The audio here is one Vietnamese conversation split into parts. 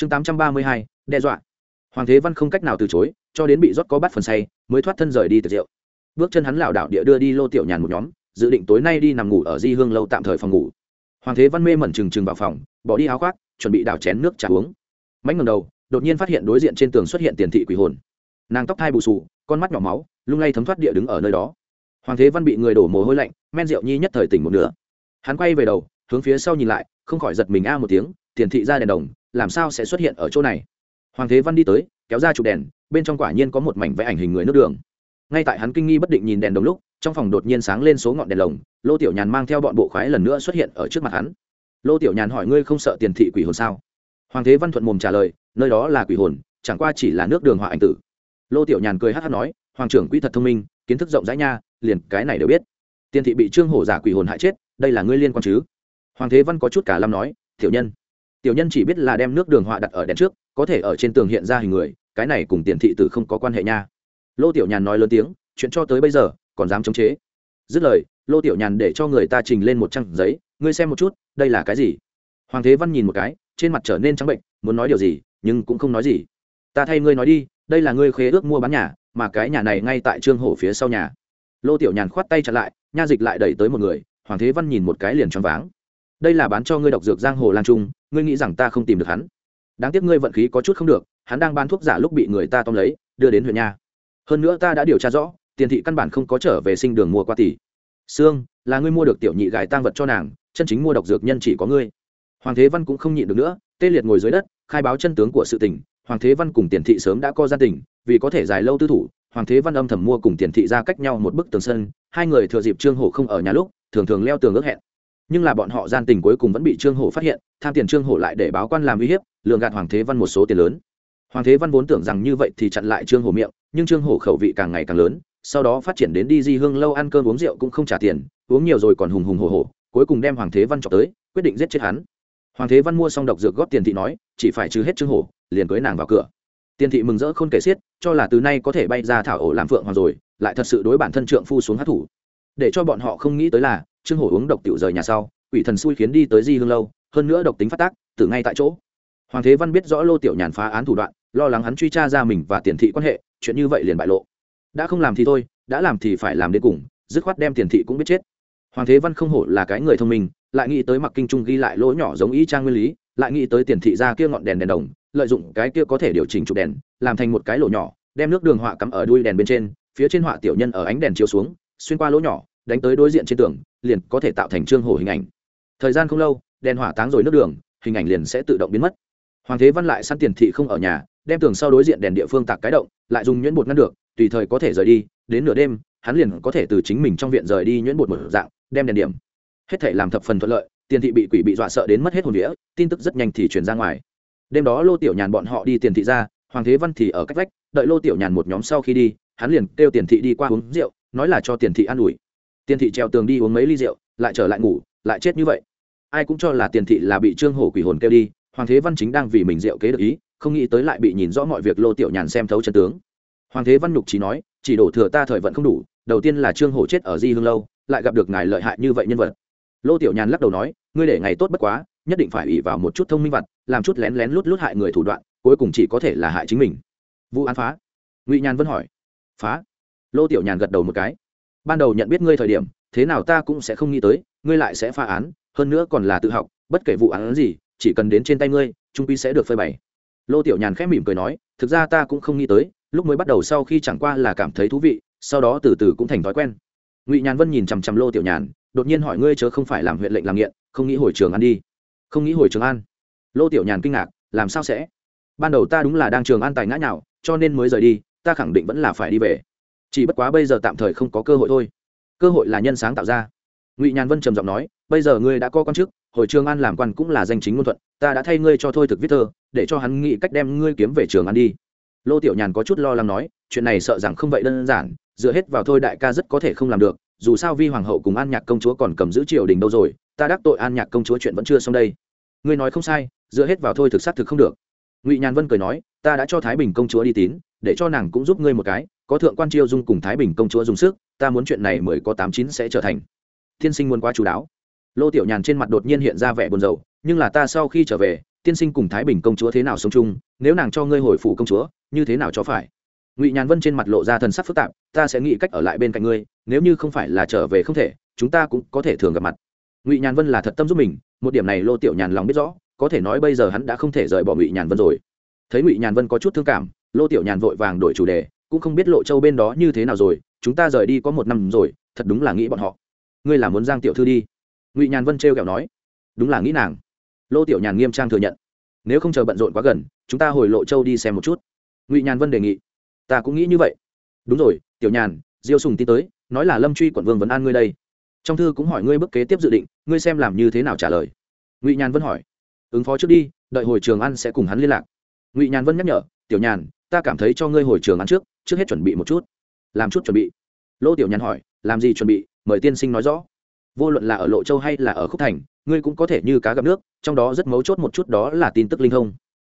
chương tám trăm ba mươi hai, đe dọa. Hoàng thế văn không cách nào từ chối, cho đến bị rót có bắt phần say, mới thoát thân rời đi từ rượu. Bước chân hắn lảo đảo địa đưa đi lô tiểu nhàn một nhóm, dự định tối nay đi nằm ngủ ở di hương lâu tạm thời phòng ngủ. Hoàng thế văn mê mẩn trừng trừng vào phòng, bỏ đi áo khoác, chuẩn bị đảo chén nước trà uống. Mánh ngầm đầu, đột nhiên phát hiện đối diện trên tường xuất hiện tiền thị quỷ hồn. Nàng tóc thai bù sù con mắt nhỏ máu, lung lay thấm thoát địa đứng ở nơi đó. Hoàng thế văn bị người đổ mồ hôi lạnh, men rượu nhi nhất thời tỉnh một nửa. Hắn quay về đầu, hướng phía sau nhìn lại, không khỏi giật mình a một tiếng tiền thị ra đèn đồng, làm sao sẽ xuất hiện ở chỗ này? Hoàng thế văn đi tới, kéo ra chụp đèn, bên trong quả nhiên có một mảnh vẽ ảnh hình người nước đường. Ngay tại hắn kinh nghi bất định nhìn đèn đồng lúc, trong phòng đột nhiên sáng lên số ngọn đèn lồng, lô tiểu nhàn mang theo bọn bộ khoái lần nữa xuất hiện ở trước mặt hắn. Lô tiểu nhàn hỏi ngươi không sợ tiền thị quỷ hồn sao? Hoàng thế văn thuận mồm trả lời, nơi đó là quỷ hồn, chẳng qua chỉ là nước đường họa ảnh tử. Lô tiểu nhàn cười hát hát nói, hoàng trưởng quỹ thật thông minh, kiến thức rộng rãi nha, liền cái này đều biết. Tiền thị bị trương hổ giả quỷ hồn hại chết, đây là ngươi liên quan chứ? Hoàng thế văn có chút cả lâm nói, tiểu nhân tiểu nhân chỉ biết là đem nước đường họa đặt ở đèn trước, có thể ở trên tường hiện ra hình người, cái này cùng tiền thị tử không có quan hệ nha. Lô tiểu nhàn nói lớn tiếng, chuyện cho tới bây giờ, còn dám chống chế. Dứt lời, lô tiểu nhàn để cho người ta trình lên một trang giấy, ngươi xem một chút, đây là cái gì? Hoàng thế văn nhìn một cái, trên mặt trở nên trắng bệnh, muốn nói điều gì, nhưng cũng không nói gì. Ta thay ngươi nói đi, đây là ngươi khế ước mua bán nhà, mà cái nhà này ngay tại trương hổ phía sau nhà. Lô tiểu nhàn khoát tay chặn lại, nha dịch lại đẩy tới một người, hoàng thế văn nhìn một cái liền choáng váng đây là bán cho ngươi độc dược giang hồ lan trung, ngươi nghĩ rằng ta không tìm được hắn. Đáng tiếc ngươi vận khí có chút không được, hắn đang bán thuốc giả lúc bị người ta tóm lấy, đưa đến huyện nha. Hơn nữa ta đã điều tra rõ, tiền thị căn bản không có trở về sinh đường mua qua tỷ. Sương, là ngươi mua được tiểu nhị gài tang vật cho nàng, chân chính mua độc dược nhân chỉ có ngươi. Hoàng thế văn cũng không nhịn được nữa, tê liệt ngồi dưới đất, khai báo chân tướng của sự tình. Hoàng thế văn cùng tiền thị sớm đã co gia tình, vì có thể dài lâu tư thủ, hoàng thế văn âm thầm mua cùng tiền thị ra cách nhau một bức tường sân. Hai người thừa dịp trương hổ không ở nhà lúc, thường thường leo tường ước hẹn nhưng là bọn họ gian tình cuối cùng vẫn bị trương hổ phát hiện, tham tiền trương hổ lại để báo quan làm uy hiếp, lường gạt hoàng thế văn một số tiền lớn. Hoàng thế văn vốn tưởng rằng như vậy thì chặn lại trương hổ miệng, nhưng trương hổ khẩu vị càng ngày càng lớn, sau đó phát triển đến đi di hương lâu ăn cơm uống rượu cũng không trả tiền, uống nhiều rồi còn hùng hùng hồ hồ cuối cùng đem hoàng thế văn chọc tới, quyết định giết chết hắn. Hoàng thế văn mua xong độc dược góp tiền thị nói, chỉ phải trừ hết trương hổ, liền cưới nàng vào cửa. Tiền thị mừng rỡ không kể xiết, cho là từ nay có thể bay ra thảo ổ làm phượng hoàng rồi, lại thật sự đối bản thân trượng phu xuống hát thủ. Để cho bọn họ không nghĩ tới là trương hổ uống độc tiểu rời nhà sau, quỷ thần xui khiến đi tới di hương lâu, hơn nữa độc tính phát tác từ ngay tại chỗ. Hoàng thế văn biết rõ lô tiểu nhàn phá án thủ đoạn, lo lắng hắn truy tra ra mình và tiền thị quan hệ, chuyện như vậy liền bại lộ. Đã không làm thì thôi, đã làm thì phải làm đến cùng, dứt khoát đem tiền thị cũng biết chết. Hoàng thế văn không hổ là cái người thông minh, lại nghĩ tới mặc kinh trung ghi lại lỗ nhỏ giống y trang nguyên lý, lại nghĩ tới tiền thị ra kia ngọn đèn đèn đồng, lợi dụng cái kia có thể điều chỉnh chụp đèn, làm thành một cái lỗ nhỏ, đem nước đường họa cắm ở đuôi đèn bên trên, phía trên họa tiểu nhân ở ánh đèn chiếu xuống, xuyên qua lỗ nhỏ, đánh tới đối diện trên tường liền có thể tạo thành trương hổ hình ảnh. Thời gian không lâu, đèn hỏa táng rồi nước đường, hình ảnh liền sẽ tự động biến mất. Hoàng thế văn lại săn tiền thị không ở nhà, đem tường sau đối diện đèn địa phương tạc cái động, lại dùng nhuyễn bột ngăn được, tùy thời có thể rời đi, đến nửa đêm, hắn liền có thể từ chính mình trong viện rời đi nhuyễn bột một dạng, đem đèn điểm. Hết thể làm thập phần thuận lợi, tiền thị bị quỷ bị dọa sợ đến mất hết hồn vía, tin tức rất nhanh thì truyền ra ngoài. Đêm đó lô tiểu nhàn bọn họ đi tiền thị ra, hoàng thế văn thì ở cách vách, đợi lô tiểu nhàn một nhóm sau khi đi, hắn liền kêu tiền thị đi qua uống rượu, nói là cho tiền thị an ủi tiền thị treo tường đi uống mấy ly rượu, lại trở lại ngủ, lại chết như vậy. Ai cũng cho là tiền thị là bị trương hổ quỷ hồn kêu đi, hoàng thế văn chính đang vì mình rượu kế được ý, không nghĩ tới lại bị nhìn rõ mọi việc lô tiểu nhàn xem thấu chân tướng. Hoàng thế văn nhục chỉ nói, chỉ đổ thừa ta thời vận không đủ, đầu tiên là trương hổ chết ở di hương lâu, lại gặp được ngài lợi hại như vậy nhân vật. Lô tiểu nhàn lắc đầu nói, ngươi để ngày tốt bất quá, nhất định phải ủy vào một chút thông minh vật làm chút lén lén lút lút hại người thủ đoạn, cuối cùng chỉ có thể là hại chính mình. Vụ án phá. Ngụy nhàn vẫn hỏi. Phá? Lô tiểu nhàn gật đầu một cái ban đầu nhận biết ngươi thời điểm, thế nào ta cũng sẽ không nghĩ tới, ngươi lại sẽ phá án, hơn nữa còn là tự học, bất kể vụ án gì, chỉ cần đến trên tay ngươi, trung pi sẽ được phơi bày. Lô tiểu nhàn khẽ mỉm cười nói, thực ra ta cũng không nghĩ tới, lúc mới bắt đầu sau khi chẳng qua là cảm thấy thú vị, sau đó từ từ cũng thành thói quen. Ngụy nhàn vân nhìn chằm chằm lô tiểu nhàn, đột nhiên hỏi, ngươi chớ không phải làm huyện lệnh làm nghiện, không nghĩ hồi trường ăn đi? Không nghĩ hồi trường ăn lô tiểu nhàn kinh ngạc, làm sao sẽ? Ban đầu ta đúng là đang trường an tài ngã nhào, cho nên mới rời đi, ta khẳng định vẫn là phải đi về chỉ bất quá bây giờ tạm thời không có cơ hội thôi. Cơ hội là nhân sáng tạo ra. Ngụy nhàn vân trầm giọng nói, bây giờ ngươi đã có con chức, hồi trường an làm quan cũng là danh chính ngôn thuận, ta đã thay ngươi cho thôi thực viết thơ, để cho hắn nghĩ cách đem ngươi kiếm về trường an đi. Lô tiểu nhàn có chút lo lắng nói, chuyện này sợ rằng không vậy đơn giản, dựa hết vào thôi đại ca rất có thể không làm được, dù sao vi hoàng hậu cùng an nhạc công chúa còn cầm giữ triều đình đâu rồi, ta đắc tội an nhạc công chúa chuyện vẫn chưa xong đây. Ngươi nói không sai, dựa hết vào thôi thực xác thực không được. Ngụy nhàn vân cười nói, ta đã cho thái bình công chúa đi tín, để cho nàng cũng giúp ngươi một cái có thượng quan chiêu dung cùng thái bình công chúa dùng sức, ta muốn chuyện này mới có tám chín sẽ trở thành. Thiên sinh muốn quá chú đáo. Lô tiểu nhàn trên mặt đột nhiên hiện ra vẻ buồn rầu, nhưng là ta sau khi trở về, tiên sinh cùng thái bình công chúa thế nào sống chung, nếu nàng cho ngươi hồi phủ công chúa, như thế nào cho phải? Ngụy nhàn vân trên mặt lộ ra thần sắc phức tạp, ta sẽ nghĩ cách ở lại bên cạnh ngươi, nếu như không phải là trở về không thể, chúng ta cũng có thể thường gặp mặt. Ngụy nhàn vân là thật tâm giúp mình, một điểm này lô tiểu nhàn lòng biết rõ, có thể nói bây giờ hắn đã không thể rời bỏ ngụy nhàn vân rồi. Thấy ngụy nhàn vân có chút thương cảm, lô tiểu nhàn vội vàng đổi chủ đề cũng không biết lộ châu bên đó như thế nào rồi, chúng ta rời đi có một năm rồi, thật đúng là nghĩ bọn họ. Ngươi là muốn giang tiểu thư đi? Ngụy nhàn vân trêu kẹo nói. Đúng là nghĩ nàng. Lô tiểu nhàn nghiêm trang thừa nhận. Nếu không chờ bận rộn quá gần, chúng ta hồi lộ châu đi xem một chút. Ngụy nhàn vân đề nghị. Ta cũng nghĩ như vậy. Đúng rồi, tiểu nhàn, diêu sùng tin tới, nói là lâm truy quận vương vấn an ngươi đây. Trong thư cũng hỏi ngươi bức kế tiếp dự định, ngươi xem làm như thế nào trả lời. Ngụy nhàn vân hỏi. Ứng phó trước đi, đợi hồi trường ăn sẽ cùng hắn liên lạc. Ngụy nhàn vân nhắc nhở. Tiểu nhàn, ta cảm thấy cho ngươi hồi trường ăn trước trước hết chuẩn bị một chút. Làm chút chuẩn bị. Lô tiểu nhàn hỏi, làm gì chuẩn bị? Mời tiên sinh nói rõ. Vô luận là ở lộ châu hay là ở khúc thành, ngươi cũng có thể như cá gặp nước, trong đó rất mấu chốt một chút đó là tin tức linh thông.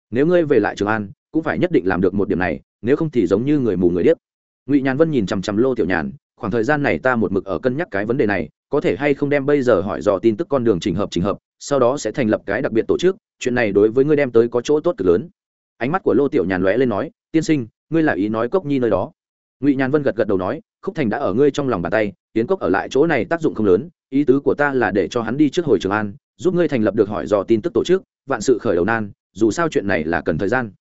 Nếu ngươi về lại trường an, cũng phải nhất định làm được một điểm này, nếu không thì giống như người mù người điếc. Ngụy nhàn vân nhìn chằm chằm lô tiểu nhàn, khoảng thời gian này ta một mực ở cân nhắc cái vấn đề này, có thể hay không đem bây giờ hỏi dò tin tức con đường trình hợp trình hợp, sau đó sẽ thành lập cái đặc biệt tổ chức, chuyện này đối với ngươi đem tới có chỗ tốt cực lớn. Ánh mắt của lô tiểu nhàn lóe lên nói, tiên sinh ngươi là ý nói cốc nhi nơi đó. Ngụy nhàn vân gật gật đầu nói, khúc thành đã ở ngươi trong lòng bàn tay tiến cốc ở lại chỗ này tác dụng không lớn, ý tứ của ta là để cho hắn đi trước hồi trường an, giúp ngươi thành lập được hỏi dò tin tức tổ chức, vạn sự khởi đầu nan, dù sao chuyện này là cần thời gian.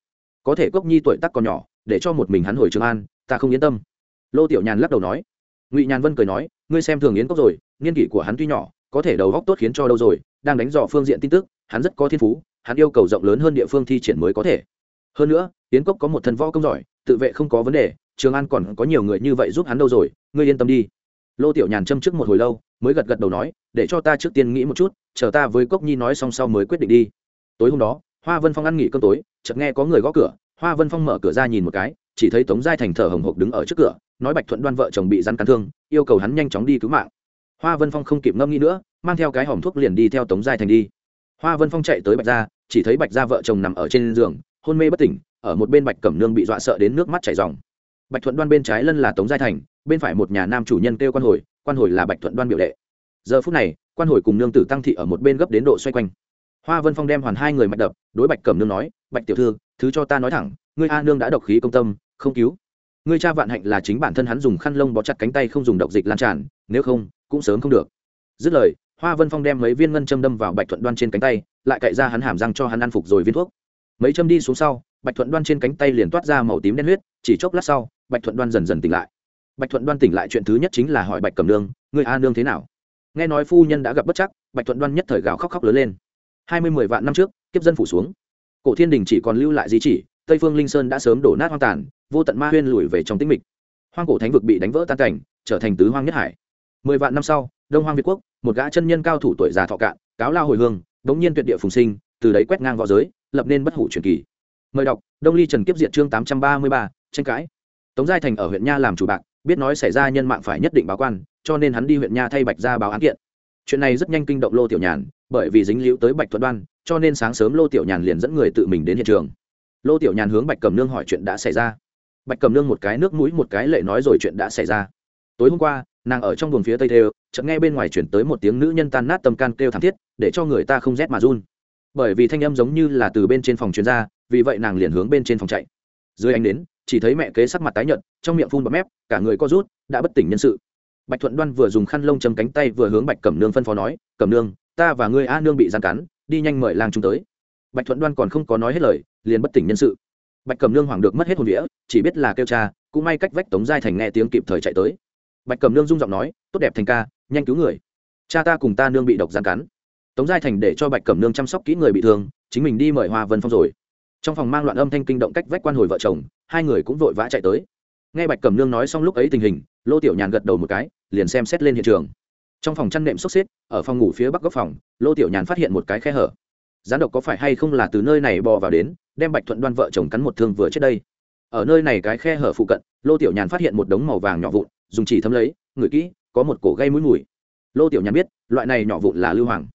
Có thể cốc nhi tuổi tác còn nhỏ, để cho một mình hắn hồi trường an, ta không yên tâm. Lô tiểu nhàn lắc đầu nói. Ngụy nhàn vân cười nói, ngươi xem thường yến cốc rồi niên kỷ của hắn tuy nhỏ, có thể đầu góc tốt khiến cho đâu rồi, đang đánh dò phương diện tin tức, hắn rất có thiên phú, hắn yêu cầu rộng lớn hơn địa phương thi triển mới có thể hơn nữa, yến cốc có một thân võ công giỏi, tự vệ không có vấn đề, trường an còn có nhiều người như vậy giúp hắn đâu rồi, ngươi yên tâm đi. Lô tiểu nhàn châm trước một hồi lâu, mới gật gật đầu nói, để cho ta trước tiên nghĩ một chút, chờ ta với cốc nhi nói xong sau mới quyết định đi. Tối hôm đó, hoa vân phong ăn nghỉ cơm tối, chợt nghe có người gõ cửa, hoa vân phong mở cửa ra nhìn một cái, chỉ thấy tống giai thành thở hồng hộc đứng ở trước cửa, nói bạch thuận đoan vợ chồng bị rắn cắn thương, yêu cầu hắn nhanh chóng đi cứu mạng. Hoa vân phong không kịp ngâm nghĩ nữa, mang theo cái hòm thuốc liền đi theo tống giai thành đi. Hoa vân phong chạy tới bạch gia, chỉ thấy bạch gia vợ chồng nằm ở trên giường hôn mê bất tỉnh, ở một bên bạch cẩm nương bị dọa sợ đến nước mắt chảy ròng. Bạch thuận đoan bên trái lân là tống giai thành, bên phải một nhà nam chủ nhân kêu quan hồi quan hồi là bạch thuận đoan biểu đệ. Giờ phút này, quan hồi cùng nương tử tăng thị ở một bên gấp đến độ xoay quanh. Hoa vân phong đem hoàn hai người mạch đập, đối bạch cẩm nương nói, bạch tiểu thư, thứ cho ta nói thẳng, ngươi a nương đã độc khí công tâm, không cứu. Ngươi cha vạn hạnh là chính bản thân hắn dùng khăn lông bó chặt cánh tay không dùng độc dịch lan tràn, nếu không, cũng sớm không được. Dứt lời, hoa vân phong đem mấy viên ngân châm đâm vào bạch thuận đoan trên cánh tay, lại cậy ra hắn hàm răng cho hắn ăn phục rồi viên thuốc mấy châm đi xuống sau, bạch thuận đoan trên cánh tay liền toát ra màu tím đen huyết, chỉ chốc lát sau, bạch thuận đoan dần dần tỉnh lại. Bạch thuận đoan tỉnh lại chuyện thứ nhất chính là hỏi bạch cầm nương người a nương thế nào? Nghe nói phu nhân đã gặp bất chắc, bạch thuận đoan nhất thời gào khóc khóc lớn lên. Hai mươi mười vạn năm trước, kiếp dân phủ xuống. Cổ thiên đình chỉ còn lưu lại di chỉ, tây phương linh sơn đã sớm đổ nát hoang tàn, vô tận ma huyên lùi về trong tĩnh mịch. Hoang cổ thánh vực bị đánh vỡ tan cảnh, trở thành tứ hoang nhất hải. Mười vạn năm sau, đông hoang việt quốc, một gã chân nhân cao thủ tuổi già thọ cạn, cáo lao hồi hương, đống nhiên tuyệt địa phùng sinh, từ đấy quét ngang v õ giới lập nên bất hủ truyền kỳ. Mời đọc, đông ly trần kiếp Diệt chương tám trăm ba mươi ba, tranh cãi. Tống giai thành ở huyện nha làm chủ bạc, biết nói xảy ra nhân mạng phải nhất định báo quan, cho nên hắn đi huyện nha thay bạch ra báo án kiện. Chuyện này rất nhanh kinh động lô tiểu nhàn, bởi vì dính liễu tới bạch thuận đoan, cho nên sáng sớm lô tiểu nhàn liền dẫn người tự mình đến hiện trường. Lô tiểu nhàn hướng bạch cầm nương hỏi chuyện đã xảy ra. Bạch cầm nương một cái nước mũi một cái lệ nói rồi chuyện đã xảy ra. Tối hôm qua, nàng ở trong buồng phía tây tê chợt nghe bên ngoài chuyển tới một tiếng nữ nhân tan nát tâm can kêu thảm thiết, để cho người ta không rét mà run bởi vì thanh âm giống như là từ bên trên phòng chuyên gia, vì vậy nàng liền hướng bên trên phòng chạy. Dưới ánh đến, chỉ thấy mẹ kế sắc mặt tái nhợt, trong miệng phun bọt mép, cả người co rút, đã bất tỉnh nhân sự. Bạch thuận đoan vừa dùng khăn lông chấm cánh tay vừa hướng bạch cẩm nương phân phó nói, cẩm nương, ta và ngươi a nương bị gian cắn, đi nhanh mời lang chúng tới. Bạch thuận đoan còn không có nói hết lời, liền bất tỉnh nhân sự. Bạch cẩm nương hoảng được mất hết hồn vĩa chỉ biết là kêu cha, cũng may cách vách tống giai thành nghe tiếng kịp thời chạy tới. Bạch cẩm nương rung giọng nói, tốt đẹp thành ca, nhanh cứu người. Cha ta cùng ta nương bị độc gian cắn tống giai thành để cho bạch cẩm nương chăm sóc kỹ người bị thương, chính mình đi mời hoa vân phong rồi. Trong phòng mang loạn âm thanh kinh động cách vách quan hồi vợ chồng, hai người cũng vội vã chạy tới. Nghe bạch cẩm nương nói xong lúc ấy tình hình, lô tiểu nhàn gật đầu một cái, liền xem xét lên hiện trường. Trong phòng chăn nệm sốc xếp, ở phòng ngủ phía bắc góc phòng, lô tiểu nhàn phát hiện một cái khe hở. Gián độc có phải hay không là từ nơi này bò vào đến, đem bạch thuận đoan vợ chồng cắn một thương vừa trước đây. Ở nơi này cái khe hở phụ cận, lô tiểu nhàn phát hiện một đống màu vàng nhỏ vụn, dùng chỉ thấm lấy, ngửi kỹ, có một cổ gây mũi mùi. Lô tiểu nhàn biết, loại này nhỏ vụn là lưu hoàng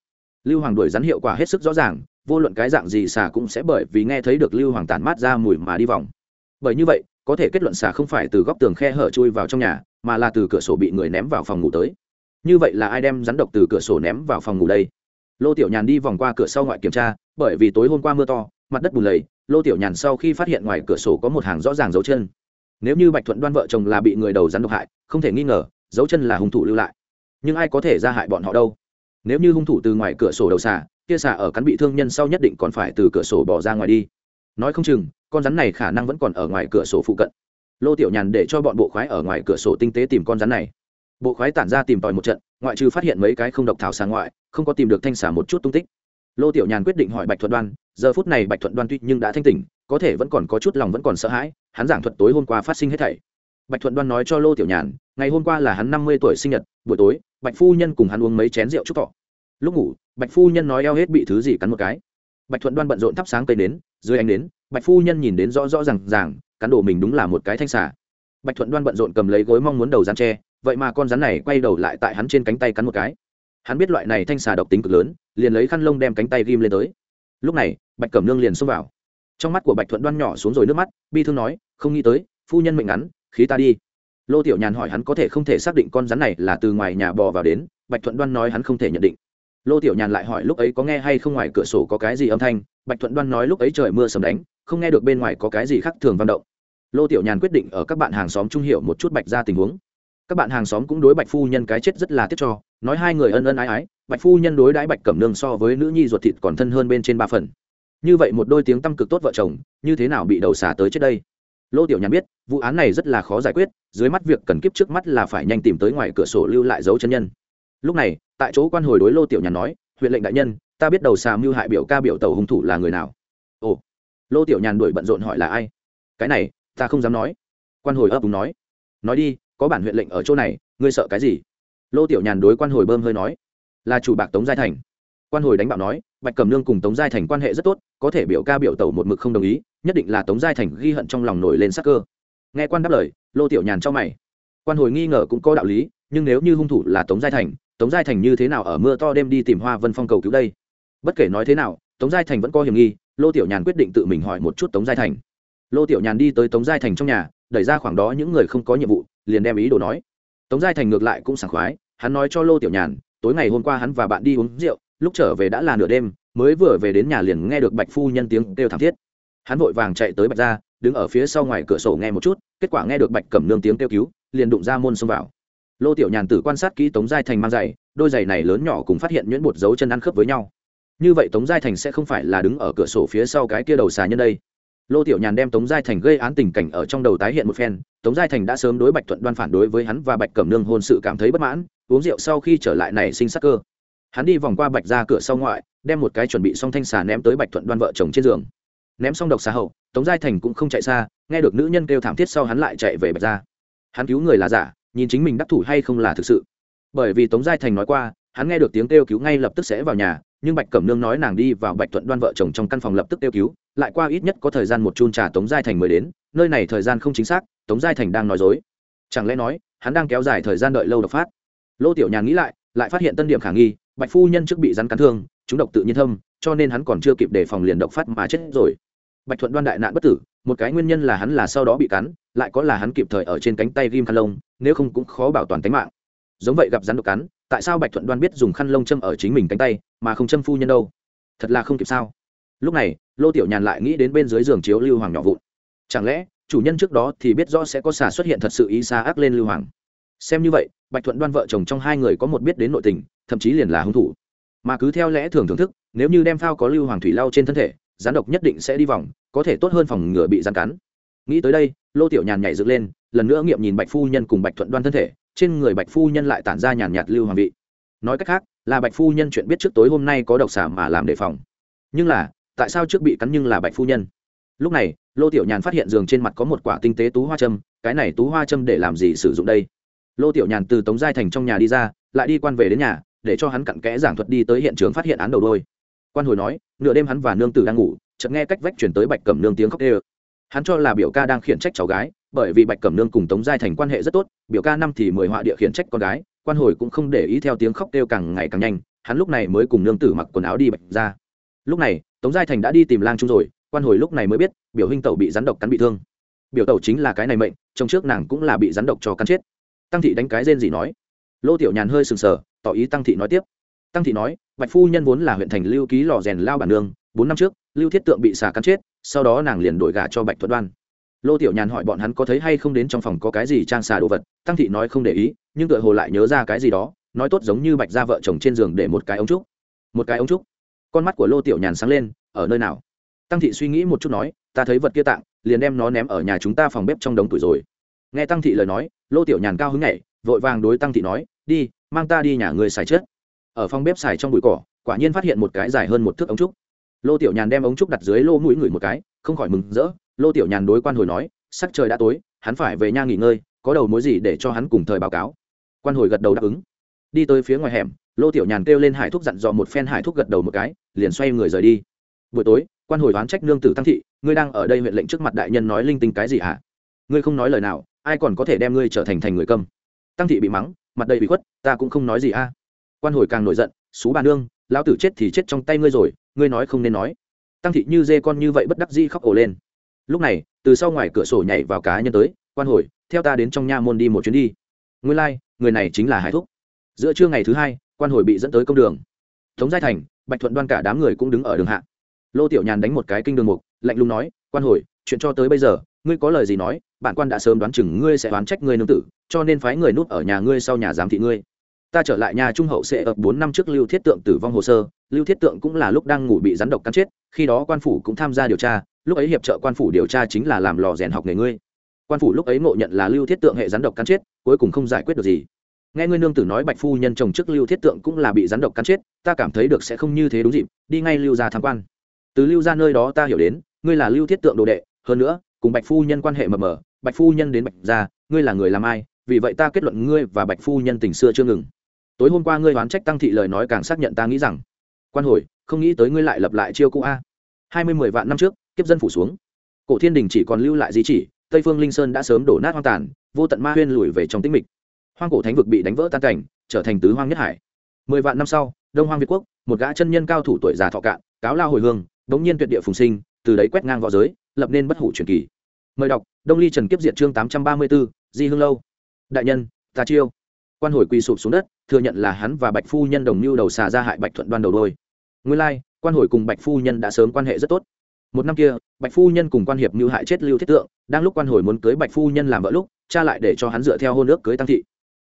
lưu hoàng đuổi rắn hiệu quả hết sức rõ ràng, vô luận cái dạng gì xà cũng sẽ bởi vì nghe thấy được lưu hoàng tản mát ra mùi mà đi vòng. Bởi như vậy, có thể kết luận xà không phải từ góc tường khe hở chui vào trong nhà, mà là từ cửa sổ bị người ném vào phòng ngủ tới. Như vậy là ai đem rắn độc từ cửa sổ ném vào phòng ngủ đây? Lô tiểu nhàn đi vòng qua cửa sau ngoại kiểm tra, bởi vì tối hôm qua mưa to, mặt đất bùn lầy, lô tiểu nhàn sau khi phát hiện ngoài cửa sổ có một hàng rõ ràng dấu chân. Nếu như bạch thuận đoan vợ chồng là bị người đầu rắn độc hại, không thể nghi ngờ, dấu chân là hung thủ lưu lại. Nhưng ai có thể ra hại bọn họ đâu? Nếu như hung thủ từ ngoài cửa sổ đầu xả kia xả ở cắn bị thương nhân sau nhất định còn phải từ cửa sổ bỏ ra ngoài đi. Nói không chừng, con rắn này khả năng vẫn còn ở ngoài cửa sổ phụ cận. Lô tiểu nhàn để cho bọn bộ khoái ở ngoài cửa sổ tinh tế tìm con rắn này. Bộ khoái tản ra tìm tòi một trận, ngoại trừ phát hiện mấy cái không độc thảo xà ngoại, không có tìm được thanh xà một chút tung tích. Lô tiểu nhàn quyết định hỏi bạch thuận đoan, giờ phút này bạch thuận đoan tuy nhưng đã thanh tỉnh, có thể vẫn còn có chút lòng vẫn còn sợ hãi, hắn giảng thuật tối hôm qua phát sinh hết thảy. Bạch thuận đoan nói cho lô tiểu nhàn ngày hôm qua là hắn năm mươi tuổi sinh nhật, buổi tối, bạch phu nhân cùng hắn uống mấy chén rượu chúc thọ. Lúc ngủ, bạch phu nhân nói eo hết bị thứ gì cắn một cái. Bạch thuận đoan bận rộn thắp sáng cây nến, dưới ánh nến, bạch phu nhân nhìn đến rõ rõ r à n g ràng cán đổ mình đúng là một cái thanh xả bạch thuận đoan bận rộn cầm lấy gối mong muốn đầu rán tre vậy mà con rắn này quay đầu lại tại hắn trên cánh tay cắn một cái. Hắn biết loại này thanh xà độc tính cực lớn, liền lấy khăn lông đem cánh tay ghim lên tới. Lúc này, bạch cẩm nương liền xông vào. Trong mắt của bạch thuận đoan nhỏ xuống rồi nước mắt, bi thương nói, không nghĩ tới, phu nhân mệnh ngắn, khí ta đi lô tiểu nhàn hỏi hắn có thể không thể xác định con rắn này là từ ngoài nhà bò vào đến, bạch thuận đoan nói hắn không thể nhận định. Lô tiểu nhàn lại hỏi lúc ấy có nghe hay không ngoài cửa sổ có cái gì âm thanh, bạch thuận đoan nói lúc ấy trời mưa sầm đánh, không nghe được bên ngoài có cái gì khác thường văn động. Lô tiểu nhàn quyết định ở các bạn hàng xóm trung hiểu một chút bạch ra tình huống. Các bạn hàng xóm cũng đối bạch phu nhân cái chết rất là tiếc cho, nói hai người ân ân ái ái, bạch phu nhân đối đãi bạch cẩm nương so với nữ nhi ruột thịt còn thân hơn bên trên ba phần. Như vậy một đôi tiếng tăm cực tốt vợ chồng, như thế nào bị đầu xả tới trước đây? Lô tiểu nhàn biết, vụ án này rất là khó giải quyết, dưới mắt việc cần kiếp trước mắt là phải nhanh tìm tới ngoài cửa sổ lưu lại dấu chân nhân. Lúc này, tại chỗ quan hồi đối lô tiểu nhàn nói, huyện lệnh đại nhân, ta biết đầu xà mưu hại biểu ca biểu tàu hung thủ là người nào. Ồ. Lô tiểu nhàn đuổi bận rộn hỏi là ai? Cái này, ta không dám nói. Quan hồi ấp úng nói nói đi, có bản huyện lệnh ở chỗ này, ngươi sợ cái gì? Lô tiểu nhàn đối quan hồi bơm hơi nói, là chủ bạc tống giai thành. Quan hồi đánh bạo nói, bạch cầm nương cùng tống giai thành quan hệ rất tốt, có thể biểu ca biểu tẩu một mực không đồng ý nhất định là tống giai thành ghi hận trong lòng nổi lên sắc cơ. Nghe quan đáp lời, lô tiểu nhàn cho mày. Quan hồi nghi ngờ cũng có đạo lý, nhưng nếu như hung thủ là tống giai thành, tống giai thành như thế nào ở mưa to đêm đi tìm hoa vân phong cầu cứu đây? Bất kể nói thế nào, tống giai thành vẫn có hiểm nghi, lô tiểu nhàn quyết định tự mình hỏi một chút tống giai thành. Lô tiểu nhàn đi tới tống giai thành trong nhà, đẩy ra khoảng đó những người không có nhiệm vụ, liền đem ý đồ nói. Tống giai thành ngược lại cũng sảng khoái, hắn nói cho lô tiểu nhàn, tối ngày hôm qua hắn và bạn đi uống rượu, lúc trở về đã là nửa đêm, mới vừa về đến nhà liền nghe được bạch phu nhân tiếng kêu thảm thiết hắn vội vàng chạy tới bạch ra, đứng ở phía sau ngoài cửa sổ nghe một chút, kết quả nghe được bạch cẩm nương tiếng kêu cứu, liền đụng ra môn xông vào. Lô tiểu nhàn tử quan sát kỹ tống giai thành mang giày, đôi giày này lớn nhỏ cùng phát hiện nhuyễn bột dấu chân ăn khớp với nhau. Như vậy tống giai thành sẽ không phải là đứng ở cửa sổ phía sau cái kia đầu xà nhân đây. Lô tiểu nhàn đem tống giai thành gây án tình cảnh ở trong đầu tái hiện một phen, tống giai thành đã sớm đối bạch thuận đoan phản đối với hắn và bạch cẩm nương hôn sự cảm thấy bất mãn, uống rượu sau khi trở lại này sinh sắc cơ. Hắn đi vòng qua bạch ra cửa sau ngoại, đem một cái chuẩn bị xong thanh xà ném tới bạch thuận đoan vợ chồng trên giường ném xong độc xà hậu, tống giai thành cũng không chạy xa, nghe được nữ nhân kêu thảm thiết sau hắn lại chạy về bạch ra hắn cứu người là giả, nhìn chính mình đắc thủ hay không là thực sự. Bởi vì tống giai thành nói qua, hắn nghe được tiếng kêu cứu ngay lập tức sẽ vào nhà, nhưng bạch cẩm nương nói nàng đi vào bạch thuận đoan vợ chồng trong căn phòng lập tức kêu cứu, lại qua ít nhất có thời gian một chun trà tống giai thành mới đến, nơi này thời gian không chính xác, tống giai thành đang nói dối. Chẳng lẽ nói, hắn đang kéo dài thời gian đợi lâu độc phát? Lô tiểu nhàn nghĩ lại lại phát hiện tân điểm khả nghi, bạch phu nhân trước bị rắn cắn thương, chúng độc tự nhiên thâm, cho nên hắn còn chưa kịp đề phòng liền độc phát mà chết rồi bạch thuận đoan đại nạn bất tử, một cái nguyên nhân là hắn là sau đó bị cắn, lại có là hắn kịp thời ở trên cánh tay ghim khăn lông, nếu không cũng khó bảo toàn tính mạng. Giống vậy gặp rắn độc cắn, tại sao bạch thuận đoan biết dùng khăn lông châm ở chính mình cánh tay, mà không châm phu nhân đâu? Thật là không kịp sao? Lúc này, lô tiểu nhàn lại nghĩ đến bên dưới giường chiếu lưu hoàng nhỏ vụn. Chẳng lẽ, chủ nhân trước đó thì biết rõ sẽ có xà xuất hiện thật sự ý xa ác lên lưu hoàng? Xem như vậy, bạch thuận đoan vợ chồng trong hai người có một biết đến nội tình, thậm chí liền là hung thủ. Mà cứ theo lẽ thường thưởng thức, nếu như đem phao có lưu hoàng thủy lau trên thân thể rắn độc nhất định sẽ đi vòng, có thể tốt hơn phòng ngừa bị rắn cắn. Nghĩ tới đây, lô tiểu nhàn nhảy dựng lên, lần nữa nghiệm nhìn bạch phu nhân cùng bạch thuận đoan thân thể, trên người bạch phu nhân lại tản ra nhàn nhạt lưu hoàng vị. Nói cách khác, là bạch phu nhân chuyện biết trước tối hôm nay có độc xả mà làm đề phòng. Nhưng là, tại sao trước bị cắn nhưng là bạch phu nhân? Lúc này, lô tiểu nhàn phát hiện giường trên mặt có một quả tinh tế tú hoa châm, cái này tú hoa châm để làm gì sử dụng đây? Lô tiểu nhàn từ tống giai thành trong nhà đi ra, lại đi quan về đến nhà, để cho hắn cặn kẽ giảng thuật đi tới hiện trường phát hiện án đầu đôi quan hồi nói, nửa đêm hắn và nương tử đang ngủ, chợt nghe cách vách chuyển tới bạch cẩm nương tiếng khóc đê hắn cho là biểu ca đang khiển trách cháu gái, bởi vì bạch cẩm nương cùng tống giai thành quan hệ rất tốt, biểu ca năm thì mười họa địa khiển trách con gái, quan hồi cũng không để ý theo tiếng khóc kêu càng ngày càng nhanh, hắn lúc này mới cùng nương tử mặc quần áo đi bạch ra. Lúc này, tống giai thành đã đi tìm lang trung rồi, quan hồi lúc này mới biết, biểu huynh tẩu bị rắn độc cắn bị thương. Biểu tẩu chính là cái này mệnh trong trước nàng cũng là bị rắn độc cho cắn chết. Tăng thị đánh cái rên gì nói. Lô tiểu nhàn hơi sừng sờ, tỏ ý tăng thị nói tiếp tăng thị nói, bạch phu nhân vốn là huyện thành lưu ký lò rèn lao bản nương bốn năm trước, lưu thiết tượng bị xà cắn chết, sau đó nàng liền đổi gả cho bạch thuận đoan. Lô tiểu nhàn hỏi bọn hắn có thấy hay không đến trong phòng có cái gì trang xà đồ vật, tăng thị nói không để ý, nhưng tựa hồ lại nhớ ra cái gì đó, nói tốt giống như bạch ra vợ chồng trên giường để một cái ống trúc. Một cái ống trúc. Con mắt của lô tiểu nhàn sáng lên, ở nơi nào? Tăng thị suy nghĩ một chút nói, ta thấy vật kia tạng liền đem nó ném ở nhà chúng ta phòng bếp trong đống tuổi rồi. Nghe tăng thị lời nói, lô tiểu nhàn cao hứng nhảy, vội vàng đối tăng thị nói, đi, mang ta đi nhà người xài chết ở phòng bếp xài trong bụi cỏ, quả nhiên phát hiện một cái dài hơn một thước ống trúc. Lô tiểu nhàn đem ống trúc đặt dưới lô mũi ngửi một cái, không khỏi mừng rỡ. Lô tiểu nhàn đối quan hồi nói, sắc trời đã tối, hắn phải về nhà nghỉ ngơi, có đầu mối gì để cho hắn cùng thời báo cáo? Quan hồi gật đầu đáp ứng. Đi tới phía ngoài hẻm, lô tiểu nhàn kêu lên hải thúc dặn dò một phen hải thúc gật đầu một cái, liền xoay người rời đi. Buổi tối, quan hồi đoán trách nương tử tăng thị, ngươi đang ở đây huyện lệnh trước mặt đại nhân nói linh tinh cái gì hả? Ngươi không nói lời nào, ai còn có thể đem ngươi trở thành thành người câm tăng thị bị mắng, mặt đầy bị khuất, ta cũng không nói gì a quan hồi càng nổi giận xú bà nương lão tử chết thì chết trong tay ngươi rồi ngươi nói không nên nói. Tăng thị như dê con như vậy bất đắc dĩ khóc ổ lên. Lúc này từ sau ngoài cửa sổ nhảy vào cá nhân tới quan hồi theo ta đến trong nha môn đi một chuyến đi. Nguyên lai、like, người này chính là hải thúc. Giữa trưa ngày thứ hai quan hồi bị dẫn tới công đường. Tống giai thành bạch thuận đoan cả đám người cũng đứng ở đường hạ. Lô tiểu nhàn đánh một cái kinh đường mục lạnh lùng nói quan hồi chuyện cho tới bây giờ ngươi có lời gì nói bản quan đã sớm đoán chừng ngươi sẽ đoán trách ngươi nương tử cho nên phái người núp ở nhà ngươi sau nhà giám thị ngươi ta trở lại nhà trung hậu sẽ ập bốn năm trước lưu thiết tượng tử vong hồ sơ. Lưu thiết tượng cũng là lúc đang ngủ bị rắn độc cắn chết, khi đó quan phủ cũng tham gia điều tra, lúc ấy hiệp trợ quan phủ điều tra chính là làm lò rèn học nghề ngươi. Quan phủ lúc ấy ngộ nhận là lưu thiết tượng hệ rắn độc cắn chết, cuối cùng không giải quyết được gì. Nghe ngươi nương tử nói bạch phu nhân chồng trước lưu thiết tượng cũng là bị rắn độc cắn chết, ta cảm thấy được sẽ không như thế đúng dịp, đi ngay lưu ra tham quan. Từ lưu ra nơi đó ta hiểu đến, ngươi là lưu thiết tượng đồ đệ, hơn nữa, cùng bạch phu nhân quan hệ mờ mờ, bạch phu nhân đến bạch ra ngươi là người làm ai, vì vậy ta kết luận ngươi và bạch phu nhân tình xưa chưa ngừng tối hôm qua ngươi đoán trách tăng thị lời nói càng xác nhận ta nghĩ rằng. Quan hồi, không nghĩ tới ngươi lại lập lại chiêu cũ a. Hai mươi mười vạn năm trước, kiếp dân phủ xuống. Cổ thiên đình chỉ còn lưu lại di chỉ, tây phương linh sơn đã sớm đổ nát hoang tàn, vô tận ma huyên lùi về trong tĩnh mịch. Hoang cổ thánh vực bị đánh vỡ tan cảnh, trở thành tứ hoang nhất hải. Mười vạn năm sau, đông hoang việt quốc, một gã chân nhân cao thủ tuổi già thọ cạn, cáo lao hồi hương bỗng nhiên tuyệt địa phùng sinh, từ đấy quét ngang v õ giới, lập nên bất hủ truyền kỳ. Mời đọc, đông ly trần kiếp diện chương tám trăm ba mươi b ố di hương lâu. Đại nhân, ta chiêu quan hồi quỳ sụp xuống đất, thừa nhận là hắn và bạch phu nhân đồng mưu đầu xà ra hại bạch thuận đoan đầu đôi. Nguyên lai, quan hồi cùng bạch phu nhân đã sớm quan hệ rất tốt. Một năm kia, bạch phu nhân cùng quan hiệp mưu hại chết lưu thiết tượng, đang lúc quan hồi muốn cưới bạch phu nhân làm vợ lúc, cha lại để cho hắn dựa theo hôn ước cưới tăng thị.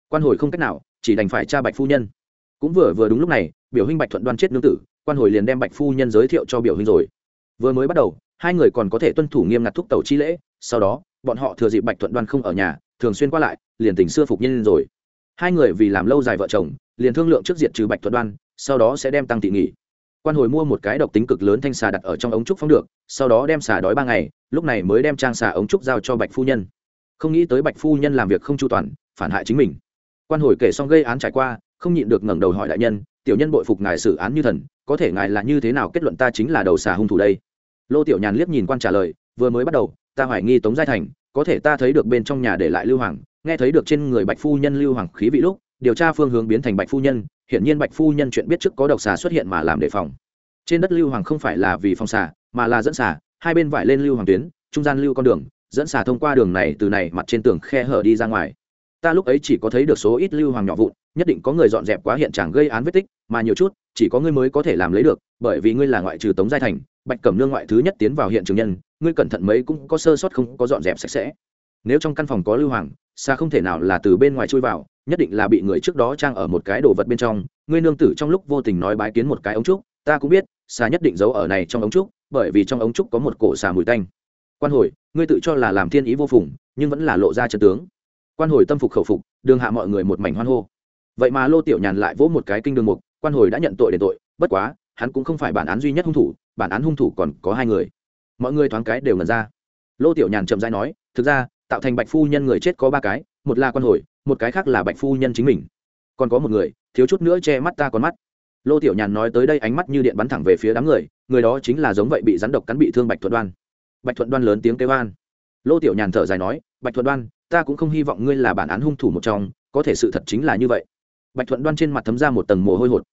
Quan hồi không cách nào, chỉ đành phải cha bạch phu nhân. Cũng vừa vừa đúng lúc này, biểu huynh bạch thuận đoan chết nương tử, quan hồi liền đem bạch phu nhân giới thiệu cho biểu huynh rồi. Vừa mới bắt đầu, hai người còn có thể tuân thủ nghiêm ngặt thúc tàu chi lễ, sau đó, bọn họ thừa dịp bạch thuận đoan không ở nhà, thường xuyên qua lại, liền tình xưa phục nhân rồi hai người vì làm lâu dài vợ chồng, liền thương lượng trước diện trừ bạch thuận đoan, sau đó sẽ đem tăng thị nghỉ. Quan hồi mua một cái độc tính cực lớn thanh xà đặt ở trong ống trúc phong được, sau đó đem xà đói ba ngày, lúc này mới đem trang xà ống trúc giao cho bạch phu nhân. Không nghĩ tới bạch phu nhân làm việc không chu toàn, phản hại chính mình. Quan hồi kể xong gây án trải qua, không nhịn được ngẩng đầu hỏi đại nhân, tiểu nhân bội phục ngài xử án như thần, có thể ngài là như thế nào kết luận ta chính là đầu xà hung thủ đây? Lô tiểu nhàn liếc nhìn quan trả lời, vừa mới bắt đầu, ta hoài nghi tống giai thành, có thể ta thấy được bên trong nhà để lại lưu hoàng nghe thấy được trên người bạch phu nhân lưu hoàng khí vị lúc, điều tra phương hướng biến thành bạch phu nhân, hiển nhiên bạch phu nhân chuyện biết trước có độc xà xuất hiện mà làm đề phòng. Trên đất lưu hoàng không phải là vì phòng xà, mà là dẫn xà, hai bên vải lên lưu hoàng tuyến, trung gian lưu con đường, dẫn xà thông qua đường này, từ này mặt trên tường khe hở đi ra ngoài. Ta lúc ấy chỉ có thấy được số ít lưu hoàng nhỏ vụn, nhất định có người dọn dẹp quá hiện trạng gây án vết tích, mà nhiều chút, chỉ có ngươi mới có thể làm lấy được, bởi vì ngươi là ngoại trừ tống giai thành, bạch cẩm nương ngoại thứ nhất tiến vào hiện trường nhân, ngươi cẩn thận mấy cũng có sơ sót không có dọn dẹp sạch sẽ nếu trong căn phòng có lưu hoàng xa không thể nào là từ bên ngoài chui vào, nhất định là bị người trước đó trang ở một cái đồ vật bên trong. Ngươi nương tử trong lúc vô tình nói bái kiến một cái ống trúc, ta cũng biết xà nhất định giấu ở này trong ống trúc, bởi vì trong ống trúc có một cổ xà mùi tanh. Quan hồi, ngươi tự cho là làm thiên ý vô phùng, nhưng vẫn là lộ ra chân tướng. Quan hồi tâm phục khẩu phục, đường hạ mọi người một mảnh hoan hô. Vậy mà lô tiểu nhàn lại vỗ một cái kinh đường mục, quan hồi đã nhận tội để tội, bất quá, hắn cũng không phải bản án duy nhất hung thủ, bản án hung thủ còn có hai người. Mọi người thoáng cái đều ngần ra. Lô tiểu nhàn chậm dai nói, thực ra tạo thành bạch phu nhân người chết có ba cái, một là quan hồi, một cái khác là bạch phu nhân chính mình. Còn có một người, thiếu chút nữa che mắt ta con mắt. Lô tiểu nhàn nói tới đây ánh mắt như điện bắn thẳng về phía đám người người đó chính là giống vậy bị rắn độc cắn bị thương bạch thuận đoan. Bạch thuận đoan lớn tiếng kêu an lô tiểu nhàn thở dài nói, bạch thuận đoan, ta cũng không hy vọng ngươi là bản án hung thủ một trong, có thể sự thật chính là như vậy. Bạch thuận đoan trên mặt thấm ra một tầng mồ hôi hột.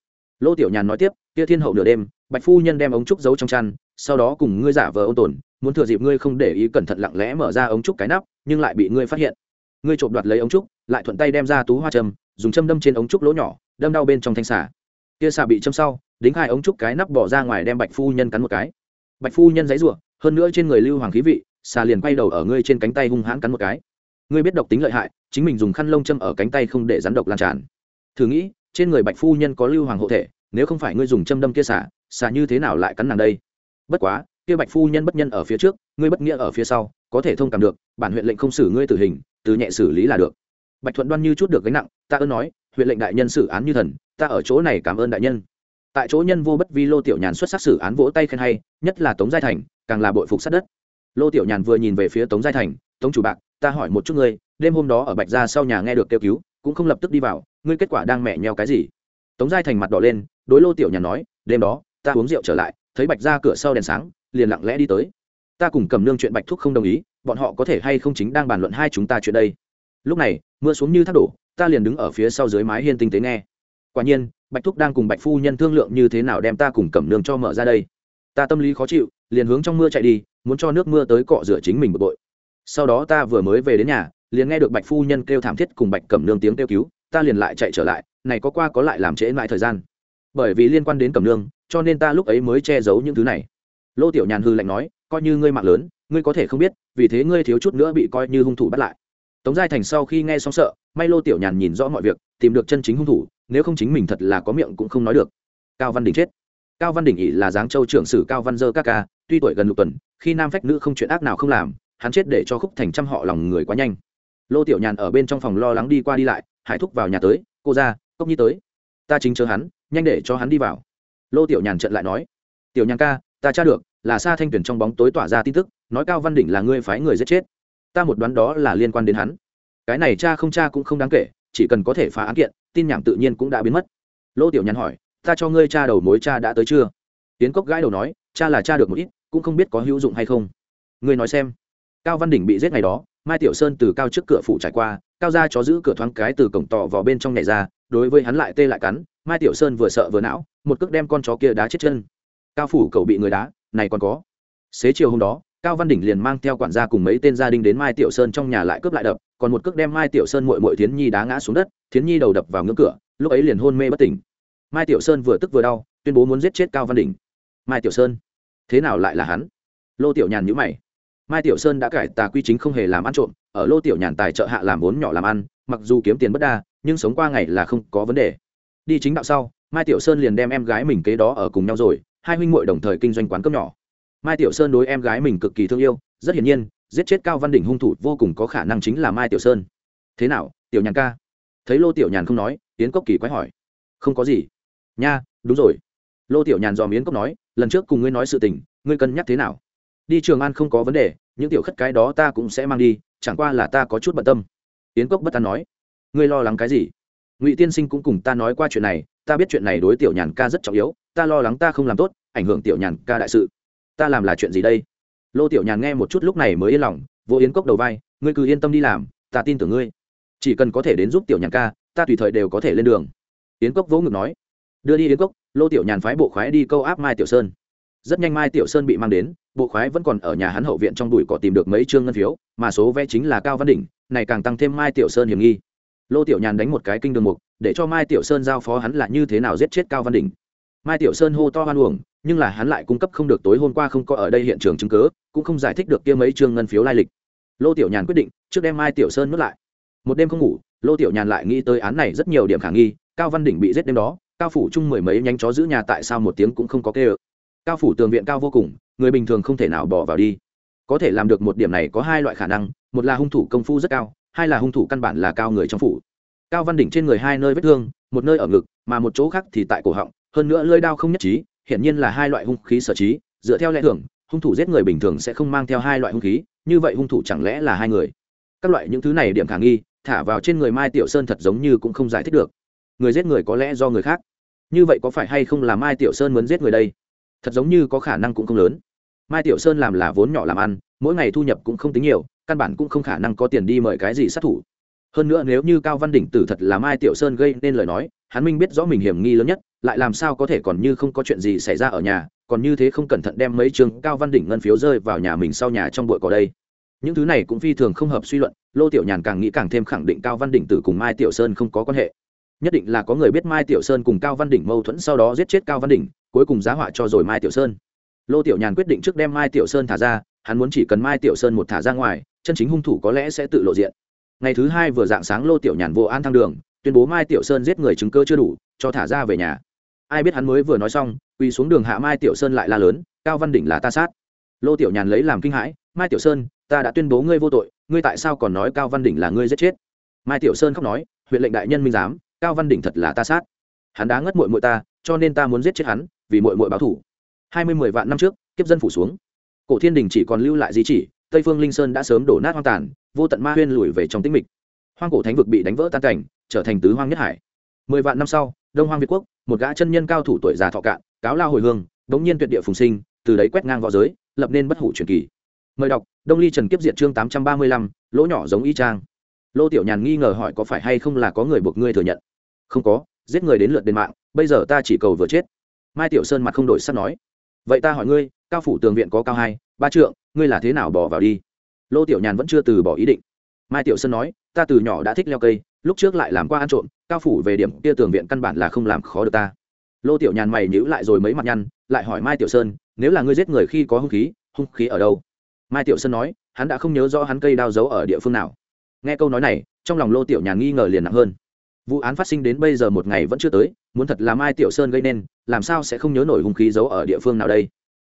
Lô tiểu nhàn nói tiếp, kia thiên hậu nửa đêm, bạch phu nhân đem ống trúc giấu trong chăn, sau đó cùng ngươi giả vờ ôn tồn, muốn thừa dịp ngươi không để ý cẩn thận lặng lẽ mở ra ống trúc cái nắp nhưng lại bị ngươi phát hiện. Ngươi trộm đoạt lấy ống trúc, lại thuận tay đem ra tú hoa châm, dùng châm đâm trên ống trúc lỗ nhỏ, đâm đau bên trong thanh xả kia xà bị châm sau, đính hai ống trúc cái nắp bỏ ra ngoài đem bạch phu nhân cắn một cái. Bạch phu nhân giấy rủa, hơn nữa trên người lưu hoàng khí vị, xà liền quay đầu ở ngươi trên cánh tay hung hãn cắn một cái. Ngươi biết độc tính lợi hại, chính mình dùng khăn lông châm ở cánh tay không để rắn độc lan tràn. Thử nghĩ, trên người bạch phu nhân có lưu hoàng hộ thể, nếu không phải ngươi dùng châm đâm kia xả xả như thế nào lại cắn nàng đây? Bất quá, kia bạch phu nhân bất nhân ở phía trước ngươi bất nghĩa ở phía sau, có thể thông cảm được, bản huyện lệnh không xử ngươi tử hình, từ nhẹ xử lý là được. Bạch thuận đoan như chút được gánh nặng, ta ơn nói, huyện lệnh đại nhân xử án như thần, ta ở chỗ này cảm ơn đại nhân. Tại chỗ nhân vô bất vi lô tiểu nhàn xuất sắc xử án vỗ tay khen hay, nhất là tống giai thành, càng là bội phục sát đất. Lô tiểu nhàn vừa nhìn về phía tống giai thành, tống chủ bạc, ta hỏi một chút ngươi, đêm hôm đó ở bạch gia sau nhà nghe được kêu cứu, cũng không lập tức đi vào, ngươi kết quả đang mẹ nheo cái gì? Tống giai thành mặt đỏ lên, đối lô tiểu nhàn nói, đêm đó, ta uống rượu trở lại, thấy bạch ra cửa sau đèn sáng, liền lặng lẽ đi tới ta cùng cầm nương chuyện bạch thúc không đồng ý, bọn họ có thể hay không chính đang bàn luận hai chúng ta chuyện đây? Lúc này, mưa xuống như thác đổ, ta liền đứng ở phía sau dưới mái hiên tinh tế nghe. Quả nhiên, bạch thúc đang cùng bạch phu nhân thương lượng như thế nào đem ta cùng cầm nương cho mở ra đây. Ta tâm lý khó chịu, liền hướng trong mưa chạy đi, muốn cho nước mưa tới cọ rửa chính mình bực bội. Sau đó ta vừa mới về đến nhà, liền nghe được bạch phu nhân kêu thảm thiết cùng bạch cẩm nương tiếng kêu cứu, ta liền lại chạy trở lại, này có qua có lại làm trễ mãi thời gian. Bởi vì liên quan đến cẩm nương, cho nên ta lúc ấy mới che giấu những thứ này. Lô tiểu nhàn hư lạnh nói coi như ngươi mạng lớn, ngươi có thể không biết, vì thế ngươi thiếu chút nữa bị coi như hung thủ bắt lại. Tống giai thành sau khi nghe xong sợ, may lô tiểu nhàn nhìn rõ mọi việc, tìm được chân chính hung thủ, nếu không chính mình thật là có miệng cũng không nói được. Cao văn đình chết. Cao văn đình ỉ là giáng châu trưởng sử cao văn dơ các ca, tuy tuổi gần lục tuần, khi nam phách nữ không chuyện ác nào không làm, hắn chết để cho khúc thành trăm họ lòng người quá nhanh. Lô tiểu nhàn ở bên trong phòng lo lắng đi qua đi lại, hải thúc vào nhà tới, cô ra, cốc nhi tới. Ta chính chờ hắn, nhanh để cho hắn đi vào. Lô tiểu nhàn trận lại nói, tiểu nhàn ca, ta tra được là xa thanh tuyển trong bóng tối tỏa ra tin tức, nói cao văn đỉnh là ngươi phái người giết chết. Ta một đoán đó là liên quan đến hắn. Cái này cha không cha cũng không đáng kể, chỉ cần có thể phá án kiện, tin nhảm tự nhiên cũng đã biến mất. Lô tiểu nhàn hỏi, ta cho ngươi cha đầu mối cha đã tới chưa? Tiến cốc gãi đầu nói, cha là cha được một ít, cũng không biết có hữu dụng hay không. Ngươi nói xem. Cao văn đỉnh bị giết ngày đó, mai tiểu sơn từ cao trước cửa phủ trải qua, cao ra chó giữ cửa thoáng cái từ cổng tỏ vào bên trong nhảy ra, đối với hắn lại tê lại cắn, mai tiểu sơn vừa sợ vừa não, một cước đem con chó kia đá chết chân. Cao phủ cầu bị người đá này còn có. Xế chiều hôm đó, cao văn đỉnh liền mang theo quản gia cùng mấy tên gia đình đến mai tiểu sơn trong nhà lại cướp lại đập, còn một cước đem mai tiểu sơn mội mội thiến nhi đá ngã xuống đất, thiến nhi đầu đập vào ngưỡng cửa, lúc ấy liền hôn mê bất tỉnh. Mai tiểu sơn vừa tức vừa đau, tuyên bố muốn giết chết cao văn đỉnh. Mai tiểu sơn, thế nào lại là hắn? Lô tiểu nhàn nhữ mày. Mai tiểu sơn đã cải tà quy chính không hề làm ăn trộm, ở lô tiểu nhàn tài trợ hạ làm vốn nhỏ làm ăn, mặc dù kiếm tiền bất đa, nhưng sống qua ngày là không có vấn đề. Đi chính đạo sau, mai tiểu sơn liền đem em gái mình kế đó ở cùng nhau rồi hai huynh muội đồng thời kinh doanh quán cơm nhỏ. Mai tiểu sơn đối em gái mình cực kỳ thương yêu, rất hiển nhiên, giết chết cao văn đỉnh hung thủ vô cùng có khả năng chính là mai tiểu sơn. Thế nào, tiểu nhàn ca? Thấy lô tiểu nhàn không nói, yến cốc kỳ quái hỏi. Không có gì. Nha, đúng rồi. Lô tiểu nhàn dòm yến cốc nói, lần trước cùng ngươi nói sự tình, ngươi cân nhắc thế nào? Đi trường an không có vấn đề, những tiểu khất cái đó ta cũng sẽ mang đi, chẳng qua là ta có chút bận tâm. Yến cốc bất an nói. Ngươi lo lắng cái gì? Ngụy tiên sinh cũng cùng ta nói qua chuyện này, ta biết chuyện này đối tiểu nhàn ca rất trọng yếu ta lo lắng ta không làm tốt, ảnh hưởng tiểu nhàn ca đại sự. Ta làm là chuyện gì đây? Lô tiểu nhàn nghe một chút lúc này mới yên lòng, vô yến cốc đầu vai, ngươi cứ yên tâm đi làm, ta tin tưởng ngươi. Chỉ cần có thể đến giúp tiểu nhàn ca, ta tùy thời đều có thể lên đường. Yến cốc vỗ ngực nói. Đưa đi yến cốc, lô tiểu nhàn phái bộ khoái đi câu áp mai tiểu sơn. Rất nhanh mai tiểu sơn bị mang đến, bộ khoái vẫn còn ở nhà hắn hậu viện trong đùi cỏ tìm được mấy chương ngân phiếu, mà số vé chính là cao văn đỉnh, này càng tăng thêm mai tiểu sơn hiểm nghi. Lô tiểu nhàn đánh một cái kinh đường mục, để cho mai tiểu sơn giao phó hắn là như thế nào giết chết cao văn đỉnh mai tiểu sơn hô to hoan uổng, nhưng là hắn lại cung cấp không được tối hôm qua không có ở đây hiện trường chứng cứ, cũng không giải thích được kia mấy chương ngân phiếu lai lịch. Lô tiểu nhàn quyết định, trước đem mai tiểu sơn nuốt lại. Một đêm không ngủ, lô tiểu nhàn lại nghĩ tới án này rất nhiều điểm khả nghi, cao văn đỉnh bị giết đêm đó, cao phủ chung mười mấy nhánh chó giữ nhà tại sao một tiếng cũng không có kê ơ cao phủ tường viện cao vô cùng, người bình thường không thể nào bỏ vào đi. Có thể làm được một điểm này có hai loại khả năng, một là hung thủ công phu rất cao, hai là hung thủ căn bản là cao người trong phủ. Cao văn đỉnh trên người hai nơi vết thương, một nơi ở ngực, mà một chỗ khác thì tại cổ họng hơn nữa lưỡi đao không nhất trí, hiển nhiên là hai loại hung khí sở trí, dựa theo lẽ thường, hung thủ giết người bình thường sẽ không mang theo hai loại hung khí, như vậy hung thủ chẳng lẽ là hai người? Các loại những thứ này điểm khả nghi, thả vào trên người mai tiểu sơn thật giống như cũng không giải thích được. Người giết người có lẽ do người khác. Như vậy có phải hay không là mai tiểu sơn muốn giết người đây? Thật giống như có khả năng cũng không lớn. Mai tiểu sơn làm là vốn nhỏ làm ăn, mỗi ngày thu nhập cũng không tính nhiều, căn bản cũng không khả năng có tiền đi mời cái gì sát thủ. Hơn nữa nếu như cao văn đỉnh tử thật là mai tiểu sơn gây nên lời nói, hắn minh biết rõ mình hiểm nghi lớn nhất lại làm sao có thể còn như không có chuyện gì xảy ra ở nhà, còn như thế không cẩn thận đem mấy trường cao văn đỉnh ngân phiếu rơi vào nhà mình sau nhà trong bụi cỏ đây. Những thứ này cũng phi thường không hợp suy luận, lô tiểu nhàn càng nghĩ càng thêm khẳng định cao văn đỉnh tử cùng mai tiểu sơn không có quan hệ. Nhất định là có người biết mai tiểu sơn cùng cao văn đỉnh mâu thuẫn sau đó giết chết cao văn đỉnh, cuối cùng giá họa cho rồi mai tiểu sơn. Lô tiểu nhàn quyết định trước đem mai tiểu sơn thả ra, hắn muốn chỉ cần mai tiểu sơn một thả ra ngoài, chân chính hung thủ có lẽ sẽ tự lộ diện. Ngày thứ hai vừa dạng sáng, lô tiểu nhàn vô an thăng đường, tuyên bố mai tiểu sơn giết người chứng cơ chưa đủ, cho thả ra về nhà ai biết hắn mới vừa nói xong, quỳ xuống đường hạ mai tiểu sơn lại la lớn, cao văn đỉnh là ta sát. Lô tiểu nhàn lấy làm kinh hãi, mai tiểu sơn, ta đã tuyên bố ngươi vô tội, ngươi tại sao còn nói cao văn đỉnh là ngươi giết chết? Mai tiểu sơn khóc nói, huyện lệnh đại nhân minh giám, cao văn đỉnh thật là ta sát. Hắn đã ngất mội mội ta, cho nên ta muốn giết chết hắn, vì mội mội báo thủ hai mươi mười vạn năm trước, kiếp dân phủ xuống. Cổ thiên đình chỉ còn lưu lại di chỉ, tây phương linh sơn đã sớm đổ nát hoang tàn, vô tận ma huyên lùi về trong tĩnh mịch. Hoang cổ thánh vực bị đánh vỡ tan cảnh, trở thành tứ hoang nhất hải. Mười vạn năm sau, đông hoang việt quốc một gã chân nhân cao thủ tuổi già thọ cạn, cáo lao hồi hương đống nhiên tuyệt địa phùng sinh, từ đấy quét ngang v õ giới, lập nên bất hủ truyền kỳ. Mời đọc, đông ly trần kiếp diệt chương tám trăm ba mươi lăm, lỗ nhỏ giống y trang lô tiểu nhàn nghi ngờ hỏi có phải hay không là có người buộc ngươi thừa nhận? Không có, giết người đến lượt đền mạng, bây giờ ta chỉ cầu vừa chết. Mai tiểu sơn mặt không đổi sắt nói. Vậy ta hỏi ngươi, cao phủ tường viện có cao hai, ba trượng, ngươi là thế nào bỏ vào đi? Lô tiểu nhàn vẫn chưa từ bỏ ý định. Mai tiểu sơn nói, ta từ nhỏ đã thích leo cây lúc trước lại làm qua ăn trộm, cao phủ về điểm kia tường viện căn bản là không làm khó được ta. Lô tiểu nhàn mày nhữ lại rồi mấy mặt nhăn, lại hỏi mai tiểu sơn, nếu là ngươi giết người khi có hung khí hung khí ở đâu? Mai tiểu sơn nói, hắn đã không nhớ rõ hắn cây đao giấu ở địa phương nào. Nghe câu nói này, trong lòng lô tiểu nhàn nghi ngờ liền nặng hơn. Vụ án phát sinh đến bây giờ một ngày vẫn chưa tới, muốn thật là mai tiểu sơn gây nên, làm sao sẽ không nhớ nổi hung khí giấu ở địa phương nào đây?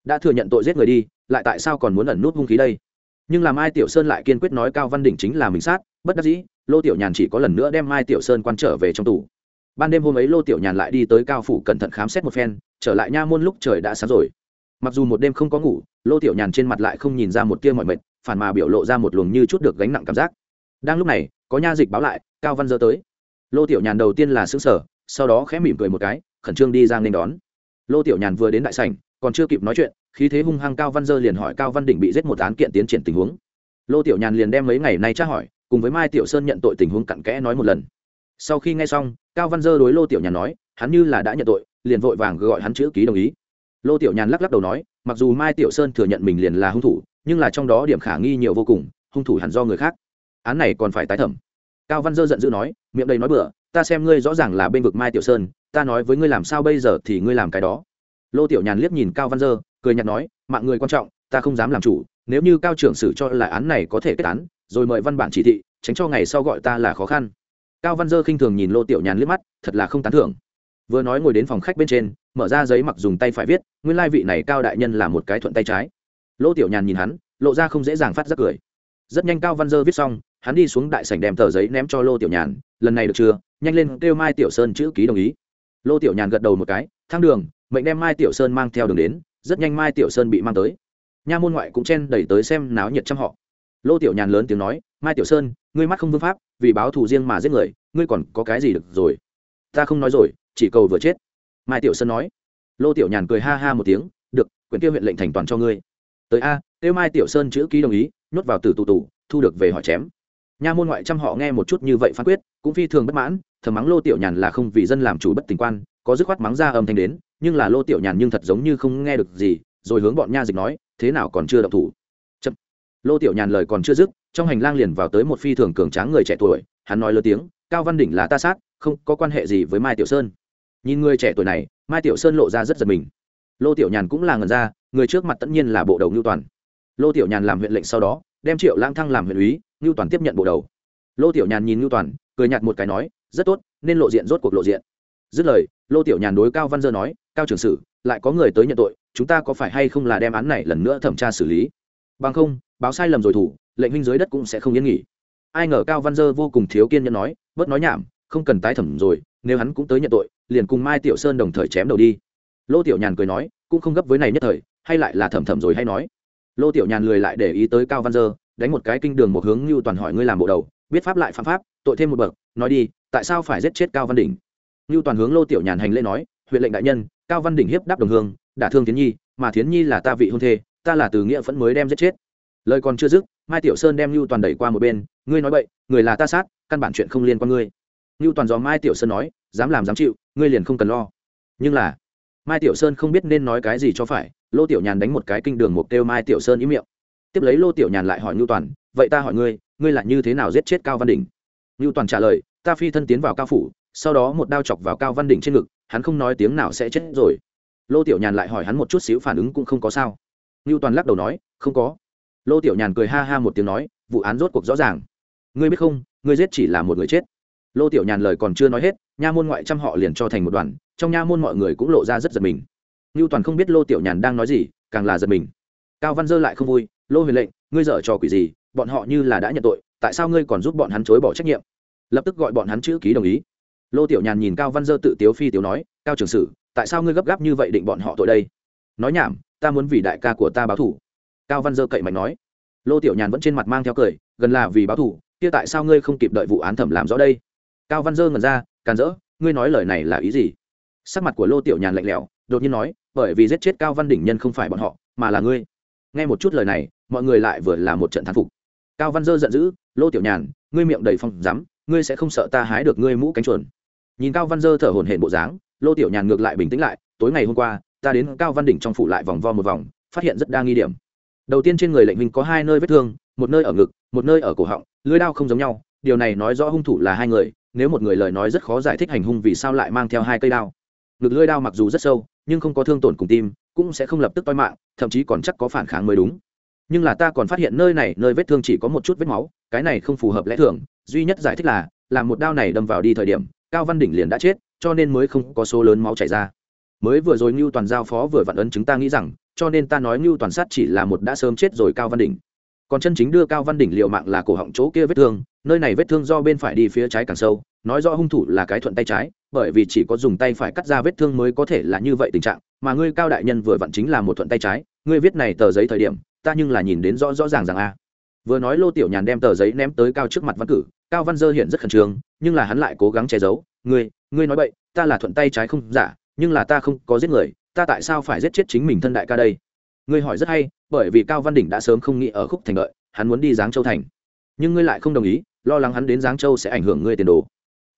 Đã thừa nhận tội giết người đi, lại tại sao còn muốn ẩn nút hung khí đây? Nhưng làm mai tiểu sơn lại kiên quyết nói cao văn đỉnh chính là mình sát bất đắc dĩ, lô tiểu nhàn chỉ có lần nữa đem mai tiểu sơn quan trở về trong tủ ban đêm hôm ấy lô tiểu nhàn lại đi tới cao phủ cẩn thận khám xét một phen, trở lại nha môn lúc trời đã sáng rồi. Mặc dù một đêm không có ngủ, lô tiểu nhàn trên mặt lại không nhìn ra một tia mọi mệt, phản mà biểu lộ ra một luồng như chút được gánh nặng cảm giác. Đang lúc này, có nha dịch báo lại, cao văn dơ tới. Lô tiểu nhàn đầu tiên là xứng sở sau đó khẽ mỉm cười một cái, khẩn trương đi ra nên đón. Lô tiểu nhàn vừa đến đại sảnh, còn chưa kịp nói chuyện, khí thế hung hăng cao văn dơ liền hỏi cao văn đỉnh bị giết một án kiện tiến triển tình huống. Lô tiểu nhàn liền đem mấy ngày nay tra hỏi cùng với mai tiểu sơn nhận tội tình huống cặn kẽ nói một lần. Sau khi nghe xong, cao văn dơ đối lô tiểu nhàn nói, hắn như là đã nhận tội, liền vội vàng gọi hắn chữ ký đồng ý. Lô tiểu nhàn lắc lắc đầu nói, mặc dù mai tiểu sơn thừa nhận mình liền là hung thủ, nhưng là trong đó điểm khả nghi nhiều vô cùng, hung thủ hẳn do người khác. Án này còn phải tái thẩm. Cao văn dơ giận dữ nói, miệng đầy nói bừa, ta xem ngươi rõ ràng là bên vực mai tiểu sơn, ta nói với ngươi làm sao bây giờ thì ngươi làm cái đó. Lô tiểu nhàn liếc nhìn cao văn dơ, cười nhạt nói, mạng người quan trọng, ta không dám làm chủ, nếu như cao trưởng xử cho là án này có thể kết án rồi mời văn bản chỉ thị, tránh cho ngày sau gọi ta là khó khăn. Cao văn dơ khinh thường nhìn lô tiểu nhàn liếc mắt, thật là không tán thưởng. Vừa nói ngồi đến phòng khách bên trên, mở ra giấy mặc dùng tay phải viết, nguyên lai vị này cao đại nhân là một cái thuận tay trái. Lô tiểu nhàn nhìn hắn, lộ ra không dễ dàng phát giác cười. Rất nhanh cao văn dơ viết xong, hắn đi xuống đại sảnh đem tờ giấy ném cho lô tiểu nhàn, lần này được chưa? Nhanh lên kêu mai tiểu sơn chữ ký đồng ý. Lô tiểu nhàn gật đầu một cái, thang đường, mệnh đem mai tiểu sơn mang theo đường đến, rất nhanh mai tiểu sơn bị mang tới. Nha môn ngoại cũng chen đẩy tới xem náo nhiệt trăm họ lô tiểu nhàn lớn tiếng nói, mai tiểu sơn, ngươi mắt không vương pháp, vì báo thù riêng mà giết người, ngươi còn có cái gì được rồi? Ta không nói rồi, chỉ cầu vừa chết. Mai tiểu sơn nói. Lô tiểu nhàn cười ha ha một tiếng, được quyền tiêu huyện lệnh thành toàn cho ngươi. Tới a tiêu mai tiểu sơn chữ ký đồng ý, nhốt vào từ tù tù, thu được về hỏi chém. Nha môn ngoại trăm họ nghe một chút như vậy phán quyết, cũng phi thường bất mãn thờ mắng lô tiểu nhàn là không vì dân làm chủ bất tình quan, có dứt khoát mắng ra âm thanh đến, nhưng là lô tiểu nhàn nhưng thật giống như không nghe được gì, rồi hướng bọn nha dịch nói, thế nào còn chưa động thủ? Lô tiểu nhàn lời còn chưa dứt, trong hành lang liền vào tới một phi thường cường tráng người trẻ tuổi, hắn nói lớn tiếng, cao văn đỉnh là ta sát, không có quan hệ gì với mai tiểu sơn. Nhìn người trẻ tuổi này, mai tiểu sơn lộ ra rất giật mình. Lô tiểu nhàn cũng là ngần ra, người trước mặt tất nhiên là bộ đầu ngưu toàn. Lô tiểu nhàn làm huyện lệnh sau đó, đem triệu lang thăng làm huyện úy, ngưu toàn tiếp nhận bộ đầu. Lô tiểu nhàn nhìn ngưu toàn, cười nhạt một cái nói, rất tốt, nên lộ diện rốt cuộc lộ diện. Dứt lời, lô tiểu nhàn đối cao văn dơ nói, cao trưởng sử, lại có người tới nhận tội, chúng ta có phải hay không là đem án này lần nữa thẩm tra xử lý? Bằng không báo sai lầm rồi thủ, lệnh huynh dưới đất cũng sẽ không yên nghỉ. Ai ngờ cao văn dơ vô cùng thiếu kiên nhẫn nói, bớt nói nhảm, không cần tái thẩm rồi, nếu hắn cũng tới nhận tội, liền cùng mai tiểu sơn đồng thời chém đầu đi. Lô tiểu nhàn cười nói, cũng không gấp với này nhất thời, hay lại là thẩm thẩm rồi hay nói. Lô tiểu nhàn lười lại để ý tới cao văn dơ, đánh một cái kinh đường một hướng như toàn hỏi ngươi làm bộ đầu, biết pháp lại phạm pháp, tội thêm một bậc, nói đi, tại sao phải giết chết cao văn đỉnh? Như toàn hướng lô tiểu nhàn hành lễ nói, huyện lệnh đại nhân, cao văn đỉnh hiếp đáp đồng hương, đả thương tiến nhi, mà thiến nhi là ta vị hôn thê, ta là từ nghĩa phẫn mới đem giết chết lời còn chưa dứt mai tiểu sơn đem lưu toàn đẩy qua một bên ngươi nói vậy, người là ta sát căn bản chuyện không liên quan ngươi. Lưu toàn dò mai tiểu sơn nói dám làm dám chịu ngươi liền không cần lo. Nhưng là mai tiểu sơn không biết nên nói cái gì cho phải lô tiểu nhàn đánh một cái kinh đường mục tiêu mai tiểu sơn ý miệng. Tiếp lấy lô tiểu nhàn lại hỏi ngưu toàn vậy ta hỏi ngươi ngươi là như thế nào giết chết cao văn đình ngưu toàn trả lời ta phi thân tiến vào cao phủ sau đó một đao chọc vào cao văn đỉnh trên ngực hắn không nói tiếng nào sẽ chết rồi. Lô tiểu nhàn lại hỏi hắn một chút xíu phản ứng cũng không có sao. Ngưu toàn lắc đầu nói không có lô tiểu nhàn cười ha ha một tiếng nói, vụ án rốt cuộc rõ ràng. Ngươi biết không, ngươi giết chỉ là một người chết. Lô tiểu nhàn lời còn chưa nói hết, nha môn ngoại trăm họ liền cho thành một đoàn, trong nha môn mọi người cũng lộ ra rất giật mình. Ngưu toàn không biết lô tiểu nhàn đang nói gì, càng là giật mình. Cao văn dơ lại không vui, lô huyền lệnh, ngươi dở trò quỷ gì, bọn họ như là đã nhận tội, tại sao ngươi còn giúp bọn hắn chối bỏ trách nhiệm? Lập tức gọi bọn hắn chữ ký đồng ý. Lô tiểu nhàn nhìn cao văn dơ tự tiếu phi tiếu nói, cao trường sử, tại sao ngươi gấp gáp như vậy định bọn họ tội đây? Nói nhảm, ta muốn vì đại ca của ta báo thủ cao văn dơ cậy mạnh nói. Lô tiểu nhàn vẫn trên mặt mang theo cười, gần là vì báo thủ kia tại sao ngươi không kịp đợi vụ án thẩm làm rõ đây? Cao văn dơ ngẩn ra, càn rỡ, ngươi nói lời này là ý gì? Sắc mặt của lô tiểu nhàn lạnh lẽo, đột nhiên nói, bởi vì giết chết cao văn đỉnh nhân không phải bọn họ, mà là ngươi. Nghe một chút lời này, mọi người lại vừa là một trận thán phục. Cao văn dơ giận dữ, lô tiểu nhàn, ngươi miệng đầy phong rắm ngươi sẽ không sợ ta hái được ngươi mũ cánh chuồn. Nhìn cao văn dơ thở hổn hển bộ dáng, lô tiểu nhàn ngược lại bình tĩnh lại, tối ngày hôm qua, ta đến cao văn đỉnh trong phủ lại vòng vo một vòng, phát hiện rất đa nghi điểm đầu tiên trên người lệnh minh có hai nơi vết thương, một nơi ở ngực, một nơi ở cổ họng lưới đao không giống nhau, điều này nói rõ hung thủ là hai người, nếu một người lời nói rất khó giải thích hành hung vì sao lại mang theo hai cây đao. Ngực lưới đao mặc dù rất sâu, nhưng không có thương tổn cùng tim, cũng sẽ không lập tức toi mạng, thậm chí còn chắc có phản kháng mới đúng. Nhưng là ta còn phát hiện nơi này, nơi vết thương chỉ có một chút vết máu, cái này không phù hợp lẽ thường, duy nhất giải thích là, làm một đao này đâm vào đi thời điểm, cao văn đỉnh liền đã chết, cho nên mới không có số lớn máu chảy ra mới vừa rồi ngưu toàn giao phó vừa vặn ấn chúng ta nghĩ rằng, cho nên ta nói ngưu toàn sát chỉ là một đã sớm chết rồi cao văn đỉnh. Còn chân chính đưa cao văn đỉnh liệu mạng là cổ họng chỗ kia vết thương, nơi này vết thương do bên phải đi phía trái càng sâu, nói rõ hung thủ là cái thuận tay trái, bởi vì chỉ có dùng tay phải cắt ra vết thương mới có thể là như vậy tình trạng, mà ngươi cao đại nhân vừa vặn chính là một thuận tay trái, ngươi viết này tờ giấy thời điểm, ta nhưng là nhìn đến rõ rõ ràng rằng a. Vừa nói lô tiểu nhàn đem tờ giấy ném tới cao trước mặt văn cử, cao văn dơ hiện rất khẩn trương, nhưng là hắn lại cố gắng che giấu, ngươi ngươi nói vậy ta là thuận tay trái không giả nhưng là ta không có giết người, ta tại sao phải giết chết chính mình thân đại ca đây? Ngươi hỏi rất hay, bởi vì cao văn đỉnh đã sớm không nghĩ ở khúc thành lợi hắn muốn đi giáng châu thành. Nhưng ngươi lại không đồng ý, lo lắng hắn đến giáng châu sẽ ảnh hưởng ngươi tiền đồ.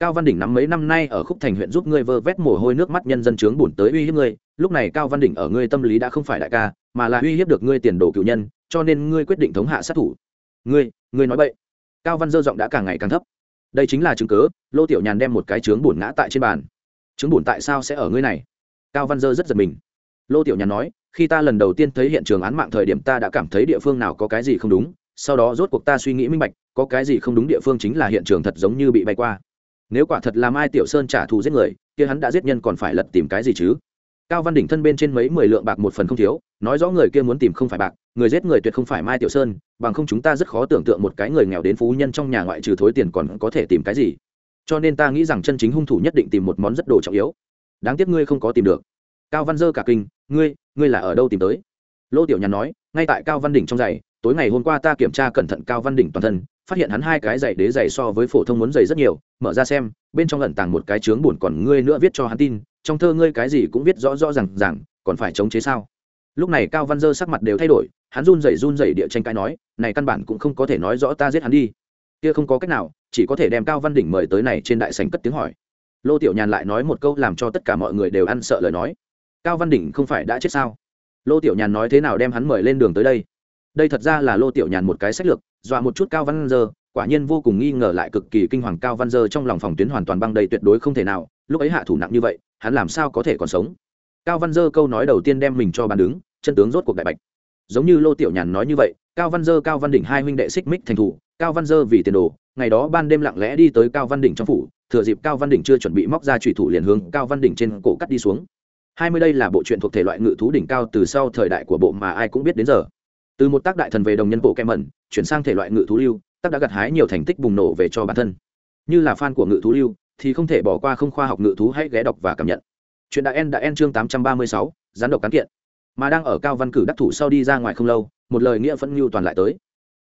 Cao văn đỉnh nắm mấy năm nay ở khúc thành huyện giúp ngươi vơ vét mồ hôi nước mắt nhân dân chướng bùn tới uy hiếp ngươi, lúc này cao văn đỉnh ở ngươi tâm lý đã không phải đại ca, mà là uy hiếp được ngươi tiền đồ cựu nhân, cho nên ngươi quyết định thống hạ sát thủ. Ngươi ngươi nói vậy cao văn dơ giọng đã càng ngày càng thấp. Đây chính là chứng cớ lô tiểu nhàn đem một cái chướng bùn ngã tại trên bàn chứng bổn tại sao sẽ ở ngươi này? Cao văn dơ rất giật mình. Lô tiểu nhàn nói, khi ta lần đầu tiên thấy hiện trường án mạng thời điểm ta đã cảm thấy địa phương nào có cái gì không đúng, sau đó rốt cuộc ta suy nghĩ minh bạch, có cái gì không đúng địa phương chính là hiện trường thật giống như bị bay qua. Nếu quả thật là mai tiểu sơn trả thù giết người, kia hắn đã giết nhân còn phải lật tìm cái gì chứ? Cao văn đỉnh thân bên trên mấy mười lượng bạc một phần không thiếu, nói rõ người kia muốn tìm không phải bạc, người giết người tuyệt không phải mai tiểu sơn, bằng không chúng ta rất khó tưởng tượng một cái người nghèo đến phú nhân trong nhà ngoại trừ thối tiền còn có thể tìm cái gì cho nên ta nghĩ rằng chân chính hung thủ nhất định tìm một món rất đồ trọng yếu. Đáng tiếc ngươi không có tìm được. Cao văn dơ cả kinh, ngươi ngươi là ở đâu tìm tới? Lô tiểu nhàn nói, ngay tại cao văn đỉnh trong giày, tối ngày hôm qua ta kiểm tra cẩn thận cao văn đỉnh toàn thân, phát hiện hắn hai cái giày đế giày so với phổ thông muốn giày rất nhiều, mở ra xem, bên trong lẩn tàng một cái chướng buồn còn ngươi nữa viết cho hắn tin, trong thơ ngươi cái gì cũng viết rõ rõ rằng rằng còn phải chống chế sao? Lúc này cao văn dơ sắc mặt đều thay đổi, hắn run rẩy run rẩy địa tranh cãi nói, này căn bản cũng không có thể nói rõ ta giết hắn đi kia không có cách nào, chỉ có thể đem cao văn đỉnh mời tới này trên đại sảnh cất tiếng hỏi. Lô tiểu nhàn lại nói một câu làm cho tất cả mọi người đều ăn sợ lời nói. Cao văn đỉnh không phải đã chết sao? Lô tiểu nhàn nói thế nào đem hắn mời lên đường tới đây? Đây thật ra là lô tiểu nhàn một cái sách lược, dọa một chút cao văn dơ, quả nhiên vô cùng nghi ngờ lại cực kỳ kinh hoàng cao văn dơ trong lòng phòng tuyến hoàn toàn băng đầy tuyệt đối không thể nào, lúc ấy hạ thủ nặng như vậy, hắn làm sao có thể còn sống? Cao văn dơ câu nói đầu tiên đem mình cho bàn đứng, chân tướng rốt cuộc đại bạch. Giống như lô tiểu nhàn nói như vậy cao văn dơ, cao văn đỉnh hai huynh đệ xích mích thành thủ, cao văn dơ vì tiền đồ, ngày đó ban đêm lặng lẽ đi tới cao văn đỉnh trong phủ, thừa dịp cao văn đỉnh chưa chuẩn bị móc ra trùy thủ liền hướng cao văn đỉnh trên cổ cắt đi xuống. Hai mươi đây là bộ truyện thuộc thể loại ngự thú đỉnh cao từ sau thời đại của bộ mà ai cũng biết đến giờ. Từ một tác đại thần về đồng nhân bộ kem mẩn, chuyển sang thể loại ngự thú lưu, tác đã gặt hái nhiều thành tích bùng nổ về cho bản thân. Như là fan của ngự thú lưu, thì không thể bỏ qua không khoa học ngự thú hãy ghé đọc và cảm nhận. Chuyện đã en đã en chương tám trăm ba mươi sáu, gián độc cán kiện mà đang ở cao văn cử đắc thủ sau đi ra ngoài không lâu, một lời nghĩa phân ngưu toàn lại tới.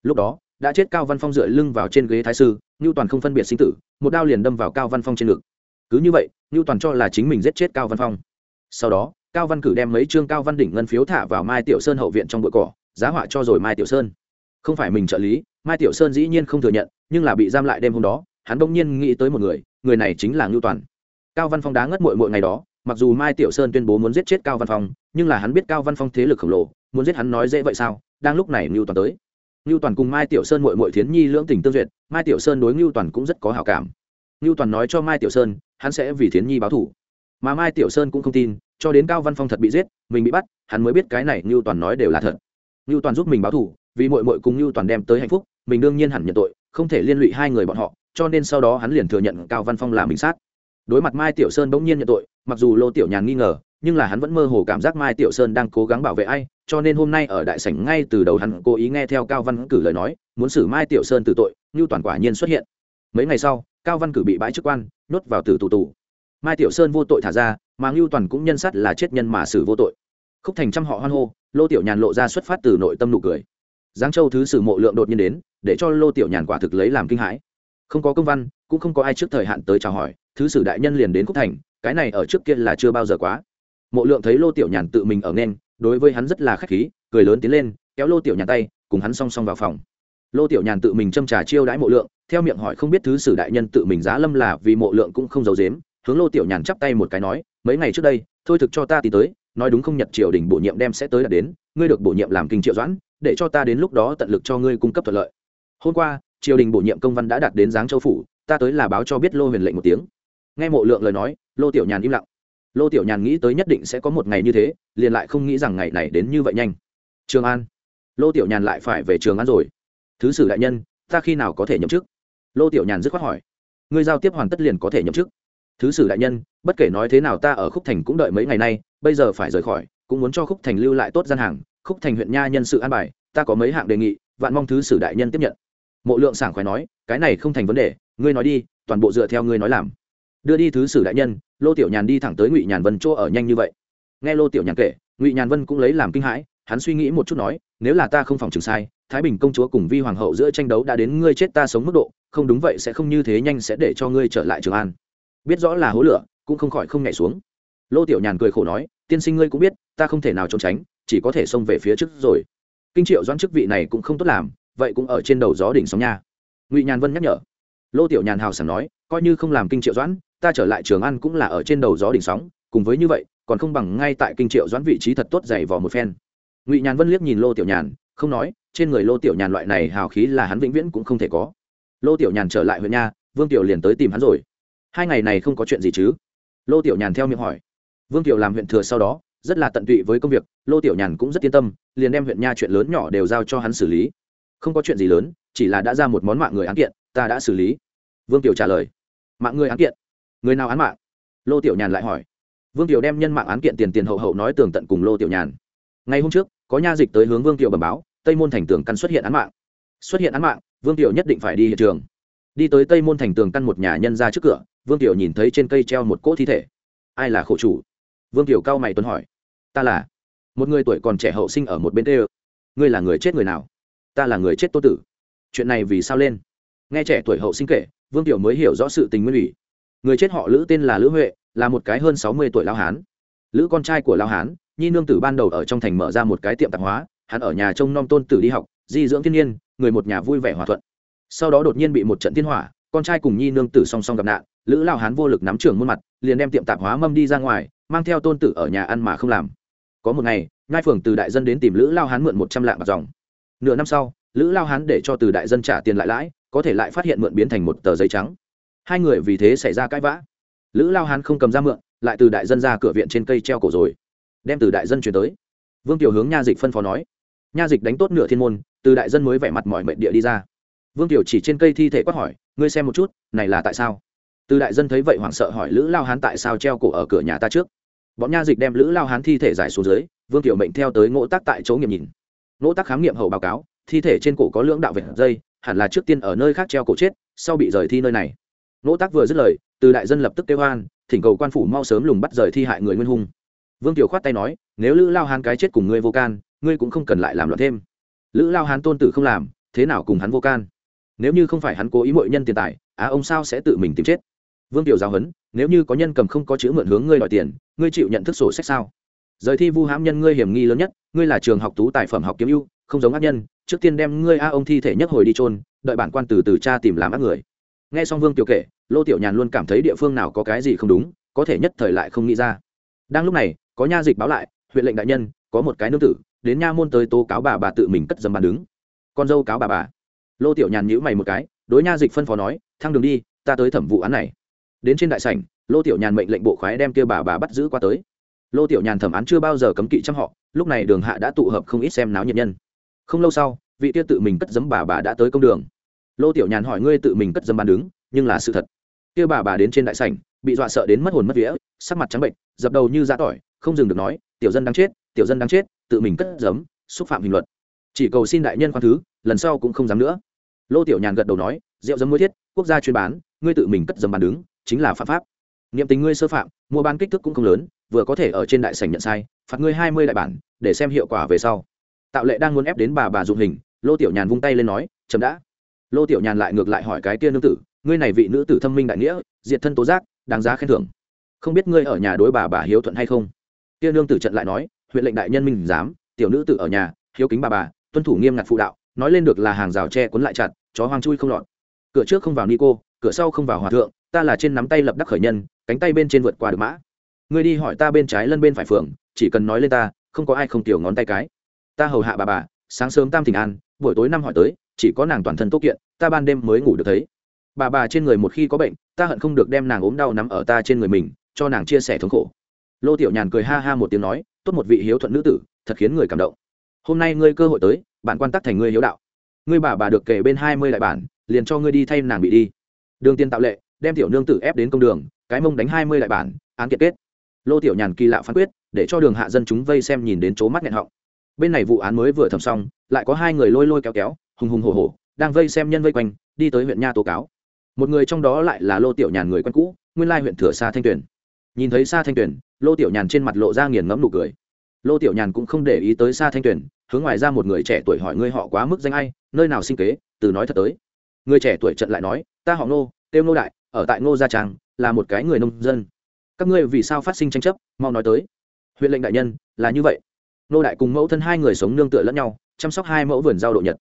Lúc đó, đã chết cao văn phong dựa lưng vào trên ghế thái sư ngưu toàn không phân biệt sinh tử, một đao liền đâm vào cao văn phong trên ngực. Cứ như vậy ngưu toàn cho là chính mình giết chết cao văn phong. Sau đó, cao văn cử đem mấy chương cao văn đỉnh ngân phiếu thả vào mai tiểu sơn hậu viện trong bụi cỏ, giá họa cho rồi mai tiểu sơn. Không phải mình trợ lý, mai tiểu sơn dĩ nhiên không thừa nhận, nhưng là bị giam lại đêm hôm đó, hắn bỗng nhiên nghĩ tới một người người này chính là ngưu toàn. Cao văn phong đá ngất mội mội ngày đó mặc dù mai tiểu sơn tuyên bố muốn giết chết cao văn phong, nhưng là hắn biết cao văn phong thế lực khổng lồ, muốn giết hắn nói dễ vậy sao? Đang lúc này ngưu toàn tới. Ngưu toàn cùng mai tiểu sơn mội mội thiến nhi lưỡng tình tương duyệt, mai tiểu sơn đối ngưu toàn cũng rất có hào cảm. Ngưu toàn nói cho mai tiểu sơn, hắn sẽ vì thiến nhi báo thủ mà mai tiểu sơn cũng không tin, cho đến cao văn phong thật bị giết, mình bị bắt, hắn mới biết cái này ngưu toàn nói đều là thật. Ngưu toàn giúp mình báo thủ vì mội mội cùng ngưu toàn đem tới hạnh phúc, mình đương nhiên hẳn nhận tội, không thể liên lụy hai người bọn họ, cho nên sau đó hắn liền thừa nhận cao văn phong là mình sát đối mặt mai tiểu sơn bỗng nhiên nhận tội, mặc dù lô tiểu nhàn nghi ngờ, nhưng là hắn vẫn mơ hồ cảm giác mai tiểu sơn đang cố gắng bảo vệ ai, cho nên hôm nay ở đại sảnh ngay từ đầu hắn cố ý nghe theo cao văn cử lời nói, muốn xử mai tiểu sơn từ tội, như toàn quả nhiên xuất hiện. Mấy ngày sau, cao văn cử bị bãi chức quan, nhốt vào tử tù tù. Mai tiểu sơn vô tội thả ra, mà ngưu toàn cũng nhân sắt là chết nhân mà xử vô tội. Khúc thành trăm họ hoan hô, lô tiểu nhàn lộ ra xuất phát từ nội tâm nụ cười. Giáng châu thứ sử mộ lượng đột nhiên đến, để cho lô tiểu nhàn quả thực lấy làm kinh hãi. Không có công văn, cũng không có ai trước thời hạn tới chào hỏi thứ sử đại nhân liền đến khúc thành, cái này ở trước kia là chưa bao giờ quá. Mộ lượng thấy lô tiểu nhàn tự mình ở nên, đối với hắn rất là khách khí, cười lớn tiến lên, kéo lô tiểu nhàn tay, cùng hắn song song vào phòng. Lô tiểu nhàn tự mình châm trà chiêu đãi mộ lượng, theo miệng hỏi không biết thứ sử đại nhân tự mình giá lâm là vì mộ lượng cũng không giấu dếm hướng lô tiểu nhàn chắp tay một cái nói, mấy ngày trước đây, thôi thực cho ta tìm tới, nói đúng không nhật triều đình bổ nhiệm đem sẽ tới đã đến, ngươi được bổ nhiệm làm kinh triệu doãn, để cho ta đến lúc đó tận lực cho ngươi cung cấp thuận lợi. Hôm qua, triều đình bổ nhiệm công văn đã đạt đến giáng châu phủ, ta tới là báo cho biết lô huyền lệnh một tiếng nghe mộ lượng lời nói, lô tiểu nhàn im lặng. Lô tiểu nhàn nghĩ tới nhất định sẽ có một ngày như thế, liền lại không nghĩ rằng ngày này đến như vậy nhanh. Trường an. Lô tiểu nhàn lại phải về trường an rồi. Thứ sử đại nhân, ta khi nào có thể nhậm chức? Lô tiểu nhàn dứt khoát hỏi. Ngươi giao tiếp hoàn tất liền có thể nhậm chức. Thứ sử đại nhân, bất kể nói thế nào ta ở khúc thành cũng đợi mấy ngày nay, bây giờ phải rời khỏi, cũng muốn cho khúc thành lưu lại tốt gian hàng. Khúc thành huyện nha nhân sự an bài, ta có mấy hạng đề nghị, vạn mong thứ sử đại nhân tiếp nhận. Mộ lượng sảng khoái nói, cái này không thành vấn đề, ngươi nói đi, toàn bộ dựa theo ngươi nói làm đưa đi thứ sử đại nhân, lô tiểu nhàn đi thẳng tới ngụy nhàn vân chỗ ở nhanh như vậy. Nghe lô tiểu nhàn kể, ngụy nhàn vân cũng lấy làm kinh hãi, hắn suy nghĩ một chút nói, nếu là ta không phòng trường sai, thái bình công chúa cùng vi hoàng hậu giữa tranh đấu đã đến ngươi chết ta sống mức độ, không đúng vậy sẽ không như thế nhanh sẽ để cho ngươi trở lại trường an. Biết rõ là hố lửa, cũng không khỏi không nhảy xuống. Lô tiểu nhàn cười khổ nói, tiên sinh ngươi cũng biết, ta không thể nào trốn tránh, chỉ có thể xông về phía trước rồi. Kinh triệu doãn chức vị này cũng không tốt làm, vậy cũng ở trên đầu gió đỉnh sóng nha. Ngụy nhàn vân nhắc nhở. Lô tiểu nhàn hào sảng nói, coi như không làm kinh triệu doãn ta trở lại trường ăn cũng là ở trên đầu gió đỉnh sóng, cùng với như vậy, còn không bằng ngay tại kinh triệu doãn vị trí thật tốt dày vò một phen. Ngụy nhàn vân liếc nhìn lô tiểu nhàn, không nói, trên người lô tiểu nhàn loại này hào khí là hắn vĩnh viễn cũng không thể có. Lô tiểu nhàn trở lại huyện nha, vương tiểu liền tới tìm hắn rồi. Hai ngày này không có chuyện gì chứ? Lô tiểu nhàn theo miệng hỏi. Vương tiểu làm huyện thừa sau đó, rất là tận tụy với công việc, lô tiểu nhàn cũng rất yên tâm, liền đem huyện nha chuyện lớn nhỏ đều giao cho hắn xử lý. Không có chuyện gì lớn, chỉ là đã ra một món mạng người án kiện, ta đã xử lý. Vương tiểu trả lời. Mạng người án kiện? Người nào án mạng? Lô tiểu nhàn lại hỏi. Vương tiểu đem nhân mạng án kiện tiền tiền hậu hậu nói tường tận cùng lô tiểu nhàn. Ngày hôm trước, có nha dịch tới hướng vương tiểu bẩm báo, tây môn thành tường căn xuất hiện án mạng. Xuất hiện án mạng, vương tiểu nhất định phải đi hiện trường. Đi tới tây môn thành tường căn một nhà nhân ra trước cửa, vương tiểu nhìn thấy trên cây treo một cỗ thi thể. Ai là khổ chủ? Vương tiểu cao mày tuấn hỏi. Ta là. Một người tuổi còn trẻ hậu sinh ở một bên tê ngươi là người chết người nào? Ta là người chết tô tử. Chuyện này vì sao lên? Nghe trẻ tuổi hậu sinh kể, vương tiểu mới hiểu rõ sự tình nguyên ủy người chết họ lữ tên là lữ huệ là một cái hơn sáu mươi tuổi lao hán lữ con trai của lao hán nhi nương tử ban đầu ở trong thành mở ra một cái tiệm tạp hóa hắn ở nhà trông nom tôn tử đi học di dưỡng thiên nhiên người một nhà vui vẻ hòa thuận sau đó đột nhiên bị một trận thiên hỏa con trai cùng nhi nương tử song song gặp nạn lữ lao hán vô lực nắm trường muôn mặt liền đem tiệm tạp hóa mâm đi ra ngoài mang theo tôn tử ở nhà ăn mà không làm có một ngày ngai phường từ đại dân đến tìm lữ lao hán mượn một trăm lạng bạc dòng nửa năm sau lữ lao hán để cho từ đại dân trả tiền lại lãi có thể lại phát hiện mượn biến thành một tờ giấy trắng hai người vì thế xảy ra cãi vã. Lữ lao hán không cầm ra mượn, lại từ đại dân ra cửa viện trên cây treo cổ rồi. Đem từ đại dân chuyển tới. Vương tiểu hướng nha dịch phân phó nói. Nha dịch đánh tốt nửa thiên môn, từ đại dân mới vẻ mặt mọi mệnh địa đi ra. Vương tiểu chỉ trên cây thi thể quát hỏi, ngươi xem một chút, này là tại sao? Từ đại dân thấy vậy hoảng sợ hỏi, lữ lao hán tại sao treo cổ ở cửa nhà ta trước? Bọn nha dịch đem lữ lao hán thi thể giải xuống dưới, vương tiểu mệnh theo tới ngỗ tác tại chỗ nghiệm nhìn. Ngỗ tác khám nghiệm hậu báo cáo, thi thể trên cổ có lưỡng đạo vệt dây, hẳn là trước tiên ở nơi khác treo cổ chết, sau bị rời thi nơi này nỗ tác vừa dứt lời, từ đại dân lập tức kêu hoan thỉnh cầu quan phủ mau sớm lùng bắt rời thi hại người nguyên hung vương tiểu khoát tay nói, nếu lữ lao hán cái chết cùng ngươi vô can, ngươi cũng không cần lại làm loạn thêm. Lữ lao hán tôn tử không làm, thế nào cùng hắn vô can? Nếu như không phải hắn cố ý mội nhân tiền tài, á ông sao sẽ tự mình tìm chết? Vương tiểu giáo huấn, nếu như có nhân cầm không có chữ mượn hướng ngươi đòi tiền, ngươi chịu nhận thức sổ sách sao? Rời thi vu hãm nhân ngươi hiểm nghi lớn nhất, ngươi là trường học tú tài phẩm học kiếm ưu, không giống ác nhân, trước tiên đem ngươi a ông thi thể nhất hồi đi trôn đợi bản quan từ từ cha tìm làm ác người. Nghe xong vương tiểu kể lô tiểu nhàn luôn cảm thấy địa phương nào có cái gì không đúng, có thể nhất thời lại không nghĩ ra. Đang lúc này, có nha dịch báo lại, huyện lệnh đại nhân, có một cái nương tử, đến nha môn tới tố cáo bà bà tự mình cất dâm bàn đứng. Con dâu cáo bà bà. Lô tiểu nhàn nhữ mày một cái, đối nha dịch phân phó nói, thăng đường đi, ta tới thẩm vụ án này. Đến trên đại sảnh, lô tiểu nhàn mệnh lệnh bộ khoái đem kia bà bà bắt giữ qua tới. Lô tiểu nhàn thẩm án chưa bao giờ cấm kỵ trăm họ, lúc này đường hạ đã tụ hợp không ít xem náo nhiệt nhân. Không lâu sau, vị kia tự mình cất dấm bà bà đã tới công đường. Lô tiểu nhàn hỏi, ngươi tự mình cất dâm bàn đứng nhưng là sự thật. Kia bà bà đến trên đại sảnh, bị dọa sợ đến mất hồn mất vía, sắc mặt trắng bệnh, dập đầu như giã tỏi, không dừng được nói, tiểu dân đang chết, tiểu dân đang chết, tự mình cất giấm, xúc phạm hình luật. Chỉ cầu xin đại nhân khoan thứ, lần sau cũng không dám nữa. Lô tiểu nhàn gật đầu nói, rượu dấm muối thiết, quốc gia chuyên bán, ngươi tự mình cất dấm bàn đứng, chính là phạm pháp. Niệm tình ngươi sơ phạm, mua bán kích thước cũng không lớn, vừa có thể ở trên đại sảnh nhận sai, phạt ngươi hai mươi đại bản, để xem hiệu quả về sau. Tạo lệ đang muốn ép đến bà bà dụng hình, lô tiểu nhàn vung tay lên nói chấm đã. Lô tiểu nhàn lại ngược lại hỏi cái kia nữ tử ngươi này vị nữ tử thâm minh đại nghĩa, diệt thân tố giác, đáng giá khen thưởng. Không biết ngươi ở nhà đối bà bà hiếu thuận hay không? Kia nương tử trận lại nói, huyện lệnh đại nhân minh dám tiểu nữ tử ở nhà, hiếu kính bà bà, tuân thủ nghiêm ngặt phụ đạo, nói lên được là hàng rào tre cuốn lại chặt, chó hoang chui không lọt. Cửa trước không vào ni cô, cửa sau không vào hòa thượng, ta là trên nắm tay lập đắc khởi nhân, cánh tay bên trên vượt qua được mã. Ngươi đi hỏi ta bên trái lân bên phải phường, chỉ cần nói lên ta, không có ai không tiểu ngón tay cái. Ta hầu hạ bà bà, sáng sớm tam thỉnh an, buổi tối năm hỏi tới, chỉ có nàng toàn thân tốt kiện, ta ban đêm mới ngủ được thấy bà bà trên người một khi có bệnh, ta hận không được đem nàng ốm đau nắm ở ta trên người mình, cho nàng chia sẻ thống khổ. Lô tiểu nhàn cười ha ha một tiếng nói, tốt một vị hiếu thuận nữ tử, thật khiến người cảm động. Hôm nay ngươi cơ hội tới, bạn quan tắc thành ngươi hiếu đạo. Ngươi bà bà được kể bên hai mươi đại bản, liền cho ngươi đi thay nàng bị đi. Đường tiên tạo lệ, đem tiểu nương tử ép đến công đường, cái mông đánh hai mươi đại bản, án kiệt kết. Lô tiểu nhàn kỳ lạ phán quyết, để cho đường hạ dân chúng vây xem nhìn đến chỗ mắt nghẹn họng. Bên này vụ án mới vừa thầm xong, lại có hai người lôi lôi kéo kéo, hùng hùng hổ hổ, đang vây xem nhân vây quanh, đi tới huyện nha tố cáo một người trong đó lại là lô tiểu nhàn người quen cũ, nguyên lai huyện thừa xa thanh tuyền. Nhìn thấy xa thanh tuyền, lô tiểu nhàn trên mặt lộ ra nghiền ngẫm nụ cười. Lô tiểu nhàn cũng không để ý tới xa thanh tuyền, hướng ngoài ra một người trẻ tuổi hỏi ngươi họ quá mức danh ai, nơi nào sinh kế, từ nói thật tới. Người trẻ tuổi trận lại nói, ta họ ngô têu ngô đại, ở tại ngô gia trang là một cái người nông dân. Các ngươi vì sao phát sinh tranh chấp, mau nói tới. Huyện lệnh đại nhân, là như vậy. Nô đại cùng mẫu thân hai người sống nương tựa lẫn nhau, chăm sóc hai mẫu vườn giao độ nhật.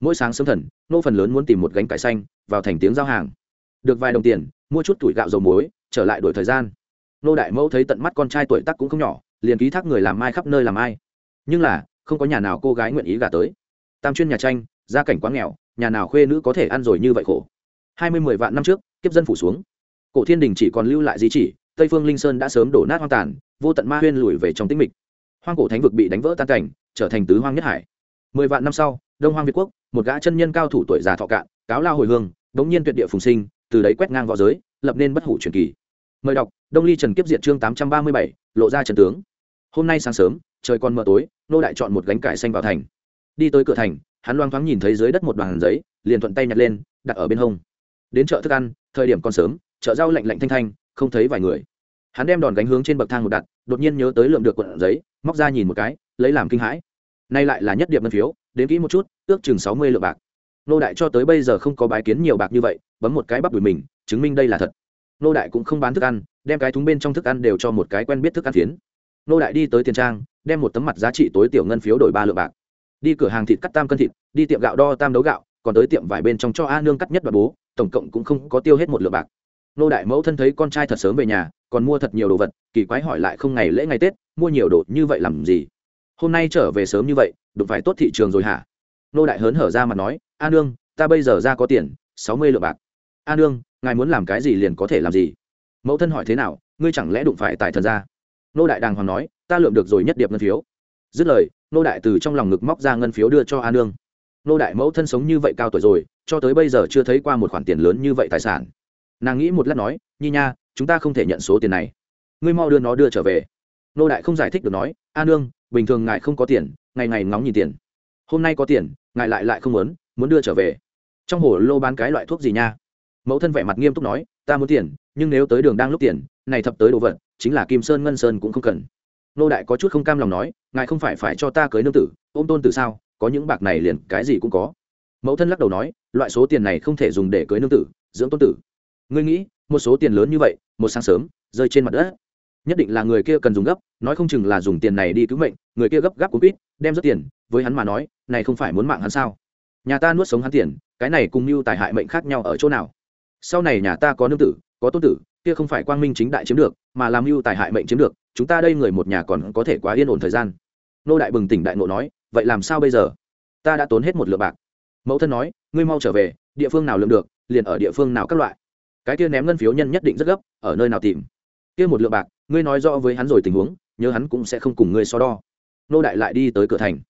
Mỗi sáng sớm thần nô phần lớn muốn tìm một gánh cải xanh, vào thành tiếng giao hàng được vài đồng tiền, mua chút tuổi gạo dầu muối, trở lại đổi thời gian. Nô đại mẫu thấy tận mắt con trai tuổi tắc cũng không nhỏ, liền ký thác người làm mai khắp nơi làm ai nhưng là, không có nhà nào cô gái nguyện ý gả tới. Tam chuyên nhà tranh, gia cảnh quá nghèo, nhà nào khuê nữ có thể ăn rồi như vậy khổ. Hai mươi mười vạn năm trước, kiếp dân phủ xuống. Cổ thiên đình chỉ còn lưu lại di chỉ, tây phương linh sơn đã sớm đổ nát hoang tàn, vô tận ma huyên lùi về trong tĩnh mịch. Hoang cổ thánh vực bị đánh vỡ tan cảnh, trở thành tứ hoang nhất hải. Mười vạn năm sau, đông hoang việt quốc, một gã chân nhân cao thủ tuổi già thọ cạn, cáo lao hồi hương, đống nhiên tuyệt địa phùng sinh từ đấy quét ngang v õ giới, lập nên bất hủ truyền kỳ. Mời đọc, đông ly trần kiếp diệt chương tám trăm ba mươi bảy, lộ ra trần tướng. Hôm nay sáng sớm, trời còn mờ tối, nô đại chọn một gánh cải xanh vào thành. Đi tới cửa thành, hắn loang thoáng nhìn thấy dưới đất một đoàn giấy, liền thuận tay nhặt lên, đặt ở bên hông. Đến chợ thức ăn, thời điểm còn sớm, chợ rau lạnh lạnh thanh thanh, không thấy vài người. Hắn đem đòn gánh hướng trên bậc thang một đặt, đột nhiên nhớ tới lượm được quận giấy, móc ra nhìn một cái, lấy làm kinh hãi. Nay lại là nhất điệp ngân phiếu, đến kỹ một chút, ước chừng sáu mươi lượng bạc. Nô đại cho tới bây giờ không có bái kiến nhiều bạc như vậy bấm một cái bắp đùi mình, chứng minh đây là thật. Nô đại cũng không bán thức ăn, đem cái thúng bên trong thức ăn đều cho một cái quen biết thức ăn phiến. Nô đại đi tới tiền trang, đem một tấm mặt giá trị tối tiểu ngân phiếu đổi ba lượng bạc. Đi cửa hàng thịt cắt tam cân thịt, đi tiệm gạo đo tam đấu gạo, còn tới tiệm vải bên trong cho a nương cắt nhất và bố, tổng cộng cũng không có tiêu hết một lượng bạc. Nô đại mẫu thân thấy con trai thật sớm về nhà, còn mua thật nhiều đồ vật, kỳ quái hỏi lại không ngày lễ ngày tết, mua nhiều đồ như vậy làm gì? Hôm nay trở về sớm như vậy, đụng phải tốt thị trường rồi hả? Nô đại hớn hở ra mà nói, a nương, ta bây giờ ra có tiền, sáu mươi lượng bạc a nương, ngài muốn làm cái gì liền có thể làm gì. Mẫu thân hỏi thế nào, ngươi chẳng lẽ đụng phải tài thần ra? Nô đại đàng hoàng nói, ta lượm được rồi nhất điệp ngân phiếu. Dứt lời, nô đại từ trong lòng ngực móc ra ngân phiếu đưa cho a nương. Nô đại mẫu thân sống như vậy cao tuổi rồi, cho tới bây giờ chưa thấy qua một khoản tiền lớn như vậy tài sản. Nàng nghĩ một lát nói, nhi nha, chúng ta không thể nhận số tiền này. Ngươi mau đưa nó đưa trở về. Nô đại không giải thích được nói, a nương, bình thường ngài không có tiền, ngày ngày ngóng nhìn tiền. Hôm nay có tiền, ngài lại lại không muốn muốn đưa trở về. Trong hồ lô bán cái loại thuốc gì nha? Mẫu thân vẻ mặt nghiêm túc nói, ta muốn tiền, nhưng nếu tới đường đang lúc tiền, này thập tới đồ vật, chính là kim sơn ngân sơn cũng không cần. Nô đại có chút không cam lòng nói, ngài không phải phải cho ta cưới nương tử, ôm tôn tử sao, có những bạc này liền cái gì cũng có. Mẫu thân lắc đầu nói, loại số tiền này không thể dùng để cưới nương tử, dưỡng tôn tử. Ngươi nghĩ, một số tiền lớn như vậy, một sáng sớm, rơi trên mặt đất, nhất định là người kia cần dùng gấp, nói không chừng là dùng tiền này đi cứu mệnh, người kia gấp gáp cũng ít đem rất tiền, với hắn mà nói, này không phải muốn mạng hắn sao? Nhà ta nuốt sống hắn tiền, cái này cùng mưu tài hại mệnh khác nhau ở chỗ nào? Sau này nhà ta có nương tử, có tôn tử, kia không phải quang minh chính đại chiếm được, mà làm mưu tài hại mệnh chiếm được, chúng ta đây người một nhà còn có thể quá yên ổn thời gian. Nô đại bừng tỉnh đại ngộ nói, vậy làm sao bây giờ? Ta đã tốn hết một lượng bạc. Mẫu thân nói, ngươi mau trở về, địa phương nào lượm được, liền ở địa phương nào các loại. Cái kia ném ngân phiếu nhân nhất định rất gấp, ở nơi nào tìm? Kia một lượng bạc, ngươi nói rõ với hắn rồi tình huống, nhớ hắn cũng sẽ không cùng ngươi so đo. Nô đại lại đi tới cửa thành.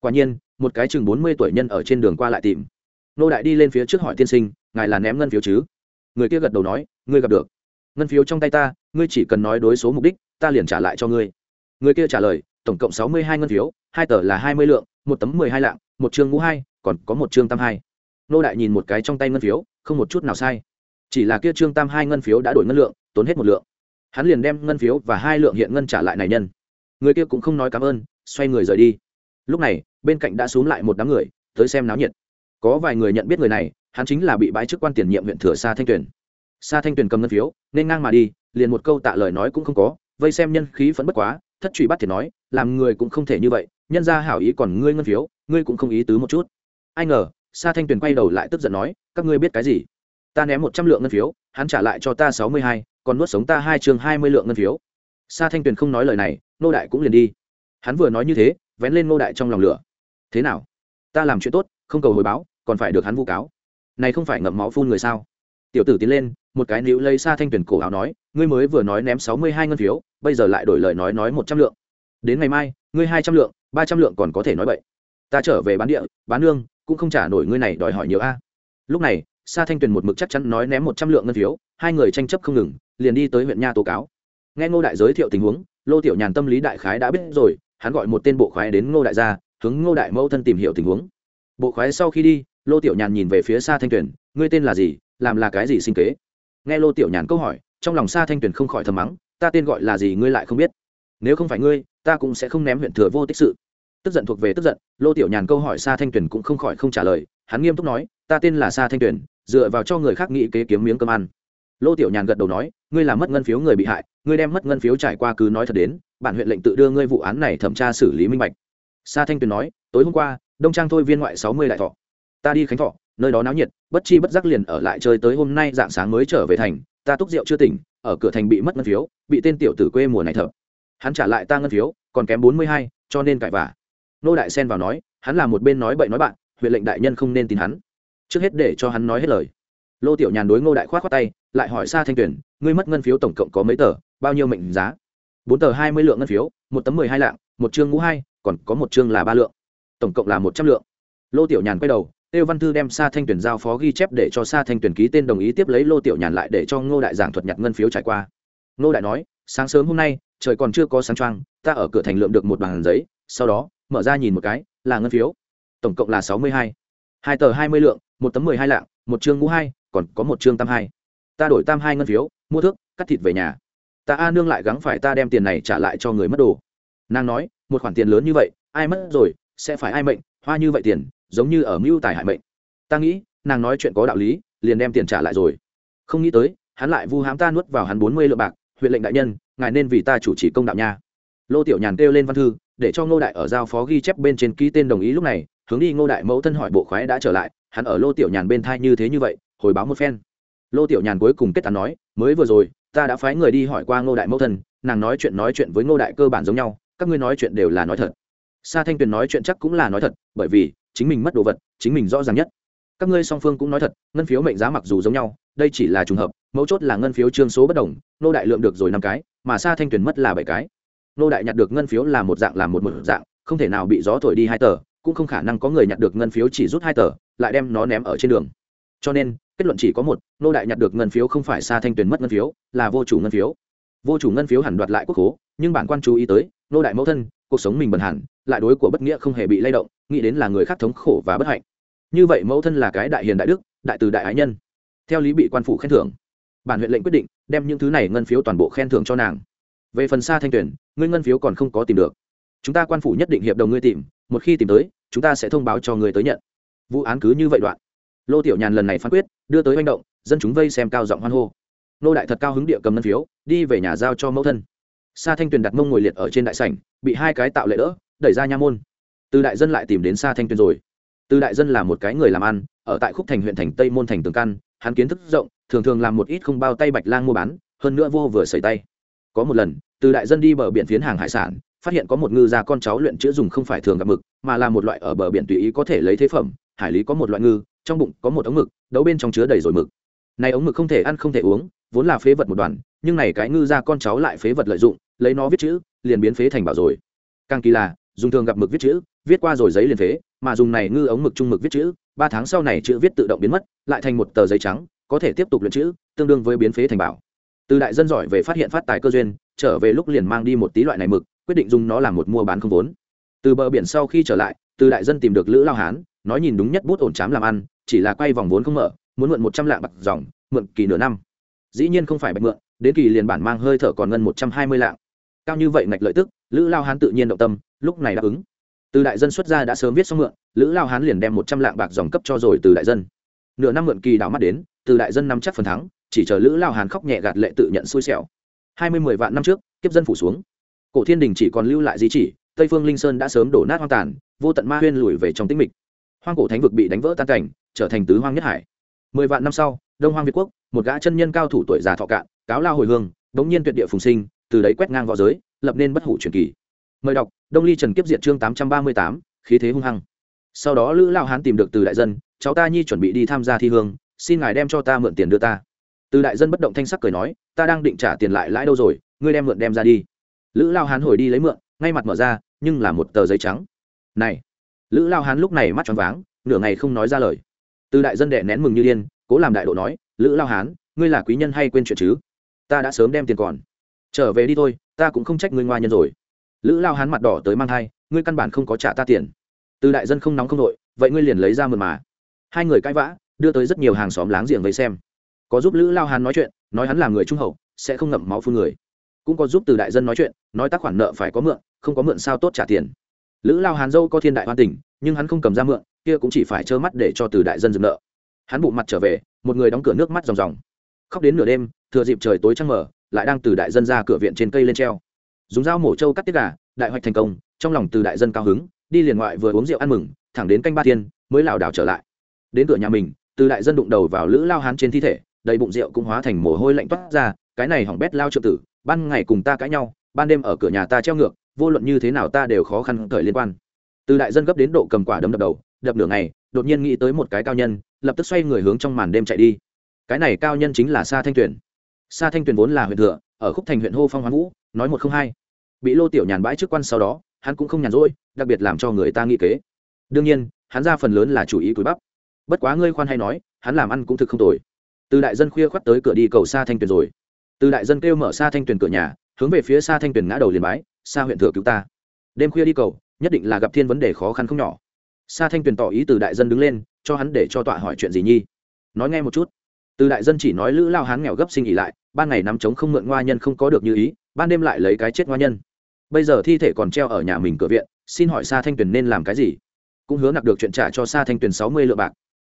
Quả nhiên, một cái chừng bốn mươi tuổi nhân ở trên đường qua lại tìm. Nô đại đi lên phía trước hỏi tiên sinh, ngài là ném ngân phiếu chứ? Người kia gật đầu nói, ngươi gặp được. Ngân phiếu trong tay ta, ngươi chỉ cần nói đối số mục đích, ta liền trả lại cho ngươi. Người kia trả lời, tổng cộng sáu mươi hai ngân phiếu, hai tờ là hai mươi lượng, một tấm mười hai lạng, một chương ngũ hai, còn có một chương tam hai. Nô đại nhìn một cái trong tay ngân phiếu, không một chút nào sai. Chỉ là kia trương tam hai ngân phiếu đã đổi ngân lượng, tốn hết một lượng. Hắn liền đem ngân phiếu và hai lượng hiện ngân trả lại này nhân. Người kia cũng không nói cảm ơn, xoay người rời đi. Lúc này, bên cạnh đã xuống lại một đám người, tới xem náo nhiệt. Có vài người nhận biết người này hắn chính là bị bãi chức quan tiền nhiệm huyện thừa sa thanh tuyền. Sa thanh tuyền cầm ngân phiếu, nên ngang mà đi, liền một câu tạ lời nói cũng không có, vây xem nhân khí phấn bất quá, thất truy bắt thì nói, làm người cũng không thể như vậy, nhân ra hảo ý còn ngươi ngân phiếu, ngươi cũng không ý tứ một chút. Ai ngờ, sa thanh tuyền quay đầu lại tức giận nói, các ngươi biết cái gì? Ta ném một trăm lượng ngân phiếu, hắn trả lại cho ta sáu mươi hai, còn nuốt sống ta hai chương hai mươi lượng ngân phiếu. Sa thanh tuyền không nói lời này nô đại cũng liền đi. Hắn vừa nói như thế, vén lên nô đại trong lòng lửa. Thế nào? Ta làm chuyện tốt, không cầu hồi báo, còn phải được hắn vu cáo này không phải ngậm máu phun người sao? Tiểu tử tiến lên, một cái níu lấy xa thanh tuyển cổ áo nói, ngươi mới vừa nói ném sáu mươi hai ngân phiếu, bây giờ lại đổi lời nói nói một trăm lượng. Đến ngày mai, ngươi hai trăm lượng, ba trăm lượng còn có thể nói vậy ta trở về bán địa, bán nương, cũng không trả nổi ngươi này đòi hỏi nhiều a. Lúc này, sa thanh tuyền một mực chắc chắn nói ném một trăm lượng ngân phiếu, hai người tranh chấp không ngừng, liền đi tới huyện nha tố cáo. Nghe ngô đại giới thiệu tình huống, lô tiểu nhàn tâm lý đại khái đã biết rồi, hắn gọi một tên bộ khoái đến ngô đại gia, hướng ngô đại mẫu thân tìm hiểu tình huống. Bộ khoái sau khi đi lô tiểu nhàn nhìn về phía xa thanh tuyền, ngươi tên là gì? Làm là cái gì sinh kế? Nghe lô tiểu nhàn câu hỏi, trong lòng xa thanh tuyền không khỏi thầm mắng, ta tên gọi là gì ngươi lại không biết? Nếu không phải ngươi, ta cũng sẽ không ném huyện thừa vô tích sự. Tức giận thuộc về tức giận, lô tiểu nhàn câu hỏi xa thanh tuyền cũng không khỏi không trả lời, hắn nghiêm túc nói, ta tên là xa thanh tuyền, dựa vào cho người khác nghĩ kế kiếm miếng cơm ăn. Lô tiểu nhàn gật đầu nói, ngươi làm mất ngân phiếu người bị hại, ngươi đem mất ngân phiếu trải qua cứ nói thật đến, bản huyện lệnh tự đưa ngươi vụ án này thẩm tra xử lý minh bạch. Sa thanh tuyền nói, tối hôm qua, đông trang thôi viên ngoại sáu mươi đại thọ ta đi khánh thọ, nơi đó náo nhiệt, bất chi bất giác liền ở lại chơi tới hôm nay dạng sáng mới trở về thành, ta túc rượu chưa tỉnh, ở cửa thành bị mất ngân phiếu, bị tên tiểu tử quê mùa này thợ. Hắn trả lại ta ngân phiếu, còn kém bốn mươi hai, cho nên cãi vả nô đại sen vào nói, hắn là một bên nói bậy nói bạn, huyện lệnh đại nhân không nên tin hắn. Trước hết để cho hắn nói hết lời. Lô tiểu nhàn đối ngô đại khoát khoát tay, lại hỏi xa thanh tuyển ngươi mất ngân phiếu tổng cộng có mấy tờ, bao nhiêu mệnh giá? Bốn tờ hai mươi lượng ngân phiếu, một tấm mười hai lạng, một chương ngũ hai, còn có một chương là ba lượng. Tổng cộng là một trăm lượng. Lô tiểu nhàn quay đầu Têu Văn Thư đem Sa Thanh Tuyển giao phó ghi chép để cho Sa Thanh Tuyển ký tên đồng ý tiếp lấy Lô Tiểu Nhàn lại để cho Ngô Đại giảng thuật nhặt ngân phiếu trải qua. Ngô Đại nói, sáng sớm hôm nay, trời còn chưa có sáng choang, ta ở cửa thành lượng được một bằng giấy, sau đó, mở ra nhìn một cái, là ngân phiếu. Tổng cộng là sáu mươi hai, hai tờ hai mươi lượng, một tấm mười hai lạng, một chương ngũ hai, còn có một chương tam hai. Ta đổi tam hai ngân phiếu, mua thước, cắt thịt về nhà. Ta a nương lại gắng phải ta đem tiền này trả lại cho người mất đồ. Nàng nói, một khoản tiền lớn như vậy, ai mất rồi, sẽ phải ai mệnh, hoa như vậy tiền, giống như ở mưu tài hại mệnh. Ta nghĩ, nàng nói chuyện có đạo lý, liền đem tiền trả lại rồi. Không nghĩ tới, hắn lại vu hãm ta nuốt vào hắn bốn mươi lượng bạc, huyện lệnh đại nhân, ngài nên vì ta chủ trì công đạo nha. Lô tiểu nhàn kêu lên văn thư, để cho ngô đại ở giao phó ghi chép bên trên ký tên đồng ý lúc này, hướng đi ngô đại mẫu thân hỏi bộ khoái đã trở lại, hắn ở lô tiểu nhàn bên thai như thế như vậy, hồi báo một phen. Lô tiểu nhàn cuối cùng kết tán nói, mới vừa rồi, ta đã phái người đi hỏi qua ngô đại mẫu thân, nàng nói chuyện nói chuyện với ngô đại cơ bản giống nhau, các ngươi nói chuyện đều là nói thật sa thanh tuyền nói chuyện chắc cũng là nói thật, bởi vì, chính mình mất đồ vật, chính mình rõ ràng nhất. Các ngươi song phương cũng nói thật, ngân phiếu mệnh giá mặc dù giống nhau, đây chỉ là trùng hợp, mấu chốt là ngân phiếu trương số bất đồng, nô đại lượng được rồi năm cái, mà Sa thanh Tuyền mất là bảy cái. Nô đại nhặt được ngân phiếu là một dạng là một một dạng, không thể nào bị gió thổi đi hai tờ, cũng không khả năng có người nhặt được ngân phiếu chỉ rút hai tờ, lại đem nó ném ở trên đường. Cho nên, kết luận chỉ có một, nô đại nhặt được ngân phiếu không phải Sa thanh Tuyền mất ngân phiếu, là vô chủ ngân phiếu. Vô chủ ngân phiếu hẳn đoạt lại quốc hố nhưng bản quan chú ý tới nô đại mẫu thân, cuộc sống mình bần hẳn, lại đối của bất nghĩa không hề bị lay động, nghĩ đến là người khác thống khổ và bất hạnh. Như vậy mẫu thân là cái đại hiền đại đức, đại từ đại ái nhân. Theo lý bị quan phủ khen thưởng, bản huyện lệnh quyết định đem những thứ này ngân phiếu toàn bộ khen thưởng cho nàng. Về phần xa thanh tuyển ngươi ngân phiếu còn không có tìm được. Chúng ta quan phủ nhất định hiệp đồng ngươi tìm, một khi tìm tới, chúng ta sẽ thông báo cho người tới nhận. Vụ án cứ như vậy đoạn. Lô tiểu nhàn lần này phán quyết, đưa tới manh động, dân chúng vây xem cao giọng hoan hô. Nô đại thật cao hứng địa cầm ngân phiếu, đi về nhà giao cho mẫu thân sa thanh tuyền đặt mông ngồi liệt ở trên đại sảnh, bị hai cái tạo lệ đỡ, đẩy ra nha môn. Từ đại dân lại tìm đến sa thanh tuyền rồi. Từ đại dân là một cái người làm ăn, ở tại khúc thành huyện thành tây môn thành tường căn, hắn kiến thức rộng, thường thường làm một ít không bao tay bạch lang mua bán, hơn nữa vô vừa xảy tay. Có một lần, từ đại dân đi bờ biển phiến hàng hải sản, phát hiện có một ngư gia con cháu luyện chữa dùng không phải thường gặp mực, mà là một loại ở bờ biển tùy ý có thể lấy thế phẩm, hải lý có một loại ngư, trong bụng có một ống mực, đấu bên trong chứa đầy rồi mực. Này ống mực không thể ăn không thể uống, vốn là phế vật một đoàn, nhưng này cái ngư gia con cháu lại phế vật lợi dụng lấy nó viết chữ, liền biến phế thành bảo rồi. Càng kỳ là, dùng thường gặp mực viết chữ, viết qua rồi giấy liền phế, mà dùng này ngư ống mực trung mực viết chữ, ba tháng sau này chữ viết tự động biến mất, lại thành một tờ giấy trắng, có thể tiếp tục luyện chữ, tương đương với biến phế thành bảo. Từ đại dân giỏi về phát hiện phát tài cơ duyên, trở về lúc liền mang đi một tí loại này mực, quyết định dùng nó làm một mua bán không vốn. Từ bờ biển sau khi trở lại, từ đại dân tìm được lữ lao hán, nói nhìn đúng nhất bút ổn chám làm ăn, chỉ là quay vòng vốn không mở, muốn mượn một trăm lạng bạc dòng, mượn kỳ nửa năm. Dĩ nhiên không phải bạch mượn, đến kỳ liền bản mang hơi thở còn ngân một trăm hai mươi lạng cao như vậy ngạch lợi tức, lữ lao hán tự nhiên động tâm, lúc này đáp ứng. Từ đại dân xuất ra đã sớm viết xong mượn, lữ lao hán liền đem một trăm lạng bạc dòng cấp cho rồi từ đại dân. Nửa năm mượn kỳ đảo mắt đến, từ đại dân năm chắc phần thắng, chỉ chờ lữ lao hán khóc nhẹ gạt lệ tự nhận xui xẻo. Hai mươi mười vạn năm trước, kiếp dân phủ xuống. Cổ thiên đình chỉ còn lưu lại di chỉ, tây phương linh sơn đã sớm đổ nát hoang tàn, vô tận ma huyên lùi về trong tĩnh mịch. Hoang cổ thánh vực bị đánh vỡ tan cảnh, trở thành tứ hoang nhất hải. Mười vạn năm sau, đông hoang việt quốc, một gã chân nhân cao thủ tuổi già thọ cạn, cáo lao hồi hương, bỗng nhiên tuyệt địa phùng sinh từ đấy quét ngang v õ giới, lập nên bất hủ truyền kỳ. Mời đọc, đông ly trần kiếp diệt chương tám trăm ba mươi tám, khí thế hung hăng. Sau đó lữ lao hán tìm được từ đại dân, cháu ta nhi chuẩn bị đi tham gia thi hương, xin ngài đem cho ta mượn tiền đưa ta. Từ đại dân bất động thanh sắc cười nói, ta đang định trả tiền lại lãi đâu rồi, ngươi đem mượn đem ra đi. Lữ lao hán hồi đi lấy mượn, ngay mặt mở ra, nhưng là một tờ giấy trắng. Này. Lữ lao hán lúc này mắt tròn váng, nửa ngày không nói ra lời. Từ đại dân đệ nén mừng như điên, cố làm đại độ nói, lữ lao hán, ngươi là quý nhân hay quên chuyện chứ? Ta đã sớm đem tiền còn trở về đi thôi, ta cũng không trách ngươi ngoa nhân rồi. Lữ lao hán mặt đỏ tới mang thai, ngươi căn bản không có trả ta tiền. Từ đại dân không nóng không đội, vậy ngươi liền lấy ra mượn mà. Hai người cãi vã, đưa tới rất nhiều hàng xóm láng giềng với xem. Có giúp lữ lao hán nói chuyện, nói hắn là người trung hậu, sẽ không ngậm máu phun người. Cũng có giúp từ đại dân nói chuyện, nói tác khoản nợ phải có mượn, không có mượn sao tốt trả tiền. Lữ lao hán dâu có thiên đại hoan tình, nhưng hắn không cầm ra mượn, kia cũng chỉ phải trơ mắt để cho từ đại dân dừng nợ. Hắn bụng mặt trở về, một người đóng cửa nước mắt ròng ròng. Khóc đến nửa đêm, thừa dịp trời tối trăng mở lại đang từ đại dân ra cửa viện trên cây lên treo. Dùng dao mổ trâu cắt tiết gà, đại hoạch thành công, trong lòng từ đại dân cao hứng, đi liền ngoại vừa uống rượu ăn mừng, thẳng đến canh ba thiên, mới lảo đảo trở lại. Đến cửa nhà mình, từ đại dân đụng đầu vào lữ lao hán trên thi thể, đầy bụng rượu cũng hóa thành mồ hôi lạnh toát ra, cái này hỏng bét lao trợ tử, ban ngày cùng ta cãi nhau, ban đêm ở cửa nhà ta treo ngược, vô luận như thế nào ta đều khó khăn cởi liên quan. Từ đại dân gấp đến độ cầm quả đấm đập đầu, đập nửa ngày, đột nhiên nghĩ tới một cái cao nhân, lập tức xoay người hướng trong màn đêm chạy đi. Cái này cao nhân chính là sa thanh Tuyển sa thanh tuyền vốn là huyện thừa, ở khúc thành huyện hô phong hoán vũ, nói một không hai. Bị lô tiểu nhàn bãi trước quan sau đó, hắn cũng không nhàn rỗi, đặc biệt làm cho người ta nghĩ kế. Đương nhiên, hắn ra phần lớn là chủ ý cúi bắp. Bất quá ngươi khoan hay nói, hắn làm ăn cũng thực không tồi. Từ đại dân khuya khoắt tới cửa đi cầu sa thanh tuyền rồi. Từ đại dân kêu mở sa thanh tuyền cửa nhà, hướng về phía sa thanh tuyền ngã đầu liền bái, sa huyện thừa cứu ta. Đêm khuya đi cầu, nhất định là gặp thiên vấn đề khó khăn không nhỏ. Sa thanh tuyền tỏ ý từ đại dân đứng lên, cho hắn để cho tọa hỏi chuyện gì nhi. Nói nghe một chút từ đại dân chỉ nói lữ lao hán nghèo gấp sinh ỉ lại, ban ngày nắm trống không mượn ngoa nhân không có được như ý, ban đêm lại lấy cái chết ngoa nhân. Bây giờ thi thể còn treo ở nhà mình cửa viện, xin hỏi sa thanh tuyền nên làm cái gì? Cũng hứa nặc được chuyện trả cho sa thanh tuyền sáu mươi lượng bạc.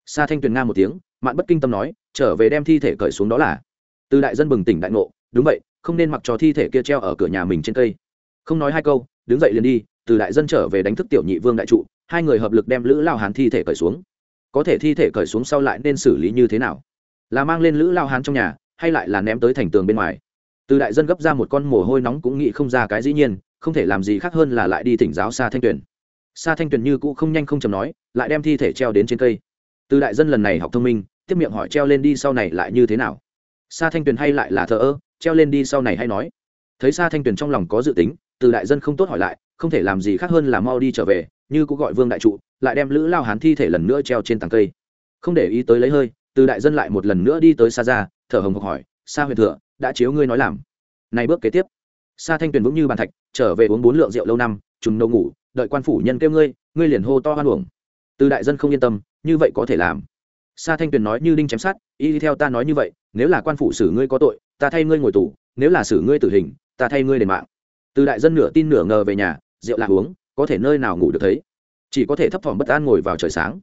Sa thanh tuyền nga một tiếng, mạn bất kinh tâm nói, trở về đem thi thể cởi xuống đó là. Từ đại dân bừng tỉnh đại ngộ, đúng vậy, không nên mặc cho thi thể kia treo ở cửa nhà mình trên cây. Không nói hai câu, đứng dậy liền đi, từ đại dân trở về đánh thức tiểu nhị vương đại trụ, hai người hợp lực đem lữ lao hán thi thể cởi xuống. Có thể thi thể cởi xuống sau lại nên xử lý như thế nào? Là mang lên lữ lao hán trong nhà, hay lại là ném tới thành tường bên ngoài. Từ đại dân gấp ra một con mồ hôi nóng cũng nghĩ không ra cái dĩ nhiên, không thể làm gì khác hơn là lại đi thỉnh giáo xa thanh tuyền. Xa thanh tuyền như cũ không nhanh không chầm nói, lại đem thi thể treo đến trên cây. Từ đại dân lần này học thông minh, tiếp miệng hỏi treo lên đi sau này lại như thế nào. Xa thanh tuyền hay lại là thờ ơ, treo lên đi sau này hay nói. Thấy xa thanh tuyền trong lòng có dự tính, từ đại dân không tốt hỏi lại, không thể làm gì khác hơn là mau đi trở về, như cũng gọi vương đại trụ, lại đem lữ lao hán thi thể lần nữa treo trên tàng cây. Không để ý tới lấy hơi từ đại dân lại một lần nữa đi tới xa ra thở hồng hộc hỏi xa huyền thừa, đã chiếu ngươi nói làm? Này bước kế tiếp. Xa thanh tuyền vững như bàn thạch, trở về uống bốn lượng rượu lâu năm, trùng nâu ngủ, đợi quan phủ nhân kêu ngươi ngươi liền hô to hoan uổng. Từ đại dân không yên tâm, như vậy có thể làm. Sa thanh tuyền nói như đinh chém sát y theo ta nói như vậy, nếu là quan phủ xử ngươi có tội, ta thay ngươi ngồi tù, nếu là xử ngươi tử hình, ta thay ngươi đền mạng. Từ đại dân nửa tin nửa ngờ về nhà, rượu là uống, có thể nơi nào ngủ được thấy. Chỉ có thể thấp thỏm bất an ngồi vào trời sáng.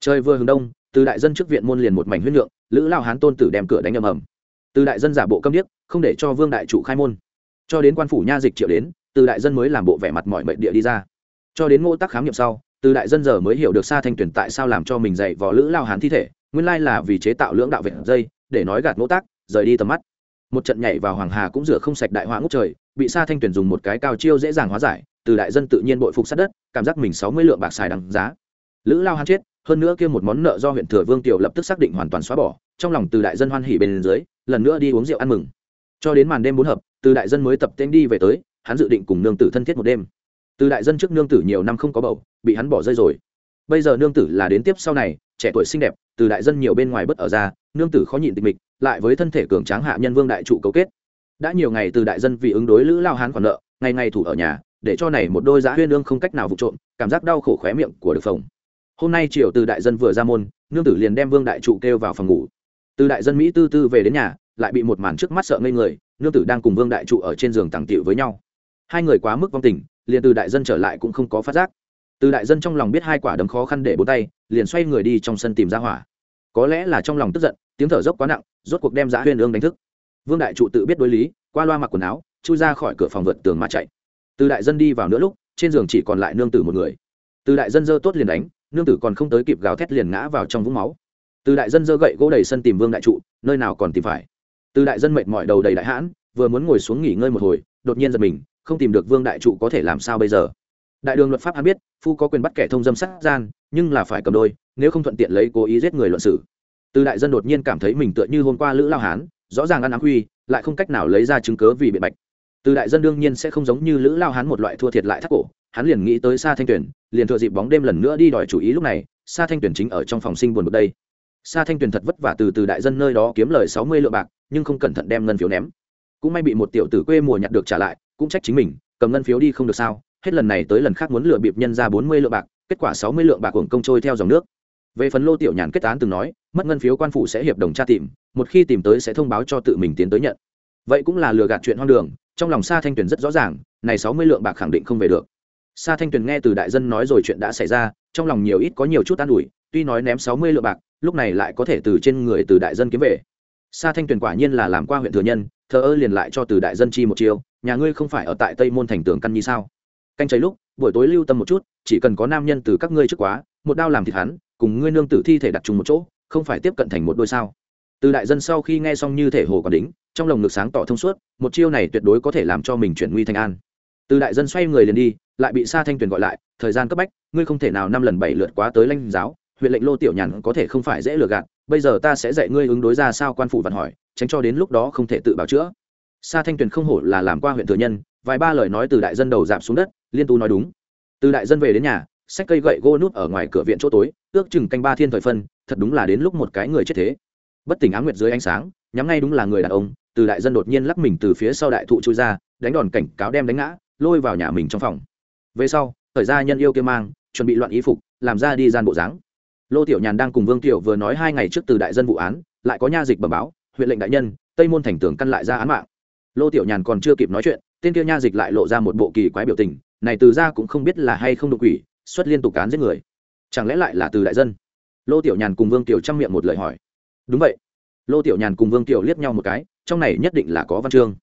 Trời vừa hướng đông từ đại dân trước viện môn liền một mảnh huyết lượng, lữ lao hán tôn tử đem cửa đánh ầm ầm. Từ đại dân giả bộ câm điếc, không để cho vương đại trụ khai môn. Cho đến quan phủ nha dịch triệu đến, từ đại dân mới làm bộ vẻ mặt mọi mệnh địa đi ra. Cho đến ngô tắc khám nghiệm sau, từ đại dân giờ mới hiểu được xa thanh tuyển tại sao làm cho mình dạy vò lữ lao hán thi thể, nguyên lai là vì chế tạo lưỡng đạo vệ dây, để nói gạt ngô tắc, rời đi tầm mắt. Một trận nhảy vào hoàng hà cũng rửa không sạch đại họa ngốc trời, bị xa thanh tuyển dùng một cái cao chiêu dễ dàng hóa giải, từ đại dân tự nhiên bội phục sát đất, cảm giác mình sáu mươi lượng bạc xài đằng giá. Lữ lao hán chết hơn nữa kia một món nợ do huyện thừa vương tiểu lập tức xác định hoàn toàn xóa bỏ, trong lòng từ đại dân hoan hỉ bên dưới, lần nữa đi uống rượu ăn mừng. Cho đến màn đêm bốn hợp, từ đại dân mới tập tên đi về tới, hắn dự định cùng nương tử thân thiết một đêm. Từ đại dân trước nương tử nhiều năm không có bầu, bị hắn bỏ rơi rồi. Bây giờ nương tử là đến tiếp sau này, trẻ tuổi xinh đẹp, từ đại dân nhiều bên ngoài bất ở ra, nương tử khó nhịn tịch mịch, lại với thân thể cường tráng hạ nhân vương đại trụ cấu kết. Đã nhiều ngày từ đại dân vì ứng đối lữ lao hán khoản nợ, ngày ngày thủ ở nhà, để cho này một đôi giã huyên lương không cách nào vụ trộm, cảm giác đau khổ khóe miệng của được phòng hôm nay chiều từ đại dân vừa ra môn, nương tử liền đem vương đại trụ kêu vào phòng ngủ. Từ đại dân mỹ tư tư về đến nhà, lại bị một màn trước mắt sợ ngây người, nương tử đang cùng vương đại trụ ở trên giường tàng tiệu với nhau. Hai người quá mức vong tình, liền từ đại dân trở lại cũng không có phát giác. Từ đại dân trong lòng biết hai quả đấm khó khăn để bốn tay, liền xoay người đi trong sân tìm ra hỏa. Có lẽ là trong lòng tức giận, tiếng thở dốc quá nặng, rốt cuộc đem giá huyên ương đánh thức. Vương đại trụ tự biết đối lý, qua loa mặc quần áo, chui ra khỏi cửa phòng vượt tường mà chạy. Từ đại dân đi vào nữa lúc, trên giường chỉ còn lại nương tử một người. Từ đại dân dơ tốt liền đánh nương tử còn không tới kịp gào thét liền ngã vào trong vũng máu. Từ đại dân dơ gậy gỗ đầy sân tìm vương đại trụ, nơi nào còn tìm phải? Từ đại dân mệt mỏi đầu đầy đại hãn, vừa muốn ngồi xuống nghỉ ngơi một hồi, đột nhiên giật mình, không tìm được vương đại trụ có thể làm sao bây giờ? Đại đường luật pháp hắn biết, phu có quyền bắt kẻ thông dâm sát gian, nhưng là phải cầm đôi, nếu không thuận tiện lấy cố ý giết người luận xử. Từ đại dân đột nhiên cảm thấy mình tựa như hôm qua lữ lao hán, rõ ràng ăn ám huy lại không cách nào lấy ra chứng cớ vì biện bạch. Từ đại dân đương nhiên sẽ không giống như lữ lao hán một loại thua thiệt lại thắt cổ hắn liền nghĩ tới Sa thanh tuyển liền thừa dịp bóng đêm lần nữa đi đòi chủ ý lúc này, Sa thanh tuyển chính ở trong phòng sinh buồn bực đây. Sa thanh tuyển thật vất vả từ từ đại dân nơi đó kiếm lời sáu mươi lượng bạc, nhưng không cẩn thận đem ngân phiếu ném. Cũng may bị một tiểu tử quê mùa nhặt được trả lại, cũng trách chính mình, cầm ngân phiếu đi không được sao, hết lần này tới lần khác muốn lừa bịp nhân ra bốn mươi lượng bạc, kết quả sáu mươi lượng bạc cuồng công trôi theo dòng nước. Về phần lô tiểu nhàn kết án từng nói, mất ngân phiếu quan phủ sẽ hiệp đồng tra tìm, một khi tìm tới sẽ thông báo cho tự mình tiến tới nhận. Vậy cũng là lừa gạt chuyện hoang đường, trong lòng sa thanh tuyền rất rõ ràng, này sáu mươi lượng bạc khẳng định không về được sa thanh tuyền nghe từ đại dân nói rồi chuyện đã xảy ra, trong lòng nhiều ít có nhiều chút an ủi, tuy nói ném sáu mươi lượng bạc, lúc này lại có thể từ trên người từ đại dân kiếm về. Sa thanh tuyền quả nhiên là làm qua huyện thừa nhân, thờ ơ liền lại cho từ đại dân chi một chiêu, nhà ngươi không phải ở tại tây môn thành tường căn như sao? Canh cháy lúc, buổi tối lưu tâm một chút, chỉ cần có nam nhân từ các ngươi trước quá, một đao làm thịt hắn, cùng ngươi nương tử thi thể đặt chung một chỗ, không phải tiếp cận thành một đôi sao? Từ đại dân sau khi nghe xong như thể hồ còn đính, trong lồng ngực sáng tỏ thông suốt, một chiêu này tuyệt đối có thể làm cho mình chuyển nguy thành an. Từ đại dân xoay người liền đi lại bị sa thanh tuyền gọi lại, thời gian cấp bách, ngươi không thể nào năm lần bảy lượt quá tới lãnh giáo, huyện lệnh lô tiểu nhàn có thể không phải dễ lừa gạt, bây giờ ta sẽ dạy ngươi ứng đối ra sao quan phủ vặn hỏi, tránh cho đến lúc đó không thể tự bảo chữa. Sa thanh tuyền không hổ là làm qua huyện thừa nhân, vài ba lời nói từ đại dân đầu giảm xuống đất, liên tu nói đúng. Từ đại dân về đến nhà, xách cây gậy gỗ nút ở ngoài cửa viện chỗ tối, ước chừng canh ba thiên thời phân, thật đúng là đến lúc một cái người chết thế. Bất tỉnh ánh nguyệt dưới ánh sáng, nhắm ngay đúng là người đàn ông, từ đại dân đột nhiên lắc mình từ phía sau đại thụ trôi ra, đánh đòn cảnh cáo đem đánh ngã, lôi vào nhà mình trong phòng về sau, thời gia nhân yêu kia mang, chuẩn bị loạn ý phục, làm ra đi gian bộ dáng. Lô tiểu nhàn đang cùng vương tiểu vừa nói hai ngày trước từ đại dân vụ án, lại có nha dịch bẩm báo, huyện lệnh đại nhân, tây môn thành tường căn lại ra án mạng. Lô tiểu nhàn còn chưa kịp nói chuyện, tên kia nha dịch lại lộ ra một bộ kỳ quái biểu tình, này từ ra cũng không biết là hay không đột quỷ xuất liên tục cán giết người. Chẳng lẽ lại là từ đại dân? Lô tiểu nhàn cùng vương tiểu chăm miệng một lời hỏi. Đúng vậy. Lô tiểu nhàn cùng vương tiểu liếc nhau một cái, trong này nhất định là có văn chương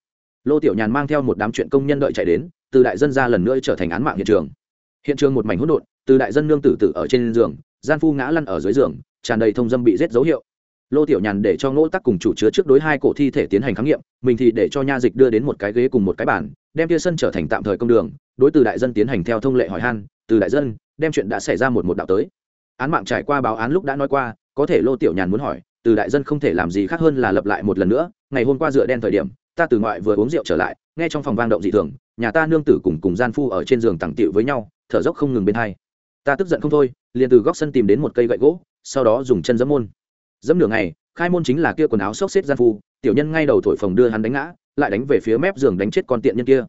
lô tiểu nhàn mang theo một đám chuyện công nhân đợi chạy đến, từ đại dân ra lần nữa trở thành án mạng hiện trường. Hiện trường một mảnh hỗn độn, từ đại dân nương tử tử ở trên giường, gian phu ngã lăn ở dưới giường, tràn đầy thông dâm bị rết dấu hiệu. Lô tiểu nhàn để cho ngỗ tắc cùng chủ chứa trước đối hai cổ thi thể tiến hành khám nghiệm, mình thì để cho nha dịch đưa đến một cái ghế cùng một cái bàn, đem kia sân trở thành tạm thời công đường, đối từ đại dân tiến hành theo thông lệ hỏi han, từ đại dân, đem chuyện đã xảy ra một một đạo tới. Án mạng trải qua báo án lúc đã nói qua, có thể lô tiểu nhàn muốn hỏi, từ đại dân không thể làm gì khác hơn là lập lại một lần nữa, ngày hôm qua dựa đen thời điểm ta từ ngoại vừa uống rượu trở lại, nghe trong phòng vang động dị thường, nhà ta nương tử cùng cùng gian phu ở trên giường tặng tiệu với nhau, thở dốc không ngừng bên hai. Ta tức giận không thôi, liền từ góc sân tìm đến một cây gậy gỗ, sau đó dùng chân dẫm môn. Dẫm nửa ngày, khai môn chính là kia quần áo xốc xếp gian phu, tiểu nhân ngay đầu thổi phòng đưa hắn đánh ngã, lại đánh về phía mép giường đánh chết con tiện nhân kia.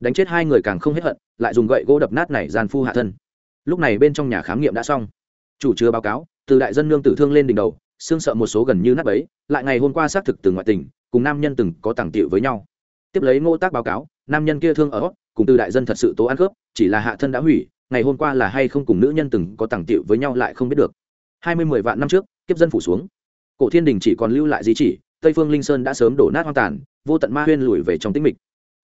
Đánh chết hai người càng không hết hận, lại dùng gậy gỗ đập nát này gian phu hạ thân. Lúc này bên trong nhà khám nghiệm đã xong. Chủ chứa báo cáo, từ đại dân nương tử thương lên đỉnh đầu, xương sợ một số gần như nát bấy, lại ngày hôm qua xác thực từ ngoại tỉnh cùng nam nhân từng có tàng tiệu với nhau. Tiếp lấy ngô tác báo cáo, nam nhân kia thương ở, cùng từ đại dân thật sự tố ăn khớp, chỉ là hạ thân đã hủy, ngày hôm qua là hay không cùng nữ nhân từng có tàng tiệu với nhau lại không biết được. Hai mươi mười vạn năm trước, kiếp dân phủ xuống. Cổ thiên đình chỉ còn lưu lại di chỉ, tây phương linh sơn đã sớm đổ nát hoang tàn, vô tận ma huyên lùi về trong tĩnh mịch.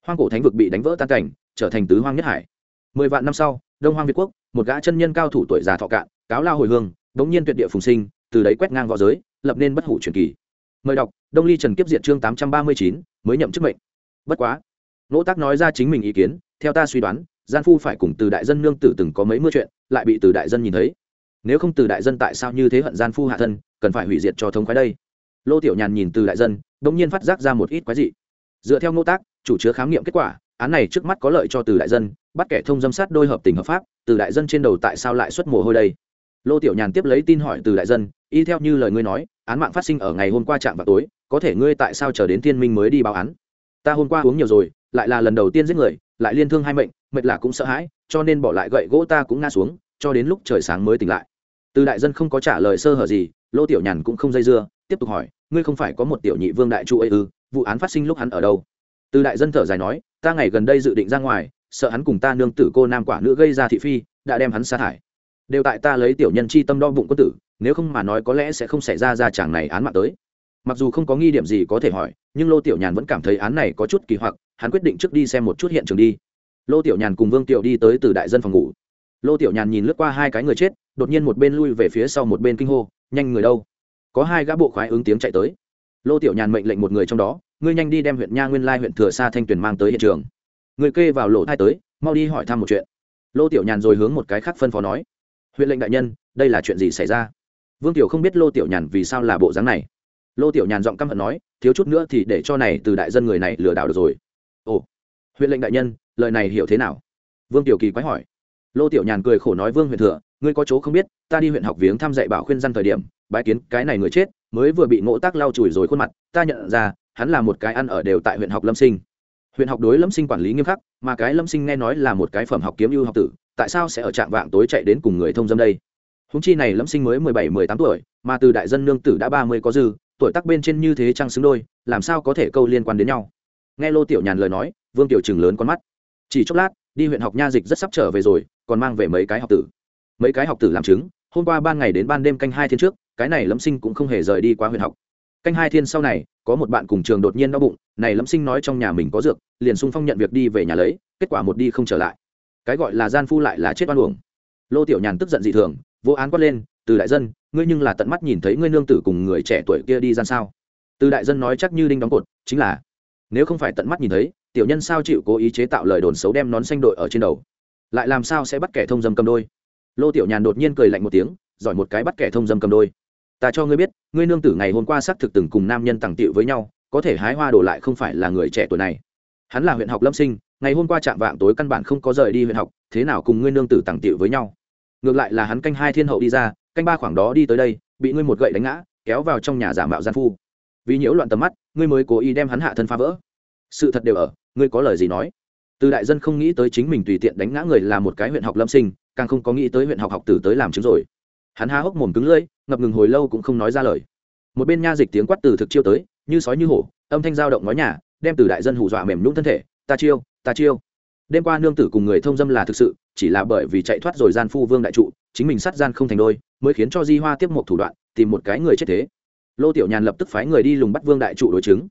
Hoang cổ thánh vực bị đánh vỡ tan cảnh, trở thành tứ hoang nhất hải. Mười vạn năm sau, đông hoang việt quốc, một gã chân nhân cao thủ tuổi già thọ cạn, cáo lao hồi hương bỗng nhiên tuyệt địa phùng sinh, từ đấy quét ngang v õ giới, lập nên bất hủ truyền kỳ mời đọc, đông ly trần kiếp diện chương tám trăm ba mươi chín, mới nhậm chức mệnh. Bất quá, nỗ tác nói ra chính mình ý kiến, theo ta suy đoán, gian phu phải cùng từ đại dân nương tử từng có mấy mưa chuyện, lại bị từ đại dân nhìn thấy. Nếu không từ đại dân tại sao như thế hận gian phu hạ thân, cần phải hủy diệt cho thống khoái đây? Lô tiểu nhàn nhìn từ đại dân đ ỗ n g nhiên phát giác ra một ít quái dị. Dựa theo ngô tác, chủ chứa khám nghiệm kết quả, án này trước mắt có lợi cho từ đại dân, bắt kẻ thông dâm sát đôi hợp tình hợp pháp, từ đại dân trên đầu tại sao lại xuất mồ hôi đây? Lô tiểu nhàn tiếp lấy tin hỏi từ đại dân y theo như lời ngươi nói, án mạng phát sinh ở ngày hôm qua trạm vào tối, có thể ngươi tại sao chờ đến thiên minh mới đi báo án? Ta hôm qua uống nhiều rồi, lại là lần đầu tiên giết người, lại liên thương hai mệnh, mệt là cũng sợ hãi, cho nên bỏ lại gậy gỗ ta cũng ngã xuống, cho đến lúc trời sáng mới tỉnh lại. Từ đại dân không có trả lời sơ hở gì, lô tiểu nhàn cũng không dây dưa, tiếp tục hỏi, ngươi không phải có một tiểu nhị vương đại trụ ấy ư, vụ án phát sinh lúc hắn ở đâu? Từ đại dân thở dài nói, ta ngày gần đây dự định ra ngoài, sợ hắn cùng ta nương tử cô nam quả nữ gây ra thị phi, đã đem hắn sa thải đều tại ta lấy tiểu nhân chi tâm đo bụng quân tử, nếu không mà nói có lẽ sẽ không xảy ra ra chàng này án mạng tới. Mặc dù không có nghi điểm gì có thể hỏi, nhưng lô tiểu nhàn vẫn cảm thấy án này có chút kỳ hoặc, hắn quyết định trước đi xem một chút hiện trường đi. Lô tiểu nhàn cùng vương tiểu đi tới từ đại dân phòng ngủ. Lô tiểu nhàn nhìn lướt qua hai cái người chết, đột nhiên một bên lui về phía sau một bên kinh hô, nhanh người đâu? Có hai gã bộ khoái ứng tiếng chạy tới. Lô tiểu nhàn mệnh lệnh một người trong đó, ngươi nhanh đi đem huyện nha nguyên lai huyện thừa sa thanh tuyền mang tới hiện trường. Người kê vào lỗ thai tới, mau đi hỏi thăm một chuyện. Lô tiểu nhàn rồi hướng một cái khác phân phó nói huyện lệnh đại nhân, đây là chuyện gì xảy ra? Vương tiểu không biết lô tiểu nhàn vì sao là bộ dáng này. Lô tiểu nhàn giọng căm hận nói, thiếu chút nữa thì để cho này từ đại dân người này lừa đảo được rồi. Ồ, huyện lệnh đại nhân, lời này hiểu thế nào? Vương tiểu kỳ quái hỏi. Lô tiểu nhàn cười khổ nói, vương huyện thừa, ngươi có chỗ không biết, ta đi huyện học viếng thăm dạy bảo khuyên dân thời điểm, bái kiến cái này người chết, mới vừa bị ngộ tác lau chùi rồi khuôn mặt, ta nhận ra, hắn là một cái ăn ở đều tại huyện học lâm sinh. Huyện học đối lâm sinh quản lý nghiêm khắc, mà cái lâm sinh nghe nói là một cái phẩm học kiếm ưu học tử tại sao sẽ ở trạm vạng tối chạy đến cùng người thông dâm đây? Húng chi này lâm sinh mới mười bảy, mười tám tuổi, mà từ đại dân nương tử đã ba mươi có dư, tuổi tác bên trên như thế trăng xứng đôi, làm sao có thể câu liên quan đến nhau? Nghe lô tiểu nhàn lời nói, vương tiểu chừng lớn con mắt. Chỉ chốc lát, đi huyện học nha dịch rất sắp trở về rồi, còn mang về mấy cái học tử. Mấy cái học tử làm chứng, hôm qua ban ngày đến ban đêm canh hai thiên trước, cái này lâm sinh cũng không hề rời đi qua huyện học. Canh hai thiên sau này, có một bạn cùng trường đột nhiên đau bụng, này lâm sinh nói trong nhà mình có dược, liền sung phong nhận việc đi về nhà lấy, kết quả một đi không trở lại cái gọi là gian phu lại là chết oan uổng. Lô tiểu nhàn tức giận dị thường, vô án quát lên, từ đại dân, ngươi nhưng là tận mắt nhìn thấy ngươi nương tử cùng người trẻ tuổi kia đi gian sao? Từ đại dân nói chắc như đinh đóng cột, chính là, nếu không phải tận mắt nhìn thấy, tiểu nhân sao chịu cố ý chế tạo lời đồn xấu đem nón xanh đội ở trên đầu? Lại làm sao sẽ bắt kẻ thông dâm cầm đôi? Lô tiểu nhàn đột nhiên cười lạnh một tiếng, giỏi một cái bắt kẻ thông dâm cầm đôi. Ta cho ngươi biết, ngươi nương tử ngày hôm qua xác thực từng cùng nam nhân tàng tiệu với nhau, có thể hái hoa đổ lại không phải là người trẻ tuổi này. Hắn là huyện học lâm sinh ngày hôm qua trạm vạng tối căn bản không có rời đi huyện học, thế nào cùng ngươi nương tử tàng tiệu với nhau? Ngược lại là hắn canh hai thiên hậu đi ra, canh ba khoảng đó đi tới đây, bị ngươi một gậy đánh ngã, kéo vào trong nhà giả mạo gian phu. Vì nhiễu loạn tầm mắt, ngươi mới cố ý đem hắn hạ thân phá vỡ. Sự thật đều ở, ngươi có lời gì nói? Từ đại dân không nghĩ tới chính mình tùy tiện đánh ngã người là một cái huyện học lâm sinh, càng không có nghĩ tới huyện học học tử tới làm chứng rồi. Hắn há hốc mồm cứng lưỡi, ngập ngừng hồi lâu cũng không nói ra lời. Một bên nha dịch tiếng quát từ thực chiêu tới, như sói như hổ, âm thanh dao động nói nhà, đem từ đại dân hù dọa mềm nhũng thân thể, ta chiêu ta chiêu. Đêm qua nương tử cùng người thông dâm là thực sự, chỉ là bởi vì chạy thoát rồi gian phu vương đại trụ, chính mình sát gian không thành đôi, mới khiến cho di hoa tiếp một thủ đoạn, tìm một cái người chết thế. Lô tiểu nhàn lập tức phái người đi lùng bắt vương đại trụ đối chứng.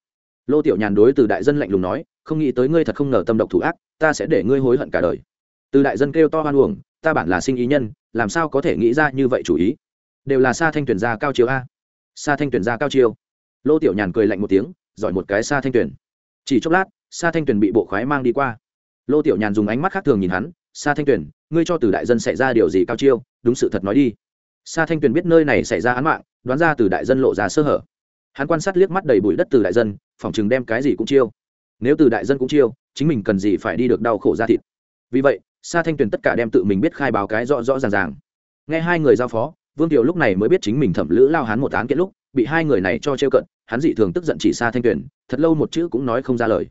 Lô tiểu nhàn đối từ đại dân lạnh lùng nói, không nghĩ tới ngươi thật không ngờ tâm độc thủ ác, ta sẽ để ngươi hối hận cả đời. Từ đại dân kêu to hoan uổng, ta bản là sinh ý nhân, làm sao có thể nghĩ ra như vậy chủ ý? Đều là xa thanh tuyển gia cao chiếu a. Xa thanh tuyển gia cao chiêu. Lô tiểu nhàn cười lạnh một tiếng, giỏi một cái xa thanh tuyển. Chỉ chốc lát Sa thanh Tuyền bị bộ khoái mang đi qua. Lô tiểu nhàn dùng ánh mắt khác thường nhìn hắn Sa thanh Tuyền, ngươi cho từ đại dân xảy ra điều gì cao chiêu? Đúng sự thật nói đi. Sa thanh Tuyền biết nơi này xảy ra án mạng đoán ra từ đại dân lộ ra sơ hở. Hắn quan sát liếc mắt đầy bụi đất từ đại dân phỏng chừng đem cái gì cũng chiêu. Nếu từ đại dân cũng chiêu chính mình cần gì phải đi được đau khổ ra thịt. Vì vậy sa thanh tuyền tất cả đem tự mình biết khai báo cái rõ rõ ràng ràng. Nghe hai người giao phó vương tiểu lúc này mới biết chính mình thẩm lữ lao hắn một án kiện lúc bị hai người này cho trêu cận hắn dị thường tức giận chỉ sa thanh tuyền thật lâu một chữ cũng nói không ra lời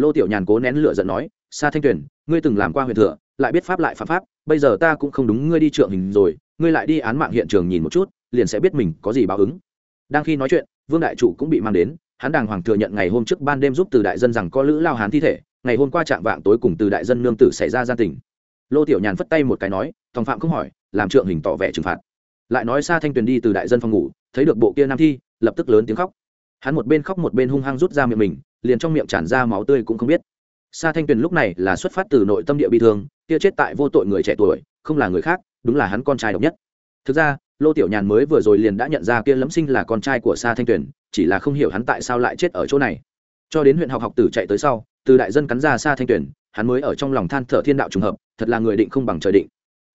lô tiểu nhàn cố nén lửa giận nói, sa thanh tuyền, ngươi từng làm qua huyện thừa, lại biết pháp lại phạm pháp, bây giờ ta cũng không đúng, ngươi đi trượng hình rồi, ngươi lại đi án mạng hiện trường nhìn một chút, liền sẽ biết mình có gì báo ứng. Đang khi nói chuyện, vương đại trụ cũng bị mang đến, hắn đàng hoàng thừa nhận ngày hôm trước ban đêm giúp từ đại dân rằng có lữ lao hán thi thể, ngày hôm qua trạng vạng tối cùng từ đại dân nương tử xảy ra gian tình. Lô tiểu nhàn phất tay một cái nói thòng phạm không hỏi, làm trượng hình tỏ vẻ trừng phạt. Lại nói xa thanh tuyền đi từ đại dân phòng ngủ, thấy được bộ kia nam thi, lập tức lớn tiếng khóc. Hắn một bên khóc một bên hung hăng rút ra miệng mình liền trong miệng tràn ra máu tươi cũng không biết. Sa thanh tuyền lúc này là xuất phát từ nội tâm địa bi thương, kia chết tại vô tội người trẻ tuổi, không là người khác, đúng là hắn con trai độc nhất. Thực ra, lô tiểu nhàn mới vừa rồi liền đã nhận ra kia lẫm sinh là con trai của sa thanh tuyền, chỉ là không hiểu hắn tại sao lại chết ở chỗ này. Cho đến huyện học học tử chạy tới sau, từ đại dân cắn ra sa thanh tuyền, hắn mới ở trong lòng than thở thiên đạo trùng hợp, thật là người định không bằng trời định.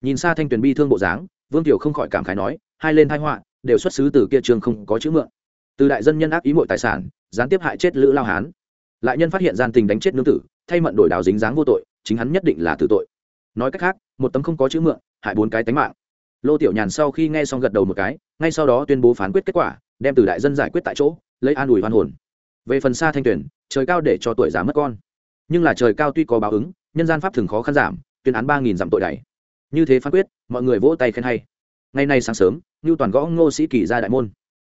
Nhìn Sa thanh tuyền bi thương bộ dáng, vương tiểu không khỏi cảm khái nói, hai lên thái họa, đều xuất xứ từ kia trường không có chữ mượn từ đại dân nhân ác ý mọi tài sản, gián tiếp hại chết lữ lao hán. Lại nhân phát hiện gian tình đánh chết nương tử, thay mận đổi đào dính dáng vô tội, chính hắn nhất định là tử tội. Nói cách khác, một tấm không có chữ mượn, hại bốn cái tánh mạng. Lô tiểu nhàn sau khi nghe xong gật đầu một cái, ngay sau đó tuyên bố phán quyết kết quả, đem từ đại dân giải quyết tại chỗ, lấy an ủi hoan hồn. Về phần xa thanh tuyển, trời cao để cho tuổi già mất con. Nhưng là trời cao tuy có báo ứng, nhân gian pháp thường khó khăn giảm, tuyên án ba nghìn dặm tội đẩy như thế phán quyết, mọi người vỗ tay khen hay. Ngày nay sáng sớm, ngưu toàn gõ ngô sĩ kỳ ra đại môn.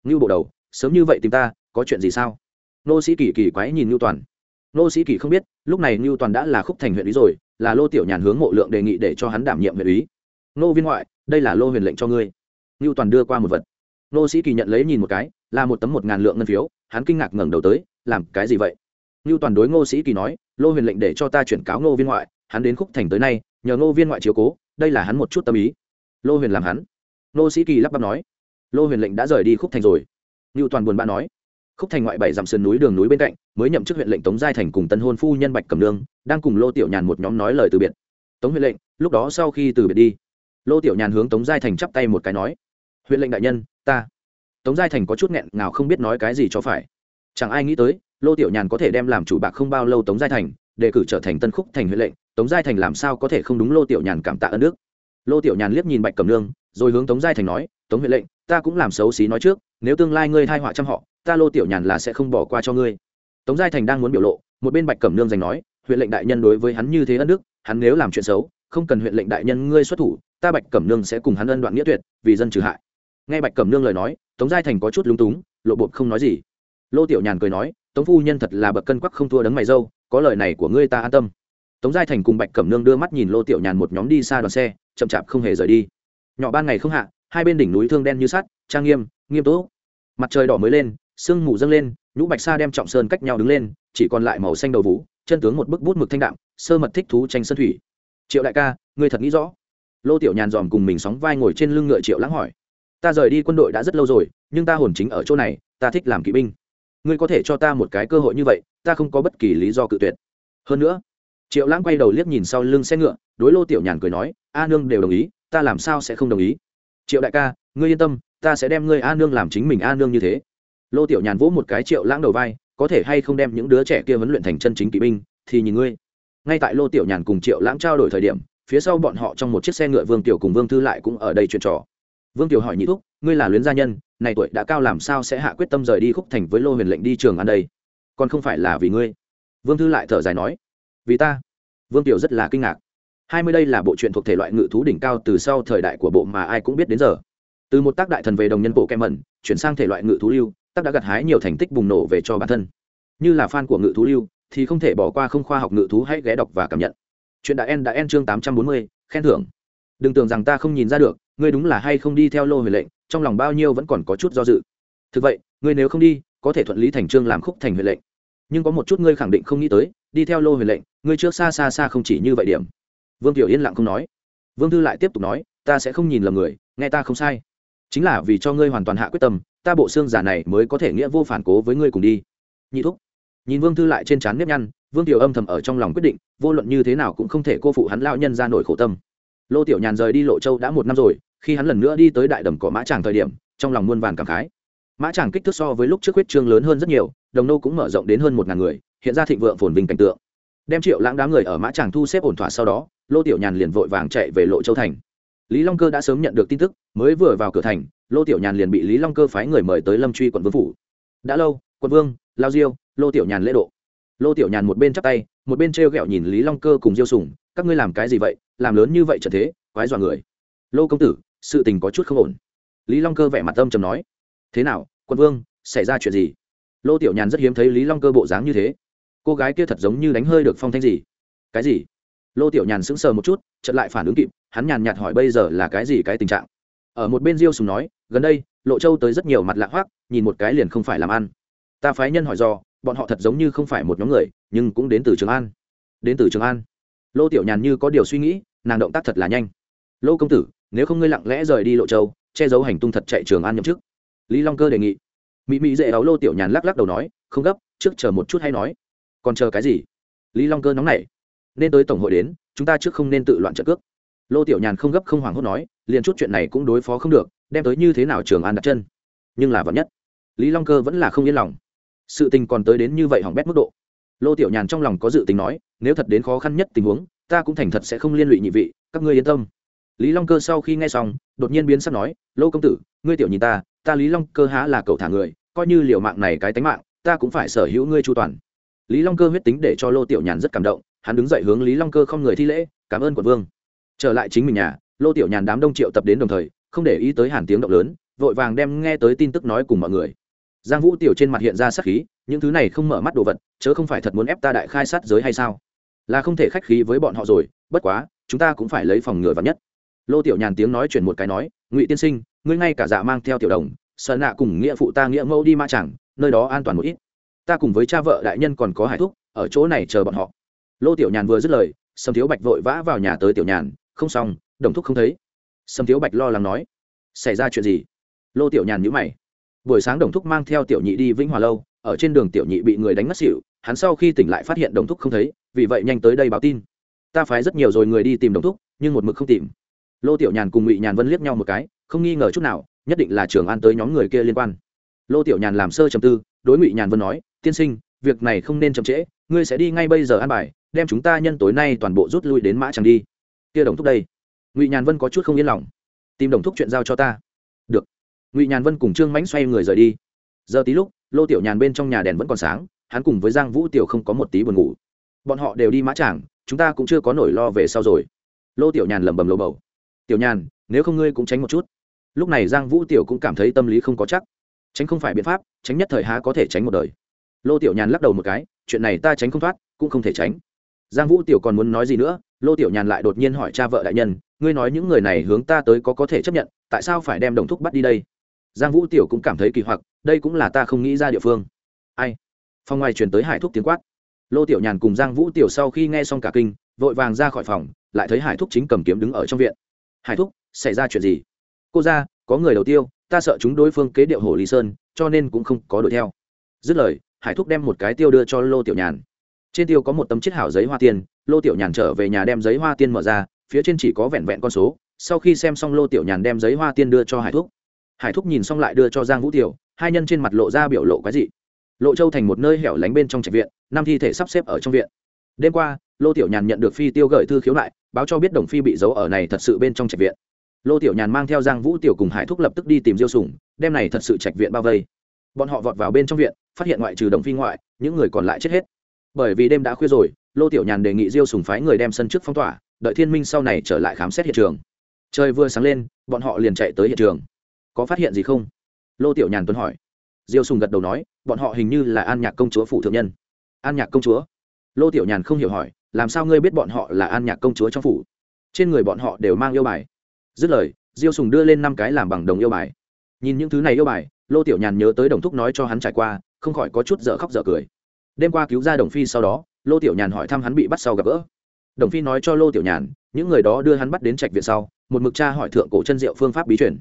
Ngưu bộ đầu sớm như vậy tìm ta, có chuyện gì sao? Nô sĩ kỳ kỳ quái nhìn ngưu toàn. Nô sĩ kỳ không biết, lúc này ngưu toàn đã là khúc thành huyện ý rồi, là lô tiểu nhàn hướng mộ lượng đề nghị để cho hắn đảm nhiệm huyện ý Nô viên ngoại, đây là lô huyền lệnh cho ngươi. Ngưu toàn đưa qua một vật. Nô sĩ kỳ nhận lấy nhìn một cái, là một tấm một ngàn lượng ngân phiếu, hắn kinh ngạc ngẩng đầu tới, làm cái gì vậy? Ngưu toàn đối ngô sĩ kỳ nói, lô huyền lệnh để cho ta chuyển cáo ngô viên ngoại, hắn đến khúc thành tới nay, nhờ ngô viên ngoại chiếu cố, đây là hắn một chút tâm ý. Lô huyền làm hắn. Nô sĩ kỳ lắp bắp nói, lô huyền lệnh đã rời đi khúc thành rồi ngưu toàn buồn bã nói. Khúc thành ngoại bảy dặm sườn núi đường núi bên cạnh, mới nhậm chức huyện lệnh tống giai thành cùng tân hôn phu nhân bạch cẩm nương, đang cùng lô tiểu nhàn một nhóm nói lời từ biệt. Tống huyện lệnh, lúc đó sau khi từ biệt đi, lô tiểu nhàn hướng tống giai thành chắp tay một cái nói, huyện lệnh đại nhân, ta. Tống giai thành có chút nghẹn ngào không biết nói cái gì cho phải. Chẳng ai nghĩ tới, lô tiểu nhàn có thể đem làm chủ bạc không bao lâu tống giai thành, đề cử trở thành tân khúc thành huyện lệnh, tống giai thành làm sao có thể không đúng lô tiểu nhàn cảm tạ ơn đức. Lô tiểu nhàn liếc nhìn bạch cẩm nương, rồi hướng tống giai thành nói, tống huyện lệnh ta cũng làm xấu xí nói trước, nếu tương lai ngươi thai họa trăm họ, ta lô tiểu nhàn là sẽ không bỏ qua cho ngươi. Tống giai thành đang muốn biểu lộ, một bên bạch cẩm nương giành nói, huyện lệnh đại nhân đối với hắn như thế ân đức, hắn nếu làm chuyện xấu, không cần huyện lệnh đại nhân ngươi xuất thủ, ta bạch cẩm nương sẽ cùng hắn ân đoạn nghĩa tuyệt, vì dân trừ hại. Nghe bạch cẩm nương lời nói, tống giai thành có chút lúng túng, lộ bột không nói gì. Lô tiểu nhàn cười nói, tống phu nhân thật là bậc cân quắc không thua đấng mày dâu, có lời này của ngươi ta an tâm. Tống giai thành cùng bạch cẩm nương đưa mắt nhìn lô tiểu nhàn một nhóm đi xa đoàn xe, chậm chạp không hề rời đi. Nhỏ ban ngày không hạ hai bên đỉnh núi thương đen như sắt, trang nghiêm nghiêm túc. Mặt trời đỏ mới lên, sương mù dâng lên, nhũ bạch sa đem trọng sơn cách nhau đứng lên, chỉ còn lại màu xanh đầu vũ, chân tướng một bức bút mực thanh đạm, sơ mật thích thú tranh sơn thủy. Triệu đại ca, ngươi thật nghĩ rõ. Lô tiểu nhàn dòm cùng mình sóng vai ngồi trên lưng ngựa triệu lãng hỏi. Ta rời đi quân đội đã rất lâu rồi, nhưng ta hồn chính ở chỗ này, ta thích làm kỵ binh. Ngươi có thể cho ta một cái cơ hội như vậy, ta không có bất kỳ lý do cự tuyệt. Hơn nữa, triệu lãng quay đầu liếc nhìn sau lưng xe ngựa, đối lô tiểu nhàn cười nói, a nương đều đồng ý, ta làm sao sẽ không đồng ý? Triệu đại ca, ngươi yên tâm, ta sẽ đem ngươi a nương làm chính mình a nương như thế. Lô tiểu nhàn vỗ một cái triệu lãng đầu vai, có thể hay không đem những đứa trẻ kia huấn luyện thành chân chính kỵ binh, thì nhìn ngươi. Ngay tại lô tiểu nhàn cùng triệu lãng trao đổi thời điểm, phía sau bọn họ trong một chiếc xe ngựa vương tiểu cùng vương thư lại cũng ở đây chuyện trò. Vương tiểu hỏi nhị thúc, ngươi là luyến gia nhân, này tuổi đã cao làm sao sẽ hạ quyết tâm rời đi khúc thành với lô huyền lệnh đi trường ăn đây? Còn không phải là vì ngươi? Vương thư lại thở dài nói, vì ta. Vương tiểu rất là kinh ngạc hai mươi đây là bộ truyện thuộc thể loại ngự thú đỉnh cao từ sau thời đại của bộ mà ai cũng biết đến giờ. Từ một tác đại thần về đồng nhân bộ kem mẩn, chuyển sang thể loại ngự thú lưu, tác đã gặt hái nhiều thành tích bùng nổ về cho bản thân. Như là fan của ngự thú lưu, thì không thể bỏ qua không khoa học ngự thú hãy ghé đọc và cảm nhận. Chuyện đại en đã en chương tám trăm bốn mươi, khen thưởng. Đừng tưởng rằng ta không nhìn ra được, ngươi đúng là hay không đi theo lô huyền lệnh, trong lòng bao nhiêu vẫn còn có chút do dự. Thực vậy, ngươi nếu không đi, có thể thuận lý thành trương làm khúc thành huyền lệnh. Nhưng có một chút ngươi khẳng định không nghĩ tới, đi theo lô huyền lệnh, ngươi trước xa xa xa không chỉ như vậy điểm vương tiểu yên lặng không nói. Vương thư lại tiếp tục nói, ta sẽ không nhìn lầm người, nghe ta không sai. Chính là vì cho ngươi hoàn toàn hạ quyết tâm, ta bộ xương giả này mới có thể nghĩa vô phản cố với ngươi cùng đi. Nhị thúc. Nhìn vương thư lại trên trán nếp nhăn, vương tiểu âm thầm ở trong lòng quyết định, vô luận như thế nào cũng không thể cô phụ hắn lao nhân ra nổi khổ tâm. Lô tiểu nhàn rời đi lộ châu đã một năm rồi, khi hắn lần nữa đi tới đại đầm cỏ mã tràng thời điểm, trong lòng muôn vàn cảm khái. Mã tràng kích thước so với lúc trước huyết trương lớn hơn rất nhiều, đồng nô cũng mở rộng đến hơn một ngàn người, hiện ra thịnh vượng phồn vinh cảnh tượng. Đem triệu lãng đám người ở mã tràng thu xếp ổn thỏa sau đó lô tiểu nhàn liền vội vàng chạy về lộ châu thành. Lý long cơ đã sớm nhận được tin tức, mới vừa vào cửa thành, lô tiểu nhàn liền bị lý long cơ phái người mời tới lâm truy quận vương phủ. Đã lâu, quận vương, lao diêu, lô tiểu nhàn lễ độ. Lô tiểu nhàn một bên chắp tay, một bên t r e o g ẹ o nhìn lý long cơ cùng diêu sùng, các ngươi làm cái gì vậy? Làm lớn như vậy trở thế, quái dọa người. Lô công tử, sự tình có chút không ổn. Lý long cơ vẻ mặt âm trầm nói. Thế nào, quận vương, xảy ra chuyện gì? Lô tiểu nhàn rất hiếm thấy lý long cơ bộ dáng như thế. Cô gái kia thật giống như đánh hơi được phong thanh gì. Cái gì? Lô tiểu nhàn sững sờ một chút, chợt lại phản ứng kịp, hắn nhàn nhạt hỏi bây giờ là cái gì cái tình trạng? Ở một bên diêu sùng nói, gần đây, lộ châu tới rất nhiều mặt lạ hoác nhìn một cái liền không phải làm ăn. Ta phái nhân hỏi do, bọn họ thật giống như không phải một nhóm người, nhưng cũng đến từ trường an. Đến từ trường an. Lô tiểu nhàn như có điều suy nghĩ, nàng động tác thật là nhanh. Lô công tử, nếu không ngươi lặng lẽ rời đi lộ châu, che giấu hành tung thật chạy trường an nhậm chức. Lý long cơ đề nghị. Mỹ mỹ dễ áo lô tiểu nhàn lắc lắc đầu nói, không gấp, trước chờ một chút hay nói. Còn chờ cái gì? Lý long cơ nóng nảy nên tới tổng hội đến, chúng ta trước không nên tự loạn trợ cước. Lô tiểu nhàn không gấp không hoảng hốt nói, liền chút chuyện này cũng đối phó không được, đem tới như thế nào trường an đặt chân. Nhưng là vật nhất, lý long cơ vẫn là không yên lòng. Sự tình còn tới đến như vậy hỏng bét mức độ. Lô tiểu nhàn trong lòng có dự tính nói, nếu thật đến khó khăn nhất tình huống, ta cũng thành thật sẽ không liên lụy nhị vị, các ngươi yên tâm. Lý long cơ sau khi nghe xong, đột nhiên biến sắc nói, lô công tử, ngươi tiểu nhìn ta ta lý long cơ há là cậu thả người, coi như liều mạng này cái tánh mạng, ta cũng phải sở hữu ngươi chu toàn. Lý long cơ huyết tính để cho lô tiểu nhàn rất cảm động hắn đứng dậy hướng lý long cơ không người thi lễ, cảm ơn quận vương. Trở lại chính mình nhà, lô tiểu nhàn đám đông triệu tập đến đồng thời, không để ý tới hàn tiếng động lớn, vội vàng đem nghe tới tin tức nói cùng mọi người. Giang vũ tiểu trên mặt hiện ra sắc khí, những thứ này không mở mắt đồ vật, chớ không phải thật muốn ép ta đại khai sát giới hay sao? Là không thể khách khí với bọn họ rồi, bất quá, chúng ta cũng phải lấy phòng ngừa vắn nhất. Lô tiểu nhàn tiếng nói chuyển một cái nói, ngụy tiên sinh, ngươi ngay cả dạ mang theo tiểu đồng, sợ nạ cùng nghĩa phụ ta nghĩa mẫu đi ma chẳng nơi đó an toàn một ít. Ta cùng với cha vợ đại nhân còn có hải thúc, ở chỗ này chờ bọn họ lô tiểu nhàn vừa dứt lời, sầm thiếu bạch vội vã vào nhà tới tiểu nhàn, không xong, đồng thúc không thấy. Sầm thiếu bạch lo lắng nói, xảy ra chuyện gì? Lô tiểu nhàn nhữ mày. Buổi sáng đồng thúc mang theo tiểu nhị đi vĩnh hòa lâu, ở trên đường tiểu nhị bị người đánh mất xỉu, hắn sau khi tỉnh lại phát hiện đồng thúc không thấy, vì vậy nhanh tới đây báo tin. Ta phái rất nhiều rồi người đi tìm đồng thúc, nhưng một mực không tìm. Lô tiểu nhàn cùng ngụy nhàn vân liếc nhau một cái, không nghi ngờ chút nào, nhất định là trường an tới nhóm người kia liên quan. Lô tiểu nhàn làm sơ trầm tư, đối ngụy nhàn vân nói, tiên sinh việc này không nên chậm trễ, ngươi sẽ đi ngay bây giờ ăn bài, đem chúng ta nhân tối nay toàn bộ rút lui đến mã chẳng đi. Kia đồng thúc đây. Ngụy nhàn vân có chút không yên lòng. Tìm đồng thúc chuyện giao cho ta. Được. Ngụy nhàn vân cùng trương mãnh xoay người rời đi. Giờ tí lúc, lô tiểu nhàn bên trong nhà đèn vẫn còn sáng, hắn cùng với giang vũ tiểu không có một tí buồn ngủ. Bọn họ đều đi mã tràng, chúng ta cũng chưa có nổi lo về sau rồi. Lô tiểu nhàn lẩm bẩm lầu bầu. Tiểu nhàn, nếu không ngươi cũng tránh một chút. Lúc này giang vũ tiểu cũng cảm thấy tâm lý không có chắc. Tránh không phải biện pháp, tránh nhất thời há có thể tránh một đời lô tiểu nhàn lắc đầu một cái, chuyện này ta tránh không thoát, cũng không thể tránh. Giang vũ tiểu còn muốn nói gì nữa, lô tiểu nhàn lại đột nhiên hỏi cha vợ đại nhân, ngươi nói những người này hướng ta tới có có thể chấp nhận, tại sao phải đem đồng thúc bắt đi đây? Giang vũ tiểu cũng cảm thấy kỳ hoặc, đây cũng là ta không nghĩ ra địa phương. Ai? Phòng ngoài truyền tới hải thúc tiếng quát. Lô tiểu nhàn cùng giang vũ tiểu sau khi nghe xong cả kinh, vội vàng ra khỏi phòng, lại thấy hải thúc chính cầm kiếm đứng ở trong viện. Hải thúc, xảy ra chuyện gì? Cô ra, có người đầu tiêu, ta sợ chúng đối phương kế điệu hồ lý sơn, cho nên cũng không có đuổi theo. Dứt lời hải thúc đem một cái tiêu đưa cho lô tiểu nhàn. Trên tiêu có một tấm chiết hảo giấy hoa tiên lô tiểu nhàn trở về nhà đem giấy hoa tiên mở ra, phía trên chỉ có vẹn vẹn con số, sau khi xem xong lô tiểu nhàn đem giấy hoa tiên đưa cho hải thúc. Hải thúc nhìn xong lại đưa cho giang vũ tiểu, hai nhân trên mặt lộ ra biểu lộ quái dị. Lộ châu thành một nơi hẻo lánh bên trong trạch viện, năm thi thể sắp xếp ở trong viện. Đêm qua, lô tiểu nhàn nhận được phi tiêu gửi thư khiếu nại báo cho biết đồng phi bị giấu ở này thật sự bên trong trạch viện. Lô tiểu nhàn mang theo giang vũ tiểu cùng hải thúc lập tức đi tìm diêu sùng đem này thật sự trạch viện bao vây. Bọn họ vọt vào bên trong viện phát hiện ngoại trừ đồng phi ngoại, những người còn lại chết hết. Bởi vì đêm đã khuya rồi, lô tiểu nhàn đề nghị diêu sùng phái người đem sân trước phong tỏa, đợi thiên minh sau này trở lại khám xét hiện trường. Trời vừa sáng lên, bọn họ liền chạy tới hiện trường. Có phát hiện gì không? Lô tiểu nhàn tuấn hỏi. Diêu sùng gật đầu nói, bọn họ hình như là an nhạc công chúa phủ thượng nhân. An nhạc công chúa? Lô tiểu nhàn không hiểu hỏi, làm sao ngươi biết bọn họ là an nhạc công chúa trong phủ? Trên người bọn họ đều mang yêu bài. Dứt lời, diêu sùng đưa lên năm cái làm bằng đồng yêu bài. Nhìn những thứ này yêu bài, lô tiểu nhàn nhớ tới đồng thúc nói cho hắn trải qua không khỏi có chút dở khóc dở cười. Đêm qua cứu ra đồng phi sau đó, lô tiểu nhàn hỏi thăm hắn bị bắt sau gặp gỡ. Đồng phi nói cho lô tiểu nhàn, những người đó đưa hắn bắt đến trạch viện sau, một mực cha hỏi thượng cổ chân diệu phương pháp bí truyền.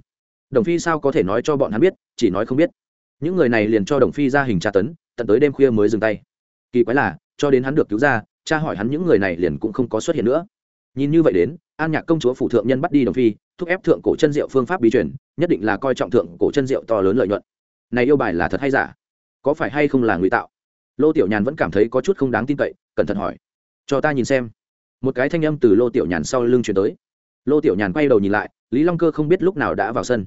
Đồng phi sao có thể nói cho bọn hắn biết, chỉ nói không biết. Những người này liền cho đồng phi ra hình tra tấn, tận tới đêm khuya mới dừng tay. Kỳ quái là, cho đến hắn được cứu ra cha hỏi hắn những người này liền cũng không có xuất hiện nữa. Nhìn như vậy đến, an nhạc công chúa phủ thượng nhân bắt đi đồng phi, thúc ép thượng cổ chân diệu phương pháp bí truyền, nhất định là coi trọng thượng cổ chân diệu to lớn lợi nhuận. Này yêu bài là thật hay giả? Có phải hay không là ngụy tạo? Lô tiểu nhàn vẫn cảm thấy có chút không đáng tin cậy, cẩn thận hỏi. Cho ta nhìn xem. Một cái thanh âm từ lô tiểu nhàn sau lưng chuyển tới. Lô tiểu nhàn quay đầu nhìn lại, lý long cơ không biết lúc nào đã vào sân.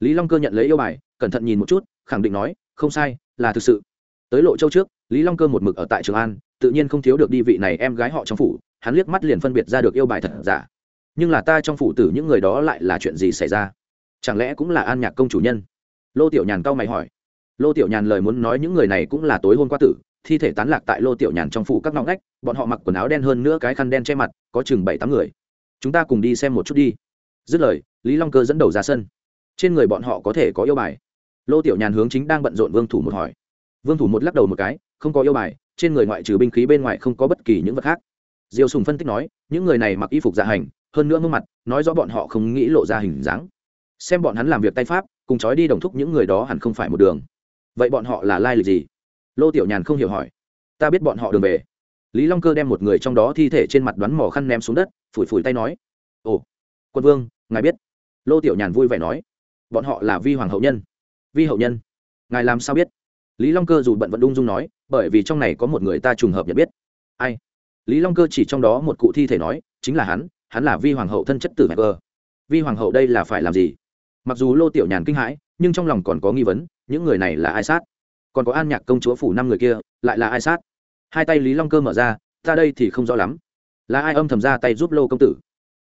Lý long cơ nhận lấy yêu bài, cẩn thận nhìn một chút, khẳng định nói, không sai, là thực sự. Tới lộ châu trước, lý long cơ một mực ở tại trường an, tự nhiên không thiếu được đi vị này em gái họ trong phủ, hắn liếc mắt liền phân biệt ra được yêu bài thật giả. Nhưng là ta trong phủ tử những người đó lại là chuyện gì xảy ra? Chẳng lẽ cũng là an nhạc công chủ nhân? Lô tiểu nhàn cau mày hỏi lô tiểu nhàn lời muốn nói những người này cũng là tối hôn qua tử, thi thể tán lạc tại lô tiểu nhàn trong phủ các ngõ ngách, bọn họ mặc quần áo đen hơn nữa cái khăn đen che mặt, có chừng bảy tám người. Chúng ta cùng đi xem một chút đi. Dứt lời, lý long cơ dẫn đầu ra sân. Trên người bọn họ có thể có yêu bài. Lô tiểu nhàn hướng chính đang bận rộn vương thủ một hỏi. Vương thủ một lắc đầu một cái, không có yêu bài, trên người ngoại trừ binh khí bên ngoài không có bất kỳ những vật khác. Diêu sùng phân tích nói, những người này mặc y phục dạ hành, hơn nữa mương mặt, nói rõ bọn họ không nghĩ lộ ra hình dáng. Xem bọn hắn làm việc tay pháp, cùng trói đi đồng thúc những người đó hẳn không phải một đường vậy bọn họ là lai lịch gì? Lô tiểu nhàn không hiểu hỏi. Ta biết bọn họ đường về. Lý long cơ đem một người trong đó thi thể trên mặt đoán mỏ khăn ném xuống đất, phủi phủi tay nói. Ồ, quân vương, ngài biết. Lô tiểu nhàn vui vẻ nói. Bọn họ là vi hoàng hậu nhân. Vi hậu nhân, ngài làm sao biết? Lý long cơ dù bận vẫn ung dung nói, bởi vì trong này có một người ta trùng hợp nhận biết. Ai? Lý long cơ chỉ trong đó một cụ thi thể nói, chính là hắn hắn là vi hoàng hậu thân chất tử mẹ cơ vi hoàng hậu đây là phải làm gì? Mặc dù lô tiểu nhàn kinh hãi, nhưng trong lòng còn có nghi vấn những người này là ai sát? Còn có an nhạc công chúa phủ năm người kia, lại là ai sát? Hai tay lý long cơ mở ra, ta đây thì không rõ lắm. Là ai âm thầm ra tay giúp lô công tử?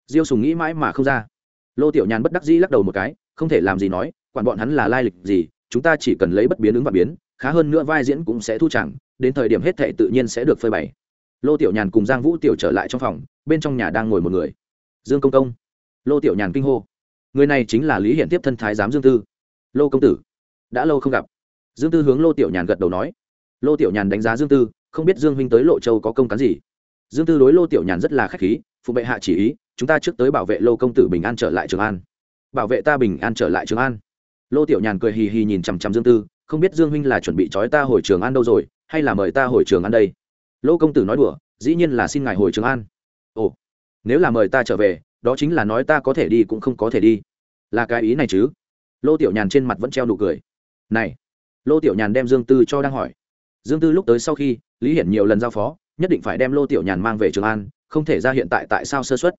Diêu sùng nghĩ mãi mà không ra. Lô tiểu nhàn bất đắc dĩ lắc đầu một cái, không thể làm gì nói, quản bọn hắn là lai lịch gì, chúng ta chỉ cần lấy bất biến ứng và biến, khá hơn nữa vai diễn cũng sẽ thu chẳng, đến thời điểm hết thệ tự nhiên sẽ được phơi bày. Lô tiểu nhàn cùng giang vũ tiểu trở lại trong phòng, bên trong nhà đang ngồi một người. Dương công công. Lô tiểu nhàn kinh hô. Người này chính là lý hiện tiếp thân thái giám dương tư. Lô công tử đã lâu không gặp. Dương tư hướng lô tiểu nhàn gật đầu nói. Lô tiểu nhàn đánh giá dương tư, không biết dương huynh tới lộ châu có công cán gì. Dương tư đối lô tiểu nhàn rất là k h á c h khí, phụ bệ hạ chỉ ý, chúng ta trước tới bảo vệ lô công tử bình an trở lại trường an. Bảo vệ ta bình an trở lại trường an. Lô tiểu nhàn cười hì hì nhìn chằm chằm dương tư, không biết dương huynh là chuẩn bị trói ta hồi trường an đâu rồi, hay là mời ta hồi trường an đây? Lô công tử nói đùa, dĩ nhiên là xin ngài hồi trường an. Ồ, nếu là mời ta trở về, đó chính là nói ta có thể đi cũng không có thể đi. Là cái ý này chứ? Lô tiểu nhàn trên mặt vẫn treo nụ cười này, lô tiểu nhàn đem dương tư cho đang hỏi. Dương tư lúc tới sau khi, lý hiển nhiều lần giao phó, nhất định phải đem lô tiểu nhàn mang về trường an, không thể ra hiện tại tại sao sơ xuất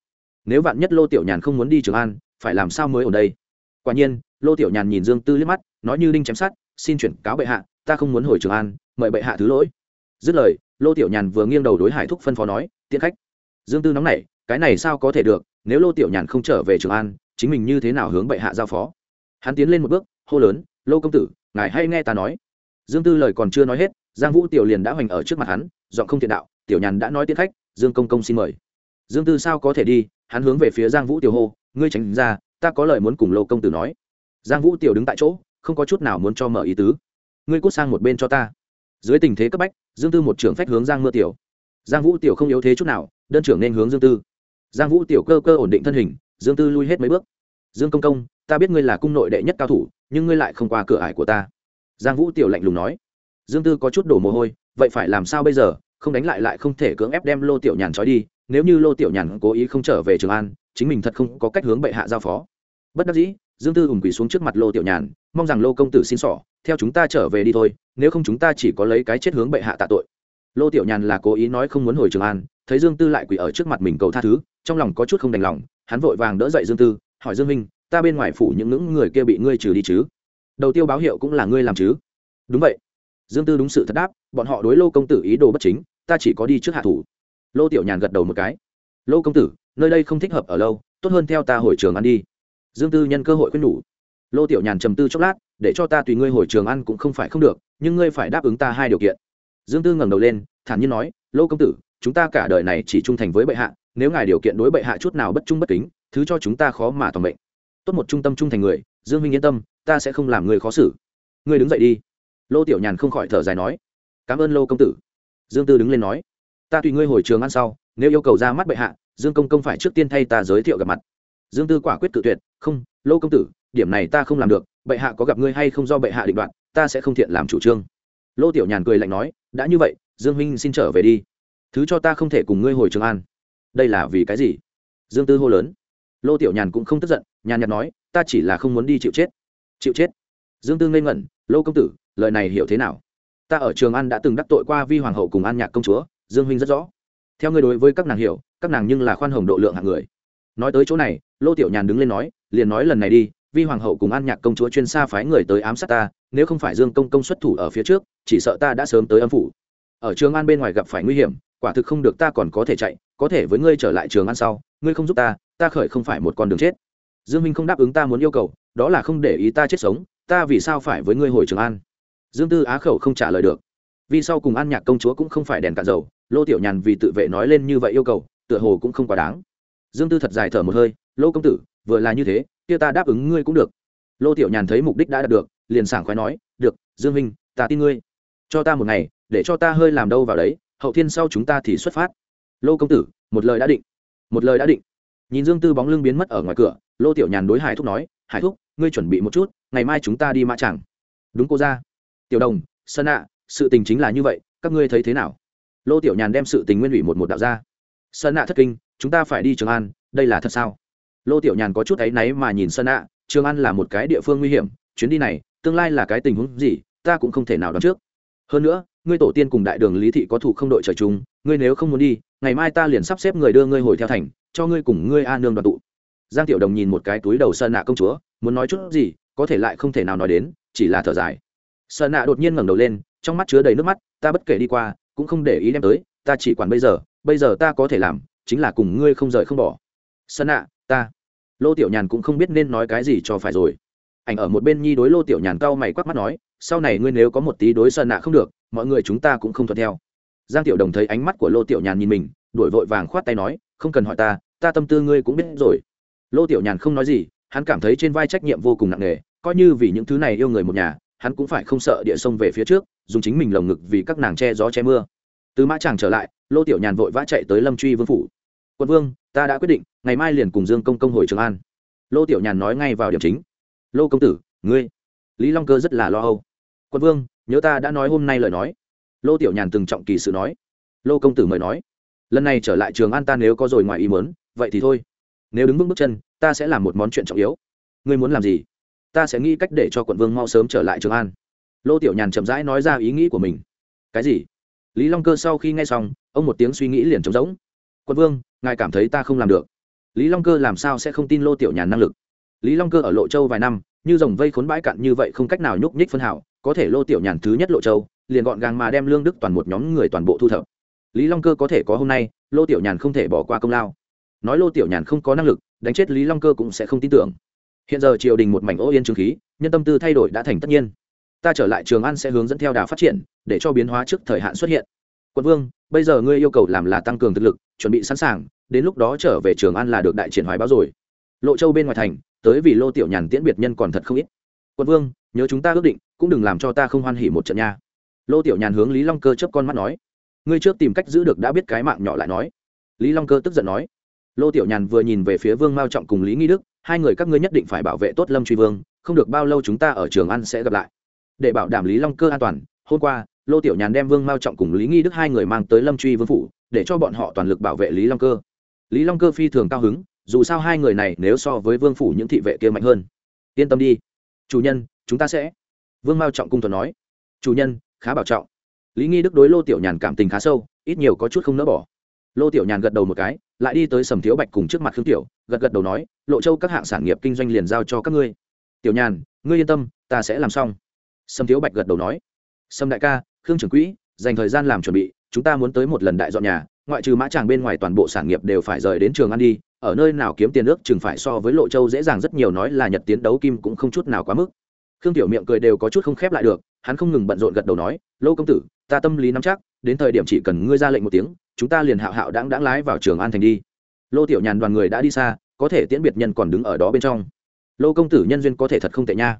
nếu vạn nhất lô tiểu nhàn không muốn đi trường an, phải làm sao mới ở đây? Quả nhiên, lô tiểu nhàn nhìn dương tư liếc mắt, nói như đinh chém sát xin chuyển cáo bệ hạ, ta không muốn hồi trường an, mời bệ hạ thứ lỗi. Dứt lời, lô tiểu nhàn vừa nghiêng đầu đối hải thúc phân phó nói, tiễn khách. Dương tư nóng nảy, cái này sao có thể được, nếu lô tiểu nhàn không trở về trường an, chính mình như thế nào hướng bệ hạ giao phó? Hắn tiến lên một bước, hô lớn, lô công tử, ngài hay nghe ta nói. Dương tư lời còn chưa nói hết, giang vũ tiểu liền đã hoành ở trước mặt hắn dọn không thiện đạo, tiểu nhàn đã nói tiến khách, dương công công xin mời. Dương tư sao có thể đi, hắn hướng về phía giang vũ tiểu hô, ngươi tránh ra, ta có lời muốn cùng lô công tử nói. Giang vũ tiểu đứng tại chỗ, không có chút nào muốn cho mở ý tứ. Ngươi cút sang một bên cho ta. Dưới tình thế cấp bách, dương tư một trưởng phách hướng giang mưa tiểu. Giang vũ tiểu không yếu thế chút nào, đơn trưởng nên hướng dương tư. Giang vũ tiểu cơ cơ ổn định thân hình, dương tư lui hết mấy bước dương công công, ta biết ngươi là cung nội đệ nhất cao thủ, nhưng ngươi lại không qua cửa ải của ta. Giang vũ tiểu lạnh lùng nói. Dương tư có chút đổ mồ hôi, vậy phải làm sao bây giờ? Không đánh lại lại không thể cưỡng ép đem lô tiểu nhàn trói đi. Nếu như lô tiểu nhàn cố ý không trở về trường an, chính mình thật không có cách hướng bệ hạ giao phó. Bất đắc dĩ, dương tư hùng quỳ xuống trước mặt lô tiểu nhàn, mong rằng lô công tử xin xỏ theo chúng ta trở về đi thôi, nếu không chúng ta chỉ có lấy cái chết hướng bệ hạ tạ tội. Lô tiểu nhàn là cố ý nói không muốn hồi trường an, thấy dương tư lại quỳ ở trước mặt mình cầu tha thứ, trong lòng có chút không đành lòng, hắn vội vàng đỡ dậy dương tư hỏi dương minh, ta bên ngoài phủ những ngưỡng người kia bị ngươi trừ đi chứ? Đầu tiêu báo hiệu cũng là ngươi làm chứ? Đúng vậy. Dương tư đúng sự thật đáp, bọn họ đối lô công tử ý đồ bất chính, ta chỉ có đi trước hạ thủ. Lô tiểu nhàn gật đầu một cái. Lô công tử, nơi đây không thích hợp ở lâu, tốt hơn theo ta hồi trường ăn đi. Dương tư nhân cơ hội khuyên nhủ lô tiểu nhàn trầm tư chốc lát, để cho ta tùy ngươi hồi trường ăn cũng không phải không được, nhưng ngươi phải đáp ứng ta hai điều kiện. Dương tư ngẩng đầu lên, thản nhiên nói, lô công tử, chúng ta cả đời này chỉ trung thành với bệ hạ, nếu ngài điều kiện đối bệ hạ chút nào bất trung bất kính thứ cho chúng ta khó mà toàn bệnh. Tốt một trung tâm trung thành người dương minh yên tâm ta sẽ không làm người khó xử. Ngươi đứng dậy đi. Lô tiểu nhàn không khỏi thở dài nói. Cảm ơn lô công tử. Dương tư đứng lên nói. Ta tùy ngươi hồi trường ăn sau nếu yêu cầu ra mắt bệ hạ dương công công phải trước tiên thay ta giới thiệu gặp mặt. Dương tư quả quyết cự tuyệt. Không lô công tử điểm này ta không làm được bệ hạ có gặp ngươi hay không do bệ hạ định đoạt, ta sẽ không thiện làm chủ trương. Lô tiểu nhàn cười lạnh nói. Đã như vậy dương minh xin trở về đi. Thứ cho ta không thể cùng ngươi hồi trường an đây là vì cái gì? Dương tư hô lớn lô tiểu nhàn cũng không tức giận, nhàn nhạt nói, ta chỉ là không muốn đi chịu chết. Chịu chết? Dương tư ngây ngẩn, lô công tử, lời này hiểu thế nào? Ta ở trường an đã từng đắc tội qua vi hoàng hậu cùng an nhạc công chúa, dương huynh rất rõ. Theo ngươi đối với các nàng hiểu, các nàng nhưng là khoan hồng độ lượng hạng người. Nói tới chỗ này, lô tiểu nhàn đứng lên nói, liền nói lần này đi, vi hoàng hậu cùng an nhạc công chúa chuyên xa phái người tới ám sát ta, nếu không phải dương công công xuất thủ ở phía trước, chỉ sợ ta đã sớm tới âm phủ. Ở trường an bên ngoài gặp phải nguy hiểm, quả thực không được ta còn có thể chạy, có thể với ngươi trở lại trường an sau, ngươi không giúp ta ta khởi không phải một con đường chết. Dương minh không đáp ứng ta muốn yêu cầu, đó là không để ý ta chết sống, ta vì sao phải với ngươi hồi trường an? Dương tư á khẩu không trả lời được. Vì sau cùng an nhạc công chúa cũng không phải đèn cạn dầu, lô tiểu nhàn vì tự vệ nói lên như vậy yêu cầu, tựa hồ cũng không quá đáng. Dương tư thật dài thở một hơi, lô công tử, vừa là như thế, kia ta đáp ứng ngươi cũng được. Lô tiểu nhàn thấy mục đích đã đạt được, liền sảng khoái nói, được, dương minh, ta tin ngươi. Cho ta một ngày, để cho ta hơi làm đâu vào đấy, hậu thiên sau chúng ta thì xuất phát. Lô công tử, một lời đã định. Một lời đã định nhìn dương tư bóng lưng biến mất ở ngoài cửa, lô tiểu nhàn đối hải thúc nói, hải thúc, ngươi chuẩn bị một chút, ngày mai chúng ta đi mã chẳng đúng cô ra. Tiểu đồng, sơn ạ, sự tình chính là như vậy, các ngươi thấy thế nào? Lô tiểu nhàn đem sự tình nguyên ủy một một đạo ra. Sơn ạ thất kinh, chúng ta phải đi trường an, đây là thật sao? Lô tiểu nhàn có chút áy náy mà nhìn sơn ạ, trường an là một cái địa phương nguy hiểm, chuyến đi này, tương lai là cái tình huống gì, ta cũng không thể nào đoán trước. Hơn nữa ngươi tổ tiên cùng đại đường lý thị có thủ không đội trời chung, ngươi nếu không muốn đi, ngày mai ta liền sắp xếp người đưa ngươi hồi theo thành, cho ngươi cùng ngươi a nương đoàn tụ. Giang tiểu đồng nhìn một cái túi đầu sơn nạ công chúa, muốn nói chút gì, có thể lại không thể nào nói đến, chỉ là thở dài. Sơn nạ đột nhiên ngẩng đầu lên, trong mắt chứa đầy nước mắt, ta bất kể đi qua, cũng không để ý đem tới, ta chỉ quản bây giờ bây giờ ta có thể làm, chính là cùng ngươi không rời không bỏ. Sơn nạ, ta. Lô tiểu nhàn cũng không biết nên nói cái gì cho phải rồi. Ảnh ở một bên nhi đối lô tiểu nhàn cau mày quắc mắt nói, sau này ngươi nếu có một tí đối sơn nạ không được mọi người chúng ta cũng không thuận theo. Giang tiểu đồng thấy ánh mắt của lô tiểu nhàn nhìn mình đuổi vội vàng khoát tay nói, không cần hỏi ta ta tâm tư ngươi cũng biết rồi. Lô tiểu nhàn không nói gì, hắn cảm thấy trên vai trách nhiệm vô cùng nặng nề, coi như vì những thứ này yêu người một nhà, hắn cũng phải không sợ địa sông về phía trước, dùng chính mình lồng ngực vì các nàng che gió che mưa. Từ mã tràng trở lại, lô tiểu nhàn vội vã chạy tới lâm truy vương phủ. Quân vương, ta đã quyết định, ngày mai liền cùng dương công công hồi trường an. Lô tiểu nhàn nói ngay vào điểm chính. Lô công tử, ngươi. Lý long cơ rất là lo âu. Quân vương nhớ ta đã nói hôm nay lời nói. Lô tiểu nhàn từng trọng kỳ sự nói. Lô công tử mời nói. Lần này trở lại trường an ta nếu có rồi ngoài ý mớn vậy thì thôi. Nếu đứng bước bước chân, ta sẽ làm một món chuyện trọng yếu. Ngươi muốn làm gì? Ta sẽ nghĩ cách để cho quận vương mau sớm trở lại trường an. Lô tiểu nhàn chậm rãi nói ra ý nghĩ của mình. Cái gì? Lý long cơ sau khi nghe xong, ông một tiếng suy nghĩ liền trống rỗng. Quận vương, ngài cảm thấy ta không làm được. Lý long cơ làm sao sẽ không tin lô tiểu nhàn năng lực? Lý long cơ ở lộ châu vài năm, như dòng vây khốn bãi cạn như vậy không cách nào nhúc nhích phân hảo có thể lô tiểu nhàn thứ nhất lộ châu, liền gọn gàng mà đem lương đức toàn một nhóm người toàn bộ thu thập. Lý long cơ có thể có hôm nay, lô tiểu nhàn không thể bỏ qua công lao. Nói lô tiểu nhàn không có năng lực, đánh chết lý long cơ cũng sẽ không tin tưởng. Hiện giờ triều đình một mảnh ô yên trường khí, nhân tâm tư thay đổi đã thành tất nhiên. Ta trở lại trường an sẽ hướng dẫn theo đà phát triển, để cho biến hóa trước thời hạn xuất hiện. Quân vương, bây giờ ngươi yêu cầu làm là tăng cường thực lực, chuẩn bị sẵn sàng, đến lúc đó trở về trường an là được đại triển hoài báo rồi. Lộ châu bên ngoài thành, tới vì lô tiểu nhàn tiễn biệt nhân còn thật không ít. Quân vương, nhớ chúng ta ước định cũng đừng làm cho ta không hoan hỉ một trận nha. Lô tiểu nhàn hướng lý long cơ chấp con mắt nói, ngươi trước tìm cách giữ được đã biết cái mạng nhỏ lại nói. Lý long cơ tức giận nói, lô tiểu nhàn vừa nhìn về phía vương mao trọng cùng lý nghi đức, hai người các ngươi nhất định phải bảo vệ tốt lâm truy vương, không được bao lâu chúng ta ở trường ăn sẽ gặp lại. Để bảo đảm lý long cơ an toàn, hôm qua, lô tiểu nhàn đem vương mao trọng cùng lý nghi đức hai người mang tới lâm truy vương phủ, để cho bọn họ toàn lực bảo vệ lý long cơ. Lý long cơ phi thường cao hứng, dù sao hai người này nếu so với vương phủ những thị vệ kia mạnh hơn. Yên tâm đi, chủ nhân, chúng ta sẽ vương mao trọng cung thuận nói, chủ nhân, khá bảo trọng. Lý nghi đức đối lô tiểu nhàn cảm tình khá sâu, ít nhiều có chút không nỡ bỏ. Lô tiểu nhàn gật đầu một cái, lại đi tới sầm thiếu bạch cùng trước mặt khương tiểu, gật gật đầu nói, lộ châu các hạng sản nghiệp kinh doanh liền giao cho các ngươi. Tiểu nhàn, ngươi yên tâm, ta sẽ làm xong. Sầm thiếu bạch gật đầu nói, sầm đại ca, khương trưởng quỹ, dành thời gian làm chuẩn bị, chúng ta muốn tới một lần đại dọn nhà, ngoại trừ mã tràng bên ngoài toàn bộ sản nghiệp đều phải rời đến trường ăn đi, ở nơi nào kiếm tiền ước chừng phải so với lộ châu dễ dàng rất nhiều, nói là nhật tiến đấu kim cũng không chút nào quá mức khương tiểu miệng cười đều có chút không khép lại được, hắn không ngừng bận rộn gật đầu nói, lô công tử, ta tâm lý nắm chắc, đến thời điểm chỉ cần ngươi ra lệnh một tiếng, chúng ta liền hạo hạo đáng đáng lái vào trường an thành đi. Lô tiểu nhàn đoàn người đã đi xa, có thể tiễn biệt nhân còn đứng ở đó bên trong. Lô công tử, nhân duyên có thể thật không tệ nha.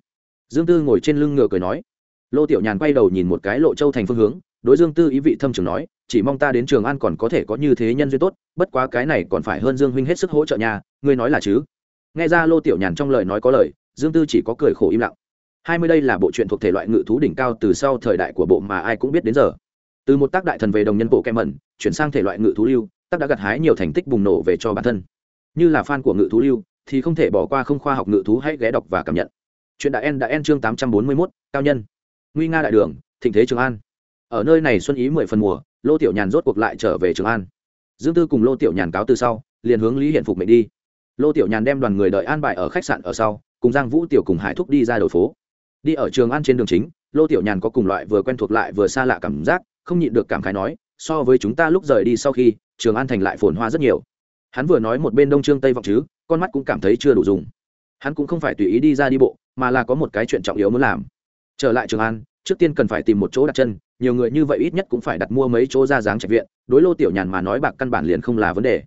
Dương tư ngồi trên lưng ngựa cười nói. Lô tiểu nhàn quay đầu nhìn một cái lộ châu thành phương hướng, đối dương tư ý vị thâm trường nói, chỉ mong ta đến trường an còn có thể có như thế nhân duyên tốt, bất quá cái này còn phải hơn dương huynh hết sức hỗ trợ nhà ngươi nói là chứ? Nghe ra lô tiểu nhàn trong lời nói có lời, dương tư chỉ có cười khổ im lặng hai mươi đây là bộ truyện thuộc thể loại ngự thú đỉnh cao từ sau thời đại của bộ mà ai cũng biết đến giờ. Từ một tác đại thần về đồng nhân bộ kem mẩn, chuyển sang thể loại ngự thú lưu, tác đã gặt hái nhiều thành tích bùng nổ về cho bản thân. Như là fan của ngự thú lưu, thì không thể bỏ qua không khoa học ngự thú hãy ghé đọc và cảm nhận. Chuyện đã en đã en chương tám trăm bốn mươi mốt, cao nhân. Nguy nga đại đường, thịnh thế trường an. Ở nơi này xuân ý mười phần mùa, lô tiểu nhàn rốt cuộc lại trở về trường an. Dương tư cùng lô tiểu nhàn cáo từ sau, liền hướng lý hiện phục mệnh đi. Lô tiểu nhàn đem đoàn người đợi an bài ở khách sạn ở sau, cùng giang vũ tiểu cùng hải thúc đi ra đầu phố đi ở trường an trên đường chính, lô tiểu nhàn có cùng loại vừa quen thuộc lại vừa xa lạ cảm giác, không nhịn được cảm khái nói, so với chúng ta lúc rời đi sau khi, trường an thành lại phồn hoa rất nhiều. Hắn vừa nói một bên đông trương tây vọng chứ, con mắt cũng cảm thấy chưa đủ dùng. Hắn cũng không phải tùy ý đi ra đi bộ, mà là có một cái chuyện trọng yếu muốn làm. Trở lại trường an, trước tiên cần phải tìm một chỗ đặt chân, nhiều người như vậy ít nhất cũng phải đặt mua mấy chỗ ra dáng trạch viện, đối lô tiểu nhàn mà nói bạc căn bản liền không là vấn đề.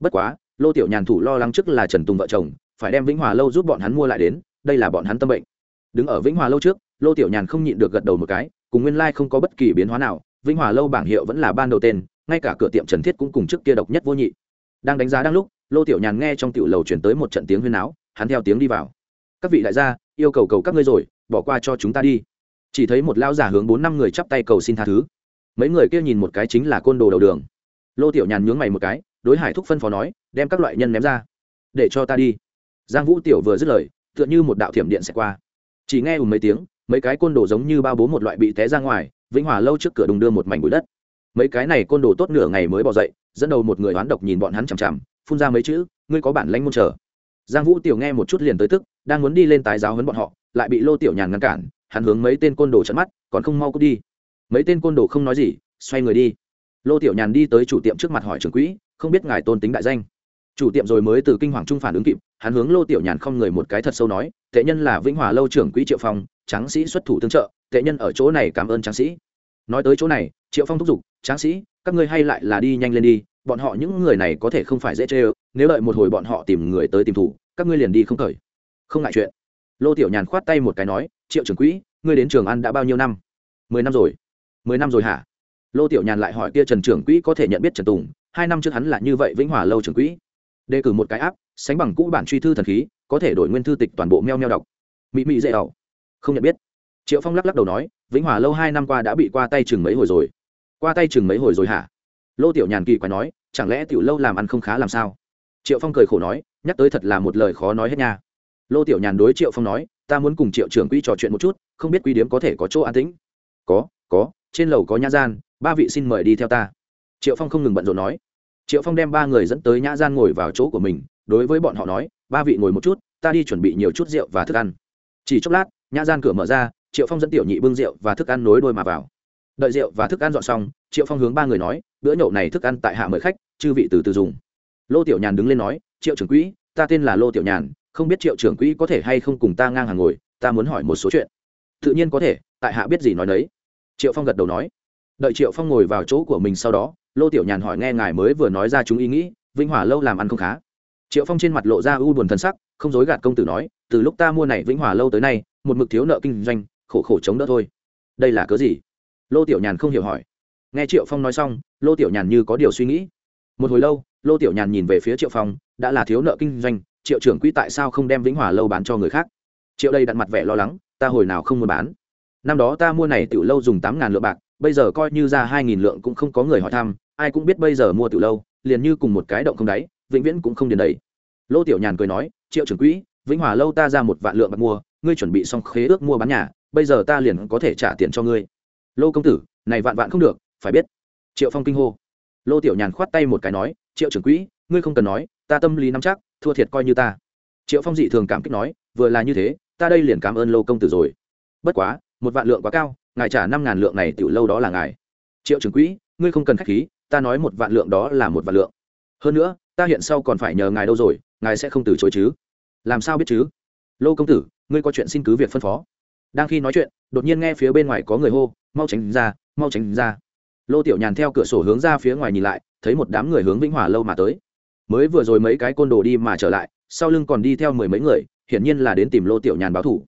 Bất quá, lô tiểu nhàn thủ lo lắng trước là trần tùng vợ chồng, phải đem vĩnh hòa lâu giúp bọn hắn mua lại đến, đây là bọn hắn tâm bệnh đứng ở vĩnh hòa lâu trước, lô tiểu nhàn không nhịn được gật đầu một cái, cùng nguyên lai、like、không có bất kỳ biến hóa nào, vĩnh hòa lâu bảng hiệu vẫn là ban đầu tên, ngay cả cửa tiệm trần thiết cũng cùng trước kia độc nhất vô nhị. Đang đánh giá đang lúc, lô tiểu nhàn nghe trong tiểu lầu chuyển tới một trận tiếng huyên áo hắn theo tiếng đi vào. Các vị đại gia, yêu cầu cầu các ngươi rồi, bỏ qua cho chúng ta đi. Chỉ thấy một lao giả hướng bốn năm người chắp tay cầu xin tha thứ. Mấy người kia nhìn một cái chính là côn đồ đầu đường. Lô tiểu nhàn nhướng mày một cái, đối hải thúc phân phó nói, đem các loại nhân ném ra, để cho ta đi. Giang vũ tiểu vừa dứt lời, tựa như một đạo thiểm điện sẽ qua chỉ nghe ùm mấy tiếng, mấy cái côn đồ giống như bao bố một loại bị té ra ngoài, vĩnh hòa lâu trước cửa đùng đưa một mảnh bụi đất. Mấy cái này côn đồ tốt nửa ngày mới bỏ dậy, dẫn đầu một người oán độc nhìn bọn hắn chằm chằm, phun ra mấy chữ, ngươi có bản lanh môn trở giang vũ tiểu nghe một chút liền tới tức, đang muốn đi lên tái giáo hấn bọn họ, lại bị lô tiểu nhàn ngăn cản, hắn hướng mấy tên côn đồ trận mắt, còn không mau cút đi. Mấy tên côn đồ không nói gì, xoay người đi. Lô tiểu nhàn đi tới chủ tiệm trước mặt hỏi trưởng quỹ, không biết ngài tôn tính đại danh? Chủ tiệm rồi mới từ kinh hoàng trung phản ứng kịp, hắn hướng lô tiểu nhàn không người một cái thật sâu nói, tệ nhân là vĩnh hòa lâu trưởng quỹ triệu phong, tráng sĩ xuất thủ tương trợ, tệ nhân ở chỗ này cảm ơn tráng sĩ. Nói tới chỗ này, triệu phong thúc giục, tráng sĩ, các ngươi hay lại là đi nhanh lên đi, bọn họ những người này có thể không phải dễ chê ơ nếu đợi một hồi bọn họ tìm người tới tìm thủ, các ngươi liền đi không khởi không ngại chuyện. Lô tiểu nhàn khoát tay một cái nói, triệu trưởng quỹ, ngươi đến trường ăn đã bao nhiêu năm? Mười năm rồi. Mười năm rồi hả? Lô tiểu nhàn lại hỏi kia trần trưởng quỹ có thể nhận biết trần tùng, hai năm trước hắn là như vậy vĩnh hòa lâu trưởng quỹ đề cử một cái áp, sánh bằng cũ bản truy thư thần khí, có thể đổi nguyên thư tịch toàn bộ meo meo đọc. Mỹ mỹ dễ ẩu không nhận biết. Triệu phong lắc lắc đầu nói, vĩnh hòa lâu hai năm qua đã bị qua tay chừng mấy hồi rồi. Qua tay chừng mấy hồi rồi hả? Lô tiểu nhàn kỳ quái nói, chẳng lẽ tiểu lâu làm ăn không khá làm sao? Triệu phong cười khổ nói, nhắc tới thật là một lời khó nói hết nha. Lô tiểu nhàn đối triệu phong nói, ta muốn cùng triệu trưởng quỹ trò chuyện một chút, không biết quý điếm có thể có chỗ an tĩnh. Có có, trên lầu có nhã gian, ba vị xin mời đi theo ta. Triệu phong không ngừng bận rộn nói triệu phong đem ba người dẫn tới nhã gian ngồi vào chỗ của mình, đối với bọn họ nói, ba vị ngồi một chút, ta đi chuẩn bị nhiều chút rượu và thức ăn. Chỉ chốc lát, nhã gian cửa mở ra, triệu phong dẫn tiểu nhị bưng rượu và thức ăn nối đôi mà vào. Đợi rượu và thức ăn dọn xong, triệu phong hướng ba người nói, bữa nhậu này thức ăn tại hạ mời khách, chư vị từ từ dùng. Lô tiểu nhàn đứng lên nói, triệu trưởng quỹ, ta tên là lô tiểu nhàn, không biết triệu trưởng quỹ có thể hay không cùng ta ngang hàng ngồi, ta muốn hỏi một số chuyện. Tự nhiên có thể, tại hạ biết gì nói đấy triệu phong gật đầu nói. Đợi triệu phong ngồi vào chỗ của mình sau đó lô tiểu nhàn hỏi nghe ngài mới vừa nói ra chúng ý nghĩ, vinh hỏa lâu làm ăn không khá. Triệu phong trên mặt lộ ra u buồn thân sắc, không dối gạt công tử nói, từ lúc ta mua này vĩnh hòa lâu tới nay, một mực thiếu nợ kinh doanh, khổ khổ chống đỡ thôi. Đây là cớ gì? Lô tiểu nhàn không hiểu hỏi. Nghe triệu phong nói xong, lô tiểu nhàn như có điều suy nghĩ. Một hồi lâu, lô tiểu nhàn nhìn về phía triệu phong, đã là thiếu nợ kinh doanh, triệu trưởng quỹ tại sao không đem vĩnh hòa lâu bán cho người khác? Triệu đây đặt mặt vẻ lo lắng, ta hồi nào không muốn bán? Năm đó ta mua này tiểu lâu dùng tám ngàn lượng bạc, bây giờ coi như ra hai nghìn lượng cũng không có người hỏi thăm ai cũng biết bây giờ mua tiểu lâu, liền như cùng một cái động không đáy, vĩnh viễn cũng không điền đầy. Lô tiểu nhàn cười nói, triệu trưởng quỹ, vĩnh hòa lâu ta ra một vạn lượng bạc mua, ngươi chuẩn bị xong khế ước mua bán nhà, bây giờ ta liền có thể trả tiền cho ngươi. Lô công tử, này vạn vạn không được, phải biết. Triệu phong kinh hô. Lô tiểu nhàn khoát tay một cái nói, triệu trưởng quỹ, ngươi không cần nói, ta tâm lý nắm chắc, thua thiệt coi như ta. Triệu phong dị thường cảm kích nói, vừa là như thế, ta đây liền cảm ơn lô công tử rồi. Bất quá, một vạn lượng quá cao, ngài trả năm ngàn lượng này tiểu lâu đó là ngài. Triệu trưởng quỹ, ngươi không cần khách khí ta nói một vạn lượng đó là một vạn lượng. Hơn nữa, ta hiện sau còn phải nhờ ngài đâu rồi, ngài sẽ không từ chối chứ. Làm sao biết chứ? Lô công tử, ngươi có chuyện xin cứ việc phân phó. Đang khi nói chuyện, đột nhiên nghe phía bên ngoài có người hô, mau tránh ra, mau tránh ra. Lô tiểu nhàn theo cửa sổ hướng ra phía ngoài nhìn lại, thấy một đám người hướng vĩnh hòa lâu mà tới. Mới vừa rồi mấy cái côn đồ đi mà trở lại, sau lưng còn đi theo mười mấy người, hiển nhiên là đến tìm lô tiểu nhàn báo thủ.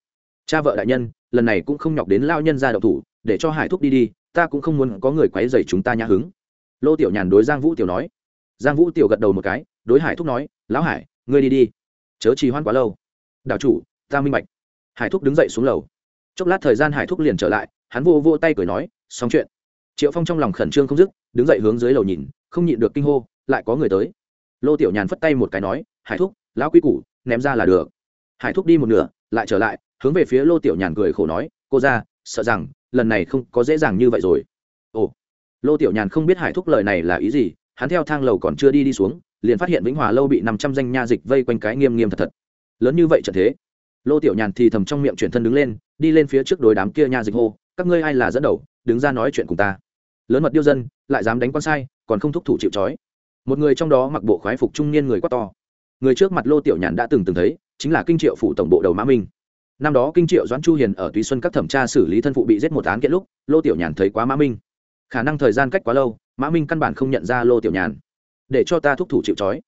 Cha vợ đại nhân, lần này cũng không nhọc đến lao nhân ra đậu thủ, để cho hải thúc đi đi, ta cũng không muốn có người quấy dày chúng ta nhã hứng lô tiểu nhàn đối giang vũ tiểu nói. Giang vũ tiểu gật đầu một cái, đối hải thúc nói, lão hải, ngươi đi đi. Chớ trì hoãn quá lâu. Đạo chủ, ta minh bạch. Hải thúc đứng dậy xuống lầu. Chốc lát thời gian hải thúc liền trở lại, hắn vô vô tay cười nói, xong chuyện. Triệu phong trong lòng khẩn trương không dứt, đứng dậy hướng dưới lầu nhìn, không nhịn được kinh hô, lại có người tới. Lô tiểu nhàn phất tay một cái nói, hải thúc, lão quy củ, ném ra là được. Hải thúc đi một nửa, lại trở lại, hướng về phía lô tiểu nhàn cười khổ nói, cô ra, sợ rằng, lần này không có dễ dàng như vậy rồi. Ồ lô tiểu nhàn không biết hải thúc lời này là ý gì, hắn theo thang lầu còn chưa đi đi xuống, liền phát hiện vĩnh hòa lâu bị năm trăm danh nha dịch vây quanh cái nghiêm nghiêm thật thật. Lớn như vậy trận thế. Lô tiểu nhàn thì thầm trong miệng chuyển thân đứng lên, đi lên phía trước đối đám kia nha dịch hô, các ngươi ai là dẫn đầu, đứng ra nói chuyện cùng ta. Lớn mật điêu dân, lại dám đánh con sai, còn không thúc thủ chịu trói. Một người trong đó mặc bộ khoái phục trung niên người quá to. Người trước mặt lô tiểu nhàn đã từng từng thấy, chính là kinh triệu phủ tổng bộ đầu mã minh. Năm đó kinh triệu doãn chu hiền ở túy xuân các thẩm tra xử lý thân phụ bị giết một án kiện lúc, lô tiểu nhàn thấy quá mã minh khả năng thời gian cách quá lâu, mã minh căn bản không nhận ra lô tiểu nhàn. Để cho ta thúc thủ chịu trói.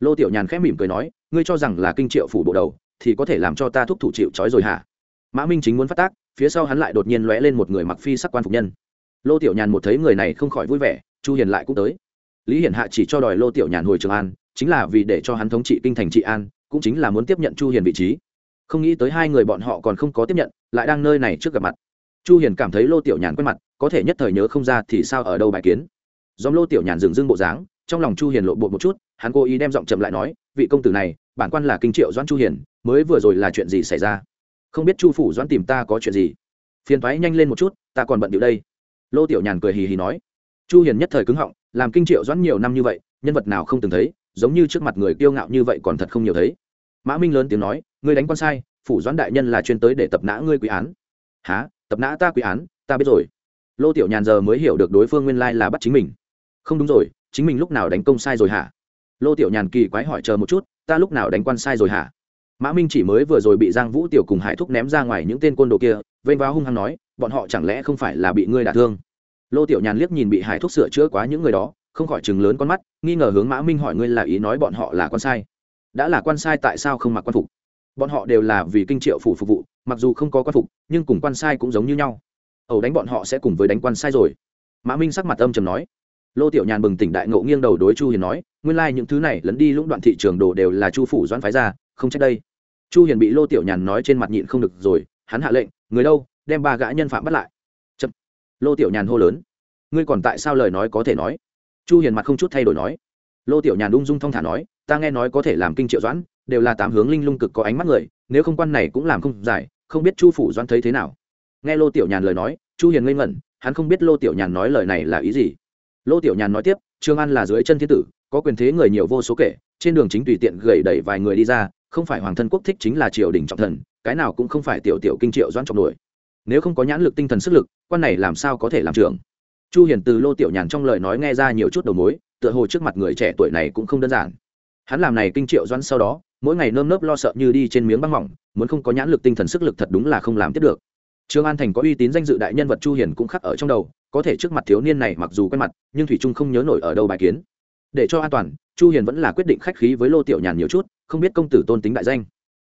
Lô tiểu nhàn khẽ mỉm cười nói, ngươi cho rằng là kinh triệu phủ bộ đầu, thì có thể làm cho ta thúc thủ chịu trói rồi hả? Mã minh chính muốn phát tác, phía sau hắn lại đột nhiên lóe lên một người mặc phi sắc quan phục nhân. Lô tiểu nhàn một thấy người này không khỏi vui vẻ, chu hiền lại cũng tới. Lý hiển hạ chỉ cho đòi lô tiểu nhàn hồi trường an, chính là vì để cho hắn thống trị kinh thành trị an, cũng chính là muốn tiếp nhận chu hiền vị trí. Không nghĩ tới hai người bọn họ còn không có tiếp nhận, lại đang nơi này trước gặp mặt chu hiền cảm thấy lô tiểu nhàn quen mặt, có thể nhất thời nhớ không ra thì sao ở đâu bài kiến. Do lô tiểu nhàn dừng dưng bộ dáng, trong lòng chu hiền lộ bộ một chút, hắn cố ý đem giọng chậm lại nói, vị công tử này, bản quan là kinh triệu doãn chu hiền, mới vừa rồi là chuyện gì xảy ra? Không biết chu phủ doãn tìm ta có chuyện gì? Phiền thoái nhanh lên một chút, ta còn bận điệu đây. Lô tiểu nhàn cười hì hì nói. Chu hiền nhất thời cứng họng, làm kinh triệu doãn nhiều năm như vậy, nhân vật nào không từng thấy, giống như trước mặt người kiêu ngạo như vậy còn thật không nhiều thấy. Mã minh lớn tiếng nói, ngươi đánh con sai, phủ doãn đại nhân là chuyên tới để tập nã ngươi quý án. Há tập nã ta quý án, ta biết rồi. Lô tiểu nhàn giờ mới hiểu được đối phương nguyên lai là bắt chính mình. Không đúng rồi, chính mình lúc nào đánh công sai rồi hả? Lô tiểu nhàn kỳ quái hỏi chờ một chút, ta lúc nào đánh quan sai rồi hả? Mã minh chỉ mới vừa rồi bị giang vũ tiểu cùng hải thúc ném ra ngoài những tên côn đồ kia, vênh vào hung hăng nói, bọn họ chẳng lẽ không phải là bị ngươi đả thương? Lô tiểu nhàn liếc nhìn bị hải thúc sửa chữa quá những người đó, không khỏi chừng lớn con mắt, nghi ngờ hướng mã minh hỏi ngươi là ý nói bọn họ là quan sai. Đã là quan sai tại sao không mặc quan phục? Bọn họ đều là vì kinh triệu phủ phục vụ, mặc dù không có quan phục, nhưng cùng quan sai cũng giống như nhau. Ẩu đánh bọn họ sẽ cùng với đánh quan sai rồi. Mã minh sắc mặt âm trầm nói. Lô tiểu nhàn bừng tỉnh đại ngộ nghiêng đầu đối chu hiền nói, nguyên lai những thứ này lấn đi lũng đoạn thị trường đồ đều là chu phủ doãn phái ra, không trách đây. Chu hiền bị lô tiểu nhàn nói trên mặt nhịn không được rồi, hắn hạ lệnh, người đâu, đem ba gã nhân phạm bắt lại. Chậm. Lô tiểu nhàn hô lớn. Ngươi còn tại sao lời nói có thể nói? Chu hiền mặt không chút thay đổi nói. Lô tiểu nhàn ung dung thong thả nói, ta nghe nói có thể làm kinh triệu doãn đều là tám hướng linh lung cực có ánh mắt người, nếu không quan này cũng làm không giải, không biết chu phủ doan thấy thế nào. Nghe lô tiểu nhàn lời nói, chu hiền ngây ngẩn, hắn không biết lô tiểu nhàn nói lời này là ý gì. Lô tiểu nhàn nói tiếp, trương an là dưới chân thiên tử, có quyền thế người nhiều vô số kể, trên đường chính tùy tiện gầy đẩy vài người đi ra, không phải hoàng thân quốc thích chính là triều đình trọng thần, cái nào cũng không phải tiểu tiểu kinh triệu doan trọng nổi. Nếu không có nhãn lực tinh thần sức lực, quan này làm sao có thể làm trưởng? Chu hiền từ lô tiểu nhàn trong lời nói nghe ra nhiều chút đầu mối, tựa hồ trước mặt người trẻ tuổi này cũng không đơn giản. Hắn làm này kinh triệu doan sau đó mỗi ngày nơm nớp lo sợ như đi trên miếng băng mỏng, muốn không có nhãn lực tinh thần sức lực thật đúng là không làm tiếp được. Trương an thành có uy tín danh dự đại nhân vật chu hiền cũng khắc ở trong đầu, có thể trước mặt thiếu niên này mặc dù quen mặt, nhưng thủy trung không nhớ nổi ở đâu bài kiến. Để cho an toàn, chu hiền vẫn là quyết định khách khí với lô tiểu nhàn nhiều chút, không biết công tử tôn tính đại danh.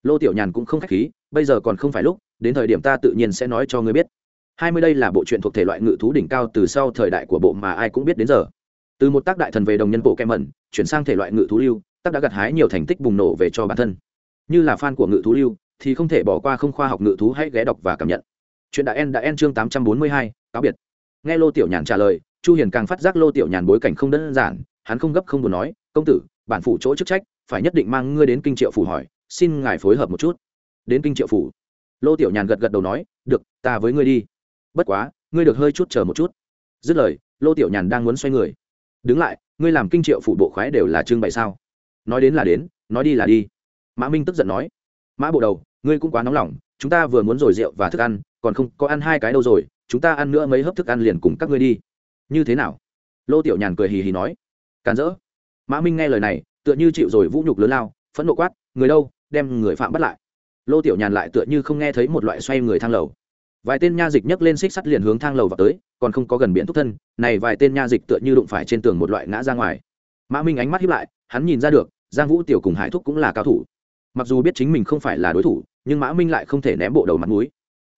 Lô tiểu nhàn cũng không khách khí, bây giờ còn không phải lúc, đến thời điểm ta tự nhiên sẽ nói cho ngươi biết. Hai mươi đây là bộ truyện thuộc thể loại ngự thú đỉnh cao từ sau thời đại của bộ mà ai cũng biết đến giờ. Từ một tác đại thần về đồng nhân bộ kem mẩn, chuyển sang thể loại ngự thú lưu tác đã gặt hái nhiều thành tích bùng nổ về cho bản thân. Như là fan của ngự thú lưu, thì không thể bỏ qua không khoa học ngự thú hãy ghé đọc và cảm nhận. Chuyện đã en đã en chương tám trăm bốn mươi hai, cáo biệt. Nghe lô tiểu nhàn trả lời, chu hiền càng phát giác lô tiểu nhàn bối cảnh không đơn giản, hắn không gấp không buồn nói, công tử, bản phủ chỗ chức trách, phải nhất định mang ngươi đến kinh triệu phủ hỏi, xin ngài phối hợp một chút. Đến kinh triệu phủ? Lô tiểu nhàn gật gật đầu nói, được, ta với ngươi đi. Bất quá, ngươi được hơi chút chờ một chút. Dứt lời, lô tiểu nhàn đang muốn xoay người. Đứng lại, ngươi làm kinh triệu phủ bộ khoái đều là trưng bày sao? Nói đến là đến, nói đi là đi. Mã minh tức giận nói, mã bộ đầu, ngươi cũng quá nóng lòng, chúng ta vừa muốn rồi rượu và thức ăn, còn không có ăn hai cái đâu rồi, chúng ta ăn nữa mấy hớp thức ăn liền cùng các ngươi đi. Như thế nào? Lô tiểu nhàn cười hì hì nói. Càn rỡ. Mã minh nghe lời này, tựa như chịu rồi vũ nhục lớn lao, phẫn nộ quát, người đâu, đem người phạm bắt lại. Lô tiểu nhàn lại tựa như không nghe thấy một loại xoay người thang lầu. Vài tên nha dịch nhấc lên xích sắt liền hướng thang lầu vào tới, còn không có gần biển thúc thân, này vài tên nha dịch tựa như đụng phải trên tường một loại ngã ra ngoài. Mã minh ánh mắt hiếp lại, hắn nhìn ra được giang vũ tiểu cùng hải thúc cũng là cao thủ. Mặc dù biết chính mình không phải là đối thủ, nhưng mã minh lại không thể ném bộ đầu mặt mũi.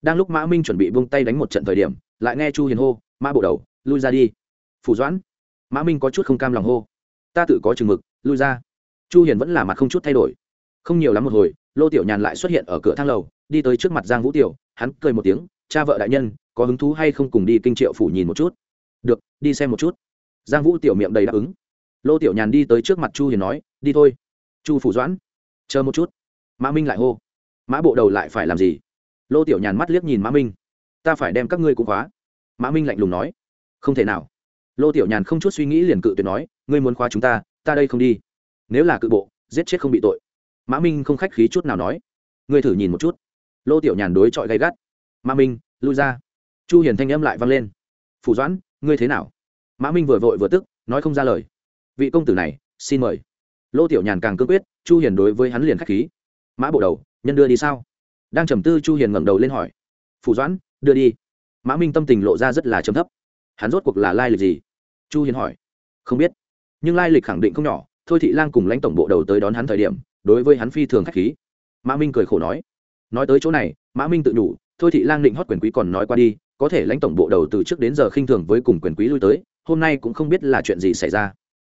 Đang lúc mã minh chuẩn bị vung tay đánh một trận thời điểm, lại nghe chu hiền hô, mã bộ đầu, lui ra đi. Phủ doãn, mã minh có chút không cam lòng hô, ta tự có chừng mực, lui ra. Chu hiền vẫn là mặt không chút thay đổi. Không nhiều lắm một hồi, lô tiểu nhàn lại xuất hiện ở cửa thang lầu, đi tới trước mặt giang vũ tiểu, hắn cười một tiếng, cha vợ đại nhân, có hứng thú hay không cùng đi kinh triệu phủ nhìn một chút? Được, đi xem một chút. Giang vũ tiểu miệng đầy đáp ứng lô tiểu nhàn đi tới trước mặt chu hiền nói, đi thôi. Chu phủ doãn, chờ một chút. Mã minh lại hô, mã bộ đầu lại phải làm gì? Lô tiểu nhàn mắt liếc nhìn mã minh, ta phải đem các ngươi cũng khóa. Mã minh lạnh lùng nói, không thể nào. Lô tiểu nhàn không chút suy nghĩ liền cự tuyệt nói, ngươi muốn khóa chúng ta ta đây không đi. Nếu là cự bộ, giết chết không bị tội. Mã minh không khách khí chút nào nói, ngươi thử nhìn một chút. Lô tiểu nhàn đối chọi gay gắt, mã minh, lui ra. Chu hiền thanh âm lại vang lên, phủ doãn, ngươi thế nào? Mã minh vừa vội vừa tức, nói không ra lời vị công tử này, xin mời. Lô tiểu nhàn càng cương quyết, chu hiền đối với hắn liền khách khí. Mã bộ đầu, nhân đưa đi sao? Đang trầm tư chu hiền ngẩng đầu lên hỏi. Phủ doãn, đưa đi. Mã minh tâm tình lộ ra rất là trầm thấp. Hắn rốt cuộc là lai lịch gì? Chu hiền hỏi. Không biết, nhưng lai lịch khẳng định không nhỏ, thôi thị lang cùng lãnh tổng bộ đầu tới đón hắn thời điểm, đối với hắn phi thường khách khí. Mã minh cười khổ nói. Nói tới chỗ này, mã minh tự nhủ thôi thị lang định hót quyền quý còn nói qua đi, có thể lãnh tổng bộ đầu từ trước đến giờ khinh thường với cùng quyền quý lui tới, hôm nay cũng không biết là chuyện gì xảy ra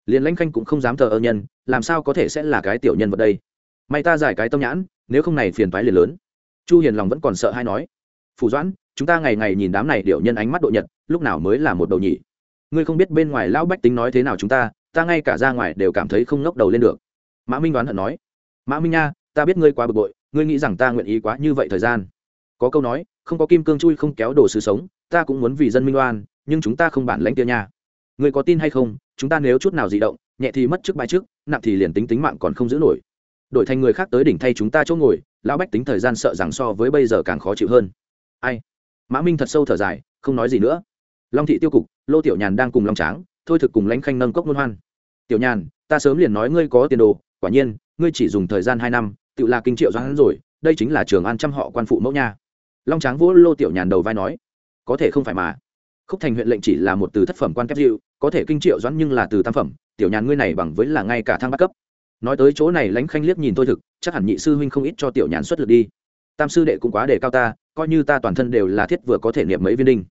liền lãnh khanh cũng không dám thờ ơ nhân, làm sao có thể sẽ là cái tiểu nhân vật đây? May ta giải cái tâm nhãn, nếu không này phiền toái liền lớn. Chu hiền lòng vẫn còn sợ hay nói, phủ doãn, chúng ta ngày ngày nhìn đám này điệu nhân ánh mắt độ nhật, lúc nào mới là một đầu nhỉ? Ngươi không biết bên ngoài lão bách tính nói thế nào chúng ta ta ngay cả ra ngoài đều cảm thấy không ngóc đầu lên được. Mã minh đoán hận nói, mã minh nha, ta biết ngươi quá bực bội, ngươi nghĩ rằng ta nguyện ý quá như vậy thời gian. Có câu nói, không có kim cương chui không kéo đồ sứ sống, ta cũng muốn vì dân minh oan, nhưng chúng ta không bản lãnh kia nha ngươi có tin hay không? Chúng ta nếu chút nào di động, nhẹ thì mất trước bài trước nặng thì liền tính tính mạng còn không giữ nổi. Đổi thành người khác tới đỉnh thay chúng ta chỗ ngồi, lão bách tính thời gian sợ rằng so với bây giờ càng khó chịu hơn. Ai? Mã minh thật sâu thở dài, không nói gì nữa. Long thị tiêu cục, lô tiểu nhàn đang cùng long tráng, thôi thực cùng lãnh khanh nâng cốc luôn hoan. Tiểu nhàn, ta sớm liền nói ngươi có tiền đồ, quả nhiên, ngươi chỉ dùng thời gian hai năm, tự là kinh triệu doãn rồi, đây chính là trường an trăm họ quan phụ mẫu nha. Long tráng vỗ lô tiểu nhàn đầu vai nói, có thể không phải mà khúc thành huyện lệnh chỉ là một từ thất phẩm quan kép dịu, có thể kinh triệu doãn nhưng là từ tam phẩm, tiểu nhàn ngươi này bằng với là ngay cả thang bắt cấp. Nói tới chỗ này lãnh khanh liếc nhìn tôi thực, chắc hẳn nhị sư huynh không ít cho tiểu nhàn xuất lực đi. Tam sư đệ cũng quá đề cao ta, coi như ta toàn thân đều là thiết vừa có thể niệm mấy viên đinh.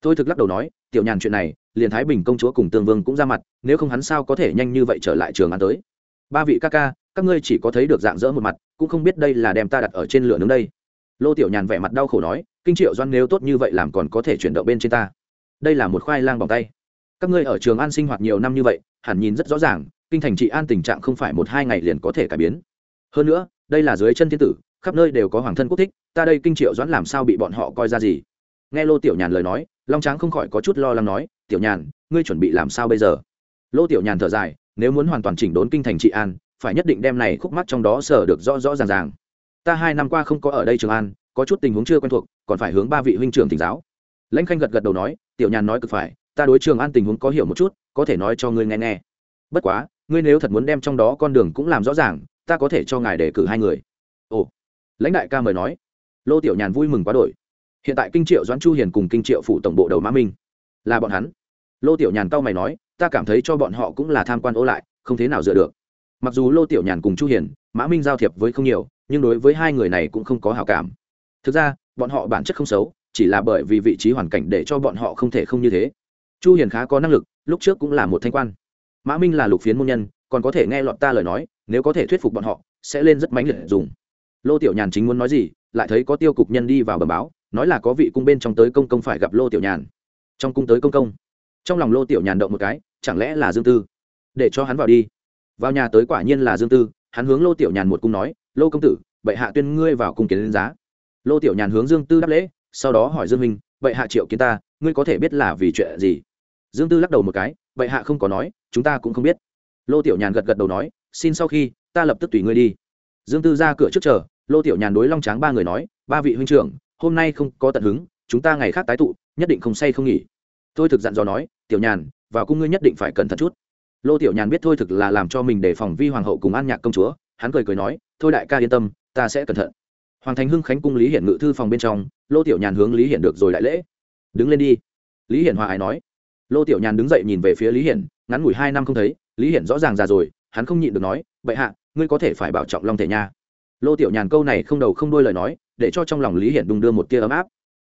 Tôi thực lắc đầu nói, tiểu nhàn chuyện này, liền thái bình công chúa cùng tương vương cũng ra mặt, nếu không hắn sao có thể nhanh như vậy trở lại trường ăn tới. Ba vị ca ca, các ngươi chỉ có thấy được dạng dỡ một mặt, cũng không biết đây là đem ta đặt ở trên lửa nướng đây. Lô tiểu nhàn vẻ mặt đau khổ nói, kinh triệu doan nếu tốt như vậy làm còn có thể chuyển động bên trên ta đây là một khoai lang bằng tay. Các ngươi ở trường an sinh hoạt nhiều năm như vậy, hẳn nhìn rất rõ ràng, kinh thành trị an tình trạng không phải một hai ngày liền có thể cải biến. Hơn nữa, đây là dưới chân thiên tử, khắp nơi đều có hoàng thân quốc thích, ta đây kinh triệu doãn làm sao bị bọn họ coi ra gì? Nghe lô tiểu nhàn lời nói, long tráng không khỏi có chút lo lắng nói, tiểu nhàn, ngươi chuẩn bị làm sao bây giờ? Lô tiểu nhàn thở dài, nếu muốn hoàn toàn chỉnh đốn kinh thành trị an, phải nhất định đem này khúc mắt trong đó sở được rõ rõ ràng ràng. Ta hai năm qua không có ở đây trường an, có chút tình huống chưa quen thuộc, còn phải hướng ba vị huynh trưởng tỉnh giáo lãnh khanh gật gật đầu nói, tiểu nhàn nói cực phải, ta đối trường an tình huống có hiểu một chút, có thể nói cho ngươi nghe nghe. Bất quá, ngươi nếu thật muốn đem trong đó con đường cũng làm rõ ràng, ta có thể cho ngài đề cử hai người. Ồ. Lãnh đại ca mời nói. Lô tiểu nhàn vui mừng quá đổi. Hiện tại kinh triệu doãn chu hiền cùng kinh triệu phụ tổng bộ đầu mã minh. Là bọn hắn. Lô tiểu nhàn tao mày nói, ta cảm thấy cho bọn họ cũng là tham quan ô lại, không thế nào dựa được. Mặc dù lô tiểu nhàn cùng chu hiền mã minh giao thiệp với không nhiều, nhưng đối với hai người này cũng không có hảo cảm. Thực ra, bọn họ bản chất không xấu chỉ là bởi vì vị trí hoàn cảnh để cho bọn họ không thể không như thế. Chu hiền khá có năng lực, lúc trước cũng là một thanh quan. Mã minh là lục phiến môn nhân, còn có thể nghe lọt ta lời nói, nếu có thể thuyết phục bọn họ, sẽ lên rất mãnh liệt dùng. Lô tiểu nhàn chính muốn nói gì, lại thấy có tiêu cục nhân đi vào bẩm báo, nói là có vị cung bên trong tới công công phải gặp lô tiểu nhàn. Trong cung tới công công. Trong lòng lô tiểu nhàn động một cái, chẳng lẽ là dương tư? Để cho hắn vào đi. Vào nhà tới quả nhiên là dương tư, hắn hướng lô tiểu nhàn một cung nói, lô công tử, bệ hạ tuyên ngươi vào cung kiến giá. Lô tiểu nhàn hướng dương tư đáp lễ sau đó hỏi dương minh vậy hạ triệu kiến ta, ngươi có thể biết là vì chuyện gì? Dương tư lắc đầu một cái vậy hạ không có nói, chúng ta cũng không biết. Lô tiểu nhàn gật gật đầu nói, xin sau khi, ta lập tức tùy ngươi đi. Dương tư ra cửa trước chờ, lô tiểu nhàn đối long tráng ba người nói, ba vị huynh trưởng, hôm nay không có tận hứng, chúng ta ngày khác tái tụ, nhất định không say không nghỉ. Tôi thực dặn dò nói, tiểu nhàn, vào cung ngươi nhất định phải cẩn thận chút. Lô tiểu nhàn biết thôi thực là làm cho mình để phòng vi hoàng hậu cùng an nhạc công chúa, hắn cười cười nói, thôi đại ca yên tâm, ta sẽ cẩn thận hoàng thành hưng khánh cung lý hiển ngự thư phòng bên trong, lô tiểu nhàn hướng lý hiển được rồi đại lễ. Đứng lên đi. Lý hiển hòa ái nói. Lô tiểu nhàn đứng dậy nhìn về phía lý hiển, ngắn ngủi hai năm không thấy, lý hiển rõ ràng già rồi, hắn không nhịn được nói vậy hạ, ngươi có thể phải bảo trọng long thể nha. Lô tiểu nhàn câu này không đầu không đôi lời nói, để cho trong lòng lý hiển đung đưa một tia ấm áp.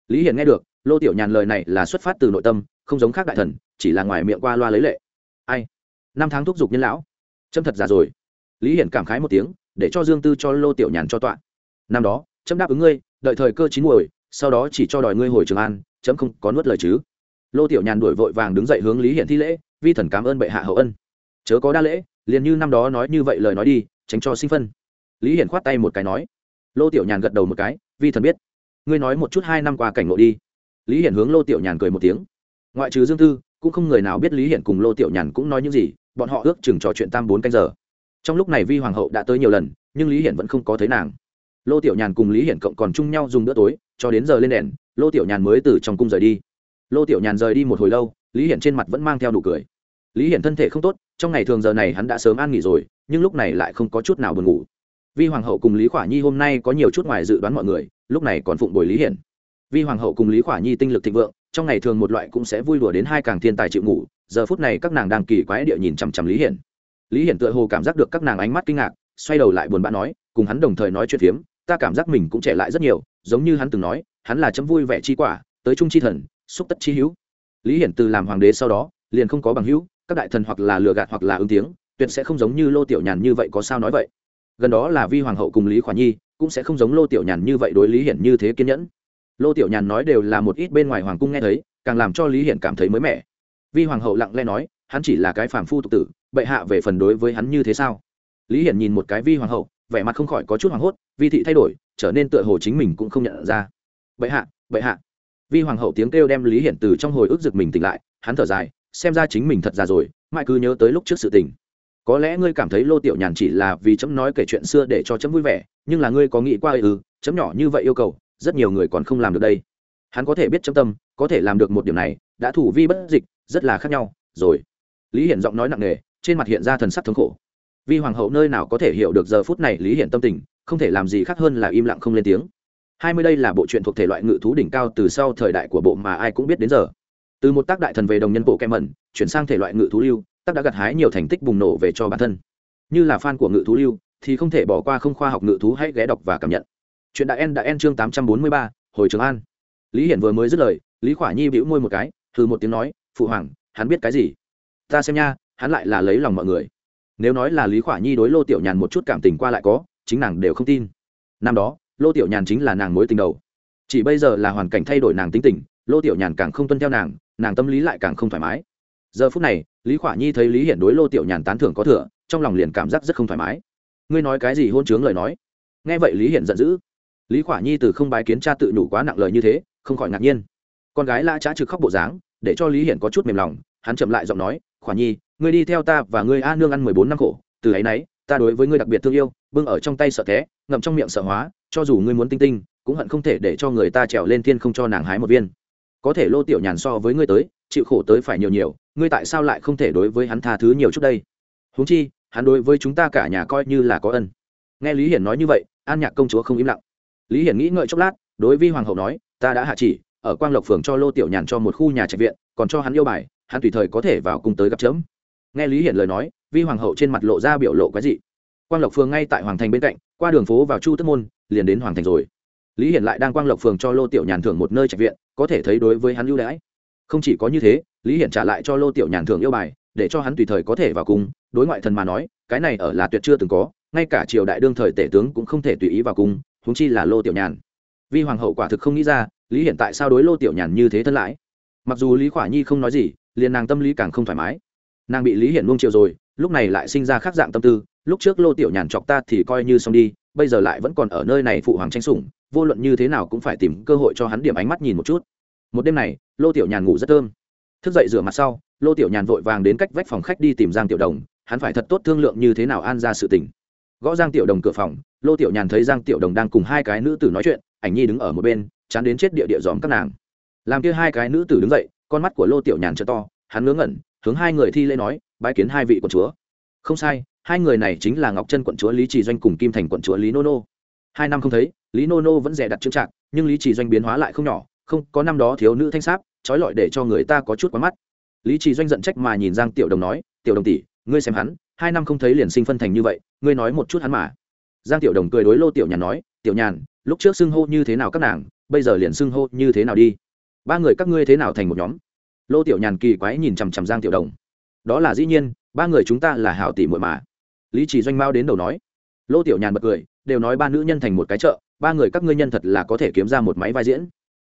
Lý hiển nghe được, lô tiểu nhàn lời này là xuất phát từ nội tâm, không giống khác đại thần, chỉ là ngoài miệng qua loa lấy lệ. Ai? Năm tháng thúc giục nhân lão? Trâm thật già rồi. Lý hiển cảm khái một tiếng, để cho dương tư cho lô tiểu nhàn cho tọa năm đó, chấm đáp ứng ngươi, đợi thời cơ chín muồi, sau đó chỉ cho đòi ngươi hồi trường an, chấm không có nuốt lời chứ. Lô tiểu nhàn đuổi vội vàng đứng dậy hướng lý hiển thi lễ, vi thần cảm ơn bệ hạ hậu ân. Chớ có đa lễ, liền như năm đó nói như vậy lời nói đi, tránh cho sinh phân. Lý hiển khoát tay một cái nói. Lô tiểu nhàn gật đầu một cái, vi thần biết. Ngươi nói một chút hai năm qua cảnh ngộ đi. Lý hiển hướng lô tiểu nhàn cười một tiếng. Ngoại trừ dương tư, cũng không người nào biết lý hiển cùng lô tiểu nhàn cũng nói những gì, bọn họ ước chừng trò chuyện tam bốn canh giờ. Trong lúc này vi hoàng hậu đã tới nhiều lần, nhưng lý hiển vẫn không có thấy nàng lô tiểu nhàn cùng lý hiển cộng còn chung nhau dùng bữa tối, cho đến giờ lên đèn, lô tiểu nhàn mới từ trong cung rời đi. Lô tiểu nhàn rời đi một hồi lâu, lý hiển trên mặt vẫn mang theo nụ cười. Lý hiển thân thể không tốt, trong ngày thường giờ này hắn đã sớm ăn nghỉ rồi, nhưng lúc này lại không có chút nào buồn ngủ. Vi hoàng hậu cùng lý khỏa nhi hôm nay có nhiều chút ngoài dự đoán mọi người, lúc này còn phụng bồi lý hiển. Vi hoàng hậu cùng lý khỏa nhi tinh lực thịnh vượng, trong ngày thường một loại cũng sẽ vui đùa đến hai càng thiên tài chịu ngủ, giờ phút này các nàng đang kỳ quái địa nhìn chằm chằm lý hiển. Lý hiển tựa hồ cảm giác được các nàng ánh mắt kinh ngạc, xoay đầu lại buồn bã nói, cùng hắn đồng thời nói chuyện phiếm ta cảm giác mình cũng trẻ lại rất nhiều, giống như hắn từng nói, hắn là chấm vui vẻ chi quả, tới trung chi thần, xúc tất chi hữu. Lý hiển từ làm hoàng đế sau đó, liền không có bằng hữu, các đại thần hoặc là lừa gạt hoặc là ứng tiếng, tuyệt sẽ không giống như lô tiểu nhàn như vậy có sao nói vậy. Gần đó là vi hoàng hậu cùng lý khoản nhi, cũng sẽ không giống lô tiểu nhàn như vậy đối lý hiển như thế kiên nhẫn. Lô tiểu nhàn nói đều là một ít bên ngoài hoàng cung nghe thấy, càng làm cho lý hiển cảm thấy mới mẻ. Vi hoàng hậu lặng lẽ nói, hắn chỉ là cái phàm phu tục tử, bệ hạ về phần đối với hắn như thế sao? Lý hiển nhìn một cái vi hoàng hậu vẻ mặt không khỏi có chút hoảng hốt, vi thị thay đổi, trở nên tựa hồ chính mình cũng không nhận ra. Bệ hạ bệ hạ. Vi hoàng hậu tiếng kêu đem lý hiển từ trong hồi ức giật mình tỉnh lại, hắn thở dài, xem ra chính mình thật già rồi, mãi cứ nhớ tới lúc trước sự tình. Có lẽ ngươi cảm thấy lô tiểu nhàn chỉ là vì chấm nói kể chuyện xưa để cho chấm vui vẻ, nhưng là ngươi có nghĩ qua ừ chấm nhỏ như vậy yêu cầu, rất nhiều người còn không làm được đây. Hắn có thể biết chấm tâm, có thể làm được một điểm này, đã thủ vi bất dịch, rất là khác nhau, rồi. Lý hiển giọng nói nặng nề, trên mặt hiện ra thần sắc thống khổ vi hoàng hậu nơi nào có thể hiểu được giờ phút này lý hiển tâm tình, không thể làm gì khác hơn là im lặng không lên tiếng. Hai mươi đây là bộ truyện thuộc thể loại ngự thú đỉnh cao từ sau thời đại của bộ mà ai cũng biết đến giờ. Từ một tác đại thần về đồng nhân bộ kem mẩn chuyển sang thể loại ngự thú lưu, tác đã gặt hái nhiều thành tích bùng nổ về cho bản thân. Như là fan của ngự thú lưu, thì không thể bỏ qua không khoa học ngự thú hãy ghé đọc và cảm nhận. Chuyện đại en đã en chương tám trăm bốn mươi ba, hồi trường an. Lý hiển vừa mới dứt lời, lý khỏa nhi bĩu môi một cái từ một tiếng nói, phụ hoàng, hắn biết cái gì? Ta xem nha, hắn lại là lấy lòng mọi người nếu nói là lý khỏa nhi đối lô tiểu nhàn một chút cảm tình qua lại có, chính nàng đều không tin. Năm đó, lô tiểu nhàn chính là nàng mối tình đầu. Chỉ bây giờ là hoàn cảnh thay đổi nàng tính tình, lô tiểu nhàn càng không tuân theo nàng nàng tâm lý lại càng không thoải mái. Giờ phút này, lý khỏa nhi thấy lý hiển đối lô tiểu nhàn tán thưởng có thừa, trong lòng liền cảm giác rất không thoải mái. Ngươi nói cái gì hôn chướng lời nói? Nghe vậy lý hiển giận dữ. Lý khỏa nhi từ không bái kiến cha tự nhủ quá nặng lời như thế, không khỏi ngạc nhiên. Con gái la trá trực khóc bộ dáng, để cho lý hiển có chút mềm lòng hắn chậm lại giọng nói Khoản nhi, ngươi đi theo ta và ngươi a nương ăn mười bốn năm khổ. Từ ấy nấy, ta đối với ngươi đặc biệt thương yêu, bưng ở trong tay sợ té, ngậm trong miệng sợ hóa, cho dù ngươi muốn tinh tinh, cũng hận không thể để cho người ta trèo lên thiên không cho nàng hái một viên. Có thể lô tiểu nhàn so với ngươi tới, chịu khổ tới phải nhiều nhiều, ngươi tại sao lại không thể đối với hắn tha thứ nhiều chút đây? Huống chi, hắn đối với chúng ta cả nhà coi như là có ân. Nghe lý hiển nói như vậy, an nhạc công chúa không im lặng. Lý hiển nghĩ ngợi chốc lát, đối với hoàng hậu nói, ta đã hạ chỉ, ở quang lộc phường cho lô tiểu nhàn cho một khu nhà trạch viện, còn cho hắn yêu bài hắn tùy thời có thể vào cùng tới gặp chấm. Nghe lý hiển lời nói, vi hoàng hậu trên mặt lộ ra biểu lộ cái gì quang lộc phường ngay tại hoàng thành bên cạnh, qua đường phố vào chu tức môn, liền đến hoàng thành rồi. Lý hiển lại đang quang lộc phường cho lô tiểu nhàn thưởng một nơi trạch viện, có thể thấy đối với hắn ưu đãi. Không chỉ có như thế, lý hiển trả lại cho lô tiểu nhàn thưởng yêu bài, để cho hắn tùy thời có thể vào cung. Đối ngoại thần mà nói, cái này ở là tuyệt chưa từng có, ngay cả triều đại đương thời tể tướng cũng không thể tùy ý vào cung, huống chi là lô tiểu nhàn. Vi hoàng hậu quả thực không nghĩ ra, lý hiển tại sao đối lô tiểu nhàn như thế thân lãi? Mặc dù lý khỏa nhi không nói gì liền nàng tâm lý càng không thoải mái. Nàng bị lý hiển nuông chiều rồi, lúc này lại sinh ra khác dạng tâm tư, lúc trước lô tiểu nhàn chọc ta thì coi như xong đi, bây giờ lại vẫn còn ở nơi này phụ hoàng tranh sủng, vô luận như thế nào cũng phải tìm cơ hội cho hắn điểm ánh mắt nhìn một chút. Một đêm này, lô tiểu nhàn ngủ rất thơm. Thức dậy rửa mặt sau, lô tiểu nhàn vội vàng đến cách vách phòng khách đi tìm giang tiểu đồng, hắn phải thật tốt thương lượng như thế nào an ra sự tình. Gõ giang tiểu đồng cửa phòng, lô tiểu nhàn thấy giang tiểu đồng đang cùng hai cái nữ tử nói chuyện, ảnh nhi đứng ở một bên, chán đến chết địa địa dòm các nàng. Làm kia hai cái nữ tử đứng dậy con mắt của lô tiểu nhàn trợ to, hắn ngớ ngẩn, hướng hai người thi lễ nói, bái kiến hai vị quận chúa. Không sai, hai người này chính là ngọc Trân quận chúa lý trì doanh cùng kim thành quận chúa lý nô nô. Hai năm không thấy, lý nô nô vẫn rẻ đặt trưng trạng nhưng lý trì doanh biến hóa lại không nhỏ, không, có năm đó thiếu nữ thanh sáp, trói lọi để cho người ta có chút quá mắt. Lý trì doanh giận trách mà nhìn giang tiểu đồng nói, tiểu đồng tỷ, ngươi xem hắn, hai năm không thấy liền sinh phân thành như vậy, ngươi nói một chút hắn mà. Giang tiểu đồng cười đối lô tiểu nhàn nói, tiểu nhàn, lúc trước xưng hô như thế nào các nàng, bây giờ liền xưng hô như thế nào đi ba người các ngươi thế nào thành một nhóm? Lô tiểu nhàn kỳ quái nhìn chằm chằm giang tiểu đồng. Đó là dĩ nhiên, ba người chúng ta là hảo tỷ muội mà. Lý chỉ doanh mao đến đầu nói. Lô tiểu nhàn bật cười, đều nói ba nữ nhân thành một cái chợ, ba người các ngươi nhân thật là có thể kiếm ra một máy vai diễn.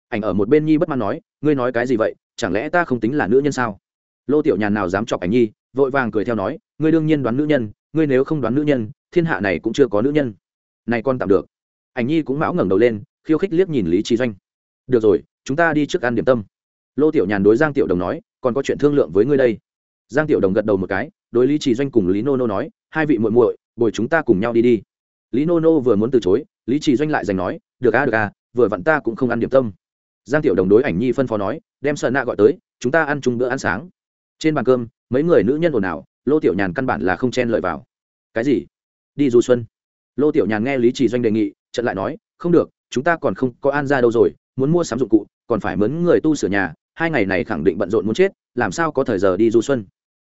Ảnh ở một bên nhi bất mãn nói, ngươi nói cái gì vậy, chẳng lẽ ta không tính là nữ nhân sao? Lô tiểu nhàn nào dám chọc ảnh nhi, vội vàng cười theo nói, ngươi đương nhiên đoán nữ nhân, ngươi nếu không đoán nữ nhân, thiên hạ này cũng chưa có nữ nhân. Này con tạm được. Ảnh nhi cũng mão ngẩng đầu lên, khiêu khích liếc nhìn lý trí doanh được rồi, chúng ta đi trước ăn điểm tâm. Lô tiểu nhàn đối giang tiểu đồng nói, còn có chuyện thương lượng với ngươi đây. Giang tiểu đồng gật đầu một cái, đối lý trì doanh cùng lý nô nô nói, hai vị muội muội, bồi chúng ta cùng nhau đi đi. Lý nô nô vừa muốn từ chối, lý trì doanh lại giành nói, được a được a vừa vặn ta cũng không ăn điểm tâm. Giang tiểu đồng đối ảnh nhi phân phó nói, đem sợ nạ gọi tới, chúng ta ăn chung bữa ăn sáng. Trên bàn cơm, mấy người nữ nhân ồn ào, lô tiểu nhàn căn bản là không chen lợi vào. Cái gì? Đi du xuân? Lô tiểu nhàn nghe lý trì doanh đề nghị trận lại nói, không được, chúng ta còn không có an ra đâu rồi muốn mua sắm dụng cụ, còn phải mướn người tu sửa nhà, hai ngày này khẳng định bận rộn muốn chết, làm sao có thời giờ đi du xuân?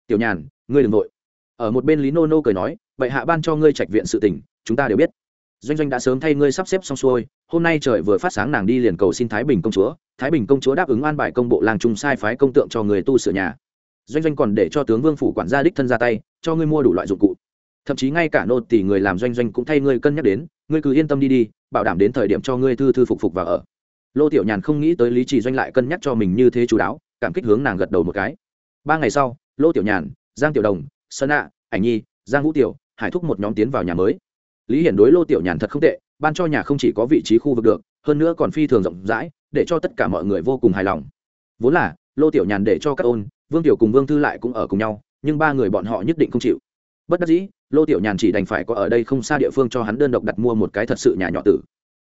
Tiểu nhàn, ngươi đ ừ n g nội ở một bên lý nô nô cười nói, vậy hạ ban cho ngươi trạch viện sự tỉnh chúng ta đều biết. Doanh doanh đã sớm thay ngươi sắp xếp xong xuôi, hôm nay trời vừa phát sáng nàng đi liền cầu xin thái bình công chúa, thái bình công chúa đáp ứng an bài công bộ làng trung sai phái công tượng cho người tu sửa nhà. Doanh doanh còn để cho tướng vương phủ quản gia đích thân ra tay, cho ngươi mua đủ loại dụng cụ. Thậm chí ngay cả nô tỷ người làm doanh doanh cũng thay ngươi cân nhắc đến, ngươi cứ yên tâm đi đi, bảo đảm đến thời điểm cho ngươi thư thư phục phục và ở lô tiểu nhàn không nghĩ tới lý trì doanh lại cân nhắc cho mình như thế chú đáo, cảm kích hướng nàng gật đầu một cái. Ba ngày sau, lô tiểu nhàn, giang tiểu đồng, sơn ạ ảnh nhi, giang vũ tiểu, hải thúc một nhóm tiến vào nhà mới. Lý hiển đối lô tiểu nhàn thật không tệ, ban cho nhà không chỉ có vị trí khu vực được, hơn nữa còn phi thường rộng rãi, để cho tất cả mọi người vô cùng hài lòng. Vốn là, lô tiểu nhàn để cho các ôn, vương tiểu cùng vương thư lại cũng ở cùng nhau, nhưng ba người bọn họ nhất định không chịu. Bất đắc dĩ, lô tiểu nhàn chỉ đành phải có ở đây không xa địa phương cho hắn đơn độc đặt mua một cái thật sự nhà nhỏ tử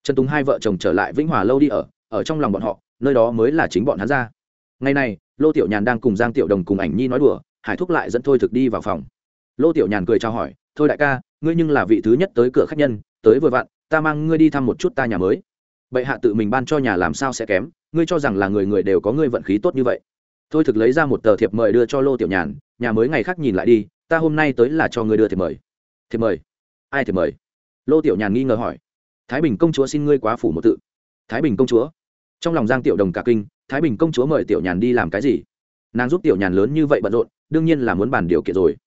trần tùng hai vợ chồng trở lại vĩnh hòa lâu đi ở ở trong lòng bọn họ, nơi đó mới là chính bọn hắn ra. Ngày này, lô tiểu nhàn đang cùng giang tiểu đồng cùng ảnh nhi nói đùa, hải thúc lại dẫn thôi thực đi vào phòng. Lô tiểu nhàn cười chào hỏi, thôi đại ca, ngươi nhưng là vị thứ nhất tới cửa khách nhân, tới vừa vặn, ta mang ngươi đi thăm một chút ta nhà mới. Bệ hạ tự mình ban cho nhà làm sao sẽ kém, ngươi cho rằng là người người đều có ngươi vận khí tốt như vậy. Thôi thực lấy ra một tờ thiệp mời đưa cho lô tiểu nhàn, nhà mới ngày khác nhìn lại đi, ta hôm nay tới là cho ngươi đưa thiệp mời. Thiệp mời? Ai thiệp mời? Lô tiểu nhàn nghi ngờ hỏi thái bình công chúa xin ngươi quá phủ một tự. Thái bình công chúa. Trong lòng giang tiểu đồng cả kinh, thái bình công chúa mời tiểu nhàn đi làm cái gì? Nàng giúp tiểu nhàn lớn như vậy bận rộn, đương nhiên là muốn bàn điều kiện rồi.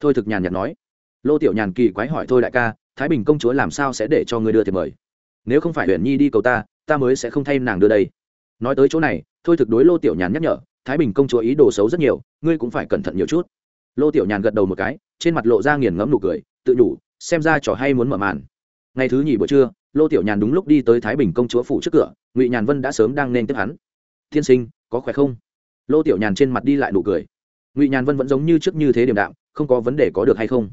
Thôi thực nhàn nhạt nói. Lô tiểu nhàn kỳ quái hỏi thôi đại ca, thái bình công chúa làm sao sẽ để cho ngươi đưa thiệp mời? Nếu không phải huyền nhi đi cầu ta ta mới sẽ không thay nàng đưa đây. Nói tới chỗ này, thôi thực đối lô tiểu nhàn nhắc nhở, thái bình công chúa ý đồ xấu rất nhiều, ngươi cũng phải cẩn thận nhiều chút. Lô tiểu nhàn gật đầu một cái, trên mặt lộ ra nghiền ngẫm nụ cười, tự nhủ, xem ra trò hay muốn mở màn. Ngày thứ nhì buổi trưa lô tiểu nhàn đúng lúc đi tới thái bình công chúa phủ trước cửa, ngụy nhàn vân đã sớm đang nên tiếp hắn. Tiên sinh, có khỏe không? Lô tiểu nhàn trên mặt đi lại nụ cười. Ngụy nhàn vân vẫn giống như trước như thế điểm đạm, không có vấn đề có được hay không.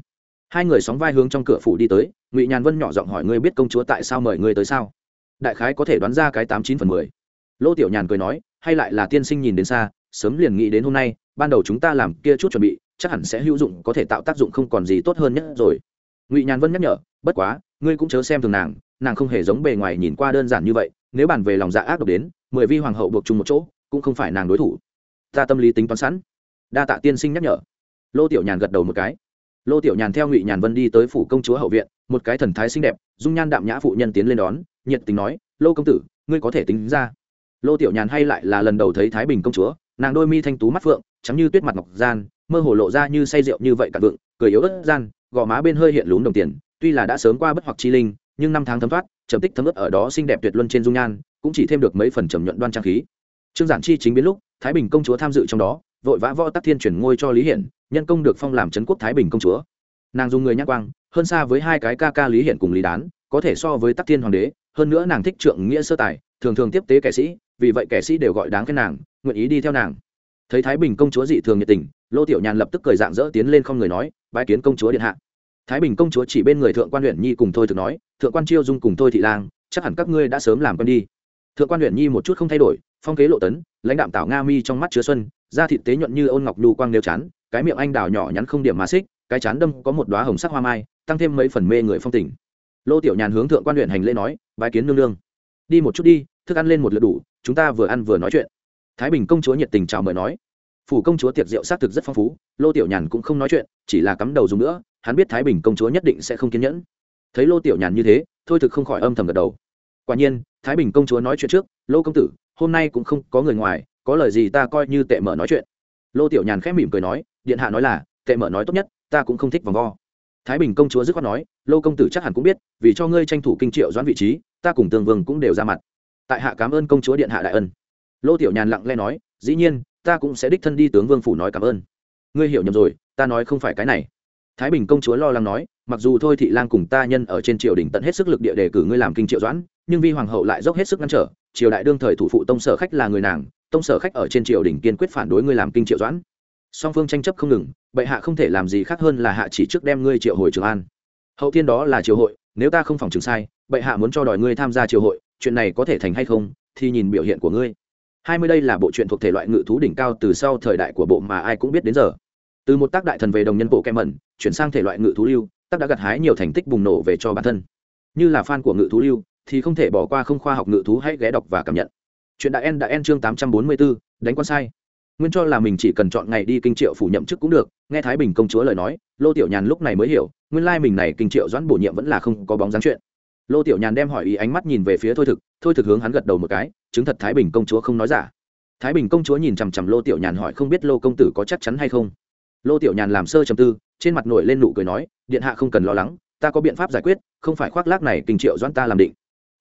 Hai người sóng vai hướng trong cửa phủ đi tới, ngụy nhàn vân nhỏ giọng hỏi, ngươi biết công chúa tại sao mời ngươi tới sao? Đại khái có thể đoán ra cái tám chín phần mười. Lô tiểu nhàn cười nói, hay lại là tiên sinh nhìn đến xa, sớm liền nghĩ đến hôm nay, ban đầu chúng ta làm kia chút chuẩn bị, chắc hẳn sẽ hữu dụng, có thể tạo tác dụng không còn gì tốt hơn nhất rồi. Ngụy nhàn vân nhắc nhở, bất quá, ngươi cũng chớ xem thường nàng nàng không hề giống bề ngoài nhìn qua đơn giản như vậy, nếu bàn về lòng dạ ác độc đến, mười vi hoàng hậu buộc chung một chỗ, cũng không phải nàng đối thủ. Ta tâm lý tính toán sẵn. Đa tạ tiên sinh nhắc nhở. Lô tiểu nhàn gật đầu một cái. Lô tiểu nhàn theo ngụy nhàn vân đi tới phủ công chúa hậu viện, một cái thần thái xinh đẹp, dung nhan đạm nhã phụ nhân tiến lên đón, nhiệt tình nói, lô công tử, ngươi có thể tính ra. Lô tiểu nhàn hay lại là lần đầu thấy thái bình công chúa, nàng đôi mi thanh tú mắt phượng chắm như tuyết mặt ngọc gian, mơ hồ lộ ra như say rượu như vậy cả vượng, cười yếu ớt gian, gò má bên hơi hiện lún đồng tiền, tuy là đã sớm qua bất hoặc chi linh nhưng năm tháng thấm thoát, trầm tích thấm ướt ở đó xinh đẹp tuyệt luân trên dung nhan, cũng chỉ thêm được mấy phần trầm nhuận đoan trang khí. Trương giản chi chính biến lúc, thái bình công chúa tham dự trong đó, vội vã võ tắc thiên chuyển ngôi cho lý hiển, nhân công được phong làm trấn quốc thái bình công chúa. Nàng dùng người nhắc quang, hơn xa với hai cái ca ca lý hiển cùng lý đán, có thể so với tắc thiên hoàng đế, hơn nữa nàng thích trượng nghĩa sơ tài, thường thường tiếp tế kẻ sĩ, vì vậy kẻ sĩ đều gọi đáng cái nàng, nguyện ý đi theo nàng. Thấy thái bình công chúa dị thường nhiệt tình, lô tiểu nhàn lập tức cười dạng dỡ tiến lên không người nói, bái kiến công chúa điện hạ thái bình công chúa chỉ bên người thượng quan huyện nhi cùng thôi thực nói, thượng quan chiêu dung cùng thôi thị lang, chắc hẳn các ngươi đã sớm làm quen đi. Thượng quan huyện nhi một chút không thay đổi, phong kế lộ tấn, lãnh đạm tảo nga mi trong mắt chứa xuân, da thịt tế nhuận như ôn ngọc nhu quang nêu chán, cái miệng anh đào nhỏ nhắn không điểm mà xích, cái chán đâm có một đoá hồng sắc hoa mai, tăng thêm mấy phần mê người phong tình. Lô tiểu nhàn hướng thượng quan huyện hành lễ nói, bái kiến nương nương. Đi một chút đi, thức ăn lên một lượt đủ, chúng ta vừa ăn vừa nói chuyện. Thái bình công chúa nhiệt tình chào mời nói. Phủ công chúa tiệc rượu xác thực rất phong phú, lô tiểu nhàn cũng không nói chuyện, chỉ là cắm đầu dùng nữa hắn biết thái bình công chúa nhất định sẽ không kiên nhẫn. Thấy lô tiểu nhàn như thế, thôi thực không khỏi âm thầm gật đầu. Quả nhiên, thái bình công chúa nói chuyện trước, lô công tử, hôm nay cũng không có người ngoài, có lời gì ta coi như tệ mở nói chuyện. Lô tiểu nhàn khẽ mỉm cười nói, điện hạ nói là, tệ mở nói tốt nhất, ta cũng không thích vòng vo. Thái bình công chúa dứt khoát nói, lô công tử chắc hẳn cũng biết, vì cho ngươi tranh thủ kinh triệu doãn vị trí, ta cùng tường vương cũng đều ra mặt. Tại hạ cảm ơn công chúa điện hạ đại ân. Lô tiểu nhàn lặng lẽ nói, dĩ nhiên, ta cũng sẽ đích thân đi tướng vương phủ nói cảm ơn. Ngươi hiểu nhầm rồi, ta nói không phải cái này thái bình công chúa lo lắng nói, mặc dù thôi thị lang cùng ta nhân ở trên triều đình tận hết sức lực địa đề cử ngươi làm kinh triệu doãn, nhưng vi hoàng hậu lại dốc hết sức ngăn trở, triều đại đương thời thủ phụ tông sở khách là người nàng, tông sở khách ở trên triều đình kiên quyết phản đối ngươi làm kinh triệu doãn. Song phương tranh chấp không ngừng, bệ hạ không thể làm gì khác hơn là hạ chỉ trước đem ngươi triệu hồi trường an. Hậu thiên đó là triều hội, nếu ta không phòng trường sai, bệ hạ muốn cho đòi ngươi tham gia triều hội, chuyện này có thể thành hay không, thì nhìn biểu hiện của ngươi. Hai mươi đây là bộ truyện thuộc thể loại ngự thú đỉnh cao từ sau thời đại của bộ mà ai cũng biết đến giờ từ một tác đại thần về đồng nhân bộ kem mẩn, chuyển sang thể loại ngự thú lưu, tác đã gặt hái nhiều thành tích bùng nổ về cho bản thân. Như là fan của ngự thú lưu, thì không thể bỏ qua không khoa học ngự thú hãy ghé đọc và cảm nhận. Chuyện đại en đã en chương tám trăm bốn mươi bốn đánh quan sai. Nguyên cho là mình chỉ cần chọn ngày đi kinh triệu phủ nhậm chức cũng được, nghe thái bình công chúa lời nói, lô tiểu nhàn lúc này mới hiểu, nguyên lai mình này kinh triệu doãn bổ nhiệm vẫn là không có bóng dáng chuyện. Lô tiểu nhàn đem hỏi ý ánh mắt nhìn về phía thôi thực thôi thực hướng hắn gật đầu một cái, chứng thật thái bình công chúa không nói giả. Thái bình công chúa nhìn chằm chằm lô tiểu nhàn hỏi không biết lô công tử có chắc chắn hay không lô tiểu nhàn làm sơ trầm tư, trên mặt nổi lên nụ cười nói, điện hạ không cần lo lắng, ta có biện pháp giải quyết, không phải khoác lác này kinh triệu doãn ta làm định.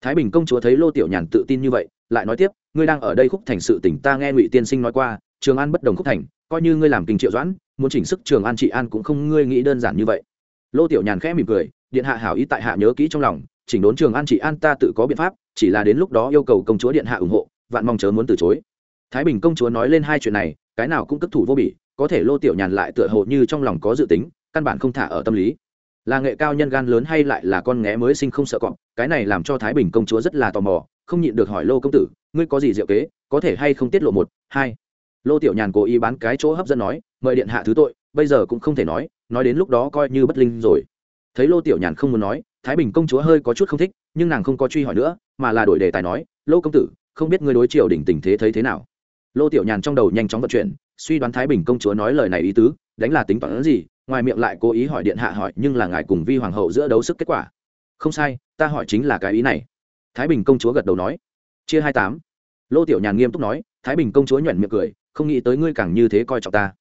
Thái bình công chúa thấy lô tiểu nhàn tự tin như vậy, lại nói tiếp, ngươi đang ở đây khúc thành sự tỉnh ta nghe ngụy tiên sinh nói qua, trường an bất đồng khúc thành, coi như ngươi làm kinh triệu doãn, muốn chỉnh sức trường an trị an cũng không ngươi nghĩ đơn giản như vậy. Lô tiểu nhàn khẽ mỉm cười, điện hạ hảo ý tại hạ nhớ kỹ trong lòng, chỉnh đốn trường an trị an ta tự có biện pháp, chỉ là đến lúc đó yêu cầu công chúa điện hạ ủng hộ, vạn mong chớ muốn từ chối. Thái bình công chúa nói lên hai chuyện này, cái nào cũng cất thủ vô bỉ có thể lô tiểu nhàn lại tựa hồ như trong lòng có dự tính, căn bản không thả ở tâm lý. Là nghệ cao nhân gan lớn hay lại là con nghé mới sinh không sợ cọp, cái này làm cho thái bình công chúa rất là tò mò, không nhịn được hỏi lô công tử, ngươi có gì diệu kế, có thể hay không tiết lộ một, hai? Lô tiểu nhàn cố ý bán cái chỗ hấp dẫn nói, mời điện hạ thứ tội, bây giờ cũng không thể nói nói đến lúc đó coi như bất linh rồi. Thấy lô tiểu nhàn không muốn nói, thái bình công chúa hơi có chút không thích, nhưng nàng không có truy hỏi nữa, mà là đổi đề tài nói, lô công tử, không biết ngươi đối triều đỉnh tình thế thấy thế nào? Lô tiểu nhàn trong đầu nhanh chóng vận chuyển suy đoán thái bình công chúa nói lời này ý tứ, đánh là tính toán gì, ngoài miệng lại cố ý hỏi điện hạ hỏi nhưng là ngài cùng vi hoàng hậu giữa đấu sức kết quả. Không sai, ta hỏi chính là cái ý này. Thái bình công chúa gật đầu nói. Chia hai tám. Lô tiểu nhàn nghiêm túc nói, thái bình công chúa nhuận miệng cười, không nghĩ tới ngươi càng như thế coi trọng ta.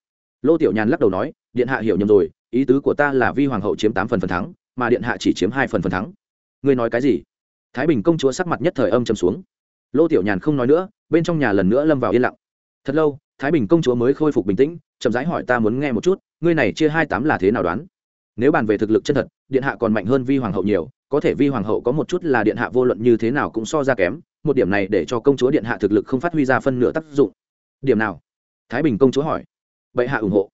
Lô tiểu nhàn lắc đầu nói, điện hạ hiểu nhầm rồi, ý tứ của ta là vi hoàng hậu chiếm tám phần phần thắng, mà điện hạ chỉ chiếm hai phần phần thắng. Ngươi nói cái gì? Thái bình công chúa sắc mặt nhất thời âm trầm xuống. Lô tiểu nhàn không nói nữa, bên trong nhà lần nữa lâm vào yên lặng. Thật lâu thái bình công chúa mới khôi phục bình tĩnh, chậm rãi hỏi ta muốn nghe một chút, ngươi này chia hai tám là thế nào đoán? Nếu bàn về thực lực chân thật, điện hạ còn mạnh hơn vi hoàng hậu nhiều, có thể vi hoàng hậu có một chút là điện hạ vô luận như thế nào cũng so ra kém, một điểm này để cho công chúa điện hạ thực lực không phát huy ra phân nửa tác dụng. Điểm nào? Thái bình công chúa hỏi. Bệ hạ ủng hộ.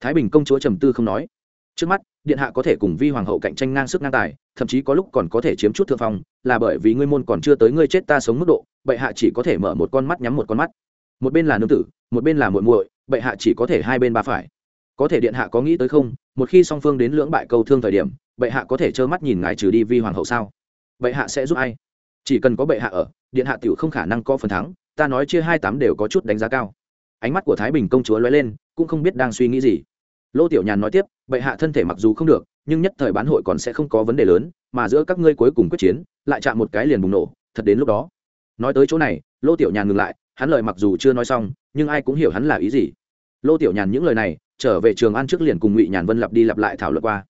Thái bình công chúa trầm tư không nói. Trước mắt, điện hạ có thể cùng vi hoàng hậu cạnh tranh ngang sức ngang tài, thậm chí có lúc còn có thể chiếm chút thượng phong, là bởi vì ngươi môn còn chưa tới ngươi chết ta sống mức độ, bệ hạ chỉ có thể mở một con mắt nhắm một con mắt. Một bên là nương tử một bên là muội muội, bệ hạ chỉ có thể hai bên ba phải. Có thể điện hạ có nghĩ tới không? Một khi song phương đến lưỡng bại câu thương thời điểm, bệ hạ có thể trơ mắt nhìn ngài trừ đi vi hoàng hậu sao? Bệ hạ sẽ giúp ai? Chỉ cần có bệ hạ ở, điện hạ tiểu không khả năng có phần thắng, ta nói chia hai tám đều có chút đánh giá cao. Ánh mắt của thái bình công chúa lóe lên, cũng không biết đang suy nghĩ gì. Lô tiểu nhàn nói tiếp, bệ hạ thân thể mặc dù không được, nhưng nhất thời bán hội còn sẽ không có vấn đề lớn, mà giữa các ngươi cuối cùng quyết chiến, lại chạm một cái liền bùng nổ, thật đến lúc đó. Nói tới chỗ này, lô tiểu nhàn ngừng lại, hắn lời mặc dù chưa nói xong nhưng ai cũng hiểu hắn là ý gì. Lô tiểu nhàn những lời này, trở về trường an trước liền cùng ngụy nhàn vân lặp đi lặp lại thảo luận qua.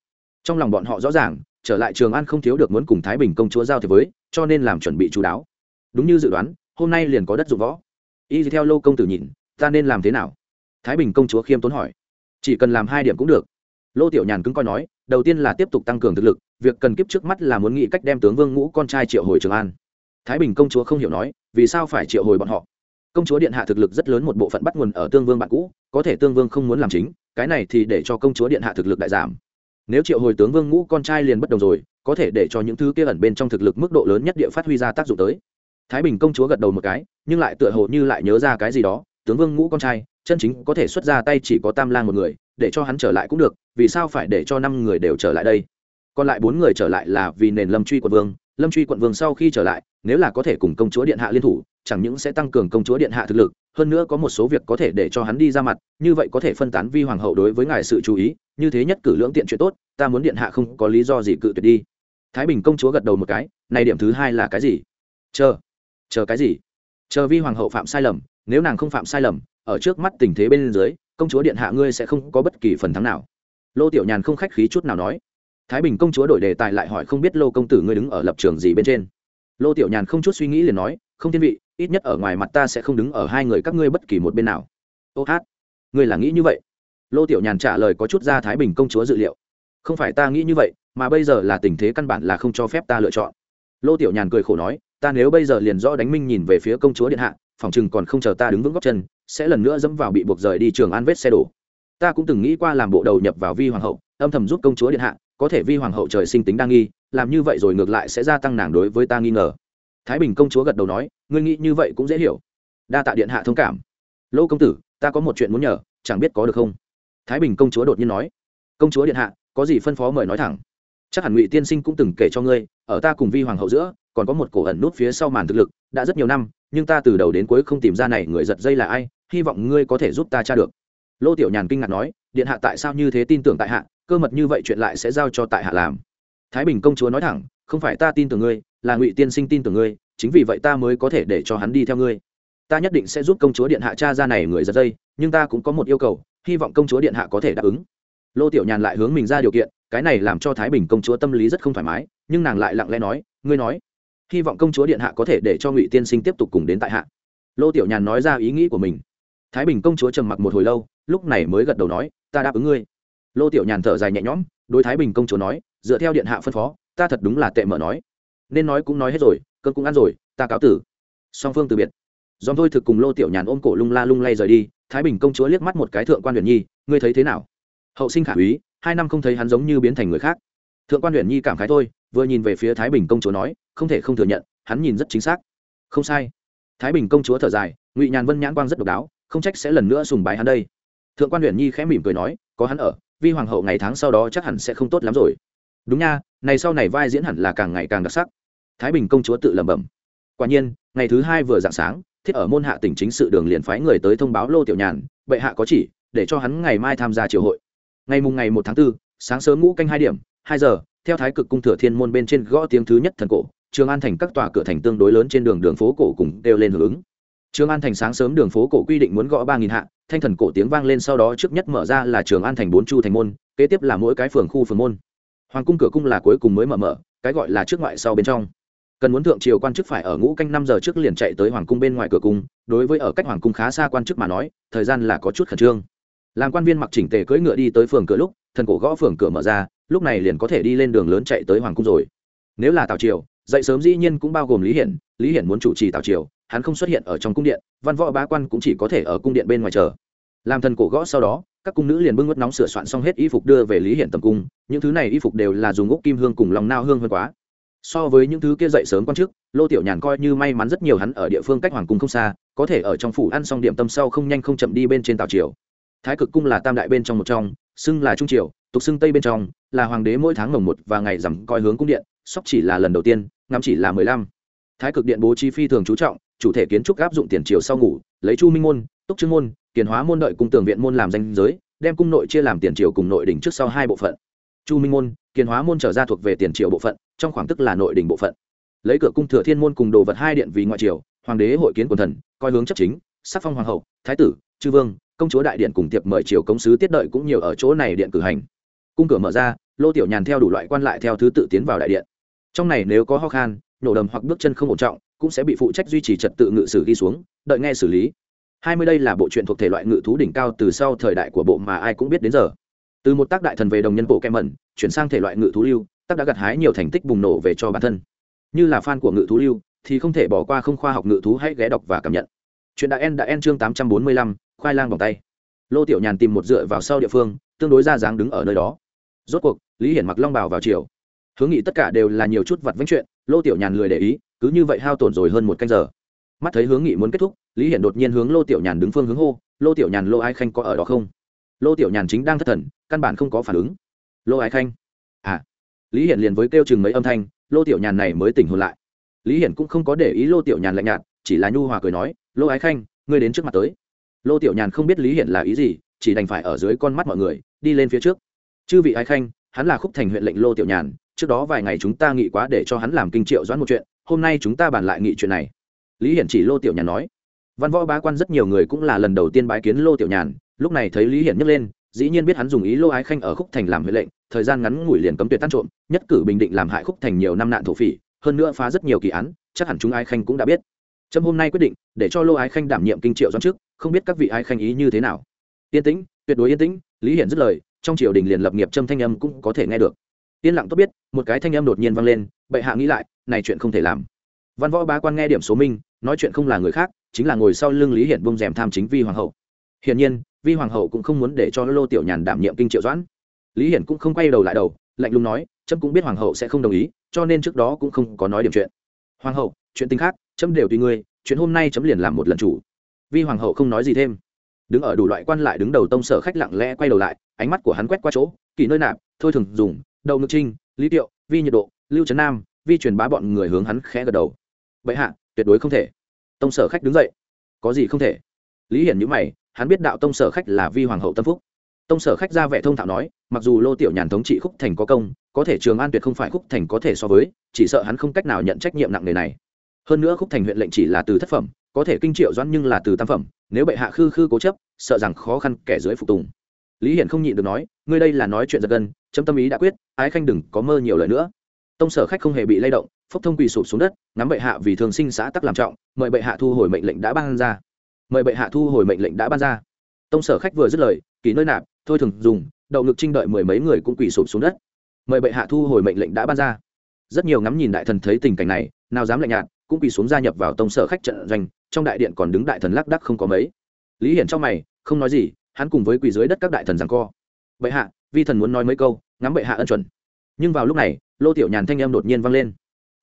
Trong lòng bọn họ rõ ràng, trở lại trường an không thiếu được muốn cùng thái bình công chúa giao thế với, cho nên làm chuẩn bị chú đáo. Đúng như dự đoán, hôm nay liền có đất dụng võ. Y theo lô công tử nhìn, ta nên làm thế nào? Thái bình công chúa khiêm tốn hỏi. Chỉ cần làm hai điểm cũng được. Lô tiểu nhàn cứng coi nói, đầu tiên là tiếp tục tăng cường thực lực, việc cần kiếp trước mắt là muốn nghĩ cách đem tướng vương ngũ con trai triệu hồi trường an. Thái bình công chúa không hiểu nói, vì sao phải triệu hồi bọn họ? Công chúa điện hạ thực lực rất lớn một bộ phận bắt nguồn ở tương vương bạn cũ, có thể tương vương không muốn làm chính, cái này thì để cho công chúa điện hạ thực lực đại giảm. Nếu triệu hồi tướng vương ngũ con trai liền bất đồng rồi, có thể để cho những thứ kia ẩn bên trong thực lực mức độ lớn nhất địa phát huy ra tác dụng tới. Thái bình công chúa gật đầu một cái, nhưng lại tựa hồ như lại nhớ ra cái gì đó, tướng vương ngũ con trai, chân chính có thể xuất ra tay chỉ có tam lang một người, để cho hắn trở lại cũng được, vì sao phải để cho năm người đều trở lại đây? Còn lại bốn người trở lại là vì nền lâm truy quận vương lâm truy quận vương sau khi trở lại, nếu là có thể cùng công chúa điện hạ liên thủ, chẳng những sẽ tăng cường công chúa điện hạ thực lực, hơn nữa có một số việc có thể để cho hắn đi ra mặt, như vậy có thể phân tán vi hoàng hậu đối với ngài sự chú ý, như thế nhất cử lưỡng tiện chuyện tốt, ta muốn điện hạ không có lý do gì cự tuyệt đi. Thái bình công chúa gật đầu một cái, này điểm thứ hai là cái gì? Chờ chờ cái gì? Chờ vi hoàng hậu phạm sai lầm, nếu nàng không phạm sai lầm, ở trước mắt tình thế bên dưới, công chúa điện hạ ngươi sẽ không có bất kỳ phần thắng nào. Lô tiểu nhàn không khách khí chút nào nói thái bình công chúa đổi đề tài lại hỏi không biết lô công tử ngươi đứng ở lập trường gì bên trên. Lô tiểu nhàn không chút suy nghĩ liền nói, không thiên vị, ít nhất ở ngoài mặt ta sẽ không đứng ở hai người các ngươi bất kỳ một bên nào. Ô hát, ngươi là nghĩ như vậy? Lô tiểu nhàn trả lời có chút ra thái bình công chúa dự liệu. Không phải ta nghĩ như vậy, mà bây giờ là tình thế căn bản là không cho phép ta lựa chọn. Lô tiểu nhàn cười khổ nói, ta nếu bây giờ liền rõ đánh minh nhìn về phía công chúa điện hạ, phòng chừng còn không chờ ta đứng vững góc chân, sẽ lần nữa dẫm vào bị buộc rời đi trường an vết xe đổ. Ta cũng từng nghĩ qua làm bộ đầu nhập vào vi hoàng hậu, âm thầm giúp công chúa điện hạ có thể vi hoàng hậu trời sinh tính đa nghi, làm như vậy rồi ngược lại sẽ gia tăng nàng đối với ta nghi ngờ. Thái bình công chúa gật đầu nói, ngươi nghĩ như vậy cũng dễ hiểu. Đa tạ điện hạ thông cảm. Lô công tử, ta có một chuyện muốn nhờ, chẳng biết có được không? Thái bình công chúa đột nhiên nói, công chúa điện hạ, có gì phân phó mời nói thẳng. Chắc hẳn ngụy tiên sinh cũng từng kể cho ngươi, ở ta cùng vi hoàng hậu giữa, còn có một cổ ẩn nút phía sau màn thực lực, đã rất nhiều năm, nhưng ta từ đầu đến cuối không tìm ra này người giật dây là ai, hy vọng ngươi có thể giúp ta tra được. Lô tiểu nhàn kinh ngạc nói, điện hạ tại sao như thế tin tưởng tại hạ cơ mật như vậy chuyện lại sẽ giao cho tại hạ làm. Thái bình công chúa nói thẳng, không phải ta tin tưởng ngươi, là ngụy tiên sinh tin tưởng ngươi, chính vì vậy ta mới có thể để cho hắn đi theo ngươi. Ta nhất định sẽ giúp công chúa điện hạ cha ra này người giật dây, nhưng ta cũng có một yêu cầu, hy vọng công chúa điện hạ có thể đáp ứng. Lô tiểu nhàn lại hướng mình ra điều kiện, cái này làm cho thái bình công chúa tâm lý rất không thoải mái, nhưng nàng lại lặng lẽ nói, ngươi nói, hy vọng công chúa điện hạ có thể để cho ngụy tiên sinh tiếp tục cùng đến tại hạ. Lô tiểu nhàn nói ra ý nghĩ của mình. Thái bình công chúa trầm mặc một hồi lâu, lúc này mới gật đầu nói, ta đáp ứng ngươi lô tiểu nhàn thở dài nhẹ nhõm, đối thái bình công chúa nói, dựa theo điện hạ phân phó, ta thật đúng là tệ mở nói. Nên nói cũng nói hết rồi cơn cũng ăn rồi, ta cáo tử. Song phương từ biệt. Dòm thôi thực cùng lô tiểu nhàn ôm cổ lung la lung lay rời đi, thái bình công chúa liếc mắt một cái thượng quan huyền nhi, ngươi thấy thế nào? Hậu sinh khả úy, hai năm không thấy hắn giống như biến thành người khác. Thượng quan huyền nhi cảm khái thôi, vừa nhìn về phía thái bình công chúa nói, không thể không thừa nhận, hắn nhìn rất chính xác. Không sai. Thái bình công chúa thở dài, ngụy nhàn vân nhãn quang rất độc đáo, không trách sẽ lần nữa sùng bái hắn đây. Thượng quan huyền nhi khẽ mỉm cười nói, có hắn ở vi hoàng hậu ngày tháng sau đó chắc hẳn sẽ không tốt lắm rồi. Đúng nha này sau này vai diễn hẳn là càng ngày càng đặc sắc. Thái bình công chúa tự lẩm bẩm. Quả nhiên ngày thứ hai vừa dạng sáng thiết ở môn hạ tỉnh chính sự đường liền phái người tới thông báo lô tiểu nhàn bệ hạ có chỉ để cho hắn ngày mai tham gia triều hội. Ngày mùng ngày một tháng 4, sáng sớm ngũ canh hai điểm hai giờ theo thái cực cung thừa thiên môn bên trên gõ tiếng thứ nhất thần cổ trường an thành các tòa cửa thành tương đối lớn trên đường đường phố cổ cùng đều lên hưởng ứng trường an thành sáng sớm đường phố cổ quy định muốn gõ ba nghìn hạ, thanh thần cổ tiếng vang lên sau đó trước nhất mở ra là trường an thành bốn chu thành môn, kế tiếp là mỗi cái phường khu phường môn. Hoàng cung cửa cung là cuối cùng mới mở mở, cái gọi là trước ngoại sau bên trong. Cần muốn thượng triều quan chức phải ở ngũ canh năm giờ trước liền chạy tới hoàng cung bên ngoài cửa cung, đối với ở cách hoàng cung khá xa quan chức mà nói, thời gian là có chút khẩn trương. Làm quan viên mặc chỉnh tề cưỡi ngựa đi tới phường cửa lúc, thần cổ gõ phường cửa mở ra, lúc này liền có thể đi lên đường lớn chạy tới hoàng cung rồi. Nếu là tào triều, dậy sớm dĩ nhiên cũng bao gồm lý hiển lý hiển muốn chủ trì tào triều hắn không xuất hiện ở trong cung điện, văn võ bá quan cũng chỉ có thể ở cung điện bên ngoài chờ. Làm thần cổ gõ sau đó, các cung nữ liền bưng mất nóng sửa soạn xong hết y phục đưa về lý hiển tầm cung. Những thứ này y phục đều là dùng úc kim hương cùng lòng nao hương hơn quá. So với những thứ kia dậy sớm quan chức, lô tiểu nhàn coi như may mắn rất nhiều hắn ở địa phương cách hoàng cung không xa, có thể ở trong phủ ăn xong điểm tâm sau không nhanh không chậm đi bên trên tàu triều. Thái cực cung là tam đại bên trong một trong, xưng là trung triều, tục xưng tây bên trong, là hoàng đế mỗi tháng mồng một và ngày rằm coi hướng cung điện, sóc chỉ là lần đầu tiên, ngắm chỉ là mười lăm. Thái cực điện bố trí phi thường chú trọng chủ thể kiến trúc áp dụng tiền triều sau ngủ, lấy chu minh môn, túc trương môn, tiền hóa môn đợi cung tường viện môn làm danh giới, đem cung nội chia làm tiền triều cùng nội đỉnh trước sau hai bộ phận. Chu minh môn kiền hóa môn trở ra thuộc về tiền triều bộ phận, trong khoảng tức là nội đỉnh bộ phận. Lấy cửa cung thừa thiên môn cùng đồ vật hai điện vì ngoại triều, hoàng đế hội kiến quần thần, coi hướng chấp chính, sắc phong hoàng hậu, thái tử, chư vương, công chúa đại điện cùng tiệp mời triều công sứ tiết đợi cũng nhiều ở chỗ này điện cử hành. Cung cửa mở ra, lô tiểu nhàn theo đủ loại quan lại theo thứ tự tiến vào đại điện. Trong này nếu có ho khan, nổ đầm hoặc bước chân không ổn trọng cũng sẽ bị phụ trách duy trì trật tự ngự sử ghi xuống, đợi nghe xử lý. Hai mươi đây là bộ truyện thuộc thể loại ngự thú đỉnh cao từ sau thời đại của bộ mà ai cũng biết đến giờ. Từ một tác đại thần về đồng nhân bộ kem mẩn chuyển sang thể loại ngự thú lưu, tác đã gặt hái nhiều thành tích bùng nổ về cho bản thân. Như là fan của ngự thú lưu, thì không thể bỏ qua không khoa học ngự thú hãy ghé đọc và cảm nhận. Chuyện đã en đã en chương tám trăm bốn mươi lăm, khoai lang vòng tay. Lô tiểu nhàn tìm một dựa vào sau địa phương, tương đối ra dáng đứng ở nơi đó. Rốt cuộc, lý hiển mặc long bào vào chiều. Hướng nghĩ tất cả đều là nhiều chút vặt vánh chuyện, lô tiểu nhàn lười để ý cứ như vậy hao tổn rồi hơn một canh giờ. Mắt thấy hướng nghị muốn kết thúc, lý hiển đột nhiên hướng lô tiểu nhàn đứng phương hướng hô, lô tiểu nhàn, lô ai khanh có ở đó không? Lô tiểu nhàn chính đang thất thần, căn bản không có phản ứng. Lô ai khanh? À. Lý hiển liền với kêu chừng mấy âm thanh, lô tiểu nhàn này mới tỉnh hồn lại. Lý hiển cũng không có để ý lô tiểu nhàn lạnh nhạt, chỉ là nhu hòa cười nói, lô ái khanh, ngươi đến trước mặt tới. Lô tiểu nhàn không biết lý hiển là ý gì, chỉ đành phải ở dưới con mắt mọi người, đi lên phía trước. Chư vị ái khanh, hắn là khúc thành huyện lệnh lô tiểu nhàn, trước đó vài ngày chúng ta nghĩ quá để cho hắn làm kinh triệu doãn một chuyện hôm nay chúng ta bàn lại nghị chuyện này. Lý hiển chỉ lô tiểu nhàn nói. Văn võ bá quan rất nhiều người cũng là lần đầu tiên bái kiến lô tiểu nhàn. Lúc này thấy lý hiển nhấc lên, dĩ nhiên biết hắn dùng ý lô ái khanh ở khúc thành làm huệ lệnh, thời gian ngắn ngủi liền cấm tuyệt tan trộm, nhất cử bình định làm hại khúc thành nhiều năm nạn thổ phỉ, hơn nữa phá rất nhiều kỳ án, chắc hẳn chúng ái khanh cũng đã biết. Trâm hôm nay quyết định, để cho lô ái khanh đảm nhiệm kinh triệu doãn trước không biết các vị ái khanh ý như thế nào. Yên tĩnh, tuyệt đối yên tĩnh, lý hiển dứt lời, trong triều đình liền lập nghiệp trâm thanh âm cũng có thể nghe được yên lặng tốt biết, một cái thanh âm đột nhiên vang lên, bệ hạ nghĩ lại, này chuyện không thể làm. Văn võ bá quan nghe điểm số minh, nói chuyện không là người khác, chính là ngồi sau lưng lý hiển bông rèm tham chính vi hoàng hậu. Hiển nhiên, vi hoàng hậu cũng không muốn để cho lô tiểu nhàn đảm nhiệm kinh triệu doãn. Lý hiển cũng không quay đầu lại đầu, lạnh lùng nói trâm cũng biết hoàng hậu sẽ không đồng ý, cho nên trước đó cũng không có nói điểm chuyện. Hoàng hậu, chuyện tình khác trâm đều tùy ngươi, chuyện hôm nay chấm liền làm một lần chủ. Vi hoàng hậu không nói gì thêm. Đứng ở đủ loại quan lại đứng đầu tông sở khách lặng lẽ quay đầu lại, ánh mắt của hắn quét qua chỗ kỳ nơi nạp, thôi thường dùng đầu ngực trinh, lý tiệu, vi nhiệt độ, lưu trấn nam, vi truyền bá bọn người hướng hắn khẽ gật đầu. Vậy hạ, tuyệt đối không thể. Tông sở khách đứng dậy. Có gì không thể? Lý hiển nhữ mày, hắn biết đạo tông sở khách là vi hoàng hậu tâm phúc. Tông sở khách ra vẻ thông thạo nói, mặc dù lô tiểu nhàn thống trị khúc thành có công, có thể trường an tuyệt không phải khúc thành có thể so với, chỉ sợ hắn không cách nào nhận trách nhiệm nặng nề này. Hơn nữa khúc thành huyện lệnh chỉ là từ thất phẩm, có thể kinh triệu doãn nhưng là từ tam phẩm, nếu bệ hạ khư khư cố chấp, sợ rằng khó khăn kẻ dưới phục tùng. Lý hiển không nhịn được nói, ngươi đây là nói chuyện giật gân chấm tâm ý đã quyết, ái khanh đừng có mơ nhiều lời nữa. Tông sở khách không hề bị lay động, phốc thông quỳ sụp xuống đất, ngắm bệ hạ vì thường sinh xã tắc làm trọng, mời bệ hạ thu hồi mệnh lệnh đã ban ra. Mời bệ hạ thu hồi mệnh lệnh đã ban ra. Tông sở khách vừa dứt lời, kỳ nơi nạp, thôi thường dùng, đậu ngực trinh đợi mười mấy người cũng quỳ sụp xuống đất. Mời bệ hạ thu hồi mệnh lệnh đã ban ra. Rất nhiều ngắm nhìn đại thần thấy tình cảnh này, nào dám lạnh nhạt, cũng quỳ xuống gia nhập vào tông sở khách trận doanh, trong đại điện còn đứng đại thần lác đắc không có mấy. Lý hiển trong mày, không nói gì, hắn cùng với quỳ dưới đất các đại thần rằng co. Bệ hạ vi thần muốn nói mấy câu, ngắm bệ hạ ân chuẩn. Nhưng vào lúc này, lô tiểu nhàn thanh em đột nhiên vang lên.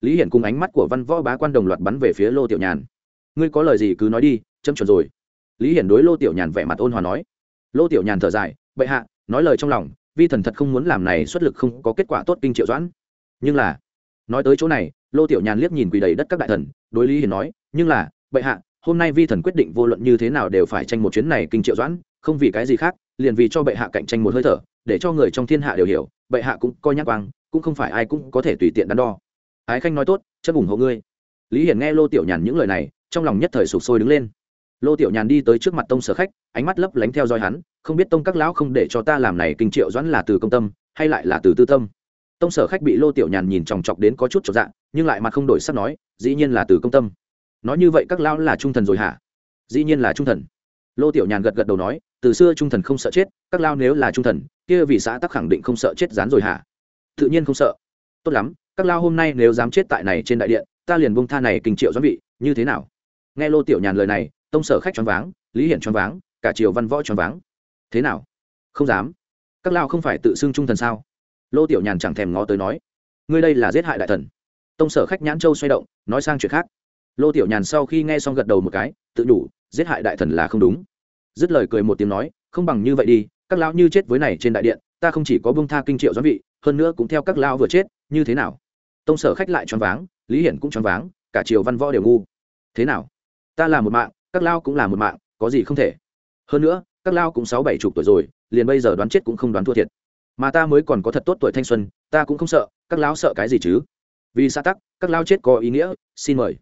Lý hiển cùng ánh mắt của văn võ bá quan đồng loạt bắn về phía lô tiểu nhàn. Ngươi có lời gì cứ nói đi, chấm chuẩn rồi. Lý hiển đối lô tiểu nhàn vẻ mặt ôn hòa nói. Lô tiểu nhàn thở dài, bệ hạ, nói lời trong lòng, vi thần thật không muốn làm này xuất lực không có kết quả tốt kinh triệu doãn. Nhưng là, nói tới chỗ này, lô tiểu nhàn liếc nhìn quỳ đầy đất các đại thần, đối lý hiển nói, nhưng là, bệ hạ, hôm nay vi thần quyết định vô luận như thế nào đều phải tranh một chuyến này kinh triệu doãn, không vì cái gì khác, liền vì cho bệ hạ cạnh tranh một hơi thở để cho người trong thiên hạ đều hiểu, bệ hạ cũng coi nhắc quang, cũng không phải ai cũng có thể tùy tiện đắn đo. Ái khanh nói tốt chất ủng hộ ngươi. Lý hiển nghe lô tiểu nhàn những lời này, trong lòng nhất thời sụp sôi đứng lên. Lô tiểu nhàn đi tới trước mặt tông sở khách, ánh mắt lấp lánh theo dõi hắn, không biết tông các lão không để cho ta làm này kinh triệu doãn là từ công tâm, hay lại là từ tư tâm? Tông sở khách bị lô tiểu nhàn nhìn chòng chọc đến có chút chọc dạ nhưng lại mặt không đổi sắc nói, dĩ nhiên là từ công tâm. Nói như vậy các lão là trung thần rồi hả? Dĩ nhiên là trung thần. Lô tiểu nhàn gật gật đầu nói, từ xưa trung thần không sợ chết, các lao nếu là trung thần kia vì xã tắc khẳng định không sợ chết rán rồi hả? Tự nhiên không sợ. Tốt lắm, các lao hôm nay nếu dám chết tại này trên đại điện, ta liền bông tha này kinh triệu doãn vị, như thế nào? Nghe lô tiểu nhàn lời này, tông sở khách choáng váng, lý hiển choáng váng, cả triều văn võ choáng váng. Thế nào? Không dám. Các lao không phải tự xưng trung thần sao? Lô tiểu nhàn chẳng thèm ngó tới nói. Ngươi đây là giết hại đại thần. Tông sở khách nhãn châu xoay động, nói sang chuyện khác. Lô tiểu nhàn sau khi nghe xong gật đầu một cái, tự đủ giết hại đại thần là không đúng. Dứt lời cười một tiếng nói, không bằng như vậy đi các lão như chết với này trên đại điện, ta không chỉ có bông tha kinh triệu doãn vị, hơn nữa cũng theo các lão vừa chết, như thế nào? Tông sở khách lại choáng váng, lý hiển cũng choáng váng, cả triều văn võ đều ngu. Thế nào? Ta là một mạng, các lao cũng là một mạng, có gì không thể? Hơn nữa, các lao cũng sáu bảy chục tuổi rồi, liền bây giờ đoán chết cũng không đoán thua thiệt. Mà ta mới còn có thật tốt tuổi thanh xuân, ta cũng không sợ, các lão sợ cái gì chứ? Vì xã tắc, các lao chết có ý nghĩa, xin mời.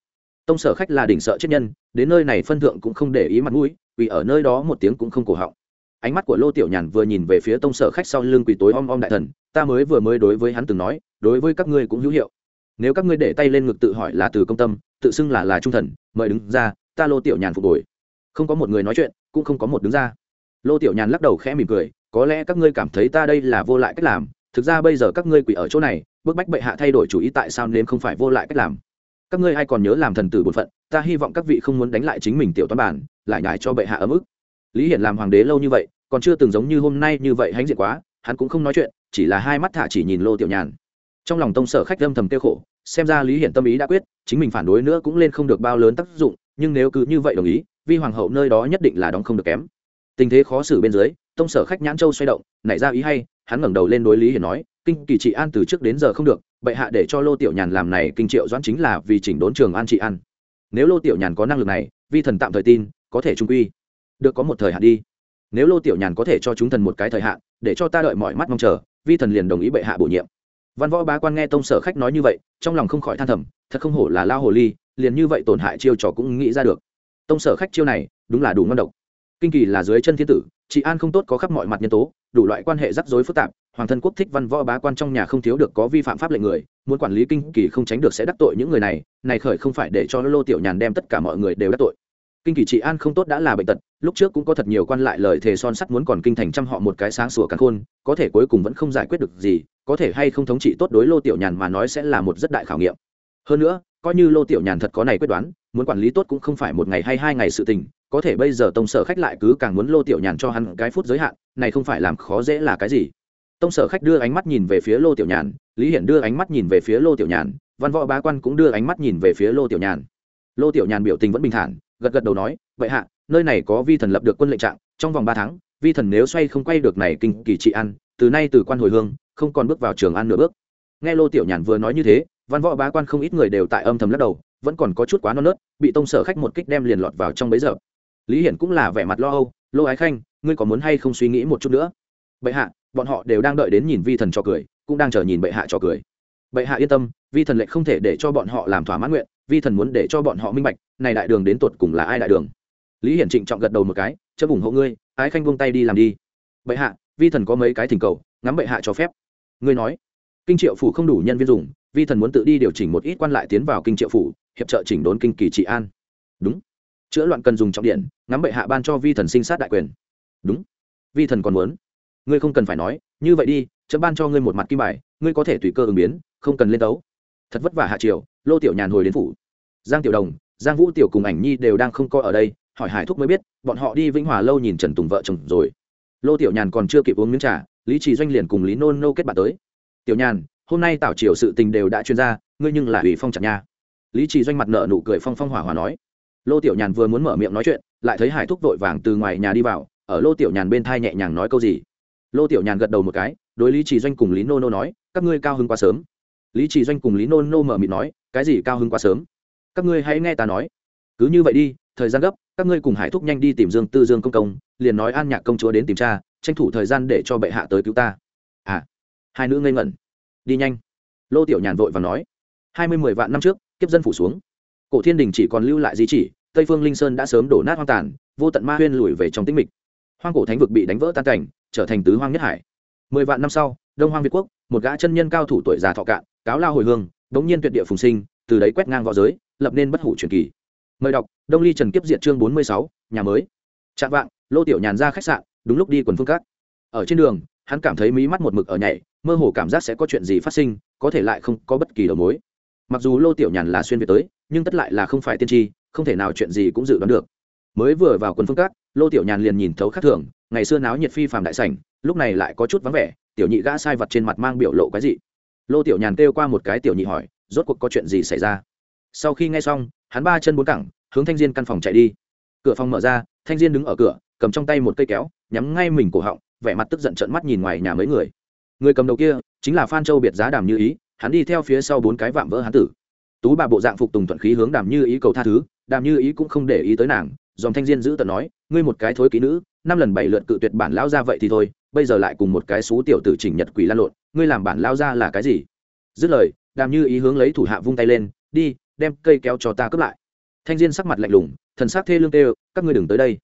Tông sở khách là đỉnh sợ chết nhân, đến nơi này phân thượng cũng không để ý mặt mũi, vì ở nơi đó một tiếng cũng không cổ họng ánh mắt của lô tiểu nhàn vừa nhìn về phía tông sở khách sau lưng quỳ tối om om đại thần, ta mới vừa mới đối với hắn từng nói, đối với các ngươi cũng hữu hiệu. Nếu các ngươi để tay lên ngực tự hỏi là từ công tâm, tự xưng là là trung thần, mời đứng ra, ta lô tiểu nhàn phục hồi. Không có một người nói chuyện, cũng không có một đứng ra. Lô tiểu nhàn lắc đầu khẽ mỉm cười, có lẽ các ngươi cảm thấy ta đây là vô lại cách làm, thực ra bây giờ các ngươi quỷ ở chỗ này, bức bách bệ hạ thay đổi chủ ý tại sao nên không phải vô lại cách làm? Các ngươi ai còn nhớ làm thần tử bổn phận, ta hy vọng các vị không muốn đánh lại chính mình tiểu toán bản, lại nhải cho bệ hạ ấm ức lý hiển làm hoàng đế lâu như vậy, còn chưa từng giống như hôm nay như vậy hãnh diện quá, hắn cũng không nói chuyện, chỉ là hai mắt thả chỉ nhìn lô tiểu nhàn. Trong lòng tông sở khách âm thầm tiêu khổ, xem ra lý hiển tâm ý đã quyết, chính mình phản đối nữa cũng lên không được bao lớn tác dụng, nhưng nếu cứ như vậy đồng ý, vi hoàng hậu nơi đó nhất định là đóng không được kém. Tình thế khó xử bên dưới, tông sở khách nhãn châu xoay động, nảy ra ý hay, hắn ngẩng đầu lên đối lý hiển nói, kinh kỳ trị an từ trước đến giờ không được, bệ hạ để cho lô tiểu nhàn làm này kinh triệu doãn chính là vì chỉnh đốn trường an trị an. Nếu lô tiểu nhàn có năng lực này, vi thần tạm thời tin, có thể trung quy được có một thời hạn đi. Nếu lô tiểu nhàn có thể cho chúng thần một cái thời hạn, để cho ta đợi mọi mắt mong chờ, vi thần liền đồng ý bệ hạ bổ nhiệm. Văn võ bá quan nghe tông sở khách nói như vậy, trong lòng không khỏi than thầm, thật không hổ là lao hồ ly, liền như vậy tổn hại chiêu trò cũng nghĩ ra được. Tông sở khách chiêu này, đúng là đủ ngon độc. Kinh kỳ là dưới chân thiên tử chỉ an không tốt có khắp mọi mặt nhân tố, đủ loại quan hệ rắc rối phức tạp, hoàng thân quốc thích văn võ bá quan trong nhà không thiếu được có vi phạm pháp lệnh người, muốn quản lý kinh kỳ không tránh được sẽ đắc tội những người này này khởi không phải để cho lô tiểu nhàn đem tất cả mọi người đều đắc tội kinh kỳ trị an không tốt đã là bệnh tật, lúc trước cũng có thật nhiều quan lại lời thề son sắt muốn còn kinh thành trăm họ một cái sáng sủa càng khôn, có thể cuối cùng vẫn không giải quyết được gì, có thể hay không thống trị tốt đối lô tiểu nhàn mà nói sẽ là một rất đại khảo nghiệm. Hơn nữa, coi như lô tiểu nhàn thật có này quyết đoán, muốn quản lý tốt cũng không phải một ngày hay hai ngày sự tình, có thể bây giờ tông sở khách lại cứ càng muốn lô tiểu nhàn cho hắn cái phút giới hạn, này không phải làm khó dễ là cái gì? Tông sở khách đưa ánh mắt nhìn về phía lô tiểu nhàn, lý hiển đưa ánh mắt nhìn về phía lô tiểu nhàn, văn võ bá quan cũng đưa ánh mắt nhìn về phía lô tiểu nhàn. Lô tiểu nhàn biểu tình vẫn bình thản gật gật đầu nói vậy hạ nơi này có vi thần lập được quân lệnh trạng trong vòng ba tháng vi thần nếu xoay không quay được này kinh kỳ trị an, từ nay từ quan hồi hương không còn bước vào trường an nửa bước. Nghe lô tiểu nhàn vừa nói như thế văn võ bá quan không ít người đều tại âm thầm lắc đầu vẫn còn có chút quá non nớt bị tông sở khách một kích đem liền lọt vào trong bấy giờ. Lý hiển cũng là vẻ mặt lo âu lô ái khanh ngươi có muốn hay không suy nghĩ một chút nữa? Bệ hạ bọn họ đều đang đợi đến nhìn vi thần cho cười cũng đang chờ nhìn bệ hạ cho cười bệ hạ yên tâm, vi thần lệnh không thể để cho bọn họ làm thỏa mãn nguyện, vi thần muốn để cho bọn họ minh bạch, này đại đường đến tột cùng là ai đại đường. Lý hiển trịnh trọng gật đầu một cái chấp ủng hộ ngươi, ái khanh buông tay đi làm đi. Bệ hạ, vi thần có mấy cái thỉnh cầu, ngắm bệ hạ cho phép. Ngươi nói, kinh triệu phủ không đủ nhân viên dùng, vi thần muốn tự đi điều chỉnh một ít quan lại tiến vào kinh triệu phủ, hiệp trợ chỉnh đốn kinh kỳ trị an. Đúng. Chữa loạn cần dùng trọng điện, ngắm bệ hạ ban cho vi thần sinh sát đại quyền. Đúng. Vi thần còn muốn. Ngươi không cần phải nói, như vậy đi chấm ban cho ngươi một mặt kim bài, ngươi có thể tùy cơ ứng biến, không cần lên tấu thật vất vả hạ triều, lô tiểu nhàn hồi đến phủ. Giang tiểu đồng, giang vũ tiểu cùng ảnh nhi đều đang không coi ở đây, hỏi hải thúc mới biết, bọn họ đi vĩnh hòa lâu nhìn trần tùng vợ chồng rồi. Lô tiểu nhàn còn chưa kịp uống miếng trà, lý trì doanh liền cùng lý nôn nô kết bạn tới. Tiểu nhàn, hôm nay tảo triều sự tình đều đã chuyên ra, ngươi nhưng là ủy phong chặt nha. Lý trì doanh mặt nợ nụ cười phong phong hỏa hòa nói. Lô tiểu nhàn vừa muốn mở miệng nói chuyện, lại thấy hải thúc vội vàng từ ngoài nhà đi vào, ở lô tiểu nhàn bên thai nhẹ nhàng nói câu gì? Lô tiểu nhàn gật đầu một cái đối lý chỉ doanh cùng lý nô nô nói, các ngươi cao hứng quá sớm. Lý chỉ doanh cùng lý nô nô mở mịt nói, cái gì cao hứng quá sớm? Các ngươi hãy nghe ta nói. Cứ như vậy đi, thời gian gấp, các ngươi cùng hải thúc nhanh đi tìm dương tư dương công công, liền nói an nhạc công chúa đến tìm cha, tranh thủ thời gian để cho bệ hạ tới cứu ta. À hai nữ ngây ngẩn. Đi nhanh. Lô tiểu nhàn vội và nói, hai mươi mười vạn năm trước, kiếp dân phủ xuống. Cổ thiên đình chỉ còn lưu lại di chỉ, tây phương linh sơn đã sớm đổ nát hoang tàn, vô tận ma huyên lùi về trong tĩnh mịch. Hoang cổ thánh vực bị đánh vỡ tan cảnh, trở thành tứ hoang nhất hải mười vạn năm sau, đông hoang việt quốc, một gã chân nhân cao thủ tuổi già thọ cạn, cáo lao hồi hương, đống nhiên tuyệt địa phùng sinh, từ đấy quét ngang v õ giới, lập nên bất hủ truyền kỳ. Mời đọc, đông ly trần kiếp diện chương bốn mươi sáu, nhà mới. Chạm vạng, lô tiểu nhàn ra khách sạn, đúng lúc đi quần phương cát. Ở trên đường, hắn cảm thấy mí mắt một mực ở nhảy, mơ hồ cảm giác sẽ có chuyện gì phát sinh, có thể lại không có bất kỳ đầu mối. Mặc dù lô tiểu nhàn là xuyên việt tới, nhưng tất lại là không phải tiên tri, không thể nào chuyện gì cũng dự đoán được. Mới vừa vào quần phương cát, lô tiểu nhàn liền nhìn thấu khắc thường ngày xưa náo nhiệt phi phàm đại sảnh, lúc này lại có chút vắng vẻ, tiểu nhị gã sai vật trên mặt mang biểu lộ cái gì lô tiểu nhàn kêu qua một cái tiểu nhị hỏi, rốt cuộc có chuyện gì xảy ra? Sau khi nghe xong, hắn ba chân bốn cẳng, hướng thanh diên căn phòng chạy đi. Cửa phòng mở ra, thanh diên đứng ở cửa, cầm trong tay một cây kéo, nhắm ngay mình cổ họng, vẻ mặt tức giận trợn mắt nhìn ngoài nhà mấy người. Người cầm đầu kia chính là phan châu biệt giá đàm như ý, hắn đi theo phía sau bốn cái vạm vỡ hắn tử. Tú bà bộ dạng phục tùng thuận khí hướng đàm như ý cầu tha thứ, đàm như ý cũng không để ý tới nàng dòm thanh diên giữ tận nói, ngươi một cái thối ký nữ năm lần bảy lượt cự tuyệt bản lão ra vậy thì thôi, bây giờ lại cùng một cái xú tiểu tử chỉnh nhật quỷ lan lộn, ngươi làm bản lao ra là cái gì? Dứt lời, đàm như ý hướng lấy thủ hạ vung tay lên, đi, đem cây kéo cho ta cướp lại. Thanh diên sắc mặt lạnh lùng, thần sắc thê lương tê các ngươi đừng tới đây.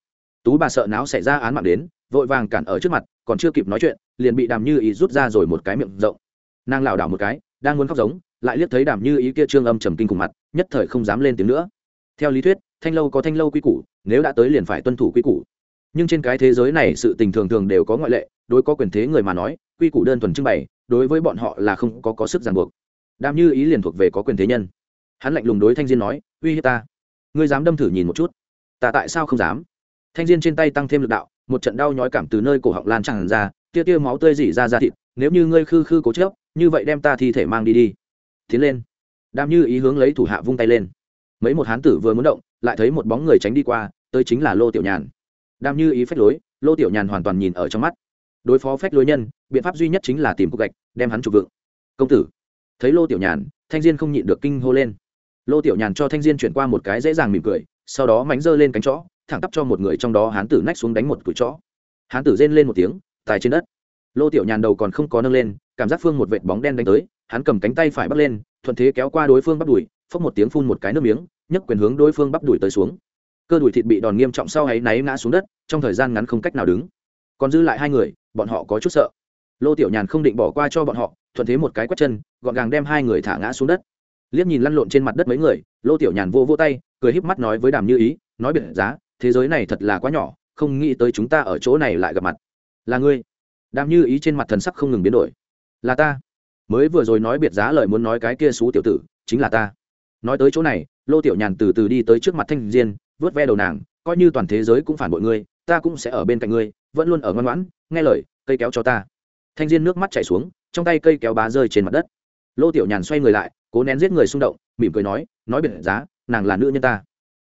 Tú bà sợ náo xảy ra án mạng đến, vội vàng cản ở trước mặt, còn chưa kịp nói chuyện, liền bị đàm như ý rút ra rồi một cái miệng rộng. Nàng lảo đảo một cái, đang muốn khóc giống, lại liếc thấy đàm như ý kia trương âm trầm kinh cùng mặt, nhất thời không dám lên tiếng nữa. Theo lý thuyết, thanh lâu có thanh lâu quy củ, nếu đã tới liền phải tuân thủ quy củ nhưng trên cái thế giới này sự tình thường thường đều có ngoại lệ, đối có quyền thế người mà nói, quy củ đơn thuần trưng bày, đối với bọn họ là không có có sức ràng buộc. Đam như ý liền thuộc về có quyền thế nhân. Hắn lạnh lùng đối thanh diên nói, uy hiếp ta. Ngươi dám đâm thử nhìn một chút. Ta tại sao không dám? Thanh diên trên tay tăng thêm lực đạo, một trận đau nhói cảm từ nơi cổ họng lan tràn ra, tia tia máu tươi dỉ ra ra thịt, nếu như ngươi khư khư cố chớp như vậy đem ta thi thể mang đi đi. Tiến lên. Đam như ý hướng lấy thủ hạ vung tay lên. Mấy một hán tử vừa muốn động, lại thấy một bóng người tránh đi qua, tới chính là lô tiểu nhàn đam như ý phách lối, lô tiểu nhàn hoàn toàn nhìn ở trong mắt. Đối phó phách lối nhân, biện pháp duy nhất chính là tìm cục gạch, đem hắn trục vượng. Công tử, thấy lô tiểu nhàn, thanh diên không nhịn được kinh hô lên. Lô tiểu nhàn cho thanh diên chuyển qua một cái dễ dàng mỉm cười, sau đó mánh giơ lên cánh chó, thẳng tắp cho một người trong đó hán tử nách xuống đánh một cùi chó. Hán tử rên lên một tiếng, tài trên đất. Lô tiểu nhàn đầu còn không có nâng lên, cảm giác phương một vệt bóng đen đánh tới, hắn cầm cánh tay phải bắt lên, thuận thế kéo qua đối phương bắt đùi phốc một tiếng phun một cái nước miếng, nhấc quyền hướng đối phương bắt đùi tới xuống cơ đùi thịt bị đòn nghiêm trọng sau ấy náy ngã xuống đất, trong thời gian ngắn không cách nào đứng. Còn dư lại hai người, bọn họ có chút sợ. Lô tiểu nhàn không định bỏ qua cho bọn họ, thuận thế một cái quét chân, gọn gàng đem hai người thả ngã xuống đất. Liếc nhìn lăn lộn trên mặt đất mấy người, lô tiểu nhàn vô vô tay, cười híp mắt nói với đàm như ý, nói biệt giá, thế giới này thật là quá nhỏ, không nghĩ tới chúng ta ở chỗ này lại gặp mặt. Là ngươi. Đàm như ý trên mặt thần sắc không ngừng biến đổi. Là ta. Mới vừa rồi nói biệt giá lời muốn nói cái kia xú tiểu tử, chính là ta. Nói tới chỗ này, lô tiểu nhàn từ từ đi tới trước mặt thanh diên vớt ve đầu nàng, coi như toàn thế giới cũng phản bội ngươi, ta cũng sẽ ở bên cạnh ngươi, vẫn luôn ở ngoan ngoãn, nghe lời, cây kéo cho ta. Thanh diên nước mắt chảy xuống, trong tay cây kéo bá rơi trên mặt đất. Lô tiểu nhàn xoay người lại, cố nén giết người xung động, mỉm cười nói nói biển giá, nàng là nữ nhân ta.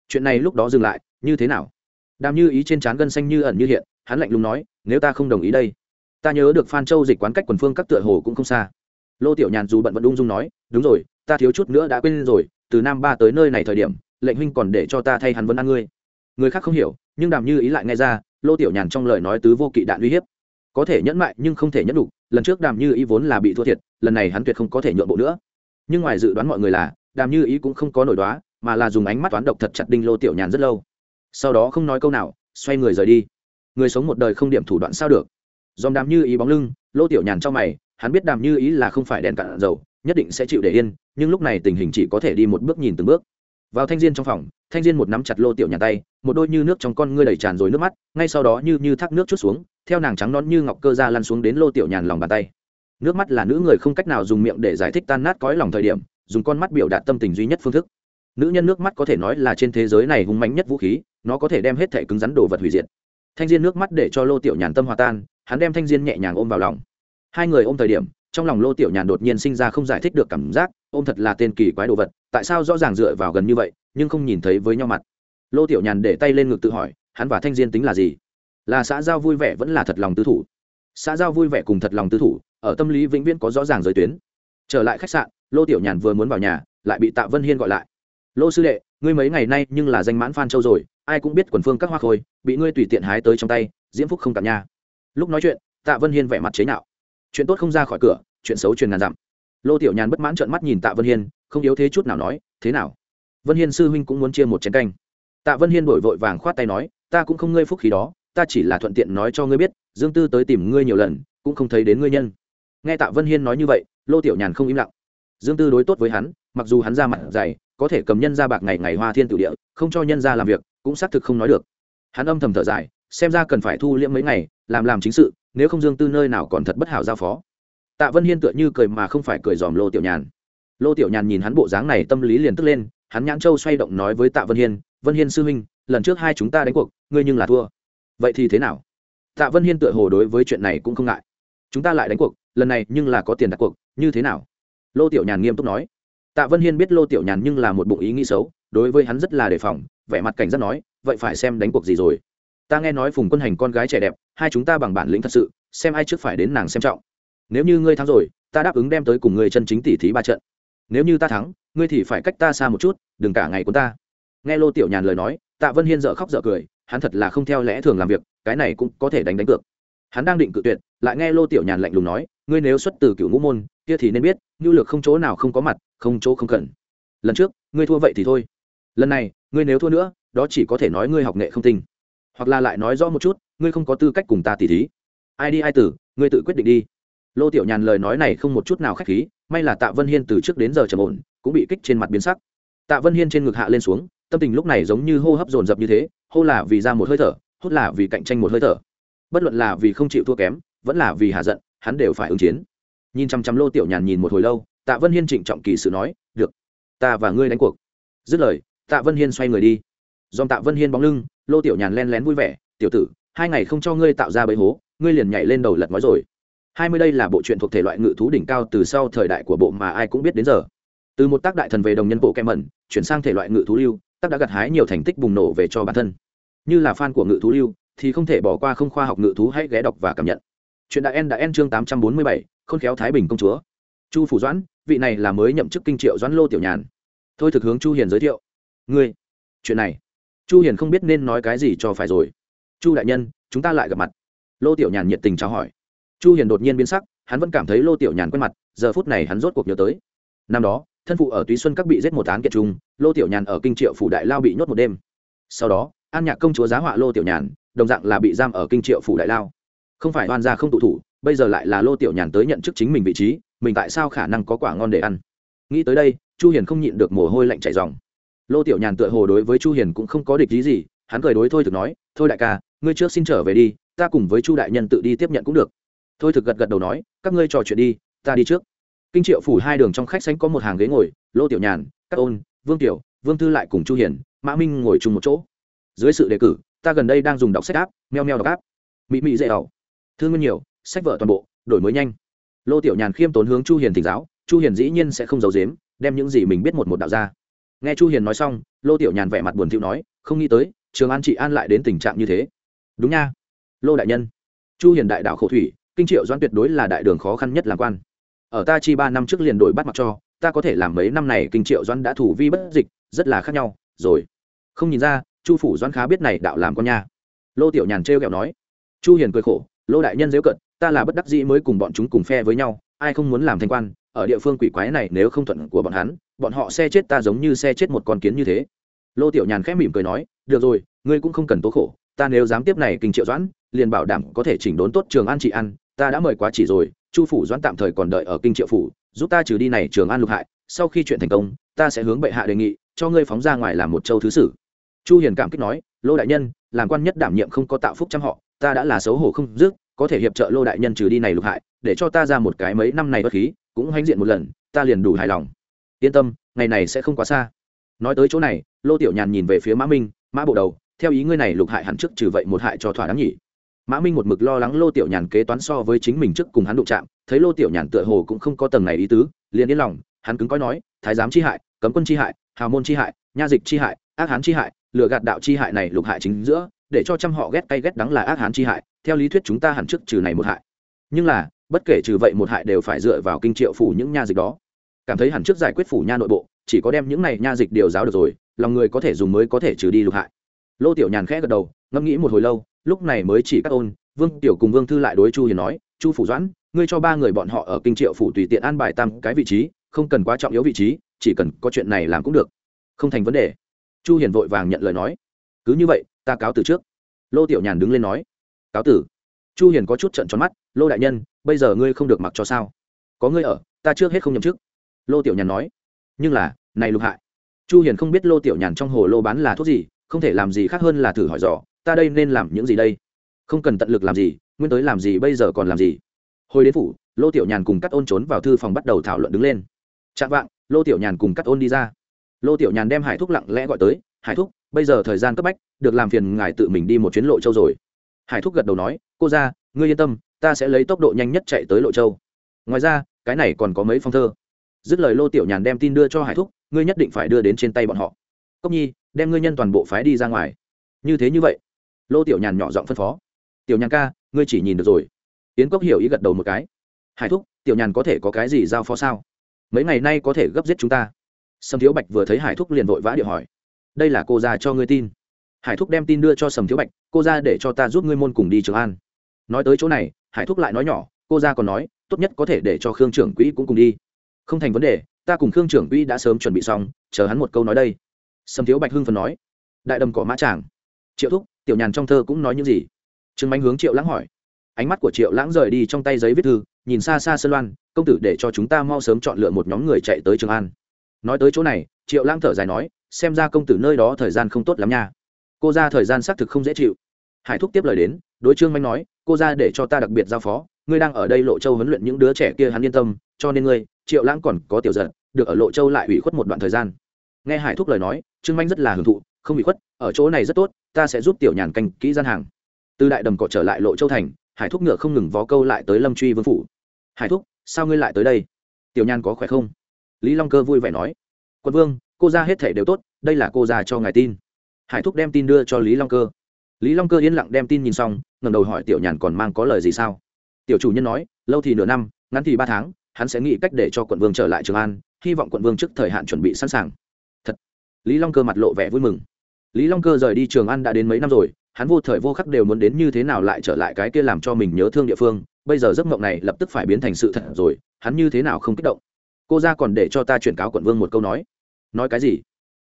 Chuyện này lúc đó dừng lại, như thế nào? Đàm như ý trên trán gân xanh như ẩn như hiện, hắn lạnh lùng nói, nếu ta không đồng ý đây, ta nhớ được phan châu dịch quán cách quần phương các tựa hồ cũng không xa. Lô tiểu nhàn dù bận vẫn ung dung nói, đúng rồi, ta thiếu chút nữa đã quên rồi, từ nam ba tới nơi này thời điểm lệnh huynh còn để cho ta thay hắn vấn ăn ngươi. Người khác không hiểu, nhưng đàm như ý lại nghe ra, lô tiểu nhàn trong lời nói tứ vô kỵ đạn uy hiếp. Có thể nhẫn mại nhưng không thể nhẫn đủ lần trước đàm như ý vốn là bị thua thiệt, lần này hắn tuyệt không có thể nhượng bộ nữa. Nhưng ngoài dự đoán mọi người là, đàm như ý cũng không có nổi đoá, mà là dùng ánh mắt toán độc thật chặt đinh lô tiểu nhàn rất lâu. Sau đó không nói câu nào, xoay người rời đi. Người sống một đời không điểm thủ đoạn sao được. Dòm đàm như ý bóng lưng, lô tiểu nhàn trong mày, hắn biết đàm như ý là không phải đèn cạn dầu, nhất định sẽ chịu để yên, nhưng lúc này tình hình chỉ có thể đi một bước nhìn từng bước vào thanh diên trong phòng, thanh diên một nắm chặt lô tiểu nhàn tay, một đôi như nước trong con ngươi đầy tràn rồi nước mắt, ngay sau đó như như thác nước chút xuống, theo nàng trắng nón như ngọc cơ ra lăn xuống đến lô tiểu nhàn lòng bàn tay. Nước mắt là nữ người không cách nào dùng miệng để giải thích tan nát cõi lòng thời điểm, dùng con mắt biểu đạt tâm tình duy nhất phương thức. Nữ nhân nước mắt có thể nói là trên thế giới này hung mạnh nhất vũ khí, nó có thể đem hết thể cứng rắn đồ vật hủy diệt. Thanh diên nước mắt để cho lô tiểu nhàn tâm hòa tan, hắn đem thanh diên nhẹ nhàng ôm vào lòng. Hai người ôm thời điểm, trong lòng lô tiểu nhàn đột nhiên sinh ra không giải thích được cảm giác, ôm thật là tên kỳ quái đồ vật tại sao rõ ràng dựa vào gần như vậy, nhưng không nhìn thấy với nhau mặt. Lô tiểu nhàn để tay lên ngực tự hỏi, hắn và thanh diên tính là gì? Là xã giao vui vẻ vẫn là thật lòng tư thủ? Xã giao vui vẻ cùng thật lòng tư thủ, ở tâm lý vĩnh viễn có rõ ràng giới tuyến. Trở lại khách sạn, lô tiểu nhàn vừa muốn vào nhà, lại bị tạ vân hiên gọi lại. Lô sư đệ, ngươi mấy ngày nay nhưng là danh mãn phan châu rồi, ai cũng biết quần phương các hoa khôi, bị ngươi tùy tiện hái tới trong tay, diễm phúc không cạn nha. Lúc nói chuyện, tạ vân hiên vẻ mặt chế nhạo. Chuyện tốt không ra khỏi cửa, chuyện xấu truyền ngàn dặm. Lô tiểu nhàn bất mãn trợn mắt nhìn tạ vân hiên không yếu thế chút nào nói, thế nào? Vân hiên sư huynh cũng muốn chia một chén canh. Tạ vân hiên đổi vội vàng khoát tay nói, ta cũng không ngơi phúc khí đó, ta chỉ là thuận tiện nói cho ngươi biết, dương tư tới tìm ngươi nhiều lần, cũng không thấy đến ngươi nhân. Nghe tạ vân hiên nói như vậy, lô tiểu nhàn không im lặng. Dương tư đối tốt với hắn, mặc dù hắn ra mặt dày, có thể cầm nhân ra bạc ngày ngày hoa thiên tự địa, không cho nhân ra làm việc, cũng xác thực không nói được. Hắn âm thầm thở dài, xem ra cần phải thu liễm mấy ngày, làm làm chính sự, nếu không dương tư nơi nào còn thật bất hảo giao phó. Tạ vân hiên tựa như cười mà không phải cười dòm lô tiểu nhàn lô tiểu nhàn nhìn hắn bộ dáng này tâm lý liền tức lên, hắn nhãn châu xoay động nói với tạ vân hiên vân hiên sư huynh, lần trước hai chúng ta đánh cuộc, ngươi nhưng là thua. Vậy thì thế nào? Tạ vân hiên tựa hồ đối với chuyện này cũng không ngại. Chúng ta lại đánh cuộc, lần này nhưng là có tiền đặt cuộc, như thế nào? Lô tiểu nhàn nghiêm túc nói. Tạ vân hiên biết lô tiểu nhàn nhưng là một bụng ý nghĩ xấu, đối với hắn rất là đề phòng, vẻ mặt cảnh giác nói, vậy phải xem đánh cuộc gì rồi. Ta nghe nói phùng quân hành con gái trẻ đẹp, hai chúng ta bằng bản lĩnh thật sự, xem ai trước phải đến nàng xem trọng. Nếu như ngươi thắng rồi, ta đáp ứng đem tới cùng ngươi chân chính tỷ thí ba trận nếu như ta thắng, ngươi thì phải cách ta xa một chút, đừng cả ngày của ta. Nghe lô tiểu nhàn lời nói, tạ vân hiên dợ khóc dợ cười, hắn thật là không theo lẽ thường làm việc, cái này cũng có thể đánh đánh cược. Hắn đang định cự tuyệt, lại nghe lô tiểu nhàn lạnh lùng nói, ngươi nếu xuất từ cựu ngũ môn, kia thì nên biết nhu lược không chỗ nào không có mặt, không chỗ không cần. Lần trước, ngươi thua vậy thì thôi. Lần này, ngươi nếu thua nữa, đó chỉ có thể nói ngươi học nghệ không tinh. Hoặc là lại nói rõ một chút, ngươi không có tư cách cùng ta tỉ thí. Ai đi ai tử, ngươi tự quyết định đi lô tiểu nhàn lời nói này không một chút nào k h á c h khí, may là tạ vân hiên từ trước đến giờ trầm ổn, cũng bị kích trên mặt biến sắc. Tạ vân hiên trên ngực hạ lên xuống, tâm tình lúc này giống như hô hấp dồn dập như thế, hô là vì ra một hơi thở hốt là vì cạnh tranh một hơi thở. Bất luận là vì không chịu thua kém, vẫn là vì hạ giận, hắn đều phải ứng chiến. Nhìn chăm chăm lô tiểu nhàn nhìn một hồi lâu, tạ vân hiên trịnh trọng kỳ sự nói, được, ta và ngươi đánh cuộc. Dứt lời, tạ vân hiên xoay người đi. Dòm tạ vân hiên bóng lưng, lô tiểu nhàn len lén vui vẻ, tiểu tử, hai ngày không cho ngươi tạo ra bẫy hố, ngươi liền nhảy lên đầu lật nói rồi hai mươi đây là bộ truyện thuộc thể loại ngự thú đỉnh cao từ sau thời đại của bộ mà ai cũng biết đến giờ. Từ một tác đại thần về đồng nhân bộ kem mẩn chuyển sang thể loại ngự thú lưu, tác đã gặt hái nhiều thành tích bùng nổ về cho bản thân. Như là fan của ngự thú lưu, thì không thể bỏ qua không khoa học ngự thú hãy ghé đọc và cảm nhận. Chuyện đại en đã en chương tám trăm bốn mươi bảy, khôn khéo thái bình công chúa. Chu phủ doãn, vị này là mới nhậm chức kinh triệu doãn lô tiểu nhàn. Thôi thực hướng chu hiền giới thiệu. Ngươi, chuyện này, chu hiền không biết nên nói cái gì cho phải rồi. Chu đại nhân, chúng ta lại gặp mặt. Lô tiểu nhàn nhiệt tình chào hỏi chu hiền đột nhiên biến sắc, hắn vẫn cảm thấy lô tiểu nhàn quen mặt, giờ phút này hắn rốt cuộc nhớ tới. Năm đó, thân phụ ở túy xuân các bị giết một án kiệt trung lô tiểu nhàn ở kinh triệu phủ đại lao bị nhốt một đêm. Sau đó, an nhạc công chúa giá họa lô tiểu nhàn, đồng dạng là bị giam ở kinh triệu phủ đại lao. Không phải oan gia không tụ thủ, bây giờ lại là lô tiểu nhàn tới nhận chức chính mình vị trí, mình tại sao khả năng có quả ngon để ăn? Nghĩ tới đây, chu hiền không nhịn được mồ hôi lạnh chảy ròng lô tiểu nhàn tựa hồ đối với chu hiền cũng không có địch ý gì, hắn cười đối thôi, thực nói, thôi đại ca, ngươi trước xin trở về đi, ta cùng với chu đại nhân tự đi tiếp nhận cũng được thôi thực gật gật đầu nói, các ngươi trò chuyện đi, ta đi trước. Kinh triệu phủ hai đường trong khách sánh có một hàng ghế ngồi, lô tiểu nhàn các ôn, vương tiểu, vương thư lại cùng chu hiền, mã minh ngồi chung một chỗ. Dưới sự đề cử, ta gần đây đang dùng đọc sách áp meo meo đọc áp mỹ mỹ dễ ẩu thương nguyên nhiều, sách vở toàn bộ, đổi mới nhanh. Lô tiểu nhàn khiêm tốn hướng chu hiền thỉnh giáo, chu hiền dĩ nhiên sẽ không giấu giếm, đem những gì mình biết một một đạo ra. Nghe chu hiền nói xong, lô tiểu nhàn vẻ mặt buồn thiu nói, không nghĩ tới, trường an, trị an lại đến tình trạng như thế. Đúng nha. Lô đại nhân. Chu hiền đại đạo khổ thủy kinh triệu doãn tuyệt đối là đại đường khó khăn nhất làm quan. Ở ta chi ba năm trước liền đổi bắt mặt cho, ta có thể làm mấy năm này kinh triệu doãn đã thủ vi bất dịch, rất là khác nhau, rồi. Không nhìn ra, chu phủ doãn khá biết này đạo làm con nha. Lô tiểu nhàn trêu ghẹo nói. Chu hiền cười khổ, lô đại nhân dễ cận, ta là bất đắc dĩ mới cùng bọn chúng cùng phe với nhau, ai không muốn làm thanh quan, ở địa phương quỷ quái này nếu không thuận của bọn hắn, bọn họ xe chết ta giống như xe chết một con kiến như thế. Lô tiểu nhàn khẽ mỉm cười nói, được rồi, ngươi cũng không cần tố khổ, ta nếu dám tiếp này kinh triệu doãn, liền bảo đảm có thể chỉnh đốn tốt trường an trị ăn ta đã mời quá chỉ rồi, chu phủ doãn tạm thời còn đợi ở kinh triệu phủ, giúp ta trừ đi này trường an lục hại, sau khi chuyện thành công, ta sẽ hướng bệ hạ đề nghị, cho ngươi phóng ra ngoài làm một châu thứ sử. Chu hiền cảm kích nói, lô đại nhân, làm quan nhất đảm nhiệm không có tạo phúc trăm họ, ta đã là xấu hổ không dứt, có thể hiệp trợ lô đại nhân trừ đi này lục hại, để cho ta ra một cái mấy năm này bất khí, cũng hãnh diện một lần, ta liền đủ hài lòng. Yên tâm, ngày này sẽ không quá xa. Nói tới chỗ này, lô tiểu nhàn nhìn về phía mã minh, mã bộ đầu, theo ý ngươi này lục hại hẳn trước trừ vậy một hại cho thỏa đáng nhỉ? Mã minh một mực lo lắng lô tiểu nhàn kế toán so với chính mình trước cùng hắn đụng chạm, thấy lô tiểu nhàn tựa hồ cũng không có tầng này ý tứ, liền yên lòng, hắn cứng coi nói, thái giám chi hại, cấm quân chi hại, hào môn chi hại, nha dịch chi hại, ác hán chi hại, lừa gạt đạo chi hại này lục hại chính giữa, để cho trăm họ ghét cay ghét đắng là ác hán chi hại, theo lý thuyết chúng ta hẳn trước trừ này một hại. Nhưng là, bất kể trừ vậy một hại đều phải dựa vào kinh triệu phủ những nha dịch đó. Cảm thấy hẳn trước giải quyết phủ nha nội bộ, chỉ có đem những này nha dịch điều giáo được rồi, lòng người có thể dùng mới có thể trừ đi lục hại. Lô tiểu nhàn khẽ gật đầu, ngẫm nghĩ một hồi lâu lúc này mới chỉ các ôn, vương tiểu cùng vương thư lại đối chu hiền nói, chu phủ doãn, ngươi cho ba người bọn họ ở kinh triệu phủ tùy tiện an bài tam cái vị trí, không cần quá trọng yếu vị trí, chỉ cần có chuyện này làm cũng được. Không thành vấn đề. Chu hiền vội vàng nhận lời nói, cứ như vậy, ta cáo từ trước. Lô tiểu nhàn đứng lên nói, cáo tử chu hiền có chút trận tròn mắt, lô đại nhân, bây giờ ngươi không được mặc cho sao? Có ngươi ở, ta trước hết không nhậm chức. Lô tiểu nhàn nói, nhưng là, này lục hại. Chu hiền không biết lô tiểu nhàn trong hồ lô bán là thuốc gì, không thể làm gì khác hơn là thử hỏi dò ta đây nên làm những gì đây? Không cần tận lực làm gì, nguyên tới làm gì bây giờ còn làm gì? Hồi đến phủ, lô tiểu nhàn cùng cắt ôn trốn vào thư phòng bắt đầu thảo luận đứng lên. Chạm vạng, lô tiểu nhàn cùng cắt ôn đi ra. Lô tiểu nhàn đem hải thúc lặng lẽ gọi tới, hải thúc, bây giờ thời gian cấp bách, được làm phiền ngài tự mình đi một chuyến lộ châu rồi. Hải thúc gật đầu nói, cô ra ngươi yên tâm, ta sẽ lấy tốc độ nhanh nhất chạy tới lộ châu. Ngoài ra, cái này còn có mấy phong thơ. Dứt lời lô tiểu nhàn đem tin đưa cho hải thúc, ngươi nhất định phải đưa đến trên tay bọn họ. Cốc nhi, đem ngươi nhân toàn bộ phái đi ra ngoài. Như thế như vậy lô tiểu nhàn nhỏ giọng phân phó. Tiểu nhàn ca, ngươi chỉ nhìn được rồi. Yến cốc hiểu ý gật đầu một cái. Hải thúc, tiểu nhàn có thể có cái gì giao phó sao? Mấy ngày nay có thể gấp giết chúng ta. Sầm thiếu bạch vừa thấy hải thúc liền vội vã điệu hỏi. Đây là cô ra cho ngươi tin. Hải thúc đem tin đưa cho sầm thiếu bạch, cô ra để cho ta giúp ngươi môn cùng đi trường an. Nói tới chỗ này, hải thúc lại nói nhỏ, cô ra còn nói, tốt nhất có thể để cho khương trưởng quỹ cũng cùng đi. Không thành vấn đề, ta cùng khương trưởng quỹ đã sớm chuẩn bị xong, chờ hắn một câu nói đây. Sầm thiếu bạch hưng phần nói. Đại đầm cỏ mã tràng. Triệu thúc tiểu nhàn trong thơ cũng nói những gì? Trương mạnh hướng triệu lãng hỏi. Ánh mắt của triệu lãng rời đi trong tay giấy viết thư, nhìn xa xa sơn loan, công tử để cho chúng ta mau sớm chọn lựa một nhóm người chạy tới trường an. Nói tới chỗ này, triệu lãng thở dài nói, xem ra công tử nơi đó thời gian không tốt lắm nha. Cô ra thời gian xác thực không dễ chịu. Hải thúc tiếp lời đến, đối trương manh nói, cô ra để cho ta đặc biệt giao phó, ngươi đang ở đây lộ châu huấn luyện những đứa trẻ kia hắn yên tâm, cho nên ngươi, triệu lãng còn có tiểu giận, được ở lộ châu lại ủy khuất một đoạn thời gian. Nghe hải thúc lời nói, trương manh rất là hưởng thụ, không ủy khuất ở chỗ này rất tốt, ta sẽ giúp tiểu nhàn canh kỹ gian hàng. Từ đại đầm cọ trở lại lộ châu thành, hải thúc ngựa không ngừng vó câu lại tới lâm truy vương phủ. Hải thúc, sao ngươi lại tới đây? Tiểu Nhàn có khỏe không? Lý long cơ vui vẻ nói. Quân vương, cô ra hết thể đều tốt, đây là cô già cho ngài tin. Hải thúc đem tin đưa cho lý long cơ. Lý long cơ yên lặng đem tin nhìn xong ngầm đầu hỏi tiểu nhàn còn mang có lời gì sao? Tiểu chủ nhân nói, lâu thì nửa năm, ngắn thì ba tháng, hắn sẽ nghĩ cách để cho quận vương trở lại trường an, hy vọng quận vương trước thời hạn chuẩn bị sẵn sàng. Thật. Lý long cơ mặt lộ vẻ vui mừng lý long cơ rời đi trường an đã đến mấy năm rồi, hắn vô thời vô khắc đều muốn đến như thế nào lại trở lại cái kia làm cho mình nhớ thương địa phương. Bây giờ giấc mộng này lập tức phải biến thành sự thật rồi, hắn như thế nào không kích động? Cô ra còn để cho ta chuyển cáo quận vương một câu nói. Nói cái gì?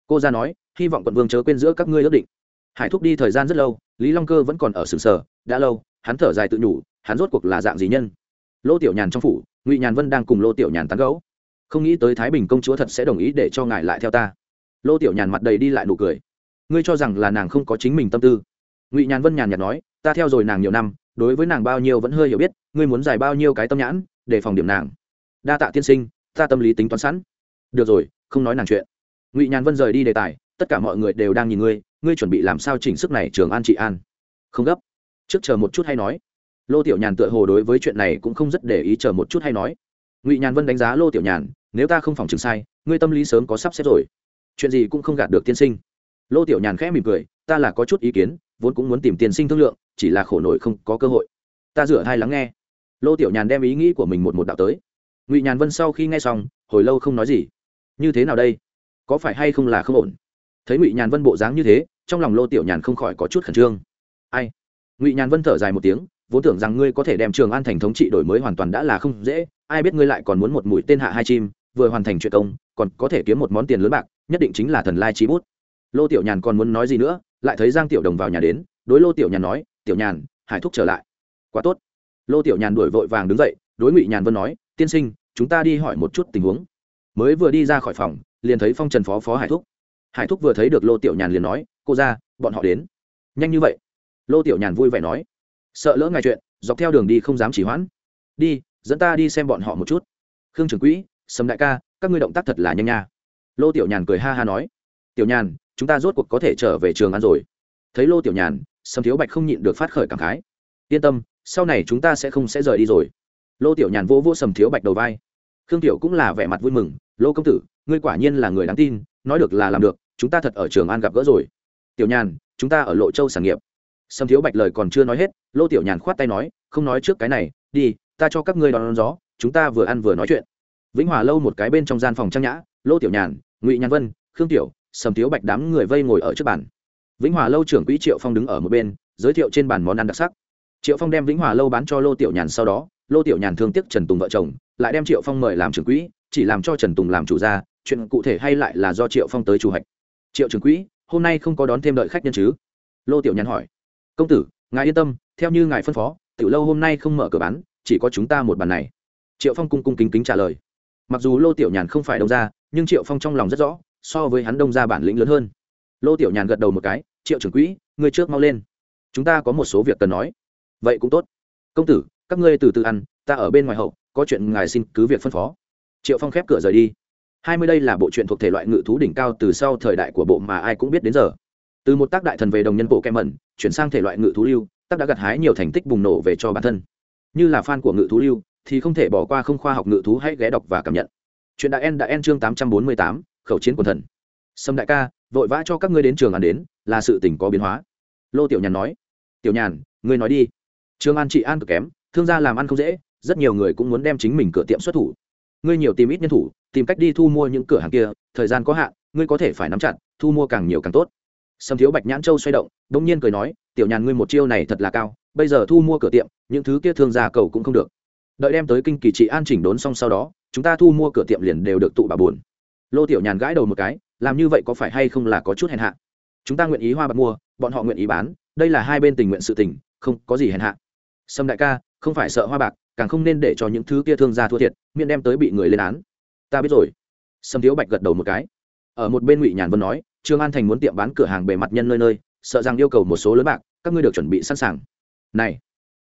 Cô ra nói, hy vọng quận vương chớ quên giữa các ngươi ước định. Hải thúc đi thời gian rất lâu, lý long cơ vẫn còn ở sừng sờ, đã lâu, hắn thở dài tự nhủ, hắn rốt cuộc là dạng gì nhân? Lô tiểu nhàn trong phủ, ngụy nhàn vân đang cùng lô tiểu nhàn tán gấu không nghĩ tới thái bình công chúa thật sẽ đồng ý để cho ngài lại theo ta. Lô tiểu nhàn mặt đầy đi lại nụ cười ngươi cho rằng là nàng không có chính mình tâm tư. Ngụy nhàn vân nhàn nhạt nói, ta theo rồi nàng nhiều năm, đối với nàng bao nhiêu vẫn hơi hiểu biết, ngươi muốn giải bao nhiêu cái tâm nhãn, để phòng điểm nàng. Đa tạ tiên sinh, ta tâm lý tính toán sẵn. Được rồi, không nói nàng chuyện. Ngụy nhàn vân rời đi đề tài, tất cả mọi người đều đang nhìn ngươi ngươi chuẩn bị làm sao chỉnh sức này, trường an trị an? Không gấp. Trước chờ một chút hay nói. Lô tiểu nhàn tựa hồ đối với chuyện này cũng không rất để ý chờ một chút hay nói. Ngụy nhàn vân đánh giá lô tiểu nhàn, nếu ta không phòng chừng sai, ngươi tâm lý sớm có sắp xếp rồi. Chuyện gì cũng không gạt được tiên sinh lô tiểu nhàn khẽ mỉm cười, ta là có chút ý kiến, vốn cũng muốn tìm tiền sinh thương lượng, chỉ là khổ nổi không có cơ hội. Ta rửa hai lắng nghe. Lô tiểu nhàn đem ý nghĩ của mình một một đạo tới. Ngụy nhàn vân sau khi nghe xong, hồi lâu không nói gì. Như thế nào đây? Có phải hay không là không ổn? Thấy ngụy nhàn vân bộ dáng như thế, trong lòng lô tiểu nhàn không khỏi có chút khẩn trương. Ai? Ngụy nhàn vân thở dài một tiếng, vốn tưởng rằng ngươi có thể đem trường an thành thống trị đổi mới hoàn toàn đã là không dễ, ai biết ngươi lại còn muốn một mũi tên hạ hai chim, vừa hoàn thành chuyện công, còn có thể kiếm một món tiền lớn bạc, nhất định chính là thần lai trí bút lô tiểu nhàn còn muốn nói gì nữa, lại thấy giang tiểu đồng vào nhà đến, đối lô tiểu nhàn nói, tiểu nhàn, hải thúc trở lại. Quá tốt. Lô tiểu nhàn đuổi vội vàng đứng dậy, đối ngụy nhàn vân nói, tiên sinh, chúng ta đi hỏi một chút tình huống. Mới vừa đi ra khỏi phòng, liền thấy phong trần phó phó hải thúc. Hải thúc vừa thấy được lô tiểu nhàn liền nói, cô ra, bọn họ đến. Nhanh như vậy? Lô tiểu nhàn vui vẻ nói, sợ lỡ ngài chuyện, dọc theo đường đi không dám chỉ hoãn. Đi, dẫn ta đi xem bọn họ một chút. Khương trưởng quỹ, sầm đại ca, các ngươi động tác thật là nhanh nha. Lô tiểu nhàn cười ha ha nói, tiểu nhàn chúng ta rốt cuộc có thể trở về trường ăn rồi. Thấy lô tiểu nhàn sầm thiếu bạch không nhịn được phát khởi cảm khái. Yên tâm sau này chúng ta sẽ không sẽ rời đi rồi. Lô tiểu nhàn vô vô sầm thiếu bạch đầu vai. Khương tiểu cũng là vẻ mặt vui mừng lô công tử ngươi quả nhiên là người đáng tin nói được là làm được chúng ta thật ở trường an gặp gỡ rồi. Tiểu nhàn chúng ta ở lộ châu sản nghiệp. Sầm thiếu bạch lời còn chưa nói hết lô tiểu nhàn khoát tay nói không nói trước cái này đi ta cho các ngươi đón, đón gió chúng ta vừa ăn vừa nói chuyện. Vĩnh hòa lâu một cái bên trong gian phòng trang nhã lô tiểu nhàn ngụy nhàn vân khương tiểu sầm thiếu bạch đám người vây ngồi ở trước bàn. Vĩnh hòa lâu trưởng quỹ triệu phong đứng ở một bên, giới thiệu trên bàn món ăn đặc sắc. Triệu phong đem vĩnh hòa lâu bán cho lô tiểu nhàn sau đó, lô tiểu nhàn thương tiếc trần tùng vợ chồng, lại đem triệu phong mời làm trưởng quỹ, chỉ làm cho trần tùng làm chủ gia, chuyện cụ thể hay lại là do triệu phong tới chủ hạch. Triệu trưởng quỹ, hôm nay không có đón thêm đợi khách nhân chứ? Lô tiểu nhàn hỏi. Công tử, ngài yên tâm, theo như ngài phân phó, tiểu lâu hôm nay không mở cửa bán, chỉ có chúng ta một bàn này. Triệu phong cung cung kính kính trả lời. Mặc dù lô tiểu nhàn không phải đông ra nhưng triệu phong trong lòng rất rõ so với hắn đông ra bản lĩnh lớn hơn. Lô tiểu nhàn gật đầu một cái, triệu trưởng quỹ người trước mau lên. Chúng ta có một số việc cần nói. Vậy cũng tốt. Công tử, các ngươi từ từ ăn, ta ở bên ngoài hậu, có chuyện ngài xin cứ việc phân phó. Triệu phong khép cửa rời đi. Hai mươi đây là bộ truyện thuộc thể loại ngự thú đỉnh cao từ sau thời đại của bộ mà ai cũng biết đến giờ. Từ một tác đại thần về đồng nhân bộ kem mẩn, chuyển sang thể loại ngự thú lưu, tác đã gặt hái nhiều thành tích bùng nổ về cho bản thân. Như là fan của ngự thú lưu, thì không thể bỏ qua không khoa học ngự thú hãy ghé đọc và cảm nhận. Chuyện đã en đã en chương tám trăm bốn mươi tám khẩu chiến quần thần. Sâm đại ca, vội vã cho các ngươi đến trường ăn đến, là sự tình có biến hóa. Lô tiểu nhàn nói. Tiểu nhàn, ngươi nói đi. Trường an trị an cực kém, thương gia làm ăn không dễ, rất nhiều người cũng muốn đem chính mình cửa tiệm xuất thủ. Ngươi nhiều tìm ít nhân thủ, tìm cách đi thu mua những cửa hàng kia, thời gian có hạn, ngươi có thể phải nắm chặt, thu mua càng nhiều càng tốt. Sâm thiếu bạch nhãn châu xoay động đ ỗ n g nhiên cười nói, tiểu nhàn, ngươi một chiêu này thật là cao, bây giờ thu mua cửa tiệm, những thứ kia thương gia cầu cũng không được. Đợi đem tới kinh kỳ trị an chỉnh đốn xong sau đó, chúng ta thu mua cửa tiệm liền đều được tụ bà buồn lô tiểu nhàn gãi đầu một cái, làm như vậy có phải hay không là có chút hèn hạ? Chúng ta nguyện ý hoa bạc mua, bọn họ nguyện ý bán, đây là hai bên tình nguyện sự tình, không có gì hèn hạ. Sâm đại ca, không phải sợ hoa bạc, càng không nên để cho những thứ kia thương gia thua thiệt, miễn đem tới bị người lên án. Ta biết rồi. Sâm thiếu bạch gật đầu một cái. Ở một bên ngụy nhàn vân nói, trương an thành muốn tiệm bán cửa hàng bề mặt nhân nơi nơi, sợ rằng yêu cầu một số lớn bạc, các ngươi được chuẩn bị sẵn sàng. Này.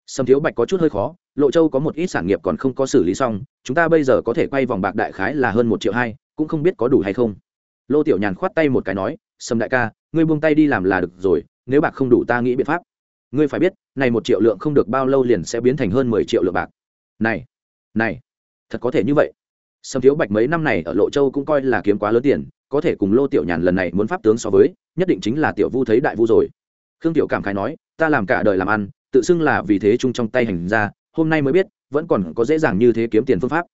Sâm thiếu bạch có chút hơi khó, lộ châu có một ít sản nghiệp còn không có xử lý xong, chúng ta bây giờ có thể quay vòng bạc đại khái là hơn một triệu hai cũng không biết có đủ hay không. Lô tiểu nhàn khoát tay một cái nói sâm đại ca, ngươi buông tay đi làm là được rồi, nếu bạc không đủ ta nghĩ biện pháp. Ngươi phải biết, này một triệu lượng không được bao lâu liền sẽ biến thành hơn mười triệu lượng bạc. Này này, thật có thể như vậy. Sâm thiếu bạch mấy năm này ở lộ châu cũng coi là kiếm quá lớn tiền, có thể cùng lô tiểu nhàn lần này muốn pháp tướng so với, nhất định chính là tiểu vu thấy đại vu rồi. Khương tiểu cảm khái nói, ta làm cả đời làm ăn, tự xưng là vì thế chung trong tay hành ra hôm nay mới biết, vẫn còn có dễ dàng như thế kiếm tiền phương pháp.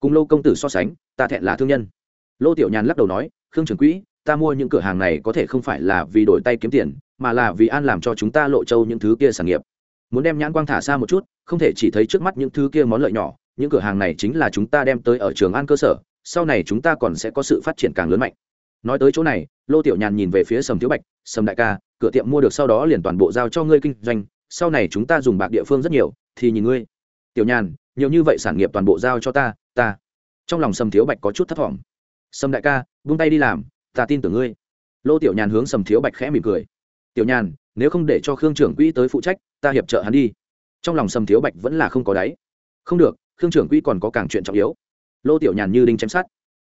Cùng lô công tử so sánh, ta thẹn là thương nhân lô tiểu nhàn lắc đầu nói, khương trưởng quỹ, ta mua những cửa hàng này có thể không phải là vì đổi tay kiếm tiền, mà là vì an làm cho chúng ta lộ châu những thứ kia sản nghiệp. Muốn đem nhãn quang thả xa một chút, không thể chỉ thấy trước mắt những thứ kia món lợi nhỏ, những cửa hàng này chính là chúng ta đem tới ở trường an cơ sở, sau này chúng ta còn sẽ có sự phát triển càng lớn mạnh. Nói tới chỗ này, lô tiểu nhàn nhìn về phía sầm thiếu bạch, sầm đại ca, cửa tiệm mua được sau đó liền toàn bộ giao cho ngươi kinh doanh, sau này chúng ta dùng bạc địa phương rất nhiều, thì nhìn ngươi. Tiểu nhàn, nhiều như vậy sản nghiệp toàn bộ giao cho ta ta. Trong lòng sầm thiếu bạch có chút thất vọng sầm đại ca, buông tay đi làm, ta tin tưởng ngươi. Lô tiểu nhàn hướng sầm thiếu bạch khẽ mỉm cười. Tiểu nhàn, nếu không để cho khương trưởng quỹ tới phụ trách, ta hiệp trợ hắn đi. Trong lòng sầm thiếu bạch vẫn là không có đáy. Không được, khương trưởng quỹ còn có càng chuyện trọng yếu. Lô tiểu nhàn như đinh chém sát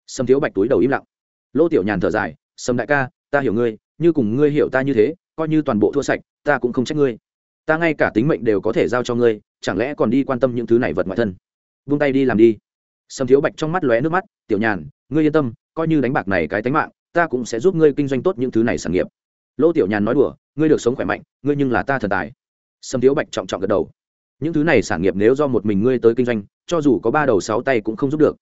sầm thiếu bạch túi đầu im lặng. Lô tiểu nhàn thở dài, sầm đại ca, ta hiểu ngươi, như cùng ngươi hiểu ta như thế, coi như toàn bộ thua sạch, ta cũng không trách ngươi. Ta ngay cả tính mệnh đều có thể giao cho ngươi, chẳng lẽ còn đi quan tâm những thứ này vật ngoại thân? Vung tay đi làm đi sầm thiếu bạch trong mắt lóe nước mắt, tiểu nhàn, ngươi yên tâm, coi như đánh bạc này cái tánh mạng, ta cũng sẽ giúp ngươi kinh doanh tốt những thứ này sản nghiệp. Lô tiểu nhàn nói đùa, ngươi được sống khỏe mạnh, ngươi nhưng là ta thần tài. Sâm thiếu bạch trọng trọng gật đầu, những thứ này sản nghiệp nếu do một mình ngươi tới kinh doanh, cho dù có ba đầu sáu tay cũng không giúp được.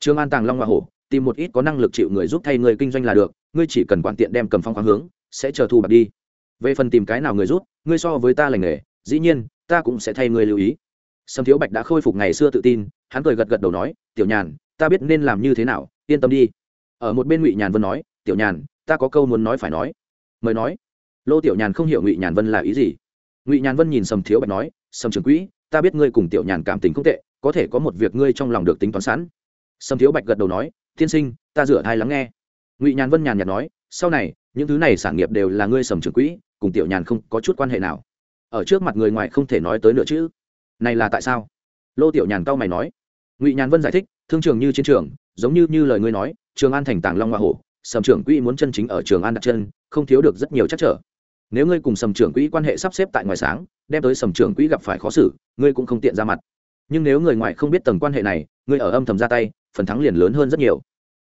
Trương an tàng long hoa hổ, tìm một ít có năng lực chịu người giúp thay ngươi kinh doanh là được, ngươi chỉ cần quản tiện đem cầm phong khoáng hướng, sẽ chờ thu bạc đi. Về phần tìm cái nào người rút ngươi so với ta lành nghề, dĩ nhiên, ta cũng sẽ thay ngươi lưu ý. Sâm thiếu bạch đã khôi phục ngày xưa tự tin, hắn cười gật gật đầu nói tiểu nhàn, ta biết nên làm như thế nào, yên tâm đi. Ở một bên ngụy nhàn vân nói, tiểu nhàn, ta có câu muốn nói phải nói. Mời nói. Lô tiểu nhàn không hiểu ngụy nhàn vân là ý gì. Ngụy nhàn vân nhìn sầm thiếu bạch nói, sầm trường quỹ, ta biết ngươi cùng tiểu nhàn cảm tình không tệ, có thể có một việc ngươi trong lòng được tính toán sẵn. Sầm thiếu bạch gật đầu nói, tiên sinh, ta rửa thai lắng nghe. Ngụy nhàn vân nhàn nhạt nói, sau này, những thứ này sản nghiệp đều là ngươi sầm trường quỹ, cùng tiểu nhàn không có chút quan hệ nào. Ở trước mặt người ngoài không thể nói tới nữa chứ. Này là tại sao? Lô tiểu nhàn cao mày nói ngụy nhàn vân giải thích, thương trường như chiến trường, giống như như lời ngươi nói, trường an thành tàng long hoa hổ, sầm trưởng quỹ muốn chân chính ở trường an đặt chân, không thiếu được rất nhiều chắc trở. Nếu ngươi cùng sầm trưởng quỹ quan hệ sắp xếp tại ngoài sáng, đem tới sầm trưởng quỹ gặp phải khó xử, ngươi cũng không tiện ra mặt. Nhưng nếu người ngoài không biết tầng quan hệ này, ngươi ở âm thầm ra tay, phần thắng liền lớn hơn rất nhiều.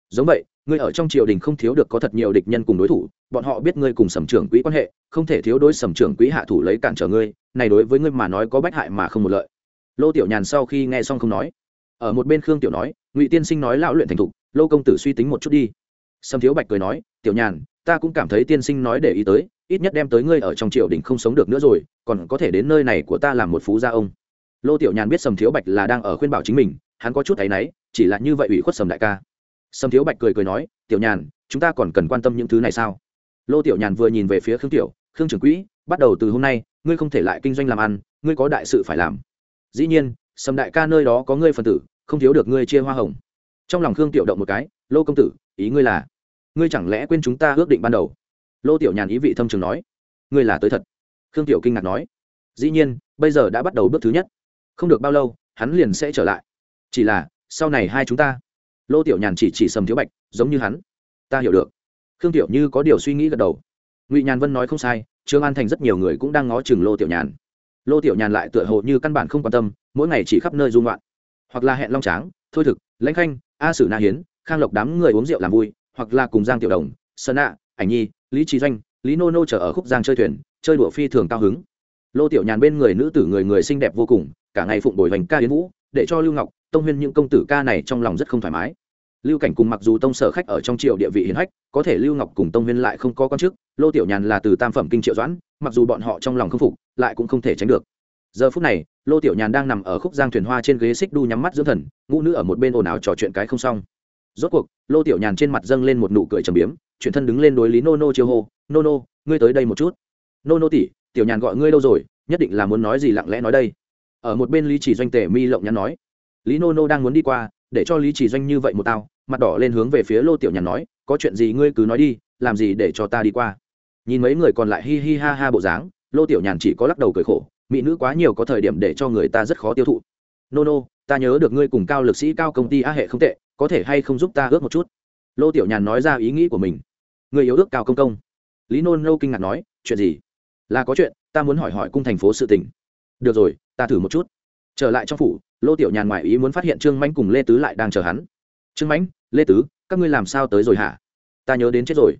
Giống vậy, ngươi ở trong triều đình không thiếu được có thật nhiều địch nhân cùng đối thủ, bọn họ biết ngươi cùng sầm trưởng quỹ quan hệ, không thể thiếu đối sầm trưởng quỹ hạ thủ lấy cản trở ngươi, này đối với ngươi mà nói có bách hại mà không một lợi. Lô tiểu nhàn sau khi nghe xong không nói ở một bên khương tiểu nói, ngụy tiên sinh nói lão luyện thành thục, lô công tử suy tính một chút đi. Sầm thiếu bạch cười nói, tiểu nhàn, ta cũng cảm thấy tiên sinh nói để ý tới, ít nhất đem tới ngươi ở trong triều đình không sống được nữa rồi, còn có thể đến nơi này của ta làm một phú gia ông. Lô tiểu nhàn biết sầm thiếu bạch là đang ở khuyên bảo chính mình, hắn có chút thấy náy, chỉ là như vậy ủy khuất sầm đại ca. Sầm thiếu bạch cười cười nói, tiểu nhàn, chúng ta còn cần quan tâm những thứ này sao? Lô tiểu nhàn vừa nhìn về phía khương tiểu, khương trưởng quỹ, bắt đầu từ hôm nay, ngươi không thể lại kinh doanh làm ăn, ngươi có đại sự phải làm. Dĩ nhiên sầm đại ca nơi đó có ngươi phần tử không thiếu được ngươi chia hoa hồng. Trong lòng khương tiểu động một cái, lô công tử, ý ngươi là, ngươi chẳng lẽ quên chúng ta ước định ban đầu? Lô tiểu nhàn ý vị thâm trường nói, ngươi là tới thật. Khương tiểu kinh ngạc nói, dĩ nhiên, bây giờ đã bắt đầu bước thứ nhất. Không được bao lâu, hắn liền sẽ trở lại. Chỉ là, sau này hai chúng ta. Lô tiểu nhàn chỉ chỉ sầm thiếu bạch, giống như hắn. Ta hiểu được. Khương tiểu như có điều suy nghĩ gật đầu. Ngụy nhàn vân nói không sai, trương an thành rất nhiều người cũng đang ngó chừng lô tiểu nhàn. Lô tiểu nhàn lại tựa hồ như căn bản không quan tâm, mỗi ngày chỉ khắp nơi dung loạn hoặc là hẹn long tráng, thôi thực, lãnh khanh, a sử na hiến, khang lộc đám người uống rượu làm vui, hoặc là cùng giang tiểu đồng, sơn ạ, ảnh nhi, lý trí doanh, lý nô nô chở ở khúc giang chơi thuyền, chơi đùa phi thường cao hứng. Lô tiểu nhàn bên người nữ tử người người xinh đẹp vô cùng, cả ngày phụng bồi vành ca yến vũ, để cho lưu ngọc, tông huyên những công tử ca này trong lòng rất không thoải mái. Lưu cảnh cùng mặc dù tông sở khách ở trong triệu địa vị hiến hách, có thể lưu ngọc cùng tông huyên lại không có con chức, lô tiểu nhàn là từ tam phẩm kinh triệu doãn, mặc dù bọn họ trong lòng không phục, lại cũng không thể tránh được. Giờ phút này lô tiểu nhàn đang nằm ở khúc giang thuyền hoa trên ghế xích đu nhắm mắt dưỡng thần, ngũ nữ ở một bên ồn ào trò chuyện cái không xong. Rốt cuộc, lô tiểu nhàn trên mặt dâng lên một nụ cười trầm biếm, chuyển thân đứng lên đối lý nô nô chiêu hô, nô nô, ngươi tới đây một chút. Nô nô tỷ, tiểu nhàn gọi ngươi đâu rồi, nhất định là muốn nói gì lặng lẽ nói đây. Ở một bên lý chỉ doanh tể mi lộng nhắn nói. Lý nô nô đang muốn đi qua, để cho lý chỉ doanh như vậy một tao, mặt đỏ lên hướng về phía lô tiểu nhàn nói, có chuyện gì ngươi cứ nói đi, làm gì để cho ta đi qua? Nhìn mấy người còn lại hi hi ha ha bộ dáng, lô tiểu nhàn chỉ có lắc đầu cười khổ mỹ nữ quá nhiều có thời điểm để cho người ta rất khó tiêu thụ. Nô nô ta nhớ được ngươi cùng cao lực sĩ cao công ty a hệ không tệ, có thể hay không giúp ta ước một chút? Lô tiểu nhàn nói ra ý nghĩ của mình. Người yếu ước cao công công. Lý Nôn nô kinh ngạc nói, chuyện gì? Là có chuyện, ta muốn hỏi hỏi cung thành phố sự tình. Được rồi, ta thử một chút. Trở lại trong phủ, lô tiểu nhàn ngoài ý muốn phát hiện trương mãnh cùng lê tứ lại đang chờ hắn. Trương mãnh, lê tứ, các ngươi làm sao tới rồi hả? Ta nhớ đến chết rồi.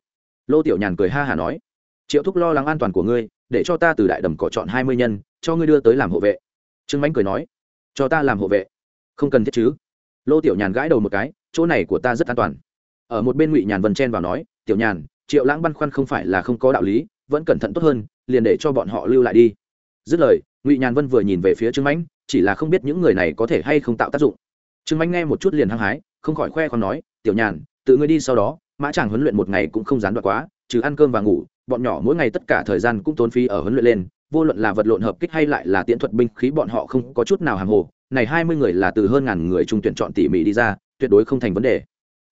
Lô tiểu nhàn cười ha hả nói, triệu thúc lo lắng an toàn của ngươi, để cho ta từ đại đầm cỏ chọn hai mươi nhân cho ngươi đưa tới làm hộ vệ. Trương mãnh cười nói, cho ta làm hộ vệ? Không cần thiết chứ. Lô tiểu nhàn gãi đầu một cái, chỗ này của ta rất an toàn. Ở một bên ngụy nhàn vân chen vào nói, tiểu nhàn, triệu lãng băn khoăn không phải là không có đạo lý, vẫn cẩn thận tốt hơn, liền để cho bọn họ lưu lại đi. Dứt lời, ngụy nhàn vân vừa nhìn về phía trương mãnh, chỉ là không biết những người này có thể hay không tạo tác dụng. Trương mãnh nghe một chút liền hăng hái, không khỏi khoe còn nói, tiểu nhàn, tự ngươi đi sau đó, mã chàng huấn luyện một ngày cũng không gián đoạn quá, trừ ăn cơm và ngủ, bọn nhỏ mỗi ngày tất cả thời gian cũng tốn phí ở huấn luyện lên vô luận là vật lộn hợp kích hay lại là tiễn thuật binh khí, bọn họ không có chút nào hàng hồ. Này hai mươi người là từ hơn ngàn người trung tuyển chọn tỉ mỉ đi ra, tuyệt đối không thành vấn đề.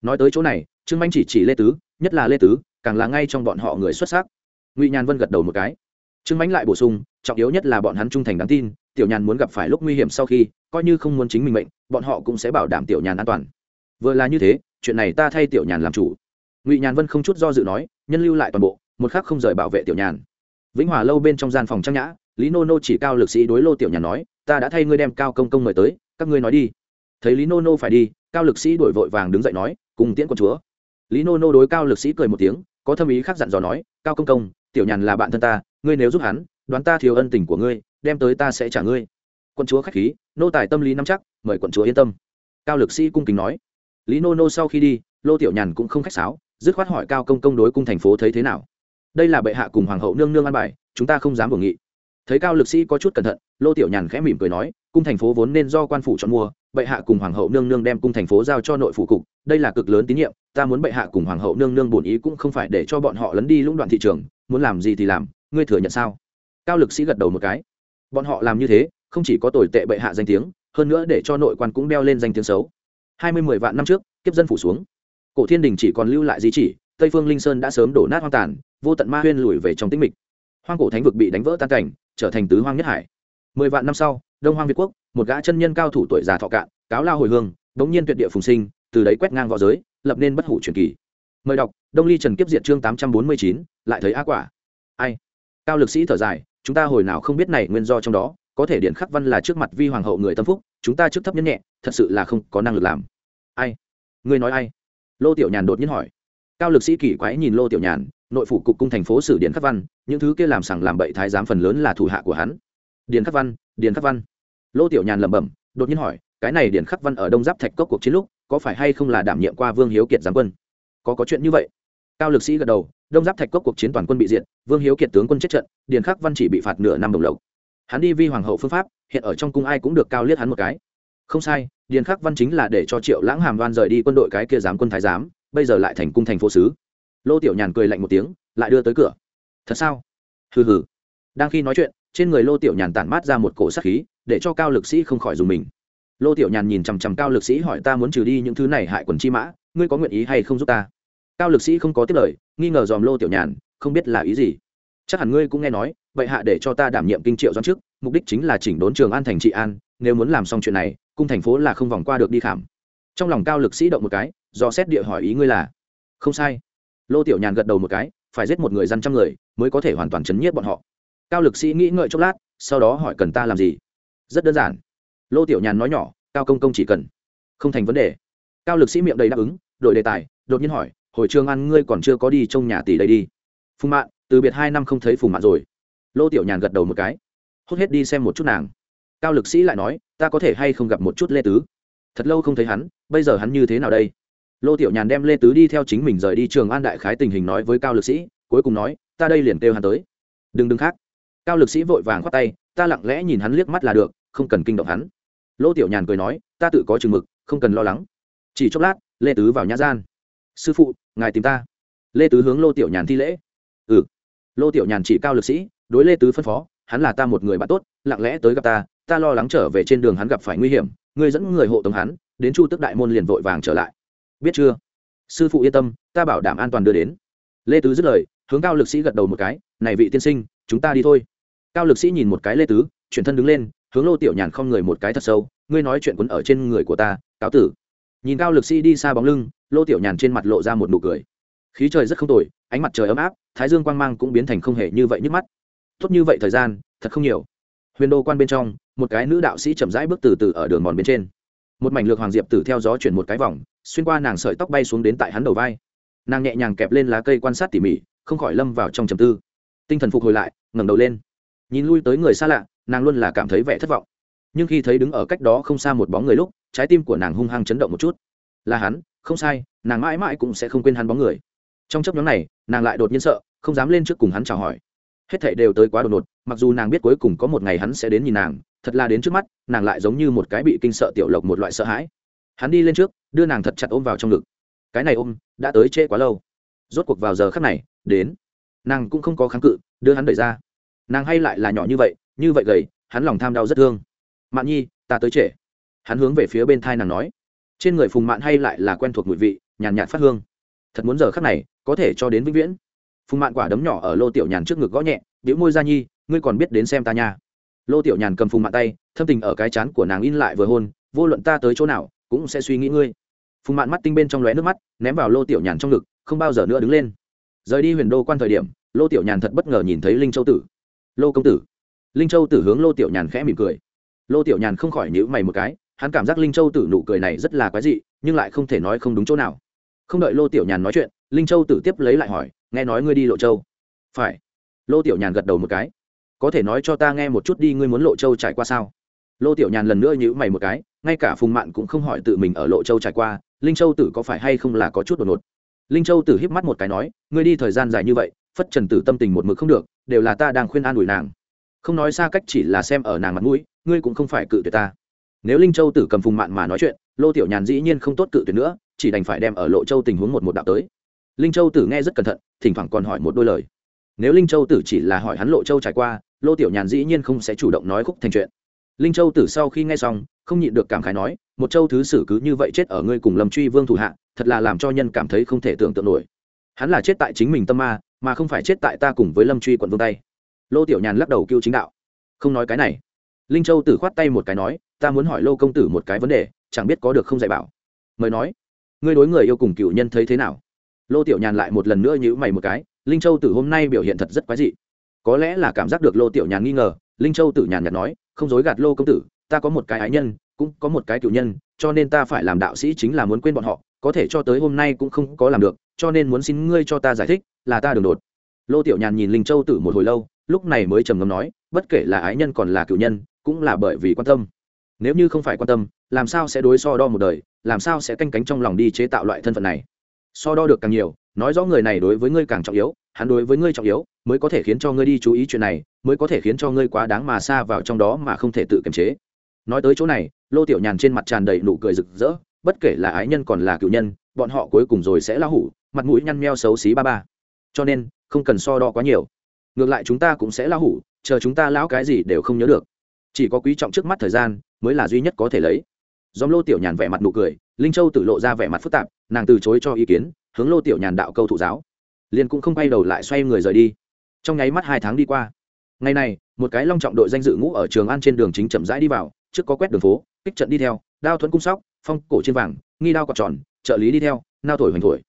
Nói tới chỗ này, trương manh chỉ chỉ lê tứ, nhất là lê tứ, càng là ngay trong bọn họ người xuất sắc. Ngụy nhàn vân gật đầu một cái. Trương mãnh lại bổ sung, trọng yếu nhất là bọn hắn trung thành đáng tin, tiểu nhàn muốn gặp phải lúc nguy hiểm sau khi, coi như không muốn chính mình mệnh, bọn họ cũng sẽ bảo đảm tiểu nhàn an toàn. Vừa là như thế, chuyện này ta thay tiểu nhàn làm chủ. Ngụy nhàn vân không chút do dự nói, nhân lưu lại toàn bộ, một khắc không rời bảo vệ tiểu nhàn vĩnh hòa lâu bên trong gian phòng trang nhã, lý nô nô chỉ cao lực sĩ đối lô tiểu nhàn nói, ta đã thay ngươi đem cao công công mời tới, các ngươi nói đi. Thấy lý nô nô phải đi, cao lực sĩ đổi vội vàng đứng dậy nói, cùng tiễn quân chúa. Lý nô nô đối cao lực sĩ cười một tiếng, có thâm ý khác dặn dò nói, cao công công, tiểu nhàn là bạn thân ta, ngươi nếu giúp hắn, đoán ta thiếu ân tình của ngươi, đem tới ta sẽ trả ngươi. Quân chúa khách khí, nô tài tâm lý nắm chắc, mời quận chúa yên tâm. Cao lực sĩ cung kính nói. Lý nô nô sau khi đi, lô tiểu nhàn cũng không khách sáo, dứt khoát hỏi cao công công đối cung thành phố thấy thế nào đây là bệ hạ cùng hoàng hậu nương nương an bài, chúng ta không dám bổ nghị. Thấy cao lực sĩ có chút cẩn thận, lô tiểu nhàn khẽ mỉm cười nói, cung thành phố vốn nên do quan phủ chọn mua, bệ hạ cùng hoàng hậu nương nương đem cung thành phố giao cho nội phủ cục, đây là cực lớn tín nhiệm, ta muốn bệ hạ cùng hoàng hậu nương nương bổn ý cũng không phải để cho bọn họ lấn đi lũng đoạn thị trường, muốn làm gì thì làm, ngươi thừa nhận sao? Cao lực sĩ gật đầu một cái. Bọn họ làm như thế, không chỉ có tồi tệ bệ hạ danh tiếng, hơn nữa để cho nội quan cũng đeo lên danh tiếng xấu. Hai mươi mười vạn năm trước, kiếp dân phủ xuống. Cổ thiên đình chỉ còn lưu lại di chỉ, tây phương linh sơn đã sớm đổ nát hoang tàn vô tận ma huyên lùi về trong tĩnh mịch. Hoang cổ thánh vực bị đánh vỡ tan cảnh, trở thành tứ hoang nhất hải. Mười vạn năm sau, đông hoang việt quốc, một gã chân nhân cao thủ tuổi già thọ cạn, cáo lao hồi hương, đống nhiên tuyệt địa phùng sinh, từ đấy quét ngang võ giới, lập nên bất hủ truyền kỳ. Mời đọc, đông ly trần kiếp diệt chương tám trăm bốn mươi chín, lại thấy á quả. Ai? Cao lực sĩ thở dài, chúng ta hồi nào không biết này nguyên do trong đó, có thể điện khắc văn là trước mặt vi hoàng hậu người tâm phúc, chúng ta trước thấp nhân nhẹ, thật sự là không có năng lực làm. Ai? Ngươi nói ai? Lô tiểu nhàn đột nhiên hỏi. Cao lực sĩ kỳ quái nhìn lô tiểu nhàn nội phủ cục cung thành phố sử điện khắc văn, những thứ kia làm sằng làm bậy thái giám phần lớn là thủ hạ của hắn. Điền khắc văn điền khắc văn. Lô tiểu nhàn lẩm bẩm, đột nhiên hỏi, cái này điền khắc văn ở đông giáp thạch cốc cuộc chiến lúc, có phải hay không là đảm nhiệm qua vương hiếu kiệt giám quân? Có có chuyện như vậy. Cao lực sĩ gật đầu, đông giáp thạch cốc cuộc chiến toàn quân bị diệt, vương hiếu kiệt tướng quân chết trận điền khắc văn chỉ bị phạt nửa năm đồng lộc. Hắn đi vi hoàng hậu phương pháp, hiện ở trong cung ai cũng được cao liếc hắn một cái. Không sai điền khắc văn chính là để cho triệu lãng hàm đoan rời đi quân đội cái kia giám quân thái giám, bây giờ lại thành cung thành phố sứ lô tiểu nhàn cười lạnh một tiếng, lại đưa tới cửa. Thật sao? Hừ hừ. Đang khi nói chuyện, trên người lô tiểu nhàn tản mát ra một cổ sắc khí, để cho cao lực sĩ không khỏi dùng mình. Lô tiểu nhàn nhìn chằm chằm cao lực sĩ hỏi ta muốn trừ đi những thứ này hại quần chi mã, ngươi có nguyện ý hay không giúp ta? Cao lực sĩ không có tiếp lời, nghi ngờ dòm lô tiểu nhàn, không biết là ý gì. Chắc hẳn ngươi cũng nghe nói, vậy hạ để cho ta đảm nhiệm kinh triệu doan trước mục đích chính là chỉnh đốn trường an thành trị an, nếu muốn làm xong chuyện này, cung thành phố là không vòng qua được đi khảm. Trong lòng cao lực sĩ động một cái do xét địa hỏi ý ngươi là, không sai lô tiểu nhàn gật đầu một cái, phải giết một người dân trăm người mới có thể hoàn toàn chấn nhiếp bọn họ. Cao lực sĩ nghĩ ngợi chốc lát, sau đó hỏi cần ta làm gì? Rất đơn giản. Lô tiểu nhàn nói nhỏ, cao công công chỉ cần. Không thành vấn đề. Cao lực sĩ miệng đầy đáp ứng, đổi đề tài, đột nhiên hỏi, hồi trường ăn ngươi còn chưa có đi trong nhà tỷ đây đi? Phùng mạn, từ biệt hai năm không thấy phùng mạn rồi. Lô tiểu nhàn gật đầu một cái. Hốt hết đi xem một chút nàng. Cao lực sĩ lại nói, ta có thể hay không gặp một chút lê tứ? Thật lâu không thấy hắn, bây giờ hắn như thế nào đây? Lô tiểu nhàn đem lê tứ đi theo chính mình rời đi trường an đại khái tình hình nói với cao lực sĩ, cuối cùng nói, ta đây liền kêu hắn tới. Đừng đừng khác. Cao lực sĩ vội vàng khoát tay, ta lặng lẽ nhìn hắn liếc mắt là được, không cần kinh động hắn. Lô tiểu nhàn cười nói, ta tự có chừng mực, không cần lo lắng. Chỉ chốc lát, lê tứ vào nhã gian. Sư phụ, ngài tìm ta. Lê tứ hướng lô tiểu nhàn thi lễ. Ừ. Lô tiểu nhàn chỉ cao lực sĩ, đối lê tứ phân phó, hắn là ta một người bạn tốt, lặng lẽ tới gặp ta ta lo lắng trở về trên đường hắn gặp phải nguy hiểm, ngươi dẫn người hộ tống hắn, đến chu tức đại môn liền vội vàng trở lại biết chưa? Sư phụ yên tâm, ta bảo đảm an toàn đưa đến. Lê tứ dứt lời, hướng cao lực sĩ gật đầu một cái, này vị tiên sinh, chúng ta đi thôi. Cao lực sĩ nhìn một cái lê tứ, chuyển thân đứng lên, hướng lô tiểu nhàn không người một cái thật sâu, ngươi nói chuyện quấn ở trên người của ta, cáo tử. Nhìn cao lực sĩ đi xa bóng lưng, lô tiểu nhàn trên mặt lộ ra một nụ cười. Khí trời rất không tồi, ánh mặt trời ấm áp, thái dương quang mang cũng biến thành không hề như vậy nhức mắt. Tốt như vậy thời gian, thật không nhiều. Huyền đô quan bên trong, một cái nữ đạo sĩ chậm rãi bước từ từ ở đường mòn bên trên. Một mảnh lược hoàng diệp tử theo gió chuyển một cái vòng xuyên qua nàng sợi tóc bay xuống đến tại hắn đầu vai. Nàng nhẹ nhàng kẹp lên lá cây quan sát tỉ mỉ, không khỏi lâm vào trong trầm tư. Tinh thần phục hồi lại, ngẩng đầu lên. Nhìn lui tới người xa lạ, nàng luôn là cảm thấy vẻ thất vọng. Nhưng khi thấy đứng ở cách đó không xa một bóng người lúc, trái tim của nàng hung hăng chấn động một chút. Là hắn, không sai, nàng mãi mãi cũng sẽ không quên hắn bóng người. Trong chấp nhóm này, nàng lại đột nhiên sợ, không dám lên trước cùng hắn chào hỏi. Hết thảy đều tới quá đột ngột, mặc dù nàng biết cuối cùng có một ngày hắn sẽ đến nhìn nàng, thật là đến trước mắt, nàng lại giống như một cái bị kinh sợ tiểu lộc một loại sợ hãi hắn đi lên trước, đưa nàng thật chặt ôm vào trong ngực. Cái này ôm, đã tới trễ quá lâu. Rốt cuộc vào giờ khắc này, đến. Nàng cũng không có kháng cự, đưa hắn đẩy ra. Nàng hay lại là nhỏ như vậy như vậy gầy, hắn lòng tham đau rất thương. Mạn nhi, ta tới trễ. Hắn hướng về phía bên thai nàng nói. Trên người phùng mạn hay lại là quen thuộc mùi vị, nhàn nhạt phát hương. Thật muốn giờ khắc này, có thể cho đến vĩnh viễn. Phùng mạn quả đấm nhỏ ở lô tiểu nhàn trước ngực gõ nhẹ biểu môi ra nhi, ngươi còn biết đến xem ta nha. Lô tiểu nhàn cầm phùng mạn tay, thâm tình ở cái chán của nàng in lại vừa hôn, vô luận ta tới chỗ nào cũng sẽ suy nghĩ ngươi. Phùng mạn mắt tinh bên trong lóe nước mắt, ném vào lô tiểu nhàn trong ngực, không bao giờ nữa đứng lên. Rời đi huyền đô quan thời điểm, lô tiểu nhàn thật bất ngờ nhìn thấy linh châu tử. Lô công tử. Linh châu tử hướng lô tiểu nhàn khẽ mỉm cười. Lô tiểu nhàn không khỏi nhữ mày một cái, hắn cảm giác linh châu tử nụ cười này rất là quái dị, nhưng lại không thể nói không đúng chỗ nào. Không đợi lô tiểu nhàn nói chuyện, linh châu tử tiếp lấy lại hỏi, nghe nói ngươi đi lộ châu? Phải. Lô tiểu nhàn gật đầu một cái. Có thể nói cho ta nghe một chút đi, ngươi muốn lộ châu trải qua sao? Lô tiểu nhàn lần nữa nhữ mày một cái, ngay cả phùng mạn cũng không hỏi tự mình ở lộ châu trải qua, linh châu tử có phải hay không là có chút đột ngột? Linh châu tử híp mắt một cái nói, ngươi đi thời gian dài như vậy, phất trần tử tâm tình một mực không được, đều là ta đang khuyên an ủi nàng. Không nói xa cách chỉ là xem ở nàng mặt mũi, ngươi cũng không phải cự tuyệt ta. Nếu linh châu tử cầm phùng mạn mà nói chuyện, lô tiểu nhàn dĩ nhiên không tốt cự tuyệt nữa, chỉ đành phải đem ở lộ châu tình huống một một đạo tới. Linh châu tử nghe rất cẩn thận, thỉnh thoảng còn hỏi một đôi lời. Nếu linh châu tử chỉ là hỏi hắn lộ châu trải qua, lô tiểu nhàn dĩ nhiên không sẽ chủ động nói khúc thành chuyện linh châu tử sau khi nghe xong, không nhịn được cảm khái nói, một châu thứ sử cứ như vậy chết ở ngươi cùng lâm truy vương thủ hạ, thật là làm cho nhân cảm thấy không thể tưởng tượng nổi. Hắn là chết tại chính mình tâm ma, mà không phải chết tại ta cùng với lâm truy quận vương tay. Lô tiểu nhàn lắc đầu kêu chính đạo. Không nói cái này. Linh châu tử khoát tay một cái nói, ta muốn hỏi lô công tử một cái vấn đề, chẳng biết có được không dạy bảo. Mời nói, ngươi đối người yêu cùng cựu nhân thấy thế nào? Lô tiểu nhàn lại một lần nữa nhữ mày một cái, linh châu tử hôm nay biểu hiện thật rất quái dị. Có lẽ là cảm giác được lô tiểu nhàn nghi ngờ, linh châu tử nhàn nhạt nói không dối gạt lô công tử, ta có một cái ái nhân, cũng có một cái cựu nhân, cho nên ta phải làm đạo sĩ chính là muốn quên bọn họ, có thể cho tới hôm nay cũng không có làm được, cho nên muốn xin ngươi cho ta giải thích, là ta đường đột. Lô tiểu nhàn nhìn linh châu tử một hồi lâu, lúc này mới trầm ngâm nói, bất kể là ái nhân còn là cựu nhân, cũng là bởi vì quan tâm. Nếu như không phải quan tâm, làm sao sẽ đối so đo một đời, làm sao sẽ canh cánh trong lòng đi chế tạo loại thân phận này? So đo được càng nhiều, nói rõ người này đối với ngươi càng trọng yếu, hắn đối với ngươi trọng yếu, mới có thể khiến cho ngươi đi chú ý chuyện này, mới có thể khiến cho ngươi quá đáng mà xa vào trong đó mà không thể tự kiềm chế. Nói tới chỗ này, lô tiểu nhàn trên mặt tràn đầy nụ cười rực rỡ, bất kể là ái nhân còn là cựu nhân, bọn họ cuối cùng rồi sẽ la hủ, mặt mũi nhăn meo xấu xí ba ba. Cho nên, không cần so đo quá nhiều. Ngược lại chúng ta cũng sẽ la hủ, chờ chúng ta lão cái gì đều không nhớ được. Chỉ có quý trọng trước mắt thời gian, mới là duy nhất có thể lấy. Dòm lô tiểu nhàn vẻ mặt nụ cười linh châu tự lộ ra vẻ mặt phức tạp, nàng từ chối cho ý kiến, hướng lô tiểu nhàn đạo câu thụ giáo. Liền cũng không quay đầu lại xoay người rời đi. Trong nháy mắt hai tháng đi qua. Ngày này, một cái long trọng đội danh dự ngũ ở trường an trên đường chính chậm rãi đi vào, trước có quét đường phố, kích trận đi theo, đao thuẫn cung sóc, phong cổ trên vàng, nghi đao cọt tròn, trợ lý đi theo, nao thổi hoành thổi.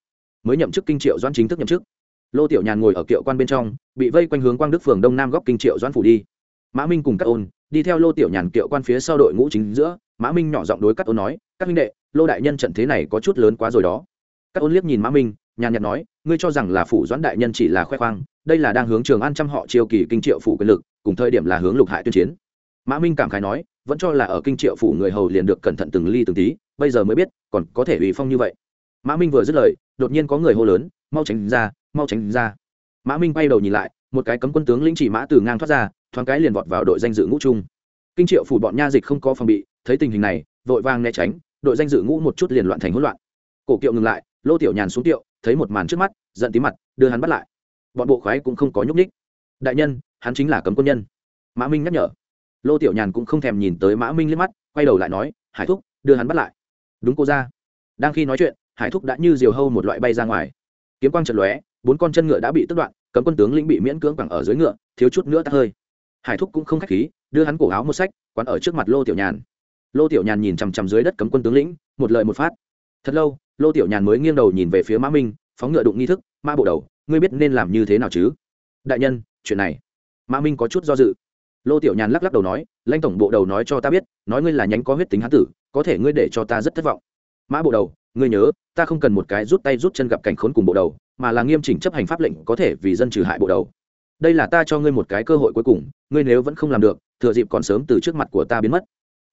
Mới nhậm chức kinh triệu doan chính thức nhậm chức. Lô tiểu nhàn ngồi ở kiệu quan bên trong, bị vây quanh hướng quang đức phường đông nam góc kinh triệu doan phủ đi. Mã minh cùng các ôn đi theo lô tiểu nhàn kiệu quan phía sau đội ngũ chính giữa, mã minh nhỏ giọng đối các ôn nói, các minh đệ lô đại nhân trận thế này có chút lớn quá rồi đó. Các ôn liếc nhìn mã minh, nhàn nhạt nói, ngươi cho rằng là phủ doãn đại nhân chỉ là khoe khoang, đây là đang hướng trường an trăm họ triều kỳ kinh triệu phủ quyền lực, cùng thời điểm là hướng lục hại tuyên chiến. Mã minh cảm khái nói, vẫn cho là ở kinh triệu phủ người hầu liền được cẩn thận từng ly từng tí, bây giờ mới biết, còn có thể ủy phong như vậy. Mã minh vừa dứt lời, đột nhiên có người hô lớn, mau tránh ra, mau tránh ra. Mã minh bay đầu nhìn lại, một cái cấm quân tướng lĩnh chỉ mã từ ngang thoát ra, thoáng cái liền vọt vào đội danh dự ngũ trung. Kinh triệu phủ bọn nha dịch không có phòng bị, thấy tình hình này, vội vàng né tránh đội danh dự ngũ một chút liền loạn thành hỗn loạn. Cổ kiệu ngừng lại, lô tiểu nhàn xuống kiệu, thấy một màn trước mắt, giận tí mặt, đưa hắn bắt lại. Bọn bộ khoái cũng không có nhúc ních đại nhân, hắn chính là cấm quân nhân. Mã minh nhắc nhở. Lô tiểu nhàn cũng không thèm nhìn tới mã minh liếc mắt, quay đầu lại nói, hải thúc, đưa hắn bắt lại. Đúng cô ra. Đang khi nói chuyện, hải thúc đã như diều hâu một loại bay ra ngoài. Kiếm quang trận lóe, bốn con chân ngựa đã bị tức đoạn, cấm quân tướng lĩnh bị miễn cưỡng quẳng ở dưới ngựa, thiếu chút nữa tắt hơi. Hải thúc cũng không k h á c h khí, đưa hắn cổ áo một sách quán ở trước mặt lô tiểu nhàn lô tiểu nhàn nhìn chằm chằm dưới đất cấm quân tướng lĩnh, một lợi một phát. Thật lâu, lô tiểu nhàn mới nghiêng đầu nhìn về phía mã minh, phóng ngựa đụng nghi thức, mã bộ đầu, ngươi biết nên làm như thế nào chứ? Đại nhân, chuyện này. Mã minh có chút do dự. Lô tiểu nhàn lắc lắc đầu nói, lãnh tổng bộ đầu nói cho ta biết, nói ngươi là nhánh có huyết tính hán tử, có thể ngươi để cho ta rất thất vọng. Mã bộ đầu, ngươi nhớ, ta không cần một cái rút tay rút chân gặp cảnh khốn cùng bộ đầu, mà là nghiêm chỉnh chấp hành pháp lệnh có thể vì dân trừ hại bộ đầu. Đây là ta cho ngươi một cái cơ hội cuối cùng, ngươi nếu vẫn không làm được, thừa dịp còn sớm từ trước mặt của ta biến mất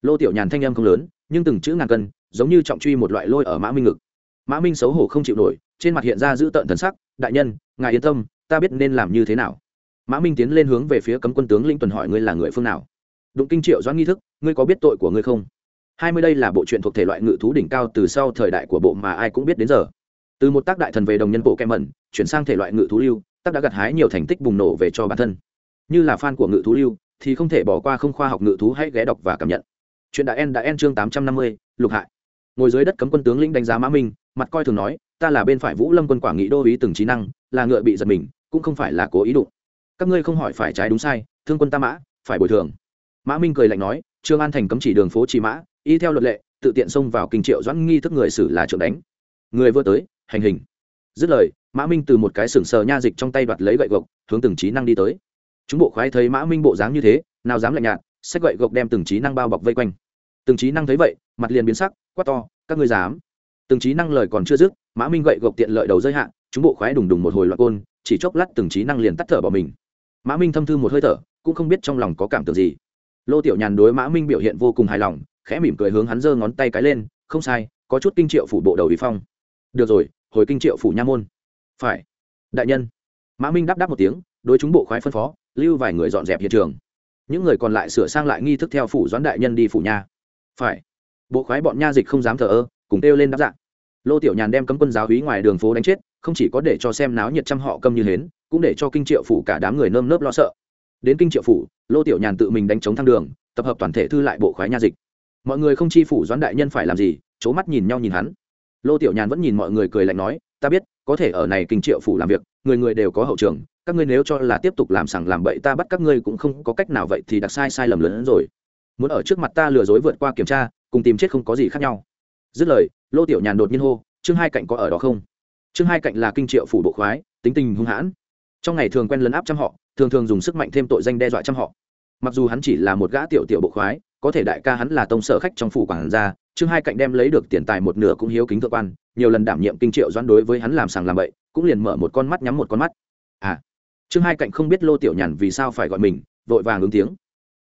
lô tiểu nhàn thanh âm không lớn, nhưng từng chữ ngàn cân, giống như trọng truy một loại lôi ở mã minh ngực. Mã minh xấu hổ không chịu nổi, trên mặt hiện ra giữ tợn thần sắc, đại nhân, ngài yên tâm, ta biết nên làm như thế nào. Mã minh tiến lên hướng về phía cấm quân tướng lĩnh tuần hỏi ngươi là người phương nào. Đụng kinh triệu doãn nghi thức, ngươi có biết tội của ngươi không? Hai mươi đây là bộ truyện thuộc thể loại ngự thú đỉnh cao từ sau thời đại của bộ mà ai cũng biết đến giờ. Từ một tác đại thần về đồng nhân bộ kem mẩn, chuyển sang thể loại ngự thú lưu, tác đã gặt hái nhiều thành tích bùng nổ về cho bản thân. Như là fan của ngự thú lưu, thì không thể bỏ qua không khoa học ngự thú hãy ghé đọc và cảm nhận chuyện đã en đã en chương tám trăm năm mươi, lục hại. Ngồi dưới đất cấm quân tướng lĩnh đánh giá mã minh, mặt coi thường nói, ta là bên phải vũ lâm quân quả nghị đô ý từng trí năng, là ngựa bị giật mình, cũng không phải là cố ý đụng. Các ngươi không hỏi phải trái đúng sai, thương quân ta mã, phải bồi thường. Mã minh cười lạnh nói, trương an thành cấm chỉ đường phố trì mã, y theo luật lệ, tự tiện xông vào kinh triệu doãn nghi thức người xử là trượng đánh. Người vừa tới, hành hình. Dứt lời, mã minh từ một cái sừng sờ nha dịch trong tay đoạt lấy gậy gộc, hướng từng trí năng đi tới. Chúng bộ khoái thấy mã minh bộ dáng như thế, nào dám lạnh nhạt sách gậy gộc đem từng trí năng bao bọc vây quanh. Từng trí năng thấy vậy, mặt liền biến sắc, quát to, các ngươi dám? Từng trí năng lời còn chưa dứt, mã minh gậy gộc tiện lợi đầu giới hạn chúng bộ khoái đùng đùng một hồi loạt côn, chỉ chốc lát từng trí năng liền tắt thở bỏ mình. Mã minh thâm thư một hơi thở, cũng không biết trong lòng có cảm tưởng gì. Lô tiểu nhàn đối mã minh biểu hiện vô cùng hài lòng, khẽ mỉm cười hướng hắn giơ ngón tay cái lên, không sai, có chút kinh triệu phủ bộ đầu ý phong. Được rồi, hồi kinh triệu phủ nha môn. Phải. Đại nhân. Mã minh đáp đáp một tiếng, đối chúng bộ khoái phân phó, lưu vài người dọn dẹp hiện trường những người còn lại sửa sang lại nghi thức theo phủ doãn đại nhân đi phủ nha phải. Bộ khoái bọn nha dịch không dám thờ ơ, cùng kêu lên đáp dạng lô tiểu nhàn đem cấm quân giáo hí ngoài đường phố đánh chết, không chỉ có để cho xem náo nhiệt trăm họ câm như hến, cũng để cho kinh triệu phủ cả đám người nơm nớp lo sợ. Đến kinh triệu phủ, lô tiểu nhàn tự mình đánh chống thang đường, tập hợp toàn thể thư lại bộ khoái nha dịch. Mọi người không chi phủ doãn đại nhân phải làm gì c mắt nhìn nhau nhìn hắn. Lô tiểu nhàn vẫn nhìn mọi người cười lạnh nói, ta biết, có thể ở này kinh triệu phủ làm việc, người người đều có hậu trường các ngươi nếu cho là tiếp tục làm sằng làm bậy, ta bắt các ngươi cũng không có cách nào vậy thì đặc sai sai lầm lớn hơn rồi. Muốn ở trước mặt ta lừa dối vượt qua kiểm tra, cùng tìm chết không có gì khác nhau. Dứt lời, lô tiểu nhàn đột nhiên hô chương hai cạnh có ở đó không? Chương hai cạnh là kinh triệu phủ bộ khoái, tính tình hung hãn. Trong ngày thường quen lấn áp trăm họ, thường thường dùng sức mạnh thêm tội danh đe dọa trăm họ. Mặc dù hắn chỉ là một gã tiểu tiểu bộ khoái, có thể đại ca hắn là tông sở khách trong phủ quản gia chương hai cạnh đem lấy được tiền tài một nửa cũng hiếu kính thượng quan, nhiều lần đảm nhiệm kinh triệu doãn đối với hắn làm sàng làm bậy, cũng liền mở một con mắt nhắm một con mắt trương chương hai cạnh không biết lô tiểu nhàn vì sao phải gọi mình, vội vàng ứng tiếng.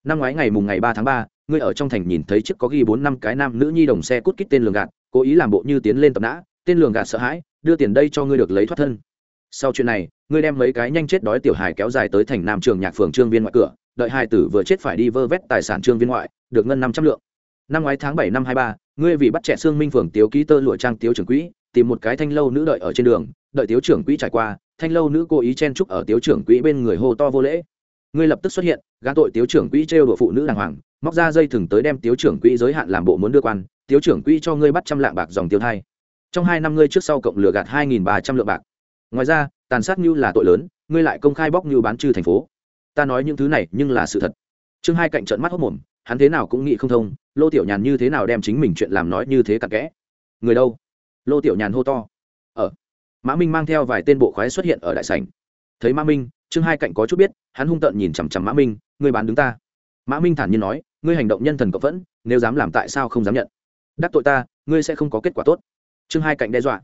Năm ngoái ngày mùng ngày ba tháng ba, ngươi ở trong thành nhìn thấy chiếc có ghi bốn năm cái nam nữ nhi đồng xe cút kít tên lường gạt, cố ý làm bộ như tiến lên tập nã, tên lường gạt sợ hãi, đưa tiền đây cho ngươi được lấy thoát thân. Sau chuyện này, ngươi đem mấy cái nhanh chết đói tiểu hài kéo dài tới thành nam trường nhạc phường trương viên ngoại cửa, đợi hai tử vừa chết phải đi vơ vét tài sản trương viên ngoại, được ngân năm trăm lượng. Năm ngoái tháng bảy năm hai ba, ngươi vì bắt trẻ xương minh phường tiếu ký tơ lụa trang tiếu trưởng quỹ tìm một cái thanh lâu nữ đợi ở trên đường, đợi tiếu trưởng quỹ trải qua, thanh lâu nữ cố ý chen trúc ở tiếu trưởng quỹ bên người hô to vô lễ. Ngươi lập tức xuất hiện, gã tội tiếu trưởng quỹ trêu đùa phụ nữ đàng hoàng, móc ra dây thừng tới đem tiếu trưởng quỹ giới hạn làm bộ muốn đưa quan, tiếu trưởng quỹ cho ngươi bắt trăm lạng bạc dòng tiêu thai. Trong hai năm ngươi trước sau cộng lừa gạt hai nghìn ba trăm lượng bạc. Ngoài ra, tàn sát như là tội lớn, ngươi lại công khai bóc như bán trừ thành phố. Ta nói những thứ này nhưng là sự thật. Chương hai cạnh trận mắt hốc mồm, hắn thế nào cũng nghĩ không thông, lô tiểu nhàn như thế nào đem chính mình chuyện làm nói như thế cặn kẽ. Người đâu? Lô tiểu nhàn hô to. Ở mã minh mang theo vài tên bộ khoái xuất hiện ở đại sảnh. Thấy mã minh, Trương hai cạnh có chút biết, hắn hung tợn nhìn chằm chằm mã minh, ngươi bán đứng ta. Mã minh thản nhiên nói, ngươi hành động nhân thần cộng vẫn, nếu dám làm tại sao không dám nhận? Đắc tội ta, ngươi sẽ không có kết quả tốt. Trương hai cạnh đe dọa.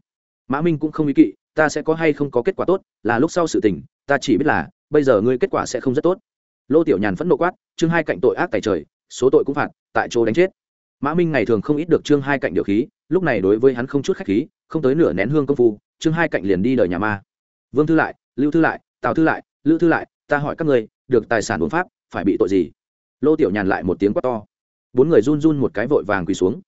Mã minh cũng không ý kỵ, ta sẽ có hay không có kết quả tốt, là lúc sau sự tình, ta chỉ biết là, bây giờ ngươi kết quả sẽ không rất tốt. Lô tiểu nhàn phẫn nộ quát chương hai cạnh tội ác tài trời, số tội cũng phạt, tại chỗ đánh chết. Mã minh ngày thường không ít được chương hai cạnh điều khí lúc này đối với hắn không chút khách khí, không tới nửa nén hương công phu, chương hai cạnh liền đi đời nhà ma. Vương thư lại, lưu thư lại, tào thư lại, lữ thư lại, ta hỏi các người, được tài sản bốn pháp, phải bị tội gì? Lô tiểu nhàn lại một tiếng quát to. Bốn người run run một cái vội vàng quỳ xuống.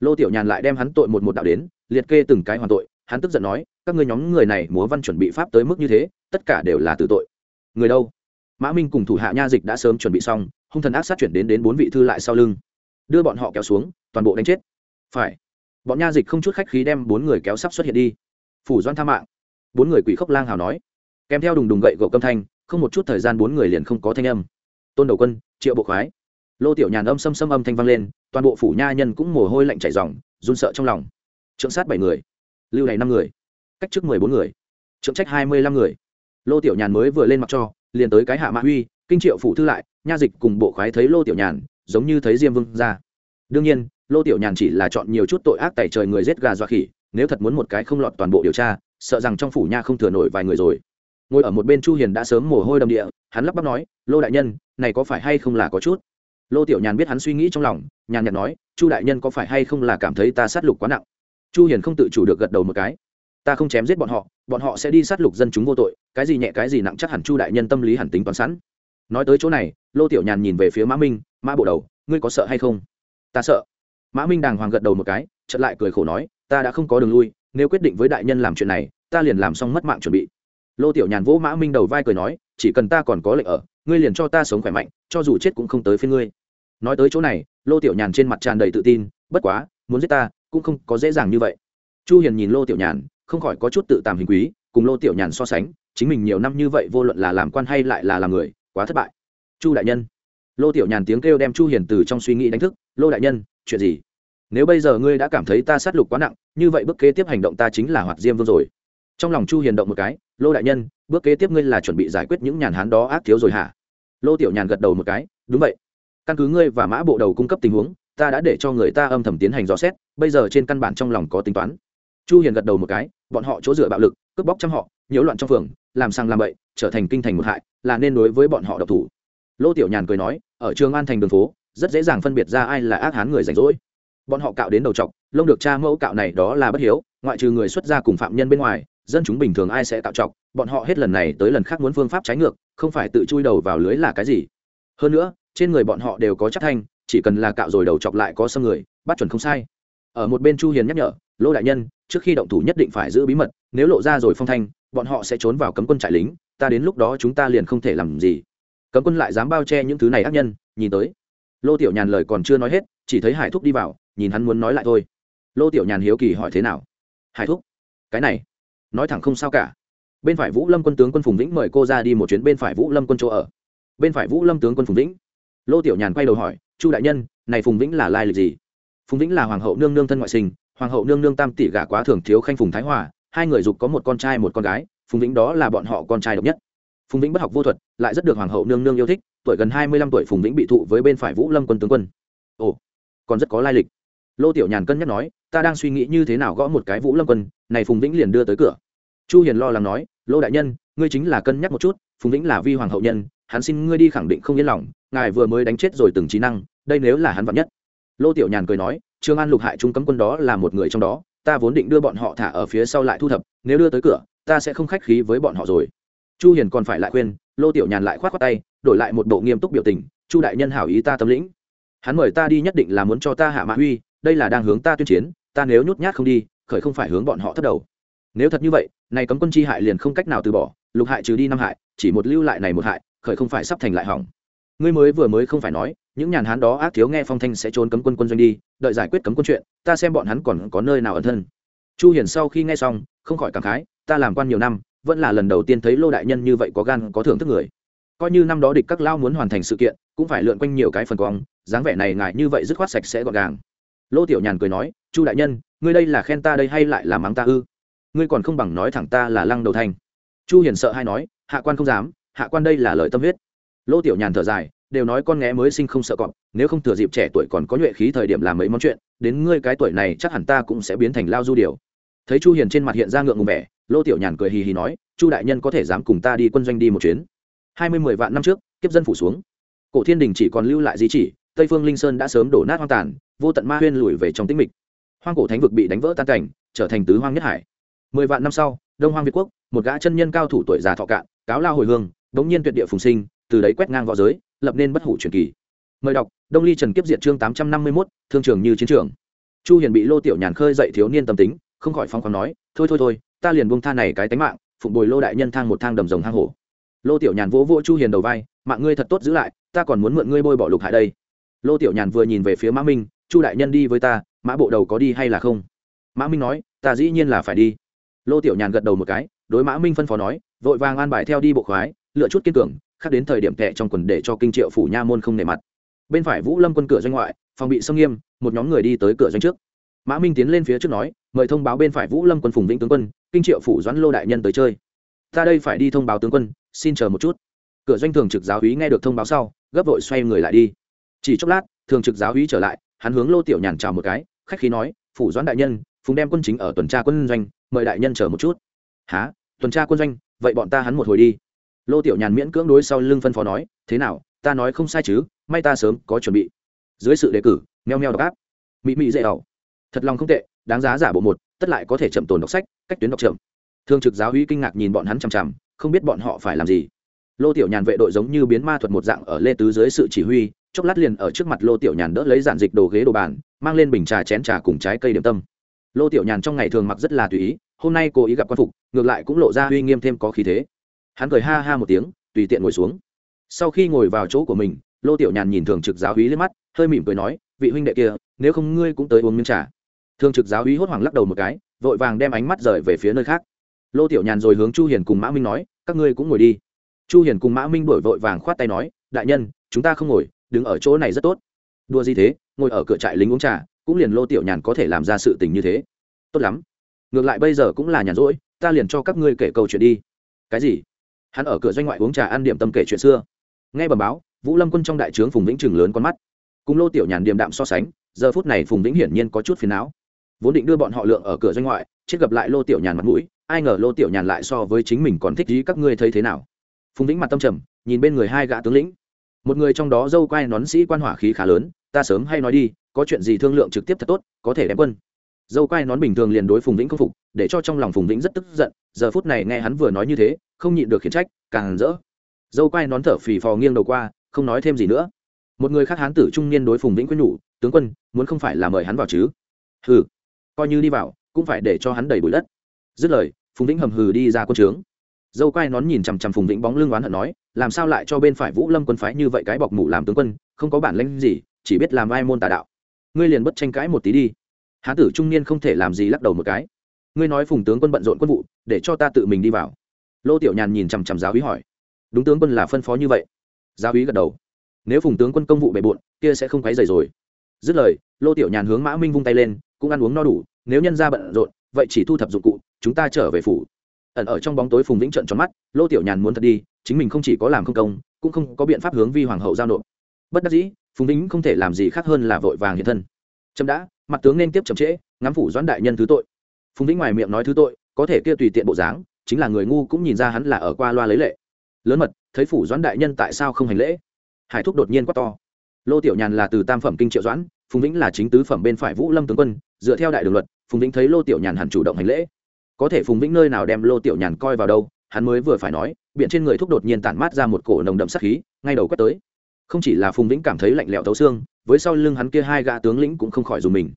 Lô tiểu nhàn lại đem hắn tội một một đạo đến, liệt kê từng cái hoàn tội, hắn tức giận nói, các người nhóm người này múa văn chuẩn bị pháp tới mức như thế, tất cả đều là tử tội. Người đâu? Mã minh cùng thủ hạ nha dịch đã sớm chuẩn bị xong, hung thần ác sát chuyển đến đến bốn vị thư lại sau lưng. Đưa bọn họ kéo xuống, toàn bộ đánh chết. Phải bọn nha dịch không chút khách khí đem bốn người kéo sắp xuất hiện đi. Phủ doan tha mạng. Bốn người quỷ khốc lang hào nói. Kèm theo đùng đùng gậy gỗ câm thanh, không một chút thời gian bốn người liền không có thanh âm. Tôn đầu quân, triệu bộ khoái. Lô tiểu nhàn âm xâm xâm âm thanh vang lên, toàn bộ phủ nha nhân cũng mồ hôi lạnh chảy dòng run sợ trong lòng. Trượng sát bảy người, lưu này năm người, cách trước mười bốn người, trượng trách hai mươi lăm người. Lô tiểu nhàn mới vừa lên mặt cho, liền tới cái hạ mã huy, kinh triệu phủ thư lại, nha dịch cùng bộ khoái thấy lô tiểu nhàn, giống như thấy diêm vương ra. Đương nhiên lô tiểu nhàn chỉ là chọn nhiều chút tội ác tại trời người giết gà dọa khỉ, nếu thật muốn một cái không lọt toàn bộ điều tra, sợ rằng trong phủ nha không thừa nổi vài người rồi. Ngồi ở một bên chu hiền đã sớm mồ hôi đầm địa, hắn lắp bắp nói, lô đại nhân, này có phải hay không là có chút? Lô tiểu nhàn biết hắn suy nghĩ trong lòng, nhàn nhạt nói, chu đại nhân có phải hay không là cảm thấy ta sát lục quá nặng? Chu hiền không tự chủ được gật đầu một cái, ta không chém giết bọn họ bọn họ sẽ đi sát lục dân chúng vô tội, cái gì nhẹ cái gì nặng chắc hẳn chu đại nhân tâm lý hẳn tính toán sẵn. Nói tới chỗ này, lô tiểu nhàn nhìn về phía mã minh, mã bộ đầu, ngươi có sợ hay không? Ta sợ mã minh đàng hoàng gật đầu một cái, chợt lại cười khổ nói, ta đã không có đường lui, nếu quyết định với đại nhân làm chuyện này, ta liền làm xong mất mạng chuẩn bị. Lô tiểu nhàn vỗ mã minh đầu vai cười nói, chỉ cần ta còn có lệnh ở, ngươi liền cho ta sống khỏe mạnh, cho dù chết cũng không tới phía ngươi. Nói tới chỗ này, lô tiểu nhàn trên mặt tràn đầy tự tin, bất quá, muốn giết ta, cũng không có dễ dàng như vậy. Chu hiền nhìn lô tiểu nhàn, không khỏi có chút tự tàm hình quý, cùng lô tiểu nhàn so sánh, chính mình nhiều năm như vậy vô luận là làm quan hay lại là làm người, quá thất bại. Chu đại nhân. Lô tiểu nhàn tiếng kêu đem chu hiền từ trong suy nghĩ đánh thức, lô đại nhân chuyện gì? Nếu bây giờ ngươi đã cảm thấy ta sát lục quá nặng, như vậy bước kế tiếp hành động ta chính là hoạt diêm vương rồi. Trong lòng chu hiền động một cái, lô đại nhân, bước kế tiếp ngươi là chuẩn bị giải quyết những nhàn hán đó ác thiếu rồi hả? Lô tiểu nhàn gật đầu một cái, đúng vậy. Căn cứ ngươi và mã bộ đầu cung cấp tình huống, ta đã để cho người ta âm thầm tiến hành dò xét, bây giờ trên căn bản trong lòng có tính toán. Chu hiền gật đầu một cái, bọn họ chỗ dựa bạo lực, cướp bóc trăm họ, nhiễu loạn trong phường, làm sang làm bậy, trở thành kinh thành một hại, là nên đối với bọn họ độc thủ. Lô tiểu nhàn cười nói, ở trường an thành đường phố rất dễ dàng phân biệt ra ai là ác hán người rảnh rỗi. Bọn họ cạo đến đầu trọc, lông được cha mẫu cạo này đó là bất hiếu, ngoại trừ người xuất gia cùng phạm nhân bên ngoài, dân chúng bình thường ai sẽ cạo trọc, bọn họ hết lần này tới lần khác muốn phương pháp trái ngược, không phải tự chui đầu vào lưới là cái gì. Hơn nữa, trên người bọn họ đều có chắc thanh, chỉ cần là cạo rồi đầu chọc lại có xâm người, bắt chuẩn không sai. Ở một bên chu hiền nhắc nhở, lô đại nhân, trước khi động thủ nhất định phải giữ bí mật, nếu lộ ra rồi phong thanh, bọn họ sẽ trốn vào cấm quân trại lính, ta đến lúc đó chúng ta liền không thể làm gì. Cấm quân lại dám bao che những thứ này ác nhân, nhìn tới lô tiểu nhàn lời còn chưa nói hết, chỉ thấy hải thúc đi vào, nhìn hắn muốn nói lại thôi. Lô tiểu nhàn hiếu kỳ hỏi thế nào? Hải thúc, cái này, nói thẳng không sao cả. Bên phải vũ lâm quân tướng quân phùng vĩnh mời cô ra đi một chuyến bên phải vũ lâm quân chỗ ở. Bên phải vũ lâm tướng quân phùng vĩnh. Lô tiểu nhàn quay đầu hỏi, chu đại nhân, này phùng vĩnh là lai lịch gì? Phùng vĩnh là hoàng hậu nương nương thân ngoại sinh, hoàng hậu nương nương tam tỷ gả quá thường thiếu khanh phùng thái hòa, hai người dục có một con trai một con gái, phùng vĩnh đó là bọn họ con trai độc nhất. Phùng vĩnh bất học vô thuật, lại rất được hoàng hậu nương nương yêu thích tuổi gần hai mươi lăm tuổi phùng vĩnh bị thụ với bên phải vũ lâm quân tướng quân. Ồ, còn rất có lai lịch. Lô tiểu nhàn cân nhắc nói, ta đang suy nghĩ như thế nào gõ một cái vũ lâm quân, này phùng vĩnh liền đưa tới cửa. Chu hiền lo lắng nói, lô đại nhân, ngươi chính là cân nhắc một chút, phùng vĩnh là vi hoàng hậu nhân, hắn xin ngươi đi khẳng định không yên lòng, ngài vừa mới đánh chết rồi từng trí năng, đây nếu là hắn vặn nhất. Lô tiểu nhàn cười nói, trương an lục hại trung cấm quân đó là một người trong đó, ta vốn định đưa bọn họ thả ở phía sau lại thu thập, nếu đưa tới cửa, ta sẽ không khách khí với bọn họ rồi. Chu hiền còn phải lại khuyên lô tiểu nhàn lại khoát khoát tay, đổi lại một bộ nghiêm túc biểu tình, chu đại nhân hảo ý ta tâm lĩnh. Hắn mời ta đi nhất định là muốn cho ta hạ mã huy đây là đang hướng ta tuyên chiến, ta nếu nhút nhát không đi, khởi không phải hướng bọn họ thất đầu. Nếu thật như vậy này cấm quân chi hại liền không cách nào từ bỏ, lục hại trừ đi năm hại, chỉ một lưu lại này một hại, khởi không phải sắp thành lại hỏng. Ngươi mới vừa mới không phải nói, những nhàn hán đó ác thiếu nghe phong thanh sẽ trốn cấm quân quân doanh đi, đợi giải quyết cấm quân chuyện, ta xem bọn hắn còn có nơi nào ẩn thân. Chu hiền sau khi nghe xong, không khỏi cảm khái, ta làm quan nhiều năm vẫn là lần đầu tiên thấy lô đại nhân như vậy có gan, có thưởng thức người. Coi như năm đó địch các lao muốn hoàn thành sự kiện, cũng phải lượn quanh nhiều cái phần cong dáng vẻ này ngại như vậy dứt khoát sạch sẽ gọn gàng. Lô tiểu nhàn cười nói, chu đại nhân, ngươi đây là khen ta đây hay lại là mắng ta ư? Ngươi còn không bằng nói thẳng ta là lăng đầu thanh chu hiền sợ hay nói, hạ quan không dám, hạ quan đây là lời tâm huyết. Lô tiểu nhàn thở dài, đều nói con nghé mới sinh không sợ cọp, nếu không thừa dịp trẻ tuổi còn có nhuệ khí thời điểm làm mấy món chuyện, đến ngươi cái tuổi này chắc hẳn ta cũng sẽ biến thành lao du điều. Thấy chu hiền trên mặt hiện ra ngượng ngùng vẻ lô tiểu nhàn cười hì hì nói, chu đại nhân có thể dám cùng ta đi quân doanh đi một chuyến? Hai mươi mười vạn năm trước, kiếp dân phủ xuống. Cổ thiên đình chỉ còn lưu lại di chỉ, tây phương linh sơn đã sớm đổ nát hoang tàn, vô tận ma huyên lùi về trong tĩnh mịch. Hoang cổ thánh vực bị đánh vỡ tan cảnh, trở thành tứ hoang nhất hải. Mười vạn năm sau, đông hoang việt quốc, một gã chân nhân cao thủ tuổi già thọ cạn, cáo lao hồi hương, đống nhiên tuyệt địa phùng sinh, từ đấy quét ngang v õ giới, lập nên bất hủ truyền kỳ. Mời đọc, đông ly trần kiếp diện chương tám trăm năm mươi mốt, thương trường như chiến trường. Chu hiền bị lô tiểu nhàn khơi dậy thiếu niên tâm tính, không khỏi phong khoáng nói, thôi thôi thôi ta liền buông tha này cái tánh mạng, phụng bồi lô đại nhân thang một thang đầm rồng hang hổ. Lô tiểu nhàn vỗ vỗ chu hiền đầu vai, mạng ngươi thật tốt giữ lại, ta còn muốn mượn ngươi bôi bỏ lục hại đây. Lô tiểu nhàn vừa nhìn về phía mã minh, chu đại nhân đi với ta, mã bộ đầu có đi hay là không? Mã minh nói, ta dĩ nhiên là phải đi. Lô tiểu nhàn gật đầu một cái, đối mã minh phân phó nói, vội vàng an bài theo đi bộ khoái, lựa chút kiên cường khác đến thời điểm tệ trong quần để cho kinh triệu phủ nha môn không nề mặt. Bên phải vũ lâm quân cửa doanh ngoại, phòng bị xâm nghiêm, một nhóm người đi tới cửa doanh trước. Mã minh tiến lên phía trước nói, mời thông báo bên phải vũ lâm quân phùng vĩnh tướng quân kinh triệu phủ doãn lô đại nhân tới chơi. Ta đây phải đi thông báo tướng quân, xin chờ một chút. Cửa doanh thường trực giáo úy nghe được thông báo sau, gấp vội xoay người lại đi. Chỉ chốc lát, thường trực giáo úy trở lại, hắn hướng lô tiểu nhàn chào một cái, khách khí nói, phủ doãn đại nhân, phùng đem quân chính ở tuần tra quân doanh, mời đại nhân chờ một chút. Há tuần tra quân doanh? Vậy bọn ta hắn một hồi đi. Lô tiểu nhàn miễn cưỡng đối sau lưng phân phó nói, thế nào, ta nói không sai chứ, may ta sớm có chuẩn bị. Dưới sự đề cử, meo meo đọc áp mỹ mỹ dễ ẩu. Thật lòng không tệ, đáng giá giả bộ một tất lại có thể chậm tồn đọc sách, cách tuyến đọc chậm. Thường trực giáo hí kinh ngạc nhìn bọn hắn chằm chằm, không biết bọn họ phải làm gì. Lô tiểu nhàn vệ đội giống như biến ma thuật một dạng ở lê tứ dưới sự chỉ huy, chốc lát liền ở trước mặt lô tiểu nhàn đỡ lấy giản dịch đồ ghế đồ bàn, mang lên bình trà, chén trà cùng trái cây điểm tâm. Lô tiểu nhàn trong ngày thường mặc rất là tùy ý, hôm nay cô ý gặp quan phục, ngược lại cũng lộ ra uy nghiêm thêm có khí thế. Hắn cười ha ha một tiếng, tùy tiện ngồi xuống. Sau khi ngồi vào chỗ của mình, lô tiểu nhàn nhìn thường trực giáo hí lên mắt, hơi mỉm cười nói, vị huynh đệ kia, nếu không ngươi cũng tới uống miếng trà thường trực giáo hí hốt hoảng lắc đầu một cái, vội vàng đem ánh mắt rời về phía nơi khác. Lô tiểu nhàn rồi hướng chu hiền cùng mã minh nói, các ngươi cũng ngồi đi. Chu hiền cùng mã minh đổi vội vàng khoát tay nói, đại nhân, chúng ta không ngồi, đứng ở chỗ này rất tốt. Đua gì thế, ngồi ở cửa trại lính uống trà, cũng liền lô tiểu nhàn có thể làm ra sự tình như thế. Tốt lắm. Ngược lại bây giờ cũng là nhàn rỗi, ta liền cho các ngươi kể câu chuyện đi. Cái gì? Hắn ở cửa doanh ngoại uống trà ăn điểm tâm kể chuyện xưa. Nghe bẩm báo, vũ lâm quân trong đại trướng phùng vĩnh trường lớn con mắt. Cùng lô tiểu nhàn điềm đạm so sánh, giờ phút này phùng vĩnh hiển nhiên có chút phiền não vốn định đưa bọn họ lượng ở cửa doanh ngoại, chết gặp lại lô tiểu nhàn mặt mũi, ai ngờ lô tiểu nhàn lại so với chính mình còn thích ý các ngươi thấy thế nào. Phùng vĩnh mặt tâm trầm, nhìn bên người hai gã tướng lĩnh. Một người trong đó dâu quai nón sĩ quan hỏa khí khá lớn, ta sớm hay nói đi, có chuyện gì thương lượng trực tiếp thật tốt, có thể đem quân. Dâu quai nón bình thường liền đối phùng vĩnh không phục, để cho trong lòng phùng vĩnh rất tức giận, giờ phút này nghe hắn vừa nói như thế, không nhịn được khiển trách, càng rỡ dâu quai nón thở phì phò nghiêng đầu qua, không nói thêm gì nữa. Một người khác hán tử trung niên đối phùng vĩnh quyết nhủ, tướng quân, muốn không phải là mời hắn vào chứ? Hừ coi như đi vào, cũng phải để cho hắn đầy bụi đất. Dứt lời, phùng vĩnh hầm hừ đi ra quân trướng. Dâu quai nón nhìn chằm chằm phùng vĩnh bóng lưng oán hận nói, làm sao lại cho bên phải vũ lâm quân phái như vậy cái bọc mủ làm tướng quân, không có bản lĩnh gì, chỉ biết làm ai môn tà đạo. Ngươi liền bất tranh cãi một tí đi. Hán tử trung niên không thể làm gì lắc đầu một cái. Ngươi nói phùng tướng quân bận rộn quân vụ, để cho ta tự mình đi vào. Lô tiểu nhàn nhìn chằm chằm giáo úy hỏi. Đúng tướng quân là phân phó như vậy. Giáo úy gật đầu. Nếu phùng tướng quân công vụ bề bộn, kia sẽ không quấy rầy rồi. Dứt lời, lô tiểu nhàn hướng mã minh vung tay lên cũng ăn uống no đủ, nếu nhân ra bận rộn, vậy chỉ thu thập dụng cụ, chúng ta trở về phủ. Ẩn ở trong bóng tối phùng vĩnh trợn tròn mắt, lô tiểu nhàn muốn thật đi, chính mình không chỉ có làm không công, cũng không có biện pháp hướng vi hoàng hậu giao nộp. Bất đắc dĩ, phùng vĩnh không thể làm gì khác hơn là vội vàng hiện thân. Trâm đã, mặt tướng nên tiếp chậm trễ, ngắm phủ doãn đại nhân thứ tội. Phùng vĩnh ngoài miệng nói thứ tội, có thể kia tùy tiện bộ dáng, chính là người ngu cũng nhìn ra hắn là ở qua loa lấy lệ. Lớn mật, thấy phủ doãn đại nhân tại sao không hành lễ? Hải thúc đột nhiên quát to lô tiểu nhàn là từ tam phẩm kinh triệu doãn, phùng vĩnh là chính tứ phẩm bên phải vũ lâm tướng quân, dựa theo đại đường luật, phùng vĩnh thấy lô tiểu nhàn hẳn chủ động hành lễ. Có thể phùng vĩnh nơi nào đem lô tiểu nhàn coi vào đâu, hắn mới vừa phải nói biện trên người thúc đột nhiên tản mát ra một cổ nồng đậm sắc khí, ngay đầu quét tới. Không chỉ là phùng vĩnh cảm thấy lạnh lẽo thấu xương, với sau lưng hắn kia hai gã tướng lĩnh cũng không khỏi dùng mình.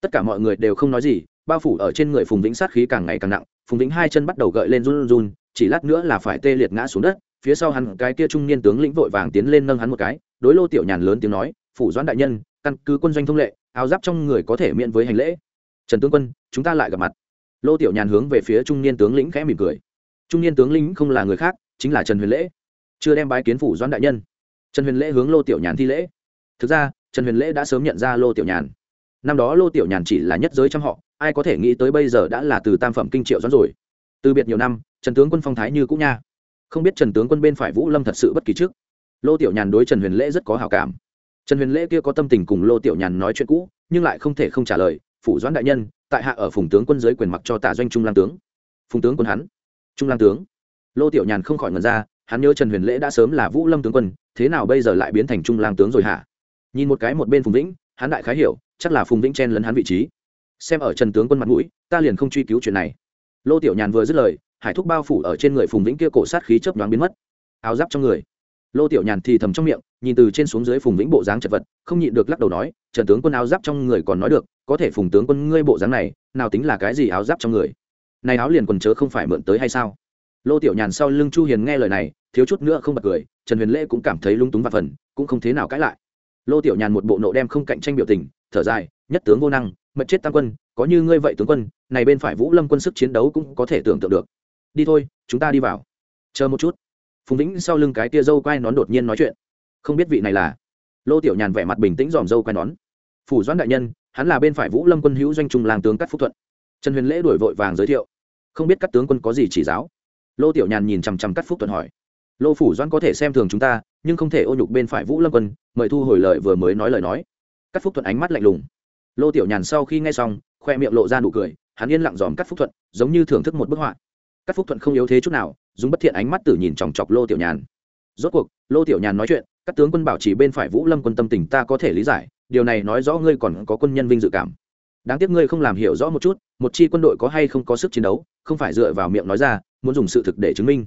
Tất cả mọi người đều không nói gì, bao phủ ở trên người phùng vĩnh sát khí càng ngày càng nặng, phùng vĩnh hai chân bắt đầu gợi lên run run, chỉ lát nữa là phải tê liệt ngã xuống đất phía sau hắn cái kia trung niên tướng lĩnh vội vàng tiến lên nâng hắn một cái, đối lô tiểu nhàn lớn tiếng nói, phủ doãn đại nhân, căn cứ quân doanh thông lệ, áo giáp trong người có thể miễn với hành lễ. Trần tướng quân, chúng ta lại gặp mặt. Lô tiểu nhàn hướng về phía trung niên tướng lĩnh khẽ mỉm cười. Trung niên tướng lĩnh không là người khác, chính là trần huyền lễ. Chưa đem bái kiến phủ doãn đại nhân. Trần huyền lễ hướng lô tiểu nhàn thi lễ. Thực ra, trần huyền lễ đã sớm nhận ra lô tiểu nhàn. Năm đó lô tiểu nhàn chỉ là nhất giới trong họ, ai có thể nghĩ tới bây giờ đã là từ tam phẩm kinh triệu doãn rồi. Từ biệt nhiều năm, trần tướng quân phong thái như cũ nha không biết trần tướng quân bên phải vũ lâm thật sự bất kỳ trước. Lô tiểu nhàn đối trần huyền lễ rất có hào cảm. Trần huyền lễ kia có tâm tình cùng lô tiểu nhàn nói chuyện cũ, nhưng lại không thể không trả lời, phủ doãn đại nhân, tại hạ ở phùng tướng quân giới quyền mặc cho tả doanh trung lang tướng. Phùng tướng quân hắn? Trung lang tướng. Lô tiểu nhàn không khỏi ngần ra, hắn nhớ trần huyền lễ đã sớm là vũ lâm tướng quân, thế nào bây giờ lại biến thành trung lang tướng rồi hả? Nhìn một cái một bên phùng vĩnh, hắn đại khái hiểu, chắc là phùng vĩnh chen lấn hắn vị trí. Xem ở trần tướng quân mặt mũi, ta liền không truy cứu chuyện này. Lô tiểu nhàn vừa dứt lời hải thúc bao phủ ở trên người phùng vĩnh kia cổ sát khí chớp nhoáng biến mất. Áo giáp trong người. Lô tiểu nhàn thì thầm trong miệng, nhìn từ trên xuống dưới phùng vĩnh bộ dáng chật vật, không nhịn được lắc đầu nói, trần tướng quân áo giáp trong người còn nói được, có thể phùng tướng quân ngươi bộ dáng này, nào tính là cái gì áo giáp trong người? Này áo liền quần chớ không phải mượn tới hay sao? Lô tiểu nhàn sau lưng chu hiền nghe lời này, thiếu chút nữa không bật cười, trần huyền lễ cũng cảm thấy lung túng và phần, cũng không thế nào cãi lại. Lô tiểu nhàn một bộ nộ đem không cạnh tranh biểu tình, thở dài, nhất tướng vô năng, mật chết tam quân, có như ngươi vậy tướng quân, này bên phải vũ lâm quân sức chiến đấu cũng có thể tưởng tượng được đi thôi, chúng ta đi vào. Chờ một chút. Phùng vĩnh sau lưng cái tia dâu quai nón đột nhiên nói chuyện. Không biết vị này là? Lô tiểu nhàn vẻ mặt bình tĩnh dòm dâu quai nón. Phủ doãn đại nhân, hắn là bên phải vũ lâm quân hữu doanh trung làng tướng cắt phúc thuận. Trần huyền lễ đổi vội vàng giới thiệu. Không biết các tướng quân có gì chỉ giáo? Lô tiểu nhàn nhìn chằm chằm cắt phúc thuận hỏi. Lô phủ doãn có thể xem thường chúng ta, nhưng không thể ô nhục bên phải vũ lâm quân, mời thu hồi lời vừa mới nói lời nói. Cắt phúc thuận ánh mắt lạnh lùng. Lô tiểu nhàn sau khi nghe xong, khoe miệng lộ ra nụ cười, hắn yên lặng dòm cắt phúc thuận, giống như thưởng thức một bức họa cắt phúc thuận không yếu thế chút nào, dùng bất thiện ánh mắt tử nhìn chòng chọc lô tiểu nhàn. Rốt cuộc, lô tiểu nhàn nói chuyện, các tướng quân bảo chỉ bên phải vũ lâm quân tâm tình ta có thể lý giải, điều này nói rõ ngươi còn có quân nhân vinh dự cảm. Đáng tiếc ngươi không làm hiểu rõ một chút, một chi quân đội có hay không có sức chiến đấu, không phải dựa vào miệng nói ra, muốn dùng sự thực để chứng minh.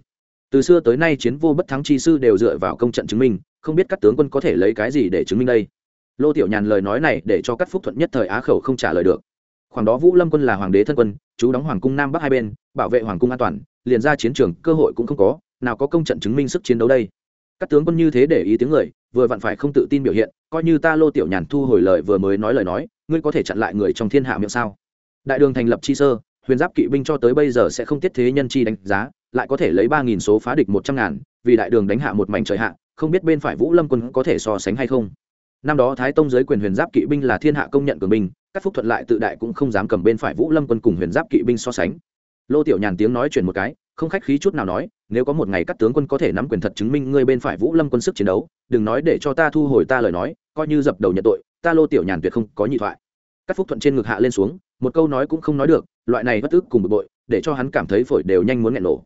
Từ xưa tới nay chiến vô bất thắng chi sư đều dựa vào công trận chứng minh, không biết các tướng quân có thể lấy cái gì để chứng minh đây. Lô tiểu nhàn lời nói này để cho các phúc thuận nhất thời á khẩu không trả lời được. Khoảng đó vũ lâm quân là hoàng đế thân quân chú đóng hoàng cung nam bắc hai bên, bảo vệ hoàng cung an toàn, liền ra chiến trường, cơ hội cũng không có, nào có công trận chứng minh sức chiến đấu đây. Các tướng quân như thế để ý tiếng người, vừa vặn phải không tự tin biểu hiện, coi như ta lô tiểu nhàn thu hồi lời vừa mới nói lời nói, ngươi có thể chặn lại người trong thiên hạ miệng sao? Đại đường thành lập chi sơ, huyền giáp kỵ binh cho tới bây giờ sẽ không tiết thế nhân chi đánh giá, lại có thể lấy ba nghìn số phá địch một trăm ngàn, vì đại đường đánh hạ một mảnh trời hạ, không biết bên phải vũ lâm quân có thể so sánh hay không? Năm đó thái tông giới quyền huyền giáp kỵ binh là thiên hạ công nhận cường binh, các phúc thuận lại tự đại cũng không dám cầm bên phải vũ lâm quân cùng huyền giáp kỵ binh so sánh. Lô tiểu nhàn tiếng nói chuyển một cái, không khách khí chút nào nói, nếu có một ngày các tướng quân có thể nắm quyền thật chứng minh ngươi bên phải vũ lâm quân sức chiến đấu, đừng nói để cho ta thu hồi ta lời nói, coi như dập đầu nhận tội, ta lô tiểu nhàn tuyệt không có nhị thoại. Các phúc thuận trên ngực hạ lên xuống, một câu nói cũng không nói được, loại này bất ức cùng bực bội, để cho hắn cảm thấy phổi đều nhanh muốn nghẹn nổ.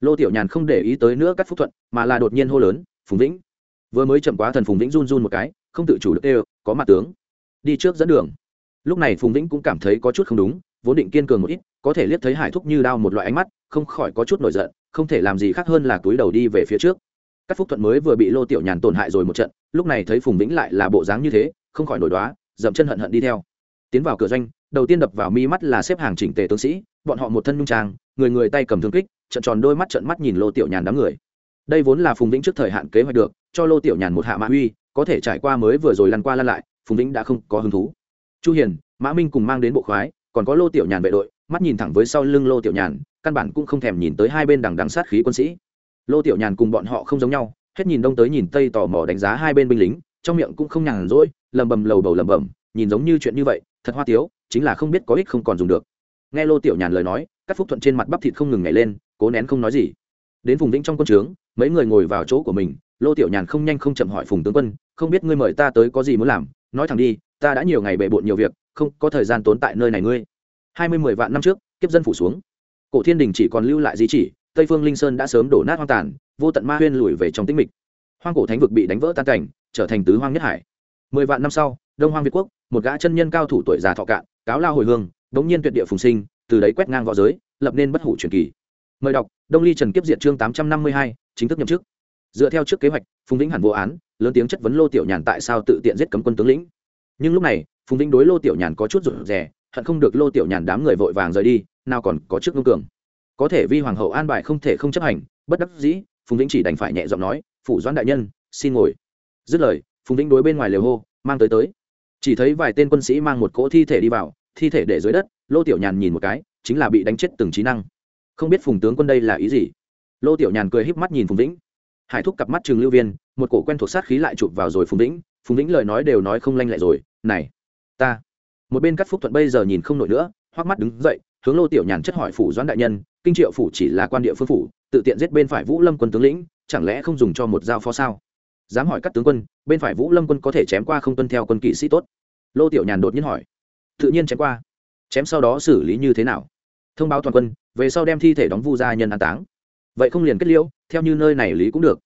Lô tiểu nhàn không để ý tới nữa các phúc thuận, mà là đột nhiên hô lớn, phùng vĩnh. Vừa mới chậm quá thần phùng vĩnh run run một cái không tự chủ được đều, có mặt tướng. Đi trước dẫn đường. Lúc này phùng vĩnh cũng cảm thấy có chút không đúng, vốn định kiên cường một ít, có thể liếc thấy hải thúc như đao một loại ánh mắt, không khỏi có chút nổi giận, không thể làm gì khác hơn là túi đầu đi về phía trước. Các phúc thuận mới vừa bị lô tiểu nhàn tổn hại rồi một trận, lúc này thấy phùng vĩnh lại là bộ dáng như thế, không khỏi nổi đoá, dậm chân hận hận đi theo. Tiến vào cửa doanh, đầu tiên đập vào mi mắt là xếp hàng chỉnh tề tướng sĩ, bọn họ một thân nhung trang, người người tay cầm thương kích, trận tròn đôi mắt trận mắt nhìn lô tiểu nhàn đám người. Đây vốn là phùng vĩnh trước thời hạn kế hoạch được, cho lô tiểu nhàn một hạ mã uy có thể trải qua mới vừa rồi lăn qua lăn lại, phùng vĩnh đã không có hứng thú. Chu hiền, mã minh cùng mang đến bộ khoái, còn có lô tiểu nhàn vệ đội, mắt nhìn thẳng với sau lưng lô tiểu nhàn, căn bản cũng không thèm nhìn tới hai bên đằng đằng sát khí quân sĩ. Lô tiểu nhàn cùng bọn họ không giống nhau, hết nhìn đông tới nhìn tây tò mò đánh giá hai bên binh lính, trong miệng cũng không nhàn rỗi lầm bầm lầu bầu lầm bầm nhìn giống như chuyện như vậy, thật hoa tiếu, chính là không biết có ích không còn dùng được. Nghe lô tiểu nhàn lời nói, các phúc thuận trên mặt bắp thịt không ngừng nhảy lên, cố nén không nói gì. Đến vùng vĩnh trong quân trướng, mấy người ngồi vào chỗ của mình lô tiểu nhàn không nhanh không chậm hỏi phùng tướng quân, không biết ngươi mời ta tới có gì muốn làm? Nói thẳng đi, ta đã nhiều ngày bề bộn nhiều việc, không có thời gian tốn tại nơi này ngươi. Hai mươi mười vạn năm trước, kiếp dân phủ xuống. Cổ thiên đình chỉ còn lưu lại di chỉ, tây phương linh sơn đã sớm đổ nát hoang tàn, vô tận ma huyên lùi về trong tĩnh mịch. Hoang cổ thánh vực bị đánh vỡ tan cảnh, trở thành tứ hoang nhất hải. Mười vạn năm sau, đông hoang việt quốc, một gã chân nhân cao thủ tuổi già thọ cạn, cáo lao hồi hương, đống nhiên tuyệt địa phùng sinh, từ đấy quét ngang v õ giới, lập nên bất hủ truyền kỳ. Mời đọc, đông ly trần kiếp diện chương tám trăm năm mươi hai, chính thức nhậm chức dựa theo trước kế hoạch, phùng vĩnh hẳn vô án, lớn tiếng chất vấn lô tiểu nhàn tại sao tự tiện giết cấm quân tướng lĩnh. Nhưng lúc này, phùng vĩnh đối lô tiểu nhàn có chút rụt rè, hận không được lô tiểu nhàn đám người vội vàng rời đi, nào còn có trước ngưng cường. Có thể vi hoàng hậu an bài không thể không chấp hành, bất đắc dĩ, phùng vĩnh chỉ đành phải nhẹ giọng nói, phủ doãn đại nhân, xin ngồi. Dứt lời, phùng vĩnh đối bên ngoài lều hô, mang tới tới. Chỉ thấy vài tên quân sĩ mang một cỗ thi thể đi vào, thi thể để dưới đất, lô tiểu nhàn nhìn một cái, chính là bị đánh chết từng trí năng. Không biết phùng tướng quân đây là ý gì? Lô tiểu nhàn cười híp mắt nhìn phùng vĩnh hải thúc cặp mắt trường lưu viên, một cổ quen thuộc sát khí lại chụp vào rồi phùng vĩnh. Phùng vĩnh lời nói đều nói không lanh lẹ rồi, này, ta. Một bên cắt phúc thuận bây giờ nhìn không nổi nữa, hoắc mắt đứng dậy, hướng lô tiểu nhàn chất hỏi phủ doãn đại nhân, kinh triệu phủ chỉ là quan địa phương phủ, tự tiện giết bên phải vũ lâm quân tướng lĩnh, chẳng lẽ không dùng cho một dao phó sao? Dám hỏi các tướng quân, bên phải vũ lâm quân có thể chém qua không tuân theo quân kỵ sĩ tốt? Lô tiểu nhàn đột nhiên hỏi. Tự nhiên chém qua. Chém sau đó xử lý như thế nào? Thông báo toàn quân, về sau đem thi thể đóng vu gia nhân an táng vậy không liền kết liễu, theo như nơi này lý cũng được.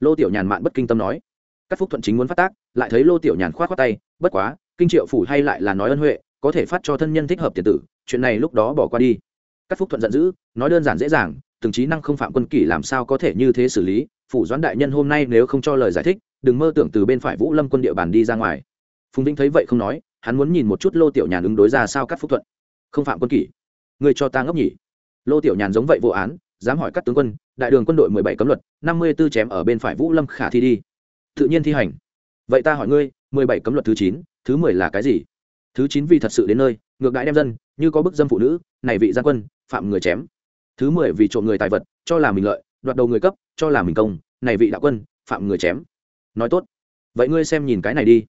Lô tiểu nhàn mạn bất kinh tâm nói. Các phúc thuận chính muốn phát tác, lại thấy lô tiểu nhàn k h o á t khoác tay, bất quá, kinh triệu phủ hay lại là nói ân huệ, có thể phát cho thân nhân thích hợp tiền tử, chuyện này lúc đó bỏ qua đi. Các phúc thuận giận dữ, nói đơn giản dễ dàng, từng trí năng không phạm quân kỷ làm sao có thể như thế xử lý, phủ doãn đại nhân hôm nay nếu không cho lời giải thích, đừng mơ tưởng từ bên phải vũ lâm quân địa bàn đi ra ngoài. Phùng vĩnh thấy vậy không nói, hắn muốn nhìn một chút lô tiểu nhàn ứng đối ra sao các phúc thuận. Không phạm quân kỷ, người cho ta ngốc nhỉ. Lô tiểu nhàn giống vậy vô án dám hỏi các tướng quân, đại đường quân đội mười bảy cấm luật, năm mươi b ố chém ở bên phải vũ lâm khả thi đi. Tự nhiên thi hành. Vậy ta hỏi ngươi, mười bảy cấm luật thứ chín, thứ mười là cái gì? Thứ chín vì thật sự đến nơi, ngược đãi đem dân, như có bức dâm phụ nữ, này vị gia quân, phạm người chém. Thứ mười vì trộm người tài vật, cho là mình lợi, đoạt đầu người cấp, cho là mình công, này vị đạo quân, phạm người chém. Nói tốt. Vậy ngươi xem nhìn cái này đi.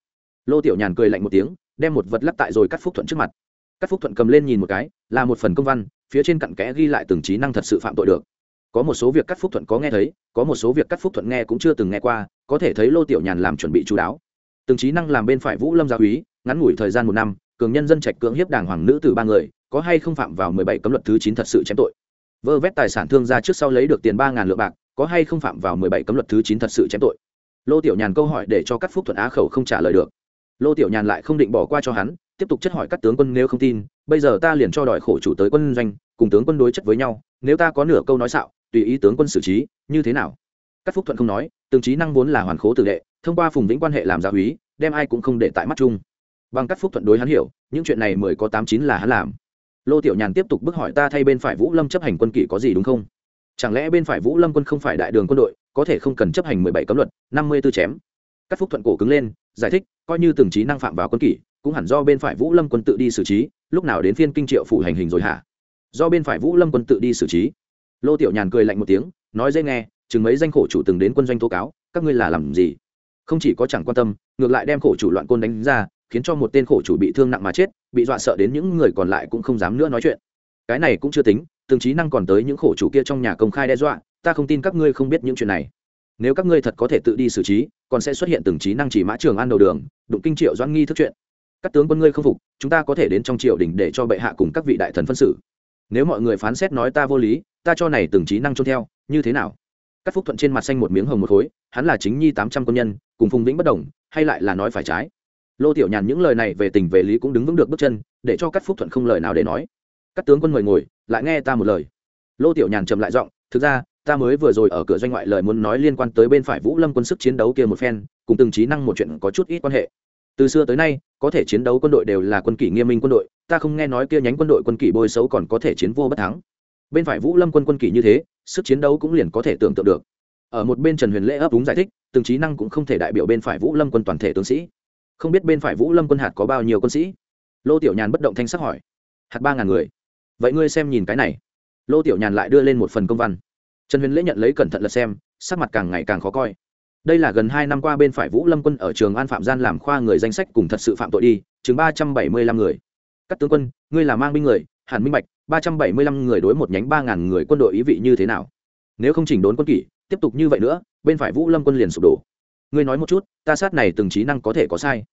Lô tiểu nhàn cười lạnh một tiếng, đem một vật lắp tại rồi cắt phúc thuận trước mặt. Cát phúc thuận cầm lên nhìn một cái, là một phần công văn, phía trên cặn kẽ ghi lại từng trí năng thật sự phạm tội được. Có một số việc cắt phúc thuận có nghe thấy, có một số việc cắt phúc thuận nghe cũng chưa từng nghe qua, có thể thấy lô tiểu nhàn làm chuẩn bị chú đáo. Từng trí năng làm bên phải vũ lâm gia úy, ngắn ngủi thời gian một năm, cường nhân dân trạch cưỡng hiếp đảng hoàng nữ từ ba người, có hay không phạm vào mười bảy cấm luật thứ chín thật sự chém tội. Vơ vét tài sản thương gia trước sau lấy được tiền ba ngàn lượng bạc, có hay không phạm vào mười bảy cấm luật thứ chín thật sự chém tội. Lô tiểu nhàn câu hỏi để cho các phúc thuận á khẩu không trả lời được lô tiểu nhàn lại không định bỏ qua cho hắn, tiếp tục chất hỏi các tướng quân nếu không tin, bây giờ ta liền cho đòi khổ chủ tới quân doanh, cùng tướng quân đối chất với nhau, nếu ta có nửa câu nói xạo, tùy ý tướng quân xử trí, như thế nào? Các phúc thuận không nói, từng trí năng vốn là hoàn khố tử đệ, thông qua phùng vĩnh quan hệ làm gia úy, đem ai cũng không để tại mắt chung. Bằng các phúc thuận đối hắn hiểu, những chuyện này mười có tám chín là hắn làm. Lô tiểu nhàn tiếp tục bức hỏi ta thay bên phải vũ lâm chấp hành quân kỷ có gì đúng không? Chẳng lẽ bên phải vũ lâm quân không phải đại đường quân đội, có thể không cần chấp hành mười bảy cấm luật, năm mươi tư chém? Các phúc thuận cổ cứng lên giải thích, coi như từng trí năng phạm vào quân kỷ, cũng hẳn do bên phải vũ lâm quân tự đi xử trí, lúc nào đến phiên kinh triệu phủ hành hình rồi hả? Do bên phải vũ lâm quân tự đi xử trí. Lô tiểu nhàn cười lạnh một tiếng, nói dễ nghe, chừng mấy danh khổ chủ từng đến quân doanh tố cáo, các ngươi là làm gì? Không chỉ có chẳng quan tâm, ngược lại đem khổ chủ loạn côn đánh ra, khiến cho một tên khổ chủ bị thương nặng mà chết, bị dọa sợ đến những người còn lại cũng không dám nữa nói chuyện. Cái này cũng chưa tính, từng trí năng còn tới những khổ chủ kia trong nhà công khai đe dọa, ta không tin các ngươi không biết những chuyện này nếu các ngươi thật có thể tự đi xử trí, còn sẽ xuất hiện từng trí năng chỉ mã trường an đầu đường, đụng kinh triệu doãn nghi thức chuyện. Các tướng quân ngươi không phục, chúng ta có thể đến trong triều đình để cho bệ hạ cùng các vị đại thần phân xử. Nếu mọi người phán xét nói ta vô lý, ta cho này từng trí năng trôn theo, như thế nào? Các phúc thuận trên mặt xanh một miếng hồng một khối, hắn là chính nhi tám trăm quân nhân, cùng phùng vĩnh bất đồng, hay lại là nói phải trái? Lô tiểu nhàn những lời này về tình về lý cũng đứng vững được bước chân, để cho các phúc thuận không lời nào để nói. Các tướng quân mời ngồi, lại nghe ta một lời. Lô tiểu nhàn trầm lại giọng, thực ra ta mới vừa rồi ở cửa doanh ngoại lời muốn nói liên quan tới bên phải vũ lâm quân sức chiến đấu kia một phen, cùng từng trí năng một chuyện có chút ít quan hệ. Từ xưa tới nay, có thể chiến đấu quân đội đều là quân kỷ nghiêm minh quân đội, ta không nghe nói kia nhánh quân đội quân kỷ bôi xấu còn có thể chiến vô bất thắng. Bên phải vũ lâm quân quân kỷ như thế, sức chiến đấu cũng liền có thể tưởng tượng được. Ở một bên trần huyền lễ ấp đúng giải thích, từng trí năng cũng không thể đại biểu bên phải vũ lâm quân toàn thể tướng sĩ. Không biết bên phải vũ lâm quân hạt có bao nhiêu quân sĩ? Lô tiểu nhàn bất động thanh sắc hỏi. Hạt ba ngàn người. Vậy ngươi xem nhìn cái này. Lô tiểu nhàn lại đưa lên một phần công văn trần huyền lễ nhận lấy cẩn thận lật xem, sắc mặt càng ngày càng khó coi. Đây là gần hai năm qua bên phải vũ lâm quân ở trường an phạm gian làm khoa người danh sách cùng thật sự phạm tội đi, chừng ba trăm bảy mươi lăm người. Các tướng quân, ngươi là mang binh người hàn minh bạch, ba trăm bảy mươi lăm người đối một nhánh ba ngàn người quân đội ý vị như thế nào. Nếu không chỉnh đốn quân kỷ, tiếp tục như vậy nữa, bên phải vũ lâm quân liền sụp đổ. Ngươi nói một chút, ta sát này từng trí năng có thể có sai.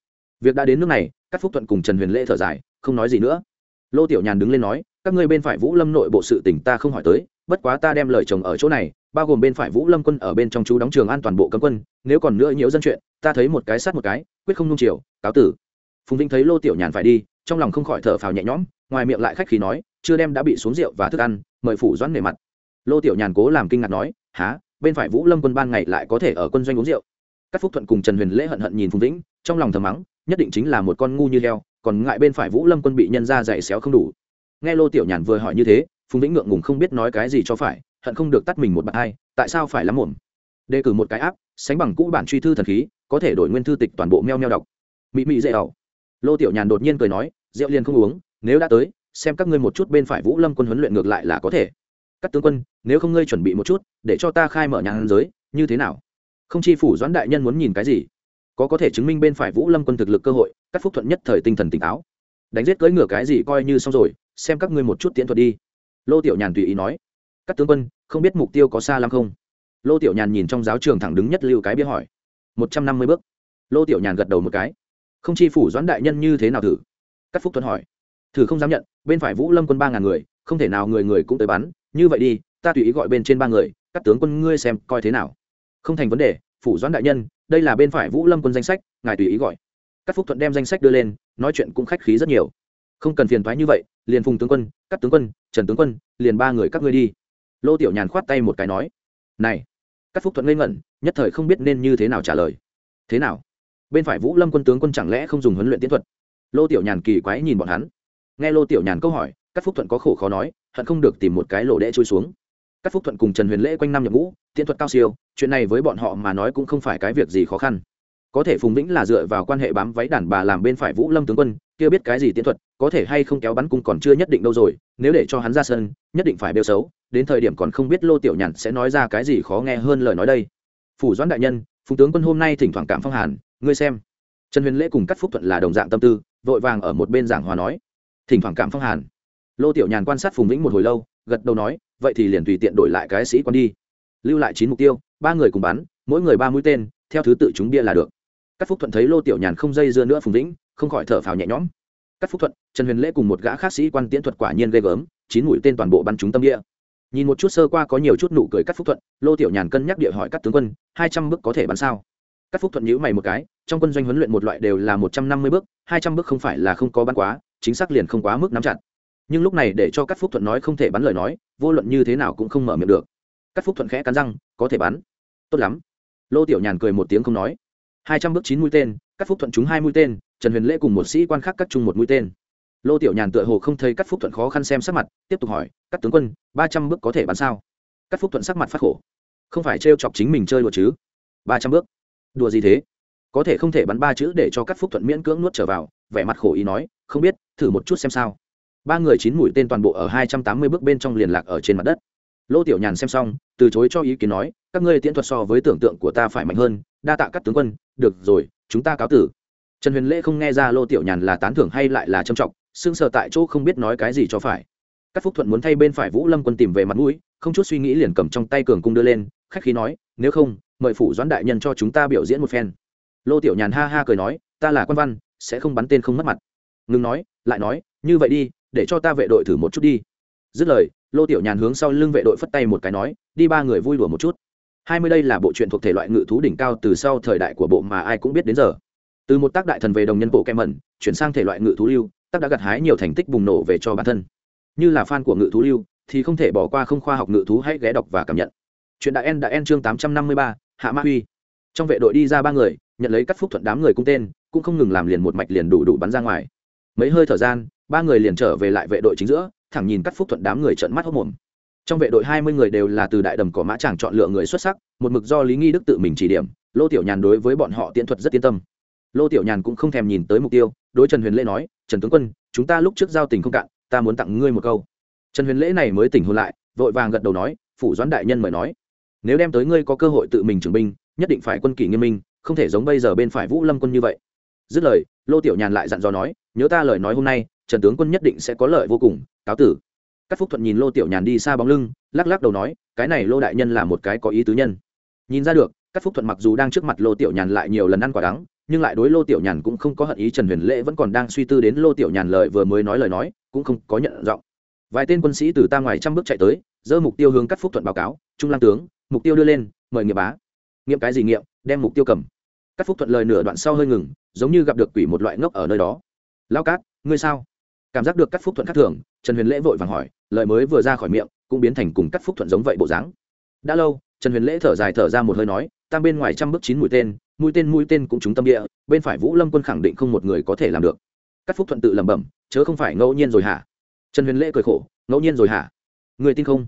Việc đã đến nước này, các phúc thuận cùng trần huyền lễ thở dài, không nói gì nữa. Lô tiểu nhàn đứng lên nói các ngươi bên phải vũ lâm nội bộ sự tỉnh ta không hỏi tới, bất quá ta đem lời chồng ở chỗ này, bao gồm bên phải vũ lâm quân ở bên trong chú đóng trường an toàn bộ cấm quân, nếu còn nữa nhiễu dân chuyện, ta thấy một cái sát một cái, quyết không nung chiều, cáo tử. Phùng vĩnh thấy lô tiểu nhàn phải đi, trong lòng không khỏi thở phào nhẹ nhõm, ngoài miệng lại khách khí nói, chưa đem đã bị xuống rượu và thức ăn, mời phủ doãn nề mặt. Lô tiểu nhàn cố làm kinh ngạc nói, há, bên phải vũ lâm quân ban ngày lại có thể ở quân doanh uống rượu. Các phúc thuận cùng trần huyền lễ hận hận nhìn phùng vĩnh, trong lòng thầm mắng, nhất định chính là một con ngu như heo, còn ngại bên phải vũ lâm quân bị nhân ra dày xéo không đủ nghe lô tiểu nhàn vừa hỏi như thế, phùng vĩnh ngượng ngùng không biết nói cái gì cho phải, hận không được tắt mình một bậc hai, tại sao phải lắm mồm đề cử một cái áp, sánh bằng cũ bản truy thư thần khí, có thể đổi nguyên thư tịch toàn bộ meo meo đọc. Mị mị dễ ẩu lô tiểu nhàn đột nhiên cười nói, rượu liền không uống, nếu đã tới, xem các ngươi một chút bên phải vũ lâm quân huấn luyện ngược lại là có thể. Các tướng quân, nếu không ngươi chuẩn bị một chút, để cho ta khai mở nhàn giới, như thế nào? Không chi phủ doãn đại nhân muốn nhìn cái gì? Có có thể chứng minh bên phải vũ lâm quân thực lực cơ hội các phúc thuận nhất thời tinh thần tỉnh táo. Đánh giết cưỡi ngựa cái gì coi như xong rồi xem các ngươi một chút tiễn thuật đi. Lô tiểu nhàn tùy ý nói. Các tướng quân, không biết mục tiêu có xa lắm không? Lô tiểu nhàn nhìn trong giáo trường thẳng đứng nhất lưu cái bia hỏi. Một trăm năm mươi bước. Lô tiểu nhàn gật đầu một cái. Không chi phủ doãn đại nhân như thế nào thử? Cắt phúc tuấn hỏi. Thử không dám nhận, bên phải vũ lâm quân ba ngàn người, không thể nào người người cũng tới bắn. Như vậy đi, ta tùy ý gọi bên trên ba người, các tướng quân ngươi xem coi thế nào. Không thành vấn đề, phủ doãn đại nhân, đây là bên phải vũ lâm quân danh sách, ngài tùy ý gọi. Các phúc thuận đem danh sách đưa lên, nói chuyện cũng khách khí rất nhiều không cần phiền thoái như vậy, liền phùng tướng quân, các tướng quân, trần tướng quân, liền ba người các ngươi đi. Lô tiểu nhàn khoát tay một cái nói, này, các phúc thuận ngây ngẩn, nhất thời không biết nên như thế nào trả lời. Thế nào? Bên phải vũ lâm quân tướng quân chẳng lẽ không dùng huấn luyện tiến thuật? Lô tiểu nhàn kỳ quái nhìn bọn hắn. Nghe lô tiểu nhàn câu hỏi, các phúc thuận có khổ khó nói, hận không được tìm một cái lỗ đẽ trôi xuống. Các phúc thuận cùng trần huyền lễ quanh năm nhập ngũ, tiến thuật cao siêu, chuyện này với bọn họ mà nói cũng không phải cái việc gì khó khăn. Có thể phùng vĩnh là dựa vào quan hệ bám váy đàn bà làm bên phải vũ lâm tướng quân kia biết cái gì tiến thuật, có thể hay không kéo bắn cung còn chưa nhất định đâu rồi, nếu để cho hắn ra sân, nhất định phải bêu xấu, đến thời điểm còn không biết lô tiểu nhàn sẽ nói ra cái gì khó nghe hơn lời nói đây. Phủ doãn đại nhân, phùng tướng quân hôm nay thỉnh thoảng cảm phong hàn, ngươi xem. Trần huyền lễ cùng cắt phúc thuận là đồng dạng tâm tư, vội vàng ở một bên giảng hòa nói. Thỉnh thoảng cảm phong hàn. Lô tiểu nhàn quan sát phùng vĩnh một hồi lâu, gật đầu nói, vậy thì liền tùy tiện đổi lại cái sĩ quan đi. Lưu lại chín mục tiêu, ba người cùng bắn, mỗi người ba mũi tên, theo thứ tự chúng bia là được các phúc thuận thấy lô tiểu nhàn không dây dưa nữa phùng vĩnh, không khỏi thở phào nhẹ nhõm. Các phúc thuận, trần huyền lễ cùng một gã khác sĩ quan tiễn thuật quả nhiên ghê gớm, chín mũi tên toàn bộ bắn trúng tâm địa. Nhìn một chút sơ qua có nhiều chút nụ cười cắt phúc thuận, lô tiểu nhàn cân nhắc địa hỏi các tướng quân, hai trăm bước có thể bắn sao? Cắt phúc thuận nhữ mày một cái, trong quân doanh huấn luyện một loại đều là một trăm năm mươi bước, hai trăm bước không phải là không có bắn quá, chính xác liền không quá mức nắm chặt. Nhưng lúc này để cho cắt phúc thuận nói không thể bắn lời nói, vô luận như thế nào cũng không mở miệng được. Cắt phúc thuận khẽ cắn răng, có thể bắn. Tốt lắm. Lô tiểu nhàn cười một tiếng không nói hai trăm bước chín mũi tên, cắt phúc thuận trúng hai mũi tên, trần huyền lễ cùng một sĩ quan khác cắt chung một mũi tên. Lô tiểu nhàn tựa hồ không thấy cắt phúc thuận khó khăn xem sắc mặt, tiếp tục hỏi các tướng quân, ba trăm bước có thể bắn sao? Cắt phúc thuận sắc mặt phát khổ. Không phải trêu chọc chính mình chơi đùa chứ? Ba trăm bước. Đùa gì thế? Có thể không thể bắn ba chữ để cho cắt phúc thuận miễn cưỡng nuốt trở vào. Vẻ mặt khổ ý nói, không biết, thử một chút xem sao. Ba người chín mũi tên toàn bộ ở hai trăm tám mươi bước bên trong liền lạc ở trên mặt đất. Lô tiểu nhàn xem xong, từ chối cho ý kiến nói, các ngươi tiễn thuật so với tưởng tượng của ta phải mạnh hơn, đa tạ các tướng quân được rồi, chúng ta cáo tử. Trần huyền lễ không nghe ra lô tiểu nhàn là tán thưởng hay lại là trầm trọng sưng sờ tại chỗ không biết nói cái gì cho phải. Các phúc thuận muốn thay bên phải vũ lâm quân tìm về mặt mũi, không chút suy nghĩ liền cầm trong tay cường cung đưa lên, khách khí nói, nếu không, mời phủ doãn đại nhân cho chúng ta biểu diễn một phen. Lô tiểu nhàn ha ha cười nói, ta là quan văn, sẽ không bắn tên không mất mặt. Ngừng nói, lại nói, như vậy đi, để cho ta vệ đội thử một chút đi. Dứt lời, lô tiểu nhàn hướng sau lưng vệ đội phất tay một cái nói, đi ba người vui đùa một chút hai mươi đây là bộ truyện thuộc thể loại ngự thú đỉnh cao từ sau thời đại của bộ mà ai cũng biết đến giờ. Từ một tác đại thần về đồng nhân bộ kem mẩn chuyển sang thể loại ngự thú lưu, tác đã gặt hái nhiều thành tích bùng nổ về cho bản thân. Như là fan của ngự thú lưu, thì không thể bỏ qua không khoa học ngự thú hãy ghé đọc và cảm nhận. Chuyện đại en đã en chương tám trăm năm mươi ba, hạ ma huy. Trong vệ đội đi ra ba người, nhận lấy cắt phúc thuận đám người cung tên, cũng không ngừng làm liền một mạch liền đủ đủ bắn ra ngoài. Mấy hơi thời gian, ba người liền trở về lại vệ đội chính giữa, thẳng nhìn cắt phúc thuận đám người trợn mắt hốt mồm trong vệ đội hai mươi người đều là từ đại đầm cỏ mã tràng chọn lựa người xuất sắc, một mực do lý nghi đức tự mình chỉ điểm, lô tiểu nhàn đối với bọn họ tiễn thuật rất yên tâm. Lô tiểu nhàn cũng không thèm nhìn tới mục tiêu, đối trần huyền lễ nói, trần tướng quân, chúng ta lúc trước giao tình không cạn, ta muốn tặng ngươi một câu. Trần huyền lễ này mới tỉnh hôn lại, vội vàng gật đầu nói, phủ doãn đại nhân mời nói. Nếu đem tới ngươi có cơ hội tự mình trưởng binh, nhất định phải quân kỷ nghiêm minh, không thể giống bây giờ bên phải vũ lâm quân như vậy. Dứt lời, lô tiểu nhàn lại dặn dò nói, nhớ ta lời nói hôm nay, trần tướng quân nhất định sẽ có lợi vô cùng, cáo tử các phúc thuận nhìn lô tiểu nhàn đi xa bóng lưng, lắc lắc đầu nói, cái này lô đại nhân là một cái có ý tứ nhân. Nhìn ra được các phúc thuận mặc dù đang trước mặt lô tiểu nhàn lại nhiều lần ăn quả đắng, nhưng lại đối lô tiểu nhàn cũng không có hận ý, trần huyền lễ vẫn còn đang suy tư đến lô tiểu nhàn lời vừa mới nói lời nói, cũng không có nhận giọng. Vài tên quân sĩ từ ta ngoài trăm bước chạy tới, giơ mục tiêu hướng cắt phúc thuận báo cáo, trung lang tướng, mục tiêu đưa lên, mời nghiệp bá. Nghiệm cái gì nghiệm đem mục tiêu cầm. Cắt phúc thuận lời nửa đoạn sau hơi ngừng, giống như gặp được quỷ một loại ngốc ở nơi đó. Lao cát, ngươi sao? Cảm giác được cắt phúc thuận khắc thường, trần huyền lễ vội vàng hỏi, lời mới vừa ra khỏi miệng, cũng biến thành cùng cắt phúc thuận giống vậy bộ dáng. Đã lâu, trần huyền lễ thở dài thở ra một hơi nói, tam bên ngoài trăm bước chín mũi tên mũi tên mũi tên cũng trúng tâm địa, bên phải vũ lâm quân khẳng định không một người có thể làm được. Cắt phúc thuận tự lẩm bẩm, chớ không phải ngẫu nhiên rồi hả? Trần huyền lễ cười khổ, ngẫu nhiên rồi hả? Người tin không?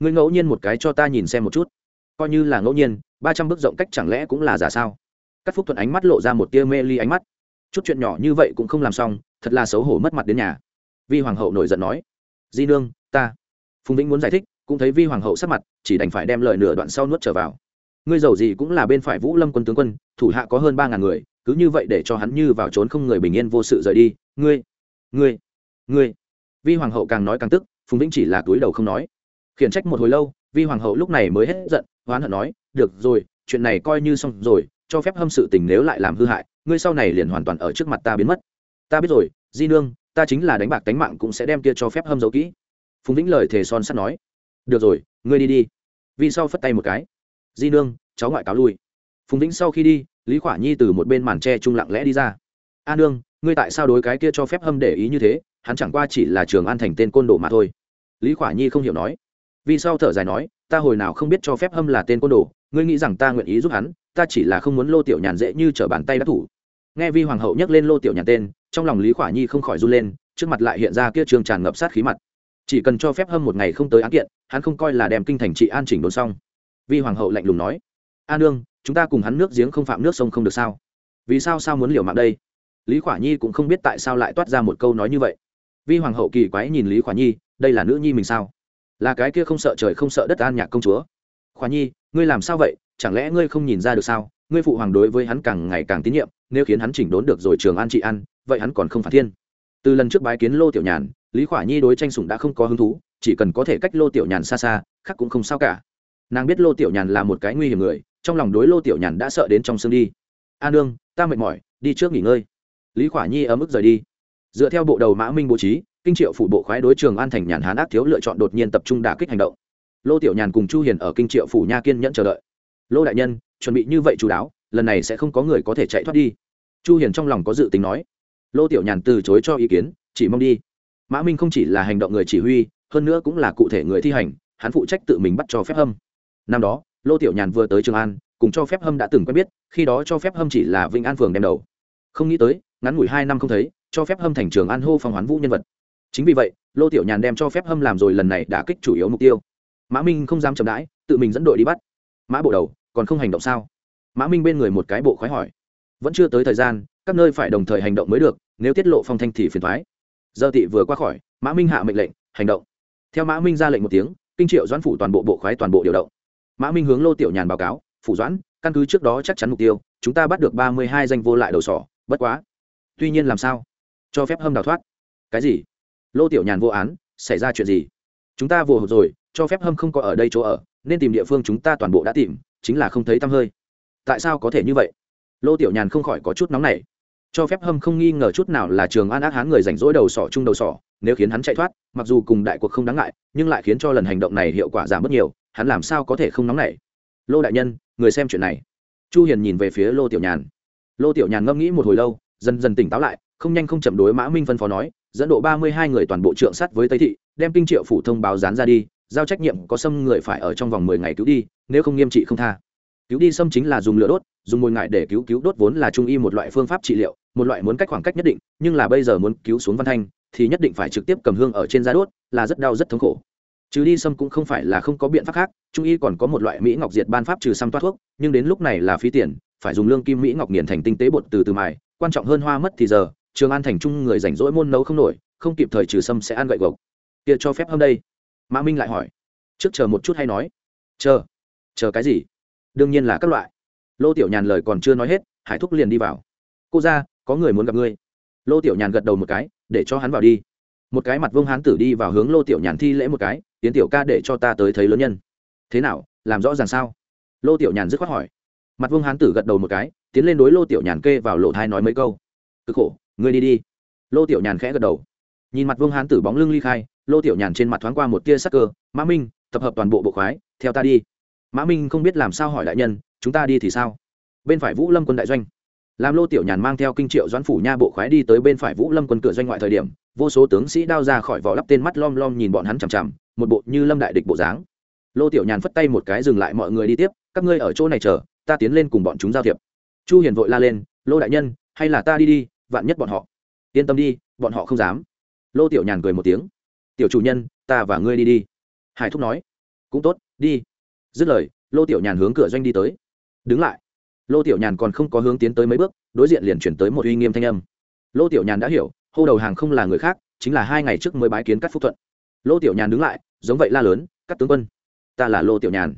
Người ngẫu nhiên một cái cho ta nhìn xem một chút. Coi như là ngẫu nhiên, ba trăm bước rộng cách chẳng lẽ cũng là giả sao? Cắt phúc thuận ánh mắt lộ ra một tia mê ly ánh mắt. Chút chuyện nhỏ như vậy cũng không làm xong thật là xấu hổ mất mặt đến nhà. Vi hoàng hậu nổi giận nói, di nương, ta. Phùng vĩnh muốn giải thích, cũng thấy vi hoàng hậu sắc mặt, chỉ đành phải đem lời nửa đoạn sau nuốt trở vào. Ngươi giàu gì cũng là bên phải vũ lâm quân tướng quân, thủ hạ có hơn ba ngàn người, cứ như vậy để cho hắn như vào trốn không người bình yên vô sự rời đi. Ngươi ngươi ngươi. Vi hoàng hậu càng nói càng tức, phùng vĩnh chỉ là túi đầu không nói. Khiển trách một hồi lâu, vi hoàng hậu lúc này mới hết giận, hoán hận nói, được rồi, chuyện này coi như xong rồi, cho phép hâm sự tình nếu lại làm hư hại, ngươi sau này liền hoàn toàn ở trước mặt ta biến mất ta biết rồi, di nương, ta chính là đánh bạc đánh mạng cũng sẽ đem kia cho phép hâm dấu kỹ. Phùng vĩnh lời thề son sắt nói. Được rồi, ngươi đi đi. Vì sau phất tay một cái. Di nương, cháu ngoại cáo lui. Phùng vĩnh sau khi đi, lý khỏa nhi từ một bên màn tre trung lặng lẽ đi ra. A nương, ngươi tại sao đối cái kia cho phép hâm để ý như thế? Hắn chẳng qua chỉ là trường an thành tên côn đồ mà thôi. Lý khỏa nhi không hiểu nói. Vì sau thở dài nói, ta hồi nào không biết cho phép hâm là tên côn đồ, ngươi nghĩ rằng ta nguyện ý giúp hắn, ta chỉ là không muốn lô tiểu nhàn dễ như t r ở bàn tay đắc thủ nghe vi hoàng hậu nhắc lên lô tiểu nhàn tên, trong lòng lý khỏa nhi không khỏi run lên, trước mặt lại hiện ra kia trường tràn ngập sát khí mặt. Chỉ cần cho phép hâm một ngày không tới án kiện, hắn không coi là đem kinh thành trị an chỉnh đốn xong. Vi hoàng hậu lạnh lùng nói, a nương, chúng ta cùng hắn nước giếng không phạm nước sông không được sao? Vì sao sao muốn liều mạng đây? Lý khỏa nhi cũng không biết tại sao lại toát ra một câu nói như vậy. Vi hoàng hậu kỳ quái nhìn lý khỏa nhi, đây là nữ nhi mình sao? Là cái kia không sợ trời không sợ đất an nhạc công chúa. Khỏa nhi, ngươi làm sao vậy? Chẳng lẽ ngươi không nhìn ra được sao? Ngươi phụ hoàng đối với hắn càng ngày càng tín nhiệm nếu khiến hắn chỉnh đốn được rồi trường an trị an, vậy hắn còn không phản thiên. Từ lần trước bái kiến lô tiểu nhàn lý khỏa nhi đối tranh sủng đã không có hứng thú chỉ cần có thể cách lô tiểu nhàn xa xa khác cũng không sao cả. Nàng biết lô tiểu nhàn là một cái nguy hiểm người trong lòng đối lô tiểu nhàn đã sợ đến trong xương đi. A nương ta mệt mỏi đi trước nghỉ ngơi. Lý khỏa nhi ở mức rời đi. Dựa theo bộ đầu mã minh bố trí kinh triệu phủ bộ khoái đối trường an thành nhàn hán ác thiếu lựa chọn đột nhiên tập trung đả kích hành động. Lô tiểu nhàn cùng chu hiền ở kinh triệu phủ nha kiên nhẫn chờ đợi lô đại nhân, chuẩn bị như vậy chú đáo, lần này sẽ không có người có thể chạy thoát đi. Chu hiền trong lòng có dự tính nói. Lô tiểu nhàn từ chối cho ý kiến, chỉ mong đi. Mã minh không chỉ là hành động người chỉ huy, hơn nữa cũng là cụ thể người thi hành, hắn phụ trách tự mình bắt cho phép hâm. Năm đó, lô tiểu nhàn vừa tới trường an, cùng cho phép hâm đã từng quen biết, khi đó cho phép hâm chỉ là Vinh an phường đem đầu. Không nghĩ tới, ngắn ngủi hai năm không thấy, cho phép hâm thành trường an hô phong hoán vũ nhân vật. Chính vì vậy, lô tiểu nhàn đem cho phép hâm làm rồi lần này đã kích chủ yếu mục tiêu. Mã minh không dám chậm đãi, tự mình dẫn đội đi bắt. Mã bộ đầu còn không hành động sao? Mã minh bên người một cái bộ khoái hỏi. Vẫn chưa tới thời gian, các nơi phải đồng thời hành động mới được, nếu tiết lộ phong thanh thì phiền thoái. Giờ tị vừa qua khỏi, mã minh hạ mệnh lệnh, hành động. Theo mã minh ra lệnh một tiếng, kinh triệu doãn phủ toàn bộ bộ khoái toàn bộ điều động. Mã minh hướng lô tiểu nhàn báo cáo, phủ doãn, căn cứ trước đó chắc chắn mục tiêu, chúng ta bắt được ba mươi hai danh vô lại đầu sỏ, bất quá. Tuy nhiên làm sao? Cho phép hâm đào thoát. Cái gì? Lô tiểu nhàn vô án, xảy ra chuyện gì? Chúng ta vừa rồi, cho phép hâm không có ở đây chỗ ở, nên tìm địa phương chúng ta toàn bộ đã tìm chính là không thấy tăm hơi. Tại sao có thể như vậy? Lô tiểu nhàn không khỏi có chút nóng này cho phép hâm không nghi ngờ chút nào là trường an ác hán người rảnh rỗi đầu sỏ chung đầu sỏ, nếu khiến hắn chạy thoát, mặc dù cùng đại cuộc không đáng ngại, nhưng lại khiến cho lần hành động này hiệu quả giảm bớt nhiều, hắn làm sao có thể không nóng nảy? Lô đại nhân, người xem chuyện này. Chu hiền nhìn về phía lô tiểu nhàn. Lô tiểu nhàn ngâm nghĩ một hồi lâu, dần dần tỉnh táo lại, không nhanh không chậm đối mã minh phân phó nói, dẫn độ 32 người toàn bộ trượng sát với tây thị, đem kinh triệu phủ thông báo dán ra đi, giao trách nhiệm có xâm người phải ở trong vòng 10 ngày cứu đi nếu không nghiêm trị không tha. Cứu đi xâm chính là dùng lửa đốt, dùng mồi ngại để cứu cứu đốt vốn là trung y một loại phương pháp trị liệu, một loại muốn cách khoảng cách nhất định, nhưng là bây giờ muốn cứu xuống văn thanh, thì nhất định phải trực tiếp cầm hương ở trên da đốt, là rất đau rất thống khổ. Trừ đi xâm cũng không phải là không có biện pháp khác, trung y còn có một loại mỹ ngọc diệt ban pháp trừ xăm toát thuốc, nhưng đến lúc này là phí tiền, phải dùng lương kim mỹ ngọc nghiền thành tinh tế bột từ từ mài, quan trọng hơn hoa mất thì giờ, trường an thành trung người rảnh rỗi môn nấu không nổi, không kịp thời trừ xâm sẽ ăn gậy gộc. Kia cho phép hôm đây. Mã minh lại hỏi. Trước chờ một chút hay nói. Chờ chờ cái gì? Đương nhiên là các loại. Lô tiểu nhàn lời còn chưa nói hết, hải thúc liền đi vào. Cô ra, có người muốn gặp ngươi. Lô tiểu nhàn gật đầu một cái, để cho hắn vào đi. Một cái mặt vương hán tử đi vào hướng lô tiểu nhàn thi lễ một cái tiến tiểu ca để cho ta tới thấy lớn nhân. Thế nào, làm rõ ràng sao? Lô tiểu nhàn dứt khoát hỏi. Mặt vương hán tử gật đầu một cái, tiến lên đối lô tiểu nhàn kê vào lộ thai nói mấy câu. Cực khổ, ngươi đi đi. Lô tiểu nhàn khẽ gật đầu. Nhìn mặt vương hán tử bóng lưng ly khai, lô tiểu nhàn trên mặt thoáng qua một tia sắc cơ, mã minh, tập hợp toàn bộ bộ khoái, theo ta đi mã minh không biết làm sao hỏi đại nhân chúng ta đi thì sao bên phải vũ lâm quân đại doanh làm lô tiểu nhàn mang theo kinh triệu doãn phủ nha bộ khoái đi tới bên phải vũ lâm quân cửa doanh ngoại thời điểm vô số tướng sĩ đao ra khỏi vỏ lắp tên mắt lom lom nhìn bọn hắn chằm chằm một bộ như lâm đại địch bộ dáng lô tiểu nhàn phất tay một cái dừng lại mọi người đi tiếp các ngươi ở chỗ này chờ ta tiến lên cùng bọn chúng giao thiệp chu hiền vội la lên lô đại nhân hay là ta đi đi vạn nhất bọn họ yên tâm đi bọn họ không dám lô tiểu nhàn cười một tiếng tiểu chủ nhân ta và ngươi đi đi hải thúc nói cũng tốt đi dứt lời, lô tiểu nhàn hướng cửa doanh đi tới. Đứng lại. Lô tiểu nhàn còn không có hướng tiến tới mấy bước, đối diện liền chuyển tới một uy nghiêm thanh âm. Lô tiểu nhàn đã hiểu, hô đầu hàng không là người khác, chính là hai ngày trước mới bái kiến cắt phúc thuận. Lô tiểu nhàn đứng lại, giống vậy la lớn cắt tướng quân, ta là lô tiểu nhàn.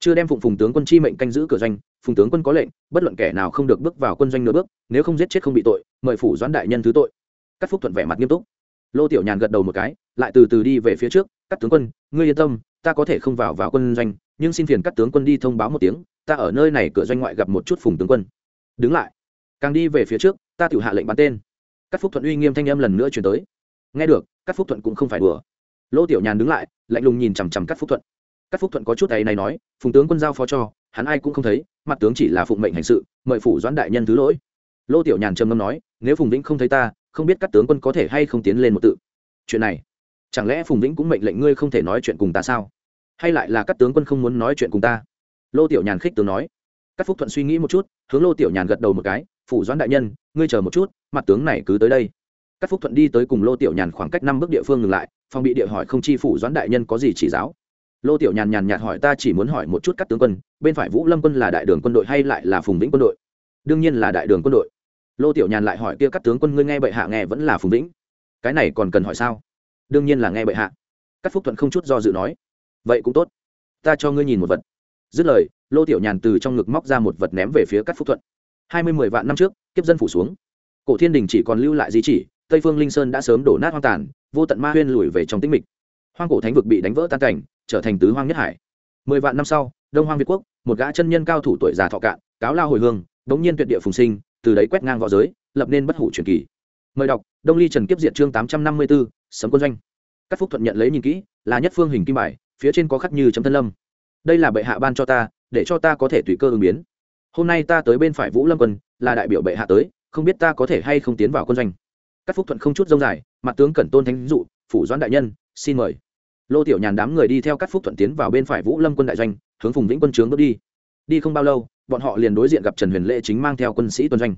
Chưa đem phụng phùng tướng quân chi mệnh canh giữ cửa doanh, phùng tướng quân có lệnh, bất luận kẻ nào không được bước vào quân doanh nửa bước, nếu không giết chết không bị tội, mời phủ doãn đại nhân thứ tội. Cắt phúc thuận vẻ mặt nghiêm túc. Lô tiểu nhàn gật đầu một cái, lại từ từ đi về phía trước Cắt tướng quân, ngươi yên tâm, ta có thể không vào vào quân doanh nhưng xin phiền các tướng quân đi thông báo một tiếng, ta ở nơi này cửa doanh ngoại gặp một chút phùng tướng quân. Đứng lại. Càng đi về phía trước, ta tự hạ lệnh bắn tên. Các phúc thuận uy nghiêm thanh âm lần nữa chuyển tới. Nghe được, các phúc thuận cũng không phải đùa. Lô tiểu nhàn đứng lại, lạnh lùng nhìn chằm chằm các phúc thuận. Các phúc thuận có chút ấy này nói, phùng tướng quân giao phó cho, hắn ai cũng không thấy, mặt tướng chỉ là phụng mệnh hành sự, mời phủ doãn đại nhân thứ lỗi. Lô tiểu nhàn trầm ngâm nói, nếu phùng vĩnh không thấy ta, không biết các tướng quân có thể hay không tiến lên một tự. Chuyện này, chẳng lẽ phùng vĩnh cũng mệnh lệnh ngươi không thể nói chuyện cùng ta sao? Hay lại là các tướng quân không muốn nói chuyện cùng ta? Lô tiểu nhàn khích tướng nói. Các phúc thuận suy nghĩ một chút, hướng lô tiểu nhàn gật đầu một cái, phủ doãn đại nhân, ngươi chờ một chút, mặt tướng này cứ tới đây. Các phúc thuận đi tới cùng lô tiểu nhàn khoảng cách năm bước địa phương ngừng lại, phòng bị địa hỏi không chi phủ doãn đại nhân có gì chỉ giáo. Lô tiểu nhàn nhàn nhạt hỏi, ta chỉ muốn hỏi một chút các tướng quân, bên phải vũ lâm quân là đại đường quân đội hay lại là phùng vĩnh quân đội? Đương nhiên là đại đường quân đội. Lô tiểu nhàn lại hỏi, kia các tướng quân ngươi nghe bệ hạ nghe vẫn là phùng vĩnh? Cái này còn cần hỏi sao? Đương nhiên là nghe bệ hạ. Các phúc thuận không chút do dự nói vậy cũng tốt. Ta cho ngươi nhìn một vật. Dứt lời, lô tiểu nhàn từ trong ngực móc ra một vật ném về phía cắt phúc thuận. Hai mươi mười vạn năm trước, kiếp dân phủ xuống. Cổ thiên đình chỉ còn lưu lại di chỉ, tây phương linh sơn đã sớm đổ nát hoang tàn, vô tận ma huyên lùi về trong tĩnh mịch. Hoang cổ thánh vực bị đánh vỡ tan cảnh, trở thành tứ hoang nhất hải. Mười vạn năm sau, đông hoang việt quốc, một gã chân nhân cao thủ tuổi già thọ cạn, cáo lao hồi hương bỗng nhiên tuyệt địa phùng sinh, từ đấy quét ngang v õ giới, lập nên bất hủ truyền kỳ. Mời đọc, đông ly trần kiếp diện chương tám trăm năm mươi b ố sấm quân doanh. Các phúc thuận nhận lấy nhìn kỹ, là nhất phương hình kim bài phía trên có khắc như chấm thân lâm. Đây là bệ hạ ban cho ta, để cho ta có thể tùy cơ ứng biến. Hôm nay ta tới bên phải vũ lâm quân, là đại biểu bệ hạ tới, không biết ta có thể hay không tiến vào quân doanh. Các phúc thuận không chút rông dài, mặt tướng cẩn tôn thánh dụ, phủ doãn đại nhân, xin mời. Lô tiểu nhàn đám người đi theo các phúc thuận tiến vào bên phải vũ lâm quân đại doanh, hướng phùng vĩnh quân trướng bước đi. Đi không bao lâu, bọn họ liền đối diện gặp trần huyền lễ chính mang theo quân sĩ tuần doanh.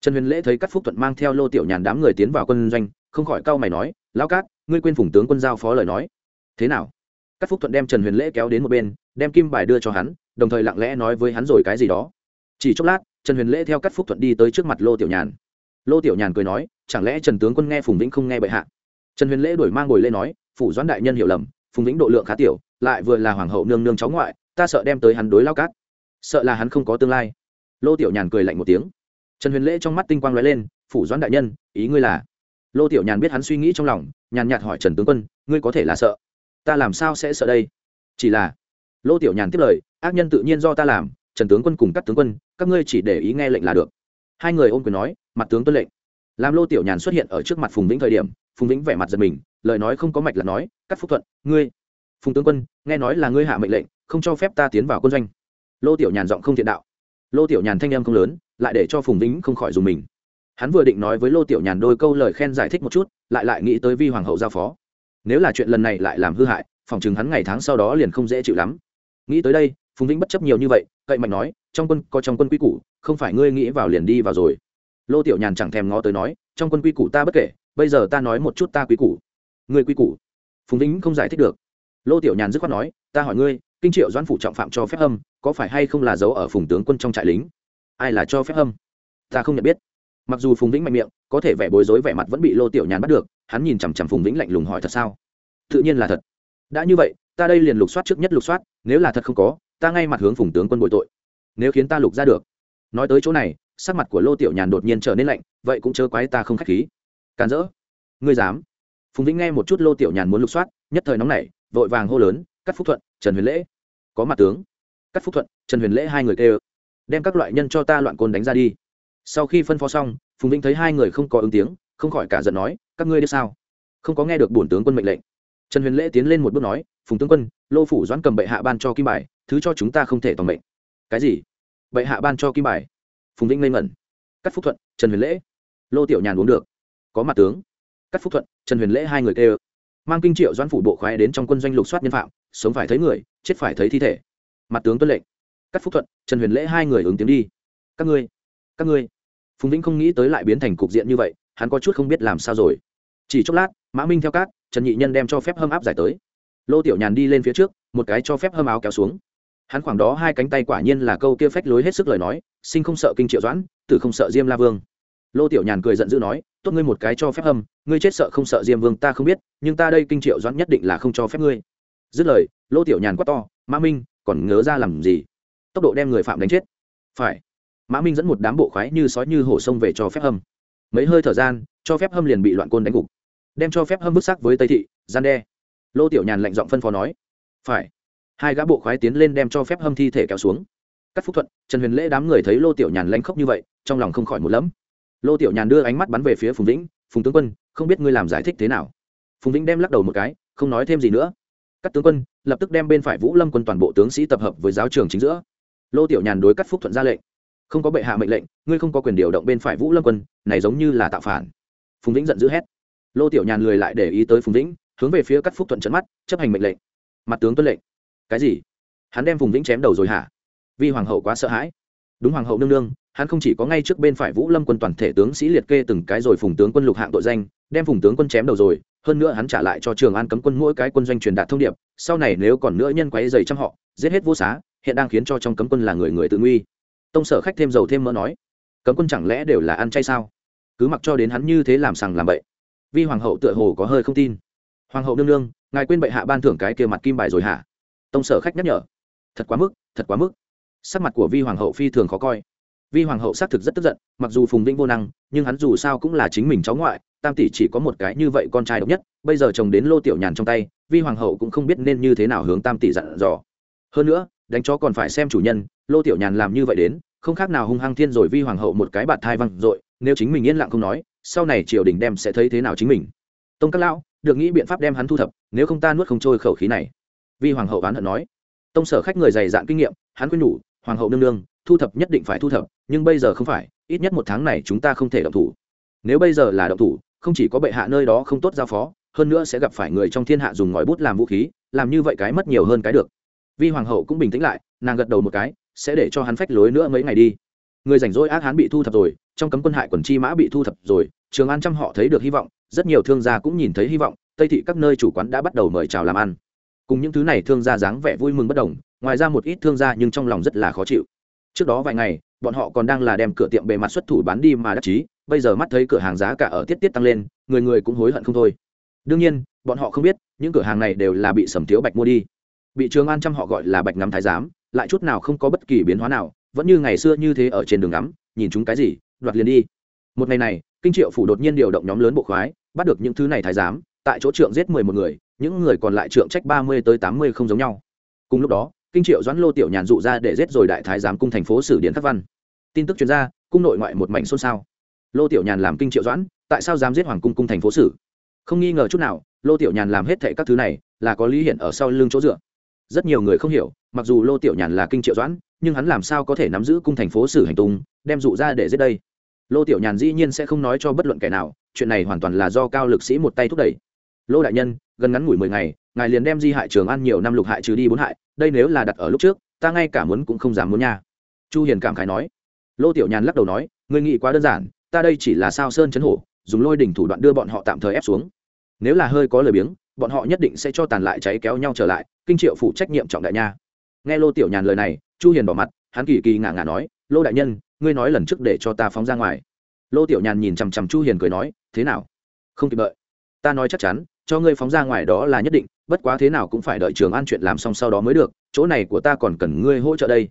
Trần huyền lễ thấy các phúc thuận mang theo lô tiểu nhàn đám người tiến vào quân doanh, không khỏi cau mày nói, lão cát, ngươi quên phùng tướng quân giao phó lời nói. Thế nào? Các phúc thuận đem trần huyền lễ kéo đến một bên, đem kim bài đưa cho hắn, đồng thời lặng lẽ nói với hắn rồi cái gì đó. Chỉ chốc lát, trần huyền lễ theo các phúc thuận đi tới trước mặt lô tiểu nhàn. Lô tiểu nhàn cười nói, chẳng lẽ trần tướng quân nghe phùng vĩnh không nghe bệ hạ? Trần huyền lễ đổi mang ngồi lên nói, phủ doãn đại nhân hiểu lầm, phùng vĩnh độ lượng khá tiểu, lại vừa là hoàng hậu nương nương cháu ngoại, ta sợ đem tới hắn đối lao cát. Sợ là hắn không có tương lai. Lô tiểu nhàn cười lạnh một tiếng. Trần huyền lễ trong mắt tinh quang l ó e lên, phủ doãn đại nhân, ý ngươi là? Lô tiểu nhàn biết hắn suy nghĩ trong lòng, nhàn nhạt hỏi trần tướng quân, ngươi có thể là sợ? Ta làm sao sẽ sợ đây? Chỉ là, lô tiểu nhàn tiếp lời, ác nhân tự nhiên do ta làm, trần tướng quân cùng các tướng quân, các ngươi chỉ để ý nghe lệnh là được. Hai người ôm quyền nói, mặt tướng tuân lệnh. Làm lô tiểu nhàn xuất hiện ở trước mặt phùng vĩnh thời điểm, phùng vĩnh vẻ mặt giật mình, lời nói không có mạch là nói, cắt phúc thuận, ngươi, phùng tướng quân, nghe nói là ngươi hạ mệnh lệnh, không cho phép ta tiến vào quân doanh. Lô tiểu nhàn giọng không thiện đạo. Lô tiểu nhàn thanh em không lớn, lại để cho phùng vĩnh không khỏi dùng mình. Hắn vừa định nói với lô tiểu nhàn đôi câu lời khen giải thích một chút, lại lại nghĩ tới vi hoàng hậu giao phó nếu là chuyện lần này lại làm hư hại, phòng chừng hắn ngày tháng sau đó liền không dễ chịu lắm. Nghĩ tới đây, phùng vĩnh bất chấp nhiều như vậy, cậy mạnh nói, trong quân có trong quân quy củ, không phải ngươi nghĩ vào liền đi vào rồi. Lô tiểu nhàn chẳng thèm ngó tới nói, trong quân quy củ ta bất kể, bây giờ ta nói một chút ta quy củ. Ngươi quy củ? Phùng vĩnh không giải thích được. Lô tiểu nhàn dứt khoát nói, ta hỏi ngươi, kinh triệu doãn phủ trọng phạm cho phép âm có phải hay không là giấu ở phùng tướng quân trong trại lính? Ai là cho phép âm ta không nhận biết mặc dù phùng vĩnh mạnh miệng, có thể vẻ bối rối vẻ mặt vẫn bị lô tiểu nhàn bắt được, hắn nhìn chằm chằm phùng vĩnh lạnh lùng hỏi thật sao? Tự nhiên là thật. Đã như vậy, ta đây liền lục soát trước nhất lục soát, nếu là thật không có, ta ngay mặt hướng phùng tướng quân bội tội. Nếu khiến ta lục ra được. Nói tới chỗ này, sắc mặt của lô tiểu nhàn đột nhiên trở nên lạnh, vậy cũng chớ quái ta không k h á c h khí. Càn rỡ. Ngươi dám. Phùng vĩnh nghe một chút lô tiểu nhàn muốn lục soát, nhất thời nóng nảy, vội vàng hô lớn, cắt phúc thuận, trần huyền lễ. Có mặt tướng. Cắt phúc thuận, trần huyền lễ hai người kêu. Đem các loại nhân cho ta loạn côn đánh ra đi sau khi phân phó xong, phùng vĩnh thấy hai người không có ứng tiếng, không khỏi cả giận nói, các ngươi đi sao? Không có nghe được bổn tướng quân mệnh lệnh. Trần huyền lễ tiến lên một bước nói, phùng tướng quân, lô phủ doãn cầm bệ hạ ban cho kim bài, thứ cho chúng ta không thể toàn mệnh. Cái gì? Bệ hạ ban cho kim bài? Phùng vĩnh ngây ngẩn. Cắt phúc thuận, trần huyền lễ. Lô tiểu nhàn uống được. Có mặt tướng. Cắt phúc thuận, trần huyền lễ hai người kêu. Mang kinh triệu doãn phủ bộ khoái đến trong quân doanh lục soát nhân phạm, sống phải thấy người, chết phải thấy thi thể. Mặt tướng tuân lệnh. Cắt phúc thuận, trần huyền lễ hai người ứng tiếng đi. Các ngươi các ngươi phùng vĩnh không nghĩ tới lại biến thành cục diện như vậy, hắn có chút không biết làm sao rồi. Chỉ chốc lát, mã minh theo cát, trần nhị nhân đem cho phép hâm áp giải tới. Lô tiểu nhàn đi lên phía trước, một cái cho phép hâm áo kéo xuống. Hắn khoảng đó hai cánh tay quả nhiên là câu kia phách lối hết sức lời nói, sinh không sợ kinh triệu doãn, tử không sợ diêm la vương. Lô tiểu nhàn cười giận dữ nói, tốt ngươi một cái cho phép hâm, ngươi chết sợ không sợ diêm vương ta không biết, nhưng ta đây kinh triệu doãn nhất định là không cho phép ngươi. Dứt lời, lô tiểu nhàn quát to, mã minh, còn ngớ ra làm gì? Tốc độ đem người phạm đánh chết. Phải mã minh dẫn một đám bộ khoái như sói như hổ sông về cho phép hâm. Mấy hơi thở gian, cho phép hâm liền bị loạn côn đánh gục. Đem cho phép hâm bức sắc với tây thị, gian đe. Lô tiểu nhàn lạnh giọng phân phó nói, phải. Hai gã bộ khoái tiến lên đem cho phép hâm thi thể kéo xuống. Cắt phúc thuận, trần huyền lễ đám người thấy lô tiểu nhàn lanh khóc như vậy, trong lòng không khỏi một lẫm. Lô tiểu nhàn đưa ánh mắt bắn về phía phùng vĩnh, phùng tướng quân, không biết ngươi làm giải thích thế nào? Phùng vĩnh đem lắc đầu một cái, không nói thêm gì nữa. Các tướng quân, lập tức đem bên phải vũ lâm quân toàn bộ tướng sĩ tập hợp với giáo trường chính giữa. Lô tiểu nhàn đối cắt phúc thuận ra lệnh không có bệ hạ mệnh lệnh, ngươi không có quyền điều động bên phải vũ lâm quân, này giống như là tạo phản. Phùng vĩnh giận dữ hét. Lô tiểu nhàn lười lại để ý tới phùng vĩnh, hướng về phía cắt phúc thuận trận mắt, chấp hành mệnh lệnh. Mặt tướng tuân lệnh. Cái gì? Hắn đem phùng vĩnh chém đầu rồi hả? Vì hoàng hậu quá sợ hãi. Đúng hoàng hậu nương nương, hắn không chỉ có ngay trước bên phải vũ lâm quân toàn thể tướng sĩ liệt kê từng cái rồi phùng tướng quân lục hạng tội danh, đem phùng tướng quân chém đầu rồi, hơn nữa hắn trả lại cho trường an cấm quân mỗi cái quân doanh truyền đạt thông điệp, sau này nếu còn nữa nhân quấy dày trăm họ, giết hết vô xá, hiện đang khiến cho trong cấm quân là người người tự nguy tông sở khách thêm dầu thêm mỡ nói, cấm quân chẳng lẽ đều là ăn chay sao? Cứ mặc cho đến hắn như thế làm sằng làm bậy. Vi hoàng hậu tựa hồ có hơi không tin. Hoàng hậu nương nương, ngài quên bệ hạ ban thưởng cái kia mặt kim bài rồi hả? Tông sở khách nhắc nhở. Thật quá mức, thật quá mức. Sắc mặt của vi hoàng hậu phi thường khó coi. Vi hoàng hậu xác thực rất tức giận, mặc dù phùng vĩnh vô năng, nhưng hắn dù sao cũng là chính mình cháu ngoại, tam tỷ chỉ có một cái như vậy con trai độc nhất, bây giờ chồng đến lô tiểu nhàn trong tay, vi hoàng hậu cũng không biết nên như thế nào hướng tam tỷ dặn dò. Hơn nữa, đánh chó còn phải xem chủ nhân lô tiểu nhàn làm như vậy đến, không khác nào hung hăng thiên rồi vi hoàng hậu một cái bạt thai văng rồi nếu chính mình yên lặng không nói, sau này triều đình đem sẽ thấy thế nào chính mình. Tông các lão, được nghĩ biện pháp đem hắn thu thập, nếu không ta nuốt không trôi khẩu khí này. Vi hoàng hậu oán hận nói. Tông sở khách người dày dạn kinh nghiệm, hắn khuyên nhủ, hoàng hậu nương nương, thu thập nhất định phải thu thập, nhưng bây giờ không phải, ít nhất một tháng này chúng ta không thể động thủ. Nếu bây giờ là động thủ, không chỉ có bệ hạ nơi đó không tốt giao phó, hơn nữa sẽ gặp phải người trong thiên hạ dùng ngòi bút làm vũ khí, làm như vậy cái mất nhiều hơn cái được. Vi hoàng hậu cũng bình tĩnh lại, nàng gật đầu một cái sẽ để cho hắn phách lối nữa mấy ngày đi. Người rảnh rỗi ác hán bị thu thập rồi, trong cấm quân hại quần chi mã bị thu thập rồi, trường an trăm họ thấy được hy vọng, rất nhiều thương gia cũng nhìn thấy hy vọng, tây thị các nơi chủ quán đã bắt đầu mời chào làm ăn. Cùng những thứ này thương gia dáng vẻ vui mừng bất đồng, ngoài ra một ít thương gia nhưng trong lòng rất là khó chịu. Trước đó vài ngày, bọn họ còn đang là đem cửa tiệm bề mặt xuất thủ bán đi mà đắc chí, bây giờ mắt thấy cửa hàng giá cả ở tiết tiết tăng lên, người người cũng hối hận không thôi. Đương nhiên, bọn họ không biết, những cửa hàng này đều là bị sầm thiếu bạch mua đi. Bị trường an trăm họ gọi là bạch ngắm thái giám lại chút nào không có bất kỳ biến hóa nào, vẫn như ngày xưa như thế ở trên đường ngắm, nhìn chúng cái gì, đoạt liền đi. Một ngày này, kinh triệu phủ đột nhiên điều động nhóm lớn bộ khoái, bắt được những thứ này thái giám, tại chỗ trượng giết mười một người, những người còn lại trượng trách ba mươi tới tám mươi không giống nhau. Cùng lúc đó, kinh triệu doãn lô tiểu nhàn dụ ra để giết rồi đại thái giám cung thành phố sử điện khắc văn. Tin tức chuyên gia cung nội ngoại một mảnh xôn xao. Lô tiểu nhàn làm kinh triệu doãn, tại sao dám giết hoàng cung cung thành phố sử? Không nghi ngờ chút nào, lô tiểu nhàn làm hết thệ các thứ này, là có lý hiện ở sau lưng chỗ dựa rất nhiều người không hiểu, mặc dù lô tiểu nhàn là kinh triệu doãn, nhưng hắn làm sao có thể nắm giữ cung thành phố xử hành tung, đem dụ ra để giết đây? Lô tiểu nhàn dĩ nhiên sẽ không nói cho bất luận kẻ nào, chuyện này hoàn toàn là do cao lực sĩ một tay thúc đẩy. Lô đại nhân, gần ngắn ngủi mười ngày, ngài liền đem di hại trường ăn nhiều năm lục hại trừ đi bốn hại, đây nếu là đặt ở lúc trước, ta ngay cả muốn cũng không dám muốn nha. Chu hiền cảm khái nói. Lô tiểu nhàn lắc đầu nói người nghĩ quá đơn giản, ta đây chỉ là sao sơn chấn hổ, dùng lôi đỉnh thủ đoạn đưa bọn họ tạm thời ép xuống. Nếu là hơi có lời biếng bọn họ nhất định sẽ cho tàn lại cháy kéo nhau trở lại, kinh triệu phụ trách nhiệm trọng đại nha. Nghe lô tiểu nhàn lời này, chu hiền bỏ mặt, hắn kỳ kỳ ngả ngả nói, lô đại nhân, ngươi nói lần trước để cho ta phóng ra ngoài. Lô tiểu nhàn nhìn chằm chằm chu hiền cười nói, thế nào? Không kịp đợi. Ta nói chắc chắn, cho ngươi phóng ra ngoài đó là nhất định, bất quá thế nào cũng phải đợi trường an chuyện làm xong sau đó mới được, chỗ này của ta còn cần ngươi hỗ trợ đây.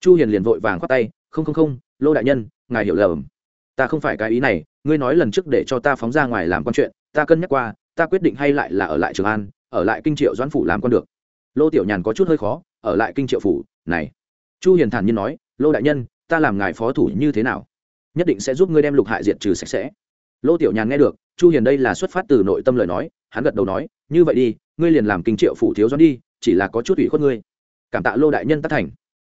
Chu hiền liền vội vàng khoát tay, không không không, lô đại nhân, ngài hiểu lầm. Ta không phải cái ý này, ngươi nói lần trước để cho ta phóng ra ngoài làm con chuyện, ta cân nhắc qua ta quyết định hay lại là ở lại trường an, ở lại kinh triệu doãn phủ làm con được. Lô tiểu nhàn có chút hơi khó, ở lại kinh triệu phủ, này. Chu hiền thản nhiên nói, lô đại nhân, ta làm ngài phó thủ như thế nào? Nhất định sẽ giúp ngươi đem lục hại diệt trừ sạch sẽ. Lô tiểu nhàn nghe được, chu hiền đây là xuất phát từ nội tâm lời nói, hắn gật đầu nói, như vậy đi, ngươi liền làm kinh triệu phủ thiếu doãn đi, chỉ là có chút ủy khuất ngươi. Cảm tạ lô đại nhân tất thành.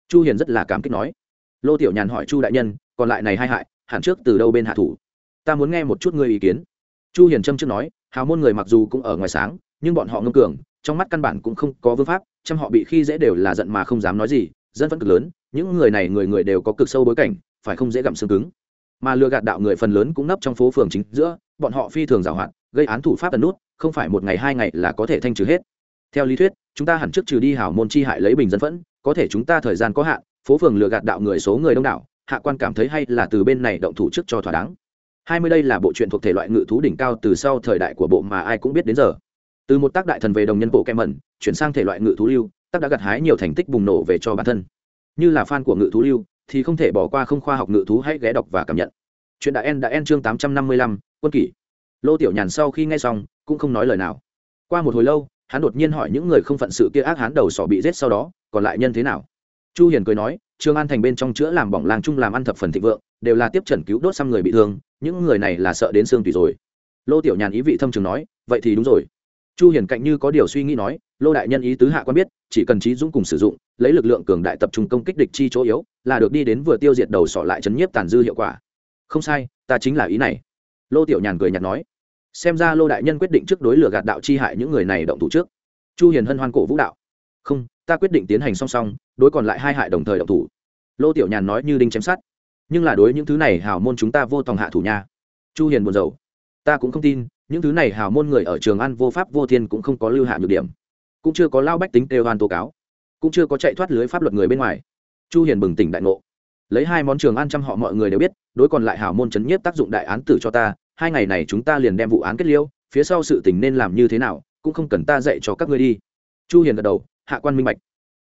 Chu hiền rất là cảm kích nói. Lô tiểu nhàn hỏi chu đại nhân, còn lại này hai hại, hẳn trước từ đâu bên hạ thủ? Ta muốn nghe một chút ngươi ý kiến. Chu hiền trâm trước nói hào môn người mặc dù cũng ở ngoài sáng, nhưng bọn họ ngâm cường, trong mắt căn bản cũng không có vương pháp trăm họ bị khi dễ đều là giận mà không dám nói gì, dân vẫn cực lớn, những người này người người đều có cực sâu bối cảnh, phải không dễ gặm xương cứng. Mà lừa gạt đạo người phần lớn cũng nấp trong phố phường chính giữa, bọn họ phi thường giàu hạn, gây án thủ pháp tần nút, không phải một ngày hai ngày là có thể thanh trừ hết. Theo lý thuyết, chúng ta hẳn trước trừ đi hảo môn chi hại lấy bình dân phẫn, có thể chúng ta thời gian có hạn, phố phường lừa gạt đạo người số người đông đảo, hạ quan cảm thấy hay là từ bên này động thủ trước cho thỏa đáng hai mươi đây là bộ truyện thuộc thể loại ngự thú đỉnh cao từ sau thời đại của bộ mà ai cũng biết đến giờ. Từ một tác đại thần về đồng nhân bộ kem mẩn, chuyển sang thể loại ngự thú lưu, tác đã gặt hái nhiều thành tích bùng nổ về cho bản thân. Như là fan của ngự thú lưu, thì không thể bỏ qua không khoa học ngự thú hãy ghé đọc và cảm nhận. Chuyện đã en đã en chương tám trăm năm mươi lăm, quân kỷ. Lô tiểu nhàn sau khi nghe xong, cũng không nói lời nào. Qua một hồi lâu, hắn đột nhiên hỏi những người không phận sự kia ác hán đầu sỏ bị giết sau đó, còn lại nhân thế nào? Chu hiền cười nói, trương an thành bên trong chữa làm bỏng làng chung làm ăn thập phần thịnh vượng đều là tiếp trần cứu đốt xăm người bị thương, những người này là sợ đến xương tùy rồi. Lô tiểu nhàn ý vị thâm trường nói, vậy thì đúng rồi. Chu hiền cạnh như có điều suy nghĩ nói, lô đại nhân ý tứ hạ quan biết, chỉ cần trí dũng cùng sử dụng, lấy lực lượng cường đại tập trung công kích địch chi chỗ yếu, là được đi đến vừa tiêu diệt đầu sọ lại chấn nhiếp tàn dư hiệu quả. Không sai, ta chính là ý này. Lô tiểu nhàn cười nhạt nói. Xem ra lô đại nhân quyết định trước đối lửa gạt đạo chi hại những người này động thủ trước. Chu hiền hân hoan cổ vũ đạo. Không, ta quyết định tiến hành song song, đối còn lại hai hại đồng thời động thủ. Lô tiểu nhàn nói như đinh chém sát nhưng là đối những thứ này hào môn chúng ta vô tòng hạ thủ nha. Chu hiền buồn rầu. Ta cũng không tin, những thứ này hào môn người ở trường ăn vô pháp vô thiên cũng không có lưu hạ nhược điểm. Cũng chưa có lao bách tính kêu hoan tố cáo. Cũng chưa có chạy thoát lưới pháp luật người bên ngoài. Chu hiền bừng tỉnh đại ngộ. Lấy hai món trường ăn trăm họ mọi người đều biết, đối còn lại hào môn chấn nhiếp tác dụng đại án tử cho ta, hai ngày này chúng ta liền đem vụ án kết liêu, phía sau sự tình nên làm như thế nào, cũng không cần ta dạy cho các ngươi đi. Chu hiền gật đầu, hạ quan minh bạch.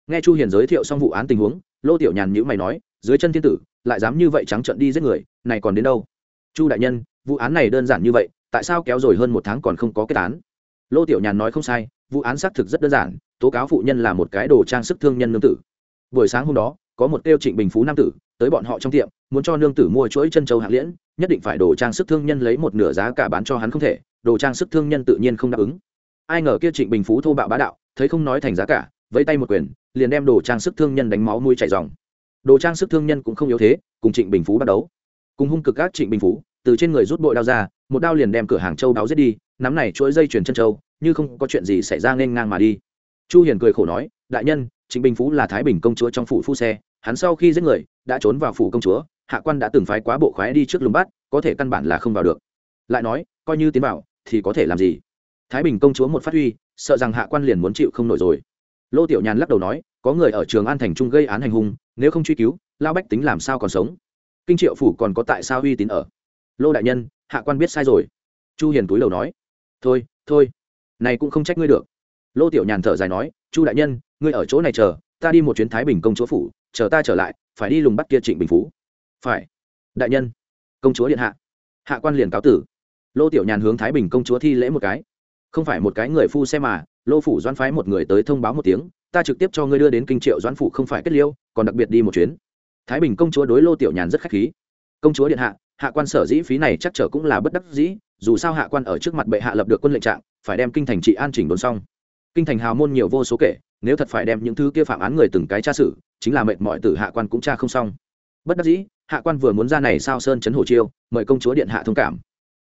Nghe chu hiền giới thiệu xong vụ án tình huống, lô tiểu nhàn nhữ mày nói, dưới chân thiên tử lại dám như vậy trắng trợn đi giết người, này còn đến đâu? Chu đại nhân, vụ án này đơn giản như vậy, tại sao kéo rồi hơn một tháng còn không có kết án? Lô tiểu nhàn nói không sai, vụ án xác thực rất đơn giản, tố cáo phụ nhân là một cái đồ trang sức thương nhân nương tử. Buổi sáng hôm đó, có một tiêu trịnh bình phú nam tử, tới bọn họ trong tiệm, muốn cho nương tử mua chuỗi chân châu hạng liễn, nhất định phải đồ trang sức thương nhân lấy một nửa giá cả bán cho hắn không thể, đồ trang sức thương nhân tự nhiên không đáp ứng. Ai ngờ kia trịnh bình phú thô bạo bá đạo, thấy không nói thành giá cả, vẫy tay một quyền, liền đem đồ trang sức thương nhân đánh máu mũi chảy dòng đồ trang sức thương nhân cũng không yếu thế, cùng trịnh bình phú bắt đấu cùng hung cực các trịnh bình phú, từ trên người rút bội đao ra, một đao liền đem cửa hàng châu đáo giết đi, nắm này chuỗi dây chuyền chân châu, như không có chuyện gì xảy ra nên ngang mà đi. Chu hiền cười khổ nói, đại nhân, trịnh bình phú là thái bình công chúa trong phủ phu xe, hắn sau khi giết người, đã trốn vào phủ công chúa, hạ quan đã từng phái quá bộ khoái đi trước lùng bắt, có thể căn bản là không vào được. Lại nói, coi như tiến vào, thì có thể làm gì? Thái bình công chúa một phát huy, sợ rằng hạ quan liền muốn chịu không nổi rồi. Lô tiểu nhàn lắc đầu nói, có người ở trường an thành trung gây án hành hung nếu không truy cứu lao bách tính làm sao còn sống? Kinh triệu phủ còn có tại sao uy tín ở? Lô đại nhân, hạ quan biết sai rồi. Chu hiền túi đầu nói, thôi thôi, này cũng không trách ngươi được. Lô tiểu nhàn thở dài nói, chu đại nhân, ngươi ở chỗ này chờ, ta đi một chuyến thái bình công chúa phủ, chờ ta trở lại, phải đi lùng bắt kia trịnh bình phú. Phải. Đại nhân, công chúa điện hạ. Hạ quan liền cáo tử. Lô tiểu nhàn hướng thái bình công chúa thi lễ một cái. Không phải một cái người phu xe mà, lô phủ doan phái một người tới thông báo một tiếng ta trực tiếp cho ngươi đưa đến kinh triệu doãn phủ không phải kết liêu, còn đặc biệt đi một chuyến. Thái bình công chúa đối lô tiểu nhàn rất khách khí. Công chúa điện hạ hạ quan sở dĩ phí này chắc chở cũng là bất đắc dĩ, dù sao hạ quan ở trước mặt bệ hạ lập được quân lệnh trạng, phải đem kinh thành trị an chỉnh đốn xong. Kinh thành hào môn nhiều vô số kể, nếu thật phải đem những thứ kia phạm án người từng cái tra xử, chính là mệt mỏi từ hạ quan cũng tra không xong. Bất đắc dĩ, hạ quan vừa muốn ra này sao sơn chấn hồ chiêu, mời công chúa điện hạ thông cảm.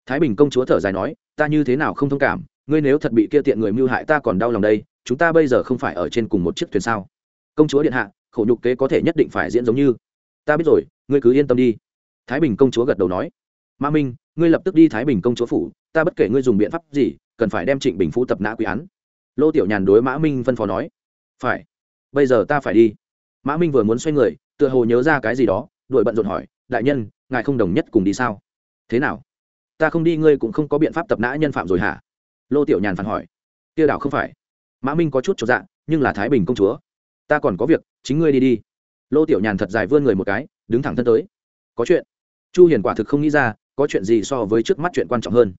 Thái bình công chúa thở dài nói, ta như thế nào không thông cảm? Ngươi nếu thật bị kia tiện người mưu hại, ta còn đau lòng đây chúng ta bây giờ không phải ở trên cùng một chiếc thuyền sao? Công chúa điện hạ, khổ nhục kế có thể nhất định phải diễn giống như. Ta biết rồi, ngươi cứ yên tâm đi. Thái bình công chúa gật đầu nói. Ma minh, ngươi lập tức đi thái bình công chúa phủ, ta bất kể ngươi dùng biện pháp gì, cần phải đem trịnh bình phú tập nã quy án. Lô tiểu nhàn đối mã minh phân phó nói. Phải, bây giờ ta phải đi. Mã minh vừa muốn xoay người, tựa hồ nhớ ra cái gì đó, đuổi bận rộn hỏi, đại nhân, ngài không đồng nhất cùng đi sao? Thế nào? Ta không đi, ngươi cũng không có biện pháp tập nã nhân phạm rồi hả? Lô tiểu nhàn phản hỏi. Kia đảo không phải mã minh có chút cho dạ nhưng là thái bình công chúa. Ta còn có việc, chính ngươi đi đi. Lô tiểu nhàn thật dài vươn người một cái, đứng thẳng thân tới. Có chuyện. Chu hiền quả thực không nghĩ ra, có chuyện gì so với trước mắt chuyện quan trọng hơn.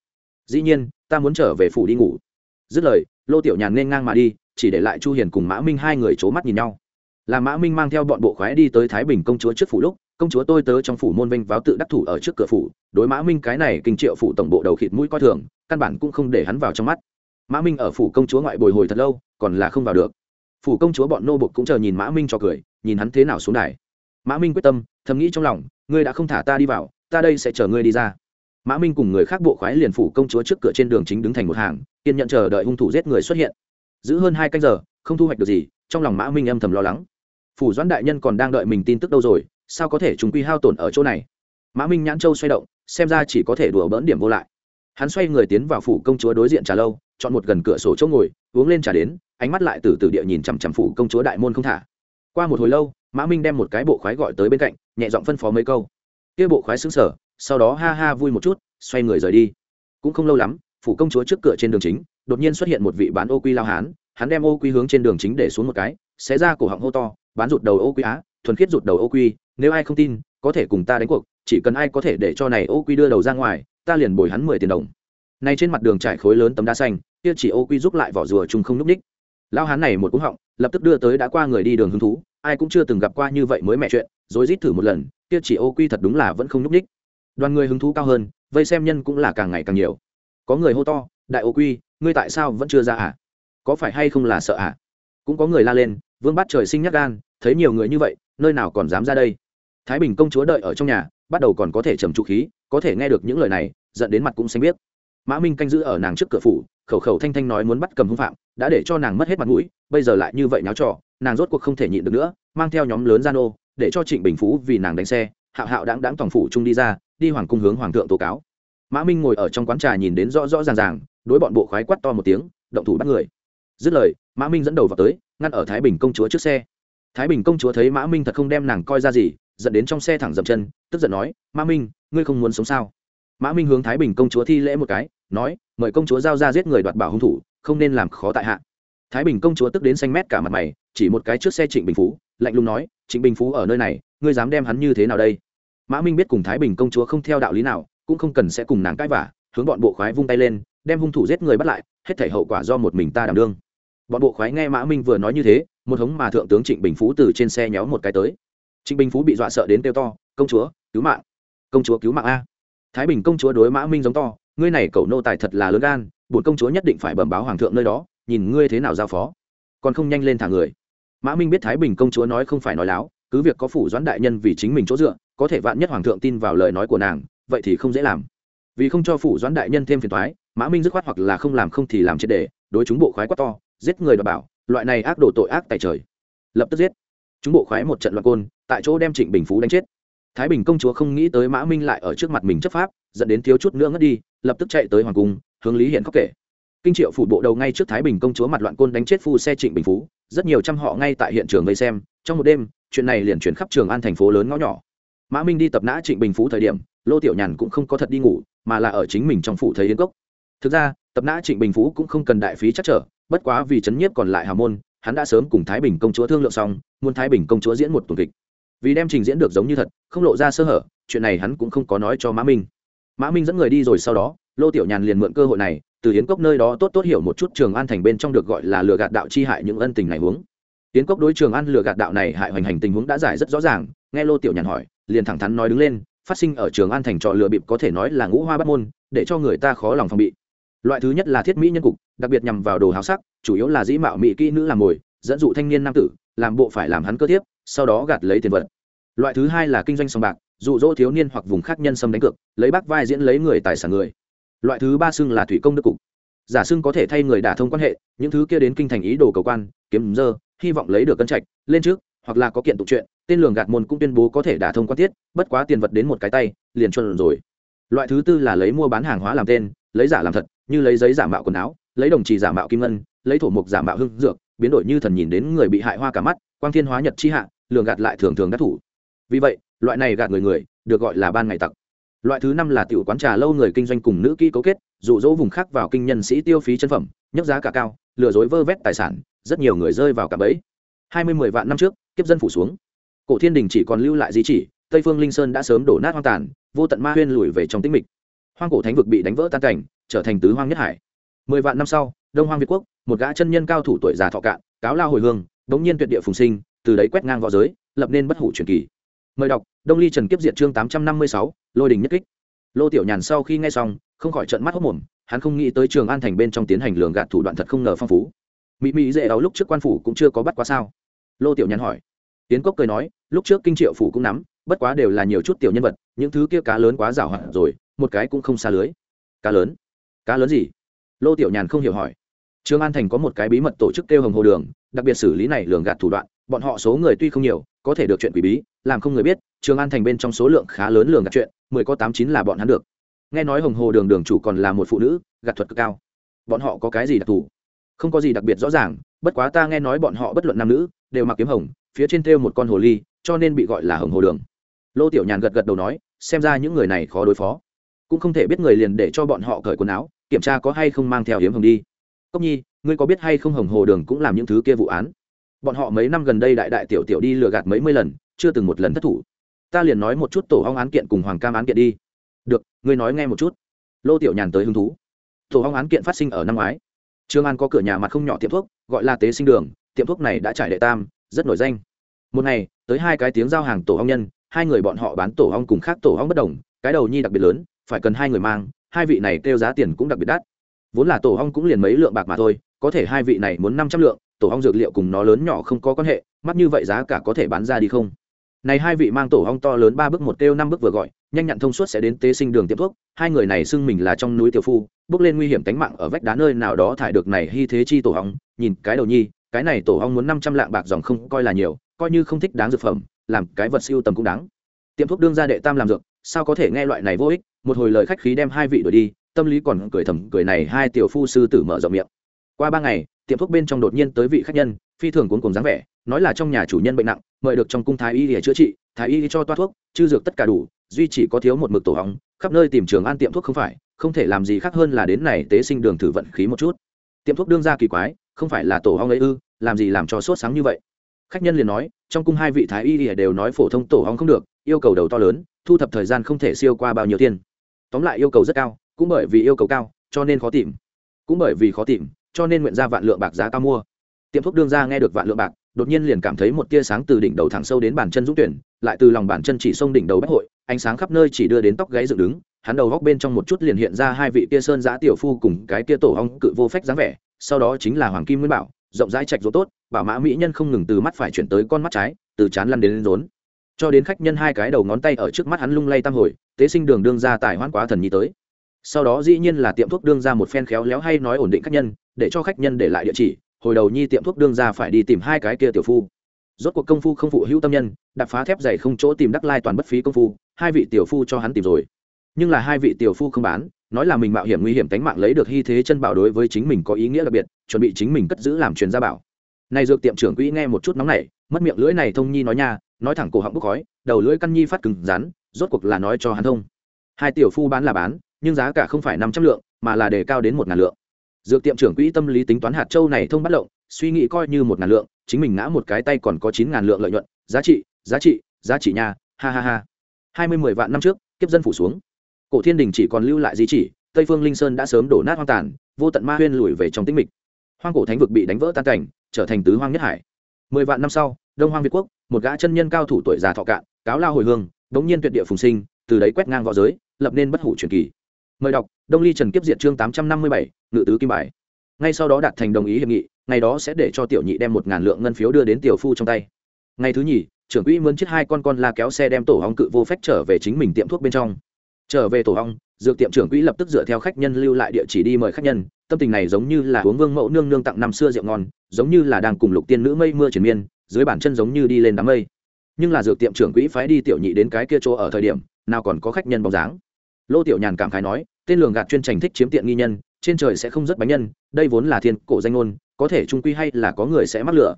Dĩ nhiên, ta muốn trở về phủ đi ngủ. Dứt lời, lô tiểu nhàn nên ngang mà đi, chỉ để lại chu hiền cùng mã minh hai người c mắt nhìn nhau. Là mã minh mang theo bọn bộ khoái đi tới thái bình công chúa trước phủ lúc, công chúa tôi tớ trong phủ môn vinh váo tự đắc thủ ở trước cửa phủ, đối mã minh cái này kinh triệu phủ tổng bộ đầu khịt mũi coi thường, căn bản cũng không để hắn vào trong mắt mã minh ở phủ công chúa ngoại bồi hồi thật lâu, còn là không vào được. Phủ công chúa bọn nô bộc cũng chờ nhìn mã minh cho cười, nhìn hắn thế nào xuống đài. Mã minh quyết tâm, thầm nghĩ trong lòng, ngươi đã không thả ta đi vào, ta đây sẽ chờ ngươi đi ra. Mã minh cùng người khác bộ khoái liền phủ công chúa trước cửa trên đường chính đứng thành một hàng, kiên nhận chờ đợi hung thủ giết người xuất hiện. Giữ hơn hai canh giờ, không thu hoạch được gì, trong lòng mã minh âm thầm lo lắng. Phủ doãn đại nhân còn đang đợi mình tin tức đâu rồi, sao có thể chúng quy hao tổn ở chỗ này? Mã minh nhãn châu xoay động, xem ra chỉ có thể đùa bỡn điểm vô lại. Hắn xoay người tiến vào phủ công chúa đối diện trà lâu chọn một gần cửa sổ chỗ ngồi, uống lên trà đến, ánh mắt lại từ từ địa nhìn chằm chằm phủ công chúa đại môn không thả. Qua một hồi lâu, mã minh đem một cái bộ khoái gọi tới bên cạnh, nhẹ giọng phân phó mấy câu. Kia bộ khoái xứng sở sau đó ha ha vui một chút, xoay người rời đi. Cũng không lâu lắm, phủ công chúa trước cửa trên đường chính, đột nhiên xuất hiện một vị bán ô quy lao hán, hắn đem ô quy hướng trên đường chính để xuống một cái, xé ra cổ họng hô to, bán rụt đầu ô quy á, thuần khiết rụt đầu ô quy, nếu ai không tin, có thể cùng ta đánh cuộc, chỉ cần ai có thể để cho này ô quy đưa đầu ra ngoài, ta liền bồi hắn mười tiền đồng. Này trên mặt đường trải khối lớn tấm đá xanh kia chỉ ô quy giúp lại vỏ rùa chung không núp ních lao hán này một cú họng, lập tức đưa tới đã qua người đi đường hứng thú, ai cũng chưa từng gặp qua như vậy mới mẹ chuyện, rồi rít thử một lần, kia chỉ ô quy thật đúng là vẫn không núp ních đoàn người hứng thú cao hơn, vây xem nhân cũng là càng ngày càng nhiều. Có người hô to, đại ô quy, ngươi tại sao vẫn chưa ra à? Có phải hay không là sợ à? Cũng có người la lên, vương bắt trời sinh nhắc gan, thấy nhiều người như vậy, nơi nào còn dám ra đây? Thái bình công chúa đợi ở trong nhà, bắt đầu còn có thể trầm trụ khí, có thể nghe được những lời này dẫn đến mặt cũng xanh biết mã minh canh giữ ở nàng trước cửa phủ, khẩu khẩu thanh thanh nói muốn bắt cầm hung phạm, đã để cho nàng mất hết mặt mũi, bây giờ lại như vậy nháo trò, nàng rốt cuộc không thể nhịn được nữa, mang theo nhóm lớn gian ô, để cho trịnh bình phú vì nàng đánh xe, hạo hạo đáng đáng toàn phủ trung đi ra, đi hoàng cung hướng hoàng thượng tố cáo. Mã minh ngồi ở trong quán trà nhìn đến rõ rõ ràng ràng, đối bọn bộ khoái quát to một tiếng, động thủ bắt người. Dứt lời, mã minh dẫn đầu vào tới, ngăn ở thái bình công chúa trước xe. Thái bình công chúa thấy mã minh thật không đem nàng coi ra gì, dẫn đến trong xe thẳng dậm chân, tức giận nói, mã minh, ngươi không muốn sống sao? Mã minh hướng thái bình công chúa thi lễ một cái nói, mời công chúa giao ra giết người đoạt bảo hung thủ, không nên làm khó tại hạ. Thái bình công chúa tức đến xanh mét cả mặt mày, chỉ một cái trước xe trịnh bình phú, lạnh lùng nói, trịnh bình phú ở nơi này, ngươi dám đem hắn như thế nào đây? Mã minh biết cùng thái bình công chúa không theo đạo lý nào, cũng không cần sẽ cùng nàng cãi vả hướng bọn bộ khoái vung tay lên, đem hung thủ giết người bắt lại, hết thể hậu quả do một mình ta đảm đương. Bọn bộ khoái nghe mã minh vừa nói như thế, một hống mà thượng tướng trịnh bình phú từ trên xe nhéo một cái tới. Trịnh bình phú bị dọa sợ đến kêu to, công chúa, cứu mạng! Công chúa cứu mạng a! Thái bình công chúa đối mã minh giống to ngươi này cậu nô tài thật là lớn gan, bổn công chúa nhất định phải bẩm báo hoàng thượng nơi đó, nhìn ngươi thế nào giao phó. Còn không nhanh lên thả người. Mã minh biết thái bình công chúa nói không phải nói láo, cứ việc có phủ doãn đại nhân vì chính mình chỗ dựa, có thể vạn nhất hoàng thượng tin vào lời nói của nàng, vậy thì không dễ làm. Vì không cho phủ doãn đại nhân thêm phiền thoái mã minh dứt khoát hoặc là không làm không thì làm triệt đề đối chúng bộ khoái quá to, giết người đ bảo, loại này ác đồ tội ác tại trời. Lập tức giết. Chúng bộ khoái một trận loạn côn, tại chỗ đem trịnh bình phú đánh chết thái bình công chúa không nghĩ tới mã minh lại ở trước mặt mình chấp pháp, dẫn đến thiếu chút nữa ngất đi, lập tức chạy tới hoàng cung, hướng lý hiện khóc kể. Kinh triệu phủ bộ đầu ngay trước thái bình công chúa mặt loạn côn đánh chết phu xe trịnh bình phú, rất nhiều trăm họ ngay tại hiện trường vây xem, trong một đêm, chuyện này liền chuyển khắp trường an thành phố lớn ngõ nhỏ. Mã minh đi tập nã trịnh bình phú thời điểm, lô tiểu nhàn cũng không có thật đi ngủ, mà là ở chính mình trong phủ thấy yến cốc. Thực ra, tập nã trịnh bình phú cũng không cần đại phí chắc trở, bất quá vì chấn nhiếp còn lại hào môn, hắn đã sớm cùng thái bình công chúa thương lượng xong, muốn thái bình công chúa diễn một tuần kịch vì đem trình diễn được giống như thật, không lộ ra sơ hở, chuyện này hắn cũng không có nói cho mã minh. Mã minh dẫn người đi rồi sau đó, lô tiểu nhàn liền mượn cơ hội này, từ yến cốc nơi đó tốt tốt hiểu một chút trường an thành bên trong được gọi là lừa gạt đạo chi hại những ân tình này huống. Yến cốc đối trường an lừa gạt đạo này hại hoành hành tình huống đã giải rất rõ ràng, nghe lô tiểu nhàn hỏi, liền thẳng thắn nói đứng lên, phát sinh ở trường an thành trọ lừa bịp có thể nói là ngũ hoa bắt môn, để cho người ta khó lòng phòng bị. Loại thứ nhất là thiết mỹ nhân cục, đặc biệt nhằm vào đồ háo sắc, chủ yếu là dĩ mạo mỹ kỹ nữ làm mồi, dẫn dụ thanh niên nam tử, làm bộ phải làm hắn cơ tiếp sau đó gạt lấy tiền vật. Loại thứ hai là kinh doanh sòng bạc, dụ dỗ thiếu niên hoặc vùng khác nhân xâm đánh cược, lấy bác vai diễn lấy người tài sản người. Loại thứ ba xưng là thủy công đức cục. Giả xưng có thể thay người đả thông quan hệ, những thứ kia đến kinh thành ý đồ cầu quan, kiếm dơ, hy vọng lấy được cân trạch, lên trước, hoặc là có kiện tụng chuyện, tên lường gạt môn cũng tuyên bố có thể đả thông quan tiết, bất quá tiền vật đến một cái tay, liền chuẩn rồi. Loại thứ tư là lấy mua bán hàng hóa làm tên, lấy giả làm thật, như lấy giấy giả mạo quần áo, lấy đồng trì giả mạo kim ngân, lấy thổ mục giả mạo hưng dược, biến đổi như thần nhìn đến người bị hại hoa cả mắt, quang thiên hóa nhật chi hạ lường gạt lại thường thường đắc thủ. Vì vậy, loại này gạt người người, được gọi là ban ngày tặc. Loại thứ năm là tiểu quán trà lâu người kinh doanh cùng nữ kỹ cấu kết, dụ dỗ vùng khác vào kinh nhân sĩ tiêu phí chân phẩm, nhấc giá cả cao, lừa dối vơ vét tài sản, rất nhiều người rơi vào cả bẫy. Hai mươi mười vạn năm trước, kiếp dân phủ xuống. Cổ thiên đình chỉ còn lưu lại di chỉ, tây phương linh sơn đã sớm đổ nát hoang tàn, vô tận ma huyên lùi về trong tĩnh mịch. Hoang cổ thánh vực bị đánh vỡ tan cảnh, trở thành tứ hoang nhất hải. Mười vạn năm sau, đông hoang việt quốc, một gã chân nhân cao thủ tuổi già thọ cạn, cáo lao hồi hương, bỗng nhiên tuyệt địa phùng sinh từ đấy quét ngang võ giới lập nên bất hủ truyền kỳ. Mời đọc đông ly trần kiếp diệt chương tám trăm năm mươi sáu lôi đình nhất kích. Lô tiểu nhàn sau khi nghe xong không khỏi trận mắt hốc mồm hắn không nghĩ tới trường an thành bên trong tiến hành lường gạt thủ đoạn thật không ngờ phong phú. Mỹ mỹ dễ đau lúc trước quan phủ cũng chưa có bắt quá sao? Lô tiểu nhàn hỏi. Tiến cốc cười nói lúc trước kinh triệu phủ cũng nắm bất quá đều là nhiều chút tiểu nhân vật những thứ kia cá lớn quá rào hoạt rồi một cái cũng không xa lưới. Cá lớn? Cá lớn gì? Lô tiểu nhàn không hiểu hỏi. Trường An Thành có một cái bí mật tổ chức kêu Hồng Hồ Đường, đặc biệt xử lý này lường gạt thủ đoạn, bọn họ số người tuy không nhiều, có thể được chuyện quỷ bí, làm không người biết, Trường An Thành bên trong số lượng khá lớn lường gạt chuyện, mười có tám chín là bọn hắn được. Nghe nói Hồng Hồ Đường đường chủ còn là một phụ nữ, gạt thuật cực cao. Bọn họ có cái gì đặc thù? Không có gì đặc biệt rõ ràng, bất quá ta nghe nói bọn họ bất luận nam nữ, đều mặc kiếm hồng, phía trên thêu một con hồ ly, cho nên bị gọi là Hồng Hồ Đường. Lô Tiểu Nhàn gật gật đầu nói, xem ra những người này khó đối phó. Cũng không thể biết người liền để cho bọn họ cởi quần áo, kiểm tra có hay không mang theo hiếm hồng đi cốc nhi ngươi có biết hay không hồng hồ đường cũng làm những thứ kia vụ án bọn họ mấy năm gần đây đại đại tiểu tiểu đi lừa gạt mấy mươi lần, chưa từng một lần thất thủ. Ta liền nói một chút tổ hong án kiện cùng hoàng cam án kiện đi. Được, ngươi nói nghe một chút. Lô tiểu nhàn tới hứng thú. Tổ hong án kiện phát sinh ở năm ngoái. Trương an có cửa nhà mặt không nhỏ tiệm thuốc, gọi là tế sinh đường, tiệm thuốc này đã trải đệ tam, rất nổi danh. Một ngày, tới hai cái tiếng giao hàng tổ hong nhân, hai người bọn họ bán tổ hong cùng khác tổ hong bất đồng, cái đầu nhi đặc biệt lớn, phải cần hai người mang, hai vị này kêu giá tiền cũng đặc biệt đắt. Vốn là tổ hong cũng liền mấy lượng bạc mà thôi, có thể hai vị này muốn năm trăm lượng tổ hong dược liệu cùng nó lớn nhỏ không có quan hệ mắt như vậy giá cả có thể bán ra đi không? Này hai vị mang tổ hong to lớn ba bước một kêu năm bước vừa gọi, nhanh nhặn thông suốt sẽ đến tế sinh đường tiệm thuốc, hai người này xưng mình là trong núi tiểu phu, bước lên nguy hiểm tính mạng ở vách đá nơi nào đó thải được này hy thế chi tổ hong nhìn cái đầu nhi, cái này tổ hong muốn năm trăm lạng bạc dòng không coi là nhiều, coi như không thích đáng dược phẩm, làm cái vật siêu tầm cũng đáng. Tiệm thuốc đương ra đệ tam làm dược, sao có thể nghe loại này vô ích? Một hồi lời khách khí đem hai vị đuổi đi, tâm lý còn cười thầm cười này hai tiểu phu sư tử mở rộng miệng. Qua ba ngày tiệm thuốc bên trong đột nhiên tới vị khách nhân, phi thường cuốn cùng dáng vẻ, nói là trong nhà chủ nhân bệnh nặng, mời được trong cung thái y để chữa trị, thái y cho toa thuốc, chư dược tất cả đủ, duy chỉ có thiếu một mực tổ hóng, khắp nơi tìm trường an tiệm thuốc không phải, không thể làm gì khác hơn là đến này tế sinh đường thử vận khí một chút. Tiệm thuốc đương ra kỳ quái, không phải là tổ hong ấy ư, làm gì làm cho sốt sáng như vậy? Khách nhân liền nói, trong cung hai vị thái y đều nói phổ thông tổ hong không được, yêu cầu đầu to lớn, thu thập thời gian không thể siêu qua bao nhiêu tiền. Tóm lại yêu cầu rất cao, cũng bởi vì yêu cầu cao, cho nên khó tìm. Cũng bởi vì khó tìm cho nên nguyện ra vạn lượng bạc giá cao mua. Tiệm thuốc đương ra nghe được vạn lượng bạc, đột nhiên liền cảm thấy một tia sáng từ đỉnh đầu thẳng sâu đến bàn chân dũng tuyển, lại từ lòng bàn chân chỉ sông đỉnh đầu bách hội, ánh sáng khắp nơi chỉ đưa đến tóc gáy dựng đứng, hắn đầu góc bên trong một chút liền hiện ra hai vị tia sơn giã tiểu phu cùng cái tia tổ ong cự vô phách dáng vẻ, sau đó chính là hoàng kim nguyên bảo, rộng rãi trạch rỗ tốt, bảo mã mỹ nhân không ngừng từ mắt phải chuyển tới con mắt trái, từ chán lăn đến lên rốn. Cho đến khách nhân hai cái đầu ngón tay ở trước mắt hắn lung lay tam hồi, tế sinh đường đương ra tài hoãn quá thần nhi tới. Sau đó dĩ nhiên là tiệm thuốc đương ra một phen khéo léo hay nói ổn định khách nhân để cho khách nhân để lại địa chỉ, hồi đầu nhi tiệm thuốc đương ra phải đi tìm hai cái kia tiểu phu. Rốt cuộc công phu không phụ hữu tâm nhân, đạp phá thép dày không chỗ tìm đắc lai toàn bất phí công phu, hai vị tiểu phu cho hắn tìm rồi. Nhưng là hai vị tiểu phu không bán, nói là mình mạo hiểm nguy hiểm tánh mạng lấy được hy thế chân bảo đối với chính mình có ý nghĩa đặc biệt, chuẩn bị chính mình cất giữ làm truyền gia bảo. Này dược tiệm trưởng quỹ nghe một chút nóng này mất miệng lưỡi này thông nhi nói nha, nói thẳng cổ họng bốc khói, đầu lưỡi căn nhi phát cứng rắn, rốt cuộc là nói cho hắn thông. Hai tiểu phu bán là bán, nhưng giá cả không phải năm trăm lượng, mà là đề cao đến một ngàn lượng dược tiệm trưởng quỹ tâm lý tính toán hạt châu này thông bắt lộng, suy nghĩ coi như một ngàn lượng, chính mình ngã một cái tay còn có chín ngàn lượng lợi nhuận, giá trị giá trị giá trị nha, ha ha ha. Hai mươi mười vạn năm trước, kiếp dân phủ xuống. Cổ thiên đình chỉ còn lưu lại di chỉ, tây phương linh sơn đã sớm đổ nát hoang tàn, vô tận ma huyên lùi về trong tĩnh mịch. Hoang cổ thánh vực bị đánh vỡ tan cảnh, trở thành tứ hoang nhất hải. Mười vạn năm sau, đông hoang việt quốc, một gã chân nhân cao thủ tuổi già thọ cạn, cáo lao hồi hương bỗng nhiên tuyệt địa phùng sinh, từ đấy quét ngang v õ giới, lập nên bất hủ truyền kỳ mời đọc, đông ly trần kiếp diện chương tám trăm năm mươi bảy, ngự tứ kim bài. Ngay sau đó đạt thành đồng ý hiệp nghị, ngày đó sẽ để cho tiểu nhị đem một ngàn lượng ngân phiếu đưa đến tiểu phu trong tay. Ngày thứ nhì, trưởng quỹ mướn chiếc hai con con la kéo xe đem tổ hong cự vô phách trở về chính mình tiệm thuốc bên trong. Trở về tổ hong, dược tiệm trưởng quỹ lập tức dựa theo khách nhân lưu lại địa chỉ đi mời khách nhân. Tâm tình này giống như là uống vương mẫu nương nương tặng năm xưa rượu ngon, giống như là đang cùng lục tiên nữ mây mưa triển miên, dưới bản chân giống như đi lên đám mây. Nhưng là dược tiệm trưởng quỹ phái đi tiểu nhị đến cái kia chỗ ở thời điểm, nào còn có khách nhân bóng dáng lô tiểu nhàn cảm khái nói, tên lường gạt chuyên trành thích chiếm tiện nghi nhân, trên trời sẽ không rất bánh nhân, đây vốn là thiên cổ danh ngôn, có thể trung quy hay là có người sẽ mắc lửa.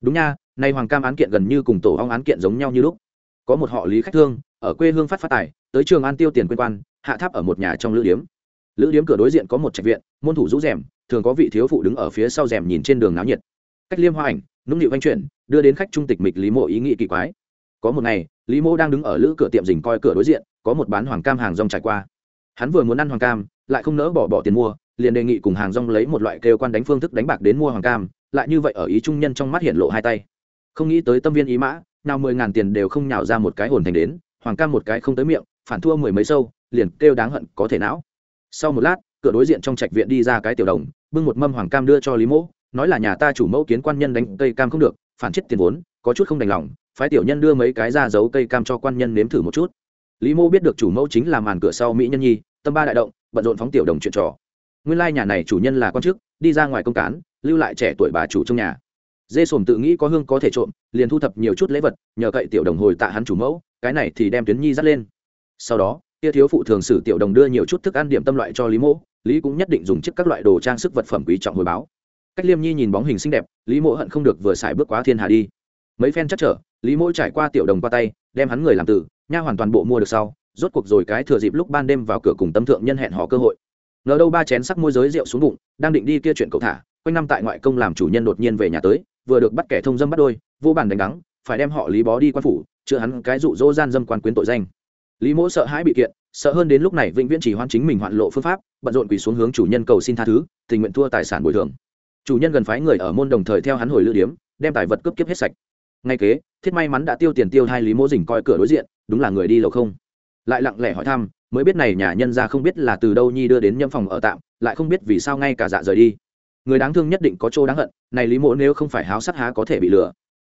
Đúng nha, nay hoàng cam án kiện gần như cùng tổ ong án kiện giống nhau như lúc. Có một họ lý khách thương, ở quê hương phát phát tài, tới trường an tiêu tiền quyên quan, hạ tháp ở một nhà trong lữ điếm. Lữ điếm cửa đối diện có một trạch viện, môn thủ rũ rèm thường có vị thiếu phụ đứng ở phía sau rèm nhìn trên đường náo nhiệt. Cách liêm hoa ảnh, nũng nịu vanh chuyển đưa đến khách trung tịch mịch lý mộ ý nghĩ kỳ quái có một ngày, lý mô đang đứng ở lữ cửa tiệm dình coi cửa đối diện, có một bán hoàng cam hàng rong trải qua. Hắn vừa muốn ăn hoàng cam, lại không nỡ bỏ bỏ tiền mua, liền đề nghị cùng hàng rong lấy một loại kêu quan đánh phương thức đánh bạc đến mua hoàng cam, lại như vậy ở ý trung nhân trong mắt hiện lộ hai tay. Không nghĩ tới tâm viên ý mã, nào mười ngàn tiền đều không nhào ra một cái hồn thành đến, hoàng cam một cái không tới miệng, phản thua mười mấy sâu, liền kêu đáng hận có thể não. Sau một lát, cửa đối diện trong trạch viện đi ra cái tiểu đồng, bưng một mâm hoàng cam đưa cho lý mỗ, nói là nhà ta chủ mẫu kiến quan nhân đánh cây cam không được, phản chết tiền vốn, có chút không đành lòng phái tiểu nhân đưa mấy cái ra giấu cây cam cho quan nhân nếm thử một chút. Lý mô biết được chủ mẫu chính là màn cửa sau mỹ nhân nhi, tâm ba đại động, bận rộn phóng tiểu đồng chuyện trò. Nguyên lai nhà này chủ nhân là con chức, đi ra ngoài công cán, lưu lại trẻ tuổi bà chủ trong nhà. Dê sồm tự nghĩ có hương có thể trộm, liền thu thập nhiều chút lễ vật, nhờ cậy tiểu đồng hồi tạ hắn chủ mẫu, cái này thì đem tuyến nhi dắt lên. Sau đó kia thiếu phụ thường sử tiểu đồng đưa nhiều chút thức ăn điểm tâm loại cho lý mỗ lý cũng nhất định dùng chiếc các loại đồ trang sức vật phẩm quý trọng hồi báo. Cách liêm nhi nhìn bóng hình xinh đẹp, lý mỗ hận không được vừa xài bước quá thiên hà đi. Mấy phen chắc trở lý mỗ trải qua tiểu đồng qua tay, đem hắn người làm tử, nha hoàn toàn bộ mua được sau, rốt cuộc rồi cái thừa dịp lúc ban đêm vào cửa cùng tâm thượng nhân hẹn họ cơ hội. Ngờ đâu ba chén sắc môi giới rượu xuống bụng, đang định đi kia chuyện cậu thả, quanh năm tại ngoại công làm chủ nhân đột nhiên về nhà tới, vừa được bắt kẻ thông dâm bắt đôi, vô bàn đánh đắng, phải đem họ lý bó đi quan phủ, chữa hắn cái dụ dỗ gian dâm quan quyến tội danh. Lý mỗ sợ hãi bị kiện, sợ hơn đến lúc này vĩnh viễn chỉ hoan chính mình hoạn lộ phương pháp, bận rộn quỳ xuống hướng chủ nhân cầu xin tha thứ, tình nguyện thua tài sản bồi thường. Chủ nhân gần phái người ở môn đồng thời theo hắn hồi lữ điếm, đem tài vật cướp kiếp hết sạch ngay kế, thiết may mắn đã tiêu tiền tiêu hai lý mỗ dình coi cửa đối diện, đúng là người đi lầu không? Lại lặng lẽ hỏi thăm, mới biết này nhà nhân ra không biết là từ đâu nhi đưa đến nhâm phòng ở tạm, lại không biết vì sao ngay cả dạ rời đi. Người đáng thương nhất định có chỗ đáng hận, này lý mỗ nếu không phải háo sắc há có thể bị lừa.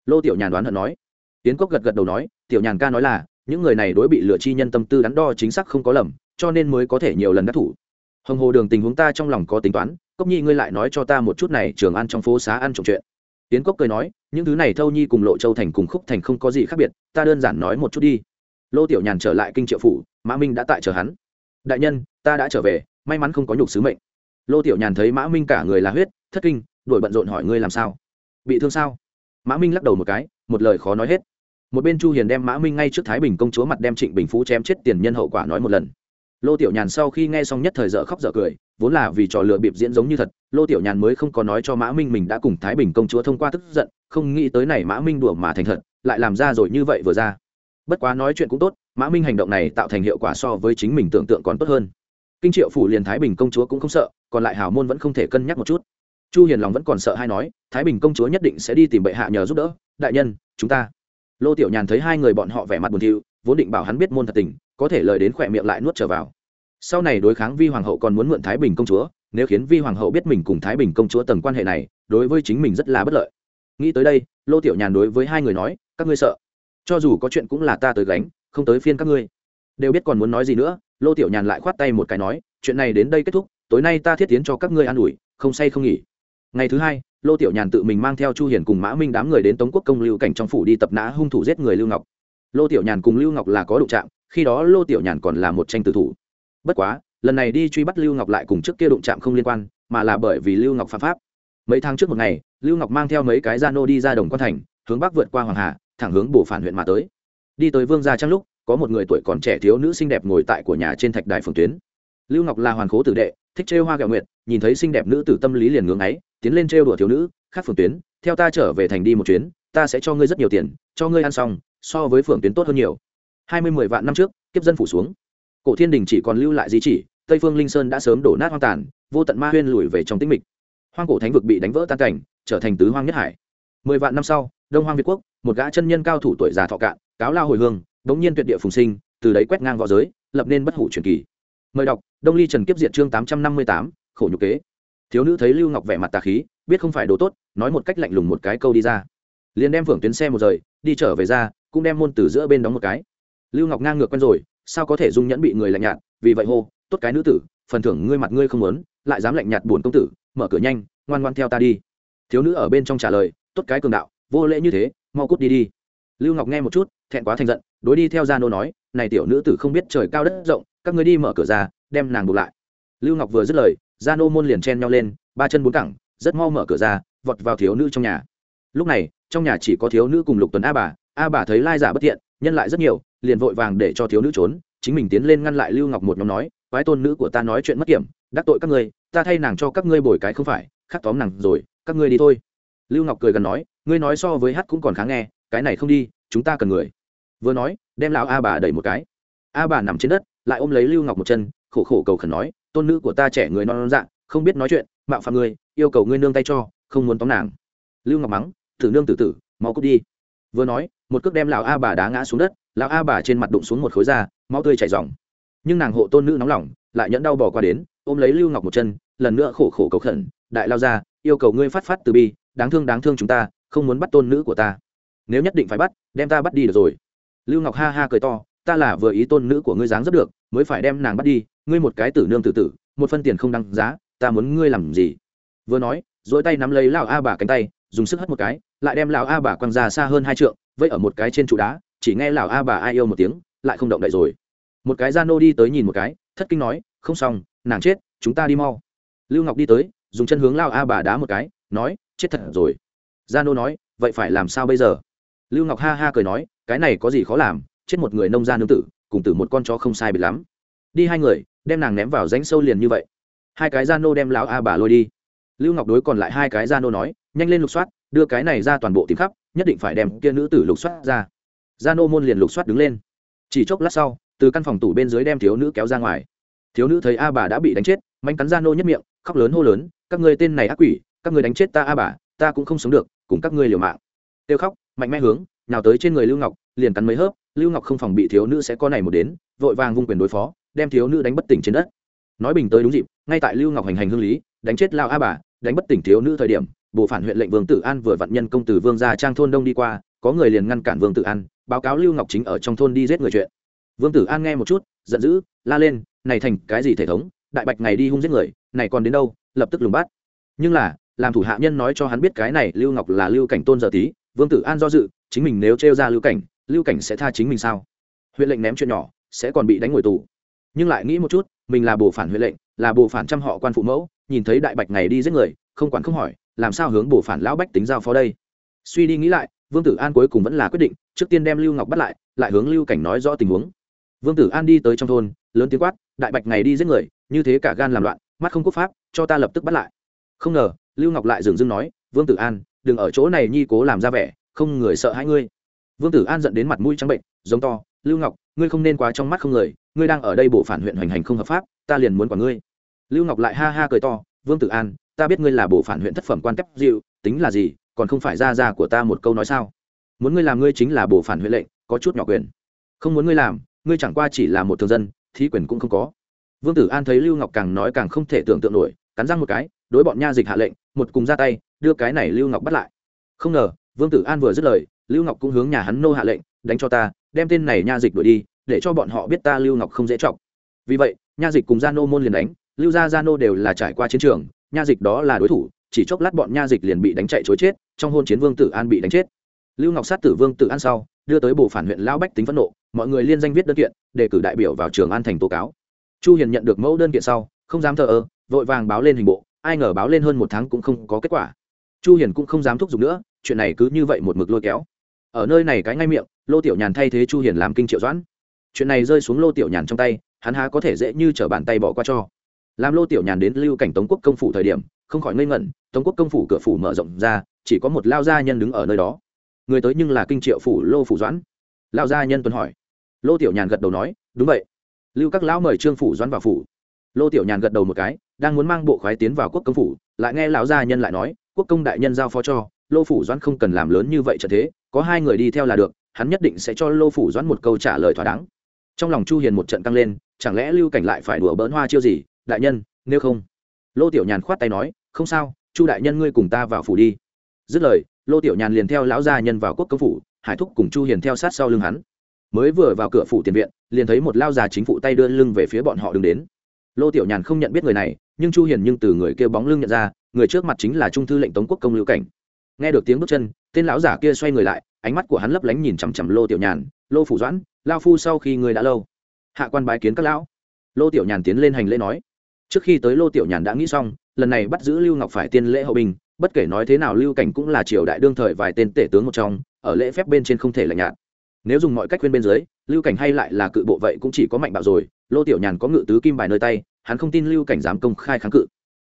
Lô tiểu nhàn đoán hận nói. Tiến cốc gật gật đầu nói, tiểu nhàn ca nói là, những người này đối bị lừa chi nhân tâm tư đắn đo chính xác không có lầm, cho nên mới có thể nhiều lần đắc thủ. Hồng hồ đường tình huống ta trong lòng có tính toán, cốc nhi ngươi lại nói cho ta một chút này, trường ăn trong phố xá ăn trộm chuyện tiến cốc cười nói, những thứ này thâu nhi cùng lộ châu thành cùng khúc thành không có gì khác biệt, ta đơn giản nói một chút đi. Lô tiểu nhàn trở lại kinh triệu phủ, mã minh đã tại chờ hắn. Đại nhân, ta đã trở về, may mắn không có nhục sứ mệnh. Lô tiểu nhàn thấy mã minh cả người là huyết, thất kinh, đuổi bận rộn hỏi, ngươi làm sao? Bị thương sao? Mã minh lắc đầu một cái, một lời khó nói hết. Một bên chu hiền đem mã minh ngay trước thái bình công chúa mặt đem trịnh bình phú chém chết tiền nhân hậu quả nói một lần. Lô tiểu nhàn sau khi nghe xong nhất thời dở khóc dở cười vốn là vì trò lừa bịp diễn giống như thật, lô tiểu nhàn mới không có nói cho mã minh mình đã cùng thái bình công chúa thông qua tức giận, không nghĩ tới này mã minh đùa mà thành thật, lại làm ra rồi như vậy vừa ra. Bất quá nói chuyện cũng tốt, mã minh hành động này tạo thành hiệu quả so với chính mình tưởng tượng còn tốt hơn. Kinh triệu phủ liền thái bình công chúa cũng không sợ, còn lại hào môn vẫn không thể cân nhắc một chút. Chu hiền lòng vẫn còn sợ hay nói, thái bình công chúa nhất định sẽ đi tìm bệ hạ nhờ giúp đỡ, đại nhân, chúng ta. Lô tiểu nhàn thấy hai người bọn họ vẻ mặt buồn thiu, vốn định bảo hắn biết môn thật tình, có thể lời đến khỏe miệng lại nuốt trở vào sau này đối kháng vi hoàng hậu còn muốn mượn thái bình công chúa, nếu khiến vi hoàng hậu biết mình cùng thái bình công chúa tầng quan hệ này, đối với chính mình rất là bất lợi. Nghĩ tới đây, lô tiểu nhàn đối với hai người nói, các ngươi sợ. Cho dù có chuyện cũng là ta tới gánh, không tới phiên các ngươi. Đều biết còn muốn nói gì nữa, lô tiểu nhàn lại khoát tay một cái nói, chuyện này đến đây kết thúc, tối nay ta thiết tiến cho các ngươi an ủi, không say không nghỉ. Ngày thứ hai, lô tiểu nhàn tự mình mang theo chu hiền cùng mã minh đám người đến tống quốc công lưu cảnh trong phủ đi tập nã hung thủ giết người lưu ngọc. Lô tiểu nhàn cùng lưu ngọc là có đụng chạm, khi đó lô tiểu nhàn còn là một tranh tử thủ bất quá, lần này đi truy bắt lưu ngọc lại cùng trước kia đụng chạm không liên quan, mà là bởi vì lưu ngọc phạm pháp. Mấy tháng trước một ngày, lưu ngọc mang theo mấy cái gia nô đi ra đồng quan thành, hướng bắc vượt qua hoàng hà, thẳng hướng bổ phản huyện mà tới. Đi tới vương gia trang lúc, có một người tuổi còn trẻ thiếu nữ xinh đẹp ngồi tại của nhà trên thạch đài phường tuyến. Lưu ngọc là hoàn khố tử đệ, thích trêu hoa gạo nguyệt, nhìn thấy xinh đẹp nữ tử tâm lý liền ngưỡng ấy, tiến lên trêu đùa thiếu nữ, khác phường tuyến, theo ta trở về thành đi một chuyến, ta sẽ cho ngươi rất nhiều tiền, cho ngươi ăn xong, so với phường tuyến tốt hơn nhiều. Hai mươi mười vạn năm trước, kiếp dân phủ xuống cổ thiên đình chỉ còn lưu lại di chỉ, tây phương linh sơn đã sớm đổ nát hoang tàn, vô tận ma huyên lùi về trong tĩnh mịch. Hoang cổ thánh vực bị đánh vỡ tan cảnh, trở thành tứ hoang nhất hải. Mười vạn năm sau, đông hoang việt quốc, một gã chân nhân cao thủ tuổi già thọ cạn, cáo lao hồi hương, đống nhiên tuyệt địa phùng sinh, từ đấy quét ngang v õ giới, lập nên bất hủ truyền kỳ. Mời đọc, đông ly trần kiếp diện chương tám trăm năm mươi tám, khổ nhục kế. Thiếu nữ thấy lưu ngọc vẻ mặt tà khí, biết không phải đồ tốt, nói một cách lạnh lùng một cái câu đi ra. Liền đem phưởng tuyến xe một rời, đi trở về ra, cũng đem môn từ giữa bên đóng một cái. Lưu ngọc ngang ngược quen rồi sao có thể dung nhẫn bị người lạnh nhạt? Vì vậy hô, tốt cái nữ tử, phần thưởng ngươi mặt ngươi không muốn, lại dám lạnh nhạt buồn công tử, mở cửa nhanh, ngoan ngoan theo ta đi. Thiếu nữ ở bên trong trả lời, tốt cái cường đạo, vô lễ như thế, mau cút đi đi. Lưu ngọc nghe một chút, thẹn quá thành giận, đối đi theo gia nô nói, này tiểu nữ tử không biết trời cao đất rộng, các ngươi đi mở cửa ra, đem nàng buộc lại. Lưu ngọc vừa dứt lời, gia nô môn liền chen nhau lên, ba chân bốn cẳng, rất mau mở cửa ra, vọt vào thiếu nữ trong nhà. Lúc này, trong nhà chỉ có thiếu nữ cùng lục tuần a bà a bà thấy lai giả bất thiện nhân lại rất nhiều, liền vội vàng để cho thiếu nữ trốn, chính mình tiến lên ngăn lại lưu ngọc một nhóm nói, quái tôn nữ của ta nói chuyện mất kiểm, đắc tội các ngươi, ta thay nàng cho các ngươi bồi cái không phải, khắc tóm nàng rồi, các ngươi đi thôi. Lưu ngọc cười gần nói, ngươi nói so với hát cũng còn khá nghe, cái này không đi, chúng ta cần người. Vừa nói, đem lão a bà đẩy một cái. A bà nằm trên đất, lại ôm lấy lưu ngọc một chân, khổ khổ cầu khẩn nói, tôn nữ của ta trẻ người non non dạng không biết nói chuyện, mạo phạm người yêu cầu ngươi nương tay cho, không muốn tóm nàng. Lưu ngọc mắng, thử nương tử tử, mau cút đi. Vừa nói một cước đem lão a bà đá ngã xuống đất, lão a bà trên mặt đụng xuống một khối da, máu tươi chảy ròng. Nhưng nàng hộ tôn nữ nóng lòng, lại nhẫn đau bỏ qua đến, ôm lấy lưu ngọc một chân, lần nữa khổ khổ cầu khẩn, đại lao ra yêu cầu ngươi phát phát từ bi, đáng thương đáng thương chúng ta, không muốn bắt tôn nữ của ta. Nếu nhất định phải bắt, đem ta bắt đi được rồi. Lưu ngọc ha ha cười to, ta là vừa ý tôn nữ của ngươi dáng rất được, mới phải đem nàng bắt đi, ngươi một cái tử nương tử tử, một phân tiền không đăng giá, ta muốn ngươi làm gì? Vừa nói dỗi tay nắm lấy lão a bà cánh tay, dùng sức hất một cái, lại đem lão a bà quăng ra xa hơn hai trượng vây ở một cái trên trụ đá, chỉ nghe lão a bà ai yêu một tiếng, lại không động đậy rồi. Một cái gia nô đi tới nhìn một cái, thất kinh nói, không xong, nàng chết, chúng ta đi mau. Lưu ngọc đi tới, dùng chân hướng lao a bà đá một cái, nói, chết thật rồi. Gia nô nói, vậy phải làm sao bây giờ? Lưu ngọc ha ha cười nói, cái này có gì khó làm, chết một người nông gia nương tử, cùng tử một con chó không sai bị lắm. Đi hai người, đem nàng ném vào rãnh sâu liền như vậy. Hai cái gia nô đem lão a bà lôi đi. Lưu ngọc đối còn lại hai cái gia nô nói, nhanh lên lục soát, đưa cái này ra toàn bộ tìm khắp nhất định phải đem kia nữ tử lục soát ra. Gia nô môn liền lục soát đứng lên. Chỉ chốc lát sau, từ căn phòng tủ bên dưới đem thiếu nữ kéo ra ngoài. Thiếu nữ thấy a bà đã bị đánh chết mạnh cắn gia nô nhất miệng, khóc lớn hô lớn, các người tên này ác quỷ, các người đánh chết ta a bà, ta cũng không sống được, cùng các ngươi liều mạng. Tiêu khóc, mạnh mẽ hướng nào tới trên người lưu ngọc, liền cắn mấy hớp, lưu ngọc không phòng bị thiếu nữ sẽ có này một đến, vội vàng vung quyền đối phó, đem thiếu nữ đánh bất tỉnh trên đất. Nói bình tới đúng dịp, ngay tại lưu ngọc hành hành hương lý, đánh chết lao a bà, đánh bất tỉnh thiếu nữ thời điểm bộ phản huyện lệnh vương tử an vừa vặn nhân công tử vương ra trang thôn đông đi qua, có người liền ngăn cản vương tử an, báo cáo lưu ngọc chính ở trong thôn đi giết người chuyện. Vương tử an nghe một chút, giận dữ, la lên, này thành, cái gì thể thống? Đại bạch ngày đi hung giết người, này còn đến đâu? Lập tức lùng bắt. Nhưng là, làm thủ hạ nhân nói cho hắn biết cái này lưu ngọc là lưu cảnh tôn giờ tí, vương tử an do dự, chính mình nếu trêu ra lưu cảnh lưu cảnh sẽ tha chính mình sao? Huyện lệnh ném chuyện nhỏ, sẽ còn bị đánh ngồi tù. Nhưng lại nghĩ một chút, mình là bồ phản huyện lệnh, là bồ phản trăm họ quan phụ mẫu, nhìn thấy đại bạch này đi giết người, không quản không hỏi làm sao hướng bổ phản lão bách tính giao phó đây? Suy đi nghĩ lại, vương tử an cuối cùng vẫn là quyết định, trước tiên đem lưu ngọc bắt lại lại hướng lưu cảnh nói rõ tình huống. Vương tử an đi tới trong thôn, lớn tiếng quát, đại bạch ngày đi giết người, như thế cả gan làm loạn, mắt không quốc pháp, cho ta lập tức bắt lại. Không ngờ, lưu ngọc lại dừng dưng nói, vương tử an, đừng ở chỗ này nhi cố làm ra vẻ, không người sợ hãi ngươi. Vương tử an giận đến mặt mũi trắng bệnh, giống to, lưu ngọc, ngươi không nên quá trong mắt không người, ngươi đang ở đây bộ phản huyện hoành hành không hợp pháp, ta liền muốn quả ngươi. Lưu ngọc lại ha ha cười to, vương tử an ta biết ngươi là bộ phản huyện thất phẩm quan tép dịu tính là gì, còn không phải ra ra của ta một câu nói sao? Muốn ngươi làm ngươi chính là bộ phản huyện lệnh, có chút nhỏ quyền. Không muốn ngươi làm, ngươi chẳng qua chỉ là một thường dân, thí quyền cũng không có. Vương tử an thấy lưu ngọc càng nói càng không thể tưởng tượng nổi, cắn răng một cái, đối bọn nha dịch hạ lệnh, một cùng ra tay, đưa cái này lưu ngọc bắt lại. Không ngờ, vương tử an vừa dứt lời, lưu ngọc cũng hướng nhà hắn nô hạ lệnh, đánh cho ta, đem tên này nha dịch đuổi đi, để cho bọn họ biết ta lưu ngọc không dễ chọc. Vì vậy, nha dịch cùng gia nô môn liền đánh, lưu gia gia nô đều là trải qua chiến trường nha dịch đó là đối thủ, chỉ chốc lát bọn nha dịch liền bị đánh chạy chối chết, trong hôn chiến vương tử an bị đánh chết. Lưu ngọc sát tử vương tử an sau, đưa tới bộ phản huyện lão bách tính phẫn nộ, mọi người liên danh viết đơn kiện, để cử đại biểu vào trường an thành tố cáo. Chu hiền nhận được mẫu đơn kiện sau, không dám thờ ơ, vội vàng báo lên hình bộ, ai ngờ báo lên hơn một tháng cũng không có kết quả. Chu hiền cũng không dám thúc giục nữa, chuyện này cứ như vậy một mực lôi kéo. Ở nơi này cái ngay miệng, lô tiểu nhàn thay thế chu hiền làm kinh triệu doãn. Chuyện này rơi xuống lô tiểu nhàn trong tay, hắn há có thể dễ như trở bàn tay bỏ qua cho làm lô tiểu nhàn đến lưu cảnh tống quốc công phủ thời điểm, không khỏi ngây ngẩn, tống quốc công phủ cửa phủ mở rộng ra, chỉ có một lao gia nhân đứng ở nơi đó. Người tới nhưng là kinh triệu phủ lô phủ doãn. Lao gia nhân tuần hỏi. Lô tiểu nhàn gật đầu nói, đúng vậy. Lưu các lão mời trương phủ doãn vào phủ. Lô tiểu nhàn gật đầu một cái, đang muốn mang bộ khoái tiến vào quốc công phủ, lại nghe lão gia nhân lại nói, quốc công đại nhân giao phó cho, lô phủ doãn không cần làm lớn như vậy trở thế, có hai người đi theo là được, hắn nhất định sẽ cho lô phủ doãn một câu trả lời thỏa đáng. Trong lòng chu hiền một trận tăng lên, chẳng lẽ lưu cảnh lại phải đùa bỡn hoa chiêu gì đại nhân, nếu không. Lô tiểu nhàn khoát tay nói, không sao, chu đại nhân ngươi cùng ta vào phủ đi. Dứt lời, lô tiểu nhàn liền theo lão gia nhân vào quốc công phủ, hải thúc cùng chu hiền theo sát sau lưng hắn. Mới vừa vào cửa phủ tiền viện, liền thấy một lao già chính phủ tay đưa lưng về phía bọn họ đứng đến. Lô tiểu nhàn không nhận biết người này, nhưng chu hiền nhưng từ người kia bóng lưng nhận ra, người trước mặt chính là trung thư lệnh tống quốc công lưu cảnh. Nghe được tiếng bước chân, tên lão giả kia xoay người lại, ánh mắt của hắn lấp lánh nhìn chằm chằm lô tiểu nhàn, lô phủ doãn, lao phu sau khi người đã lâu. Hạ quan bái kiến các lão. Lô tiểu nhàn tiến lên hành lễ nói trước khi tới lô tiểu nhàn đã nghĩ xong, lần này bắt giữ lưu ngọc phải tiên lễ hậu bình bất kể nói thế nào lưu cảnh cũng là triều đại đương thời vài tên tể tướng một trong, ở lễ phép bên trên không thể lạnh nhạt. Nếu dùng mọi cách khuyên bên dưới, lưu cảnh hay lại là cự bộ vậy cũng chỉ có mạnh bạo rồi, lô tiểu nhàn có ngự tứ kim bài nơi tay, hắn không tin lưu cảnh dám công khai kháng cự.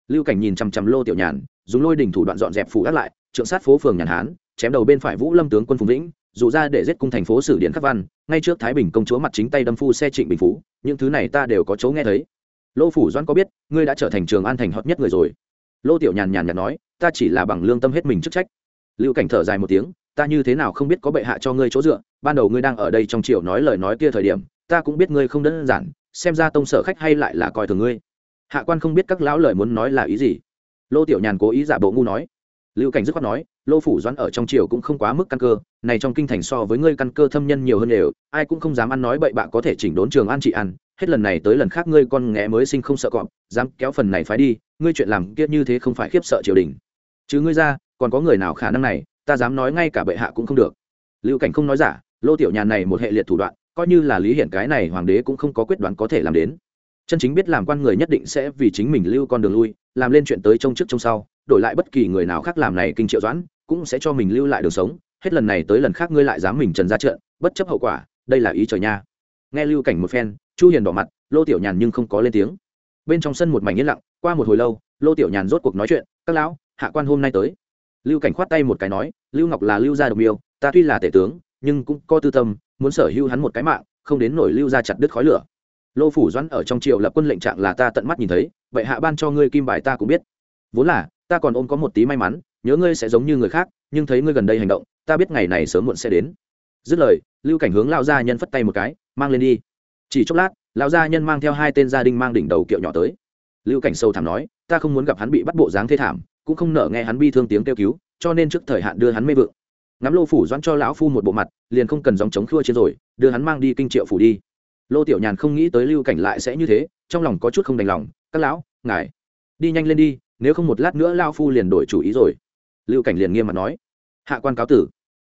Lưu cảnh nhìn chằm chằm lô tiểu nhàn, dùng lôi đình thủ đoạn dọn dẹp phủ gác lại, trượng sát phố phường nhàn hán, chém đầu bên phải vũ lâm tướng quân phùng vĩnh, dù ra để giết cung thành phố sử điện khắc văn, ngay trước thái bình công chúa mặt chính tay đâm phu xe trịnh bình phú, những thứ này ta đều có chỗ nghe thấy lô phủ doãn có biết, ngươi đã trở thành trường an thành hot nhất người rồi. Lô tiểu nhàn nhàn nhạt nói, ta chỉ là bằng lương tâm hết mình chức trách. Lưu cảnh thở dài một tiếng, ta như thế nào không biết có bệ hạ cho ngươi chỗ dựa, ban đầu ngươi đang ở đây trong triều nói lời nói kia thời điểm, ta cũng biết ngươi không đơn giản, xem ra tông sở khách hay lại là coi thường ngươi. Hạ quan không biết các lão lời muốn nói là ý gì. Lô tiểu nhàn cố ý giả bộ ngu nói. Lưu cảnh dứt khoát nói, lô phủ doãn ở trong triều cũng không quá mức căn cơ, này trong kinh thành so với ngươi căn cơ thâm nhân nhiều hơn đều, ai cũng không dám ăn nói bậy bạ có thể chỉnh đốn trường an trị ăn hết lần này tới lần khác ngươi con nghé mới sinh không sợ cọp, dám kéo phần này phái đi, ngươi chuyện làm kiết như thế không phải khiếp sợ triều đình. Chứ ngươi ra, còn có người nào khả năng này, ta dám nói ngay cả bệ hạ cũng không được. Lưu cảnh không nói giả, lô tiểu nhàn này một hệ liệt thủ đoạn, coi như là lý hiển cái này hoàng đế cũng không có quyết đoán có thể làm đến. Chân chính biết làm quan người nhất định sẽ vì chính mình lưu con đường lui, làm lên chuyện tới trông trước trông sau, đổi lại bất kỳ người nào khác làm này kinh triệu doãn, cũng sẽ cho mình lưu lại đường sống. Hết lần này tới lần khác ngươi lại dám mình trần ra trận, bất chấp hậu quả, đây là ý trời nha. Nghe lưu cảnh một phen chu hiền đỏ mặt, lô tiểu nhàn nhưng không có lên tiếng. Bên trong sân một mảnh yên lặng, qua một hồi lâu, lô tiểu nhàn rốt cuộc nói chuyện, các lão, hạ quan hôm nay tới. Lưu cảnh khoát tay một cái nói, lưu ngọc là lưu gia độc miêu, ta tuy là tể tướng, nhưng cũng có tư tâm, muốn sở hữu hắn một cái mạng, không đến nổi lưu gia chặt đứt khói lửa. Lô phủ doãn ở trong triều lập quân lệnh trạng là ta tận mắt nhìn thấy, vậy hạ ban cho ngươi kim bài ta cũng biết. Vốn là, ta còn ôm có một tí may mắn, nhớ ngươi sẽ giống như người khác, nhưng thấy ngươi gần đây hành động, ta biết ngày này sớm muộn sẽ đến. Dứt lời, lưu cảnh hướng lao gia nhân phất tay một cái, mang lên đi chỉ chốc lát, lão gia nhân mang theo hai tên gia đình mang đỉnh đầu kiệu nhỏ tới. Lưu cảnh sâu thảm nói, ta không muốn gặp hắn bị bắt bộ dáng thê thảm, cũng không nở nghe hắn bi thương tiếng kêu cứu, cho nên trước thời hạn đưa hắn mê vượng. Ngắm lô phủ doãn cho lão phu một bộ mặt, liền không cần dòng chống khua trên rồi, đưa hắn mang đi kinh triệu phủ đi. Lô tiểu nhàn không nghĩ tới lưu cảnh lại sẽ như thế, trong lòng có chút không đành lòng, các lão, ngài, đi nhanh lên đi, nếu không một lát nữa lao phu liền đổi chủ ý rồi. Lưu cảnh liền nghiêm mặt nói, hạ quan cáo tử.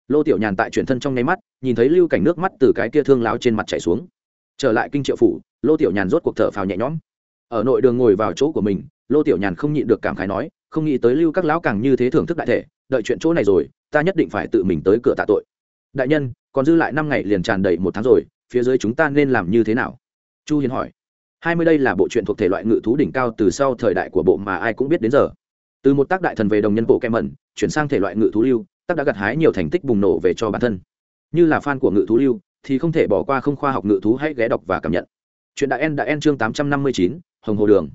Lô tiểu nhàn tại chuyển thân trong nháy mắt, nhìn thấy lưu cảnh nước mắt từ cái kia thương lao trên mặt chảy xuống trở lại kinh triệu phủ, lô tiểu nhàn rốt cuộc thở phào nhẹ nhõm. Ở nội đường ngồi vào chỗ của mình, lô tiểu nhàn không nhịn được cảm khái nói, không nghĩ tới lưu các lão càng như thế thưởng thức đại thể, đợi chuyện chỗ này rồi, ta nhất định phải tự mình tới cửa tạ tội. Đại nhân, còn dư lại năm ngày liền tràn đầy một tháng rồi, phía dưới chúng ta nên làm như thế nào? Chu hiền hỏi. Hai mươi đây là bộ truyện thuộc thể loại ngự thú đỉnh cao từ sau thời đại của bộ mà ai cũng biết đến giờ. Từ một tác đại thần về đồng nhân bộ kem mẩn, chuyển sang thể loại ngự thú lưu, tác đã gặt hái nhiều thành tích bùng nổ về cho bản thân. Như là fan của ngự thú lưu thì không thể bỏ qua không khoa học ngự thú hãy ghé đọc và cảm nhận. Chuyện đại en đã en chương tám trăm năm mươi chín, hồng hồ đường.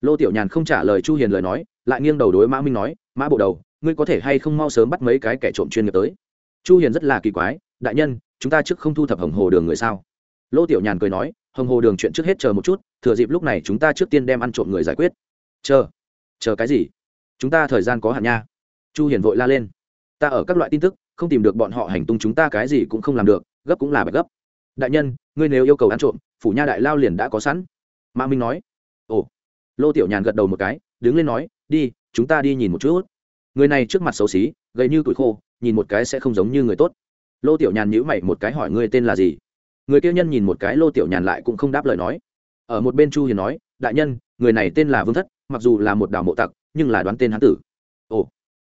Lô tiểu nhàn không trả lời chu hiền lời nói, lại nghiêng đầu đối mã minh nói, mã bộ đầu, ngươi có thể hay không mau sớm bắt mấy cái kẻ trộm chuyên nghiệp tới? Chu hiền rất là kỳ quái, đại nhân, chúng ta trước không thu thập hồng hồ đường người sao? Lô tiểu nhàn cười nói, hồng hồ đường chuyện trước hết chờ một chút, thừa dịp lúc này chúng ta trước tiên đem ăn trộm người giải quyết. Chờ chờ cái gì? Chúng ta thời gian có hạn nha. Chu hiền vội la lên, ta ở các loại tin tức, không tìm được bọn họ hành tung chúng ta cái gì cũng không làm được gấp cũng là bạch gấp. Đại nhân ngươi nếu yêu cầu ăn trộm phủ nha đại lao liền đã có sẵn. Mã minh nói. Ồ. Lô tiểu nhàn gật đầu một cái đứng lên nói đi chúng ta đi nhìn một chút. Người này trước mặt xấu xí gầy như tuổi khô nhìn một cái sẽ không giống như người tốt. Lô tiểu nhàn nhữ mày một cái hỏi ngươi tên là gì? Người kia nhân nhìn một cái lô tiểu nhàn lại cũng không đáp lời nói. Ở một bên chu hiền nói đại nhân người này tên là vương thất mặc dù là một đảo mộ tặc nhưng là đoán tên hán tử. Ồ.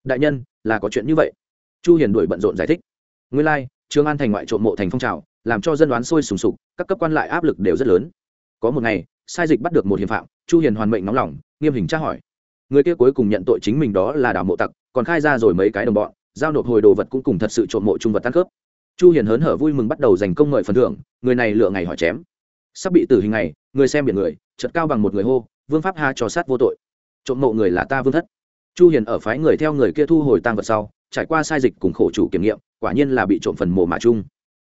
Đại nhân là có chuyện như vậy. Chu hiền đuổi bận rộn giải thích. Nguyên lai like, trương an thành ngoại trộm mộ thành phong trào, làm cho dân đoán sôi sùng sục, các cấp quan lại áp lực đều rất lớn. Có một ngày, sai dịch bắt được một hiểm phạm, chu hiền hoàn mệnh nóng lòng, nghiêm hình tra hỏi. Người kia cuối cùng nhận tội chính mình đó là đảo mộ tặc, còn khai ra rồi mấy cái đồng bọn, giao nộp hồi đồ vật cũng cùng thật sự trộm mộ trung vật tăng cướp. Chu hiền hớn hở vui mừng bắt đầu giành công ngợi phần thưởng, người này lựa ngày hỏi chém. Sắp bị tử hình này, người xem biển người, chợt cao bằng một người hô, vương pháp ha cho sát vô tội. Trộm mộ người là ta vương thất. Chu hiền ở phái người theo người kia thu hồi tang vật sau, trải qua sai dịch cùng khổ chủ kiểm nghiệm quả nhiên là bị trộm phần mộ mà chung.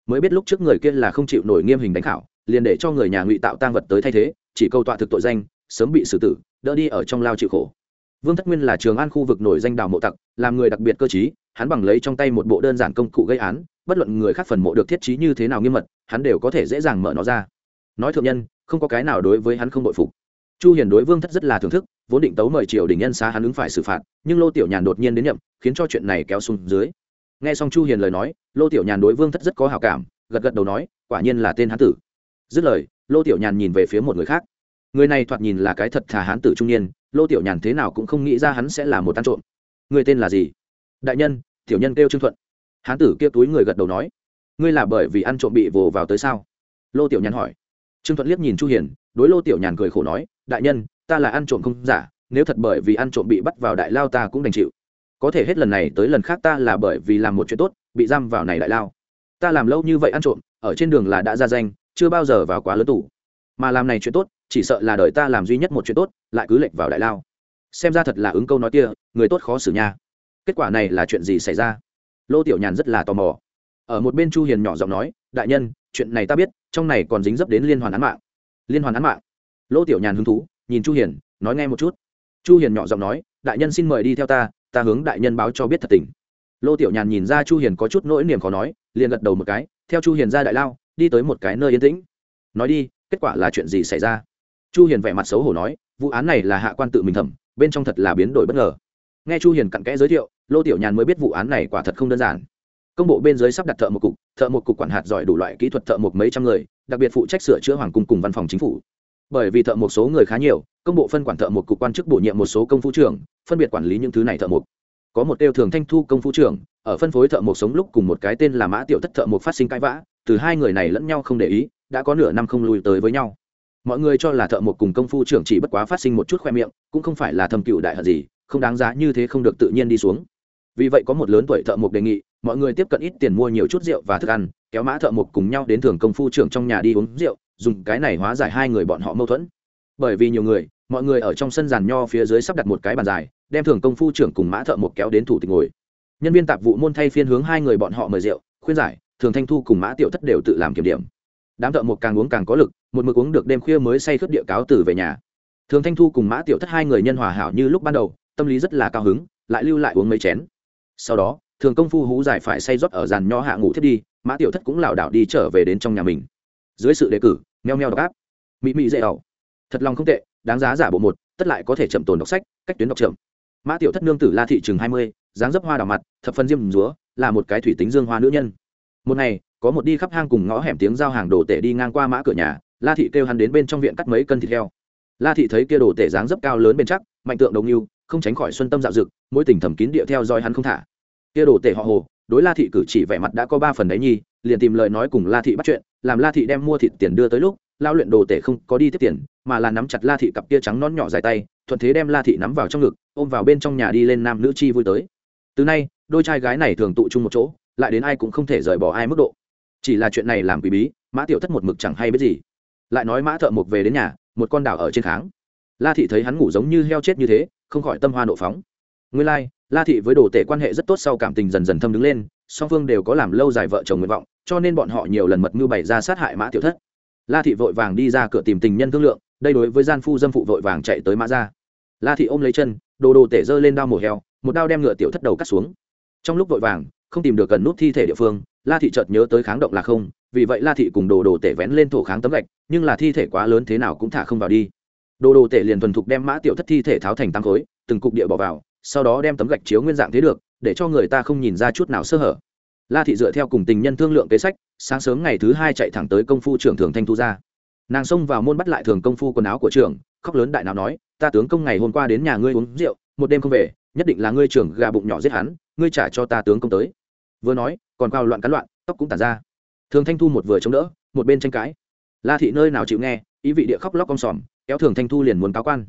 Mới biết lúc trước người kia là không chịu nổi nghiêm hình đánh khảo, liền để cho người nhà ngụy tạo tang vật tới thay thế, chỉ câu tọa thực tội danh, sớm bị xử tử, đỡ đi ở trong lao chịu khổ. Vương thất nguyên là trường an khu vực nổi danh đào mộ tặc, làm người đặc biệt cơ chí hắn bằng lấy trong tay một bộ đơn giản công cụ gây án, bất luận người khác phần mộ được thiết trí như thế nào nghiêm mật, hắn đều có thể dễ dàng mở nó ra. Nói thượng nhân, không có cái nào đối với hắn không bội phục. Chu hiền đối vương thất rất là thưởng thức, vốn định tấu mời triều đình nhân xá hắn ứng phải xử phạt, nhưng lô tiểu nhàn đột nhiên đến nhậm, khiến cho chuyện này kéo xuống dưới nghe xong chu hiền lời nói, lô tiểu nhàn đối vương thất rất có hảo cảm, gật gật đầu nói, quả nhiên là tên hán tử. Dứt lời, lô tiểu nhàn nhìn về phía một người khác. Người này thoạt nhìn là cái thật thà hán tử trung niên, lô tiểu nhàn thế nào cũng không nghĩ ra hắn sẽ là một tan trộm. Người tên là gì? Đại nhân, tiểu nhân kêu trương thuận. Hán tử kia túi người gật đầu nói, ngươi là bởi vì ăn trộm bị vồ vào tới sao? Lô tiểu nhàn hỏi. Trương thuận liếc nhìn chu hiền, đối lô tiểu nhàn cười khổ nói, đại nhân, ta là ăn trộm không giả, nếu thật bởi vì ăn trộm bị bắt vào đại lao ta cũng đành chịu có thể hết lần này tới lần khác ta là bởi vì làm một chuyện tốt, bị giam vào này đại lao. Ta làm lâu như vậy ăn trộm, ở trên đường là đã ra danh, chưa bao giờ vào quá lớn tủ mà làm này chuyện tốt, chỉ sợ là đời ta làm duy nhất một chuyện tốt, lại cứ lệch vào đại lao. Xem ra thật là ứng câu nói kia, người tốt khó xử nha. Kết quả này là chuyện gì xảy ra? Lô tiểu nhàn rất là tò mò. Ở một bên chu hiền nhỏ giọng nói, đại nhân, chuyện này ta biết, trong này còn dính dấp đến liên hoàn án mạng. Liên hoàn án mạng? Lô tiểu nhàn hứng thú, nhìn chu hiền, nói nghe một chút. Chu hiền nhỏ giọng nói, đại nhân xin mời đi theo ta ta hướng đại nhân báo cho biết thật tình. Lô tiểu nhàn nhìn ra chu hiền có chút nỗi niềm khó nói, liền gật đầu một cái, theo chu hiền ra đại lao, đi tới một cái nơi yên tĩnh. Nói đi, kết quả là chuyện gì xảy ra? Chu hiền vẻ mặt xấu hổ nói, vụ án này là hạ quan tự mình thẩm, bên trong thật là biến đổi bất ngờ. Nghe chu hiền cặn kẽ giới thiệu, lô tiểu nhàn mới biết vụ án này quả thật không đơn giản. Công bộ bên dưới sắp đặt thợ một cục, thợ một cục quản hạt giỏi đủ loại kỹ thuật thợ một mấy trăm người, đặc biệt phụ trách sửa chữa hoàng cung cùng văn phòng chính phủ. Bởi vì thợ một số người khá nhiều, công bộ phân quản thợ một cục quan chức bổ nhiệm một số công phu trưởng phân biệt quản lý những thứ này thợ một có một tiêu thường thanh thu công phu trưởng, ở phân phối thợ một sống lúc cùng một cái tên là mã tiểu thất thợ một phát sinh cãi vã, từ hai người này lẫn nhau không để ý, đã có nửa năm không lùi tới với nhau. Mọi người cho là thợ một cùng công phu trưởng chỉ bất quá phát sinh một chút khoe miệng, cũng không phải là thâm cựu đại hận gì, không đáng giá như thế không được tự nhiên đi xuống. Vì vậy có một lớn tuổi thợ một đề nghị, mọi người tiếp cận ít tiền mua nhiều chút rượu và thức ăn, kéo mã thợ một cùng nhau đến thường công phu trưởng trong nhà đi uống rượu, dùng cái này hóa giải hai người bọn họ mâu thuẫn. Bởi vì nhiều người mọi người ở trong sân giàn nho phía dưới sắp đặt một cái bàn dài, đem thường công phu trưởng cùng mã thợ một kéo đến thủ tịch ngồi. Nhân viên tạp vụ môn thay phiên hướng hai người bọn họ mời rượu, khuyên giải, thường thanh thu cùng mã tiểu thất đều tự làm kiểm điểm. Đám thợ một càng uống càng có lực, một mực uống được đêm khuya mới say khướt địa cáo từ về nhà. Thường thanh thu cùng mã tiểu thất hai người nhân hòa hảo như lúc ban đầu, tâm lý rất là cao hứng, lại lưu lại uống mấy chén. Sau đó, thường công phu hú giải phải say rót ở giàn nho hạ ngủ thiết đi, mã tiểu thất cũng lảo đảo đi trở về đến trong nhà mình. Dưới sự đề cử, meo meo đọc áp mỹ mỹ dễ ẩu. Thật lòng không tệ đáng giá giả bộ một, tất lại có thể chậm tồn đọc sách, cách tuyến đọc chậm. Mã tiểu thất nương tử la thị trường hai mươi, dáng dấp hoa đào mặt, thập phân diêm rúa là một cái thủy tính dương hoa nữ nhân. Một ngày, có một đi khắp hang cùng ngõ hẻm tiếng giao hàng đồ tể đi ngang qua mã cửa nhà, la thị kêu hắn đến bên trong viện cắt mấy cân thịt heo. La thị thấy kia đồ tể dáng dấp cao lớn bên chắc, mạnh tượng đồng yêu, không tránh khỏi xuân tâm dạo dực mỗi tình thầm kín địa theo dõi hắn không thả. Kia đồ tể họ hồ, đối la thị cử chỉ vẻ mặt đã có ba phần đấy nhi, liền tìm lời nói cùng la thị bắt chuyện, làm la thị đem mua thịt tiền đưa tới lúc lao luyện đồ tể không có đi tiếp tiền mà là nắm chặt la thị cặp kia trắng non nhỏ dài tay thuận thế đem la thị nắm vào trong ngực ôm vào bên trong nhà đi lên nam nữ chi vui tới. Từ nay đôi trai gái này thường tụ chung một chỗ lại đến ai cũng không thể rời bỏ ai mức độ. Chỉ là chuyện này làm quý bí mã tiểu thất một mực chẳng hay biết gì. Lại nói mã thợ mộc về đến nhà một con đảo ở trên kháng. La thị thấy hắn ngủ giống như heo chết như thế không khỏi tâm hoa nộ phóng. Nguyên lai、like, la thị với đồ tể quan hệ rất tốt sau cảm tình dần dần thâm đứng lên song phương đều có làm lâu dài vợ chồng nguyện vọng cho nên bọn họ nhiều lần mật mưu bày ra sát hại mã tiểu thất la thị vội vàng đi ra cửa tìm tình nhân thương lượng, đây đối với gian phu dâm phụ vội vàng chạy tới mã ra la thị ôm lấy chân, đồ đồ tể giơ lên đao mổ heo, một đao đem ngựa tiểu thất đầu cắt xuống. Trong lúc vội vàng, không tìm được gần nút thi thể địa phương, la thị chợt nhớ tới kháng động là không, vì vậy la thị cùng đồ đồ tể vén lên thổ kháng tấm gạch, nhưng là thi thể quá lớn thế nào cũng thả không vào đi. Đồ đồ tể liền thuần thục đem mã tiểu thất thi thể tháo thành tăng khối, từng cục địa bỏ vào, sau đó đem tấm gạch chiếu nguyên dạng thế được, để cho người ta không nhìn ra chút nào sơ hở la thị dựa theo cùng tình nhân thương lượng kế sách, sáng sớm ngày thứ hai chạy thẳng tới công phu trưởng thường thanh thu ra. Nàng xông vào môn bắt lại thường công phu quần áo của trưởng, khóc lớn đại nào nói, ta tướng công ngày hôm qua đến nhà ngươi uống rượu, một đêm không về, nhất định là ngươi trưởng gà bụng nhỏ giết hắn, ngươi trả cho ta tướng công tới. Vừa nói, còn cao loạn cán loạn, tóc cũng tàn ra. Thường thanh thu một vừa chống đỡ, một bên tranh cãi. La thị nơi nào chịu nghe, ý vị địa khóc lóc con sòm, kéo thường thanh thu liền muốn cáo quan.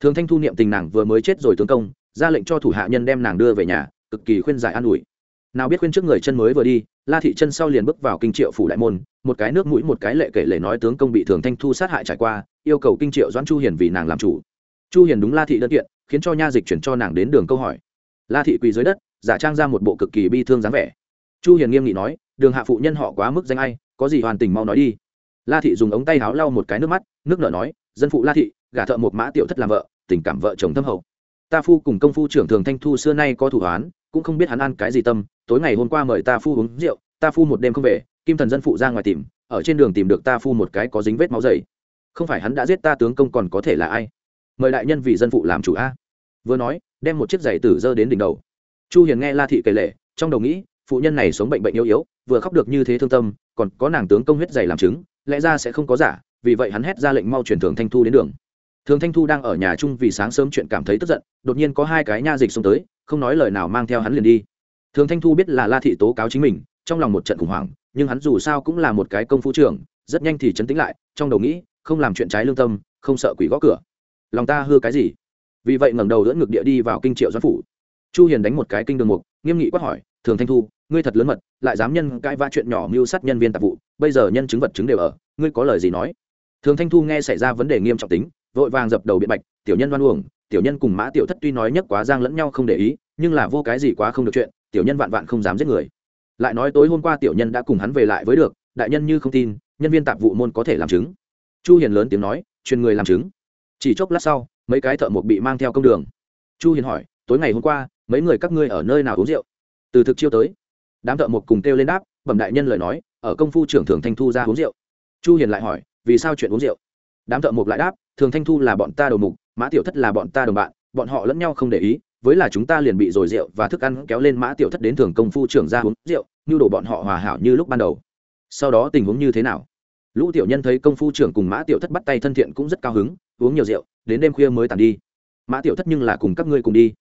Thường thanh thu niệm tình nàng vừa mới chết rồi tướng công, ra lệnh cho thủ hạ nhân đem nàng đưa về nhà, cực kỳ khuyên giải an ủi nào biết khuyên trước người chân mới vừa đi, la thị chân sau liền bước vào kinh triệu phủ đại môn, một cái nước mũi một cái lệ kể lệ nói tướng công bị thường thanh thu sát hại trải qua, yêu cầu kinh triệu doãn chu hiền vì nàng làm chủ. Chu hiền đúng la thị đơn kiện, khiến cho nha dịch chuyển cho nàng đến đường câu hỏi. La thị quỳ dưới đất, giả trang ra một bộ cực kỳ bi thương dáng vẻ. Chu hiền nghiêm nghị nói, đường hạ phụ nhân họ quá mức danh ai, có gì hoàn tình mau nói đi. La thị dùng ống tay áo lau một cái nước mắt, nước nở nói, dân phụ la thị, gả thợ một mã tiểu thất làm vợ, tình cảm vợ chồng thâm hậu. Ta phu cùng công phu trưởng thường thanh thu xưa nay có thủ án cũng không biết hắn ăn cái gì tâm, tối ngày hôm qua mời ta phu uống rượu, ta phu một đêm không về, kim thần dân phụ ra ngoài tìm, ở trên đường tìm được ta phu một cái có dính vết máu dày. Không phải hắn đã giết ta tướng công còn có thể là ai? Mời đại nhân vì dân phụ làm chủ a. Vừa nói, đem một chiếc giày tử dơ đến đỉnh đầu. Chu hiền nghe la thị kể lệ trong đầu nghĩ, phụ nhân này sống bệnh bệnh yếu yếu, vừa khóc được như thế thương tâm, còn có nàng tướng công huyết giày làm chứng, lẽ ra sẽ không có giả, vì vậy hắn hét ra lệnh mau chuyển thường thanh thu đến đường. Thường thanh thu đang ở nhà chung vì sáng sớm chuyện cảm thấy tức giận, đột nhiên có hai cái nha dịch xông tới không nói lời nào mang theo hắn liền đi. Thường thanh thu biết là la thị tố cáo chính mình, trong lòng một trận khủng hoảng, nhưng hắn dù sao cũng là một cái công phu trưởng, rất nhanh thì chấn tĩnh lại, trong đầu nghĩ, không làm chuyện trái lương tâm, không sợ quỷ gõ cửa. Lòng ta hư cái gì? Vì vậy ngẩng đầu đỡ ngực địa đi vào kinh triệu doãn phủ. Chu hiền đánh một cái kinh đường mục, nghiêm nghị quát hỏi, thường thanh thu, ngươi thật lớn mật, lại dám nhân cãi vã chuyện nhỏ mưu sát nhân viên tạp vụ, bây giờ nhân chứng vật chứng đều ở, ngươi có lời gì nói? Thường thanh thu nghe xảy ra vấn đề nghiêm trọng tính, vội vàng dập đầu biện bạch, tiểu nhân đoan uổng tiểu nhân cùng mã tiểu thất tuy nói nhất quá giang lẫn nhau không để ý, nhưng là vô cái gì quá không được chuyện, tiểu nhân vạn vạn không dám giết người. Lại nói tối hôm qua tiểu nhân đã cùng hắn về lại với được, đại nhân như không tin, nhân viên tạp vụ môn có thể làm chứng. Chu hiền lớn tiếng nói truyền người làm chứng. Chỉ chốc lát sau, mấy cái thợ mộc bị mang theo công đường. Chu hiền hỏi, tối ngày hôm qua, mấy người các ngươi ở nơi nào uống rượu? Từ thực chiêu tới, đám thợ mộc cùng kêu lên đáp, bẩm đại nhân lời nói, ở công phu trưởng thường thanh thu ra uống rượu. Chu hiền lại hỏi, vì sao chuyện uống rượu? Đám thợ mộc lại đáp, thường thanh thu là bọn ta đầu mục, mã tiểu thất là bọn ta đồng bạn, bọn họ lẫn nhau không để ý, với là chúng ta liền bị rồi rượu và thức ăn kéo lên mã tiểu thất đến thường công phu trưởng ra uống rượu như đổ bọn họ hòa hảo như lúc ban đầu. Sau đó tình huống như thế nào? Lũ tiểu nhân thấy công phu trưởng cùng mã tiểu thất bắt tay thân thiện cũng rất cao hứng, uống nhiều rượu, đến đêm khuya mới tàn đi. Mã tiểu thất nhưng là cùng các ngươi cùng đi.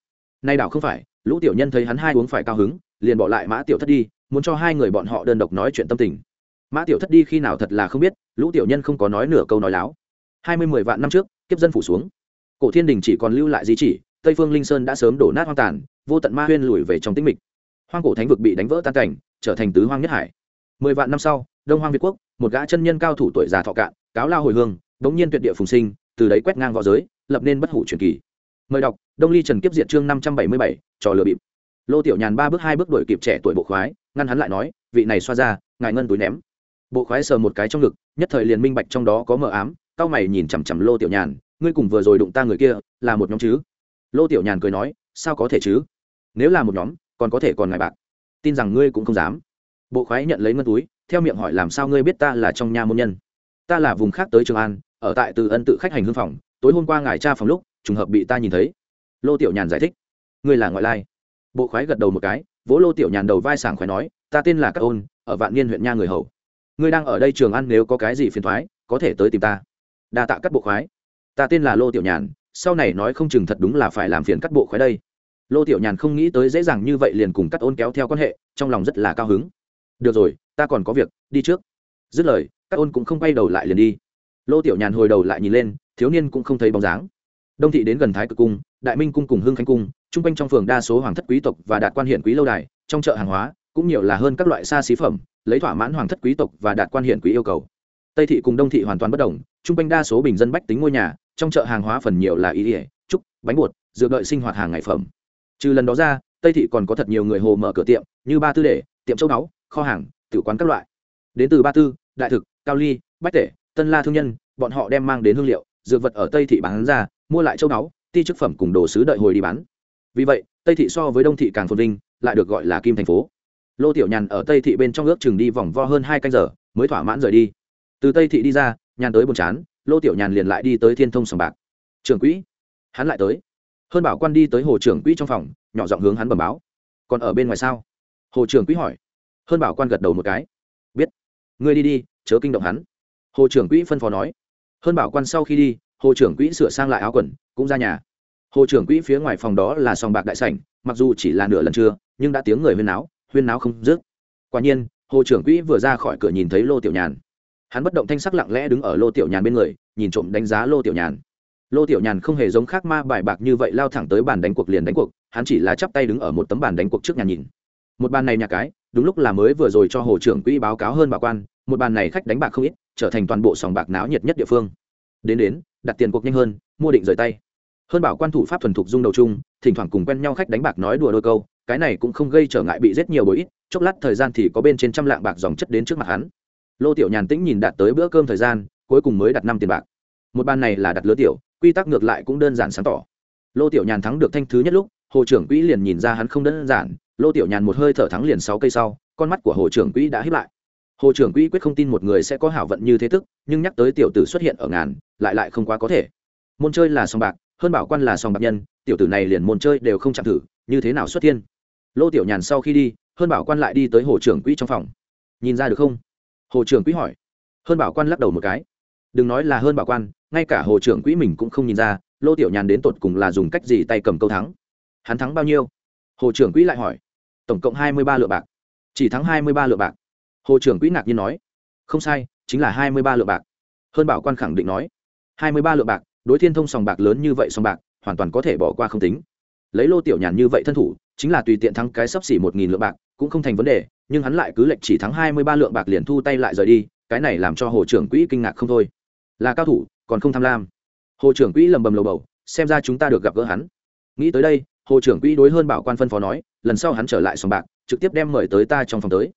Nay đảo không phải. Lũ tiểu nhân thấy hắn hai uống phải cao hứng, liền bỏ lại mã tiểu thất đi, muốn cho hai người bọn họ đơn độc nói chuyện tâm tình. Mã tiểu thất đi khi nào thật là không biết, lũ tiểu nhân không có nói nửa câu nói láo hai mươi mười vạn năm trước, kiếp dân phủ xuống. Cổ thiên đình chỉ còn lưu lại di chỉ, tây phương linh sơn đã sớm đổ nát hoang tàn, vô tận ma huyên lùi về trong tĩnh mịch. Hoang cổ thánh vực bị đánh vỡ tan cảnh, trở thành tứ hoang nhất hải. Mười vạn năm sau, đông hoang việt quốc, một gã chân nhân cao thủ tuổi già thọ cạn, cáo lao hồi hương, bỗng nhiên tuyệt địa phùng sinh, từ đấy quét ngang v õ giới, lập nên bất hủ truyền kỳ. Mời đọc, đông ly trần kiếp diệt chương năm trăm bảy mươi bảy, trò lừa bịp. Lô tiểu nhàn ba bước hai bước đuổi kịp trẻ tuổi bộ khoái, ngăn hắn lại nói, vị này xoa ra, ngài ngân túi ném. Bộ khoái sờ một cái trong ngực, nhất thời liền minh bạch trong đó có mờ ám cao mày nhìn chằm chằm lô tiểu nhàn, ngươi cùng vừa rồi đụng ta người kia, là một nhóm chứ? Lô tiểu nhàn cười nói, sao có thể chứ? Nếu là một nhóm, còn có thể còn ngài bạc. Tin rằng ngươi cũng không dám. Bộ khoái nhận lấy ngân túi, theo miệng hỏi làm sao ngươi biết ta là trong nhà môn nhân? Ta là vùng khác tới trường an, ở tại từ ân tự khách hành hương phòng, tối hôm qua ngài cha phòng lúc, trùng hợp bị ta nhìn thấy. Lô tiểu nhàn giải thích, ngươi là ngoại lai. Bộ khoái gật đầu một cái, vỗ lô tiểu nhàn đầu vai sảng khoái nói, ta tên là các ôn, ở vạn niên huyện nha người hầu. Ngươi đang ở đây trường an nếu có cái gì phiền thoái, có thể tới tìm ta đa tạ các bộ khoái. Ta tên là lô tiểu nhàn, sau này nói không chừng thật đúng là phải làm phiền các bộ khoái đây. Lô tiểu nhàn không nghĩ tới dễ dàng như vậy liền cùng cắt ôn kéo theo quan hệ, trong lòng rất là cao hứng. Được rồi, ta còn có việc, đi trước. Dứt lời cắt ôn cũng không quay đầu lại liền đi. Lô tiểu nhàn hồi đầu lại nhìn lên, thiếu niên cũng không thấy bóng dáng. Đông thị đến gần thái cực cung, đại minh cung cùng hương khánh cung, chung quanh trong phường đa số hoàng thất quý tộc và đạt quan hiện quý lâu đài, trong chợ hàng hóa, cũng nhiều là hơn các loại xa xí phẩm, lấy thỏa mãn hoàng thất quý tộc và đạt quan hiện quý yêu cầu tây thị cùng đông thị hoàn toàn bất đồng, chung quanh đa số bình dân bách tính ngôi nhà, trong chợ hàng hóa phần nhiều là ý ỉa trúc, bánh bột, dược đợi sinh hoạt hàng ngày phẩm. Trừ lần đó ra, tây thị còn có thật nhiều người hồ mở cửa tiệm, như ba tư để, tiệm châu đáo, kho hàng, tử quán các loại. Đến từ ba tư, đại thực, cao ly, bách tể, tân la thương nhân, bọn họ đem mang đến hương liệu, dược vật ở tây thị bán ra, mua lại châu đáo, ti chức phẩm cùng đồ sứ đợi hồi đi bán. Vì vậy, tây thị so với đông thị càng phồn vinh, lại được gọi là kim thành phố. Lô tiểu nhàn ở tây thị bên trong ước chừng đi vòng vo hơn hai canh giờ, mới thỏa mãn rời đi từ tây thị đi ra, nhàn tới buồn chán, lô tiểu nhàn liền lại đi tới thiên thông sòng bạc. Trưởng quỹ. Hắn lại tới. Hơn bảo quan đi tới hồ trưởng quỹ trong phòng, nhỏ giọng hướng hắn bẩm báo. Còn ở bên ngoài sao? Hồ trưởng quỹ hỏi. Hơn bảo quan gật đầu một cái. Biết. Ngươi đi đi, chớ kinh động hắn. Hồ trưởng quỹ phân phó nói. Hơn bảo quan sau khi đi, hồ trưởng quỹ sửa sang lại áo quần, cũng ra nhà. Hồ trưởng quỹ phía ngoài phòng đó là sòng bạc đại sảnh, mặc dù chỉ là nửa lần trưa, nhưng đã tiếng người huyên náo huyên náo không dứt. Quả nhiên, hồ trưởng quỹ vừa ra khỏi cửa nhìn thấy lô tiểu nhàn hắn bất động thanh sắc lặng lẽ đứng ở lô tiểu nhàn bên người, nhìn trộm đánh giá lô tiểu nhàn. Lô tiểu nhàn không hề giống khác ma bài bạc như vậy lao thẳng tới bàn đánh cuộc liền đánh cuộc, hắn chỉ là chắp tay đứng ở một tấm bàn đánh cuộc trước nhà nhìn. Một bàn này nhà cái, đúng lúc là mới vừa rồi cho hồ trưởng quỹ báo cáo hơn bà quan, một bàn này khách đánh bạc không ít, trở thành toàn bộ sòng bạc náo nhiệt nhất địa phương. Đến đến, đặt tiền cuộc nhanh hơn, mua định rời tay. Hơn bảo quan thủ pháp thuần thục dung đầu chung, thỉnh thoảng cùng quen nhau khách đánh bạc nói đùa đôi câu, cái này cũng không gây trở ngại bị rất nhiều bối ít, chốc lát thời gian thì có bên trên trăm lạng bạc dòng chất đến trước mặt hắn lô tiểu nhàn tĩnh nhìn đạt tới bữa cơm thời gian, cuối cùng mới đặt năm tiền bạc. Một bàn này là đặt lứa tiểu, quy tắc ngược lại cũng đơn giản sáng tỏ. Lô tiểu nhàn thắng được thanh thứ nhất lúc, hồ trưởng quỹ liền nhìn ra hắn không đơn giản, lô tiểu nhàn một hơi thở thắng liền sáu cây sau, con mắt của hồ trưởng quỹ đã hiếp lại. Hồ trưởng quỹ quyết không tin một người sẽ có hảo vận như thế thức nhưng nhắc tới tiểu tử xuất hiện ở ngàn, lại lại không quá có thể. Môn chơi là sòng bạc, hơn bảo quan là sòng bạc nhân, tiểu tử này liền môn chơi đều không chạm thử, như thế nào xuất thiên? Lô tiểu nhàn sau khi đi, hơn bảo quan lại đi tới hồ trưởng quỹ trong phòng. Nhìn ra được không? Hồ trưởng quỹ hỏi. Hơn bảo quan lắc đầu một cái. Đừng nói là hơn bảo quan, ngay cả hồ trưởng quỹ mình cũng không nhìn ra, lô tiểu nhàn đến tột cùng là dùng cách gì tay cầm câu thắng. Hắn thắng bao nhiêu? Hồ trưởng quỹ lại hỏi. Tổng cộng hai mươi ba lượng bạc. Chỉ thắng hai mươi ba lượng bạc. Hồ trưởng quỹ ngạc nhiên nói. Không sai, chính là hai mươi ba lượng bạc. Hơn bảo quan khẳng định nói. hai mươi ba lượng bạc, đối thiên thông sòng bạc lớn như vậy sòng bạc, hoàn toàn có thể bỏ qua không tính. Lấy lô tiểu nhàn như vậy thân thủ chính là tùy tiện thắng cái sấp xỉ một nghìn lượng bạc cũng không thành vấn đề, nhưng hắn lại cứ lệnh chỉ thắng hai mươi ba lượng bạc liền thu tay lại rời đi, cái này làm cho hồ trưởng quỹ kinh ngạc không thôi. Là cao thủ, còn không tham lam. Hồ trưởng quỹ lầm bầm lầu bầu, xem ra chúng ta được gặp gỡ hắn. Nghĩ tới đây, hồ trưởng quỹ đối hơn bảo quan phân phó nói, lần sau hắn trở lại sòng bạc, trực tiếp đem mời tới ta trong phòng tới.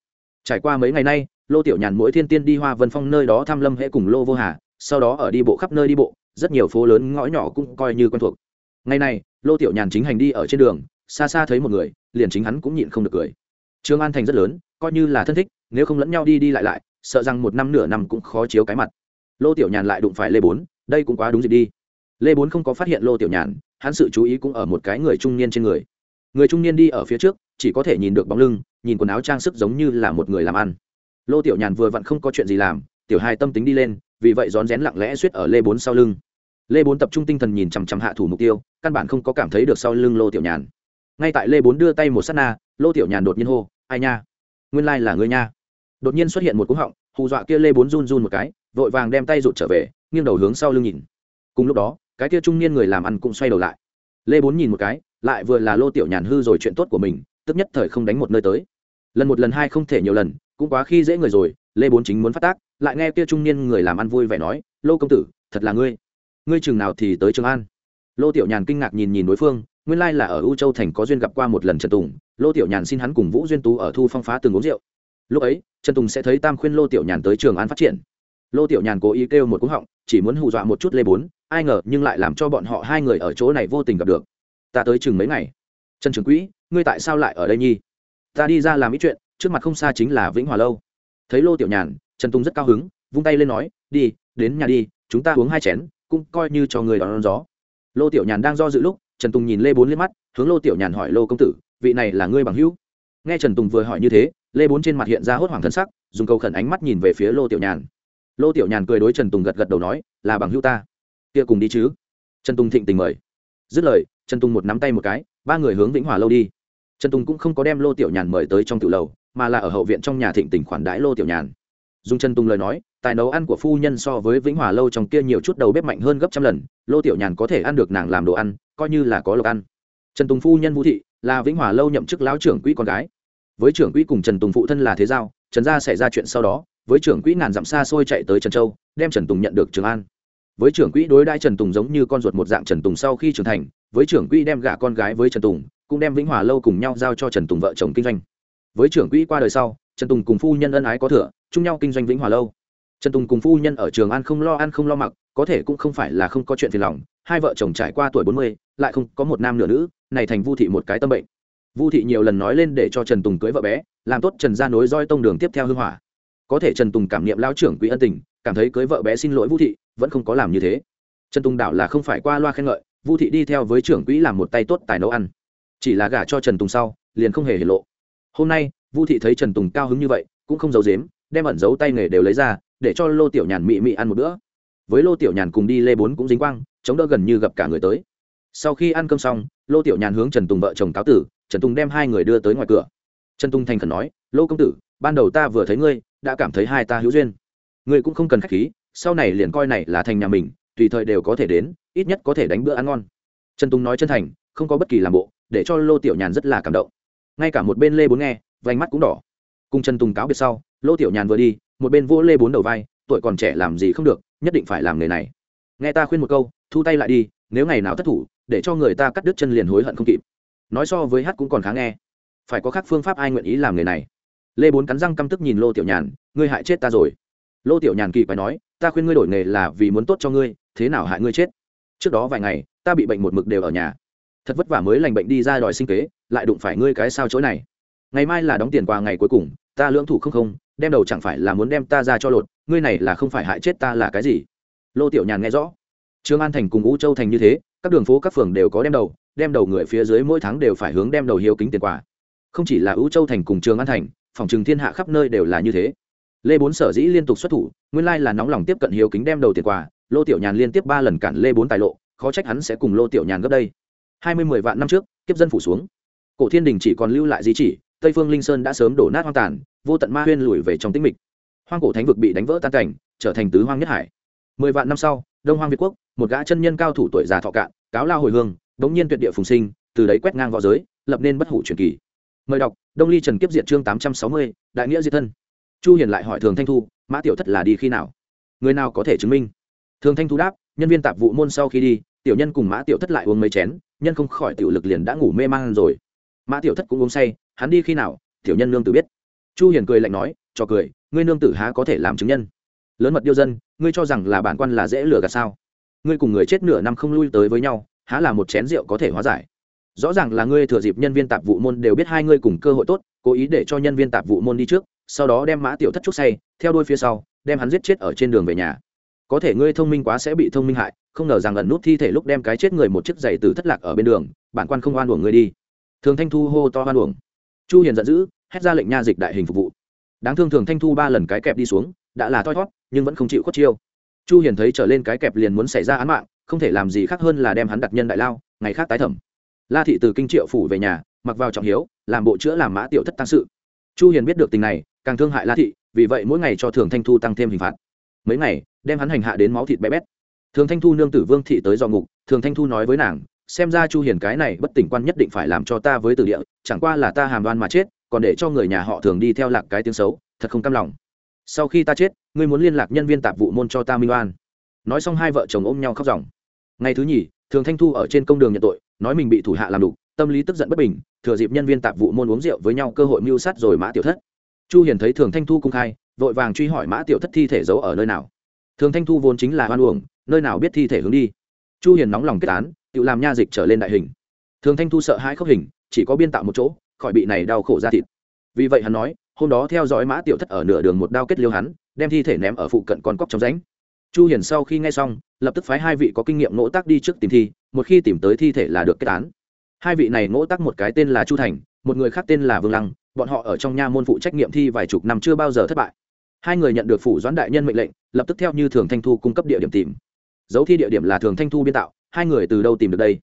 Trải qua mấy ngày nay, lô tiểu nhàn mỗi thiên tiên đi hoa vân phong nơi đó thăm lâm hễ cùng lô vô hà, sau đó ở đi bộ khắp nơi đi bộ, rất nhiều phố lớn ngõ nhỏ cũng coi như quen thuộc. Ngày nay lô tiểu nhàn chính hành đi ở trên đường xa xa thấy một người, liền chính hắn cũng nhịn không được cười. Trương an thành rất lớn, coi như là thân thích, nếu không lẫn nhau đi đi lại lại, sợ rằng một năm nửa năm cũng khó chiếu cái mặt. Lô tiểu nhàn lại đụng phải lê bốn, đây cũng quá đúng dịp đi. Lê bốn không có phát hiện lô tiểu nhàn, hắn sự chú ý cũng ở một cái người trung niên trên người. Người trung niên đi ở phía trước, chỉ có thể nhìn được bóng lưng, nhìn quần áo trang sức giống như là một người làm ăn. Lô tiểu nhàn vừa vặn không có chuyện gì làm, tiểu hai tâm tính đi lên, vì vậy rón rén lặng lẽ suýt ở lê bốn sau lưng. Lê bốn tập trung tinh thần nhìn chằm chằm hạ thủ mục tiêu, căn bản không có cảm thấy được sau lưng lô tiểu nhàn ngay tại lê bốn đưa tay một s á t na, lô tiểu nhàn đột nhiên hô, ai nha? Nguyên lai、like、là ngươi nha. Đột nhiên xuất hiện một cú họng, hù dọa kia lê bốn run run một cái, vội vàng đem tay rụt trở về, nghiêng đầu hướng sau lưng nhìn. Cùng lúc đó, cái kia trung niên người làm ăn cũng xoay đầu lại. Lê bốn nhìn một cái, lại vừa là lô tiểu nhàn hư rồi chuyện tốt của mình, tức nhất thời không đánh một nơi tới. Lần một lần hai không thể nhiều lần, cũng quá khi dễ người rồi, lê bốn chính muốn phát tác, lại nghe kia trung niên người làm ăn vui vẻ nói, lô công tử, thật là ngươi. Ngươi chừng nào thì tới trường an. Lô tiểu nhàn kinh ngạc nhìn nhìn đối phương nguyên lai là ở u châu thành có duyên gặp qua một lần trần tùng lô tiểu nhàn xin hắn cùng vũ duyên tú ở thu phong phá từng uống rượu. Lúc ấy trần tùng sẽ thấy tam khuyên lô tiểu nhàn tới trường an phát triển. Lô tiểu nhàn cố ý kêu một cú họng chỉ muốn hù dọa một chút lê bốn ai ngờ nhưng lại làm cho bọn họ hai người ở chỗ này vô tình gặp được. Ta tới chừng mấy ngày. Trần trường quỹ ngươi tại sao lại ở đây nhi ta đi ra làm ít chuyện trước mặt không xa chính là vĩnh hòa lâu. Thấy lô tiểu nhàn trần tùng rất cao hứng vung tay lên nói đi đến nhà đi chúng ta uống hai chén cũng coi như cho người đón, đón gió. Lô tiểu nhàn đang do dự lúc trần tùng nhìn lê bốn liếc mắt, hướng lô tiểu nhàn hỏi, lô công tử, vị này là ngươi bằng hữu? Nghe trần tùng vừa hỏi như thế, lê bốn trên mặt hiện ra hốt hoảng thân sắc, dùng cầu khẩn ánh mắt nhìn về phía lô tiểu nhàn. Lô tiểu nhàn cười đối trần tùng gật gật đầu nói, là bằng hữu ta. Kia cùng đi chứ. Trần tùng thịnh tình mời. Dứt lời, trần tùng một nắm tay một cái, ba người hướng vĩnh hòa lâu đi. Trần tùng cũng không có đem lô tiểu nhàn mời tới trong tiểu lầu, mà là ở hậu viện trong nhà thịnh tình khoản đãi lô tiểu nhàn dùng trần tùng lời nói, tài nấu ăn của phu nhân so với vĩnh hòa lâu trong kia nhiều chút đầu bếp mạnh hơn gấp trăm lần, lô tiểu nhàn có thể ăn được nàng làm đồ ăn, coi như là có lộc ăn. Trần tùng phu nhân vũ thị là vĩnh hòa lâu nhậm chức lão trưởng quỹ con gái. Với trưởng quỹ cùng trần tùng phụ thân là thế giao, trần gia xảy ra chuyện sau đó, với trưởng quỹ ngàn dặm xa xôi chạy tới trần châu, đem trần tùng nhận được trường an. Với trưởng quỹ đối đãi trần tùng giống như con ruột một dạng trần tùng sau khi trưởng thành, với trưởng quỹ đem gả con gái với trần tùng, cũng đem vĩnh hòa lâu cùng nhau giao cho trần tùng vợ chồng kinh doanh. Với trưởng quỹ qua đời sau, trần tùng cùng phu nhân ân ái có thừa chung nhau kinh doanh vĩnh hòa lâu. Trần tùng cùng phu nhân ở trường ăn không lo ăn không lo mặc, có thể cũng không phải là không có chuyện phiền lòng. Hai vợ chồng trải qua tuổi bốn mươi, lại không có một nam nửa nữ, này thành vu thị một cái tâm bệnh. Vu thị nhiều lần nói lên để cho trần tùng cưới vợ bé, làm tốt trần gia nối roi tông đường tiếp theo hưng hỏa. Có thể trần tùng cảm nghiệm lao trưởng quỹ ân tình, cảm thấy cưới vợ bé xin lỗi vu thị, vẫn không có làm như thế. Trần tùng đạo là không phải qua loa khen ngợi, vu thị đi theo với trưởng quỹ làm một tay tốt tài nấu ăn. Chỉ là gả cho trần tùng sau, liền không hề hiển lộ. Hôm nay, vu thị thấy trần tùng cao hứng như vậy, cũng không giấu dếm đem ẩn giấu tay nghề đều lấy ra, để cho lô tiểu nhàn mị mị ăn một bữa. Với lô tiểu nhàn cùng đi lê bốn cũng dính quang, chống đỡ gần như gặp cả người tới. Sau khi ăn cơm xong, lô tiểu nhàn hướng trần tùng vợ chồng cáo tử, trần tùng đem hai người đưa tới ngoài cửa. Trần tùng thành khẩn nói, lô công tử, ban đầu ta vừa thấy ngươi, đã cảm thấy hai ta hữu duyên. Ngươi cũng không cần k h á c h khí, sau này liền coi này là thành nhà mình, tùy thời đều có thể đến, ít nhất có thể đánh bữa ăn ngon. Trần tùng nói chân thành, không có bất kỳ làm bộ, để cho lô tiểu nhàn rất là cảm động. Ngay cả một bên lê bốn nghe, vành mắt cũng đỏ. Cùng trần tùng cáo biệt sau lô tiểu nhàn vừa đi, một bên vỗ lê bốn đầu vai, tuổi còn trẻ làm gì không được, nhất định phải làm nghề này. Nghe ta khuyên một câu, thu tay lại đi, nếu ngày nào thất thủ, để cho người ta cắt đứt chân liền hối hận không kịp. Nói so với hát cũng còn khá nghe. Phải có khác phương pháp ai nguyện ý làm nghề này. Lê bốn cắn răng căm tức nhìn lô tiểu nhàn, ngươi hại chết ta rồi. Lô tiểu nhàn kỳ phải nói, ta khuyên ngươi đổi nghề là vì muốn tốt cho ngươi, thế nào hại ngươi chết? Trước đó vài ngày, ta bị bệnh một mực đều ở nhà. Thật vất vả mới lành bệnh đi ra đòi sinh kế, lại đụng phải ngươi cái sao chỗ này. Ngày mai là đóng tiền quà ngày cuối cùng, ta lưỡng thủ không không đem đầu chẳng phải là muốn đem ta ra cho lột, ngươi này là không phải hại chết ta là cái gì? Lô tiểu nhàn nghe rõ. Trương an thành cùng ngũ châu thành như thế, các đường phố các phường đều có đem đầu đem đầu người phía dưới mỗi tháng đều phải hướng đem đầu hiếu kính tiền quà. Không chỉ là ưu châu thành cùng trường an thành, phòng trừng thiên hạ khắp nơi đều là như thế. Lê bốn sở dĩ liên tục xuất thủ, nguyên lai là nóng lòng tiếp cận hiếu kính đem đầu tiền quà, lô tiểu nhàn liên tiếp ba lần cản lê bốn tài lộ, khó trách hắn sẽ cùng lô tiểu nhàn gấp đây. Hai mươi mười vạn năm trước, kiếp dân phủ xuống. Cổ thiên đình chỉ còn lưu lại di chỉ, tây phương linh sơn đã sớm đổ nát hoang tàn vô tận ma huyên lùi về trong tĩnh mịch. Hoang cổ thánh vực bị đánh vỡ tan cảnh, trở thành tứ hoang nhất hải. Mười vạn năm sau, đông hoang việt quốc, một gã chân nhân cao thủ tuổi già thọ cạn, cáo lao hồi hương bỗng nhiên tuyệt địa phùng sinh, từ đấy quét ngang v õ giới, lập nên bất hủ truyền kỳ. Mời đọc, đông ly trần kiếp diện chương tám trăm sáu mươi, đại nghĩa diệt thân. Chu hiền lại hỏi thường thanh thu, mã tiểu thất là đi khi nào? Người nào có thể chứng minh? Thường thanh thu đáp, nhân viên tạp vụ môn sau khi đi, tiểu nhân cùng mã tiểu thất lại uống mấy chén, nhân không khỏi tiểu lực liền đã ngủ mê man rồi. Mã tiểu thất cũng uống say, hắn đi khi nào? Tiểu nhân lương tự biết chu hiền cười lạnh nói cho cười, ngươi nương tử há có thể làm chứng nhân? Lớn mật điêu dân, ngươi cho rằng là bản quan là dễ lừa gạt sao? Ngươi cùng người chết nửa năm không lui tới với nhau, há là một chén rượu có thể hóa giải? Rõ ràng là ngươi thừa dịp nhân viên tạp vụ môn đều biết hai ngươi cùng cơ hội tốt, cố ý để cho nhân viên tạp vụ môn đi trước, sau đó đem mã tiểu thất chút say, theo đuôi phía sau, đem hắn giết chết ở trên đường về nhà. Có thể ngươi thông minh quá sẽ bị thông minh hại, không ngờ rằng ẩn nút thi thể lúc đem cái chết người một chiếc giày từ thất lạc ở bên đường, bản quan không oan uổng ngươi đi. Thường thanh thu hô to oan uổng. Chu hiền giận dữ hét ra lệnh nha dịch đại hình phục vụ. Đáng thương thường thanh thu ba lần cái kẹp đi xuống, đã là thoi thót, nhưng vẫn không chịu khuất chiêu. Chu hiền thấy trở lên cái kẹp liền muốn xảy ra án mạng, không thể làm gì khác hơn là đem hắn đặt nhân đại lao, ngày khác tái thẩm. La thị từ kinh triệu phủ về nhà, mặc vào trọng hiếu, làm bộ chữa làm mã tiểu thất tăng sự. Chu hiền biết được tình này, càng thương hại la thị, vì vậy mỗi ngày cho thường thanh thu tăng thêm hình phạt. Mấy ngày, đem hắn hành hạ đến máu thịt bé bét. Thường thanh thu nương tử vương thị tới dò ngục, thường thanh thu nói với nàng, xem ra chu hiền cái này bất tỉnh quan nhất định phải làm cho ta với từ địa, chẳng qua là ta hàm đoan mà chết còn để cho người nhà họ thường đi theo lạc cái tiếng xấu, thật không cam lòng. Sau khi ta chết, ngươi muốn liên lạc nhân viên tạp vụ môn cho ta minh oan. Nói xong hai vợ chồng ôm nhau khóc ròng ngày thứ nhì, thường thanh thu ở trên công đường nhận tội, nói mình bị thủ hạ làm đủ tâm lý tức giận bất bình, thừa dịp nhân viên tạp vụ môn uống rượu với nhau cơ hội mưu sát rồi mã tiểu thất. Chu hiền thấy thường thanh thu công khai, vội vàng truy hỏi mã tiểu thất thi thể giấu ở nơi nào. Thường thanh thu vốn chính là hoan uổng, nơi nào biết thi thể hướng đi. Chu hiền nóng lòng kết án, tự làm nha dịch trở lên đại hình. Thường thanh thu sợ hãi khốc hình, chỉ có biên tạo một chỗ khỏi bị này đau khổ ra thịt. Vì vậy hắn nói, hôm đó theo dõi mã tiểu thất ở nửa đường một đao kết liêu hắn, đem thi thể ném ở phụ cận con cóc trong rãnh. Chu hiền sau khi nghe xong, lập tức phái hai vị có kinh nghiệm nỗ tác đi trước tìm thi, một khi tìm tới thi thể là được kết án. Hai vị này nỗ tác một cái tên là chu thành, một người khác tên là vương lăng, bọn họ ở trong nha môn phụ trách nghiệm thi vài chục năm chưa bao giờ thất bại. Hai người nhận được phủ doãn đại nhân mệnh lệnh, lập tức theo như thường thanh thu cung cấp địa điểm tìm. Dấu thi địa điểm là thường thanh thu biên tạo, hai người từ đâu tìm được đây?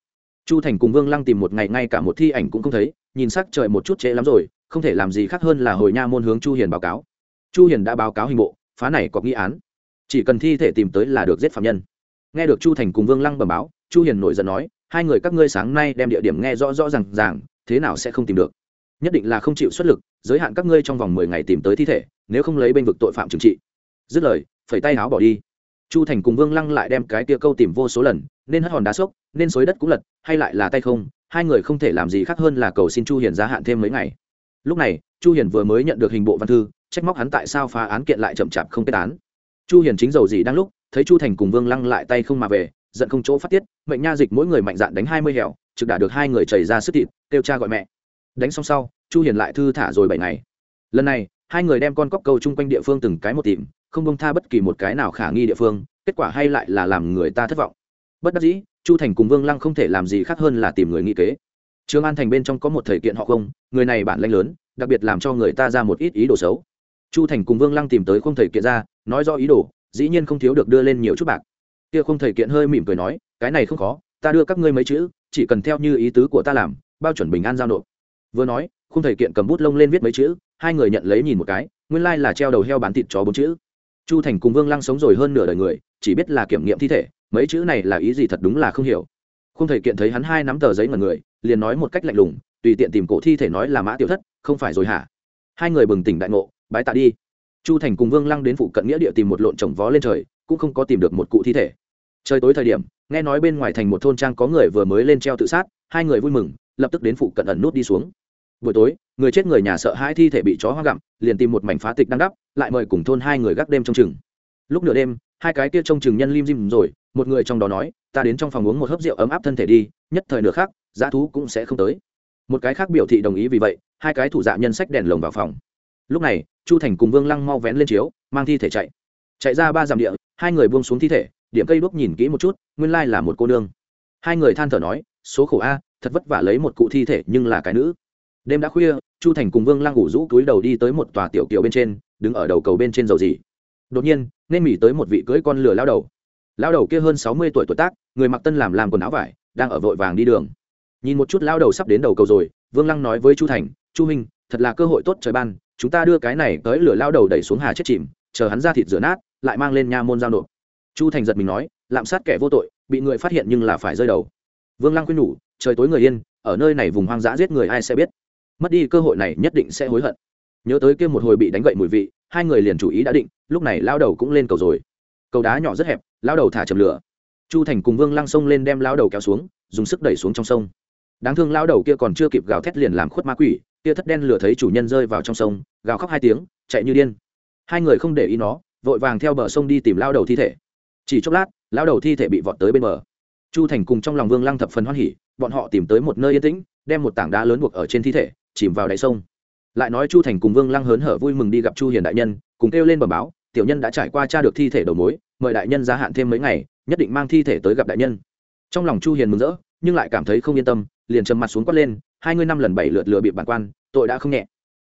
Chu thành cùng vương lăng tìm một ngày ngay cả một thi ảnh cũng không thấy, nhìn sắc trời một chút trễ lắm rồi, không thể làm gì khác hơn là hồi nha môn hướng chu hiền báo cáo. Chu hiền đã báo cáo hình bộ, phá này có nghi án. Chỉ cần thi thể tìm tới là được giết phạm nhân. Nghe được chu thành cùng vương lăng bẩm báo, chu hiền nổi giận nói, hai người các ngươi sáng nay đem địa điểm nghe rõ rõ ràng ràng, thế nào sẽ không tìm được? Nhất định là không chịu xuất lực, giới hạn các ngươi trong vòng 10 ngày tìm tới thi thể, nếu không lấy bên vực tội phạm trừng trị. Dứt lời, phẩy tay áo bỏ đi. Chu thành cùng vương lăng lại đem cái tia câu tìm vô số lần nên hất hòn đá sốc nên xối đất cũng lật, hay lại là tay không, hai người không thể làm gì khác hơn là cầu xin chu hiền gia hạn thêm mấy ngày. Lúc này, chu hiền vừa mới nhận được hình bộ văn thư, trách móc hắn tại sao phá án kiện lại chậm chạp không kết án. Chu hiền chính dầu gì đang lúc, thấy chu thành cùng vương lăng lại tay không mà về, giận không chỗ phát tiết, mệnh nha dịch mỗi người mạnh dạn đánh hai mươi hẻo, trực đã được hai người chảy ra sức thịt, kêu cha gọi mẹ. Đánh xong sau, chu hiền lại thư thả rồi bảy ngày. Lần này, hai người đem con cóc câu chung quanh địa phương từng cái một tìm, không bông tha bất kỳ một cái nào khả nghi địa phương, kết quả hay lại là làm người ta thất vọng bất đắc dĩ, chu thành cùng vương lăng không thể làm gì khác hơn là tìm người nghĩ kế. Trương an thành bên trong có một thời kiện họ không, người này bản lanh lớn, đặc biệt làm cho người ta ra một ít ý đồ xấu. Chu thành cùng vương lăng tìm tới không thầy kiện ra, nói do ý đồ, dĩ nhiên không thiếu được đưa lên nhiều chút bạc. Kia không thầy kiện hơi mỉm cười nói, cái này không khó, ta đưa các ngươi mấy chữ, chỉ cần theo như ý tứ của ta làm, bao chuẩn bình an giao nộp. Vừa nói, không thầy kiện cầm bút lông lên viết mấy chữ, hai người nhận lấy nhìn một cái, nguyên lai là treo đầu heo bán thịt chó bốn chữ. Chu thành cùng vương lăng sống rồi hơn nửa đời người, chỉ biết là kiểm nghiệm thi thể mấy chữ này là ý gì thật đúng là không hiểu. Không thầy kiện thấy hắn hai nắm tờ giấy ngần người, liền nói một cách lạnh lùng, tùy tiện tìm cổ thi thể nói là mã tiểu thất, không phải rồi hả? Hai người bừng tỉnh đại ngộ, bái tạ đi. Chu thành cùng vương lăng đến phụ cận nghĩa địa tìm một lộn trồng vó lên trời, cũng không có tìm được một cụ thi thể. Trời tối thời điểm, nghe nói bên ngoài thành một thôn trang có người vừa mới lên treo tự sát, hai người vui mừng, lập tức đến phụ cận ẩn nút đi xuống. Buổi tối, người chết người nhà sợ hai thi thể bị chó hoa gặm, liền tìm một mảnh phá tịch đang đắp, lại mời cùng thôn hai người gác đêm trong chừng. Lúc nửa đêm, hai cái kia trông chừng nhân lim dim rồi một người trong đó nói, ta đến trong phòng uống một hớp rượu ấm áp thân thể đi, nhất thời nửa khác giá thú cũng sẽ không tới. Một cái khác biểu thị đồng ý vì vậy, hai cái thủ dạ nhân sách đèn lồng vào phòng. Lúc này, chu thành cùng vương lăng mau vén lên chiếu, mang thi thể chạy. Chạy ra ba dặm địa, hai người buông xuống thi thể, điểm cây đuốc nhìn kỹ một chút, nguyên lai là một cô nương. Hai người than thở nói, số khổ a, thật vất vả lấy một cụ thi thể nhưng là cái nữ. Đêm đã khuya, chu thành cùng vương lăng ngủ rũ túi đầu đi tới một tòa tiểu kiều bên trên, đứng ở đầu cầu bên trên dầu gì đột nhiên, nên mỉ tới một vị cưỡi con lửa lao đầu lao đầu kia hơn sáu mươi tuổi tuổi tác, người mặc tân làm làm quần áo vải, đang ở vội vàng đi đường. Nhìn một chút lao đầu sắp đến đầu cầu rồi, vương lăng nói với chu thành, chu minh thật là cơ hội tốt trời ban, chúng ta đưa cái này tới lửa lao đầu đẩy xuống hà chết chìm, chờ hắn ra thịt rửa nát, lại mang lên nha môn giao nộp. Chu thành giật mình nói, lạm sát kẻ vô tội, bị người phát hiện nhưng là phải rơi đầu. Vương lăng khuyên nhủ, trời tối người yên, ở nơi này vùng hoang dã giết người ai sẽ biết. Mất đi cơ hội này nhất định sẽ hối hận. Nhớ tới kia một hồi bị đánh gậy mùi vị, hai người liền chủ ý đã định, lúc này lao đầu cũng lên cầu rồi. Cầu đá nhỏ rất hẹp lao đầu thả chầm lửa. Chu thành cùng vương lăng sông lên đem lao đầu kéo xuống, dùng sức đẩy xuống trong sông. Đáng thương lao đầu kia còn chưa kịp gào thét liền làm khuất ma quỷ, kia thất đen lửa thấy chủ nhân rơi vào trong sông, gào khóc hai tiếng, chạy như điên. Hai người không để ý nó, vội vàng theo bờ sông đi tìm lao đầu thi thể. Chỉ chốc lát lao đầu thi thể bị vọt tới bên bờ. Chu thành cùng trong lòng vương lăng thập phần hoan hỉ, bọn họ tìm tới một nơi yên tĩnh, đem một tảng đá lớn buộc ở trên thi thể, chìm vào đáy sông. Lại nói chu thành cùng vương lăng hớn hở vui mừng đi gặp chu hiền đại nhân, cùng kêu lên bờ báo, tiểu nhân đã trải qua tra được thi thể đầu mối mời đại nhân gia hạn thêm mấy ngày, nhất định mang thi thể tới gặp đại nhân. Trong lòng chu hiền mừng rỡ, nhưng lại cảm thấy không yên tâm, liền trầm mặt xuống quát lên, hai ngươi năm lần bảy lượt lừa bịp bản quan, tội đã không nhẹ.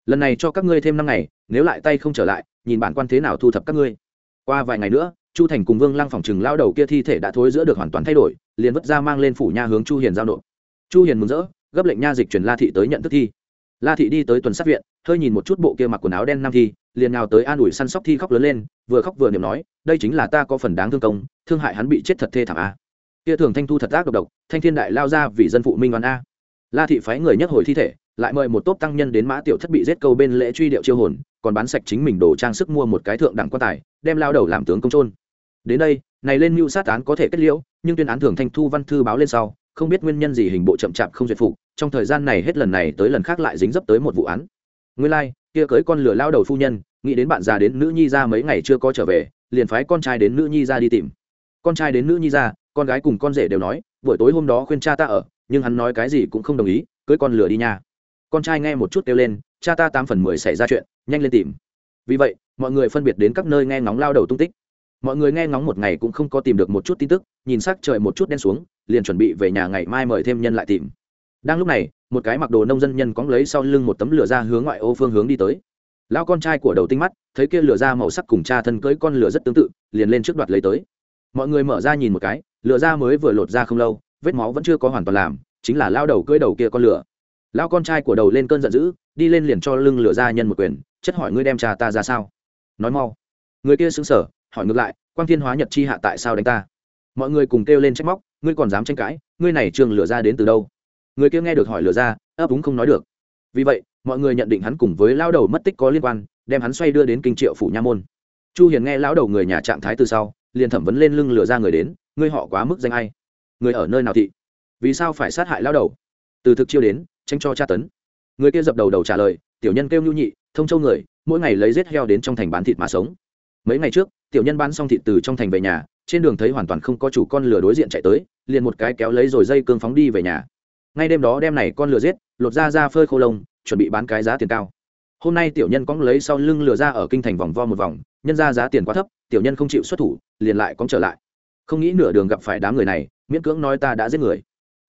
Lần này cho các ngươi thêm năm ngày, nếu lại tay không trở lại, nhìn bản quan thế nào thu thập các ngươi. Qua vài ngày nữa, chu thành cùng vương lăng phòng trừng lao đầu kia thi thể đã thối giữa được hoàn toàn thay đổi, liền vứt ra mang lên phủ nha hướng chu hiền giao nộp. Chu hiền mừng rỡ, gấp lệnh nha dịch truyền la thị tới nhận thức thi la thị đi tới tuần sát viện, hơi nhìn một chút bộ kia mặc quần áo đen nam thi, liền nào tới an ủi săn sóc thi khóc lớn lên, vừa khóc vừa niệm nói, đây chính là ta có phần đáng thương công, thương hại hắn bị chết thật thê thảm a. Kia thường thanh thu thật ác độc độc, thanh thiên đại lao ra vì dân phụ minh oan a. La thị phái người nhấc hồi thi thể, lại mời một tốp tăng nhân đến mã tiểu thất bị giết câu bên lễ truy điệu chiêu hồn, còn bán sạch chính mình đồ trang sức mua một cái thượng đẳng quan tài, đem lao đầu làm tướng công trôn đến đây, này lên mưu sát án có thể kết liễu, nhưng tuyên án thường thanh thu văn thư báo lên sau, không biết nguyên nhân gì hình bộ chậm chạp không duyệt phục trong thời gian này hết lần này tới lần khác lại dính dấp tới một vụ án. Nguyên lai、like, kia cưới con lửa lao đầu phu nhân nghĩ đến bạn già đến nữ nhi ra mấy ngày chưa có trở về liền phái con trai đến nữ nhi ra đi tìm. Con trai đến nữ nhi ra con gái cùng con rể đều nói buổi tối hôm đó khuyên cha ta ở nhưng hắn nói cái gì cũng không đồng ý cưới con lửa đi nha. Con trai nghe một chút kêu lên cha ta tám phần mười xảy ra chuyện nhanh lên tìm. Vì vậy mọi người phân biệt đến các nơi nghe ngóng lao đầu tung tích. Mọi người nghe ngóng một ngày cũng không có tìm được một chút tin tức nhìn sắc trời một chút đen xuống liền chuẩn bị về nhà ngày mai mời thêm nhân lại tìm đang lúc này, một cái mặc đồ nông dân nhân cóng lấy sau lưng một tấm lửa ra hướng ngoại ô phương hướng đi tới. Lão con trai của đầu tinh mắt, thấy kia lửa ra màu sắc cùng cha thân cưới con lửa rất tương tự, liền lên trước đoạt lấy tới. Mọi người mở ra nhìn một cái, lửa ra mới vừa lột ra không lâu, vết máu vẫn chưa có hoàn toàn làm, chính là lao đầu cưỡi đầu kia con lửa. Lao con trai của đầu lên cơn giận dữ, đi lên liền cho lưng lửa ra nhân một quyền, chất hỏi ngươi đem cha ta ra sao? Nói mau. Người kia xứng sở hỏi ngược lại, quang thiên hóa nhật chi hạ tại sao đánh ta? Mọi người cùng kêu lên trách móc, ngươi còn dám tranh cãi, ngươi này trường lửa ra đến từ đâu? Người kia nghe được hỏi lửa ra, ấp úng không nói được. Vì vậy, mọi người nhận định hắn cùng với lao đầu mất tích có liên quan, đem hắn xoay đưa đến kinh triệu phủ nha môn. Chu hiền nghe lão đầu người nhà trạng thái từ sau, liền thẩm vấn lên lưng lửa ra người đến, ngươi họ quá mức danh ai? Người ở nơi nào thị? Vì sao phải sát hại lao đầu? Từ thực chiêu đến tranh cho tra tấn. Người kia dập đầu đầu trả lời, tiểu nhân kêu nhu nhị, thông châu người, mỗi ngày lấy giết heo đến trong thành bán thịt mà sống. Mấy ngày trước, tiểu nhân bán xong thịt từ trong thành về nhà, trên đường thấy hoàn toàn không có chủ con lừa đối diện chạy tới, liền một cái kéo lấy rồi dây cương phóng đi về nhà ngay đêm đó đem này con lừa giết, lột ra ra phơi khô lông, chuẩn bị bán cái giá tiền cao. Hôm nay tiểu nhân cóng lấy sau lưng lừa ra ở kinh thành vòng vo một vòng, nhân ra giá tiền quá thấp, tiểu nhân không chịu xuất thủ, liền lại cóng trở lại. Không nghĩ nửa đường gặp phải đám người này, miễn cưỡng nói ta đã giết người.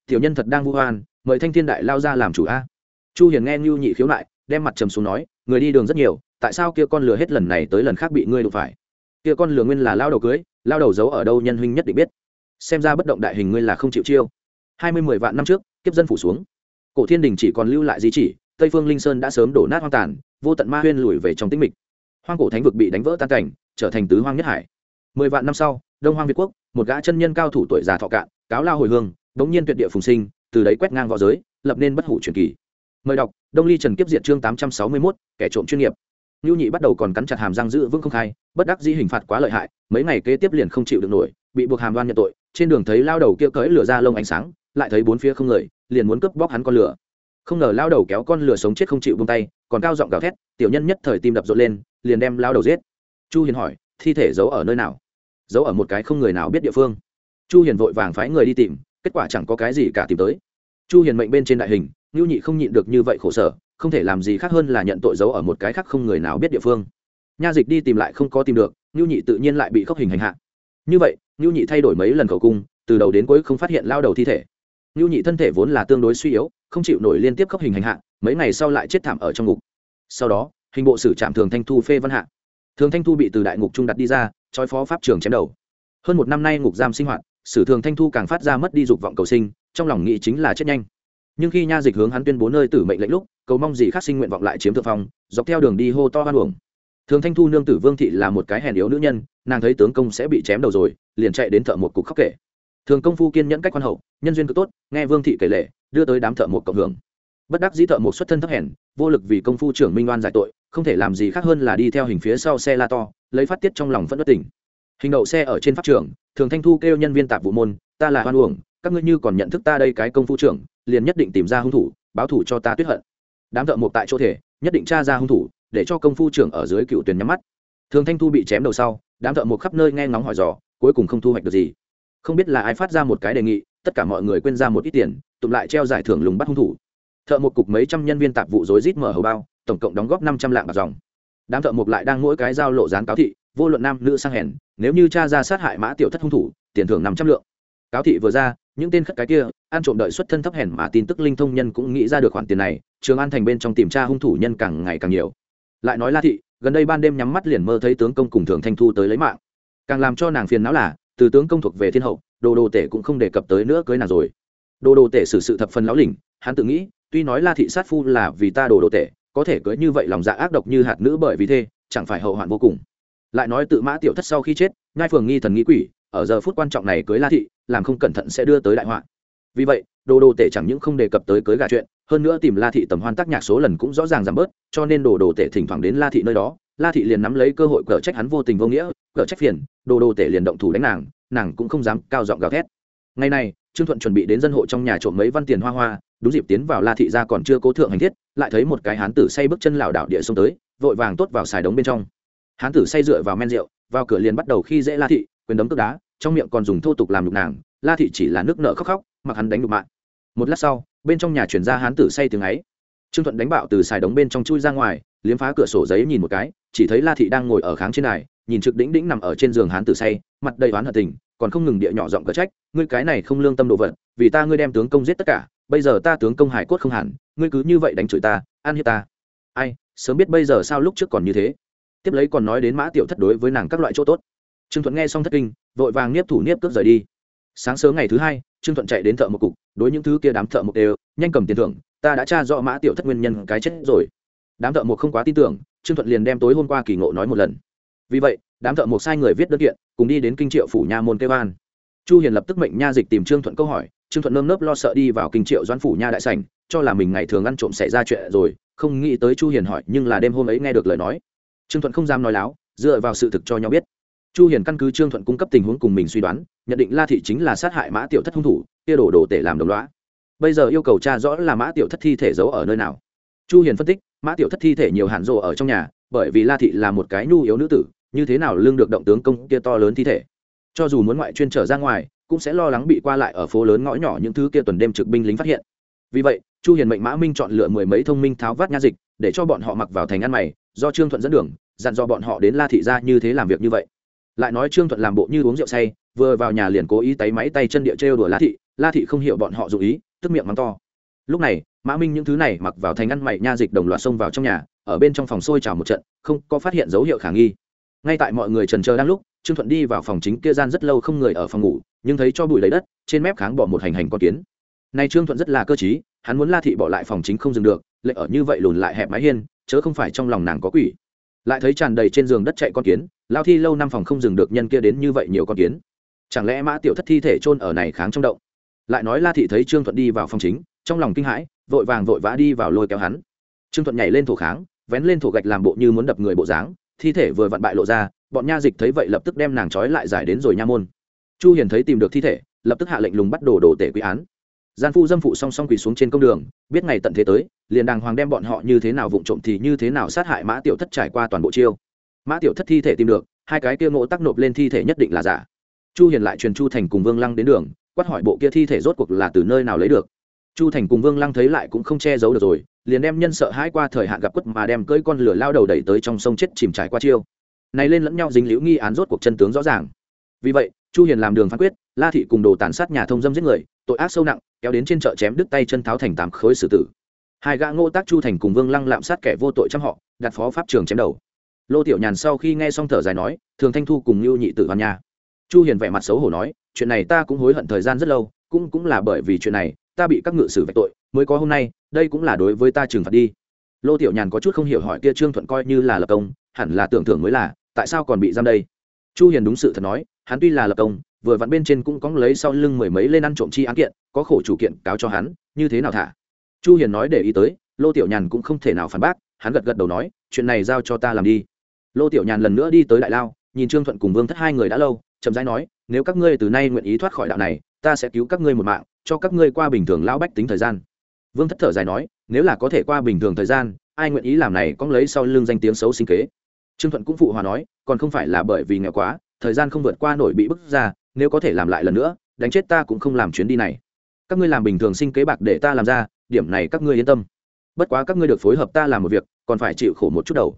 Tiểu nhân thật đang vu hoan mời thanh thiên đại lao ra làm chủ a. Chu hiền nghe ngưu nhị khiếu lại đem mặt trầm xuống nói, người đi đường rất nhiều, tại sao kia con lừa hết lần này tới lần khác bị ngươi đụng phải? Kia con lừa nguyên là lao đầu cưới, lao đầu giấu ở đâu nhân huynh nhất định biết. Xem ra bất động đại hình ngươi là không chịu chiêu. Hai mươi mười vạn năm trước kiếp dân phủ xuống. Cổ thiên đình chỉ còn lưu lại di chỉ tây phương linh sơn đã sớm đổ nát hoang tàn vô tận ma huyên lùi về trong tĩnh mịch. Hoang cổ thánh vực bị đánh vỡ tan cảnh trở thành tứ hoang nhất hải. Mười vạn năm sau đông hoang việt quốc một gã chân nhân cao thủ tuổi già thọ cạn cáo lao hồi hương bỗng nhiên tuyệt địa phùng sinh từ đấy quét ngang v õ giới lập nên bất hủ truyền kỳ. Mời đọc đông ly trần kiếp diện chương tám trăm sáu mươi mốt kẻ trộm chuyên nghiệp. Nưu Nhị bắt đầu còn cắn chặt hàm răng giữ vững không khai, bất đắc dĩ hình phạt quá lợi hại, mấy ngày kế tiếp liền không chịu được nổi, bị buộc hàm đoan nhận tội, trên đường thấy lao đầu kia cưỡi lửa ra lông ánh sáng, lại thấy bốn phía không người, liền muốn cướp bóc hắn con lửa. Không ngờ lao đầu kéo con lửa sống chết không chịu buông tay, còn cao giọng gào thét, tiểu nhân nhất thời tim đập rộn lên, liền đem lao đầu giết. Chu Hiền hỏi, thi thể giấu ở nơi nào? Giấu ở một cái không người nào biết địa phương. Chu Hiền vội vàng phái người đi tìm, kết quả chẳng có cái gì cả tìm tới. Chu Hiền mệnh bên trên đại hình, Lưu Nhị không nhịn được như vậy khổ sở, không thể làm gì khác hơn là nhận tội giấu ở một cái khác không người nào biết địa phương nha dịch đi tìm lại không có tìm được Lưu nhị tự nhiên lại bị khốc hình hành hạ như vậy Lưu nhị thay đổi mấy lần khẩu cung từ đầu đến cuối không phát hiện lao đầu thi thể ngưu nhị thân thể vốn là tương đối suy yếu, không chịu nổi liên tiếp khốc hình hành hạ, mấy ngày sau lại chết thảm ở trong ngục. Sau đó, hình bộ sử trạm thường thanh thu phê văn hạ. Thường thanh thu bị từ đại ngục trung đặt đi ra, trói phó pháp trường chém đầu. Hơn một năm nay ngục giam sinh hoạt, sử thường thanh thu càng phát ra mất đi dục vọng cầu sinh, trong lòng nghĩ chính là chết nhanh. Nhưng khi nha dịch hướng hắn tuyên bố nơi tử mệnh lệnh lúc, cầu mong gì khác sinh nguyện vọng lại chiếm thượng phong, dọc theo đường đi hô to hoan uổng. Thường thanh thu nương tử vương thị là một cái hèn yếu nữ nhân, nàng thấy tướng công sẽ bị chém đầu rồi, liền chạy đến thợ một cục khóc kể thường công phu kiên nhẫn cách quan hậu, nhân duyên cứ tốt, nghe vương thị kể lệ đưa tới đám thợ một cộng hưởng. Bất đắc dĩ thợ một xuất thân thấp hèn, vô lực vì công phu trưởng minh oan giải tội, không thể làm gì khác hơn là đi theo hình phía sau xe la to, lấy phát tiết trong lòng vẫn bất tỉnh. Hình đậu xe ở trên pháp trường, thường thanh thu kêu nhân viên tạp vụ môn, ta là hoan uổng, các ngươi như còn nhận thức ta đây cái công phu trưởng, liền nhất định tìm ra hung thủ, báo thủ cho ta tuyết hận. Đám thợ một tại chỗ thể, nhất định tra ra hung thủ, để cho công phu trưởng ở dưới cựu tuyển nhắm mắt. Thường thanh thu bị chém đầu sau, đám thợ một khắp nơi nghe ngóng hỏi dò, cuối cùng không thu hoạch được gì không biết là ai phát ra một cái đề nghị, tất cả mọi người quên ra một ít tiền, tụm lại treo giải thưởng lùng bắt hung thủ. Thợ một cục mấy trăm nhân viên tạp vụ rối rít mở hầu bao, tổng cộng đóng góp năm trăm lạng bạc dòng. Đám thợ một lại đang mỗi cái giao lộ dán cáo thị, vô luận nam, nữ, sang hèn, nếu như cha ra sát hại mã tiểu thất hung thủ, tiền thưởng năm trăm lượng. Cáo thị vừa ra, những tên khất cái kia, ăn trộm đợi xuất thân thấp hèn mà tin tức linh thông nhân cũng nghĩ ra được khoản tiền này, trường an thành bên trong tìm tra hung thủ nhân càng ngày càng nhiều. Lại nói la thị, gần đây ban đêm nhắm mắt liền mơ thấy tướng công cùng thường thanh thu tới lấy mạng. Càng làm cho nàng phiền não là từ tướng công thuộc về thiên hậu, đồ đồ tể cũng không đề cập tới nữa cưới nàng rồi. Đồ đồ tể xử sự thập phần lão lỉnh, hắn tự nghĩ, tuy nói la thị sát phu là vì ta đồ đồ tể, có thể cưới như vậy lòng dạ ác độc như hạt nữ bởi vì thế, chẳng phải hậu hoạn vô cùng. Lại nói tự mã tiểu thất sau khi chết ngai phường nghi thần nghĩ quỷ, ở giờ phút quan trọng này cưới la thị, làm không cẩn thận sẽ đưa tới đại họa. Vì vậy, đồ đồ tể chẳng những không đề cập tới cưới gà chuyện, hơn nữa tìm la thị tầm hoan tác nhạc số lần cũng rõ ràng giảm bớt, cho nên đồ đồ tể thỉnh thoảng đến la thị nơi đó la thị liền nắm lấy cơ hội cở trách hắn vô tình vô nghĩa, cở trách phiền, đồ đồ tể liền động thủ đánh nàng nàng cũng không dám cao giọng gào thét. Ngày này, trương thuận chuẩn bị đến dân hộ trong nhà trộm mấy văn tiền hoa hoa, đúng dịp tiến vào la thị ra còn chưa cố thượng hành thiết, lại thấy một cái hán tử say bước chân lảo đảo địa xông tới, vội vàng tốt vào xài đống bên trong. Hán tử say dựa vào men rượu, vào cửa liền bắt đầu khi dễ la thị, quyền đấm tức đá, trong miệng còn dùng thô tục làm nhục nàng, la thị chỉ là nước nợ khóc khóc, mặc hắn đánh đục mạng một lát sau, bên trong nhà chuyển ra hán tử say tiếng ấy trương thuận đánh bạo từ xài đống bên trong chui ra ngoài, liếm phá cửa sổ giấy nhìn một cái, chỉ thấy la thị đang ngồi ở kháng trên này nhìn trực đĩnh đĩnh nằm ở trên giường hán tử say, mặt đầy oán hận tình, còn không ngừng địa nhỏ giọng cờ trách, ngươi cái này không lương tâm đồ vật, vì ta ngươi đem tướng công giết tất cả, bây giờ ta tướng công hải cốt không hẳn, ngươi cứ như vậy đánh chửi ta an hiếp ta. Ai, sớm biết bây giờ sao lúc trước còn như thế. Tiếp lấy còn nói đến mã tiểu thất đối với nàng các loại chỗ tốt. Trương thuận nghe xong thất kinh, vội vàng niếp thủ niếp cướp rời đi. Sáng sớm ngày thứ hai, trương thuận chạy đến thợ một cục, đối những thứ kia đám thợ một đều, nhanh cầm tiền thưởng ta đã tra rõ mã tiểu thất nguyên nhân cái chết rồi. Đám thợ mộc không quá tin tưởng, trương thuận liền đem tối hôm qua kỳ ngộ nói một lần. Vì vậy, đám thợ mộc sai người viết đơn kiện, cùng đi đến kinh triệu phủ nha môn kêu an. Chu hiền lập tức mệnh nha dịch tìm trương thuận câu hỏi, trương thuận nơm nớp lo sợ đi vào kinh triệu doãn phủ nha đại sảnh, cho là mình ngày thường ăn trộm xảy ra chuyện rồi, không nghĩ tới chu hiền hỏi, nhưng là đêm hôm ấy nghe được lời nói. Trương thuận không dám nói láo, dựa vào sự thực cho nhau biết. Chu hiền căn cứ trương thuận cung cấp tình huống cùng mình suy đoán, nhận định la thị chính là sát hại mã tiểu thất hung thủ, kia đổ đồ tể làm đồng loá bây giờ yêu cầu tra rõ là mã tiểu thất thi thể giấu ở nơi nào. Chu hiền phân tích, mã tiểu thất thi thể nhiều hạn rộ ở trong nhà, bởi vì la thị là một cái nhu yếu nữ tử, như thế nào lương được động tướng công kia to lớn thi thể? Cho dù muốn ngoại chuyên trở ra ngoài, cũng sẽ lo lắng bị qua lại ở phố lớn ngõ nhỏ những thứ kia tuần đêm trực binh lính phát hiện. Vì vậy, chu hiền mệnh mã minh chọn lựa mười mấy thông minh tháo vát nha dịch, để cho bọn họ mặc vào thành ăn mày, do trương thuận dẫn đường, dặn dò bọn họ đến la thị ra như thế làm việc như vậy. Lại nói trương thuận làm bộ như uống rượu say, vừa vào nhà liền cố ý tay máy tay chân địa trêu đùa la thị la thị không hiểu bọn họ dụ ý tức miệng mắng to. Lúc này, mã minh những thứ này mặc vào thành ăn mày nha dịch đồng loạt xông vào trong nhà, ở bên trong phòng sôi trào một trận, không có phát hiện dấu hiệu khả nghi. Ngay tại mọi người trần chờ đang lúc, trương thuận đi vào phòng chính kia gian rất lâu không người ở phòng ngủ, nhưng thấy cho bụi lấy đất, trên mép kháng bỏ một hành hành con kiến. Nay trương thuận rất là cơ t hắn muốn la thị bỏ lại phòng chính không dừng được, lệ ở như vậy lùn lại hẹp mái hiên, chớ không phải trong lòng nàng có quỷ. Lại thấy tràn đầy trên giường đất chạy con kiến, lao thi lâu năm phòng không dừng được nhân kia đến như vậy nhiều con kiến. Chẳng lẽ mã tiểu thất thi thể chôn ở này kháng trong động? Lại nói la thị thấy trương thuận đi vào phòng chính, trong lòng kinh hãi, vội vàng vội vã đi vào lôi kéo hắn. Trương thuận nhảy lên thổ kháng, vén lên thổ gạch làm bộ như muốn đập người bộ dáng, thi thể vừa vặn bại lộ ra, bọn nha dịch thấy vậy lập tức đem nàng trói lại giải đến rồi nha môn. Chu hiền thấy tìm được thi thể, lập tức hạ lệnh lùng bắt đồ đồ tể quy án. Gian phu dâm phụ song song quỳ xuống trên công đường, biết ngày tận thế tới, liền đàng hoàng đem bọn họ như thế nào vụng trộm thì như thế nào sát hại mã tiểu thất trải qua toàn bộ chiêu. Mã tiểu thất thi thể tìm được, hai cái kia ngộ tắc nộp lên thi thể nhất định là giả. Chu hiền lại truyền chu thành cùng vương lăng đến đường quát hỏi bộ kia thi thể rốt cuộc là từ nơi nào lấy được. Chu thành cùng vương lăng thấy lại cũng không che giấu được rồi, liền đem nhân sợ hãi qua thời hạn gặp quất mà đem cưỡi con lửa lao đầu đẩy tới trong sông chết chìm trải qua chiêu. Này lên lẫn nhau dính liễu nghi án rốt cuộc chân tướng rõ ràng. Vì vậy, chu hiền làm đường phán quyết, la thị cùng đồ tàn sát nhà thông dâm giết người, tội ác sâu nặng, kéo đến trên chợ chém đứt tay chân tháo thành tám khối xử tử. Hai gã ngô tác chu thành cùng vương lăng lạm sát kẻ vô tội trăm họ, đặt phó pháp trường chém đầu. Lô tiểu nhàn sau khi nghe xong thở dài nói, thường thanh thu cùng lưu nhị tử văn nhà. chu hiền vẻ mặt xấu hổ nói chuyện này ta cũng hối hận thời gian rất lâu, cũng cũng là bởi vì chuyện này, ta bị các ngự sử vạch tội, mới có hôm nay, đây cũng là đối với ta trừng phạt đi. Lô tiểu nhàn có chút không hiểu hỏi kia trương thuận coi như là lập công, hẳn là tưởng thưởng mới là, tại sao còn bị giam đây? Chu hiền đúng sự thật nói, hắn tuy là lập công, vừa vặn bên trên cũng có lấy sau lưng mười mấy lên ăn trộm chi án kiện, có khổ chủ kiện cáo cho hắn, như thế nào thả? Chu hiền nói để ý tới, lô tiểu nhàn cũng không thể nào phản bác, hắn gật gật đầu nói, chuyện này giao cho ta làm đi. Lô tiểu nhàn lần nữa đi tới đại lao, nhìn trương thuận cùng vương thất hai người đã lâu, chậm rãi nói nếu các ngươi từ nay nguyện ý thoát khỏi đạo này, ta sẽ cứu các ngươi một mạng, cho các ngươi qua bình thường lão bách tính thời gian. Vương thất thở dài nói, nếu là có thể qua bình thường thời gian, ai nguyện ý làm này có lấy sau lưng danh tiếng xấu sinh kế? Trương thuận cũng phụ hòa nói, còn không phải là bởi vì nghèo quá, thời gian không vượt qua nổi bị bức ra, nếu có thể làm lại lần nữa, đánh chết ta cũng không làm chuyến đi này. Các ngươi làm bình thường sinh kế bạc để ta làm ra, điểm này các ngươi yên tâm. Bất quá các ngươi được phối hợp ta làm một việc, còn phải chịu khổ một chút đầu.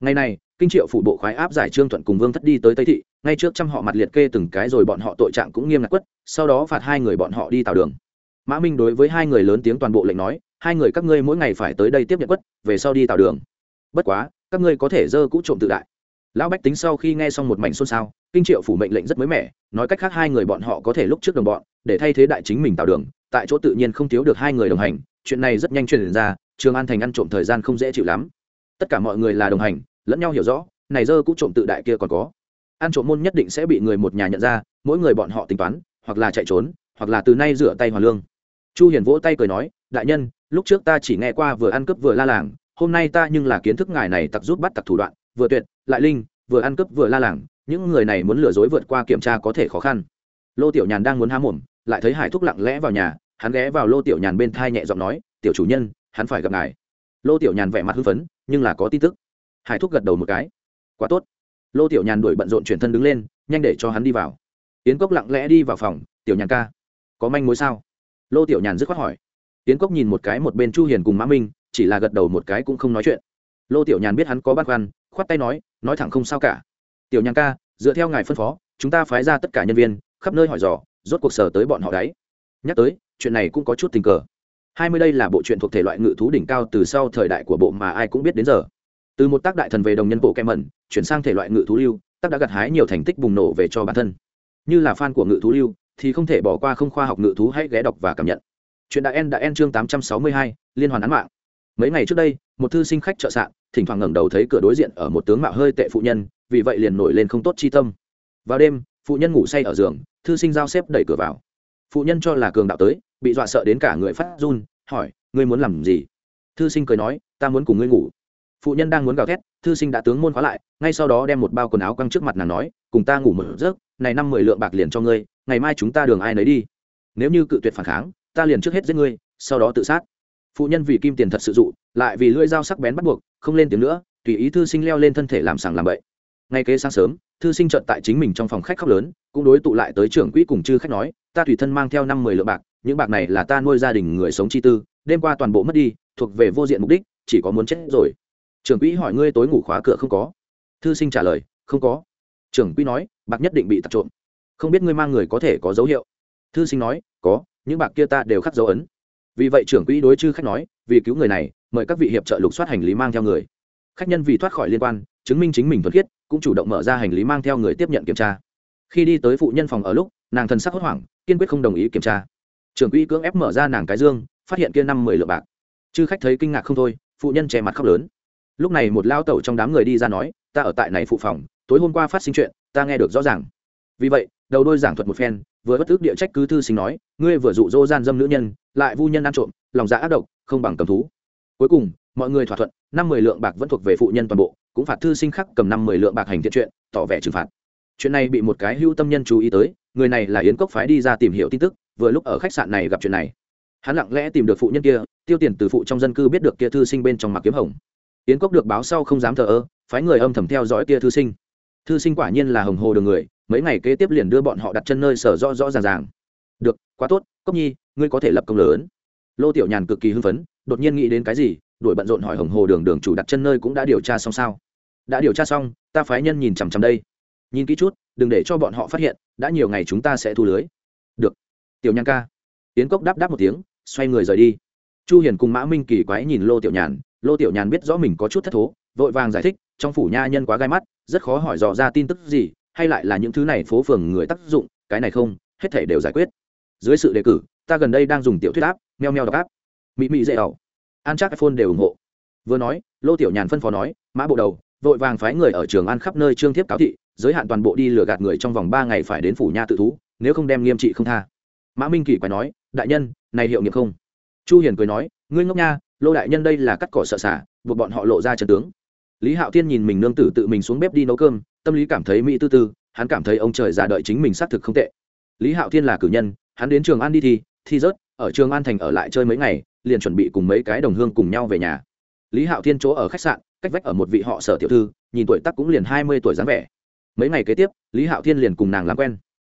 Ngày này, kinh triệu phủ bộ khoái áp giải trương thuận cùng vương thất đi tới tây thị ngay trước trăm họ mặt liệt kê từng cái rồi bọn họ tội trạng cũng nghiêm ngặt quất, sau đó phạt hai người bọn họ đi tạo đường. Mã minh đối với hai người lớn tiếng toàn bộ lệnh nói, hai người các ngươi mỗi ngày phải tới đây tiếp nhận quất, về sau đi tạo đường. Bất quá, các ngươi có thể dơ cũ trộm tự đại. Lão bách tính sau khi nghe xong một mảnh xôn xao, kinh triệu phủ mệnh lệnh rất mới mẻ, nói cách khác hai người bọn họ có thể lúc trước đồng bọn, để thay thế đại chính mình tạo đường, tại chỗ tự nhiên không thiếu được hai người đồng hành, chuyện này rất nhanh truyền ra, trường an thành ăn trộm thời gian không dễ chịu lắm. Tất cả mọi người là đồng hành, lẫn nhau hiểu rõ, này dơ cũ trộm tự đại kia còn có ăn trộm môn nhất định sẽ bị người một nhà nhận ra, mỗi người bọn họ tính toán, hoặc là chạy trốn, hoặc là từ nay rửa tay hòa lương. Chu hiền vỗ tay cười nói, đại nhân, lúc trước ta chỉ nghe qua vừa ăn cướp vừa la làng, hôm nay ta nhưng là kiến thức ngài này tặc rút bắt tặc thủ đoạn, vừa tuyệt, lại linh, vừa ăn cướp vừa la làng, những người này muốn lừa dối vượt qua kiểm tra có thể khó khăn. Lô tiểu nhàn đang muốn há mồm, lại thấy hải thúc lặng lẽ vào nhà, hắn ghé vào lô tiểu nhàn bên thai nhẹ giọng nói, tiểu chủ nhân, hắn phải gặp ngài. Lô tiểu nhàn vẻ mặt hưng phấn, nhưng là có tin tức. Hải thúc gật đầu một cái. Quá tốt lô tiểu nhàn đuổi bận rộn chuyển thân đứng lên, nhanh để cho hắn đi vào. Yến cốc lặng lẽ đi vào phòng, tiểu nhàn ca, có manh mối sao? Lô tiểu nhàn dứt khoát hỏi. Yến cốc nhìn một cái một bên chu hiền cùng mã minh, chỉ là gật đầu một cái cũng không nói chuyện. Lô tiểu nhàn biết hắn có băn khoăn, khoát tay nói nói thẳng không sao cả. Tiểu nhàn ca, dựa theo ngài phân phó, chúng ta phái ra tất cả nhân viên, khắp nơi hỏi dò, rốt cuộc sở tới bọn họ đấy. Nhắc tới, chuyện này cũng có chút tình cờ. Hai mươi đây là bộ truyện thuộc thể loại ngự thú đỉnh cao từ sau thời đại của bộ mà ai cũng biết đến giờ từ một tác đại thần về đồng nhân bộ kem mẩn, chuyển sang thể loại ngự thú lưu, tác đã gặt hái nhiều thành tích bùng nổ về cho bản thân. Như là fan của ngự thú lưu, thì không thể bỏ qua không khoa học ngự thú hãy ghé đọc và cảm nhận. Chuyện đã en đã en chương tám trăm sáu mươi hai, liên hoàn án mạng. Mấy ngày trước đây, một thư sinh khách trợ sạn, thỉnh thoảng ngẩng đầu thấy cửa đối diện ở một tướng mạo hơi tệ phụ nhân, vì vậy liền nổi lên không tốt chi tâm. Vào đêm, phụ nhân ngủ say ở giường, thư sinh giao xếp đẩy cửa vào. Phụ nhân cho là cường đạo tới, bị dọa sợ đến cả người phát run, hỏi, ngươi muốn làm gì? Thư sinh cười nói, ta muốn cùng ngươi ngủ phụ nhân đang muốn gào thét, thư sinh đã tướng môn khóa lại, ngay sau đó đem một bao quần áo quăng trước mặt nàng nói, cùng ta ngủ một giấc, này năm mười lượng bạc liền cho ngươi, ngày mai chúng ta đường ai nấy đi. Nếu như cự tuyệt phản kháng, ta liền trước hết giết ngươi, sau đó tự sát. Phụ nhân vì kim tiền thật sự dụ, lại vì lưỡi dao sắc bén bắt buộc, không lên tiếng nữa, tùy ý thư sinh leo lên thân thể làm sàng làm bậy. Ngay kế sáng sớm, thư sinh trợn tại chính mình trong phòng khách khóc lớn, cũng đối tụ lại tới trưởng quỹ cùng chư khách nói, ta tùy thân mang theo năm mười lượng bạc, những bạc này là ta nuôi gia đình người sống chi tư, đêm qua toàn bộ mất đi, thuộc về vô diện mục đích, chỉ có muốn chết rồi trưởng quỹ hỏi ngươi tối ngủ khóa cửa không có? Thư sinh trả lời, không có. Trưởng quỹ nói, bạc nhất định bị tặc trộm. Không biết ngươi mang người có thể có dấu hiệu. Thư sinh nói, có, những bạc kia ta đều khắc dấu ấn. Vì vậy trưởng quỹ đối chư khách nói, vì cứu người này, mời các vị hiệp trợ lục soát hành lý mang theo người. Khách nhân vì thoát khỏi liên quan, chứng minh chính mình thuần khiết, cũng chủ động mở ra hành lý mang theo người tiếp nhận kiểm tra. Khi đi tới phụ nhân phòng ở lúc, nàng thần sắc hốt hoảng, kiên quyết không đồng ý kiểm tra. Trưởng quỹ cưỡng ép mở ra nàng cái dương, phát hiện kia năm mười lượng bạc. Chư khách thấy kinh ngạc không thôi, phụ nhân che mặt khóc lớn lúc này một lao tẩu trong đám người đi ra nói, ta ở tại này phụ phòng, tối hôm qua phát sinh chuyện, ta nghe được rõ ràng. Vì vậy, đầu đôi giảng thuật một phen, vừa bất ước địa trách cứ thư sinh nói, ngươi vừa dụ dỗ gian dâm nữ nhân, lại vu nhân ăn trộm, lòng dạ ác độc, không bằng cầm thú. Cuối cùng, mọi người thỏa thuận, năm mười lượng bạc vẫn thuộc về phụ nhân toàn bộ, cũng phạt thư sinh khắc cầm năm mười lượng bạc hành thiện chuyện, tỏ vẻ trừng phạt. Chuyện này bị một cái hưu tâm nhân chú ý tới, người này là yến cốc phái đi ra tìm hiểu tin tức, vừa lúc ở khách sạn này gặp chuyện này. Hắn lặng lẽ tìm được phụ nhân kia, tiêu tiền từ phụ trong dân cư biết được kia thư sinh bên trong mặc kiếm hồng yến cốc được báo sau không dám thờ ơ, phái người âm thầm theo dõi kia thư sinh. Thư sinh quả nhiên là hồng hồ đường người, mấy ngày kế tiếp liền đưa bọn họ đặt chân nơi sở rõ rõ ràng ràng. Được, quá tốt, cốc nhi, ngươi có thể lập công lớn. Lô tiểu nhàn cực kỳ hưng phấn, đột nhiên nghĩ đến cái gì, đuổi bận rộn hỏi hồng hồ đường đường chủ đặt chân nơi cũng đã điều tra xong sao? Đã điều tra xong, ta phái nhân nhìn chằm chằm đây. Nhìn kỹ chút, đừng để cho bọn họ phát hiện, đã nhiều ngày chúng ta sẽ thu lưới. Được. Tiểu nhàn ca. Tiến cốc đáp đáp một tiếng, xoay người rời đi. Chu hiền cùng mã minh kỳ quái nhìn lô tiểu nhàn lô tiểu nhàn biết rõ mình có chút thất thố, vội vàng giải thích, trong phủ nha nhân quá gai mắt, rất khó hỏi dò ra tin tức gì, hay lại là những thứ này phố phường người tác dụng, cái này không, hết thể đều giải quyết. Dưới sự đề cử, ta gần đây đang dùng tiểu thuyết áp meo meo đọc áp mị mị dễ ẩu. An chắc iphone đều ủng hộ. Vừa nói, lô tiểu nhàn phân phó nói, mã bộ đầu, vội vàng phái người ở trường an khắp nơi trương thiếp cáo thị, giới hạn toàn bộ đi lừa gạt người trong vòng ba ngày phải đến phủ nha tự thú, nếu không đem nghiêm trị không tha. Mã minh kỳ quay nói, đại nhân, này hiệu nghiệm không. Chu hiền cười nói, ngươi ngốc nha lô đại nhân đây là cắt cỏ sợ xả, buộc bọn họ lộ ra trận tướng. Lý hạo thiên nhìn mình nương tử tự mình xuống bếp đi nấu cơm, tâm lý cảm thấy mỹ tư tư, hắn cảm thấy ông trời già đợi chính mình xác thực không tệ. Lý hạo thiên là cử nhân, hắn đến trường an đi thi thi rớt, ở trường an thành ở lại chơi mấy ngày, liền chuẩn bị cùng mấy cái đồng hương cùng nhau về nhà. Lý hạo thiên chỗ ở khách sạn, cách vách ở một vị họ sở tiểu thư, nhìn tuổi tắc cũng liền hai mươi tuổi dáng vẻ. Mấy ngày kế tiếp, lý hạo thiên liền cùng nàng làm quen.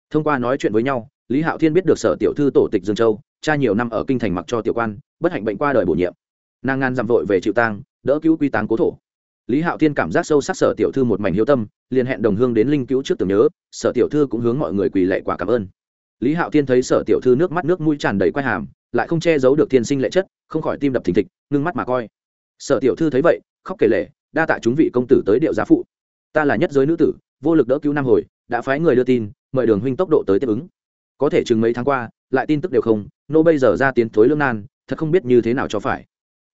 Thông qua nói chuyện với nhau, lý hạo thiên biết được sở tiểu thư tổ tịch dương châu, cha nhiều năm ở kinh thành mặc cho tiểu quan, bất hạnh bệnh qua đời bổ nhiệm nàng ngàn dặm vội về chịu tang, đỡ cứu quy táng cố thổ. Lý hạo thiên cảm giác sâu sắc sở tiểu thư một mảnh hiếu tâm, liền hẹn đồng hương đến linh cứu trước tưởng nhớ, sở tiểu thư cũng hướng mọi người quỳ lệ quả cảm ơn. Lý hạo thiên thấy sở tiểu thư nước mắt nước mũi tràn đầy quai hàm, lại không che giấu được thiên sinh lệ chất, không khỏi tim đập thình thịch, ngưng mắt mà coi. Sở tiểu thư thấy vậy, khóc kể lệ đa tạ chúng vị công tử tới điệu giá phụ. Ta là nhất giới nữ tử, vô lực đỡ cứu nam hồi, đã phái người đưa tin, mời đường huynh tốc độ tới tiếp ứng. Có thể chừng mấy tháng qua, lại tin tức đều không, nô bây giờ ra tiến thối lương nan, thật không biết như thế nào cho phải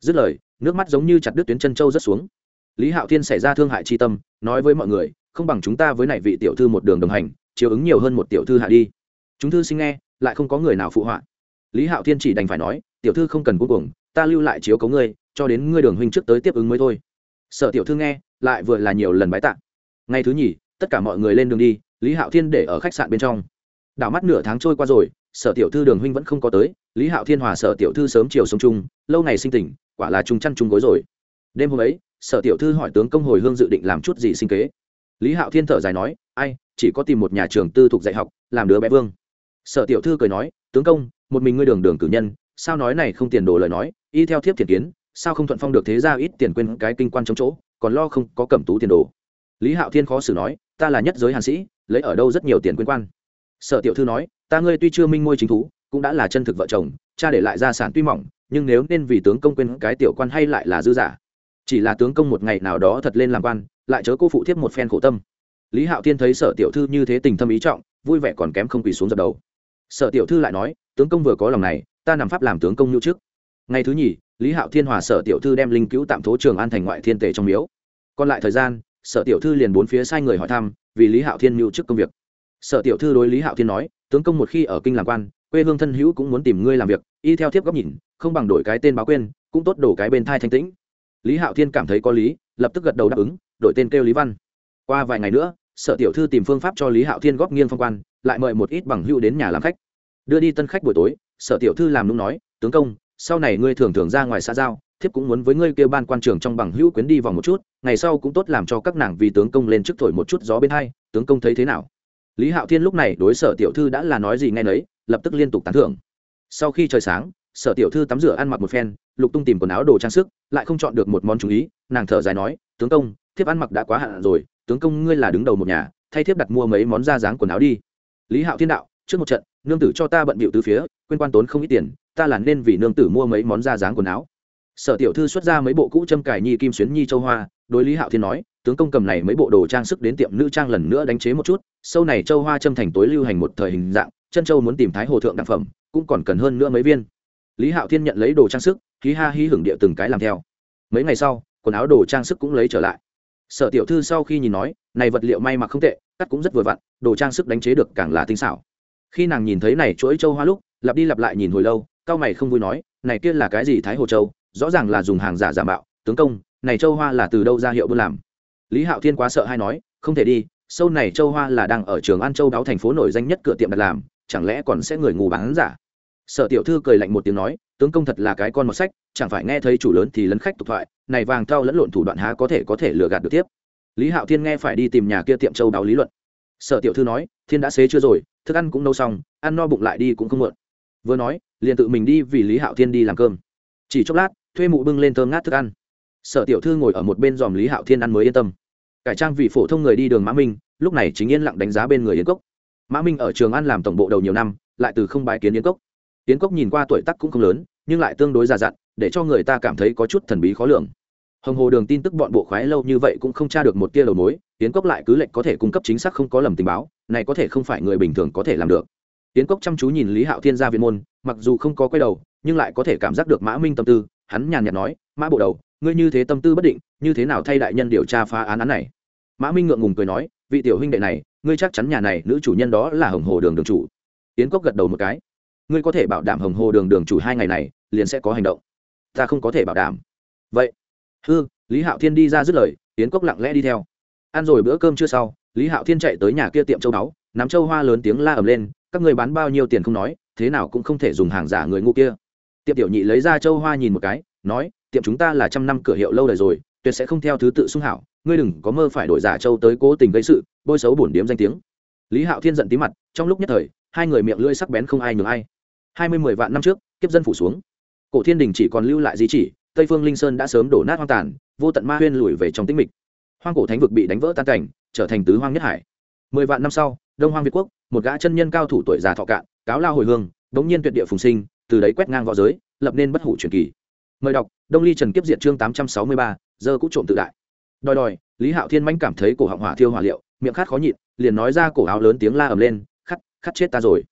dứt lời, nước mắt giống như chặt đứt tuyến chân châu rất xuống. Lý hạo thiên xảy ra thương hại chi tâm, nói với mọi người, không bằng chúng ta với này vị tiểu thư một đường đồng hành, chiều ứng nhiều hơn một tiểu thư hạ đi. Chúng thư sinh nghe, lại không có người nào phụ họa. Lý hạo thiên chỉ đành phải nói, tiểu thư không cần cuối cùng, ta lưu lại chiếu cấu ngươi, cho đến ngươi đường huynh trước tới tiếp ứng mới thôi. Sợ tiểu thư nghe, lại vừa là nhiều lần bái tạ. Ngày thứ nhì, tất cả mọi người lên đường đi, lý hạo thiên để ở khách sạn bên trong. Đảo mắt nửa tháng trôi qua rồi sở tiểu thư đường huynh vẫn không có tới, lý hạo thiên hòa sở tiểu thư sớm chiều sống chung, lâu ngày sinh tỉnh quả là chung chăn chung gối rồi. Đêm hôm ấy, sở tiểu thư hỏi tướng công hồi hương dự định làm chút gì sinh kế. Lý hạo thiên thở dài nói, ai, chỉ có tìm một nhà trường tư thục dạy học, làm đứa bé vương. Sở tiểu thư cười nói, tướng công, một mình ngươi đường đường cử nhân, sao nói này không tiền đồ lời nói, y theo thiếp thiện kiến, sao không thuận phong được thế ra ít tiền quên cái kinh quan chống chỗ, còn lo không có cẩm tú tiền đồ. Lý hạo thiên khó xử nói, ta là nhất giới hàn sĩ, lấy ở đâu rất nhiều tiền quên quan sở tiểu thư nói, ta ngươi tuy chưa minh ngôi chính thú, cũng đã là chân thực vợ chồng, cha để lại gia sản tuy mỏng, nhưng nếu nên vì tướng công quên cái tiểu quan hay lại là dư giả. Chỉ là tướng công một ngày nào đó thật lên làm quan, lại chớ cô phụ thiếp một phen khổ tâm. Lý hạo thiên thấy sở tiểu thư như thế tình thâm ý trọng, vui vẻ còn kém không quỳ xuống dập đầu. Sở tiểu thư lại nói, tướng công vừa có lòng này, ta nằm pháp làm tướng công nhu trước. Ngày thứ nhì, lý hạo thiên hòa sở tiểu thư đem linh cứu tạm thố trường an thành ngoại thiên tề trong miếu. Còn lại thời gian, sở tiểu thư liền bốn phía sai người hỏi thăm, vì lý hạo thiên mưu chức công việc sở tiểu thư đối lý hạo thiên nói, tướng công một khi ở kinh làm quan, quê hương thân hữu cũng muốn tìm ngươi làm việc, y theo thiếp góc nhìn, không bằng đổi cái tên báo quên, cũng tốt đổ cái bên thai thanh tĩnh. Lý hạo thiên cảm thấy có lý, lập tức gật đầu đáp ứng, đổi tên kêu lý văn. Qua vài ngày nữa, sở tiểu thư tìm phương pháp cho lý hạo thiên góp nghiêng phong quan, lại mời một ít bằng hữu đến nhà làm khách. Đưa đi tân khách buổi tối, sở tiểu thư làm nung nói, tướng công, sau này ngươi thường thường ra ngoài xã giao, thiếp cũng muốn với ngươi kêu ban quan trường trong bằng hữu quyến đi vòng một chút, ngày sau cũng tốt làm cho các nàng vì tướng công lên trước thổi một chút gió bên hai, tướng công thấy thế nào? Lý hạo thiên lúc này đối sở tiểu thư đã là nói gì nghe nấy, lập tức liên tục tán thưởng. Sau khi trời sáng, sở tiểu thư tắm rửa ăn mặc một phen, lục tung tìm quần áo đồ trang sức, lại không chọn được một món chú ý, nàng thở dài nói, tướng công, thiếp ăn mặc đã quá hạn rồi, tướng công ngươi là đứng đầu một nhà, thay thiếp đặt mua mấy món da dáng quần áo đi. Lý hạo thiên đạo, trước một trận, nương tử cho ta bận bịu từ phía, quên quan tốn không ít tiền, ta là nên vì nương tử mua mấy món da dáng quần áo. Sở tiểu thư xuất ra mấy bộ cũ châm cải nhi kim xuyến nhi châu hoa, đối lý hạo thiên nói tướng công cầm này mấy bộ đồ trang sức đến tiệm nữ trang lần nữa đánh chế một chút sâu này châu hoa châm thành tối lưu hành một thời hình dạng, chân châu muốn tìm thái hồ thượng đặc phẩm, cũng còn cần hơn nữa mấy viên. Lý hạo thiên nhận lấy đồ trang sức, hí ha hí hưởng địa từng cái làm theo. Mấy ngày sau, quần áo đồ trang sức cũng lấy trở lại. Sở tiểu thư sau khi nhìn nói, này vật liệu may mặc không tệ, cắt cũng rất vừa vặn, đồ trang sức đánh chế được càng là tinh xảo. Khi nàng nhìn thấy này chuỗi châu hoa lúc, lặp đi lặp lại nhìn hồi lâu, cao mày không vui nói, này kia là cái gì thái hồ châu? Rõ ràng là dùng hàng giả giả mạo. Tướng công, này châu hoa là từ đâu ra hiệu buôn làm? Lý hạo thiên quá sợ hay nói, không thể đi, sâu này châu hoa là đang ở trường an châu đáo thành phố nổi danh nhất cửa tiệm đặt làm, chẳng lẽ còn sẽ người ngủ bán giả? Sở tiểu thư cười lạnh một tiếng nói, tướng công thật là cái con một sách, chẳng phải nghe thấy chủ lớn thì lấn khách tục thoại, này vàng thao lẫn lộn thủ đoạn há có thể có thể lừa gạt được tiếp. Lý hạo thiên nghe phải đi tìm nhà kia tiệm châu đáo lý luận. Sở tiểu thư nói, thiên đã xế chưa rồi, thức ăn cũng nấu xong, ăn no bụng lại đi cũng không mượn vừa nói, liền tự mình đi vì lý hạo thiên đi làm cơm. Chỉ chốc lát, thuê mụ bưng lên thơm ngát thức ăn sở tiểu thư ngồi ở một bên dòm lý hạo thiên ăn mới yên tâm. Cải trang vì phổ thông người đi đường mã minh, lúc này chính yên lặng đánh giá bên người yến cốc. Mã minh ở trường ăn làm tổng bộ đầu nhiều năm, lại từ không bái kiến yến cốc. Yến cốc nhìn qua tuổi tắc cũng không lớn, nhưng lại tương đối già dặn, để cho người ta cảm thấy có chút thần bí khó lường. Hồng hồ đường tin tức bọn bộ khoái lâu như vậy cũng không tra được một tia đầu mối, yến cốc lại cứ lệnh có thể cung cấp chính xác không có lầm tình báo, này có thể không phải người bình thường có thể làm được. Yến cốc chăm chú nhìn lý hạo thiên ra viên môn, mặc dù không có quay đầu, nhưng lại có thể cảm giác được mã minh tâm tư, hắn nhàn nhạt nói, mã bộ đầu ngươi như thế tâm tư bất định, như thế nào thay đại nhân điều tra phá án án này? Mã minh ngượng ngùng cười nói, vị tiểu huynh đệ này, ngươi chắc chắn nhà này nữ chủ nhân đó là hồng hồ đường đường chủ. Yến cốc gật đầu một cái. Ngươi có thể bảo đảm hồng hồ đường đường chủ hai ngày này liền sẽ có hành động. Ta không có thể bảo đảm. Vậy, hư, lý hạo thiên đi ra dứt lời, yến cốc lặng lẽ đi theo. Ăn rồi bữa cơm chưa sau, lý hạo thiên chạy tới nhà kia tiệm châu đáo nắm châu hoa lớn tiếng la ầm lên, các người bán bao nhiêu tiền không nói, thế nào cũng không thể dùng hàng giả người ngu kia. Tiệm tiểu nhị lấy ra châu hoa nhìn một cái, nói tiệm chúng ta là trăm năm cửa hiệu lâu đời rồi, tuyệt sẽ không theo thứ tự sung hảo, ngươi đừng có mơ phải đổi giả châu tới cố tình gây sự, bôi xấu bổn điếm danh tiếng. Lý hạo thiên giận tí mặt, trong lúc nhất thời, hai người miệng lưỡi sắc bén không ai nhường ai. Hai mươi mười vạn năm trước, kiếp dân phủ xuống. Cổ thiên đình chỉ còn lưu lại di chỉ, tây phương linh sơn đã sớm đổ nát hoang tàn, vô tận ma huyên lùi về trong tĩnh mịch. Hoang cổ thánh vực bị đánh vỡ tan cảnh, trở thành tứ hoang nhất hải. Mười vạn năm sau, đông hoang việt quốc, một gã chân nhân cao thủ tuổi già thọ cạn, cáo lao hồi hương, đống nhiên tuyệt địa phùng sinh, từ đấy quét ngang v õ giới, lập nên bất hủ truyền kỳ. Mời đọc đông ly trần kiếp diệt chương tám trăm sáu mươi ba, giờ cũng trộm tự đại. Đòi đòi, lý hạo thiên mãnh cảm thấy cổ họng hỏa thiêu hỏa liệu, miệng khát khó nhịn, liền nói ra cổ áo lớn tiếng la ầm lên, khắt khắt chết ta rồi.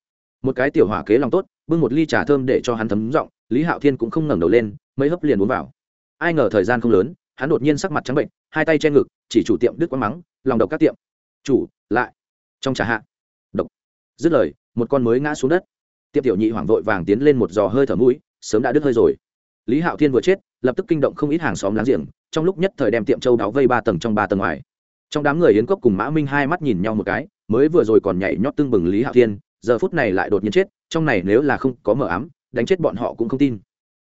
Một cái tiểu hỏa kế lòng tốt, bưng một ly trà thơm để cho hắn thấm giọng, lý hạo thiên cũng không ngẩng đầu lên, mấy hấp liền uống vào. Ai ngờ thời gian không lớn, hắn đột nhiên sắc mặt trắng bệnh, hai tay che ngực, chỉ chủ tiệm đứt quán mắng, lòng độc các tiệm. Chủ, lại. Trong trà hạ, độc. Dứt lời, một con mới ngã xuống đất. Tiệm tiểu nhị hoảng vội vàng tiến lên một giò hơi thở mũi, sớm đã đứt hơi rồi lý hạo thiên vừa chết, lập tức kinh động không ít hàng xóm láng giềng, trong lúc nhất thời đem tiệm châu đáo vây ba tầng trong ba tầng ngoài. Trong đám người yến cốc cùng mã minh hai mắt nhìn nhau một cái, mới vừa rồi còn nhảy nhót tương bừng lý hạo thiên, giờ phút này lại đột nhiên chết, trong này nếu là không có mờ ám, đánh chết bọn họ cũng không tin.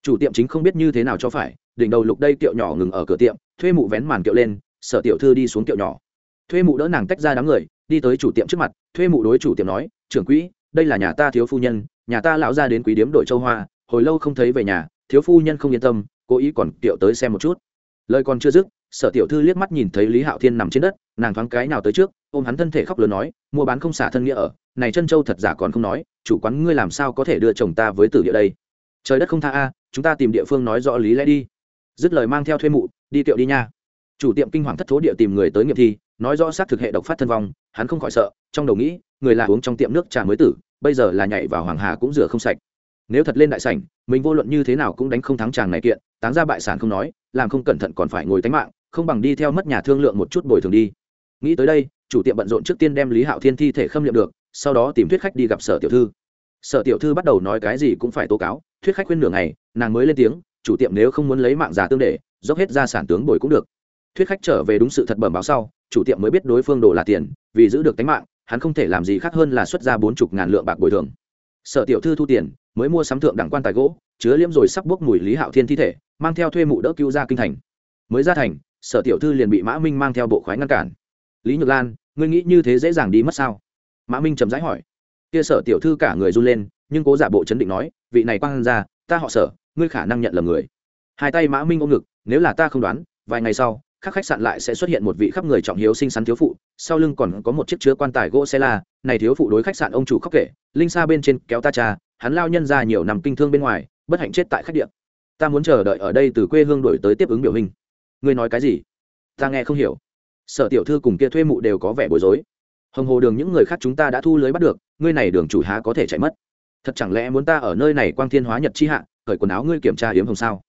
Chủ tiệm chính không biết như thế nào cho phải, đỉnh đầu lục đây kiệu nhỏ ngừng ở cửa tiệm, thuê mụ vén màn kiệu lên, sở tiểu thư đi xuống kiệu nhỏ. Thuê mụ đỡ nàng tách ra đám người, đi tới chủ tiệm trước mặt, thuê mụ đối chủ tiệm nói, trưởng quỹ, đây là nhà ta thiếu phu nhân, nhà ta lão ra đến quý điếm đội châu hoa, hồi lâu không thấy về nhà thiếu phu nhân không yên tâm, cố ý còn tiệu tới xem một chút. Lời còn chưa dứt, sở tiểu thư liếc mắt nhìn thấy lý hạo thiên nằm trên đất, nàng thoáng cái nào tới trước, ôm hắn thân thể khóc lớn nói, mua bán không xả thân nghĩa ở, này chân châu thật giả còn không nói, chủ quán ngươi làm sao có thể đưa chồng ta với tử địa đây? Trời đất không tha a, chúng ta tìm địa phương nói rõ lý lẽ đi. Dứt lời mang theo thuê mụ, đi tiệu đi nha. Chủ tiệm kinh hoàng thất thố địa tìm người tới nghiệm thi, nói rõ xác thực hệ độc phát thân vong, hắn không khỏi sợ, trong đầu nghĩ, người là uống trong tiệm nước trà mới tử, bây giờ là nhảy vào hoàng hà cũng rửa không sạch nếu thật lên đại sảnh, mình vô luận như thế nào cũng đánh không thắng chàng này kiện, táng ra bại sản không nói, làm không cẩn thận còn phải ngồi tánh mạng, không bằng đi theo mất nhà thương lượng một chút bồi thường đi. Nghĩ tới đây, chủ tiệm bận rộn trước tiên đem lý hạo thiên thi thể khâm liệm được, sau đó tìm thuyết khách đi gặp sở tiểu thư. Sở tiểu thư bắt đầu nói cái gì cũng phải tố cáo, thuyết khách khuyên nửa ngày, nàng mới lên tiếng, chủ tiệm nếu không muốn lấy mạng già tương để, dốc hết ra sản tướng bồi cũng được. Thuyết khách trở về đúng sự thật bẩm báo sau, chủ tiệm mới biết đối phương đổ là tiền, vì giữ được tính mạng, hắn không thể làm gì khác hơn là xuất ra bốn chục ngàn lượng bạc bồi thường sở tiểu thư thu tiền, mới mua sắm thượng đẳng quan tài gỗ, chứa liễm rồi sắp bốc mùi lý hạo thiên thi thể, mang theo thuê mụ đỡ cứu ra kinh thành. Mới ra thành, sở tiểu thư liền bị mã minh mang theo bộ khoái ngăn cản. Lý nhược lan, ngươi nghĩ như thế dễ dàng đi mất sao? Mã minh chậm rãi hỏi. Kia sở tiểu thư cả người run lên, nhưng cố giả bộ chấn định nói, vị này quang ra ta họ sở, ngươi khả năng nhận lầm người. Hai tay mã minh ôm ngực, nếu là ta không đoán, vài ngày sau các khách sạn lại sẽ xuất hiện một vị khắp người trọng hiếu sinh sắn thiếu phụ, sau lưng còn có một chiếc chứa quan tài gỗ xe la này thiếu phụ đối khách sạn ông chủ khóc kể, linh xa bên trên kéo ta cha hắn lao nhân ra nhiều năm kinh thương bên ngoài, bất hạnh chết tại khách điện ta muốn chờ đợi ở đây từ quê hương đổi tới tiếp ứng biểu hình. Ngươi nói cái gì? Ta nghe không hiểu. Sở tiểu thư cùng kia thuê mụ đều có vẻ bối rối. Hồng hồ đường những người khác chúng ta đã thu lưới bắt được, ngươi này đường chủ há có thể chạy mất? Thật chẳng lẽ muốn ta ở nơi này quang thiên hóa nhật chi hạ, cởi quần áo ngươi kiểm tra hiếm hồng sao?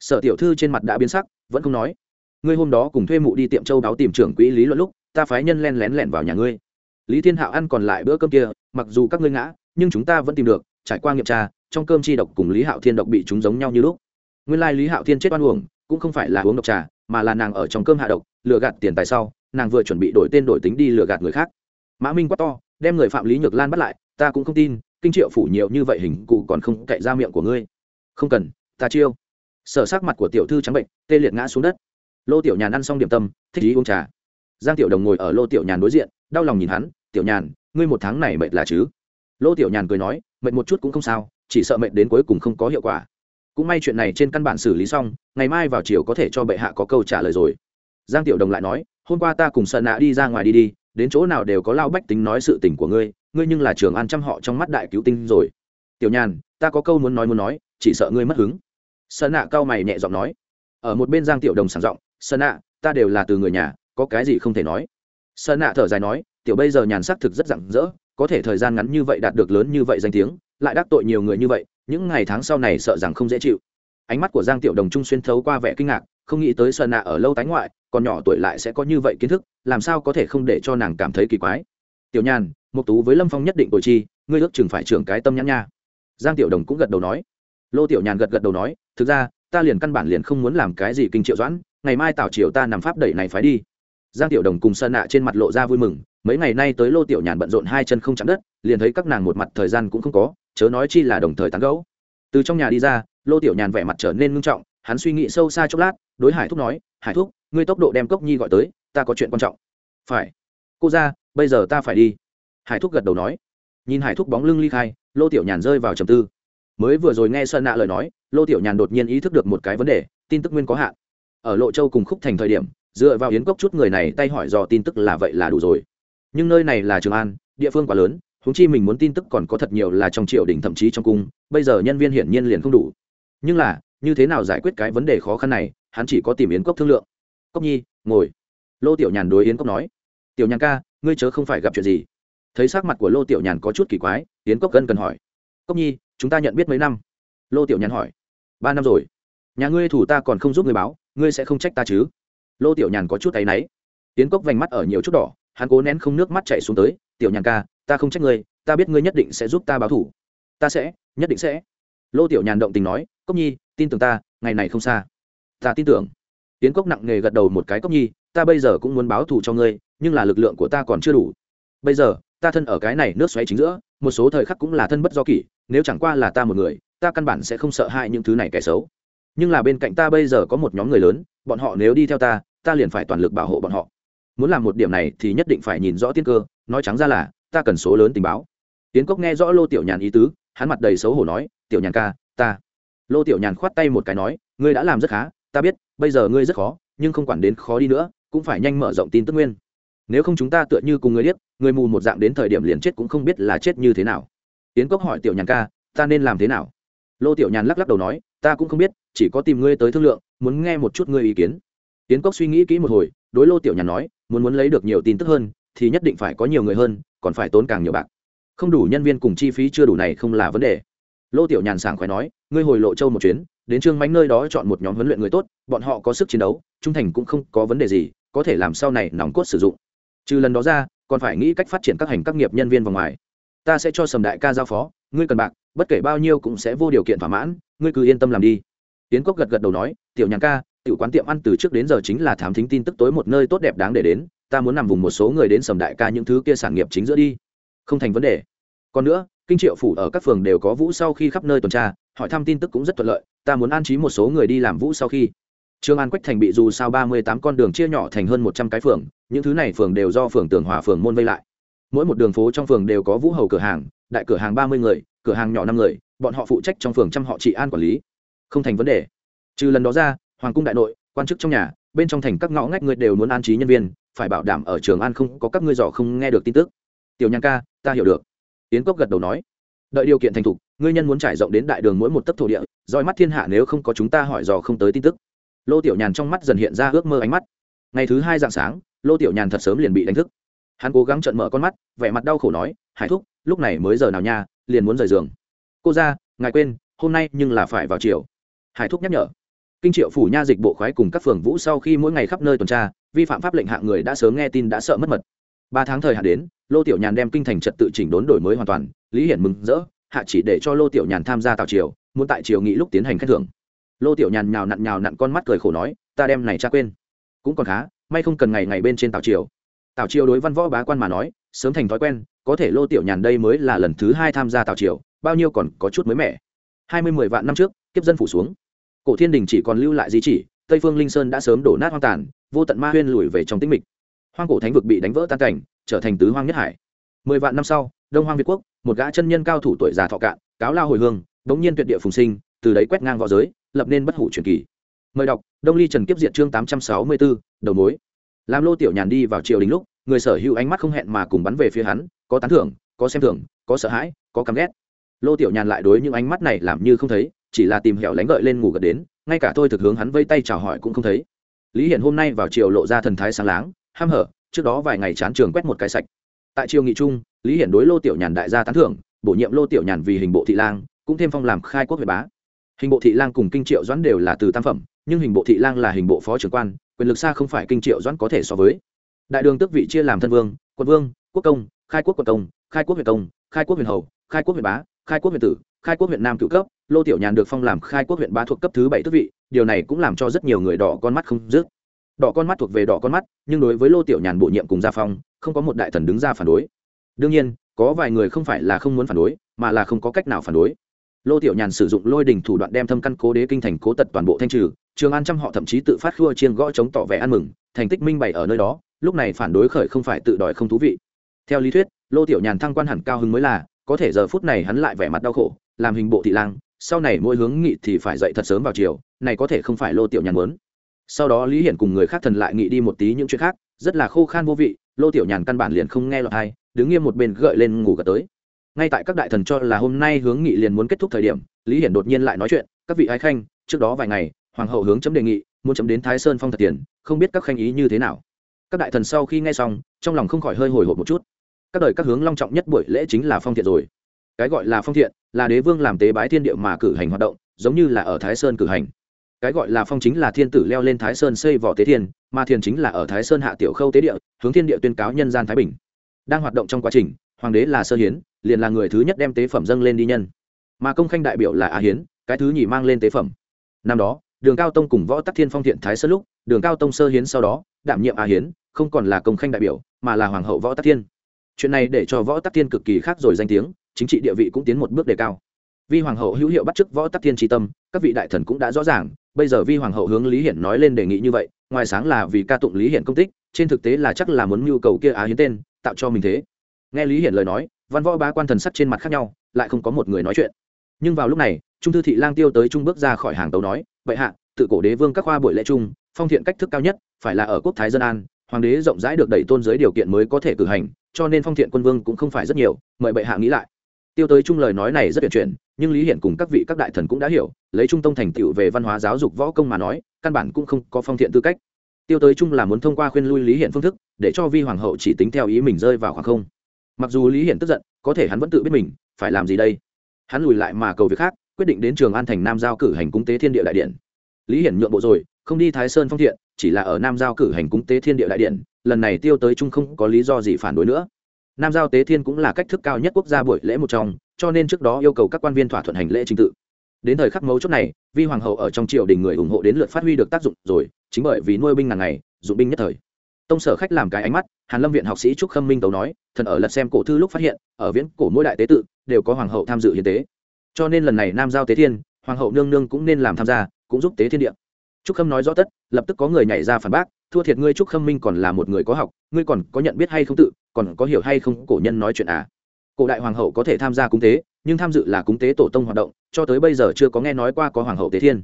Sở tiểu thư trên mặt đã biến sắc, vẫn không nói. Ngươi hôm đó cùng thuê mụ đi tiệm châu đáo tìm trưởng quỹ lý luận lúc, ta phái nhân len lén lẻn vào nhà ngươi lý thiên hạo ăn còn lại bữa cơm kia, mặc dù các ngươi ngã, nhưng chúng ta vẫn tìm được, trải qua nghiệm tra, trong cơm chi độc cùng lý hạo thiên độc bị chúng giống nhau như lúc. Nguyên lai lý hạo thiên chết oan uổng, cũng không phải là uống độc trà, mà là nàng ở trong cơm hạ độc, lừa gạt tiền tài sau, nàng vừa chuẩn bị đổi tên đổi tính đi lừa gạt người khác. Mã minh quát to, đem người phạm lý nhược lan bắt lại, ta cũng không tin, kinh triệu phủ nhiều như vậy hình cụ còn không cậy ra miệng của ngươi. Không cần, ta chiêu. Sở sắc mặt của tiểu thư trắng bệnh, tê liệt ngã xuống đất. Lô tiểu nhàn ăn xong điểm tâm, thích ý uống trà giang tiểu đồng ngồi ở lô tiểu nhàn đối diện, đau lòng nhìn hắn, tiểu nhàn, ngươi một tháng này mệt là chứ? Lô tiểu nhàn cười nói, mệt một chút cũng không sao, chỉ sợ mệt đến cuối cùng không có hiệu quả. Cũng may chuyện này trên căn bản xử lý xong, ngày mai vào chiều có thể cho bệ hạ có câu trả lời rồi. Giang tiểu đồng lại nói, hôm qua ta cùng sợ nạ đi ra ngoài đi đi, đến chỗ nào đều có lao bách tính nói sự tình của ngươi ngươi nhưng là trường an chăm họ trong mắt đại cứu tinh rồi. Tiểu nhàn, ta có câu muốn nói muốn nói, chỉ sợ ngươi mất hứng. Sợ nạ cao mày nhẹ giọng nói. Ở một bên giang tiểu đồng sảng giọng sợ nạ, ta đều là từ người nhà có cái gì không thể nói. Sơn nạ thở dài nói, tiểu bây giờ nhàn sắc thực rất rặng rỡ, có thể thời gian ngắn như vậy đạt được lớn như vậy danh tiếng, lại đắc tội nhiều người như vậy, những ngày tháng sau này sợ rằng không dễ chịu. Ánh mắt của giang tiểu đồng trung xuyên thấu qua vẻ kinh ngạc, không nghĩ tới sơn nạ ở lâu tái ngoại, còn nhỏ tuổi lại sẽ có như vậy kiến thức, làm sao có thể không để cho nàng cảm thấy kỳ quái. Tiểu nhàn mục tú với lâm phong nhất định tội chi, ngươi ước chừng phải trưởng cái tâm nhãn nha. Giang tiểu đồng cũng gật đầu nói. Lô tiểu nhàn gật gật đầu nói, thực ra, ta liền căn bản liền không muốn làm cái gì kinh triệu doãn, ngày mai tảo triều ta nằm pháp đẩy này phải đi giang tiểu đồng cùng sơn nạ trên mặt lộ ra vui mừng, mấy ngày nay tới lô tiểu nhàn bận rộn hai chân không chạm đất, liền thấy các nàng một mặt thời gian cũng không có, chớ nói chi là đồng thời tán gẫu. Từ trong nhà đi ra, lô tiểu nhàn vẻ mặt trở nên ngưng trọng, hắn suy nghĩ sâu xa chốc lát, đối hải thúc nói, hải thúc, ngươi tốc độ đem cốc nhi gọi tới, ta có chuyện quan trọng. Phải. Cô ra, bây giờ ta phải đi. Hải thúc gật đầu nói. Nhìn hải thúc bóng lưng ly khai, lô tiểu nhàn rơi vào trầm tư. Mới vừa rồi nghe sơn nạ lời nói, lô tiểu nhàn đột nhiên ý thức được một cái vấn đề, tin tức nguyên có hạn. Ở lộ châu cùng khúc thành thời điểm dựa vào yến cốc chút người này tay hỏi dò tin tức là vậy là đủ rồi. Nhưng nơi này là trường an, địa phương quá lớn húng chi mình muốn tin tức còn có thật nhiều là trong triều đình thậm chí trong cung, bây giờ nhân viên hiển nhiên liền không đủ. Nhưng là, như thế nào giải quyết cái vấn đề khó khăn này, hắn chỉ có tìm yến cốc thương lượng. Cốc nhi, ngồi. Lô tiểu nhàn đối yến cốc nói. Tiểu nhàn ca, ngươi chớ không phải gặp chuyện gì. Thấy sắc mặt của lô tiểu nhàn có chút kỳ quái, yến cốc gân cần hỏi. Cốc nhi, chúng ta nhận biết mấy năm? Lô tiểu nhàn hỏi. Ba năm rồi. Nhà ngươi thủ ta còn không giúp người báo, ngươi sẽ không trách ta chứ? Lô tiểu nhàn có chút tay náy. Tiến cốc vành mắt ở nhiều chút đỏ, hắn cố nén không nước mắt chạy xuống tới, tiểu nhàn ca, ta không trách ngươi, ta biết ngươi nhất định sẽ giúp ta báo thủ. Ta sẽ, nhất định sẽ. Lô tiểu nhàn động tình nói, cốc nhi, tin tưởng ta, ngày này không xa. Ta tin tưởng. Tiến cốc nặng nề gật đầu một cái, cốc nhi, ta bây giờ cũng muốn báo thù cho ngươi, nhưng là lực lượng của ta còn chưa đủ. Bây giờ, ta thân ở cái này, nước xoáy chính giữa, một số thời khắc cũng là thân bất do kỷ, nếu chẳng qua là ta một người, ta căn bản sẽ không sợ hãi những thứ này kẻ xấu. Nhưng là bên cạnh ta bây giờ có một nhóm người lớn bọn họ nếu đi theo ta ta liền phải toàn lực bảo hộ bọn họ. Muốn làm một điểm này thì nhất định phải nhìn rõ tiên cơ, nói trắng ra là, ta cần số lớn tình báo. Tiến cốc nghe rõ lô tiểu nhàn ý tứ, hắn mặt đầy xấu hổ nói, tiểu nhàn ca, ta. Lô tiểu nhàn khoát tay một cái nói, ngươi đã làm rất khá, ta biết, bây giờ ngươi rất khó, nhưng không quản đến khó đi nữa, cũng phải nhanh mở rộng tin tức nguyên. Nếu không chúng ta tựa như cùng người điếc, người mù một dạng đến thời điểm liền chết cũng không biết là chết như thế nào. Tiến cốc hỏi tiểu nhàn ca, ta nên làm thế nào? Lô tiểu nhàn lắc lắc đầu nói, ta cũng không biết, chỉ có tìm ngươi tới thương lượng muốn nghe một chút ngươi ý kiến. Tiến cốc suy nghĩ kỹ một hồi, đối lô tiểu nhàn nói, muốn muốn lấy được nhiều tin tức hơn, thì nhất định phải có nhiều người hơn, còn phải tốn càng nhiều bạc. Không đủ nhân viên cùng chi phí chưa đủ này không là vấn đề. Lô tiểu nhàn sảng khỏe nói, ngươi hồi lộ châu một chuyến, đến trương mánh nơi đó chọn một nhóm huấn luyện người tốt, bọn họ có sức chiến đấu, trung thành cũng không có vấn đề gì, có thể làm sau này nòng cốt sử dụng. Trừ lần đó ra, còn phải nghĩ cách phát triển các hành các nghiệp nhân viên vào ngoài. Ta sẽ cho sầm đại ca giao phó, ngươi cần bạc, bất kể bao nhiêu cũng sẽ vô điều kiện thỏa mãn, ngươi cứ yên tâm làm đi. Tiến cốc gật gật đầu nói tiểu nhàn ca, tiểu quán tiệm ăn từ trước đến giờ chính là thám thính tin tức tối một nơi tốt đẹp đáng để đến, ta muốn nằm vùng một số người đến sầm đại ca những thứ kia sản nghiệp chính giữa đi. Không thành vấn đề. Còn nữa, kinh triệu phủ ở các phường đều có vũ sau khi khắp nơi tuần tra, hỏi thăm tin tức cũng rất thuận lợi, ta muốn an trí một số người đi làm vũ sau khi. Trương an quách thành bị dù sao ba mươi tám con đường chia nhỏ thành hơn một trăm cái phường, những thứ này phường đều do phường tường hòa phường môn vây lại. Mỗi một đường phố trong phường đều có vũ hầu cửa hàng, đại cửa hàng ba mươi người, cửa hàng nhỏ năm người, bọn họ phụ trách trong phường trăm họ trị an quản lý. Không thành vấn đề trừ lần đó ra, hoàng cung đại nội, quan chức trong nhà, bên trong thành các ngõ ngách người đều muốn an trí nhân viên, phải bảo đảm ở trường an không có các ngươi dò không nghe được tin tức. Tiểu nhan ca, ta hiểu được. Yến cốc gật đầu nói. Đợi điều kiện thành thục, ngươi nhân muốn trải rộng đến đại đường mỗi một tấc thổ địa, roi mắt thiên hạ nếu không có chúng ta hỏi dò không tới tin tức. Lô tiểu nhàn trong mắt dần hiện ra ước mơ ánh mắt. Ngày thứ hai dạng sáng, lô tiểu nhàn thật sớm liền bị đánh thức. Hắn cố gắng trận mở con mắt, vẻ mặt đau khổ nói, hải thúc, lúc này mới giờ nào nha, liền muốn rời giường. Cô ra, ngài quên, hôm nay nhưng là phải vào chiều. Hải thúc nhắc nhở kinh triệu phủ nha dịch bộ khoái cùng các phường vũ sau khi mỗi ngày khắp nơi tuần tra, vi phạm pháp lệnh hạng người đã sớm nghe tin đã sợ mất mật. Ba tháng thời hạn đến, lô tiểu nhàn đem kinh thành trật tự chỉnh đốn đổi mới hoàn toàn, lý hiển mừng rỡ, hạ chỉ để cho lô tiểu nhàn tham gia tạo triều, muốn tại triều nghị lúc tiến hành khen thưởng. Lô tiểu nhàn nhào nặn nhào nặn con mắt cười khổ nói, ta đem này cha quên. Cũng còn khá, may không cần ngày ngày bên trên tạo triều. Tạo triều đối văn võ bá quan mà nói, sớm thành thói quen, có thể lô tiểu nhàn đây mới là lần thứ hai tham gia tạo triều, bao nhiêu còn có chút mới mẻ. Hai mươi mười vạn năm trước, kiếp dân phủ xuống cổ thiên đình chỉ còn lưu lại di chỉ, tây phương linh sơn đã sớm đổ nát hoang tàn, vô tận ma huyên lùi về trong tĩnh mịch. Hoang cổ thánh vực bị đánh vỡ tan cảnh, trở thành tứ hoang nhất hải. Mười vạn năm sau, đông hoang việt quốc, một gã chân nhân cao thủ tuổi già thọ cạn, cáo lao hồi hương bỗng nhiên tuyệt địa phùng sinh, từ đấy quét ngang v õ giới, lập nên bất hủ truyền kỳ. Mời đọc, đông ly trần kiếp diện chương tám trăm sáu mươi bốn đầu mối. Làm lô tiểu nhàn đi vào triều đình lúc, người sở hữu ánh mắt không hẹn mà cùng bắn về phía hắn, có tán thưởng, có xem thưởng có sợ hãi, có căm ghét. Lô tiểu nhàn lại đối những ánh mắt này làm như không thấy chỉ là tìm hẻo lánh gợi lên ngủ gật đến, ngay cả tôi thực hướng hắn vây tay chào hỏi cũng không thấy. Lý Hiển hôm nay vào triều lộ ra thần thái sáng láng, ham hở, trước đó vài ngày chán trường quét một cái sạch. Tại triều nghị trung, lý hiển đối lô tiểu nhàn đại gia tán thưởng, bổ nhiệm lô tiểu nhàn vì hình bộ thị lang, cũng thêm phong làm khai quốc huệ bá. Hình bộ thị lang cùng kinh triệu doãn đều là từ tam phẩm, nhưng hình bộ thị lang là hình bộ phó trưởng quan, quyền lực xa không phải kinh triệu doãn có thể so với. Đại đường tước vị chia làm thân vương, quận vương, quốc công, khai quốc quận công, khai quốc huyện công, khai quốc huyện hầu, khai quốc huyện bá, khai quốc huyện tử, khai quốc huyện nam cựu cấp lô tiểu nhàn được phong làm khai quốc huyện bá thuộc cấp thứ bảy tước vị, điều này cũng làm cho rất nhiều người đỏ con mắt không dứt. Đỏ con mắt thuộc về đỏ con mắt, nhưng đối với lô tiểu nhàn bổ nhiệm cùng gia phong, không có một đại thần đứng ra phản đối. Đương nhiên, có vài người không phải là không muốn phản đối, mà là không có cách nào phản đối. Lô tiểu nhàn sử dụng lôi đình thủ đoạn đem thâm căn cố đế kinh thành cố tật toàn bộ thanh trừ, trường an trăm họ thậm chí tự phát khua chiên gõ chống tỏ vẻ ăn mừng, thành tích minh bày ở nơi đó, lúc này phản đối khởi không phải tự đòi không thú vị. Theo lý thuyết, lô tiểu nhàn thăng quan hẳn cao hứng mới là, có thể giờ phút này hắn lại vẻ mặt đau khổ, làm hình bộ thị lang sau này mỗi hướng nghị thì phải dậy thật sớm vào chiều, này có thể không phải lô tiểu nhàn muốn. Sau đó lý hiển cùng người khác thần lại nghị đi một tí những chuyện khác, rất là khô khan vô vị, lô tiểu nhàn căn bản liền không nghe lọt hay đứng nghiêm một bên gợi lên ngủ gật tới. Ngay tại các đại thần cho là hôm nay hướng nghị liền muốn kết thúc thời điểm, lý hiển đột nhiên lại nói chuyện, các vị ái khanh, trước đó vài ngày, hoàng hậu hướng chấm đề nghị, muốn chấm đến thái sơn phong thật tiền, không biết các khanh ý như thế nào. Các đại thần sau khi nghe xong, trong lòng không khỏi hơi hồi hộp một chút. Các đời các hướng long trọng nhất buổi lễ chính là phong thiện rồi cái gọi là phong thiện, là đế vương làm tế bái thiên địa mà cử hành hoạt động, giống như là ở thái sơn cử hành. Cái gọi là phong chính là thiên tử leo lên thái sơn xây vỏ tế thiên mà thiền chính là ở thái sơn hạ tiểu khâu tế địa, hướng thiên địa tuyên cáo nhân gian thái bình. Đang hoạt động trong quá trình, hoàng đế là sơ hiến, liền là người thứ nhất đem tế phẩm dâng lên đi nhân. Mà công khanh đại biểu là á hiến, cái thứ nhì mang lên tế phẩm. Năm đó, đường cao tông cùng võ tắc thiên phong thiện thái sơn lúc, đường cao tông sơ hiến sau đó, đảm nhiệm á hiến, không còn là công khanh đại biểu, mà là hoàng hậu võ tắc thiên. Chuyện này để cho võ tắc thiên cực kỳ khác rồi danh tiếng chính trị địa vị cũng tiến một bước đề cao. Vi hoàng hậu hữu hiệu bắt chức võ tắc thiên tri tâm, các vị đại thần cũng đã rõ ràng, bây giờ vi hoàng hậu hướng lý hiển nói lên đề nghị như vậy, ngoài sáng là vì ca tụng lý hiển công tích, trên thực tế là chắc là muốn nhu cầu kia á hiến tên, tạo cho mình thế. Nghe lý hiển lời nói, văn võ bá quan thần sắc trên mặt khác nhau, lại không có một người nói chuyện. Nhưng vào lúc này, trung thư thị lang tiêu tới trung bước ra khỏi hàng tấu nói vậy hạ, tự cổ đế vương các khoa buổi lễ chung, phong thiện cách thức cao nhất, phải là ở quốc thái dân an, hoàng đế rộng rãi được đẩy tôn giới điều kiện mới có thể cử hành, cho nên phong thiện quân vương cũng không phải rất nhiều, mời bệ hạ nghĩ lại tiêu tới chung lời nói này rất tuyệt chuyển, nhưng lý hiển cùng các vị các đại thần cũng đã hiểu, lấy trung tông thành tựu về văn hóa giáo dục võ công mà nói, căn bản cũng không có phong thiện tư cách. Tiêu tới chung là muốn thông qua khuyên lui lý hiển phương thức, để cho vi hoàng hậu chỉ tính theo ý mình rơi vào khoảng không. Mặc dù lý hiển tức giận, có thể hắn vẫn tự biết mình, phải làm gì đây? Hắn lùi lại mà cầu việc khác, quyết định đến trường an thành nam giao cử hành cúng tế thiên địa đại điện. Lý hiển nhượng bộ rồi, không đi thái sơn phong thiện, chỉ là ở nam giao cử hành cúng tế thiên địa đại điện. Lần này tiêu tới Trung không có lý do gì phản đối nữa nam giao tế thiên cũng là cách thức cao nhất quốc gia buổi lễ một trong, cho nên trước đó yêu cầu các quan viên thỏa thuận hành lễ trình tự. Đến thời khắc mấu chốt này, vi hoàng hậu ở trong triều đình người ủng hộ đến lượt phát huy được tác dụng rồi, chính bởi vì nuôi binh ngàn ngày, dụng binh nhất thời. Tông sở khách làm cái ánh mắt, hàn lâm viện học sĩ trúc khâm minh tấu nói, thần ở lật xem cổ thư lúc phát hiện, ở viễn cổ mỗi đại tế tự, đều có hoàng hậu tham dự hiến tế. Cho nên lần này nam giao tế thiên, hoàng hậu nương nương cũng nên làm tham gia, cũng giúp tế thiên địa. Trúc khâm nói rõ tất, lập tức có người nhảy ra phản bác, thua thiệt ngươi trúc khâm minh còn là một người có học, ngươi còn có nhận biết hay không tự còn có hiểu hay không cổ nhân nói chuyện à? Cổ đại hoàng hậu có thể tham gia cúng tế, nhưng tham dự là cúng tế tổ tông hoạt động, cho tới bây giờ chưa có nghe nói qua có hoàng hậu tế thiên.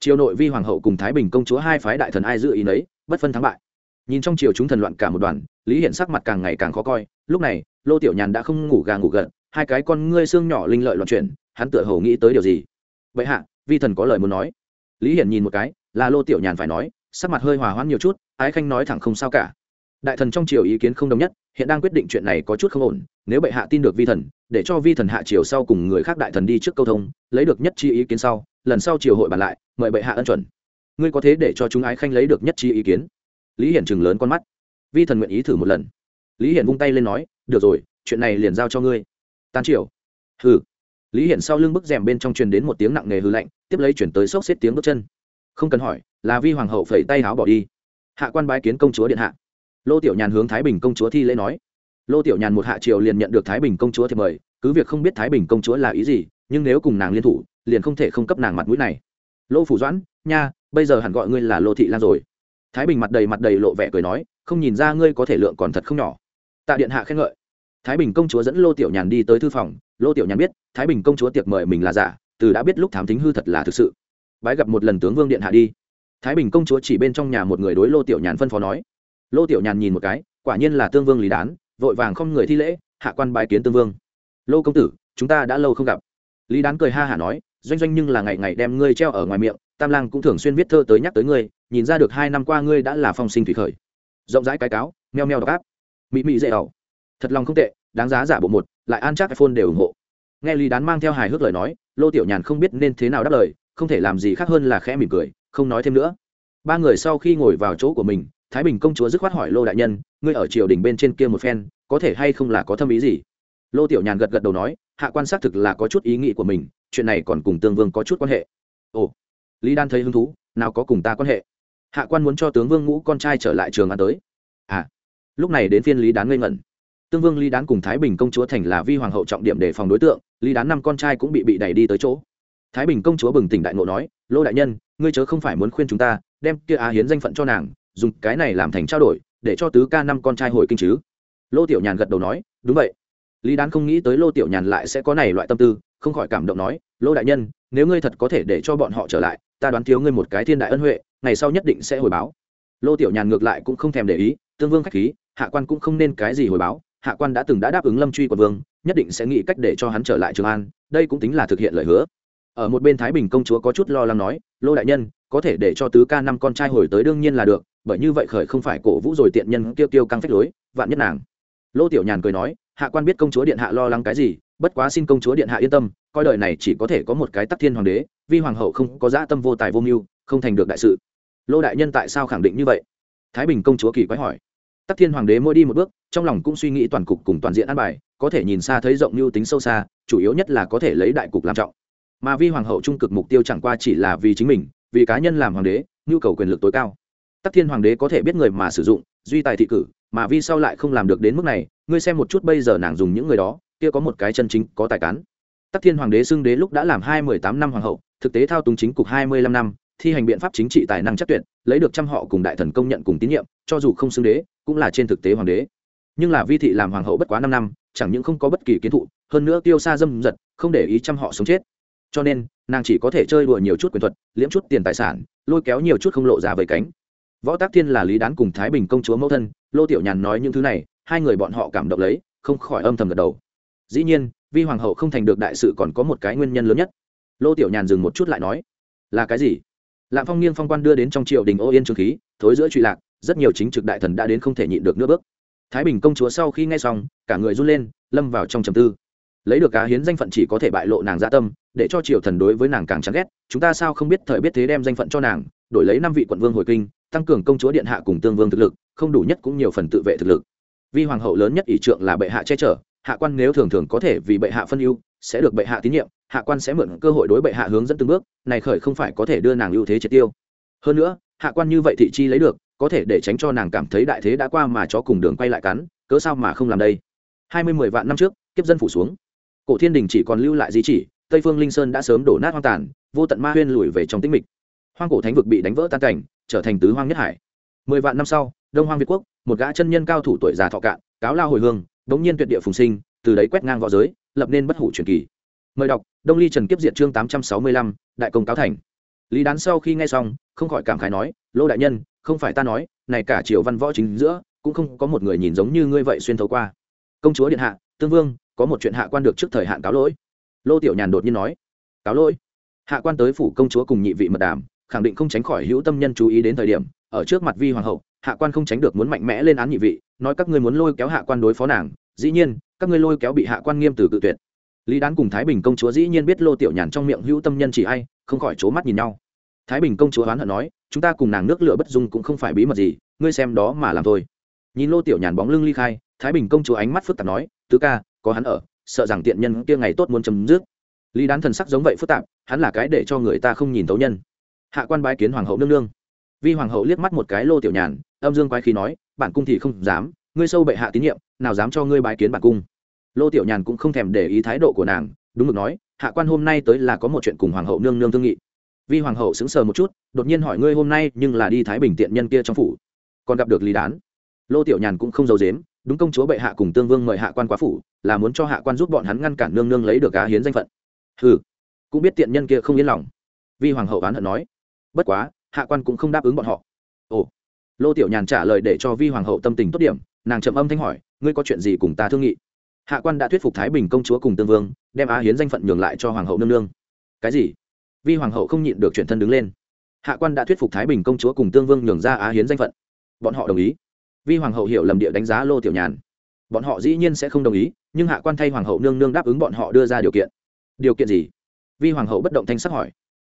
Triều nội vi hoàng hậu cùng thái bình công chúa hai phái đại thần ai dự ý nấy, bất phân thắng bại. Nhìn trong triều chúng thần loạn cả một đoàn, lý hiện sắc mặt càng ngày càng khó coi, lúc này, lô tiểu nhàn đã không ngủ gà ngủ gật, hai cái con ngươi xương nhỏ linh lợi loạn chuyển, hắn tựa hồ nghĩ tới điều gì. Vậy hạ, vi thần có lời muốn nói. Lý hiển nhìn một cái, là lô tiểu nhàn phải nói, sắc mặt hơi hòa hoãn nhiều chút, ái khanh nói thẳng không sao cả. Đại thần trong triều ý kiến không đồng nhất hiện đang quyết định chuyện này có chút không ổn, nếu bệ hạ tin được vi thần, để cho vi thần hạ triều sau cùng người khác đại thần đi trước câu thông, lấy được nhất chi ý kiến sau, lần sau triều hội bàn lại, mời bệ hạ ân chuẩn. Ngươi có thế để cho chúng ái khanh lấy được nhất chi ý kiến? Lý hiển chừng lớn con mắt. Vi thần nguyện ý thử một lần. Lý hiển vung tay lên nói, được rồi, chuyện này liền giao cho ngươi. Tan triều. Hừ. Lý hiển sau lưng bức rèm bên trong truyền đến một tiếng nặng nề hư lạnh, tiếp lấy chuyển tới sốc xếp tiếng bước chân. Không cần hỏi, là vi hoàng hậu phẩy tay áo bỏ đi. Hạ quan bái kiến công chúa điện hạ lô tiểu nhàn hướng thái bình công chúa thi lễ nói. Lô tiểu nhàn một hạ triều liền nhận được thái bình công chúa thì mời, cứ việc không biết thái bình công chúa là ý gì, nhưng nếu cùng nàng liên thủ, liền không thể không cấp nàng mặt mũi này. Lô phủ doãn, nha, bây giờ hẳn gọi ngươi là lô thị lan rồi. Thái bình mặt đầy mặt đầy lộ vẻ cười nói, không nhìn ra ngươi có thể lượng còn thật không nhỏ. Tạ điện hạ khen ngợi. Thái bình công chúa dẫn lô tiểu nhàn đi tới thư phòng. Lô tiểu nhàn biết, thái bình công chúa tiệc mời mình là giả, từ đã biết lúc thám thính hư thật là thực sự. Bái gặp một lần tướng vương điện hạ đi. Thái bình công chúa chỉ bên trong nhà một người đối lô tiểu nhàn phân phó nói lô tiểu nhàn nhìn một cái, quả nhiên là tương vương lý đán, vội vàng không người thi lễ, hạ quan bái kiến tương vương. Lô công tử, chúng ta đã lâu không gặp. Lý đán cười ha hả nói, doanh doanh nhưng là ngày ngày đem ngươi treo ở ngoài miệng, tam lang cũng thường xuyên viết thơ tới nhắc tới ngươi, nhìn ra được hai năm qua ngươi đã là phong sinh thủy khởi. Rộng rãi cái cáo, meo meo đọc áp. Mị mị dễ ẩu. Thật lòng không tệ, đáng giá giả bộ một, lại an chắc iphone đều ủng hộ. Nghe lý đán mang theo hài hước lời nói, lô tiểu nhàn không biết nên thế nào đáp lời, không thể làm gì khác hơn là khẽ mỉm cười, không nói thêm nữa. Ba người sau khi ngồi vào chỗ của mình thái bình công chúa dứt khoát hỏi lô đại nhân, ngươi ở triều đình bên trên kia một phen, có thể hay không là có thâm ý gì? Lô tiểu nhàn gật gật đầu nói, hạ quan xác thực là có chút ý nghĩ của mình, chuyện này còn cùng tương vương có chút quan hệ. Ồ, lý đan thấy hứng thú, nào có cùng ta quan hệ. Hạ quan muốn cho tướng vương ngũ con trai trở lại trường an tới. À lúc này đến phiên lý đán ngây ngẩn. Tương vương lý đán cùng thái bình công chúa thành là vi hoàng hậu trọng điểm để phòng đối tượng, lý đán năm con trai cũng bị bị đẩy đi tới chỗ. Thái bình công chúa bừng tỉnh đại ngộ nói, lô đại nhân, ngươi chớ không phải muốn khuyên chúng ta, đem kia á hiến danh phận cho nàng dùng cái này làm thành trao đổi, để cho tứ ca năm con trai hồi kinh chứ? Lô tiểu nhàn gật đầu nói, đúng vậy. Lý đán không nghĩ tới lô tiểu nhàn lại sẽ có này loại tâm tư, không khỏi cảm động nói, lô đại nhân, nếu ngươi thật có thể để cho bọn họ trở lại, ta đoán thiếu ngươi một cái thiên đại ân huệ, ngày sau nhất định sẽ hồi báo. Lô tiểu nhàn ngược lại cũng không thèm để ý, tương vương k h á c h khí, hạ quan cũng không nên cái gì hồi báo, hạ quan đã từng đã đáp ứng lâm truy của vương, nhất định sẽ nghĩ cách để cho hắn trở lại trường an, đây cũng tính là thực hiện lời hứa. Ở một bên thái bình công chúa có chút lo lắng nói, lô đại nhân có thể để cho tứ ca năm con trai hồi tới đương nhiên là được, bởi như vậy khởi không phải cổ vũ rồi tiện nhân kêu kêu căng phách lối, vạn nhất nàng. Lô tiểu nhàn cười nói, hạ quan biết công chúa điện hạ lo lắng cái gì, bất quá xin công chúa điện hạ yên tâm, coi đời này chỉ có thể có một cái tắc thiên hoàng đế vì hoàng hậu không có dã tâm vô tài vô mưu, không thành được đại sự. Lô đại nhân tại sao khẳng định như vậy? Thái bình công chúa kỳ quái hỏi. Tắc thiên hoàng đế mỗi đi một bước, trong lòng cũng suy nghĩ toàn cục cùng toàn diện an bài, có thể nhìn xa thấy rộng mưu tính sâu xa, chủ yếu nhất là có thể lấy đại cục làm trọng. Mà vi hoàng hậu trung cực mục tiêu chẳng qua chỉ là vì chính mình vì cá nhân làm hoàng đế, nhu cầu quyền lực tối cao. Tắc thiên hoàng đế có thể biết người mà sử dụng, duy tài thị cử, mà vi sau lại không làm được đến mức này, ngươi xem một chút bây giờ nàng dùng những người đó, kia có một cái chân chính có tài cán. Tắc thiên hoàng đế xưng đế lúc đã làm hai mười tám năm hoàng hậu, thực tế thao túng chính cục hai mươi lăm năm, thi hành biện pháp chính trị tài năng chắc tuyệt, lấy được trăm họ cùng đại thần công nhận cùng tín nhiệm, cho dù không xưng đế, cũng là trên thực tế hoàng đế. Nhưng là vi thị làm hoàng hậu bất quá năm năm, chẳng những không có bất kỳ kiến thụ, hơn nữa tiêu xa dâm giật không để ý trăm họ sống chết cho nên, nàng chỉ có thể chơi đùa nhiều chút quyền thuật liễm chút tiền tài sản, lôi kéo nhiều chút không lộ ra với cánh. Võ tác thiên là lý đán cùng thái bình công chúa mẫu thân, lô tiểu nhàn nói những thứ này, hai người bọn họ cảm động lấy, không khỏi âm thầm gật đầu. Dĩ nhiên, vi hoàng hậu không thành được đại sự còn có một cái nguyên nhân lớn nhất. Lô tiểu nhàn dừng một chút lại nói, là cái gì? Lạm phong niên phong quan đưa đến trong triều đình ô yên trường khí, thối giữa trụy lạc, rất nhiều chính trực đại thần đã đến không thể nhịn được nữa bước. Thái bình công chúa sau khi nghe xong, cả người run lên, lâm vào trong trầm tư lấy được cá hiến danh phận chỉ có thể bại lộ nàng gia tâm, để cho triều thần đối với nàng càng chán ghét. Chúng ta sao không biết thời biết thế đem danh phận cho nàng, đổi lấy năm vị quận vương hồi kinh, tăng cường công chúa điện hạ cùng tương vương thực lực, không đủ nhất cũng nhiều phần tự vệ thực lực. Vì hoàng hậu lớn nhất ỷ trượng là bệ hạ che chở, hạ quan nếu thường thường có thể vì bệ hạ phân ưu, sẽ được bệ hạ tín nhiệm, hạ quan sẽ mượn cơ hội đối bệ hạ hướng dẫn từng bước, này khởi không phải có thể đưa nàng ưu thế triệt tiêu. Hơn nữa, hạ quan như vậy thị chi lấy được, có thể để tránh cho nàng cảm thấy đại thế đã qua mà chó cùng đường quay lại cắn, cớ sao mà không làm đây? Hai mươi mười vạn năm trước, kiếp dân phủ xuống cổ thiên đình chỉ còn lưu lại di chỉ, tây phương linh sơn đã sớm đổ nát hoang tàn, vô tận ma huyên lùi về trong tĩnh mịch. Hoang cổ thánh vực bị đánh vỡ tan cảnh, trở thành tứ hoang nhất hải. Mười vạn năm sau, đông hoang việt quốc, một gã chân nhân cao thủ tuổi già thọ cạn, cáo lao hồi hương, đống nhiên tuyệt địa phùng sinh, từ đấy quét ngang v õ giới, lập nên bất hủ truyền kỳ. Mời đọc, đông ly trần kiếp diện chương tám trăm sáu mươi lăm, đại công cáo thành. Lý đán sau khi nghe xong, không khỏi cảm khái nói, lô đại nhân, không phải ta nói, này cả triều văn võ chính giữa, cũng không có một người nhìn giống như ngươi vậy xuyên thấu qua. Công chúa điện hạ, tương vương có một chuyện hạ quan được trước thời hạn cáo lỗi. Lô tiểu nhàn đột nhiên nói, cáo lỗi? Hạ quan tới phủ công chúa cùng nhị vị mật đàm, khẳng định không tránh khỏi hữu tâm nhân chú ý đến thời điểm, ở trước mặt vi hoàng hậu, hạ quan không tránh được muốn mạnh mẽ lên án nhị vị, nói các ngươi muốn lôi kéo hạ quan đối phó nàng, dĩ nhiên, các ngươi lôi kéo bị hạ quan nghiêm từ cự tuyệt. Lý đán cùng thái bình công chúa dĩ nhiên biết lô tiểu nhàn trong miệng hữu tâm nhân chỉ ai không khỏi c mắt nhìn nhau. Thái bình công chúa oán hận nói, chúng ta cùng nàng nước lửa bất dung cũng không phải bí mật gì, ngươi xem đó mà làm thôi. Nhìn lô tiểu nhàn bóng lưng ly khai, thái bình công chúa ánh mắt phức tạp nói, tứ ca có hắn ở, sợ rằng tiện nhân kia ngày tốt muốn chấm dứt. Lý đán thần sắc giống vậy phức tạp, hắn là cái để cho người ta không nhìn tấu nhân. Hạ quan bái kiến hoàng hậu nương nương. Vi hoàng hậu liếc mắt một cái lô tiểu nhàn, âm dương quái khí nói, bản cung thì không dám, ngươi sâu bệ hạ tín nhiệm, nào dám cho ngươi bái kiến bản cung. Lô tiểu nhàn cũng không thèm để ý thái độ của nàng, đúng được nói, hạ quan hôm nay tới là có một chuyện cùng hoàng hậu nương nương thương nghị. Vi hoàng hậu sững sờ một chút, đột nhiên hỏi, ngươi hôm nay nhưng là đi thái bình tiện nhân kia trong phủ? Còn gặp được lý đán. Lô tiểu nhàn cũng không giấu dếm đúng công chúa bệ hạ cùng tương vương mời hạ quan quá phủ là muốn cho hạ quan giúp bọn hắn ngăn cản nương nương lấy được cá hiến danh phận. Ừ cũng biết tiện nhân kia không yên lòng. Vi hoàng hậu oán hận nói. Bất quá, hạ quan cũng không đáp ứng bọn họ. Ồ, lô tiểu nhàn trả lời để cho vi hoàng hậu tâm tình tốt điểm, nàng trầm âm thanh hỏi, ngươi có chuyện gì cùng ta thương nghị? Hạ quan đã thuyết phục thái bình công chúa cùng tương vương, đem á hiến danh phận nhường lại cho hoàng hậu nương nương. Cái gì? Vi hoàng hậu không nhịn được chuyển thân đứng lên. Hạ quan đã thuyết phục thái bình công chúa cùng tương vương nhường ra á hiến danh phận. Bọn họ đồng ý. Vi hoàng hậu hiểu lầm địa đánh giá lô tiểu nhàn bọn họ dĩ nhiên sẽ không đồng ý, nhưng hạ quan thay hoàng hậu nương nương đáp ứng bọn họ đưa ra điều kiện. Điều kiện gì? Vi hoàng hậu bất động thanh sắc hỏi.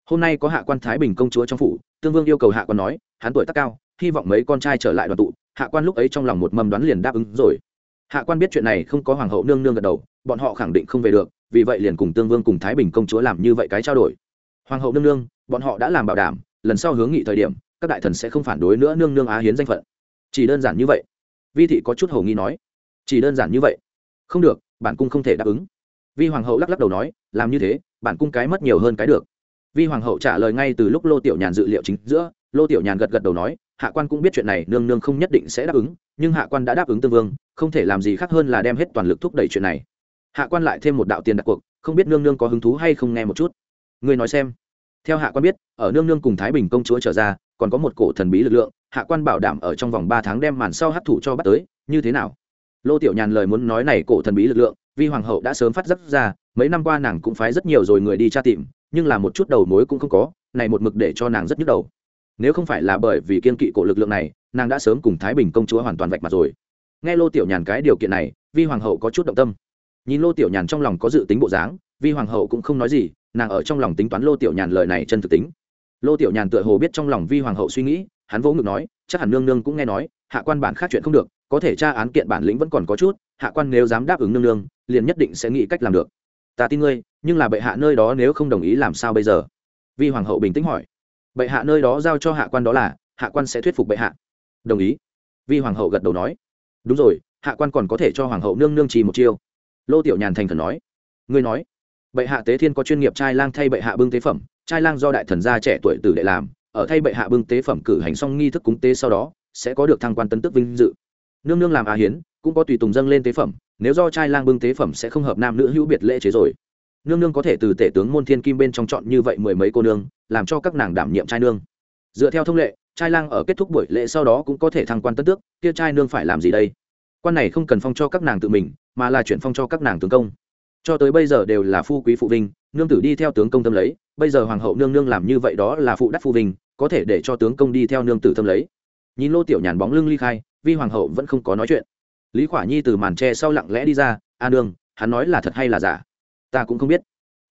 Hôm nay có hạ quan thái bình công chúa trong phủ, tương vương yêu cầu hạ quan nói, hắn tuổi tác cao, hy vọng mấy con trai trở lại đoàn tụ. Hạ quan lúc ấy trong lòng một mầm đoán liền đáp ứng rồi. Hạ quan biết chuyện này không có hoàng hậu nương nương gật đầu, bọn họ khẳng định không về được, vì vậy liền cùng tương vương cùng thái bình công chúa làm như vậy cái trao đổi. Hoàng hậu nương nương, bọn họ đã làm bảo đảm, lần sau hướng nghị thời điểm, các đại thần sẽ không phản đối nữa nương nương á hiến danh phận. Chỉ đơn giản như vậy. Vi thị có chút hầu nghi nói chỉ đơn giản như vậy. Không được, bản cung không thể đáp ứng. Vi hoàng hậu lắc lắc đầu nói, làm như thế, bản cung cái mất nhiều hơn cái được. Vi hoàng hậu trả lời ngay từ lúc lô tiểu nhàn dự liệu chính giữa, lô tiểu nhàn gật gật đầu nói, hạ quan cũng biết chuyện này, nương nương không nhất định sẽ đáp ứng, nhưng hạ quan đã đáp ứng tương vương, không thể làm gì khác hơn là đem hết toàn lực thúc đẩy chuyện này. Hạ quan lại thêm một đạo tiền đặt cuộc, không biết nương nương có hứng thú hay không nghe một chút. Người nói xem. Theo hạ quan biết, ở nương nương cùng thái bình công chúa trở ra, còn có một cổ thần bí lực lượng, hạ quan bảo đảm ở trong vòng ba tháng đem màn sau hấp thụ cho bắt tới, như thế nào? Lô tiểu nhàn lời muốn nói này cổ thần bí lực lượng vì hoàng hậu đã sớm phát giấc ra, mấy năm qua nàng cũng phái rất nhiều rồi người đi tra tìm, nhưng là một chút đầu mối cũng không có, này một mực để cho nàng rất nhức đầu. Nếu không phải là bởi vì kiên kỵ cổ lực lượng này, nàng đã sớm cùng thái bình công chúa hoàn toàn vạch mặt rồi. Nghe lô tiểu nhàn cái điều kiện này, vi hoàng hậu có chút động tâm. Nhìn lô tiểu nhàn trong lòng có dự tính bộ dáng, vi hoàng hậu cũng không nói gì, nàng ở trong lòng tính toán lô tiểu nhàn lời này chân thực tính. Lô tiểu nhàn tựa hồ biết trong lòng vi hoàng hậu suy nghĩ, hắn vỗ ngực nói, chắc hẳn nương nương cũng nghe nói, hạ quan bản khác chuyện không được có thể tra án kiện bản lĩnh vẫn còn có chút, hạ quan nếu dám đáp ứng nương nương, liền nhất định sẽ nghĩ cách làm được. Ta tin ngươi, nhưng là bệ hạ nơi đó nếu không đồng ý làm sao bây giờ? Vi hoàng hậu bình tĩnh hỏi. Bệ hạ nơi đó giao cho hạ quan đó là, hạ quan sẽ thuyết phục bệ hạ. Đồng ý. Vi hoàng hậu gật đầu nói. Đúng rồi, hạ quan còn có thể cho hoàng hậu nương nương trì một chiêu. Lô tiểu nhàn thành thần nói. Ngươi nói. Bệ hạ tế thiên có chuyên nghiệp trai lang thay bệ hạ bưng tế phẩm, trai lang do đại thần gia trẻ tuổi tử để làm, ở thay bệ hạ bưng tế phẩm cử hành xong nghi thức cúng tế sau đó, sẽ có được thăng quan tấn tức vinh dự nương nương làm à hiến, cũng có tùy tùng dâng lên tế phẩm, nếu do trai lang bưng tế phẩm sẽ không hợp nam nữ hữu biệt lễ chế rồi. Nương nương có thể từ tể tướng môn thiên kim bên trong chọn như vậy mười mấy cô nương, làm cho các nàng đảm nhiệm trai nương. Dựa theo thông lệ, trai lang ở kết thúc buổi lễ sau đó cũng có thể thăng quan tân tước, kia trai nương phải làm gì đây? Quan này không cần phong cho các nàng tự mình, mà là chuyển phong cho các nàng tướng công. Cho tới bây giờ đều là phu quý phụ vinh, nương tử đi theo tướng công tâm lấy, bây giờ hoàng hậu nương nương làm như vậy đó là phụ đắc phu vinh, có thể để cho tướng công đi theo nương tử tâm lấy nhìn lô tiểu nhàn bóng lưng ly khai, vi hoàng hậu vẫn không có nói chuyện. Lý khỏa nhi từ màn tre sau lặng lẽ đi ra, a nương, hắn nói là thật hay là giả? Ta cũng không biết.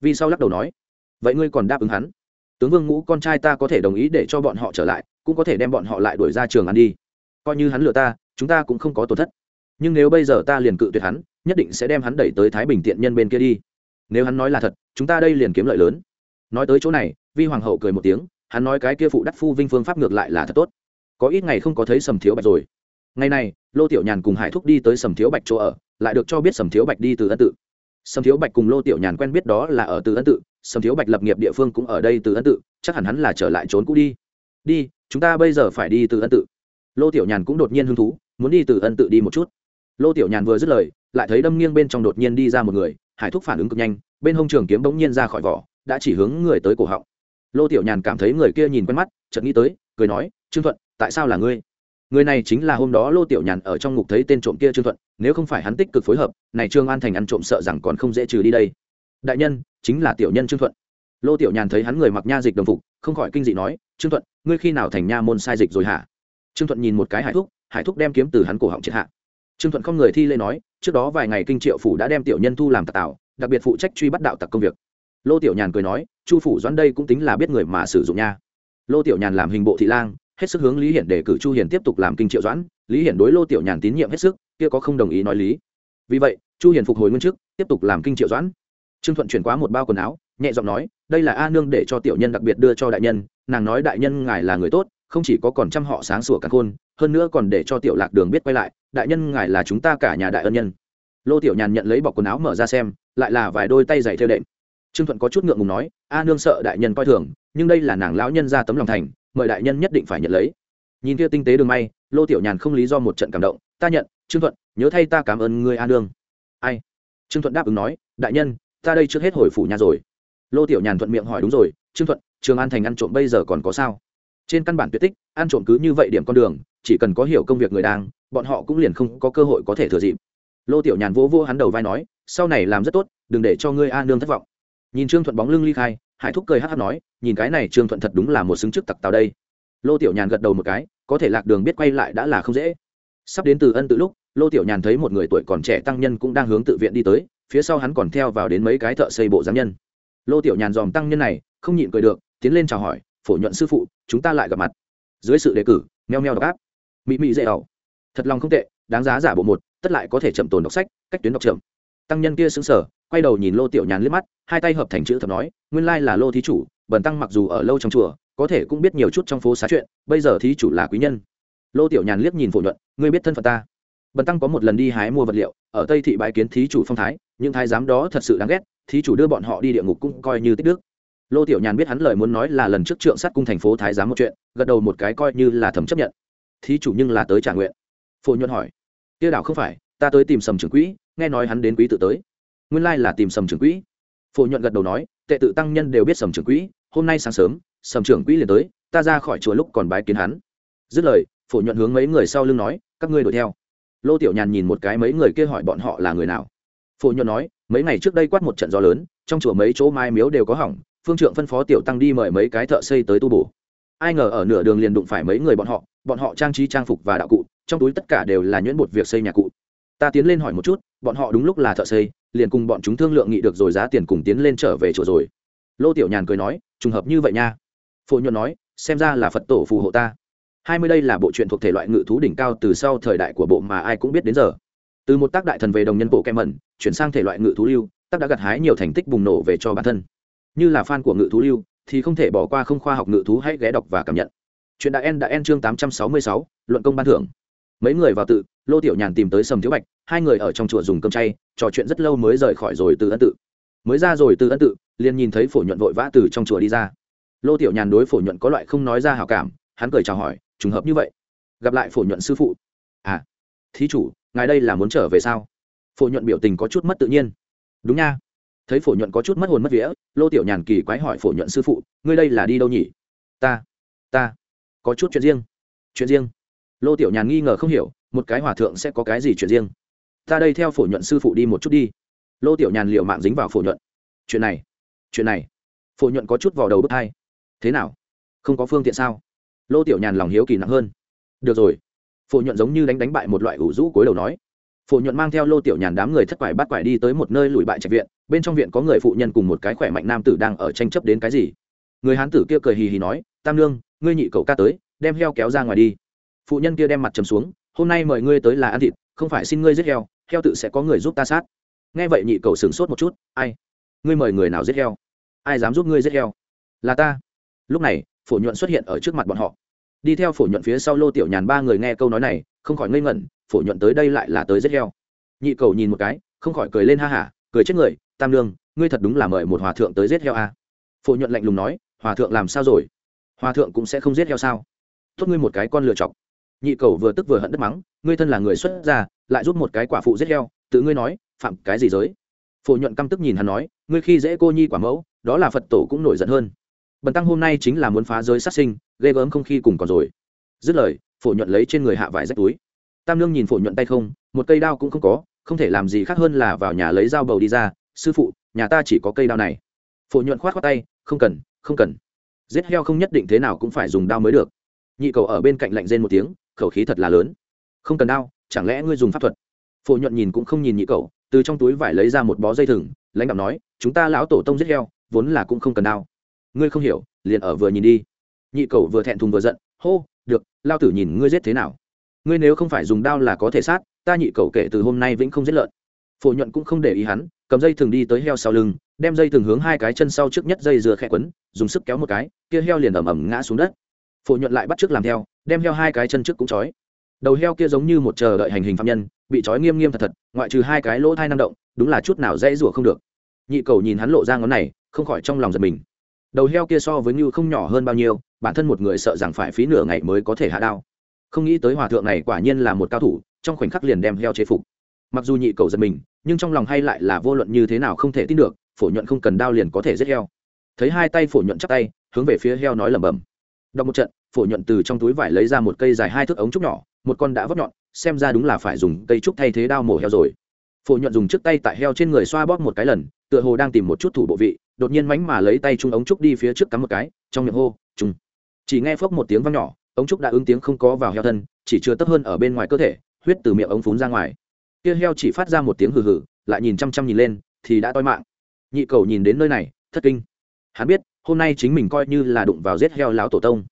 Vi sau lắc đầu nói, vậy ngươi còn đáp ứng hắn? Tướng vương ngũ, con trai ta có thể đồng ý để cho bọn họ trở lại, cũng có thể đem bọn họ lại đuổi ra trường ăn đi. Coi như hắn lừa ta, chúng ta cũng không có tổn thất. Nhưng nếu bây giờ ta liền cự tuyệt hắn, nhất định sẽ đem hắn đẩy tới thái bình tiện nhân bên kia đi. Nếu hắn nói là thật, chúng ta đây liền kiếm lợi lớn. Nói tới chỗ này, vi hoàng hậu cười một tiếng, hắn nói cái kia phụ đắc phu vinh phương pháp ngược lại là thật tốt có ít ngày không có thấy sầm thiếu bạch rồi. Ngày này, lô tiểu nhàn cùng hải thúc đi tới sầm thiếu bạch chỗ ở, lại được cho biết sầm thiếu bạch đi từ ân tự. Sầm thiếu bạch cùng lô tiểu nhàn quen biết đó là ở từ ân tự, sầm thiếu bạch lập nghiệp địa phương cũng ở đây từ ân tự, chắc hẳn hắn là trở lại trốn cũ đi. Đi, chúng ta bây giờ phải đi từ ân tự. Lô tiểu nhàn cũng đột nhiên hứng thú, muốn đi từ ân tự đi một chút. Lô tiểu nhàn vừa dứt lời, lại thấy đâm nghiêng bên trong đột nhiên đi ra một người, hải thúc phản ứng cực nhanh, bên hông trường kiếm bỗng nhiên ra khỏi vỏ, đã chỉ hướng người tới cổ họng. Lô tiểu nhàn cảm thấy người kia nhìn quen mắt, chợt nghĩ tới, cười nói, trương thuận tại sao là ngươi? Người này chính là hôm đó lô tiểu nhàn ở trong ngục thấy tên trộm kia trương thuận, nếu không phải hắn tích cực phối hợp, này trương an thành ăn trộm sợ rằng còn không dễ trừ đi đây. Đại nhân, chính là tiểu nhân trương thuận. Lô tiểu nhàn thấy hắn người mặc nha dịch đồng phục, không khỏi kinh dị nói, trương thuận, ngươi khi nào thành nha môn sai dịch rồi hả? Trương thuận nhìn một cái hải thúc hải thúc đem kiếm từ hắn cổ họng triệt hạ. Trương thuận không người thi lễ nói, trước đó vài ngày kinh triệu phủ đã đem tiểu nhân thu làm tạc tạo đặc biệt phụ trách truy bắt đạo tặc công việc. Lô tiểu nhàn cười nói, chu phủ doãn đây cũng tính là biết người mà sử dụng nha. Lô tiểu nhàn làm hình bộ thị lang hết sức hướng lý hiển để cử chu Hiền tiếp tục làm kinh triệu doãn. Lý hiển đối lô tiểu nhàn tín nhiệm hết sức, kia có không đồng ý nói lý. Vì vậy, chu Hiền phục hồi nguyên chức, tiếp tục làm kinh triệu doãn. Trương thuận chuyển qua một bao quần áo, nhẹ giọng nói, đây là a nương để cho tiểu nhân đặc biệt đưa cho đại nhân, nàng nói đại nhân ngài là người tốt, không chỉ có còn chăm họ sáng sủa cả khôn, hơn nữa còn để cho tiểu lạc đường biết quay lại, đại nhân ngài là chúng ta cả nhà đại ân nhân. Lô tiểu nhàn nhận lấy bọc quần áo mở ra xem, lại là vài đôi tay giày theo đệm. Trương thuận có chút ngượng ngùng nói, a nương sợ đại nhân coi thường, nhưng đây là nàng lão nhân ra tấm lòng thành mời đại nhân nhất định phải nhận lấy. Nhìn kia tinh tế đường may, lô tiểu nhàn không lý do một trận cảm động, ta nhận, trương thuận, nhớ thay ta cảm ơn ngươi an đương ai? Trương thuận đáp ứng nói, đại nhân, ta đây trước hết hồi phủ nhà rồi. Lô tiểu nhàn thuận miệng hỏi, đúng rồi, trương thuận, trường an thành ăn trộm bây giờ còn có sao? Trên căn bản tuyệt tích, ăn trộm cứ như vậy điểm con đường, chỉ cần có hiểu công việc người đang, bọn họ cũng liền không có cơ hội có thể thừa dịp. Lô tiểu nhàn vỗ vỗ hắn đầu vai nói, sau này làm rất tốt, đừng để cho ngươi a nương thất vọng. Nhìn trương thuận bóng lưng ly khai hải thúc cười hát hát nói, nhìn cái này trương thuận thật đúng là một xứng chức tặc tào đây. Lô tiểu nhàn gật đầu một cái, có thể lạc đường biết quay lại đã là không dễ. Sắp đến từ ân tự lúc, lô tiểu nhàn thấy một người tuổi còn trẻ tăng nhân cũng đang hướng tự viện đi tới, phía sau hắn còn theo vào đến mấy cái thợ xây bộ giám nhân. Lô tiểu nhàn dòm tăng nhân này, không nhịn cười được, tiến lên chào hỏi, phổ nhuận sư phụ, chúng ta lại gặp mặt. Dưới sự đề cử, meo meo đọc áp. Mị mị dễ ẩu. Thật lòng không tệ, đáng giá giả bộ một, tất lại có thể chậm tồn đọc sách, cách tuyến đọc chậm. Tăng nhân kia xứng sở quay đầu nhìn lô tiểu nhàn liếc mắt, hai tay hợp thành chữ thập nói, nguyên lai là lô thí chủ, bần tăng mặc dù ở lâu trong chùa, có thể cũng biết nhiều chút trong phố xá chuyện, bây giờ thí chủ là quý nhân. Lô tiểu nhàn liếc nhìn phổ nhuận, ngươi biết thân phận ta? Bần tăng có một lần đi hái mua vật liệu, ở tây thị bãi kiến thí chủ phong thái, những thái giám đó thật sự đáng ghét, thí chủ đưa bọn họ đi địa ngục cũng coi như tích đức. Lô tiểu nhàn biết hắn lời muốn nói là lần trước trượng sát cung thành phố thái giám một chuyện, gật đầu một cái coi như là thẩm chấp nhận. Thí chủ nhưng là tới trả nguyện. Phổ nhuận hỏi tiêu đảo không phải, ta tới tìm sầm trưởng quỹ, nghe nói hắn đến quý tự tới nguyên lai là tìm sầm trưởng quỹ. Phổ nhuận gật đầu nói, tệ tự tăng nhân đều biết sầm trưởng quỹ, hôm nay sáng sớm, sầm trưởng quỹ liền tới, ta ra khỏi chùa lúc còn bái kiến hắn. Dứt lời, phổ nhuận hướng mấy người sau lưng nói, các ngươi đuổi theo. Lô tiểu nhàn nhìn một cái mấy người kia hỏi bọn họ là người nào. Phổ nhuận nói, mấy ngày trước đây quát một trận gió lớn, trong chùa mấy chỗ mai miếu đều có hỏng, phương trượng phân phó tiểu tăng đi mời mấy cái thợ xây tới tu bổ. Ai ngờ ở nửa đường liền đụng phải mấy người bọn họ bọn họ trang trí trang phục và đạo cụ, trong túi tất cả đều là nhuyễn bột việc xây nhà cụ. Ta tiến lên hỏi một chút, bọn họ đúng lúc là thợ xây liền cùng bọn chúng thương lượng nghị được rồi giá tiền cùng tiến lên trở về chùa rồi. Lô tiểu nhàn cười nói, trùng hợp như vậy nha. Phổ nhuận nói, xem ra là phật tổ phù hộ ta. Hai mươi đây là bộ truyện thuộc thể loại ngự thú đỉnh cao từ sau thời đại của bộ mà ai cũng biết đến giờ. Từ một tác đại thần về đồng nhân bộ kem mẩn, chuyển sang thể loại ngự thú lưu, tác đã gặt hái nhiều thành tích bùng nổ về cho bản thân. Như là fan của ngự thú lưu, thì không thể bỏ qua không khoa học ngự thú hãy ghé đọc và cảm nhận. Chuyện đã en đã en chương tám trăm sáu mươi sáu, luận công ban thưởng mấy người vào tự, lô tiểu nhàn tìm tới sầm thiếu bạch, hai người ở trong chùa dùng cơm chay, trò chuyện rất lâu mới rời khỏi rồi từ ân tự. Mới ra rồi từ ân tự, liền nhìn thấy phổ nhuận vội vã từ trong chùa đi ra. Lô tiểu nhàn đối phổ nhuận có loại không nói ra hảo cảm, hắn cười chào hỏi, trùng hợp như vậy, gặp lại phổ nhuận sư phụ. À thí chủ, ngài đây là muốn trở về sao? Phổ nhuận biểu tình có chút mất tự nhiên. Đúng nha. Thấy phổ nhuận có chút mất hồn mất vía, lô tiểu nhàn kỳ quái hỏi phổ nhuận sư phụ, ngươi đây là đi đâu nhỉ? Ta ta, có chút chuyện riêng chuyện riêng lô tiểu nhàn nghi ngờ không hiểu, một cái hòa thượng sẽ có cái gì chuyện riêng? Ta đây theo phổ nhuận sư phụ đi một chút đi. Lô tiểu nhàn liệu mạng dính vào phổ nhuận. Chuyện này chuyện này. Phổ nhuận có chút vào đầu bước hai. Thế nào? Không có phương tiện sao? Lô tiểu nhàn lòng hiếu kỳ nặng hơn. Được rồi. Phổ nhuận giống như đánh đánh bại một loại ủ rũ cối đầu nói. Phổ nhuận mang theo lô tiểu nhàn đám người thất quải bắt quải đi tới một nơi lùi bại trạch viện. Bên trong viện có người phụ nhân cùng một cái khỏe mạnh nam tử đang ở tranh chấp đến cái gì? Người hán tử kia cười hì hì nói, tam lương ngươi nhị cậu ca tới, đem heo kéo ra ngoài đi phụ nhân kia đem mặt trầm xuống, hôm nay mời ngươi tới là ăn thịt, không phải xin ngươi giết heo heo tự sẽ có người giúp ta sát. Nghe vậy nhị cậu sửng sốt một chút, ai? Ngươi mời người nào giết heo? Ai dám giúp ngươi giết heo? Là ta. Lúc này, phổ nhuận xuất hiện ở trước mặt bọn họ. Đi theo phổ nhuận phía sau lô tiểu nhàn ba người nghe câu nói này, không khỏi ngây ngẩn, phổ nhuận tới đây lại là tới giết heo. Nhị cầu nhìn một cái, không khỏi cười lên ha hả, cười chết người, tam lương ngươi thật đúng là mời một hòa thượng tới giết heo à. phổ nhuận lạnh lùng nói, hòa thượng làm sao rồi? Hòa thượng cũng sẽ không giết heo sao? Tốt ngươi một cái con lựa chọc nhị cầu vừa tức vừa hận đất mắng, ngươi thân là người xuất gia, lại giúp một cái quả phụ giết heo, tự ngươi nói, phạm cái gì giới? Phổ nhuận căm tức nhìn hắn nói, ngươi khi dễ cô nhi quả mẫu, đó là phật tổ cũng nổi giận hơn. Bần tăng hôm nay chính là muốn phá giới sát sinh, ghê gớm không khi cùng còn rồi. Dứt lời, phổ nhuận lấy trên người hạ vải rách túi. Tam Nương nhìn phổ nhuận tay không, một cây đao cũng không có, không thể làm gì khác hơn là vào nhà lấy dao bầu đi ra, sư phụ, nhà ta chỉ có cây đao này. Phổ nhuận khoát khoát tay, không cần không cần. Giết heo không nhất định thế nào cũng phải dùng đao mới được. Nhị cầu ở bên cạnh lạnh rên một tiếng khẩu khí thật là lớn. Không cần đao chẳng lẽ ngươi dùng pháp thuật? Phổ nhuận nhìn cũng không nhìn nhị cậu. từ trong túi vải lấy ra một bó dây thừng, lãnh đạo nói, chúng ta lão tổ tông giết heo, vốn là cũng không cần đao ngươi không hiểu, liền ở vừa nhìn đi. Nhị cậu vừa thẹn thùng vừa giận, hô, được, lao tử nhìn ngươi giết thế nào? Ngươi nếu không phải dùng đao là có thể sát, ta nhị cậu kể từ hôm nay vĩnh không giết lợn. Phổ nhuận cũng không để ý hắn, cầm dây thường đi tới heo sau lưng, đem dây thường hướng hai cái chân sau trước nhất dây dừa khẽ quấn, dùng sức kéo một cái, kia heo liền ẩm ẩm ngã xuống đất. Phổ nhuận lại bắt trước làm theo đem heo hai cái chân trước cũng trói. Đầu heo kia giống như một chờ đợi hành hình phạm nhân, bị trói nghiêm nghiêm thật thật, ngoại trừ hai cái lỗ thai năng động, đúng là chút nào dễ rủa không được. Nhị cầu nhìn hắn lộ ra ngón này, không khỏi trong lòng giật mình. Đầu heo kia so với như không nhỏ hơn bao nhiêu, bản thân một người sợ rằng phải phí nửa ngày mới có thể hạ đao. Không nghĩ tới hòa thượng này quả nhiên là một cao thủ, trong khoảnh khắc liền đem heo chế phục. Mặc dù nhị cầu giật mình, nhưng trong lòng hay lại là vô luận như thế nào không thể tin được, phổ nhuận không cần đao liền có thể giết heo. Thấy hai tay phổ nhuận chắc tay, hướng về phía heo nói lẩm bẩm. Đọc một trận phổ nhuận từ trong túi vải lấy ra một cây dài hai thước ống trúc nhỏ, một con đã vấp nhọn, xem ra đúng là phải dùng cây trúc thay thế đao mổ heo rồi. Phổ nhuận dùng trước tay tại heo trên người xoa bóp một cái lần, tựa hồ đang tìm một chút thủ bộ vị, đột nhiên mánh mà lấy tay chung ống trúc đi phía trước cắm một cái, trong miệng hô chung chỉ nghe phốc một tiếng vang nhỏ, ống trúc đã ứng tiếng không có vào heo thân, chỉ chưa tấp hơn ở bên ngoài cơ thể, huyết từ miệng ống phún ra ngoài. Kia heo chỉ phát ra một tiếng hừ hừ, lại nhìn chăm chăm nhìn lên, thì đã toi mạng. Nhị cầu nhìn đến nơi này, thất kinh. Hắn biết, hôm nay chính mình coi như là đụng vào giết heo láo tổ tông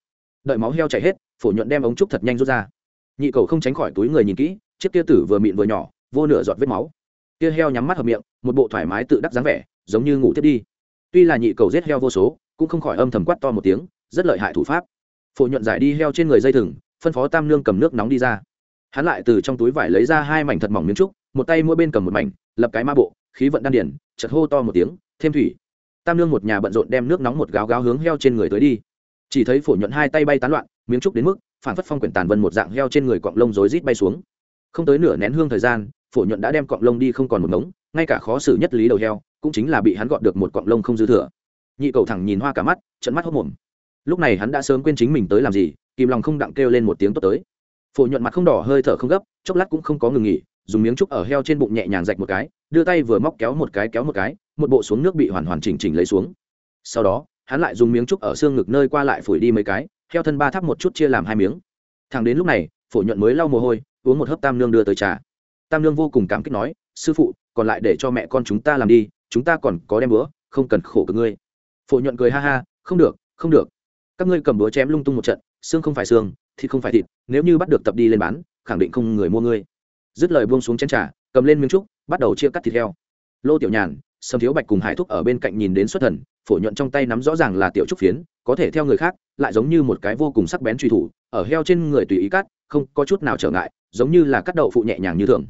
đợi máu heo chảy hết, phổ nhuận đem ống trúc thật nhanh rút ra. Nhị cầu không tránh khỏi túi người nhìn kỹ, chiếc tia tử vừa mịn vừa nhỏ, vô nửa giọt vết máu. Tia heo nhắm mắt hợp miệng, một bộ thoải mái tự đắc dáng vẻ, giống như ngủ thiết đi. Tuy là nhị cầu giết heo vô số, cũng không khỏi âm thầm quát to một tiếng, rất lợi hại thủ pháp. Phổ nhuận giải đi heo trên người dây thừng, phân phó tam nương cầm nước nóng đi ra. Hắn lại từ trong túi vải lấy ra hai mảnh thật mỏng miếng trúc, một tay mỗi bên cầm một mảnh, lập cái ma bộ, khí vận đan điển chật hô to một tiếng, thêm thủy. Tam nương một nhà bận rộn đem nước nóng một gáo gáo hướng heo trên người tới đi chỉ thấy phổ nhuận hai tay bay tán loạn, miếng trúc đến mức phản phất phong quyển tàn vân một dạng heo trên người cọng lông rối rít bay xuống. Không tới nửa nén hương thời gian, phổ nhuận đã đem cọng lông đi không còn một ngống, ngay cả khó xử nhất lý đầu heo, cũng chính là bị hắn gọn được một cọng lông không dư thừa. Nhị cầu thẳng nhìn hoa cả mắt trận mắt hốc mồm lúc này hắn đã sớm quên chính mình tới làm gì, kìm lòng không đặng kêu lên một tiếng tốt tới. Phổ nhuận mặt không đỏ hơi thở không gấp, chốc lát cũng không có ngừng nghỉ, dùng miếng trúc ở heo trên bụng nhẹ nhàng rạch một cái, đưa tay vừa móc kéo một cái kéo một cái, một bộ xuống nước bị hoàn hoàn chỉnh chỉnh lấy xuống. Sau đó hắn lại dùng miếng trúc ở xương ngực nơi qua lại phủi đi mấy cái, theo thân ba tháp một chút chia làm hai miếng. Thằng đến lúc này, phổ nhuận mới lau mồ hôi, uống một hớp tam nương đưa tới trà. Tam nương vô cùng cảm kích nói, sư phụ, còn lại để cho mẹ con chúng ta làm đi, chúng ta còn có đem bữa, không cần khổ cực ngươi. Phổ nhuận cười ha ha, không được không được. Các ngươi cầm búa chém lung tung một trận, xương không phải xương, thịt không phải thịt, nếu như bắt được tập đi lên bán, khẳng định không người mua ngươi. Dứt lời buông xuống chén trà, cầm lên miếng trúc, bắt đầu chia cắt thịt heo. Lô tiểu nhàn, sầm thiếu bạch cùng hải thúc ở bên cạnh nhìn đến xuất thần phổ nhuận trong tay nắm rõ ràng là tiểu trúc phiến, có thể theo người khác, lại giống như một cái vô cùng sắc bén truy thủ, ở heo trên người tùy ý cắt, không có chút nào trở ngại, giống như là cắt đậu phụ nhẹ nhàng như thường.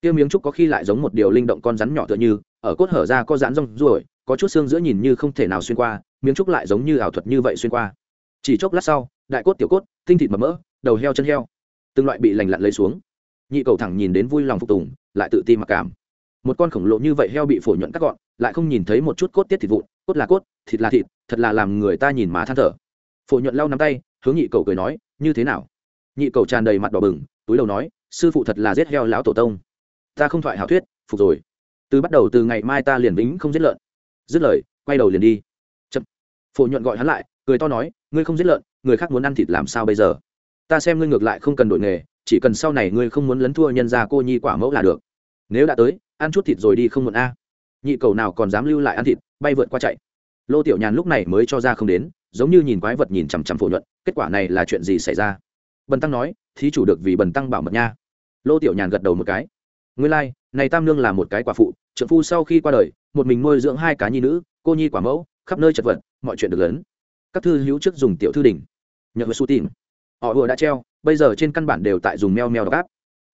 Tiêu miếng trúc có khi lại giống một điều linh động con rắn nhỏ tựa như, ở cốt hở ra có rán rong ruổi có chút xương giữa nhìn như không thể nào xuyên qua, miếng trúc lại giống như ảo thuật như vậy xuyên qua. Chỉ chốc lát sau, đại cốt tiểu cốt, tinh thịt mập mỡ, đầu heo chân heo, từng loại bị lành lặn lấy xuống. Nhị cầu thẳng nhìn đến vui lòng phục tùng, lại tự ti mặc cảm. Một con khổng lồ như vậy heo bị phổ nhuận cắt gọn lại không nhìn thấy một chút cốt tiết thịt vụn, cốt là cốt, thịt là thịt, thật là làm người ta nhìn má than thở. Phổ nhuận lau nắm tay, hướng nhị cầu cười nói, như thế nào? Nhị cầu tràn đầy mặt đỏ bừng, túi đầu nói, sư phụ thật là giết heo lão tổ tông. Ta không thoại hảo thuyết, phục rồi. Từ bắt đầu từ ngày mai ta liền vĩnh không giết lợn. Dứt lời, quay đầu liền đi. Chậm. Phổ nhuận gọi hắn lại, cười to nói, ngươi không giết lợn, người khác muốn ăn thịt làm sao bây giờ? Ta xem ngươi ngược lại không cần đổi nghề, chỉ cần sau này ngươi không muốn lấn thua nhân ra cô nhi quả mẫu là được. Nếu đã tới, ăn chút thịt rồi đi không muộn a nhị cầu nào còn dám lưu lại ăn thịt bay vượt qua chạy. Lô tiểu nhàn lúc này mới cho ra không đến giống như nhìn quái vật nhìn chằm chằm phổ nhuận kết quả này là chuyện gì xảy ra? Bần tăng nói thí chủ được vì bần tăng bảo mật nha. Lô tiểu nhàn gật đầu một cái. Nguyên lai、like, này tam nương là một cái quả phụ trợ phu sau khi qua đời một mình nuôi dưỡng hai cá nhi nữ cô nhi quả mẫu khắp nơi chật vật mọi chuyện được lớn. Các thư hữu trước dùng tiểu thư đỉnh. Nhờ với su tìm. Họ vừa đã treo bây giờ trên căn bản đều tại dùng meo meo đọc áp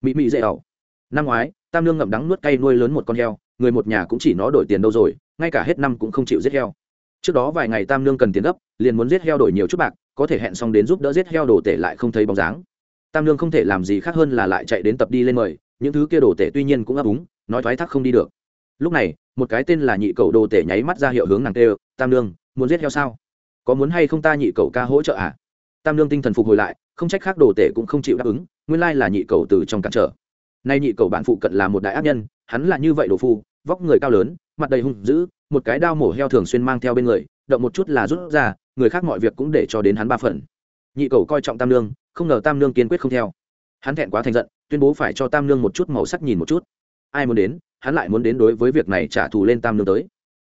mị mị dễ ẩu năm ngoái tam nương ngậm đắng nuốt cay nuôi lớn một con heo người một nhà cũng chỉ nó đổi tiền đâu rồi, ngay cả hết năm cũng không chịu giết heo. Trước đó vài ngày tam nương cần tiền gấp, liền muốn giết heo đổi nhiều chút bạc, có thể hẹn xong đến giúp đỡ giết heo đồ tể lại không thấy bóng dáng. Tam nương không thể làm gì khác hơn là lại chạy đến tập đi lên mời, những thứ kia đồ tể tuy nhiên cũng ấp úng, nói thoái thác không đi được. Lúc này, một cái tên là nhị cậu đồ tể nháy mắt ra hiệu hướng nàng tê tam nương, muốn giết heo sao? Có muốn hay không ta nhị cậu ca hỗ trợ à? Tam nương tinh thần phục hồi lại, không trách khác đồ tể cũng không chịu đáp ứng, nguyên lai là nhị cậu từ trong cản trở nay nhị cầu bạn phụ cận là một đại ác nhân, hắn là như vậy đồ phu, vóc người cao lớn, mặt đầy hung dữ, một cái đao mổ heo thường xuyên mang theo bên người, động một chút là rút ra, người khác mọi việc cũng để cho đến hắn ba phần. Nhị cầu coi trọng tam nương, không ngờ tam nương kiên quyết không theo. Hắn thẹn quá thành giận, tuyên bố phải cho tam nương một chút màu sắc nhìn một chút. Ai muốn đến, hắn lại muốn đến đối với việc này trả thù lên tam nương tới.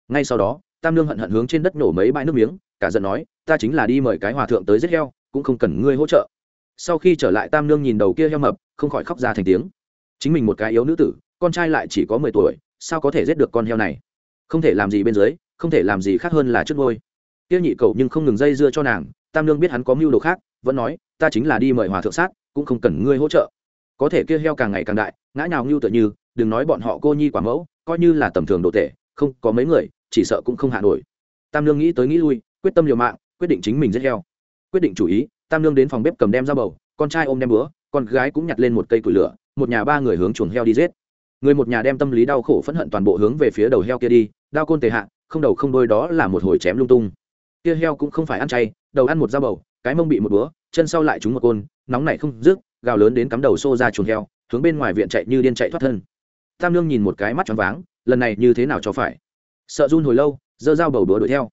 Ngay sau đó, tam nương hận hận hướng trên đất nổ mấy bãi nước miếng, cả giận nói, ta chính là đi mời cái hòa thượng tới giết heo, cũng không cần ngươi hỗ trợ. Sau khi trở lại, tam nương nhìn đầu kia heo mập, không khỏi khóc ra thành tiếng chính mình một cái yếu nữ tử, con trai lại chỉ có mười tuổi, sao có thể giết được con heo này? Không thể làm gì bên dưới, không thể làm gì khác hơn là trước ngôi. Tiêu nhị cầu nhưng không ngừng dây dưa cho nàng, tam lương biết hắn có mưu đồ khác, vẫn nói, ta chính là đi mời hòa thượng sát, cũng không cần ngươi hỗ trợ. Có thể kia heo càng ngày càng đại, ngã nào ngưu tựa như, đừng nói bọn họ cô nhi quả mẫu, coi như là tầm thường đồ tệ không, có mấy người, chỉ sợ cũng không hạ nổi. Tam lương nghĩ tới nghĩ lui, quyết tâm liều mạng, quyết định chính mình giết heo. Quyết định chủ ý, tam lương đến phòng bếp cầm đem ra bầu, con trai ôm đem bữa, con gái cũng nhặt lên một cây củi lửa một nhà ba người hướng chuồng heo đi giết. Người một nhà đem tâm lý đau khổ phẫn hận toàn bộ hướng về phía đầu heo kia đi, đao côn tề hạ, không đầu không đôi đó là một hồi chém lung tung. Kia heo cũng không phải ăn chay, đầu ăn một dao bầu, cái mông bị một búa, chân sau lại trúng một côn, nóng này không rước gào lớn đến cắm đầu xô ra chuồng heo, hướng bên ngoài viện chạy như điên chạy thoát thân. Tam lương nhìn một cái mắt choáng váng, lần này như thế nào cho phải? Sợ run hồi lâu, giơ dao bầu đũa đuổi theo.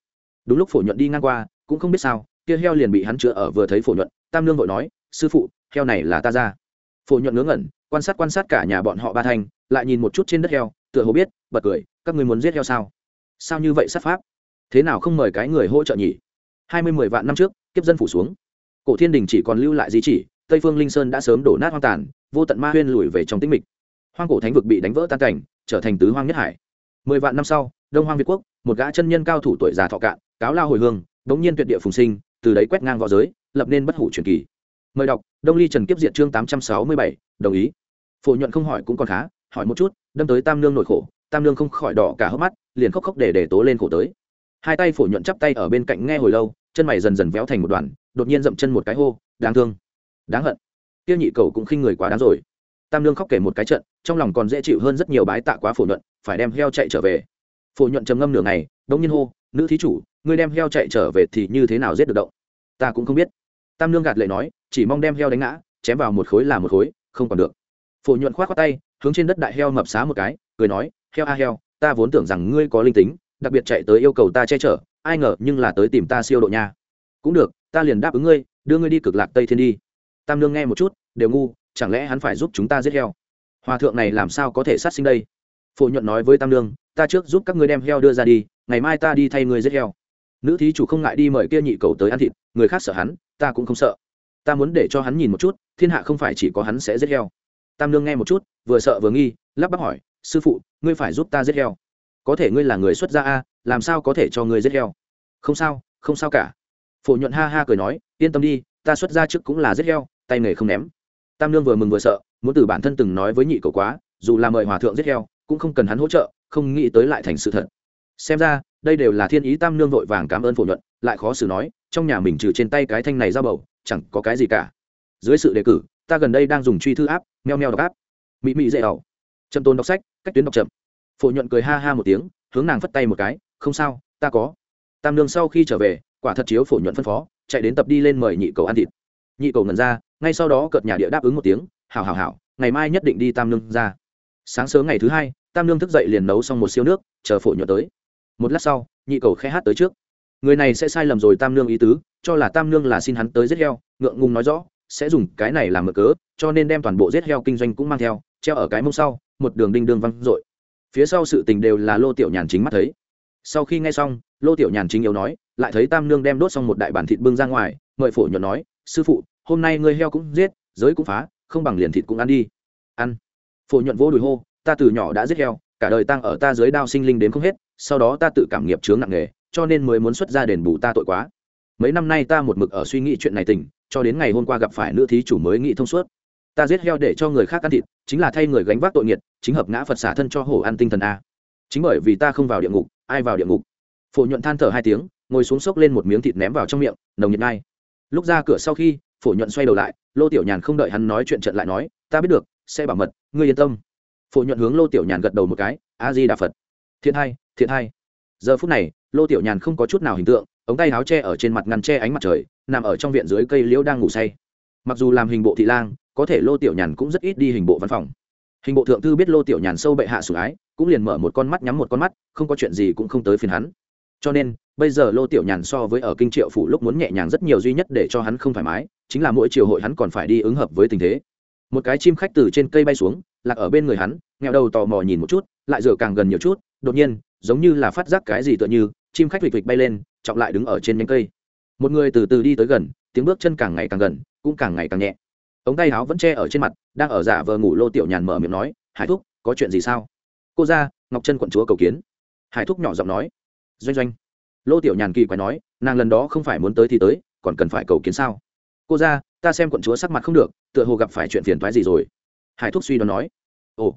Đúng lúc phổ nhuận đi ngang qua, cũng không biết sao, kia heo liền bị hắn chữa ở vừa thấy phổ nhuận, tam lương vội nói, sư phụ, heo này là ta ra. Phổ nhuận ngớ ngẩn quan sát quan sát cả nhà bọn họ ba thành, lại nhìn một chút trên đất heo tựa hồ biết bật cười các người muốn giết heo sao? Sao như vậy sát pháp? Thế nào không mời cái người hỗ trợ nhỉ? Hai mươi mười vạn năm trước kiếp dân phủ xuống. Cổ thiên đình chỉ còn lưu lại di chỉ tây phương linh sơn đã sớm đổ nát hoang tàn vô tận ma huyên lùi về trong tĩnh mịch. Hoang cổ thánh vực bị đánh vỡ tan cảnh trở thành tứ hoang nhất hải. Mười vạn năm sau đông hoang việt quốc một gã chân nhân cao thủ tuổi già thọ cạn cáo lao hồi hương bỗng nhiên tuyệt địa phùng sinh từ đấy quét ngang v õ giới lập nên bất hủ truyền kỳ. Mời đọc đông ly trần kiếp diện chương tám trăm sáu mươi bảy đồng ý phổ nhuận không hỏi cũng còn khá, hỏi một chút, đâm tới tam nương nổi khổ, tam nương không khỏi đỏ cả hốc mắt, liền khóc khóc để để tố lên khổ tới. Hai tay phổ nhuận chắp tay ở bên cạnh nghe hồi lâu, chân mày dần dần véo thành một đoàn đột nhiên dậm chân một cái hô, đáng thương, đáng hận. Tiêu nhị cầu cũng khinh người quá đáng rồi. Tam nương khóc kể một cái trận, trong lòng còn dễ chịu hơn rất nhiều bái tạ quá phổ nhuận, phải đem heo chạy trở về. Phổ nhuận trầm ngâm nửa ngày đông nhiên hô, nữ thí chủ, ngươi đem heo chạy trở về thì như thế nào giết được động? Ta cũng không biết. Tam nương gạt lệ nói, chỉ mong đem heo đánh ngã, chém vào một khối là một khối, không còn được phổ nhuận k h o á t khoác tay, hướng trên đất đại heo mập xá một cái, cười nói, heo a heo, ta vốn tưởng rằng ngươi có linh tính, đặc biệt chạy tới yêu cầu ta che chở, ai ngờ nhưng là tới tìm ta siêu độ nha. Cũng được, ta liền đáp ứng ngươi, đưa ngươi đi cực lạc tây thiên đi. Tam lương nghe một chút, đều ngu, chẳng lẽ hắn phải giúp chúng ta giết heo? Hòa thượng này làm sao có thể sát sinh đây? Phổ nhuận nói với tam lương ta trước giúp các ngươi đem heo đưa ra đi, ngày mai ta đi thay ngươi giết heo. Nữ thí chủ không ngại đi mời kia nhị cầu tới ăn thịt, người khác sợ hắn, ta cũng không sợ. Ta muốn để cho hắn nhìn một chút, thiên hạ không phải chỉ có hắn sẽ giết heo tam nương nghe một chút, vừa sợ vừa nghi, lắp bắp hỏi, sư phụ, ngươi phải giúp ta giết heo. Có thể ngươi là người xuất gia a, làm sao có thể cho ngươi giết heo? Không sao không sao cả. Phổ nhuận ha ha cười nói, yên tâm đi, ta xuất gia trước cũng là giết heo, tay nghề không ném. Tam nương vừa mừng vừa sợ, muốn từ bản thân từng nói với nhị cầu quá, dù là mời hòa thượng giết heo, cũng không cần hắn hỗ trợ, không nghĩ tới lại thành sự thật. Xem ra, đây đều là thiên ý tam nương vội vàng cảm ơn phổ nhuận, lại khó xử nói, trong nhà mình trừ trên tay cái thanh này ra bầu, chẳng có cái gì cả. Dưới sự đề cử ta gần đây đang dùng truy thư áp meo meo đọc áp mỹ mỹ dễ ẩu. Chậm tôn đọc sách, cách tuyến đọc chậm. Phổ nhuận cười ha ha một tiếng, hướng nàng phất tay một cái, không sao, ta có. Tam nương sau khi trở về, quả thật chiếu phổ nhuận phân phó, chạy đến tập đi lên mời nhị cầu ăn thịt. Nhị cầu ngần ra, ngay sau đó cợt nhà địa đáp ứng một tiếng, hảo hảo hảo, ngày mai nhất định đi tam nương ra. Sáng sớm ngày thứ hai, tam nương thức dậy liền nấu xong một siêu nước, chờ phổ nhuận tới. Một lát sau, nhị cầu khẽ hát tới trước. Người này sẽ sai lầm rồi tam nương ý tứ, cho là tam nương là xin hắn tới giết heo, ngượng ngùng nói rõ sẽ dùng cái này làm mở cớ, cho nên đem toàn bộ giết heo kinh doanh cũng mang theo, treo ở cái mông sau, một đường đinh đương văng r phía sau sự tình đều là lô tiểu nhàn chính mắt thấy. Sau khi nghe xong, lô tiểu nhàn chính yếu nói, lại thấy tam nương đem đốt xong một đại bản thịt bưng ra ngoài, mời phổ nhuận nói, sư phụ, hôm nay ngươi heo cũng giết, giới cũng phá, không bằng liền thịt cũng ăn đi. Ăn. Phổ nhuận vỗ đùi hô, ta từ nhỏ đã giết heo, cả đời tăng ở ta dưới đao sinh linh đến không hết, sau đó ta tự cảm nghiệp chướng nặng nghề cho nên mới muốn xuất ra đền bù ta tội quá mấy năm nay ta một mực ở suy nghĩ chuyện này tình, cho đến ngày hôm qua gặp phải nữ thí chủ mới nghĩ thông suốt. Ta giết heo để cho người khác ăn thịt, chính là thay người gánh vác tội nghiệt, chính hợp ngã phật xả thân cho hổ ăn tinh thần a. Chính bởi vì ta không vào địa ngục, ai vào địa ngục? Phổ nhuận than thở hai tiếng, ngồi xuống xốc lên một miếng thịt ném vào trong miệng, nồng nhiệt ngay. Lúc ra cửa sau khi, phổ nhuận xoay đầu lại, lô tiểu nhàn không đợi hắn nói chuyện trận lại nói, ta biết được, sẽ bảo mật, ngươi yên tâm. Phổ nhuận hướng lô tiểu nhàn gật đầu một cái, a di đà phật. Thiện hai thiện hai giờ phút này, lô tiểu nhàn không có chút nào hình tượng ống tay áo che ở trên mặt ngăn che ánh mặt trời, nằm ở trong viện dưới cây liễu đang ngủ say. Mặc dù làm hình bộ thị lang, có thể lô tiểu nhàn cũng rất ít đi hình bộ văn phòng. Hình bộ thượng thư biết lô tiểu nhàn sâu bệ hạ sủng ái, cũng liền mở một con mắt nhắm một con mắt, không có chuyện gì cũng không tới phiền hắn. Cho nên, bây giờ lô tiểu nhàn so với ở kinh triệu phủ lúc muốn nhẹ nhàng rất nhiều duy nhất để cho hắn không thoải mái, chính là mỗi chiều hội hắn còn phải đi ứng hợp với tình thế. Một cái chim khách từ trên cây bay xuống, lạc ở bên người hắn nghèo đầu tò mò nhìn một chút, lại dựa càng gần nhiều chút, đột nhiên, giống như là phát giác cái gì tựa như, chim khách vịch vịch bay lên trọng lại đứng ở trên nhánh cây. Một người từ từ đi tới gần, tiếng bước chân càng ngày càng gần, cũng càng ngày càng nhẹ. Ống tay áo vẫn che ở trên mặt, đang ở giả vờ ngủ lô tiểu nhàn mở miệng nói, hải thúc, có chuyện gì sao? Cô ra, ngọc chân quận chúa cầu kiến. Hải thúc nhỏ giọng nói. Doanh doanh. Lô tiểu nhàn kỳ quái nói, nàng lần đó không phải muốn tới thì tới, còn cần phải cầu kiến sao? Cô ra, ta xem quận chúa sắc mặt không được, tựa hồ gặp phải chuyện phiền thoái gì rồi. Hải thúc suy đoán nói. Ồ.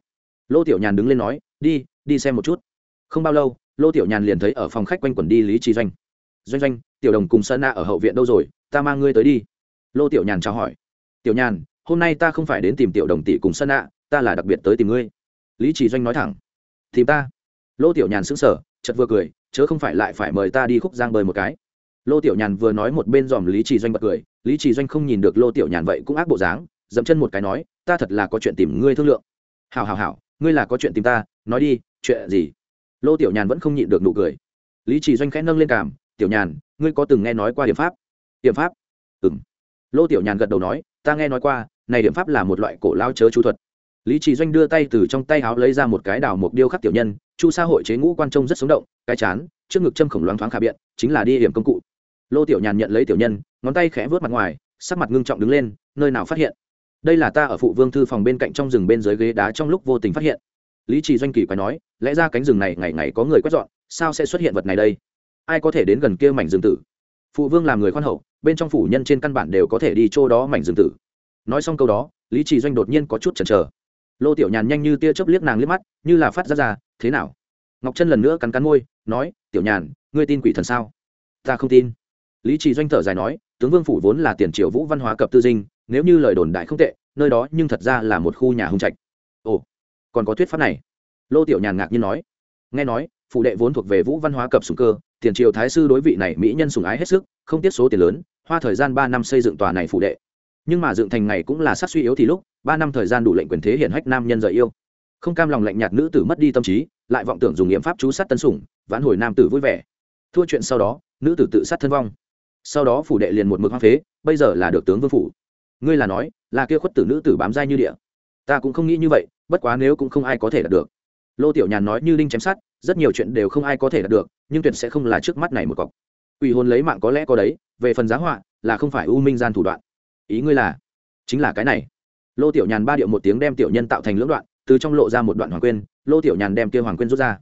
Lô tiểu nhàn đứng lên nói, đi đi xem một chút. Không bao lâu, lô tiểu nhàn liền thấy ở phòng khách quanh quẩn đi lý trí doanh doanh doanh, tiểu đồng cùng sơn na ở hậu viện đâu rồi, ta mang ngươi tới đi. Lô tiểu nhàn chào hỏi. Tiểu nhàn, hôm nay ta không phải đến tìm tiểu đồng tỷ cùng sơn na, ta là đặc biệt tới tìm ngươi. Lý trì doanh nói thẳng. Tìm ta? Lô tiểu nhàn sững sờ chật vừa cười, chớ không phải lại phải mời ta đi khúc giang bơi một cái. Lô tiểu nhàn vừa nói một bên dòm lý trì doanh bật cười, lý trì doanh không nhìn được lô tiểu nhàn vậy cũng ác bộ dáng dẫm chân một cái nói, ta thật là có chuyện tìm ngươi thương lượng. Hào hào hào ngươi là có chuyện tìm ta, nói đi, chuyện gì? Lô tiểu nhàn vẫn không nhịn được nụ cười. Lý trì doanh khẽ nâng lên cảm tiểu nhàn, ngươi có từng nghe nói qua điểm pháp? Điểm pháp? Ừ m lô tiểu nhàn gật đầu nói, ta nghe nói qua, này điểm pháp là một loại cổ lao chớ chú thuật. Lý trì doanh đưa tay từ trong tay áo lấy ra một cái đào mục điêu khắc tiểu nhân, chu sa hội chế ngũ quan trông rất sống động, cái chán, trước ngực châm khổng loáng thoáng khả biện, chính là đi hiểm công cụ. Lô tiểu nhàn nhận lấy tiểu nhân, ngón tay khẽ vớt mặt ngoài, sắc mặt ngưng trọng đứng lên, nơi nào phát hiện? Đây là ta ở phụ vương thư phòng bên cạnh trong rừng bên dưới ghế đá trong lúc vô tình phát hiện. Lý trì doanh kỳ quay nói, lẽ ra cánh rừng này ngày ngày có người quét dọn, sao sẽ xuất hiện vật này đây? Ai có thể đến gần kia mảnh rừng tử? Phụ vương làm người khoan hậu, bên trong phủ nhân trên căn bản đều có thể đi chỗ đó mảnh rừng tử. Nói xong câu đó, lý trì doanh đột nhiên có chút chần chờ. Lô tiểu nhàn nhanh như tia chớp liếc nàng liếc mắt, như là phát ra ra, thế nào? Ngọc chân lần nữa cắn cắn môi, nói, tiểu nhàn, ngươi tin quỷ thần sao? Ta không tin. Lý trì doanh thở dài nói, tướng vương phủ vốn là tiền triều vũ văn hóa cập tư dinh, nếu như lời đồn đại không tệ, nơi đó nhưng thật ra là một khu nhà hung trạch. Ồ, còn có thuyết pháp này? Lô tiểu nhàn ngạc nhiên nói. Nghe nói phụ đệ vốn thuộc về vũ văn hóa cập sùng cơ tiền triều thái sư đối vị này mỹ nhân sùng ái hết sức, không tiết số tiền lớn, hoa thời gian ba năm xây dựng tòa này phụ đệ. Nhưng mà dựng thành ngày cũng là sát suy yếu thì lúc, ba năm thời gian đủ lệnh quyền thế hiển hách nam nhân rời yêu. Không cam lòng lạnh nhạt nữ tử mất đi tâm trí, lại vọng tưởng dùng nghiệm pháp chú sát tân sủng, vãn hồi nam tử vui vẻ. Thua chuyện sau đó, nữ tử tự sát thân vong. Sau đó phủ đệ liền một mực hoang phế, bây giờ là được tướng vương phủ. Ngươi là nói, là kia khuất tử nữ tử bám dai như địa. Ta cũng không nghĩ như vậy, bất quá nếu cũng không ai có thể đạt được. Lô tiểu nhàn nói như linh chém sát rất nhiều chuyện đều không ai có thể đạt được, nhưng tuyệt sẽ không là trước mắt này một cọc. Quỷ hồn lấy mạng có lẽ có đấy, về phần giá họa là không phải u minh gian thủ đoạn. Ý ngươi là, chính là cái này. Lô tiểu nhàn ba điệu một tiếng đem tiểu nhân tạo thành lưỡng đoạn, từ trong lộ ra một đoạn hoàng quên, lô tiểu nhàn đem kia hoàng quên rút ra.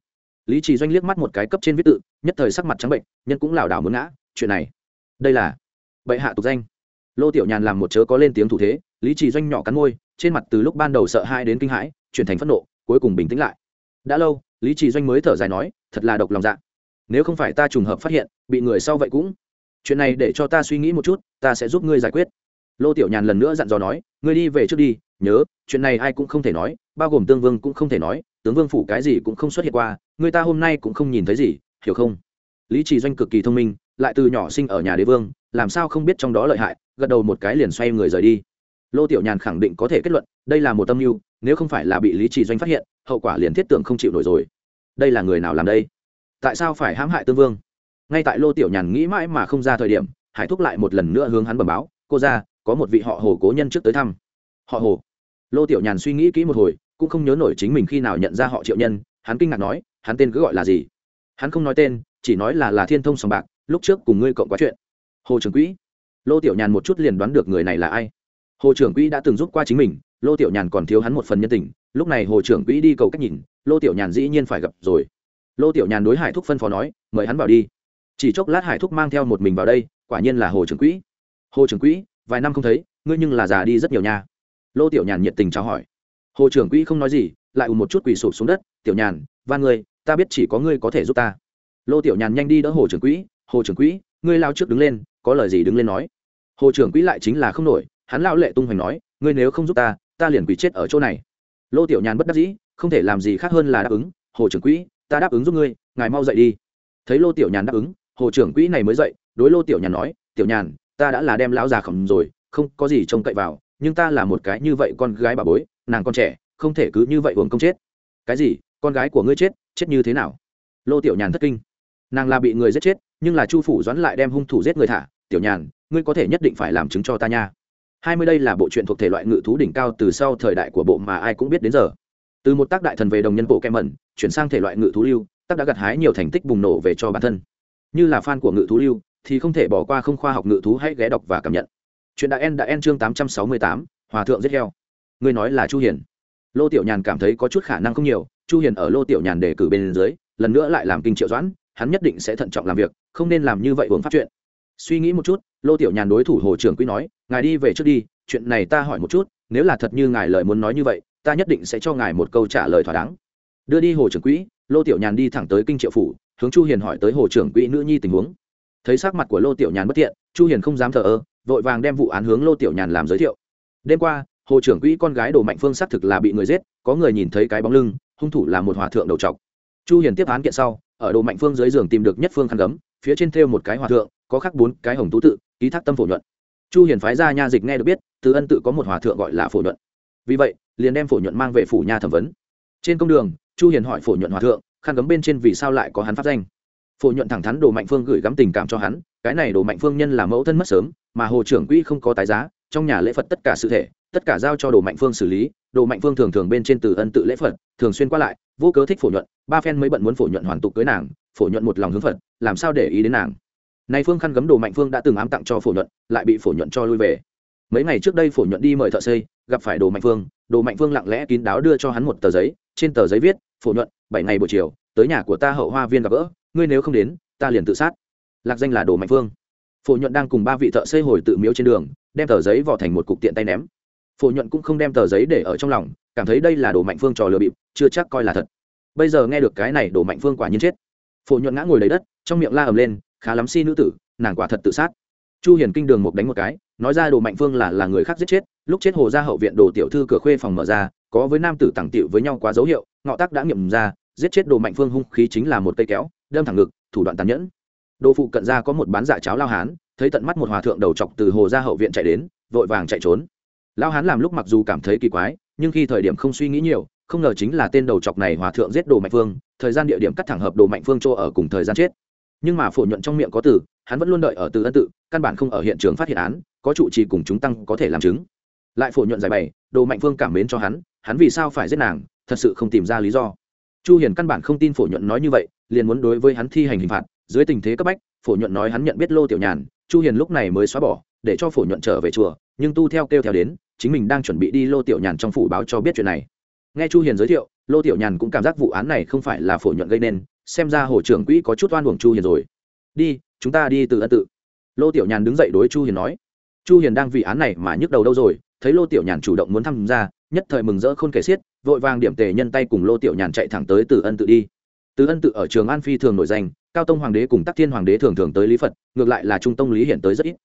Lý trì doanh liếc mắt một cái cấp trên viết tự, nhất thời sắc mặt trắng bệnh, nhân cũng lảo đảo muốn ngã, chuyện này. Đây là bệ hạ tục danh. Lô tiểu nhàn làm một chớ có lên tiếng thủ thế, lý trì doanh nhỏ cắn môi, trên mặt từ lúc ban đầu sợ hãi đến kinh hãi, chuyển thành phẫn nộ, cuối cùng bình tĩnh lại. Đã lâu lý trì doanh mới thở dài nói, thật là độc lòng dạ. Nếu không phải ta trùng hợp phát hiện, bị người sau vậy cũng. Chuyện này để cho ta suy nghĩ một chút, ta sẽ giúp ngươi giải quyết. Lô tiểu nhàn lần nữa dặn dò nói, ngươi đi về trước đi, nhớ, chuyện này ai cũng không thể nói, bao gồm tương vương cũng không thể nói, tướng vương phủ cái gì cũng không xuất hiện qua, người ta hôm nay cũng không nhìn thấy gì, hiểu không? Lý trì doanh cực kỳ thông minh, lại từ nhỏ sinh ở nhà đế vương, làm sao không biết trong đó lợi hại, gật đầu một cái liền xoay người rời đi. Lô tiểu nhàn khẳng định có thể kết luận, đây là một tâm mưu, nếu không phải là bị lý trì doanh phát hiện hậu quả liền thiết tưởng không chịu nổi rồi. Đây là người nào làm đây? Tại sao phải hãm hại tương vương? Ngay tại lô tiểu nhàn nghĩ mãi mà không ra thời điểm, hải thúc lại một lần nữa hướng hắn bẩm báo, cô ra, có một vị họ hồ cố nhân trước tới thăm. Họ hồ? Lô tiểu nhàn suy nghĩ kỹ một hồi, cũng không nhớ nổi chính mình khi nào nhận ra họ triệu nhân, hắn kinh ngạc nói, hắn tên cứ gọi là gì? Hắn không nói tên, chỉ nói là là thiên thông sòng bạc, lúc trước cùng ngươi cộng quá chuyện. Hồ trưởng quỹ. Lô tiểu nhàn một chút liền đoán được người này là ai. Hồ trưởng quỹ đã từng giúp qua chính mình, lô tiểu nhàn còn thiếu hắn một phần nhân tình lúc này hồ trưởng quỹ đi cầu cách nhìn, lô tiểu nhàn dĩ nhiên phải gặp rồi. Lô tiểu nhàn đối hải thúc phân phó nói, mời hắn vào đi. Chỉ chốc lát hải thúc mang theo một mình vào đây, quả nhiên là hồ trưởng quỹ. Hồ trưởng quỹ, vài năm không thấy, ngươi nhưng là già đi rất nhiều nha. Lô tiểu nhàn nhiệt tình chào hỏi. Hồ trưởng quỹ không nói gì, lại ùn một chút quỳ sụp xuống đất, tiểu nhàn van ngươi, ta biết chỉ có ngươi có thể giúp ta. Lô tiểu nhàn nhanh đi đỡ hồ trưởng quỹ, hồ trưởng quỹ, ngươi lao trước đứng lên, có lời gì đứng lên nói. Hồ trưởng quỹ lại chính là không nổi, hắn lao lệ tung hoành nói, ngươi nếu không giúp ta ta liền quỳ chết ở chỗ này lô tiểu nhàn bất đắc dĩ, không thể làm gì khác hơn là đáp ứng, hồ trưởng quỹ, ta đáp ứng giúp ngươi, ngài mau dậy đi. Thấy lô tiểu nhàn đáp ứng, hồ trưởng quỹ này mới dậy, đối lô tiểu nhàn nói, tiểu nhàn, ta đã là đem lão già khẩm rồi, không có gì trông cậy vào, nhưng ta là một cái như vậy con gái bà bối, nàng con trẻ, không thể cứ như vậy uống công chết. Cái gì? Con gái của ngươi chết chết như thế nào? Lô tiểu nhàn thất kinh. Nàng là bị người giết chết, nhưng là chu phủ doãn lại đem hung thủ giết người thả. Tiểu nhàn, ngươi có thể nhất định phải làm chứng cho ta nha hai mươi đây là bộ truyện thuộc thể loại ngự thú đỉnh cao từ sau thời đại của bộ mà ai cũng biết đến giờ. Từ một tác đại thần về đồng nhân bộ kem mẩn, chuyển sang thể loại ngự thú lưu, tác đã gặt hái nhiều thành tích bùng nổ về cho bản thân. Như là fan của ngự thú lưu, thì không thể bỏ qua không khoa học ngự thú hãy ghé đọc và cảm nhận. Chuyện đã en đã en chương tám trăm sáu mươi tám, hòa thượng giết heo. Người nói là chu hiền. Lô tiểu nhàn cảm thấy có chút khả năng không nhiều, chu hiền ở lô tiểu nhàn đề cử bên dưới, lần nữa lại làm kinh triệu doãn, hắn nhất định sẽ thận trọng làm việc, không nên làm như vậy uống pháp chuyện suy nghĩ một chút, lô tiểu nhàn đối thủ hồ trưởng quý nói, ngài đi về trước đi, chuyện này ta hỏi một chút, nếu là thật như ngài lời muốn nói như vậy, ta nhất định sẽ cho ngài một câu trả lời thỏa đáng. Đưa đi hồ trưởng quỹ, lô tiểu nhàn đi thẳng tới kinh triệu phủ, hướng chu hiền hỏi tới hồ trưởng quỹ nữ nhi tình huống. Thấy sắc mặt của lô tiểu nhàn bất tiện chu hiền không dám thờ ơ, vội vàng đem vụ án hướng lô tiểu nhàn làm giới thiệu. Đêm qua, hồ trưởng quỹ con gái đồ mạnh phương xác thực là bị người giết, có người nhìn thấy cái bóng lưng, hung thủ là một hòa thượng đầu trọc. Chu hiền tiếp án kiện sau, ở đồ mạnh phương dưới giường tìm được nhất phương khăn gấm phía trên thêu một cái hòa thượng, có khắc bốn cái hồng tú tự, ký thác tâm phổ nhuận. Chu hiền phái ra nha dịch nghe được biết, từ ân tự có một hòa thượng gọi là phổ nhuận. Vì vậy, liền đem phổ nhuận mang về phủ nha thẩm vấn. Trên công đường, chu hiền hỏi phổ nhuận hòa thượng, khăn gấm bên trên vì sao lại có hắn pháp danh? Phổ nhuận thẳng thắn đồ mạnh phương gửi gắm tình cảm cho hắn, cái này đồ mạnh phương nhân là mẫu thân mất sớm, mà hồ trưởng quỹ không có tái giá, trong nhà lễ phật tất cả sự thể, tất cả giao cho đồ mạnh phương xử lý, đồ mạnh phương thường thường bên trên từ ân tự lễ phật, thường xuyên qua lại, vô cớ thích phổ nhuận, ba phen mới bận muốn phổ nhuận hoàn tục cưới nàng phổ nhuận một lòng hướng phật, làm sao để ý đến nàng? Nay phương khăn gấm đồ mạnh phương đã từng ám tặng cho phổ nhuận, lại bị phổ nhuận cho lui về. Mấy ngày trước đây phổ nhuận đi mời thợ xây, gặp phải đồ mạnh phương, đồ mạnh phương lặng lẽ kín đáo đưa cho hắn một tờ giấy, trên tờ giấy viết, phổ nhuận, bảy ngày buổi chiều, tới nhà của ta hậu hoa viên gặp gỡ, ngươi nếu không đến, ta liền tự sát. Lạc danh là đồ mạnh phương. Phổ nhuận đang cùng ba vị thợ xây hồi tự miếu trên đường, đem tờ giấy vò thành một cục tiện tay ném. Phổ nhuận cũng không đem tờ giấy để ở trong lòng, cảm thấy đây là đồ mạnh phương trò lừa bịp, chưa chắc coi là thật. Bây giờ nghe được cái này, đồ mạnh phương quả nhiên chết phổ nhuận ngã ngồi lấy đất, trong miệng la ầm lên, khá lắm si nữ tử, nàng quả thật tự sát. Chu hiền kinh đường một đánh một cái, nói ra đồ mạnh phương là là người khác giết chết, lúc chết hồ ra hậu viện đồ tiểu thư cửa khuê phòng mở ra, có với nam tử tặng tiệu với nhau quá dấu hiệu, ngọ tác đã nghiệm ra, giết chết đồ mạnh phương hung khí chính là một cây kéo, đâm thẳng ngực, thủ đoạn tàn nhẫn. Đồ phụ cận ra có một bán dạ cháo lao hán, thấy tận mắt một hòa thượng đầu chọc từ hồ ra hậu viện chạy đến, vội vàng chạy trốn. Lao hán làm lúc mặc dù cảm thấy kỳ quái, nhưng khi thời điểm không suy nghĩ nhiều không ngờ chính là tên đầu chọc này hòa thượng giết đồ mạnh phương, thời gian địa điểm cắt thẳng hợp đồ mạnh phương chỗ ở cùng thời gian chết. Nhưng mà phổ nhuận trong miệng có từ, hắn vẫn luôn đợi ở từ ân tự, căn bản không ở hiện trường phát hiện án, có trụ trì cùng chúng tăng có thể làm chứng. Lại phổ nhuận giải bày, đồ mạnh phương cảm mến cho hắn hắn vì sao phải giết nàng, thật sự không tìm ra lý do. Chu hiền căn bản không tin phổ nhuận nói như vậy, liền muốn đối với hắn thi hành hình phạt. Dưới tình thế cấp bách, phổ nhuận nói hắn nhận biết lô tiểu nhàn, chu hiền lúc này mới xóa bỏ, để cho phổ nhuận trở về chùa, nhưng tu theo kêu theo đến, chính mình đang chuẩn bị đi lô tiểu nhàn trong phủ báo cho biết chuyện này nghe chu hiền giới thiệu, lô tiểu nhàn cũng cảm giác vụ án này không phải là phổ nhuận gây nên, xem ra hồ trưởng quỹ có chút oan uổng chu hiền rồi. Đi, chúng ta đi từ ân tự. Lô tiểu nhàn đứng dậy đối chu hiền nói. Chu hiền đang vì án này mà nhức đầu đâu rồi, thấy lô tiểu nhàn chủ động muốn tham gia, nhất thời mừng rỡ khôn kể xiết, vội vàng điểm tề nhân tay cùng lô tiểu nhàn chạy thẳng tới từ ân tự đi. Từ ân tự ở trường an phi thường nổi danh, cao tông hoàng đế cùng tắc thiên hoàng đế thường thường tới lý phật, ngược lại là trung tông lý hiện tới rất ít.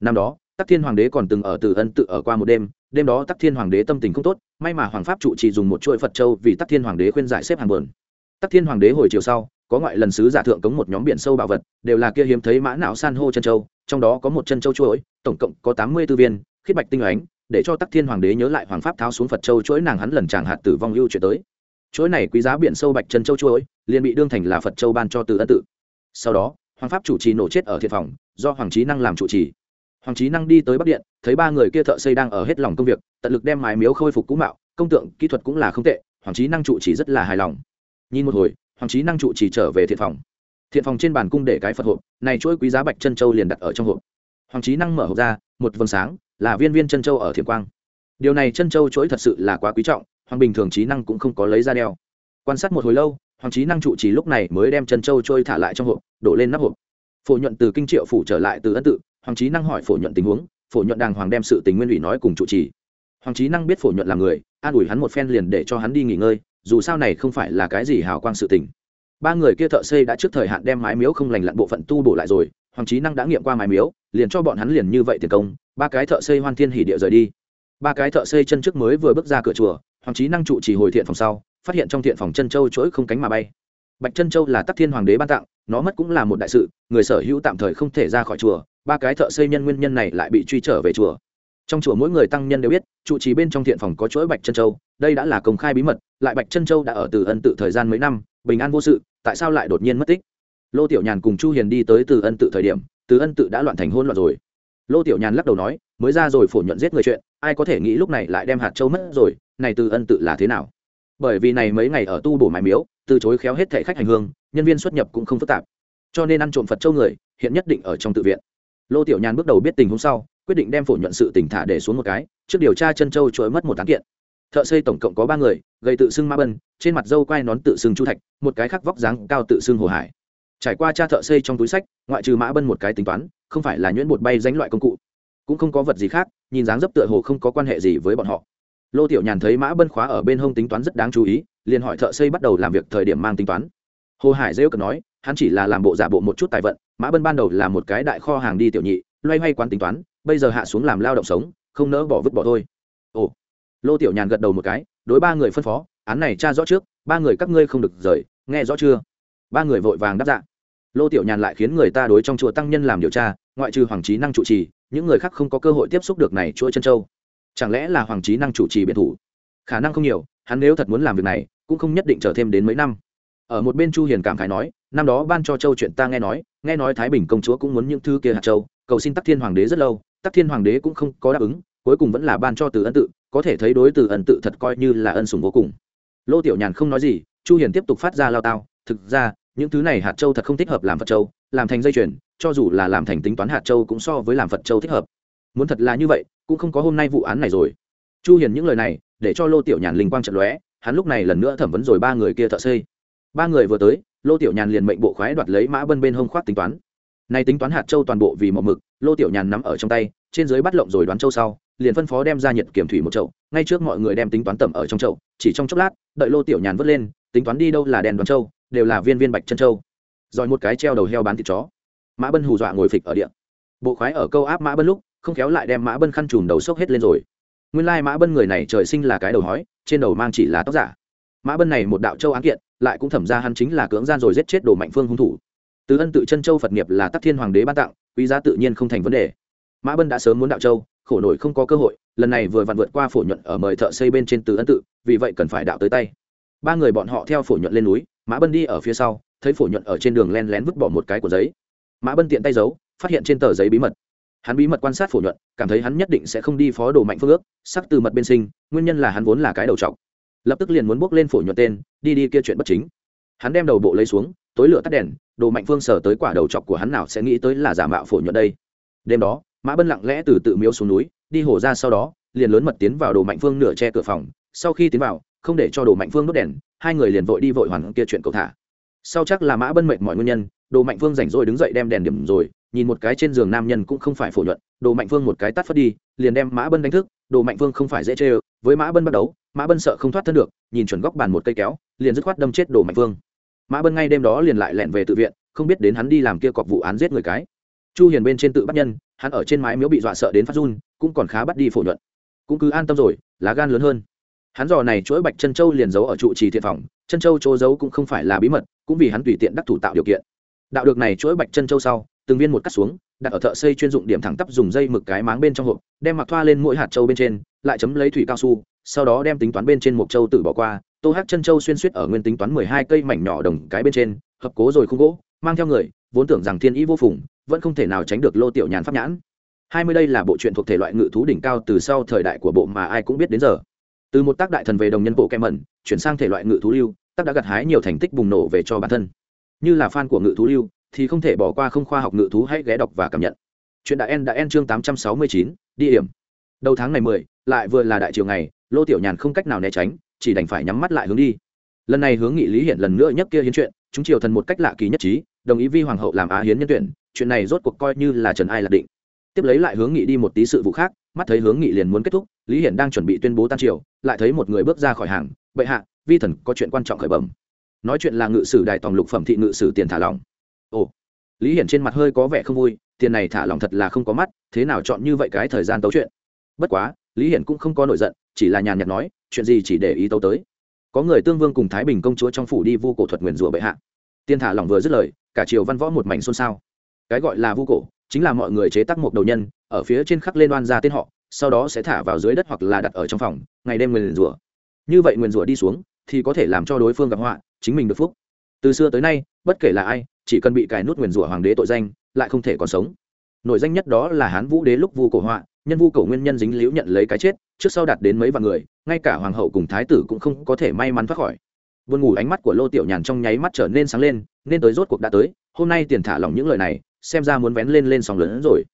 Năm đó, tắc thiên hoàng đế còn từng ở từ ân tự ở qua một đêm đêm đó tắc thiên hoàng đế tâm tình không tốt, may mà hoàng pháp trụ chỉ dùng một chuỗi phật châu vì tắc thiên hoàng đế khuyên giải xếp hàng bờn tắc thiên hoàng đế hồi chiều sau, có ngoại lần sứ giả thượng cống một nhóm biển sâu bảo vật, đều là kia hiếm thấy mã não san hô chân châu, trong đó có một chân châu chuỗi, tổng cộng có tám mươi tư viên khiết bạch tinh ánh, để cho tắc thiên hoàng đế nhớ lại hoàng pháp tháo xuống phật châu chuỗi nàng hắn lần chàng hạt tử vong lưu chuyển tới. Chuỗi này quý giá biển sâu bạch chân châu chuỗi, liền bị đương thành là phật châu ban cho từ ân tự. Sau đó, hoàng pháp chủ trì nổ chết ở thiệt phòng, do hoàng trí năng làm chủ trì. Hoàng trí năng đi tới bắc điện thấy ba người kia thợ xây đang ở hết lòng công việc, tận lực đem mái miếu khôi phục cũ mạo, công tượng, kỹ thuật cũng là không tệ, hoàng trí năng trụ chỉ rất là hài lòng. Nhìn một hồi, hoàng trí năng trụ chỉ trở về thiện phòng. Thiện phòng trên bàn cung để cái phật hộp, này chuỗi quý giá bạch chân châu liền đặt ở trong hộp. Hoàng trí năng mở hộp ra, một vầng sáng, là viên viên chân châu ở thiểm quang. Điều này chân châu chuỗi thật sự là quá quý trọng, hoàng bình thường trí năng cũng không có lấy ra đeo. Quan sát một hồi lâu, hoàng trí năng trụ chỉ lúc này mới đem chân châu trôi thả lại trong hộp, đổ lên nắp hộp. Phổ nhuận từ kinh triệu phủ trở lại từ ân tự, hoàng trí năng hỏi phổ nhuận tình huống phổ nhuận đàng hoàng đem sự tình nguyên ủy nói cùng trụ trì. Hoàng trí năng biết phổ nhuận là người, an ủi hắn một phen liền để cho hắn đi nghỉ ngơi, dù sao này không phải là cái gì hào quang sự tình. Ba người kia thợ xây đã trước thời hạn đem mái miếu không lành lặn bộ phận tu bổ lại rồi, hoàng trí năng đã nghiệm qua mái miếu, liền cho bọn hắn liền như vậy tiền công, ba cái thợ xây hoan thiên hỉ địa rời đi. Ba cái thợ xây chân trước mới vừa bước ra cửa chùa, hoàng trí năng trụ chỉ hồi thiện phòng sau, phát hiện trong thiện phòng chân châu chuỗi không cánh mà bay. Bạch chân châu là tắc thiên hoàng đế ban tặng nó mất cũng là một đại sự, người sở hữu tạm thời không thể ra khỏi chùa, ba cái thợ xây nhân nguyên nhân này lại bị truy trở về chùa. Trong chùa mỗi người tăng nhân đều biết, trụ trì bên trong thiện phòng có chuỗi bạch chân châu, đây đã là công khai bí mật, lại bạch chân châu đã ở từ ân tự thời gian mấy năm, bình an vô sự, tại sao lại đột nhiên mất tích? Lô tiểu nhàn cùng chu hiền đi tới từ ân tự thời điểm, từ ân tự đã loạn thành hôn loạn rồi. Lô tiểu nhàn lắc đầu nói, mới ra rồi phổ nhuận giết người chuyện, ai có thể nghĩ lúc này lại đem hạt châu mất rồi, này từ ân tự là thế nào? Bởi vì này mấy ngày ở tu bổ mái miếu, từ chối khéo hết thệ khách hành hương nhân viên xuất nhập cũng không phức tạp. Cho nên ăn trộm phật châu người, hiện nhất định ở trong tự viện. Lô tiểu nhàn bước đầu biết tình huống sau, quyết định đem phổ nhuận sự tỉnh thả để xuống một cái, trước điều tra chân châu chuỗi mất một tán kiện. Thợ xây tổng cộng có ba người gây tự xưng ma bân, trên mặt dâu quai nón tự xưng chu thạch, một cái khác vóc dáng cao tự xưng hồ hải. Trải qua cha thợ xây trong túi sách, ngoại trừ mã bân một cái tính toán, không phải là nhuyễn bột bay danh loại công cụ. Cũng không có vật gì khác, nhìn dáng dấp tựa hồ không có quan hệ gì với bọn họ. Lô tiểu nhàn thấy mã bân khóa ở bên hông tính toán rất đáng chú ý, liền hỏi thợ xây bắt đầu làm việc thời điểm mang tính toán hồ hải rêu cần nói, hắn chỉ là làm bộ giả bộ một chút tài vận, mã bân ban đầu là một cái đại kho hàng đi tiểu nhị, loay hoay quán tính toán, bây giờ hạ xuống làm lao động sống, không nỡ bỏ vứt bỏ thôi. Ồ. Lô tiểu nhàn gật đầu một cái, đối ba người phân phó, án này tra rõ trước, ba người các ngươi không được rời, nghe rõ chưa? Ba người vội vàng đáp dạ. Lô tiểu nhàn lại khiến người ta đối trong chùa tăng nhân làm điều tra, ngoại trừ hoàng trí năng trụ trì, những người khác không có cơ hội tiếp xúc được này chuỗi chân châu. Chẳng lẽ là hoàng trí năng chủ trì biệt thủ? Khả năng không nhiều, hắn nếu thật muốn làm việc này, cũng không nhất định chờ thêm đến mấy năm ở một bên chu hiền cảm khái nói, năm đó ban cho châu chuyện ta nghe nói nghe nói thái bình công chúa cũng muốn những thứ kia hạt châu, cầu xin tắc thiên hoàng đế rất lâu, tắc thiên hoàng đế cũng không có đáp ứng, cuối cùng vẫn là ban cho từ ân tự, có thể thấy đối từ ân tự thật coi như là ân sủng vô cùng. Lô tiểu nhàn không nói gì, chu hiền tiếp tục phát ra lao tao, thực ra, những thứ này hạt châu thật không thích hợp làm phật châu, làm thành dây chuyền, cho dù là làm thành tính toán hạt châu cũng so với làm phật châu thích hợp. Muốn thật là như vậy, cũng không có hôm nay vụ án này rồi. Chu hiền những lời này, để cho lô tiểu nhàn linh quang trận lóe, hắn lúc này lần nữa thẩm vấn rồi ba người kia thợ xây ba người vừa tới, lô tiểu nhàn liền mệnh bộ khoái đoạt lấy mã bân bên hông khoát tính toán. Này tính toán hạt châu toàn bộ vì một mực, lô tiểu nhàn nắm ở trong tay, trên dưới bắt lộng rồi đoán châu sau, liền phân phó đem ra nhiệt kiểm thủy một chậu, ngay trước mọi người đem tính toán tẩm ở trong chậu, chỉ trong chốc lát, đợi lô tiểu nhàn vớt lên, tính toán đi đâu là đèn đoán châu, đều là viên viên bạch chân châu. Rồi một cái treo đầu heo bán thịt chó. Mã bân hù dọa ngồi phịch ở điện bộ khoái ở câu áp mã bân lúc, không khéo lại đem mã bân khăn trùm đầu sốc hết lên rồi. Nguyên lai mã bân người này trời sinh là cái đầu hói, trên đầu mang chỉ là tóc giả. Mã bân này một đạo châu án kiện lại cũng thẩm ra hắn chính là cưỡng gian rồi giết chết đồ mạnh phương hung thủ. Từ ân tự chân châu phật nghiệp là tắc thiên hoàng đế ban tặng, quý giá tự nhiên không thành vấn đề. Mã bân đã sớm muốn đạo châu, khổ nổi không có cơ hội, lần này vừa vặn vượt qua phổ nhuận ở mời thợ xây bên trên từ ân tự, vì vậy cần phải đạo tới tay. Ba người bọn họ theo phổ nhuận lên núi, mã bân đi ở phía sau, thấy phổ nhuận ở trên đường len lén vứt bỏ một cái của giấy. Mã bân tiện tay giấu, phát hiện trên tờ giấy bí mật. Hắn bí mật quan sát phổ nhuận, cảm thấy hắn nhất định sẽ không đi phó đồ mạnh phương ước, sắc từ mật bên sinh, nguyên nhân là hắn vốn là cái đầu trọc lập tức liền muốn bước lên phổ nhuận tên, đi đi kia chuyện bất chính. Hắn đem đầu bộ lấy xuống, tối lửa tắt đèn, đồ mạnh phương sở tới quả đầu chọc của hắn nào sẽ nghĩ tới là giả mạo phổ nhuận đây. Đêm đó, mã bân lặng lẽ từ tự miếu xuống núi, đi hổ ra sau đó, liền lớn mật tiến vào đồ mạnh phương nửa che cửa phòng. Sau khi tiến vào, không để cho đồ mạnh phương đốt đèn, hai người liền vội đi vội hoàn kia chuyện cầu thả. Sau chắc là mã bân mệt mọi nguyên nhân, đồ mạnh phương rảnh rồi đứng dậy đem đèn điểm rồi, nhìn một cái trên giường nam nhân cũng không phải phổ nhuận, đồ mạnh phương một cái tắt phất đi, liền đem mã bân đánh thức đồ mạnh vương không phải dễ chê với mã bân bắt đấu mã bân sợ không thoát thân được, nhìn chuẩn góc bàn một cây kéo, liền dứt khoát đâm chết đồ mạnh vương. mã bân ngay đêm đó liền lại lẹn về tự viện, không biết đến hắn đi làm kia cọc vụ án giết người cái. Chu hiền bên trên tự bắt nhân, hắn ở trên mái miếu bị dọa sợ đến phát run, cũng còn khá bắt đi phổ nhuận. Cũng cứ an tâm rồi, lá gan lớn hơn. Hắn dò này chuỗi bạch chân châu liền giấu ở trụ trì thiện phòng, chân châu chỗ giấu cũng không phải là bí mật, cũng vì hắn tùy tiện đắc thủ tạo điều kiện. Đạo được này chuỗi bạch chân châu sau từng viên một cắt xuống, đặt ở thợ xây chuyên dụng điểm thẳng tắp dùng dây mực cái máng bên trong hộp, đem mặc thoa lên mỗi hạt châu bên trên, lại chấm lấy thủy cao su, sau đó đem tính toán bên trên một châu tự bỏ qua. Tô hát chân châu xuyên suýt ở nguyên tính toán mười hai cây mảnh nhỏ đồng cái bên trên, hợp cố rồi khung gỗ, mang theo người, vốn tưởng rằng thiên ý vô phùng, vẫn không thể nào tránh được lô tiểu nhàn pháp nhãn. Hai mươi đây là bộ truyện thuộc thể loại ngự thú đỉnh cao từ sau thời đại của bộ mà ai cũng biết đến giờ. Từ một tác đại thần về đồng nhân bộ kem mẩn, chuyển sang thể loại ngự thú lưu, tác đã gặt hái nhiều thành tích bùng nổ về cho bản thân như là fan của ngự thú lưu, thì không thể bỏ qua không khoa học ngự thú hãy ghé đọc và cảm nhận. Chuyện đại en đã en chương tám trăm sáu mươi chín, đi điểm đầu tháng này mười, lại vừa là đại triều ngày, lô tiểu nhàn không cách nào né tránh, chỉ đành phải nhắm mắt lại hướng đi. Lần này hướng nghị lý hiện lần nữa nhất kia hiến chuyện, chúng triều thần một cách lạ kỳ nhất trí, đồng ý vi hoàng hậu làm á hiến nhân tuyển, chuyện này rốt cuộc coi như là trần ai lạc định. Tiếp lấy lại hướng nghị đi một tí sự vụ khác, mắt thấy hướng nghị liền muốn kết thúc, lý hiển đang chuẩn bị tuyên bố tan triều, lại thấy một người bước ra khỏi hàng, bệ hạ, vi thần có chuyện quan trọng khởi bẩm nói chuyện là ngự sử đài tòng lục phẩm thị ngự sử tiền thả lỏng. Ồ, lý hiển trên mặt hơi có vẻ không vui, tiền này thả lỏng thật là không có mắt, thế nào chọn như vậy cái thời gian tấu chuyện? Bất quá, lý hiển cũng không có nổi giận, chỉ là nhàn nhạt nói, chuyện gì chỉ để ý tấu tới. Có người tương vương cùng thái bình công chúa trong phủ đi vu cổ thuật nguyền rủa bệ hạ. Tiền thả lỏng vừa dứt lời, cả triều văn võ một mảnh xôn xao. Cái gọi là vu cổ, chính là mọi người chế tác một đầu nhân, ở phía trên khắc lên oan ra tên họ, sau đó sẽ thả vào dưới đất hoặc là đặt ở trong phòng, ngày đêm nguyền rủa. Như vậy nguyền rủa đi xuống, thì có thể làm cho đối phương gặp họa chính mình được phúc. Từ xưa tới nay, bất kể là ai, chỉ cần bị cài nút nguyền rủa hoàng đế tội danh, lại không thể còn sống. Nổi danh nhất đó là hán vũ đế lúc vu cổ họa, nhân vu cổ nguyên nhân dính liễu nhận lấy cái chết, trước sau đạt đến mấy vạn người, ngay cả hoàng hậu cùng thái tử cũng không có thể may mắn thoát khỏi. Buồn ngủ ánh mắt của lô tiểu nhàn trong nháy mắt trở nên sáng lên, nên tới rốt cuộc đã tới, hôm nay tiền thả lỏng những lời này, xem ra muốn vén lên lên sóng lớn rồi.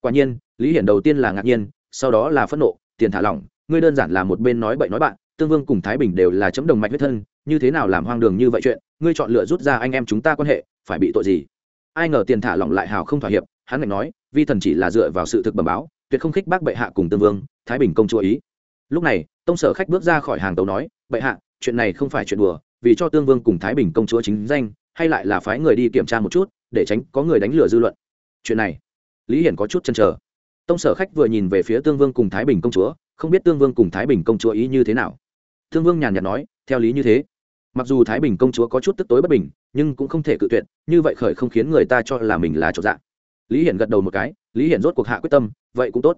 Quả nhiên, lý hiển đầu tiên là ngạc nhiên, sau đó là phẫn nộ, tiền thả lỏng, ngươi đơn giản là một bên nói bậy nói bạn, tương vương cùng thái bình đều là chấm đồng mạch huyết thân như thế nào làm hoang đường như vậy chuyện, ngươi chọn lựa rút ra anh em chúng ta quan hệ, phải bị tội gì? Ai ngờ tiền thả lỏng lại hào không thỏa hiệp, hắn lại nói, vi thần chỉ là dựa vào sự thực bẩm báo, tuyệt không khích bác bệ hạ cùng tương vương, thái bình công chúa ý. Lúc này, tông sở khách bước ra khỏi hàng tàu nói, bệ hạ, chuyện này không phải chuyện đùa, vì cho tương vương cùng thái bình công chúa chính danh, hay lại là phái người đi kiểm tra một chút, để tránh có người đánh lừa dư luận. Chuyện này, lý hiển có chút chăn trở tông sở khách vừa nhìn về phía tương vương cùng thái bình công chúa, không biết tương vương cùng thái bình công chúa ý như thế nào. Tương vương nhàn nhạt nói, theo lý như thế mặc dù thái bình công chúa có chút tức tối bất bình, nhưng cũng không thể cự tuyệt, như vậy khởi không khiến người ta cho là mình là chỗ dạng lý hiển gật đầu một cái, lý hiển rốt cuộc hạ quyết tâm, vậy cũng tốt.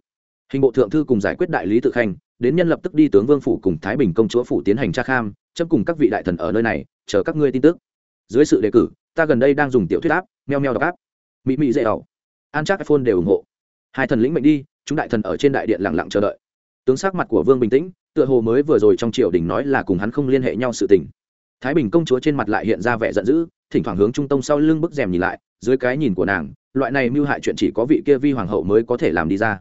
Hình bộ thượng thư cùng giải quyết đại lý tự khanh, đến nhân lập tức đi tướng vương phủ cùng thái bình công chúa phủ tiến hành tra kham, chấm cùng các vị đại thần ở nơi này, chờ các ngươi tin tức. Dưới sự đề cử, ta gần đây đang dùng tiểu thuyết áp, meo meo đọc áp. Mỹ mỹ dễ ẩu. An chắc iphone đều ủng hộ. Hai thần lĩnh mệnh đi, chúng đại thần ở trên đại điện lặng lặng chờ đợi. Tướng sắc mặt của vương bình tĩnh, tựa hồ mới vừa rồi trong triều đình nói là cùng hắn không liên hệ nhau sự tình thái bình công chúa trên mặt lại hiện ra vẻ giận dữ, thỉnh thoảng hướng trung tông sau lưng bức rèm nhìn lại, dưới cái nhìn của nàng, loại này mưu hại chuyện chỉ có vị kia vi hoàng hậu mới có thể làm đi ra.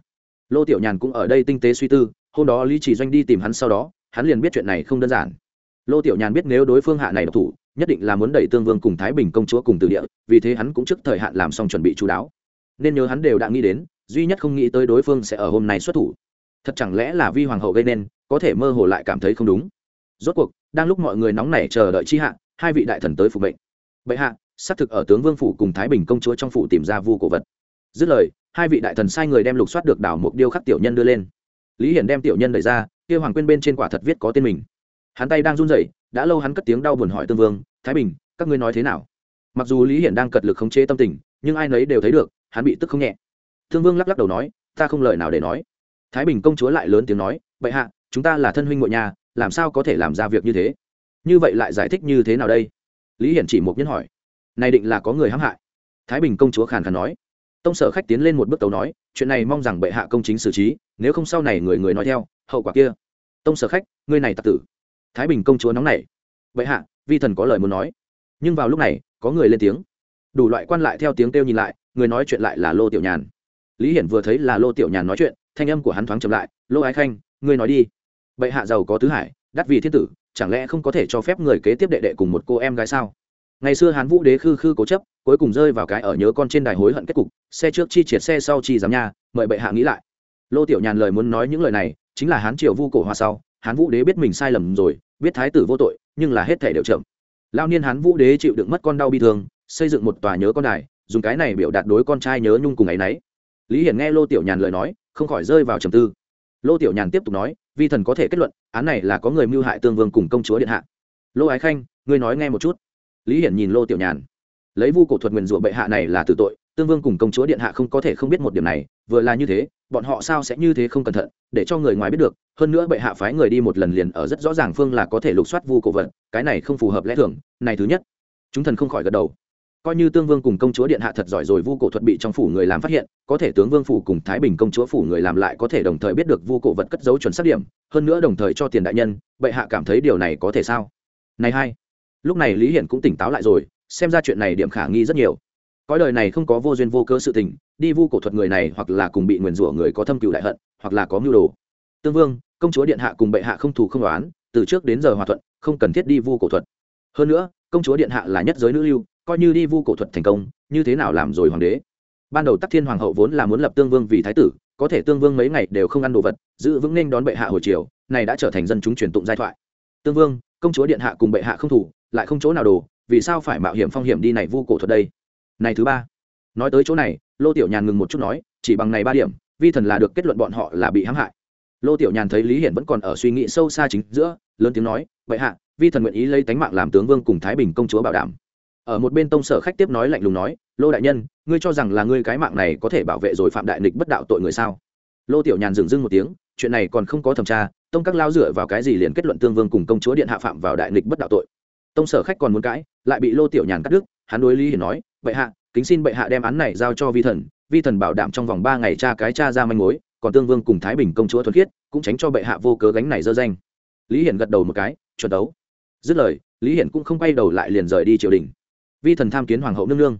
Lô tiểu nhàn cũng ở đây tinh tế suy tư, hôm đó lý chỉ doanh đi tìm hắn sau đó, hắn liền biết chuyện này không đơn giản. Lô tiểu nhàn biết nếu đối phương hạ này độc thủ, nhất định là muốn đẩy tương vương cùng thái bình công chúa cùng từ địa, vì thế hắn cũng trước thời hạn làm xong chuẩn bị chú đáo. Nên nhớ hắn đều đã nghĩ đến, duy nhất không nghĩ tới đối phương sẽ ở hôm nay xuất thủ. Thật chẳng lẽ là vi hoàng hậu gây nên, có thể mơ hồ lại cảm thấy không đúng? Rốt cuộc đang lúc mọi người nóng nảy chờ đợi chi hạ, hai vị đại thần tới phục mệnh. Bệ hạ, xác thực ở tướng vương phủ cùng thái bình công chúa trong phủ tìm ra vu cổ vật. Dứt lời, hai vị đại thần sai người đem lục soát được đảo mục điêu khắc tiểu nhân đưa lên. Lý hiển đem tiểu nhân đẩy ra, kia hoàng quên bên trên quả thật viết có tên mình. Hắn tay đang run rẩy, đã lâu hắn cất tiếng đau buồn hỏi tương vương, thái bình, các ngươi nói thế nào? Mặc dù lý hiển đang cật lực khống chế tâm tình, nhưng ai nấy đều thấy được, hắn bị tức không nhẹ. Thương vương lắc lắc đầu nói, ta không lời nào để nói. Thái bình công chúa lại lớn tiếng nói, bệ hạ, chúng ta là thân huynh ngội nhà làm sao có thể làm ra việc như thế? Như vậy lại giải thích như thế nào đây? Lý hiển chỉ một nhân hỏi. Này định là có người hãm hại. Thái bình công chúa khàn khàn nói. Tông sở khách tiến lên một bước tấu nói, chuyện này mong rằng bệ hạ công chính xử trí, nếu không sau này người người nói theo, hậu quả kia. Tông sở khách, ngươi này tặc tử. Thái bình công chúa nóng nảy. Bệ hạ, vi thần có lời muốn nói. Nhưng vào lúc này, có người lên tiếng. Đủ loại quan lại theo tiếng kêu nhìn lại, người nói chuyện lại là lô tiểu nhàn. Lý hiển vừa thấy là lô tiểu nhàn nói chuyện, thanh âm của hắn thoáng chậm lại, lô ái khanh, ngươi nói đi bệ hạ giàu có tứ hải, đắt vì thiên tử, chẳng lẽ không có thể cho phép người kế tiếp đệ đệ cùng một cô em gái sao? Ngày xưa hán vũ đế khư khư cố chấp, cuối cùng rơi vào cái ở nhớ con trên đài hối hận kết cục, xe trước chi triệt xe sau chi giám nha, mời bệ hạ nghĩ lại. Lô tiểu nhàn lời muốn nói những lời này, chính là hán triều vu cổ hoa sau, hán vũ đế biết mình sai lầm rồi, biết thái tử vô tội, nhưng là hết thể đều chậm. Lao niên hán vũ đế chịu đựng mất con đau bi thương, xây dựng một tòa nhớ con đài, dùng cái này biểu đạt đối con trai nhớ nhung cùng ấ y n ấ y lý hiển nghe lô tiểu nhàn lời nói, không khỏi rơi vào trầm tư. Lô tiểu nhàn tiếp tục nói vi thần có thể kết luận, án này là có người mưu hại tương vương cùng công chúa điện hạ. Lô ái khanh, ngươi nói nghe một chút. Lý hiển nhìn lô tiểu nhàn. Lấy vu cổ thuật nguyền rủa bệ hạ này là tử tội, tương vương cùng công chúa điện hạ không có thể không biết một điểm này, vừa là như thế, bọn họ sao sẽ như thế không cẩn thận, để cho người ngoài biết được, hơn nữa bệ hạ phái người đi một lần liền ở rất rõ ràng phương là có thể lục soát vu cổ vật, cái này không phù hợp lẽ thường, này thứ nhất. Chúng thần không khỏi gật đầu coi như tương vương cùng công chúa điện hạ thật giỏi rồi, vu cổ thuật bị trong phủ người làm phát hiện, có thể tướng vương phủ cùng thái bình công chúa phủ người làm lại có thể đồng thời biết được vu cổ vật cất dấu chuẩn xác điểm, hơn nữa đồng thời cho tiền đại nhân, bệ hạ cảm thấy điều này có thể sao? Này hai, lúc này lý hiển cũng tỉnh táo lại rồi, xem ra chuyện này điểm khả nghi rất nhiều. Cõi đời này không có vô duyên vô cơ sự tình, đi vu cổ thuật người này hoặc là cùng bị nguyền rủa người có thâm cựu đại hận, hoặc là có mưu đồ. Tương vương, công chúa điện hạ cùng bệ hạ không thù không đoán từ trước đến giờ hòa thuận, không cần thiết đi vu cổ thuật. Hơn nữa, công chúa điện hạ là nhất giới nữ lưu coi như đi vu cổ thuật thành công, như thế nào làm rồi hoàng đế? Ban đầu tắc thiên hoàng hậu vốn là muốn lập tương vương vì thái tử, có thể tương vương mấy ngày đều không ăn đồ vật, giữ vững nên đón bệ hạ hồi chiều này đã trở thành dân chúng truyền tụng giai thoại. Tương vương, công chúa điện hạ cùng bệ hạ không thủ, lại không chỗ nào đồ, vì sao phải mạo hiểm phong hiểm đi này vu cổ thuật đây? Này thứ ba. Nói tới chỗ này, lô tiểu nhàn ngừng một chút nói, chỉ bằng này ba điểm, vi thần là được kết luận bọn họ là bị hãm hại. Lô tiểu nhàn thấy lý hiển vẫn còn ở suy nghĩ sâu xa chính giữa, lớn tiếng nói, bệ hạ, vi thần nguyện ý lấy tánh mạng làm tướng vương cùng thái bình công chúa bảo đảm ở một bên tông sở khách tiếp nói lạnh lùng nói, lô đại nhân, ngươi cho rằng là ngươi cái mạng này có thể bảo vệ rồi phạm đại nịch bất đạo tội người sao? Lô tiểu nhàn dừng dưng một tiếng, chuyện này còn không có thẩm tra, tông các lao dựa vào cái gì liền kết luận tương vương cùng công chúa điện hạ phạm vào đại nịch bất đạo tội? Tông sở khách còn muốn cãi, lại bị lô tiểu nhàn cắt đứt, hắn đối lý hiển nói, bệ hạ, kính xin bệ hạ đem án này giao cho vi thần vi thần bảo đảm trong vòng ba ngày cha cái cha ra manh mối, còn tương vương cùng thái bình công chúa thuần khiết, cũng tránh cho bệ hạ vô cớ gánh này dơ danh. Lý hiển gật đầu một cái, chuẩn đấu. Dứt lời, lý hiển cũng không quay đầu lại liền rời đi triều đình vi thần tham kiến hoàng hậu nương nương.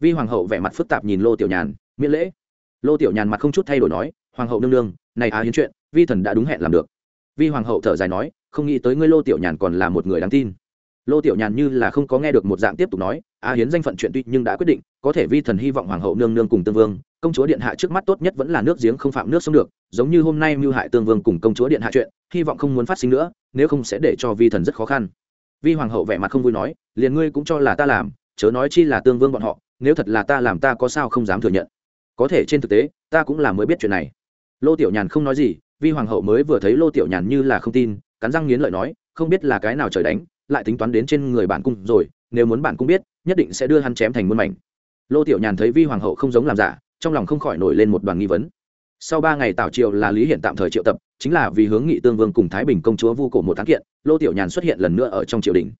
Vi hoàng hậu vẻ mặt phức tạp nhìn lô tiểu nhàn, miễn lễ. Lô tiểu nhàn mặt không chút thay đổi nói, hoàng hậu nương nương, này à, á hiến chuyện, vi thần đã đúng hẹn làm được. Vi hoàng hậu thở dài nói, không nghĩ tới ngươi lô tiểu nhàn còn là một người đáng tin. Lô tiểu nhàn như là không có nghe được một dạng tiếp tục nói, a hiến danh phận chuyện tuy nhưng đã quyết định, có thể vi thần hy vọng hoàng hậu nương nương cùng tương vương, công chúa điện hạ trước mắt tốt nhất vẫn là nước giếng không phạm nước sông được, giống như hôm nay mưu hại tương vương cùng công chúa điện hạ chuyện, hy vọng không muốn phát sinh nữa, nếu không sẽ để cho vi thần rất khó khăn vi hoàng hậu vẻ mặt không vui nói, liền ngươi cũng cho là ta làm, chớ nói chi là tương vương bọn họ, nếu thật là ta làm ta có sao không dám thừa nhận. Có thể trên thực tế, ta cũng là mới biết chuyện này. Lô tiểu nhàn không nói gì, vi hoàng hậu mới vừa thấy lô tiểu nhàn như là không tin, cắn răng nghiến lợi nói, không biết là cái nào trời đánh, lại tính toán đến trên người bản cung rồi, nếu muốn bản cung biết, nhất định sẽ đưa hắn chém thành muôn mảnh. Lô tiểu nhàn thấy vi hoàng hậu không giống làm giả, trong lòng không khỏi nổi lên một đoàn nghi vấn sau ba ngày tảo triều là lý hiện tạm thời triệu tập, chính là vì hướng nghị tương vương cùng thái bình công chúa vu cổ một tháng kiện, lô tiểu nhàn xuất hiện lần nữa ở trong triều đình.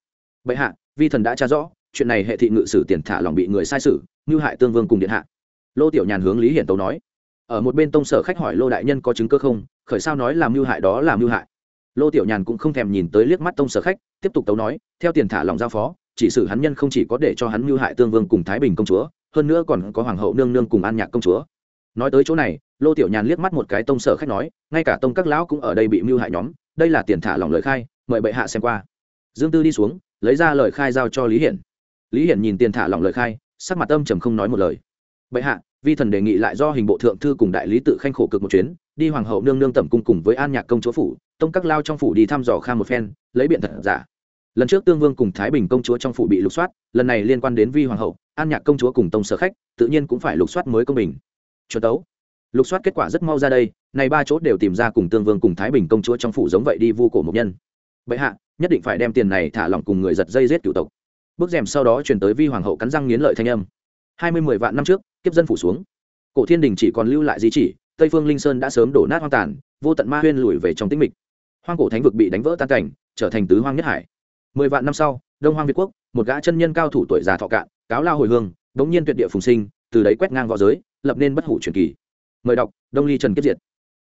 Bệ hạ, vi thần đã tra rõ, chuyện này hệ thị ngự sử tiền thả lòng bị người sai sử, mưu hại tương vương cùng điện hạ. Lô tiểu nhàn hướng lý hiển tấu nói. Ở một bên tông sở khách hỏi lô đại nhân có chứng cơ không, khởi sao nói làm mưu hại đó là mưu hại. Lô tiểu nhàn cũng không thèm nhìn tới liếc mắt tông sở khách, tiếp tục tấu nói, theo tiền thả lòng giao phó, chỉ xử hắn nhân không chỉ có để cho hắn mưu hại tương vương cùng thái bình công chúa, hơn nữa còn có hoàng hậu nương nương cùng an nhạc công chúa. Nói tới chỗ này lô tiểu nhàn liếc mắt một cái tông sở khách nói, ngay cả tông các lão cũng ở đây bị mưu hại nhóm, đây là tiền thả lòng lời khai, mời bệ hạ xem qua. Dương tư đi xuống, lấy ra lời khai giao cho lý hiển. Lý hiển nhìn tiền thả lòng lời khai, sắc mặt âm trầm không nói một lời. Bệ hạ, vi thần đề nghị lại do hình bộ thượng thư cùng đại lý tự khanh khổ cực một chuyến, đi hoàng hậu nương nương tẩm cung cùng với an nhạc công chúa phủ, tông các lao trong phủ đi thăm dò kha một phen, lấy biện thật giả. Lần trước tương vương cùng thái bình công chúa trong phủ bị lục soát, lần này liên quan đến vi hoàng hậu, an nhạc công chúa cùng tông sở khách, tự nhiên cũng phải lục soát mới công bình. Chuẩn tấu lục soát kết quả rất mau ra đây, này ba chỗ đều tìm ra cùng tương vương cùng thái bình công chúa trong phủ giống vậy đi vu cổ một nhân. Bệ hạ, nhất định phải đem tiền này thả lỏng cùng người giật dây giết cựu tộc. Bước rèm sau đó chuyển tới vi hoàng hậu cắn răng nghiến lợi thanh âm. Hai mươi mười vạn năm trước, kiếp dân phủ xuống. Cổ thiên đình chỉ còn lưu lại di chỉ, tây phương linh sơn đã sớm đổ nát hoang tàn, vô tận ma huyên lùi về trong tĩnh mịch. Hoang cổ thánh vực bị đánh vỡ tan cảnh, trở thành tứ hoang nhất hải. Mười vạn năm sau, đông hoang việt quốc, một gã chân nhân cao thủ tuổi già thọ cạn, cáo lao hồi hương, đống nhiên tuyệt địa phùng sinh, từ đấy quét ngang v õ giới, lập nên bất hủ truyền kỳ mời đọc đông ly trần kiếp diệt.